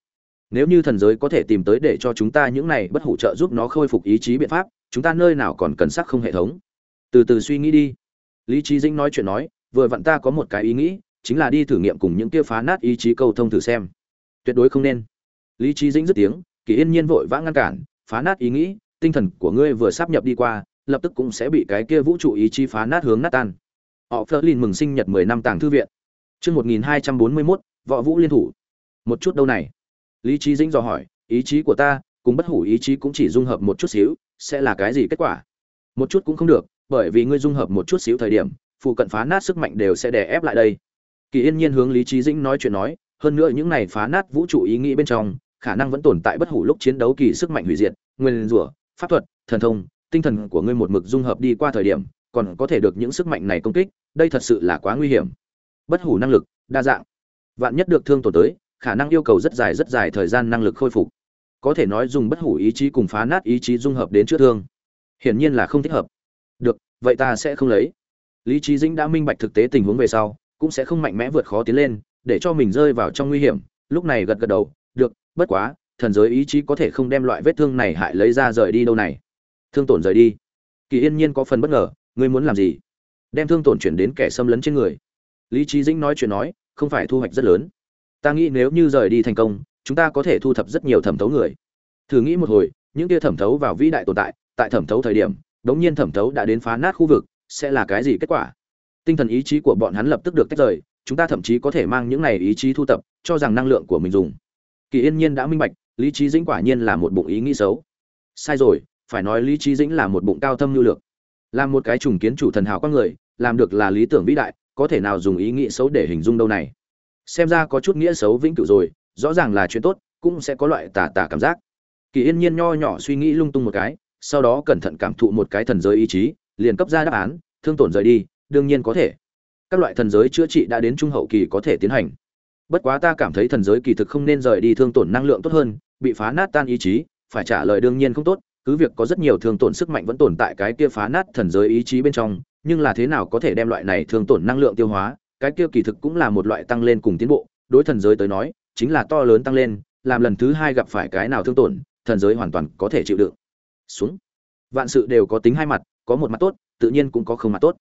Nếu như thần giới có thể tìm tới để cho chúng ta những này bất hủ trợ giúp nó khôi phục ý chí biện pháp, chúng ta nơi nào còn cần sắc không hệ thống? Từ từ suy nghĩ đi. Lý trí dĩnh nói chuyện nói, vừa vặn ta có một cái ý nghĩ chính là đi thử nghiệm cùng những kia phá nát ý chí câu thông thử xem. Tuyệt đối không nên. Lý trí dĩnh dứt tiếng, kỳ yên nhiên vội vã ngăn cản, phá nát ý nghĩ, tinh thần của ngươi vừa sắp nhập đi qua, lập tức cũng sẽ bị cái kia vũ trụ ý chí phá nát hướng nát tan. Họ Flerlin mừng sinh nhật 10 năm tàng thư viện. Chương 1241 võ vũ liên thủ. Một chút đâu này? Lý trí dĩnh dò hỏi, ý chí của ta cùng bất hủ ý chí cũng chỉ dung hợp một chút xíu, sẽ là cái gì kết quả? Một chút cũng không được, bởi vì ngươi dung hợp một chút xíu thời điểm, phụ cận phá nát sức mạnh đều sẽ đè ép lại đây kỳ yên nhiên hướng lý trí dĩnh nói chuyện nói, hơn nữa những này phá nát vũ trụ ý nghĩ bên trong, khả năng vẫn tồn tại bất hủ lúc chiến đấu kỳ sức mạnh hủy diệt, nguyên rủa, pháp thuật, thần thông, tinh thần của ngươi một mực dung hợp đi qua thời điểm, còn có thể được những sức mạnh này công kích, đây thật sự là quá nguy hiểm. Bất hủ năng lực, đa dạng. Vạn nhất được thương tổn tới, khả năng yêu cầu rất dài rất dài thời gian năng lực khôi phục. Có thể nói dùng bất hủ ý chí cùng phá nát ý chí dung hợp đến chữa thương, hiển nhiên là không thích hợp. Được, vậy ta sẽ không lấy. Lý trí dĩnh đã minh bạch thực tế tình huống về sau cũng sẽ không mạnh mẽ vượt khó tiến lên, để cho mình rơi vào trong nguy hiểm. Lúc này gật gật đầu, được, bất quá, thần giới ý chí có thể không đem loại vết thương này hại lấy ra rời đi đâu này. Thương tổn rời đi? Kỳ yên nhiên có phần bất ngờ, ngươi muốn làm gì? Đem thương tổn chuyển đến kẻ xâm lấn trên người. Lý trí dĩnh nói chuyện nói, không phải thu hoạch rất lớn. Ta nghĩ nếu như rời đi thành công, chúng ta có thể thu thập rất nhiều thẩm thấu người. Thử nghĩ một hồi, những kia thẩm thấu vào vĩ đại tồn tại tại thẩm thấu thời điểm, đống nhiên thẩm thấu đã đến phá nát khu vực, sẽ là cái gì kết quả? Tinh thần ý chí của bọn hắn lập tức được tách rời, chúng ta thậm chí có thể mang những này ý chí thu tập, cho rằng năng lượng của mình dùng. Kỳ yên nhiên đã minh bạch, lý trí dĩnh quả nhiên là một bụng ý nghĩ xấu. Sai rồi, phải nói lý trí dĩnh là một bụng cao thâm lưu lược. Làm một cái trùng kiến chủ thần hào con người, làm được là lý tưởng vĩ đại, có thể nào dùng ý nghĩ xấu để hình dung đâu này? Xem ra có chút nghĩa xấu vĩnh cửu rồi, rõ ràng là chuyện tốt, cũng sẽ có loại tà tà cảm giác. Kỳ yên nhiên nho nhỏ suy nghĩ lung tung một cái, sau đó cẩn thận cảm thụ một cái thần giới ý chí, liền cấp ra đáp án, thương tổn rời đi đương nhiên có thể. Các loại thần giới chữa trị đã đến trung hậu kỳ có thể tiến hành. Bất quá ta cảm thấy thần giới kỳ thực không nên rời đi thương tổn năng lượng tốt hơn, bị phá nát tan ý chí, phải trả lời đương nhiên không tốt, cứ việc có rất nhiều thương tổn sức mạnh vẫn tồn tại cái kia phá nát thần giới ý chí bên trong, nhưng là thế nào có thể đem loại này thương tổn năng lượng tiêu hóa, cái kia kỳ thực cũng là một loại tăng lên cùng tiến bộ, đối thần giới tới nói, chính là to lớn tăng lên, làm lần thứ hai gặp phải cái nào thương tổn, thần giới hoàn toàn có thể chịu đựng. Xuống. Vạn sự đều có tính hai mặt, có một mặt tốt, tự nhiên cũng có không mặt tốt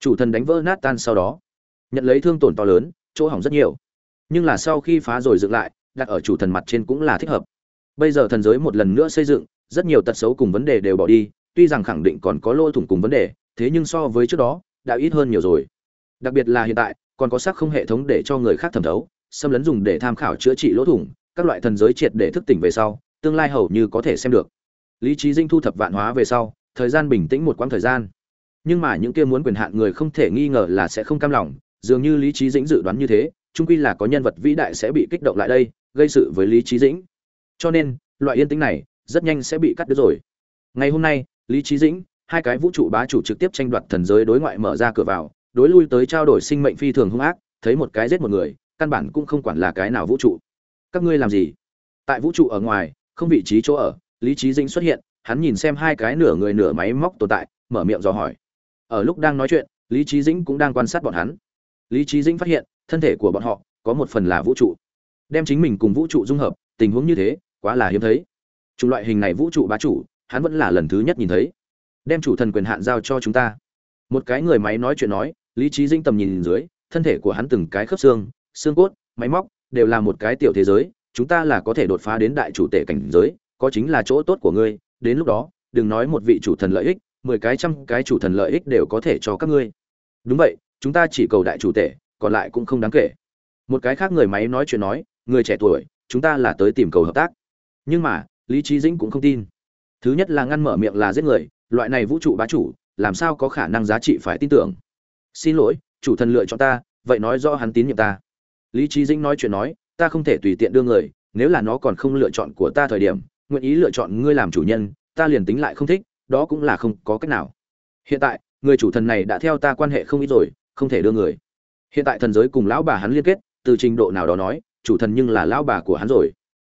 chủ thần đánh vỡ nát tan sau đó. Nhận lấy thương tổn to lớn, chỗ hỏng rất nhiều. Nhưng là sau khi phá rồi dựng lại, đặt ở chủ thần mặt trên cũng là thích hợp. Bây giờ thần giới một lần nữa xây dựng, rất nhiều tật xấu cùng vấn đề đều bỏ đi, tuy rằng khẳng định còn có lỗ thủng cùng vấn đề, thế nhưng so với trước đó, đã ít hơn nhiều rồi. Đặc biệt là hiện tại, còn có sắc không hệ thống để cho người khác thẩm thấu, xâm lấn dùng để tham khảo chữa trị lỗ thủng, các loại thần giới triệt để thức tỉnh về sau, tương lai hầu như có thể xem được. Lý trí dinh thu thập vạn hóa về sau, thời gian bình tĩnh một quãng thời gian nhưng mà những kia muốn quyền hạn người không thể nghi ngờ là sẽ không cam lòng, dường như lý trí dĩnh dự đoán như thế trung quy là có nhân vật vĩ đại sẽ bị kích động lại đây, gây sự với lý trí dĩnh. Cho nên, loại yên tĩnh này rất nhanh sẽ bị cắt đứt rồi. Ngày hôm nay, lý trí dĩnh, hai cái vũ trụ bá chủ trực tiếp tranh đoạt thần giới đối ngoại mở ra cửa vào, đối lui tới trao đổi sinh mệnh phi thường hung ác, thấy một cái giết một người, căn bản cũng không quản là cái nào vũ trụ. Các ngươi làm gì? Tại vũ trụ ở ngoài, không vị trí chỗ ở, lý trí dĩnh xuất hiện, hắn nhìn xem hai cái nửa người nửa máy móc tồn tại, mở miệng dò hỏi ở lúc đang nói chuyện, lý trí dĩnh cũng đang quan sát bọn hắn. Lý trí dĩnh phát hiện, thân thể của bọn họ có một phần là vũ trụ. Đem chính mình cùng vũ trụ dung hợp, tình huống như thế, quá là hiếm thấy. Chủng loại hình này vũ trụ bá chủ, hắn vẫn là lần thứ nhất nhìn thấy. Đem chủ thần quyền hạn giao cho chúng ta. Một cái người máy nói chuyện nói, lý trí dĩnh tầm nhìn dưới, thân thể của hắn từng cái khớp xương xương cốt, máy móc, đều là một cái tiểu thế giới, chúng ta là có thể đột phá đến đại chủ tể cảnh giới, có chính là chỗ tốt của ngươi, đến lúc đó, đừng nói một vị chủ thần lợi ích mười cái trăm cái chủ thần lợi ích đều có thể cho các ngươi. Đúng vậy, chúng ta chỉ cầu đại chủ tể, còn lại cũng không đáng kể. Một cái khác người máy nói chuyện nói, người trẻ tuổi, chúng ta là tới tìm cầu hợp tác. Nhưng mà, lý trí dĩnh cũng không tin. Thứ nhất là ngăn mở miệng là giết người, loại này vũ trụ bá chủ, làm sao có khả năng giá trị phải tin tưởng? Xin lỗi, chủ thần lựa chọn ta, vậy nói rõ hắn tín nhiệm ta. Lý trí dĩnh nói chuyện nói, ta không thể tùy tiện đưa người, nếu là nó còn không lựa chọn của ta thời điểm, nguyện ý lựa chọn ngươi làm chủ nhân, ta liền tính lại không thích đó cũng là không có cách nào. Hiện tại, người chủ thần này đã theo ta quan hệ không ít rồi, không thể đưa người. Hiện tại thần giới cùng lão bà hắn liên kết, từ trình độ nào đó nói, chủ thần nhưng là lão bà của hắn rồi.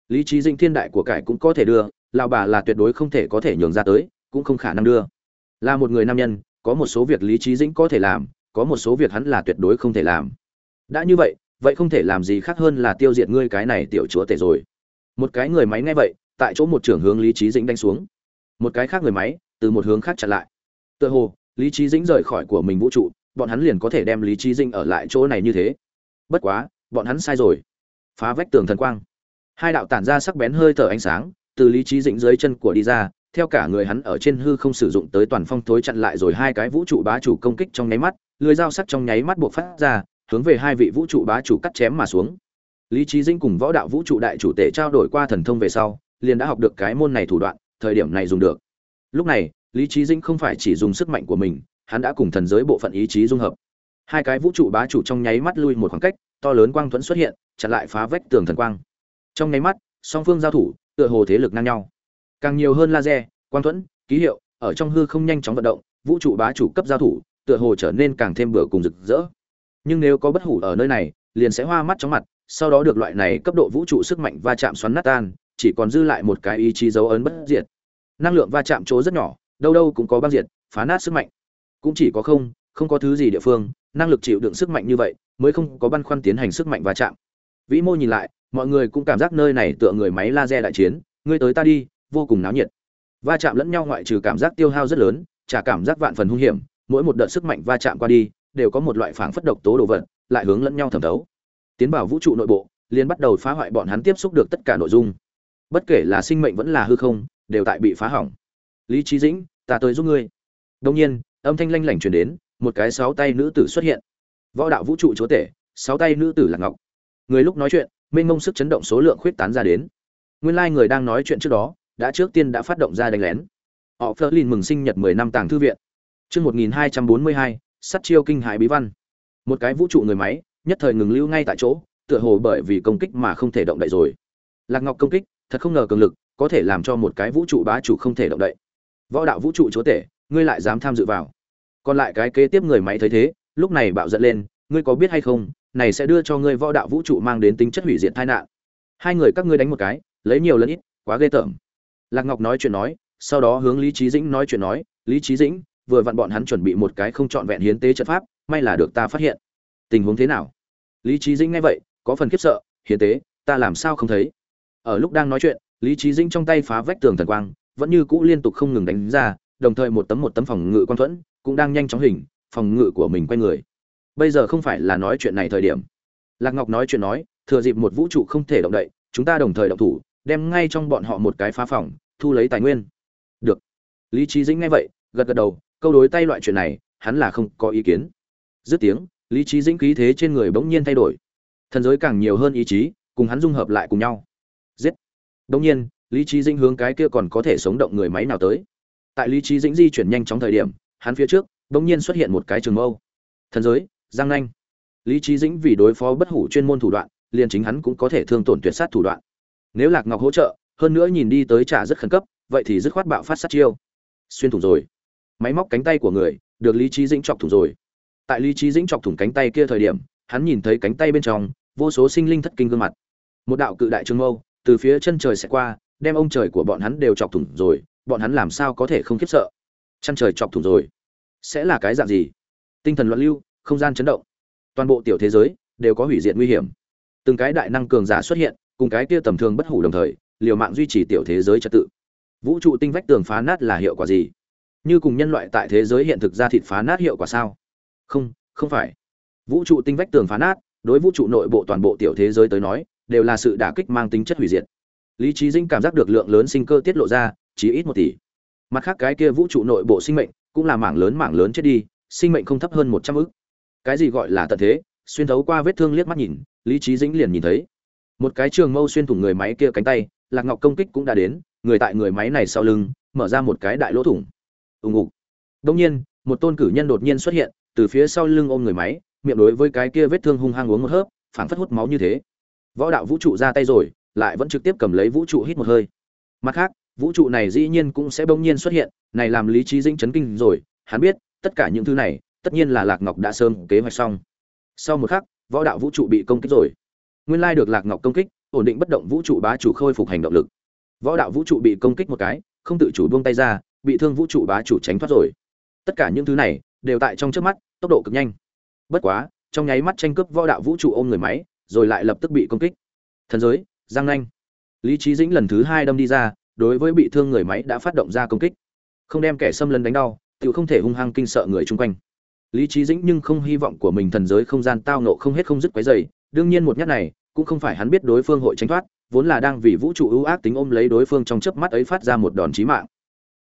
Lý trí dinh thiên đại của cải cũng có thể đưa, lão bà là tuyệt đối không thể có thể nhường ra tới, cũng không khả năng đưa. Là một người nam nhân, có một số việc lý trí dĩnh có thể làm, có một số việc hắn là tuyệt đối không thể làm. Đã như vậy vậy không thể làm gì khác hơn là tiêu diệt ngươi cái này tiểu chúa tể rồi. Một cái người máy nghe vậy, tại chỗ một trưởng hướng lý trí dĩnh đánh xuống một cái khác người máy, từ một hướng khác chặn lại. Tựa hồ, lý trí dĩnh rời khỏi của mình vũ trụ, bọn hắn liền có thể đem lý trí dinh ở lại chỗ này như thế. Bất quá, bọn hắn sai rồi. Phá vách tường thần quang. Hai đạo tản ra sắc bén hơi thở ánh sáng, từ lý trí dĩnh dưới chân của đi ra, theo cả người hắn ở trên hư không sử dụng tới toàn phong thối chặn lại rồi hai cái vũ trụ bá chủ công kích trong nháy mắt, lưới dao sắc trong nháy mắt buộc phát ra, hướng về hai vị vũ trụ bá chủ cắt chém mà xuống. Lý trí dĩnh cùng võ đạo vũ trụ đại chủ tể trao đổi qua thần thông về sau, liền đã học được cái môn này thủ đoạn thời điểm này dùng được. Lúc này, lý trí dĩnh không phải chỉ dùng sức mạnh của mình, hắn đã cùng thần giới bộ phận ý chí dung hợp. Hai cái vũ trụ bá chủ trong nháy mắt lui một khoảng cách, to lớn quang thuẫn xuất hiện, chặn lại phá vách tường thần quang. Trong nháy mắt, song phương giao thủ, tựa hồ thế lực ngang nhau. Càng nhiều hơn laser, quang thuẫn, ký hiệu, ở trong hư không nhanh chóng vận động, vũ trụ bá chủ cấp giao thủ, tựa hồ trở nên càng thêm bừa cùng rực rỡ. Nhưng nếu có bất hủ ở nơi này, liền sẽ hoa mắt chóng mặt, sau đó được loại này cấp độ vũ trụ sức mạnh va chạm xoắn nát tan chỉ còn dư lại một cái ý chí dấu ấn bất diệt. Năng lượng va chạm chỗ rất nhỏ, đâu đâu cũng có băng diệt, phá nát sức mạnh. Cũng chỉ có không không có thứ gì địa phương, năng lực chịu đựng sức mạnh như vậy, mới không có băn khoăn tiến hành sức mạnh va chạm. Vĩ mô nhìn lại, mọi người cũng cảm giác nơi này tựa người máy laser đại chiến, ngươi tới ta đi, vô cùng náo nhiệt. Va chạm lẫn nhau ngoại trừ cảm giác tiêu hao rất lớn trả cảm giác vạn phần hung hiểm, mỗi một đợt sức mạnh va chạm qua đi, đều có một loại phảng phất độc tố đồ vật, lại hướng lẫn nhau thẩm thấu. Tiến vào vũ trụ nội bộ, liền bắt đầu phá hoại bọn hắn tiếp xúc được tất cả nội dung bất kể là sinh mệnh vẫn là hư không, đều tại bị phá hỏng. Lý trí dĩnh, ta tới giúp ngươi. Đông nhiên, âm thanh lanh lảnh truyền đến, một cái sáu tay nữ tử xuất hiện. Võ đạo vũ trụ chúa tể, sáu tay nữ tử là ngọc. Người lúc nói chuyện, mênh mông sức chấn động số lượng khuyết tán ra đến. Nguyên lai người đang nói chuyện trước đó, đã trước tiên đã phát động ra đánh lén. Họ phớt lên mừng sinh nhật mười năm tàng thư viện. Chương một nghìn hai trăm bốn mươi hai sắt chiêu kinh hải bí văn. Một cái vũ trụ người máy, nhất thời ngừng lưu ngay tại chỗ, tựa hồ bởi vì công kích mà không thể động đậy rồi. Lạc ngọc công kích thật không ngờ cường lực, có thể làm cho một cái vũ trụ bá chủ không thể động đậy. Võ đạo vũ trụ chúa tể, ngươi lại dám tham dự vào. Còn lại cái kế tiếp người máy thấy thế, lúc này bạo giận lên, ngươi có biết hay không, này sẽ đưa cho ngươi võ đạo vũ trụ mang đến tính chất hủy diệt tai nạn. Hai người các ngươi đánh một cái, lấy nhiều lần ít, quá ghê tởm. Lạc ngọc nói chuyện nói, sau đó hướng lý trí dĩnh nói chuyện nói, lý trí dĩnh, vừa vặn bọn hắn chuẩn bị một cái không trọn vẹn hiến tế trận pháp, may là được ta phát hiện. Tình huống thế nào? Lý trí dĩnh nghe vậy, có phần khiếp sợ, hiến tế, ta làm sao không thấy? Ở lúc đang nói chuyện, lý trí dĩnh trong tay phá vách tường thần quang, vẫn như cũ liên tục không ngừng đánh ra, đồng thời một tấm một tấm phòng ngự quang thuẫn cũng đang nhanh chóng hình, phòng ngự của mình quay người. Bây giờ không phải là nói chuyện này thời điểm. Lạc ngọc nói chuyện nói, thừa dịp một vũ trụ không thể động đậy, chúng ta đồng thời động thủ, đem ngay trong bọn họ một cái phá phòng, thu lấy tài nguyên. Được. Lý trí dĩnh nghe vậy, gật gật đầu, câu đối tay loại chuyện này, hắn là không có ý kiến. Dứt tiếng, lý trí dĩnh khí thế trên người bỗng nhiên thay đổi. Thần giới càng nhiều hơn ý chí, cùng hắn dung hợp lại cùng nhau đồng nhiên, lý trí dĩnh hướng cái kia còn có thể sống động người máy nào tới. Tại lý trí dĩnh di chuyển nhanh chóng thời điểm, hắn phía trước đồng nhiên xuất hiện một cái trường mâu. Thần giới, giang nanh. Lý trí dĩnh vì đối phó bất hủ chuyên môn thủ đoạn, liền chính hắn cũng có thể thương tổn tuyệt sát thủ đoạn. Nếu lạc ngọc hỗ trợ, hơn nữa nhìn đi tới trả rất khẩn cấp, vậy thì dứt khoát bạo phát sát chiêu. Xuyên thủng rồi. Máy móc cánh tay của người, được lý trí dĩnh chọc thủng rồi. Tại lý trí dĩnh chọc thủng cánh tay kia thời điểm, hắn nhìn thấy cánh tay bên trong, vô số sinh linh thất kinh gương mặt. Một đạo cự đại trường mâu từ phía chân trời sẽ qua, đem ông trời của bọn hắn đều chọc thủng rồi, bọn hắn làm sao có thể không khiếp sợ? Chân trời chọc thủng rồi, sẽ là cái dạng gì? Tinh thần loạn lưu, không gian chấn động. Toàn bộ tiểu thế giới đều có hủy diệt nguy hiểm. Từng cái đại năng cường giả xuất hiện, cùng cái kia tầm thường bất hủ đồng thời, liều mạng duy trì tiểu thế giới trật tự. Vũ trụ tinh vách tường phá nát là hiệu quả gì? Như cùng nhân loại tại thế giới hiện thực ra thịt phá nát hiệu quả sao? Không không phải. Vũ trụ tinh vách tường phá nát, đối vũ trụ nội bộ toàn bộ tiểu thế giới tới nói đều là sự đả kích mang tính chất hủy diệt. Lý trí dinh cảm giác được lượng lớn sinh cơ tiết lộ ra, chỉ ít một tỷ. Mặt khác cái kia vũ trụ nội bộ sinh mệnh cũng là mảng lớn mảng lớn chết đi, sinh mệnh không thấp hơn một trăm ức. Cái gì gọi là tận thế? Xuyên thấu qua vết thương liếc mắt nhìn, lý trí dĩnh liền nhìn thấy. Một cái trường mâu xuyên thủng người máy kia cánh tay, lạc ngọc công kích cũng đã đến, người tại người máy này sau lưng, mở ra một cái đại lỗ thủng. Ùng ục. Đông nhiên, một tôn cử nhân đột nhiên xuất hiện, từ phía sau lưng ôm người máy, miệng đối với cái kia vết thương hung hăng uống một hớp, phảng phất hút máu như thế võ đạo vũ trụ ra tay rồi, lại vẫn trực tiếp cầm lấy vũ trụ hít một hơi. Mặt khác, vũ trụ này dĩ nhiên cũng sẽ bỗng nhiên xuất hiện, này làm lý trí dĩnh chấn kinh rồi, hắn biết, tất cả những thứ này, tất nhiên là lạc ngọc đã sớm kế hoạch xong. Sau một khắc, võ đạo vũ trụ bị công kích rồi. Nguyên lai được lạc ngọc công kích, ổn định bất động vũ trụ bá chủ khôi phục hành động lực. Võ đạo vũ trụ bị công kích một cái, không tự chủ buông tay ra, bị thương vũ trụ bá chủ tránh thoát rồi. Tất cả những thứ này, đều tại trong trước mắt, tốc độ cực nhanh. Bất quá, trong nháy mắt tranh cướp võ đạo vũ trụ ôm người máy rồi lại lập tức bị công kích. Thần giới, giang nanh. Lý trí dĩnh lần thứ hai đâm đi ra, đối với bị thương người máy đã phát động ra công kích. Không đem kẻ xâm lấn đánh đau tự không thể hung hăng kinh sợ người chung quanh. Lý trí dĩnh nhưng không hy vọng của mình thần giới không gian tao nộ không hết không dứt quấy dày đương nhiên một nhát này cũng không phải hắn biết đối phương hội tránh thoát, vốn là đang vì vũ trụ ưu ác tính ôm lấy đối phương trong chớp mắt ấy phát ra một đòn chí mạng.